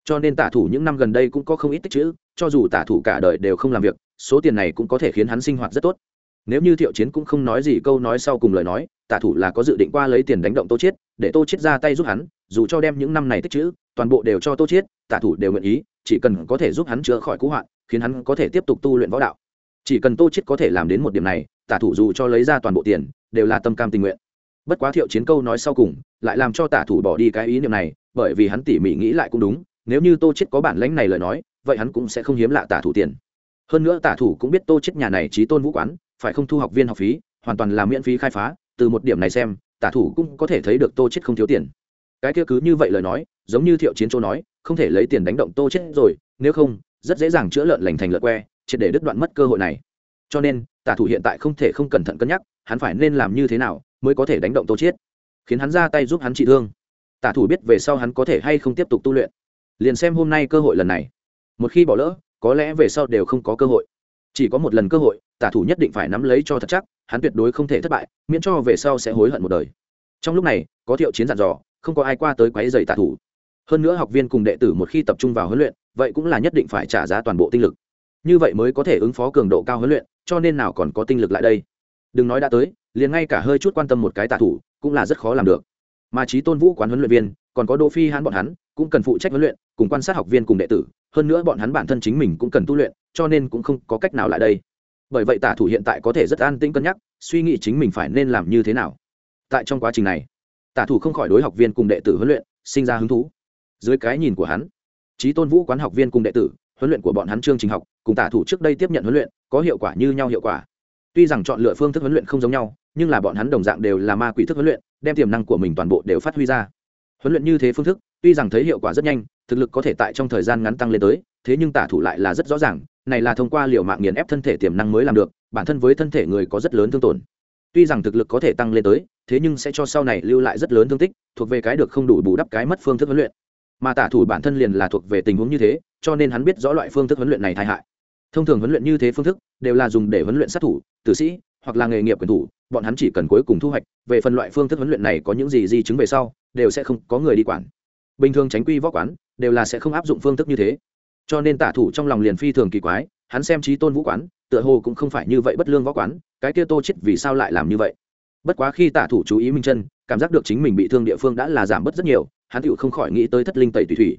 Cho nên tả thủ những năm gần đây cũng có không ít tích chữ, cho dù tả thủ cả đời đều không làm việc, số tiền này cũng có thể khiến hắn sinh hoạt rất tốt. Nếu như thiệu chiến cũng không nói gì câu nói sau cùng lời nói, tả thủ là có dự định qua lấy tiền đánh động tô chiết, để tô chiết ra tay giúp hắn, dù cho đem những năm này tích chữ, toàn bộ đều cho tô chiết, tả thủ đều nguyện ý, chỉ cần có thể giúp hắn chữa khỏi cú hoạn khiến hắn có thể tiếp tục tu luyện võ đạo. Chỉ cần tô chiết có thể làm đến một điểm này, tả thủ dù cho lấy ra toàn bộ tiền đều là tâm cam tình nguyện. Bất quá thiệu chiến câu nói sau cùng, lại làm cho tả thủ bỏ đi cái ý niệm này, bởi vì hắn tỉ mỉ nghĩ lại cũng đúng, nếu như tô chiết có bản lãnh này lời nói, vậy hắn cũng sẽ không hiếm lạ tả thủ tiền. Hơn nữa tả thủ cũng biết tô chiết nhà này trí tôn vũ quán, phải không thu học viên học phí, hoàn toàn là miễn phí khai phá, từ một điểm này xem, tả thủ cũng có thể thấy được tô chết không thiếu tiền. Cái kia cứ như vậy lời nói, giống như thiệu chiến châu nói, không thể lấy tiền đánh động tô chết rồi, nếu không, rất dễ dàng chữa lợn lành thành lợn que, triệt để đứt đoạn mất cơ hội này. Cho nên tả thủ hiện tại không thể không cẩn thận cân nhắc, hắn phải nên làm như thế nào mới có thể đánh động tô chiết, khiến hắn ra tay giúp hắn trị thương. Tả thủ biết về sau hắn có thể hay không tiếp tục tu luyện. Liền xem hôm nay cơ hội lần này. Một khi bỏ lỡ, có lẽ về sau đều không có cơ hội. Chỉ có một lần cơ hội, tả thủ nhất định phải nắm lấy cho thật chắc, hắn tuyệt đối không thể thất bại, miễn cho về sau sẽ hối hận một đời. Trong lúc này, có thiệu chiến dặn dò, không có ai qua tới quấy dày tả thủ. Hơn nữa học viên cùng đệ tử một khi tập trung vào huấn luyện, vậy cũng là nhất định phải trả giá toàn bộ tinh lực. Như vậy mới có thể ứng phó cường độ cao huấn luyện cho nên nào còn có tinh lực lại đây. Đừng nói đã tới, liền ngay cả hơi chút quan tâm một cái tạ thủ cũng là rất khó làm được. Mà trí tôn vũ quán huấn luyện viên, còn có đỗ phi hãn bọn hắn, cũng cần phụ trách huấn luyện, cùng quan sát học viên cùng đệ tử, hơn nữa bọn hắn bản thân chính mình cũng cần tu luyện, cho nên cũng không có cách nào lại đây. Bởi vậy tả thủ hiện tại có thể rất an tĩnh cân nhắc, suy nghĩ chính mình phải nên làm như thế nào. Tại trong quá trình này tả thủ không khỏi đối học viên cùng đệ tử huấn luyện sinh ra hứng thú. Dưới cái nhìn của hắn trí tôn vũ quán học viên cùng đệ tử, huấn luyện của bọn hắn chương trình học, cùng tả thủ trước đây tiếp nhận huấn luyện có hiệu quả như nhau hiệu quả. Tuy rằng chọn lựa phương thức huấn luyện không giống nhau, nhưng là bọn hắn đồng dạng đều là ma quỷ thức huấn luyện, đem tiềm năng của mình toàn bộ đều phát huy ra. Huấn luyện như thế phương thức, tuy rằng thấy hiệu quả rất nhanh, thực lực có thể tại trong thời gian ngắn tăng lên tới, thế nhưng tả thủ lại là rất rõ ràng, này là thông qua liều mạng nghiền ép thân thể tiềm năng mới làm được, bản thân với thân thể người có rất lớn thương tổn. Tuy rằng thực lực có thể tăng lên tới, thế nhưng sẽ cho sau này lưu lại rất lớn thương tích, thuộc về cái được không đủ bù đắp cái mất phương thức huấn luyện. Mà tả thủ bản thân liền là thuộc về tình huống như thế, cho nên hắn biết rõ loại phương thức huấn luyện này tai hại thông thường huấn luyện như thế phương thức đều là dùng để huấn luyện sát thủ, tử sĩ, hoặc là nghề nghiệp quyền thủ, bọn hắn chỉ cần cuối cùng thu hoạch, về phần loại phương thức huấn luyện này có những gì di chứng về sau, đều sẽ không có người đi quản. Bình thường tránh quy võ quán đều là sẽ không áp dụng phương thức như thế. Cho nên tả thủ trong lòng liền phi thường kỳ quái, hắn xem trí tôn vũ quán, tựa hồ cũng không phải như vậy bất lương võ quán, cái kia tô chết vì sao lại làm như vậy? Bất quá khi tả thủ chú ý minh chân cảm giác được chính mình bị thương địa phương đã là giảm bớt rất nhiều, hắn tựu không khỏi nghĩ tới thất linh tẩy tùy thủy.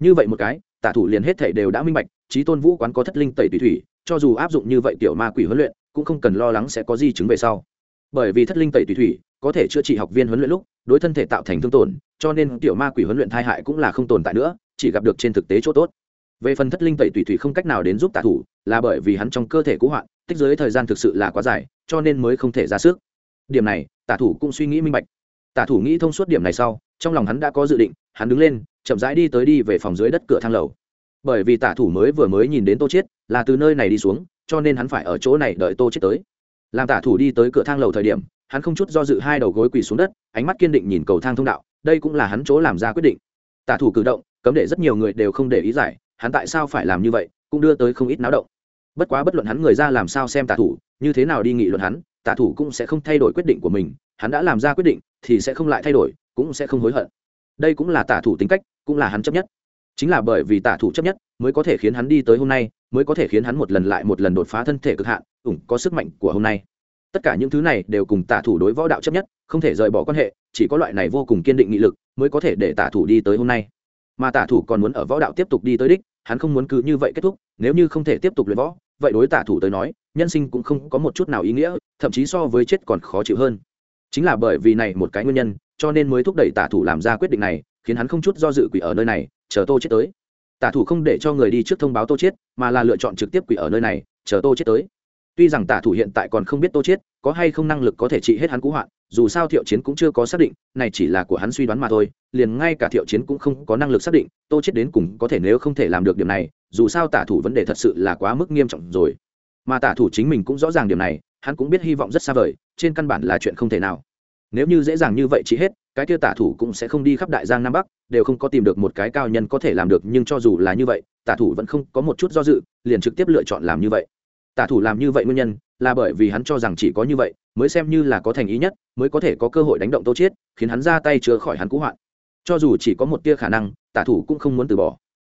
Như vậy một cái, tả thủ liền hết thể đều đã minh bạch trí tôn vũ quán có thất linh tẩy tùy thủy, cho dù áp dụng như vậy tiểu ma quỷ huấn luyện, cũng không cần lo lắng sẽ có di chứng về sau. Bởi vì thất linh tẩy tùy thủy, có thể chữa trị học viên huấn luyện lúc, đối thân thể tạo thành thương tổn, cho nên tiểu ma quỷ huấn luyện tai hại cũng là không tồn tại nữa, chỉ gặp được trên thực tế chỗ tốt. Về phần thất linh tẩy tùy thủy không cách nào đến giúp tả thủ, là bởi vì hắn trong cơ thể cũ hoạn, tích dưới thời gian thực sự là quá dài, cho nên mới không thể ra sức. Điểm này, tả thủ cũng suy nghĩ minh bạch. Tả thủ nghĩ thông suốt điểm này sau, trong lòng hắn đã có dự định, hắn đứng lên, chậm rãi đi tới đi về phòng dưới đất cửa thang lầu bởi vì tả thủ mới vừa mới nhìn đến tô chiết là từ nơi này đi xuống, cho nên hắn phải ở chỗ này đợi tô chiết tới. Làm tả thủ đi tới cửa thang lầu thời điểm, hắn không chút do dự hai đầu gối quỳ xuống đất, ánh mắt kiên định nhìn cầu thang thông đạo, đây cũng là hắn chỗ làm ra quyết định. Tả thủ cử động, cấm để rất nhiều người đều không để ý giải, hắn tại sao phải làm như vậy, cũng đưa tới không ít náo động. Bất quá bất luận hắn người ra làm sao xem tả thủ, như thế nào đi nghị luận hắn, tả thủ cũng sẽ không thay đổi quyết định của mình, hắn đã làm ra quyết định thì sẽ không lại thay đổi, cũng sẽ không hối hận. Đây cũng là tả thủ tính cách, cũng là hắn chấp nhất chính là bởi vì tả thủ chấp nhất, mới có thể khiến hắn đi tới hôm nay, mới có thể khiến hắn một lần lại một lần đột phá thân thể cực hạn, ủng có sức mạnh của hôm nay. Tất cả những thứ này đều cùng tả thủ đối võ đạo chấp nhất, không thể rời bỏ quan hệ, chỉ có loại này vô cùng kiên định nghị lực mới có thể để tả thủ đi tới hôm nay. Mà tả thủ còn muốn ở võ đạo tiếp tục đi tới đích, hắn không muốn cứ như vậy kết thúc, nếu như không thể tiếp tục luyện võ, vậy đối tả thủ tới nói, nhân sinh cũng không có một chút nào ý nghĩa, thậm chí so với chết còn khó chịu hơn. Chính là bởi vì này một cái nguyên nhân, cho nên mới thúc đẩy tả thủ làm ra quyết định này, khiến hắn không chút do dự quỷ ở nơi này chờ tô chết tới. Tả thủ không để cho người đi trước thông báo tô chết, mà là lựa chọn trực tiếp quỷ ở nơi này, chờ tô chết tới. Tuy rằng tả thủ hiện tại còn không biết tô chết, có hay không năng lực có thể trị hết hắn cũ hoạn, dù sao thiệu chiến cũng chưa có xác định, này chỉ là của hắn suy đoán mà thôi, liền ngay cả thiệu chiến cũng không có năng lực xác định, tô chết đến cùng có thể nếu không thể làm được điểm này, dù sao tả thủ vấn đề thật sự là quá mức nghiêm trọng rồi. Mà tả thủ chính mình cũng rõ ràng điểm này, hắn cũng biết hy vọng rất xa vời, trên căn bản là chuyện không thể nào. Nếu như dễ dàng như vậy chỉ hết cái kia tả thủ cũng sẽ không đi khắp đại giang nam bắc đều không có tìm được một cái cao nhân có thể làm được nhưng cho dù là như vậy tả thủ vẫn không có một chút do dự liền trực tiếp lựa chọn làm như vậy. Tả thủ làm như vậy nguyên nhân là bởi vì hắn cho rằng chỉ có như vậy mới xem như là có thành ý nhất mới có thể có cơ hội đánh động tô chiết khiến hắn ra tay chữa khỏi hắn cũ hoạn. Cho dù chỉ có một tia khả năng tả thủ cũng không muốn từ bỏ.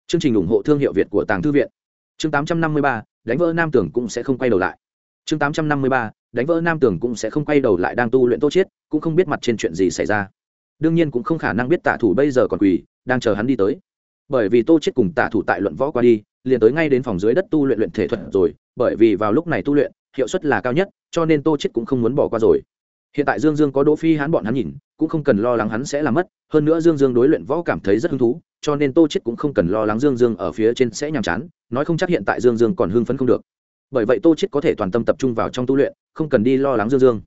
Chương trình ủng hộ thương hiệu việt của tàng thư viện. Chương 853, đánh vỡ nam tưởng cũng sẽ không quay đầu lại. Chương 853, đánh vỡ nam tưởng cũng sẽ không quay đầu lại đang tu luyện tô chiết cũng không biết mặt trên chuyện gì xảy ra đương nhiên cũng không khả năng biết Tạ thủ bây giờ còn quỳ, đang chờ hắn đi tới. Bởi vì tô Chết cùng Tạ thủ tại luận võ qua đi, liền tới ngay đến phòng dưới đất tu luyện luyện thể thuật rồi, bởi vì vào lúc này tu luyện, hiệu suất là cao nhất, cho nên tô chết cũng không muốn bỏ qua rồi. Hiện tại dương dương có đỗ phi hắn bọn hắn nhìn, cũng không cần lo lắng hắn sẽ làm mất, hơn nữa dương dương đối luyện võ cảm thấy rất hứng thú, cho nên tô chết cũng không cần lo lắng dương dương ở phía trên sẽ nhàm chán, nói không chắc hiện tại dương dương còn hưng phấn không được. Bởi vậy tô chết có thể toàn tâm tập trung vào trong tu luyện, không cần đi lo lắng dương dương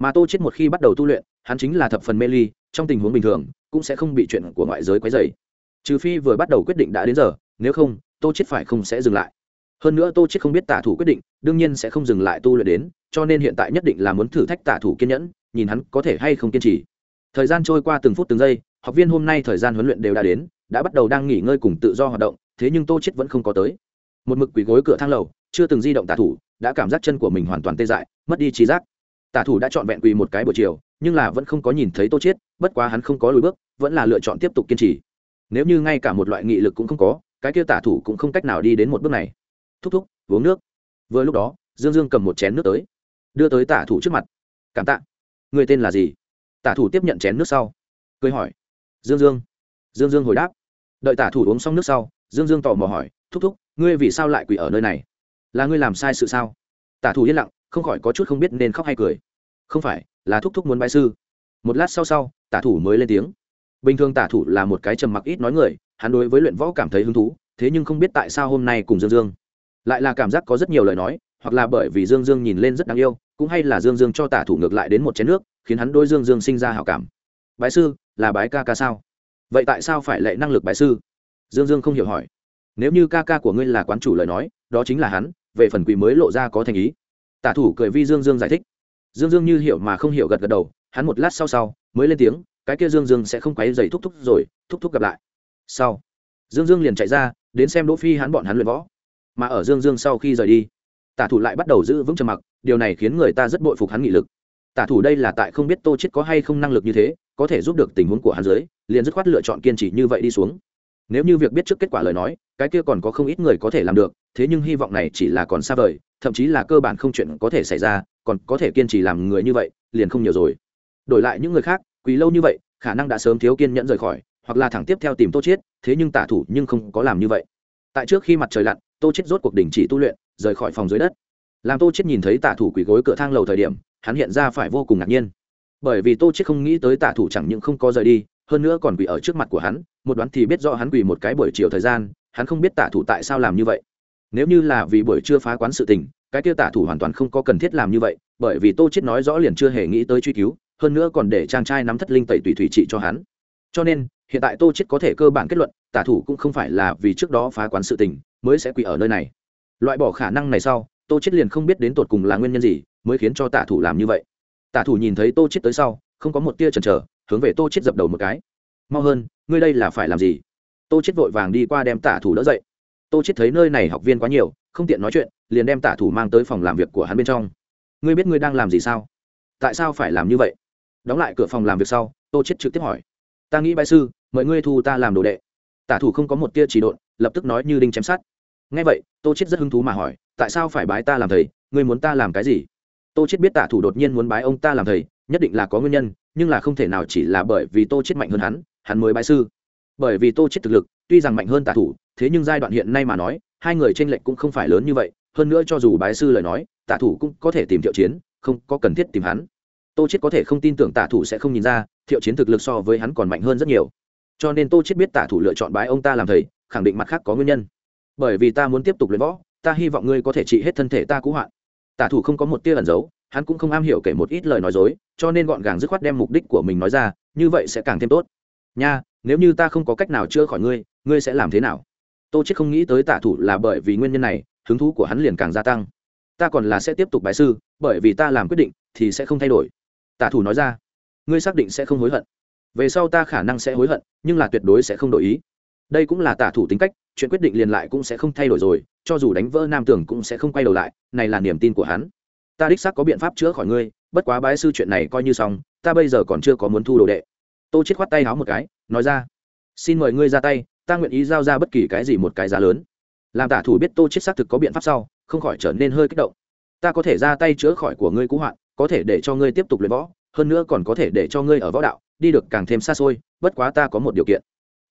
mà tô chết một khi bắt đầu tu luyện, hắn chính là thập phần mê ly, trong tình huống bình thường, cũng sẽ không bị chuyện của ngoại giới quấy rầy. Trừ phi vừa bắt đầu quyết định đã đến giờ, nếu không, tô chết phải không sẽ dừng lại. Hơn nữa tô chết không biết tả thủ quyết định, đương nhiên sẽ không dừng lại tu luyện đến, cho nên hiện tại nhất định là muốn thử thách tả thủ kiên nhẫn, nhìn hắn có thể hay không kiên trì. Thời gian trôi qua từng phút từng giây, học viên hôm nay thời gian huấn luyện đều đã đến, đã bắt đầu đang nghỉ ngơi cùng tự do hoạt động, thế nhưng tô chết vẫn không có tới. Một mực quỳ gối cửa thang lầu, chưa từng di động tả thủ, đã cảm giác chân của mình hoàn toàn tê dại, mất đi trí giác tả thủ đã chọn vẹn quỳ một cái buổi chiều, nhưng là vẫn không có nhìn thấy tô chết bất quá hắn không có lùi bước, vẫn là lựa chọn tiếp tục kiên trì. Nếu như ngay cả một loại nghị lực cũng không có, cái kia tả thủ cũng không cách nào đi đến một bước này. Thúc thúc, uống nước. Vừa lúc đó, dương dương cầm một chén nước tới, đưa tới tả thủ trước mặt. Cảm tạ. Người tên là gì? Tả thủ tiếp nhận chén nước sau, cười hỏi. Dương dương. Dương dương hồi đáp. Đợi tả thủ uống xong nước sau, dương dương tò mò hỏi, thúc thúc, ngươi vì sao lại quỳ ở nơi này? Là ngươi làm sai sự sao? Tả thủ yên lặng không khỏi có chút không biết nên khóc hay cười. Không phải, là thúc thúc muốn bái sư. Một lát sau sau, tả thủ mới lên tiếng. Bình thường tả thủ là một cái trầm mặc ít nói người, hắn đối với luyện võ cảm thấy hứng thú, thế nhưng không biết tại sao hôm nay cùng dương dương. Lại là cảm giác có rất nhiều lời nói, hoặc là bởi vì dương dương nhìn lên rất đáng yêu, cũng hay là dương dương cho tả thủ ngược lại đến một chén nước, khiến hắn đôi dương dương sinh ra hảo cảm. Bái sư, là bái ca ca sao? Vậy tại sao phải lệ năng lực bái sư? Dương dương không hiểu hỏi. Nếu như ca ca của ngươi là quán chủ lời nói, đó chính là hắn, về phần quỷ mới lộ ra có thành ý tả thủ cười vi dương dương giải thích. Dương dương như hiểu mà không hiểu gật gật đầu, hắn một lát sau sau, mới lên tiếng, cái kia dương dương sẽ không quấy dày thúc thúc rồi, thúc thúc gặp lại. Sau, dương dương liền chạy ra, đến xem đỗ phi hắn bọn hắn luyện võ. Mà ở dương dương sau khi rời đi, tả thủ lại bắt đầu giữ vững trầm mặc, điều này khiến người ta rất bội phục hắn nghị lực. Tả thủ đây là tại không biết tô chết có hay không năng lực như thế, có thể giúp được tình huống của hắn dưới, liền dứt khoát lựa chọn kiên trì như vậy đi xuống. Nếu như việc biết trước kết quả lời nói, cái kia còn có không ít người có thể làm được thế nhưng hy vọng này chỉ là còn xa vời, thậm chí là cơ bản không chuyện có thể xảy ra, còn có thể kiên trì làm người như vậy, liền không nhiều rồi. Đổi lại những người khác quý lâu như vậy, khả năng đã sớm thiếu kiên nhẫn rời khỏi, hoặc là thẳng tiếp theo tìm tô chiết, thế nhưng tả thủ nhưng không có làm như vậy. Tại trước khi mặt trời lặn, tô chiết rốt cuộc đình chỉ tu luyện, rời khỏi phòng dưới đất. Làm tô chiết nhìn thấy tả thủ quỳ gối cửa thang lầu thời điểm, hắn hiện ra phải vô cùng ngạc nhiên. Bởi vì tô chiết không nghĩ tới tả thủ chẳng những không có rời đi, hơn nữa còn quỳ ở trước mặt của hắn, một đoán thì biết rõ hắn quỳ một cái buổi chiều thời gian, hắn không biết tả thủ tại sao làm như vậy nếu như là vì buổi chưa phá quán sự tình, cái kia tả thủ hoàn toàn không có cần thiết làm như vậy, bởi vì tô chết nói rõ liền chưa hề nghĩ tới truy cứu, hơn nữa còn để trang trai nắm thất linh tẩy tùy thủy trị cho hắn. Cho nên, hiện tại tô chết có thể cơ bản kết luận, tả thủ cũng không phải là vì trước đó phá quán sự tình, mới sẽ quỳ ở nơi này. Loại bỏ khả năng này sau, tô chết liền không biết đến tột cùng là nguyên nhân gì, mới khiến cho tả thủ làm như vậy. Tả thủ nhìn thấy tô chết tới sau, không có một tia chần chờ, hướng về tô chết dập đầu một cái. Mau hơn, ngươi đây là phải làm gì? Tô chết vội vàng đi qua đem tả thủ đỡ dậy tô chết thấy nơi này học viên quá nhiều, không tiện nói chuyện, liền đem tả thủ mang tới phòng làm việc của hắn bên trong. Ngươi biết ngươi đang làm gì sao? Tại sao phải làm như vậy? Đóng lại cửa phòng làm việc sau, tô chết trực tiếp hỏi. Ta nghĩ bái sư, mời ngươi thu ta làm đồ đệ. Tả thủ không có một tia chỉ độn, lập tức nói như đinh chém sát Nghe vậy, tô chết rất hứng thú mà hỏi, tại sao phải bái ta làm thầy, ngươi muốn ta làm cái gì? Tô chết biết tả thủ đột nhiên muốn bái ông ta làm thầy, nhất định là có nguyên nhân, nhưng là không thể nào chỉ là bởi vì tô chết mạnh hơn hắn hắn mới bái sư. Bởi vì tô chết thực lực, tuy rằng mạnh hơn tả thủ thế nhưng giai đoạn hiện nay mà nói, hai người tranh lệch cũng không phải lớn như vậy, hơn nữa cho dù bái sư lời nói, tả thủ cũng có thể tìm thiệu chiến, không có cần thiết tìm hắn. Tô chết có thể không tin tưởng tả thủ sẽ không nhìn ra, thiệu chiến thực lực so với hắn còn mạnh hơn rất nhiều. Cho nên tô chết biết tả thủ lựa chọn bái ông ta làm thầy, khẳng định mặt khác có nguyên nhân. Bởi vì ta muốn tiếp tục luyện võ, ta hy vọng ngươi có thể trị hết thân thể ta cũ hoạn. Tả thủ không có một tia ẩn giấu, hắn cũng không am hiểu kể một ít lời nói dối, cho nên gọn gàng dứt khoát đem mục đích của mình nói ra, như vậy sẽ càng thêm tốt. Nha, nếu như ta không có cách nào chữa khỏi ngươi ngươi sẽ làm thế nào? Tô chết không nghĩ tới tả thủ là bởi vì nguyên nhân này, hứng thú của hắn liền càng gia tăng. Ta còn là sẽ tiếp tục bài sư, bởi vì ta làm quyết định thì sẽ không thay đổi. Tả thủ nói ra, ngươi xác định sẽ không hối hận. Về sau ta khả năng sẽ hối hận, nhưng là tuyệt đối sẽ không đổi ý. Đây cũng là tả thủ tính cách, chuyện quyết định liền lại cũng sẽ không thay đổi rồi, cho dù đánh vỡ nam tưởng cũng sẽ không quay đầu lại, này là niềm tin của hắn. Ta đích xác có biện pháp chữa khỏi ngươi, bất quá bái sư chuyện này coi như xong, ta bây giờ còn chưa có muốn thu đồ đệ. Tô chết khoát tay háo một cái, nói ra, xin mời ngươi ra tay ta nguyện ý giao ra bất kỳ cái gì một cái giá lớn. Làm tả thủ biết tô chết xác thực có biện pháp sau, không khỏi trở nên hơi kích động. Ta có thể ra tay chữa khỏi của ngươi cũ hoạn có thể để cho ngươi tiếp tục luyện võ, hơn nữa còn có thể để cho ngươi ở võ đạo, đi được càng thêm xa xôi, bất quá ta có một điều kiện.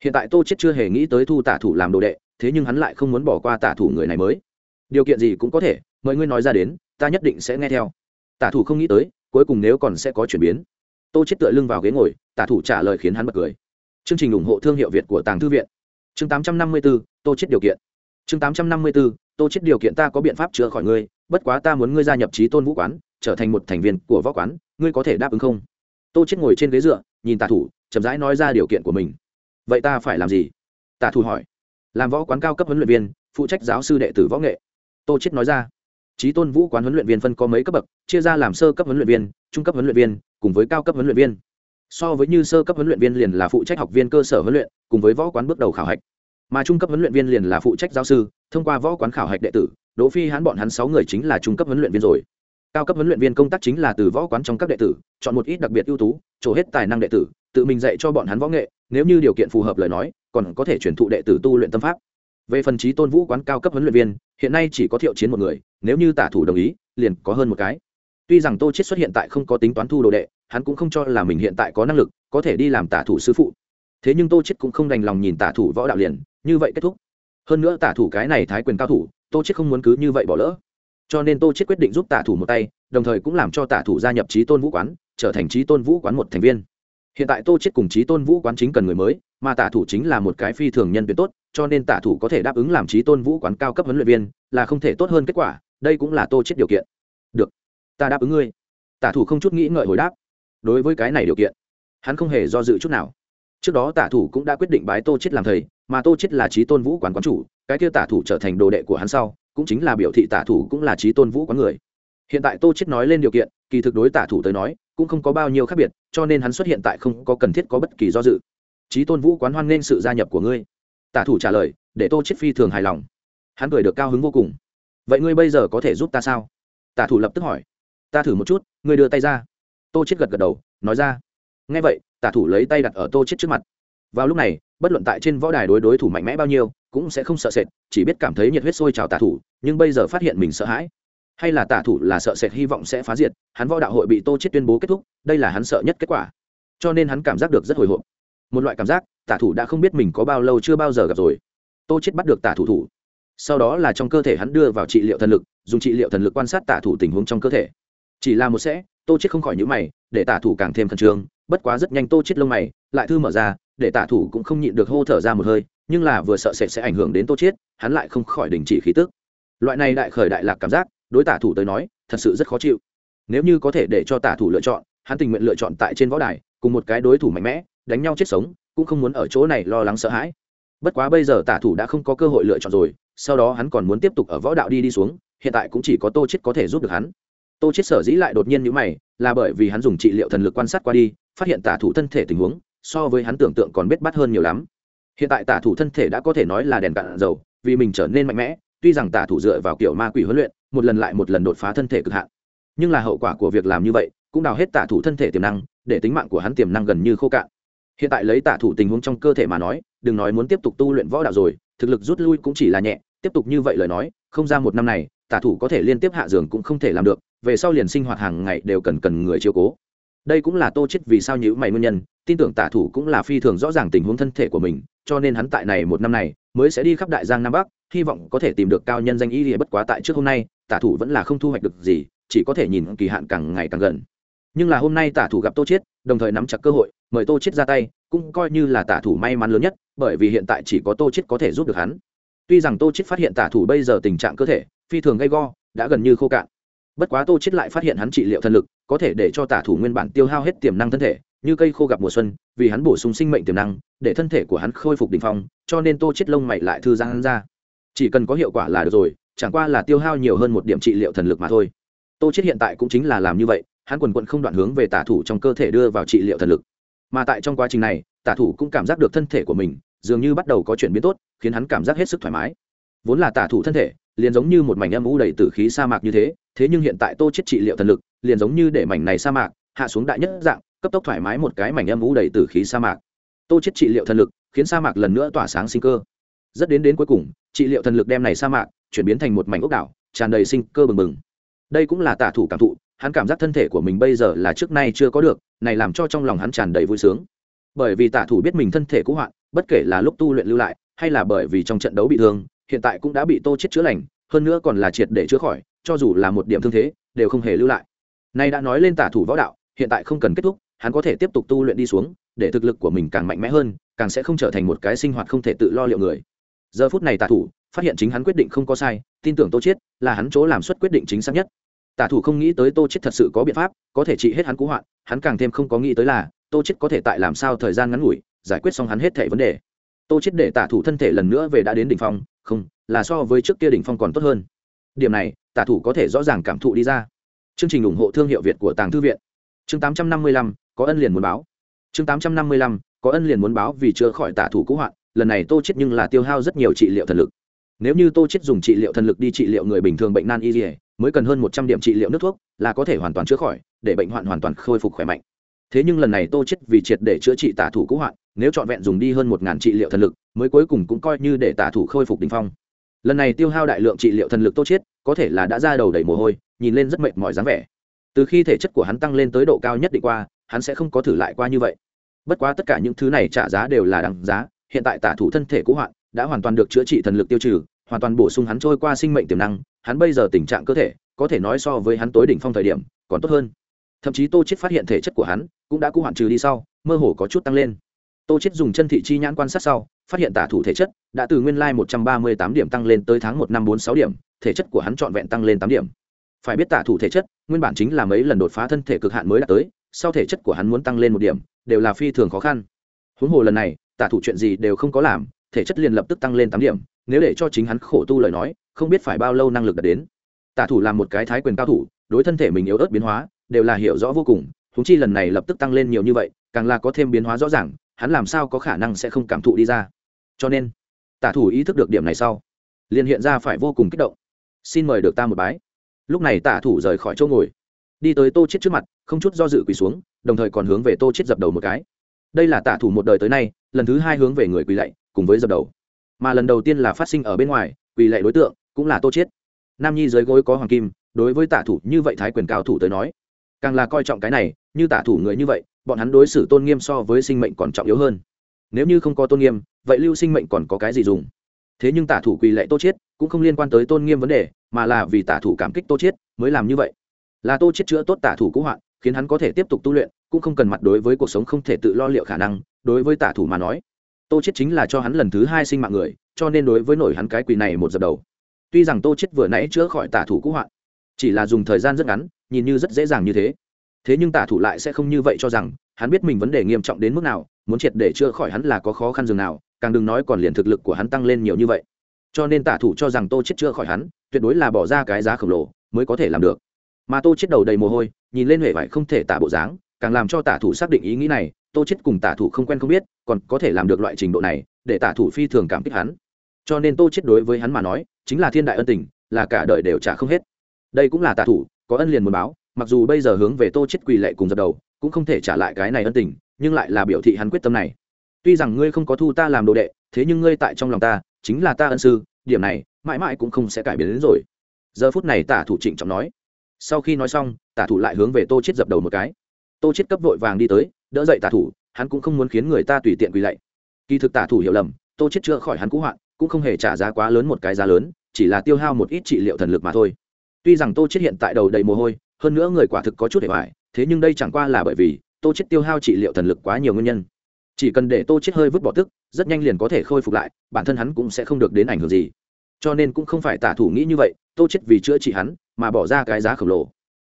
Hiện tại tô chết chưa hề nghĩ tới thu tả thủ làm đồ đệ, thế nhưng hắn lại không muốn bỏ qua tả thủ người này mới. Điều kiện gì cũng có thể, mời ngươi nói ra đến, ta nhất định sẽ nghe theo. Tả thủ không nghĩ tới, cuối cùng nếu còn sẽ có chuyển biến. Tô chết tựa lưng vào ghế ngồi, tả thủ trả lời khiến hắn bật cười. Chương trình ủng hộ thương hiệu việt của tàng thư viện chương 854, tô chết điều kiện. Chương 854, tô chết điều kiện ta có biện pháp chữa khỏi ngươi bất quá ta muốn ngươi gia nhập trí tôn vũ quán trở thành một thành viên của võ quán ngươi có thể đáp ứng không? Tô chết ngồi trên ghế dựa nhìn tà thủ chậm rãi nói ra điều kiện của mình. Vậy ta phải làm gì? Tà thủ hỏi. Làm võ quán cao cấp huấn luyện viên phụ trách giáo sư đệ tử võ nghệ. Tô chết nói ra. Trí tôn vũ quán huấn luyện viên phân có mấy cấp bậc chia ra làm sơ cấp huấn luyện viên trung cấp huấn luyện viên cùng với cao cấp huấn luyện viên. So với như sơ cấp huấn luyện viên liền là phụ trách học viên cơ sở huấn luyện cùng với võ quán bước đầu khảo hạch mà trung cấp huấn luyện viên liền là phụ trách giáo sư, thông qua võ quán khảo hạch đệ tử, đỗ phi hắn bọn hắn sáu người chính là trung cấp huấn luyện viên rồi. Cao cấp huấn luyện viên công tác chính là từ võ quán trong các đệ tử, chọn một ít đặc biệt ưu tú trổ hết tài năng đệ tử, tự mình dạy cho bọn hắn võ nghệ, nếu như điều kiện phù hợp lời nói, còn có thể chuyển thụ đệ tử tu luyện tâm pháp. Về phần trí tôn vũ quán cao cấp huấn luyện viên, hiện nay chỉ có thiệu chiến một người, nếu như tả thủ đồng ý, liền có hơn một cái. Tuy rằng tô chết xuất hiện tại không có tính toán thu đồ đệ, hắn cũng không cho là mình hiện tại có năng lực, có thể đi làm tả thủ sư phụ. Thế nhưng tô chết cũng không đành lòng nhìn tả thủ võ đạo liền như vậy kết thúc. Hơn nữa tả thủ cái này thái quyền cao thủ, tô chết không muốn cứ như vậy bỏ lỡ. Cho nên tô chết quyết định giúp tả thủ một tay, đồng thời cũng làm cho tả thủ gia nhập trí tôn vũ quán, trở thành trí tôn vũ quán một thành viên. Hiện tại tô chết cùng trí tôn vũ quán chính cần người mới, mà tả thủ chính là một cái phi thường nhân viên tốt, cho nên tả thủ có thể đáp ứng làm trí tôn vũ quán cao cấp huấn luyện viên, là không thể tốt hơn kết quả, đây cũng là tô chết điều kiện. Được, ta đáp ứng ngươi. Tả thủ không chút nghĩ ngợi hồi đáp. Đối với cái này điều kiện, hắn không hề do dự chút nào. Trước đó tả thủ cũng đã quyết định bái tô chết làm thầy mà tô chết là trí tôn vũ quán quán chủ, cái kia tả thủ trở thành đồ đệ của hắn sau, cũng chính là biểu thị tả thủ cũng là trí tôn vũ quán người. Hiện tại tô chết nói lên điều kiện, kỳ thực đối tả thủ tới nói, cũng không có bao nhiêu khác biệt, cho nên hắn xuất hiện tại không có cần thiết có bất kỳ do dự. Trí tôn vũ quán hoan nghênh sự gia nhập của ngươi. Tả thủ trả lời, để tô chết phi thường hài lòng. Hắn cười được cao hứng vô cùng. Vậy ngươi bây giờ có thể giúp ta sao? Tả thủ lập tức hỏi. Ta thử một chút, ngươi đưa tay ra. Tô chết gật gật đầu, nói ra. Ngay vậy, tả thủ lấy tay đặt ở tô chết trước mặt vào lúc này, bất luận tại trên võ đài đối đối thủ mạnh mẽ bao nhiêu, cũng sẽ không sợ sệt, chỉ biết cảm thấy nhiệt huyết sôi trào tả thủ, nhưng bây giờ phát hiện mình sợ hãi. Hay là tả thủ là sợ sệt hy vọng sẽ phá diệt, hắn võ đạo hội bị tô chết tuyên bố kết thúc, đây là hắn sợ nhất kết quả. Cho nên hắn cảm giác được rất hồi hộp. Một loại cảm giác, tả thủ đã không biết mình có bao lâu chưa bao giờ gặp rồi. Tô chết bắt được tả thủ thủ. Sau đó là trong cơ thể hắn đưa vào trị liệu thần lực, dùng trị liệu thần lực quan sát tả thủ tình huống trong cơ thể. Chỉ là một sẽ, tô chết không khỏi nhíu mày, để tả thủ càng thêm khẩn trương, bất quá rất nhanh tô chết lông mày, lại thư mở ra để tả thủ cũng không nhịn được hô thở ra một hơi nhưng là vừa sợ sệt sẽ ảnh hưởng đến tô Chiết, hắn lại không khỏi đình chỉ khí tức. Loại này đại khởi đại lạc cảm giác đối tả thủ tới nói thật sự rất khó chịu. Nếu như có thể để cho tả thủ lựa chọn hắn tình nguyện lựa chọn tại trên võ đài cùng một cái đối thủ mạnh mẽ đánh nhau chết sống cũng không muốn ở chỗ này lo lắng sợ hãi. Bất quá bây giờ tả thủ đã không có cơ hội lựa chọn rồi sau đó hắn còn muốn tiếp tục ở võ đạo đi đi xuống hiện tại cũng chỉ có tô chết có thể giúp được hắn. Tô chết sở dĩ lại đột nhiên như mày là bởi vì hắn dùng trị liệu thần lực quan sát qua đi phát hiện tả thủ thân thể tình huống so với hắn tưởng tượng còn biết bắt hơn nhiều lắm. Hiện tại tả thủ thân thể đã có thể nói là đèn cạn dầu, vì mình trở nên mạnh mẽ, tuy rằng tả thủ dựa vào kiểu ma quỷ huấn luyện, một lần lại một lần đột phá thân thể cực hạn. Nhưng là hậu quả của việc làm như vậy, cũng đào hết tả thủ thân thể tiềm năng, để tính mạng của hắn tiềm năng gần như khô cạn. Hiện tại lấy tả thủ tình huống trong cơ thể mà nói, đừng nói muốn tiếp tục tu luyện võ đạo rồi, thực lực rút lui cũng chỉ là nhẹ, tiếp tục như vậy lời nói, không ra một năm này, tả thủ có thể liên tiếp hạ giường cũng không thể làm được, về sau liền sinh hoạt hàng ngày đều cần cần người chiếu cố đây cũng là tô chết vì sao nhữ mày nguyên nhân, tin tưởng tả thủ cũng là phi thường rõ ràng tình huống thân thể của mình, cho nên hắn tại này một năm này, mới sẽ đi khắp đại giang nam bắc, hy vọng có thể tìm được cao nhân danh y thì bất quá tại trước hôm nay, tả thủ vẫn là không thu hoạch được gì, chỉ có thể nhìn kỳ hạn càng ngày càng gần. Nhưng là hôm nay tả thủ gặp tô chết, đồng thời nắm chặt cơ hội, mời tô chết ra tay, cũng coi như là tả thủ may mắn lớn nhất, bởi vì hiện tại chỉ có tô chết có thể giúp được hắn. Tuy rằng tô chết phát hiện tả thủ bây giờ tình trạng cơ thể, phi thường gây go, đã gần như khô cạn bất quá tô chết lại phát hiện hắn trị liệu thần lực, có thể để cho tả thủ nguyên bản tiêu hao hết tiềm năng thân thể, như cây khô gặp mùa xuân, vì hắn bổ sung sinh mệnh tiềm năng, để thân thể của hắn khôi phục đỉnh phong, cho nên tô chết lông mày lại thư giãn ra. Chỉ cần có hiệu quả là được rồi, chẳng qua là tiêu hao nhiều hơn một điểm trị liệu thần lực mà thôi. Tô chết hiện tại cũng chính là làm như vậy, hắn quần quận không đoạn hướng về tả thủ trong cơ thể đưa vào trị liệu thần lực. Mà tại trong quá trình này, tả thủ cũng cảm giác được thân thể của mình dường như bắt đầu có chuyển biến tốt, khiến hắn cảm giác hết sức thoải mái. Vốn là tả thủ thân thể liền giống như một mảnh âm u đầy tử khí sa mạc như thế thế nhưng hiện tại tô chết trị liệu thần lực, liền giống như để mảnh này sa mạc hạ xuống đại nhất dạng, cấp tốc thoải mái một cái mảnh âm u đầy tử khí sa mạc. Tô chết trị liệu thần lực, khiến sa mạc lần nữa tỏa sáng sinh cơ. Rất đến đến cuối cùng, trị liệu thần lực đem này sa mạc chuyển biến thành một mảnh ốc đảo, tràn đầy sinh cơ bừng bừng. Đây cũng là tả thủ cảm thụ, hắn cảm giác thân thể của mình bây giờ là trước nay chưa có được, này làm cho trong lòng hắn tràn đầy vui sướng. Bởi vì tả thủ biết mình thân thể cũ hoạn, bất kể là lúc tu luyện lưu lại, hay là bởi vì trong trận đấu bị thương hiện tại cũng đã bị tô chết chữa lành, hơn nữa còn là triệt để chữa khỏi, cho dù là một điểm thương thế, đều không hề lưu lại. Nay đã nói lên tả thủ võ đạo, hiện tại không cần kết thúc, hắn có thể tiếp tục tu luyện đi xuống, để thực lực của mình càng mạnh mẽ hơn, càng sẽ không trở thành một cái sinh hoạt không thể tự lo liệu người. Giờ phút này tả thủ, phát hiện chính hắn quyết định không có sai, tin tưởng tô chết là hắn chỗ làm xuất quyết định chính xác nhất. Tả thủ không nghĩ tới tô chết thật sự có biện pháp, có thể trị hết hắn cú hoạn, hắn càng thêm không có nghĩ tới là, tô chết có thể tại làm sao thời gian ngắn ngủi, giải quyết xong hắn hết thể vấn đề. Tô chết để tả thủ thân thể lần nữa về đã đến đỉnh phong không là so với trước kia đỉnh phong còn tốt hơn. Điểm này tả thủ có thể rõ ràng cảm thụ đi ra. Chương trình ủng hộ thương hiệu việt của tàng thư viện. Chương 855, có ân liền muốn báo. Chương 855, có ân liền muốn báo vì chữa khỏi tả thủ cũ hoạn lần này tô chết nhưng là tiêu hao rất nhiều trị liệu thần lực. Nếu như tô chết dùng trị liệu thần lực đi trị liệu người bình thường bệnh nan y mới cần hơn một trăm điểm trị liệu nước thuốc là có thể hoàn toàn chữa khỏi để bệnh hoạn hoàn toàn khôi phục khỏe mạnh thế nhưng lần này tô chết vì triệt để chữa trị tả thủ cũ hoạn, nếu chọn vẹn dùng đi hơn một ngàn trị liệu thần lực, mới cuối cùng cũng coi như để tả thủ khôi phục đỉnh phong. Lần này tiêu hao đại lượng trị liệu thần lực tô chết có thể là đã ra đầu đầy mồ hôi, nhìn lên rất mệt mỏi dáng vẻ. Từ khi thể chất của hắn tăng lên tới độ cao nhất định qua, hắn sẽ không có thử lại qua như vậy. Bất quá tất cả những thứ này trả giá đều là đằng giá, hiện tại tả thủ thân thể cũ hoạn đã hoàn toàn được chữa trị thần lực tiêu trừ, hoàn toàn bổ sung hắn trôi qua sinh mệnh tiềm năng, hắn bây giờ tình trạng cơ thể, có thể nói so với hắn tối đỉnh phong thời điểm, còn tốt hơn. Thậm chí tô chết phát hiện thể chất của hắn cũng đã cũ hoạn trừ đi sau, mơ hồ có chút tăng lên. Tô chết dùng chân thị chi nhãn quan sát sau, phát hiện tả thủ thể chất đã từ nguyên lai một trăm ba mươi tám điểm tăng lên tới tháng một năm bốn sáu điểm, thể chất của hắn trọn vẹn tăng lên tám điểm. Phải biết tả thủ thể chất, nguyên bản chính là mấy lần đột phá thân thể cực hạn mới đạt tới, sau thể chất của hắn muốn tăng lên một điểm, đều là phi thường khó khăn. Huống hồ lần này, tả thủ chuyện gì đều không có làm, thể chất liền lập tức tăng lên tám điểm, nếu để cho chính hắn khổ tu lời nói, không biết phải bao lâu năng lực đạt đến. Tả thủ làm một cái thái quyền cao thủ, đối thân thể mình yếu ớt biến hóa, đều là hiểu rõ vô cùng húng chi lần này lập tức tăng lên nhiều như vậy, càng là có thêm biến hóa rõ ràng, hắn làm sao có khả năng sẽ không cảm thụ đi ra. Cho nên, tả thủ ý thức được điểm này sau, liền hiện ra phải vô cùng kích động. Xin mời được ta một bái. Lúc này tả thủ rời khỏi chỗ ngồi, đi tới tô chết trước mặt, không chút do dự quỳ xuống, đồng thời còn hướng về tô chết dập đầu một cái. Đây là tả thủ một đời tới nay, lần thứ hai hướng về người quỳ lạy, cùng với dập đầu. Mà lần đầu tiên là phát sinh ở bên ngoài, quỳ lạy đối tượng cũng là tô chết nam nhi dưới gối có hoàng kim, đối với tả thủ như vậy thái quyền cao thủ tới nói càng là coi trọng cái này, như tả thủ người như vậy, bọn hắn đối xử tôn nghiêm so với sinh mệnh còn trọng yếu hơn. Nếu như không có tôn nghiêm, vậy lưu sinh mệnh còn có cái gì dùng? Thế nhưng tả thủ quỳ lệ tô chết cũng không liên quan tới tôn nghiêm vấn đề, mà là vì tả thủ cảm kích tô chết mới làm như vậy. Là tô chết chữa tốt tả thủ cũ hoạn khiến hắn có thể tiếp tục tu luyện, cũng không cần mặt đối với cuộc sống không thể tự lo liệu khả năng, đối với tả thủ mà nói. Tô chết chính là cho hắn lần thứ hai sinh mạng người, cho nên đối với nổi hắn cái quỳ này một giờ đầu. Tuy rằng tô chết vừa nãy chữa khỏi tả thủ cũ hoạn chỉ là dùng thời gian rất ngắn nhìn như rất dễ dàng như thế. Thế nhưng tả thủ lại sẽ không như vậy cho rằng, hắn biết mình vấn đề nghiêm trọng đến mức nào, muốn triệt để chữa khỏi hắn là có khó khăn dường nào, càng đừng nói còn liền thực lực của hắn tăng lên nhiều như vậy. Cho nên tả thủ cho rằng tô chết chữa khỏi hắn, tuyệt đối là bỏ ra cái giá khổng lồ, mới có thể làm được. Mà tô chết đầu đầy mồ hôi, nhìn lên huệ vải không thể tả bộ dáng, càng làm cho tả thủ xác định ý nghĩ này, tô chết cùng tả thủ không quen không biết, còn có thể làm được loại trình độ này, để tả thủ phi thường cảm kích hắn. Cho nên tô chết đối với hắn mà nói, chính là thiên đại ân tình, là cả đời đều trả không hết. Đây cũng là tả thủ có ân liền muốn báo, mặc dù bây giờ hướng về tô chết quỳ lệ cùng dập đầu, cũng không thể trả lại cái này ân tình, nhưng lại là biểu thị hắn quyết tâm này. Tuy rằng ngươi không có thu ta làm đồ đệ, thế nhưng ngươi tại trong lòng ta, chính là ta ân sư, điểm này, mãi mãi cũng không sẽ cải biến đến rồi. Giờ phút này tả thủ trịnh trọng nói. Sau khi nói xong, tả thủ lại hướng về tô chết dập đầu một cái. Tô chết cấp vội vàng đi tới, đỡ dậy tả thủ, hắn cũng không muốn khiến người ta tùy tiện quỳ lạy. Kỳ thực tả thủ hiểu lầm, tô chết chữa khỏi hắn cũ hoạn, cũng không hề trả giá quá lớn một cái giá lớn, chỉ là tiêu hao một ít trị liệu thần lực mà thôi tuy rằng tô chết hiện tại đầu đầy mồ hôi, hơn nữa người quả thực có chút để hoài, thế nhưng đây chẳng qua là bởi vì tô chết tiêu hao trị liệu thần lực quá nhiều nguyên nhân. Chỉ cần để tô chết hơi vứt bỏ tức, rất nhanh liền có thể khôi phục lại, bản thân hắn cũng sẽ không được đến ảnh hưởng gì. Cho nên cũng không phải tả thủ nghĩ như vậy, tô chết vì chữa trị hắn mà bỏ ra cái giá khổng lồ.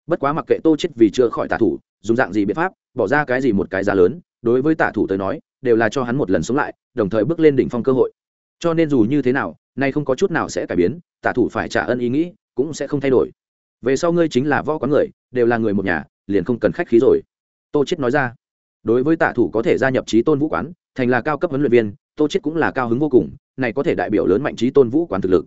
Bất quá mặc kệ tô chết vì chữa khỏi tả thủ, dùng dạng gì biện pháp, bỏ ra cái gì một cái giá lớn, đối với tả thủ tới nói, đều là cho hắn một lần sống lại, đồng thời bước lên đỉnh phong cơ hội. Cho nên dù như thế nào nay không có chút nào sẽ cải biến, tả thủ phải trả ân ý nghĩ, cũng sẽ không thay đổi. Về sau ngươi chính là võ quán người, đều là người một nhà, liền không cần khách khí rồi. Tô chết nói ra. Đối với tạ thủ có thể gia nhập trí tôn vũ quán, thành là cao cấp huấn luyện viên, tô chết cũng là cao hứng vô cùng, này có thể đại biểu lớn mạnh trí tôn vũ quán thực lực.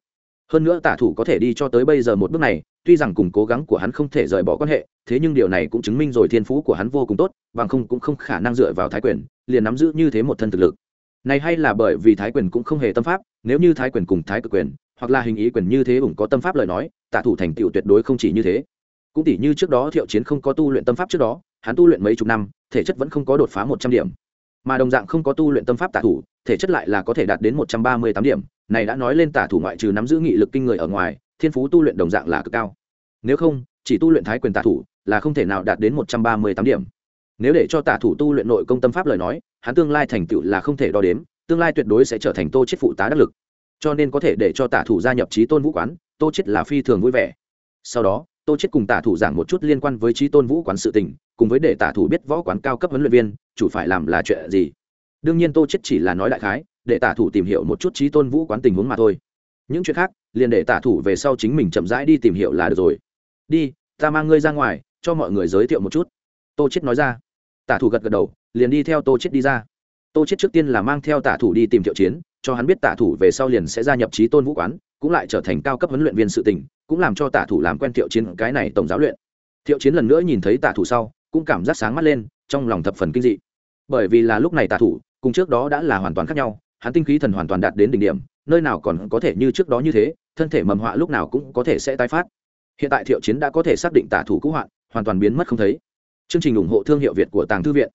Hơn nữa tạ thủ có thể đi cho tới bây giờ một bước này, tuy rằng cùng cố gắng của hắn không thể rời bỏ quan hệ, thế nhưng điều này cũng chứng minh rồi thiên phú của hắn vô cùng tốt, bằng không cũng không khả năng dựa vào thái quyền, liền nắm giữ như thế một thân thực lực. Này hay là bởi vì thái quyền cũng không hề tâm pháp nếu như thái quyền cùng thái cực quyền, hoặc là hình ý quyền như thế ủng có tâm pháp lời nói tạ thủ thành tựu tuyệt đối không chỉ như thế. Cũng tỷ như trước đó thiệu chiến không có tu luyện tâm pháp trước đó, hắn tu luyện mấy chục năm, thể chất vẫn không có đột phá một trăm điểm. Mà đồng dạng không có tu luyện tâm pháp tả thủ, thể chất lại là có thể đạt đến một trăm ba mươi tám điểm. Này đã nói lên tả thủ ngoại trừ nắm giữ nghị lực kinh người ở ngoài, thiên phú tu luyện đồng dạng là cực cao. Nếu không, chỉ tu luyện thái quyền tả thủ là không thể nào đạt đến một trăm ba mươi tám điểm. Nếu để cho tả thủ tu luyện nội công tâm pháp lời nói, hắn tương lai thành tựu là không thể đo đếm tương lai tuyệt đối sẽ trở thành tô chết phụ tá đắc lực. Cho nên có thể để cho tả thủ gia nhập trí tôn vũ quán, tô chết là phi thường vui vẻ. Sau đó, tô chết cùng tả thủ giảng một chút liên quan với trí tôn vũ quán sự tình, cùng với để tả thủ biết võ quán cao cấp huấn luyện viên, chủ phải làm là chuyện gì. Đương nhiên tô chết chỉ là nói đại khái, để tả thủ tìm hiểu một chút trí tôn vũ quán tình huống mà thôi. Những chuyện khác, liền để tả thủ về sau chính mình chậm rãi đi tìm hiểu là được rồi. Đi, ta mang ngươi ra ngoài, cho mọi người giới thiệu một chút. Tô chết nói ra. Tả thủ gật gật đầu, liền đi theo tô chết đi ra tô chết trước tiên là mang theo tả thủ đi tìm thiệu chiến, cho hắn biết tả thủ về sau liền sẽ gia nhập trí tôn vũ quán, cũng lại trở thành cao cấp huấn luyện viên sự tình, cũng làm cho tả thủ làm quen thiệu chiến cái này tổng giáo luyện. Thiệu chiến lần nữa nhìn thấy tả thủ sau, cũng cảm giác sáng mắt lên, trong lòng thập phần kinh dị. Bởi vì là lúc này tả thủ, cùng trước đó đã là hoàn toàn khác nhau, hắn tinh khí thần hoàn toàn đạt đến đỉnh điểm, nơi nào còn có thể như trước đó như thế, thân thể mầm họa lúc nào cũng có thể sẽ tái phát. Hiện tại thiệu chiến đã có thể xác định tả thủ cũ hoạn, hoàn toàn biến mất không thấy. Chương trình ủng hộ thương hiệu việt của tàng thư viện.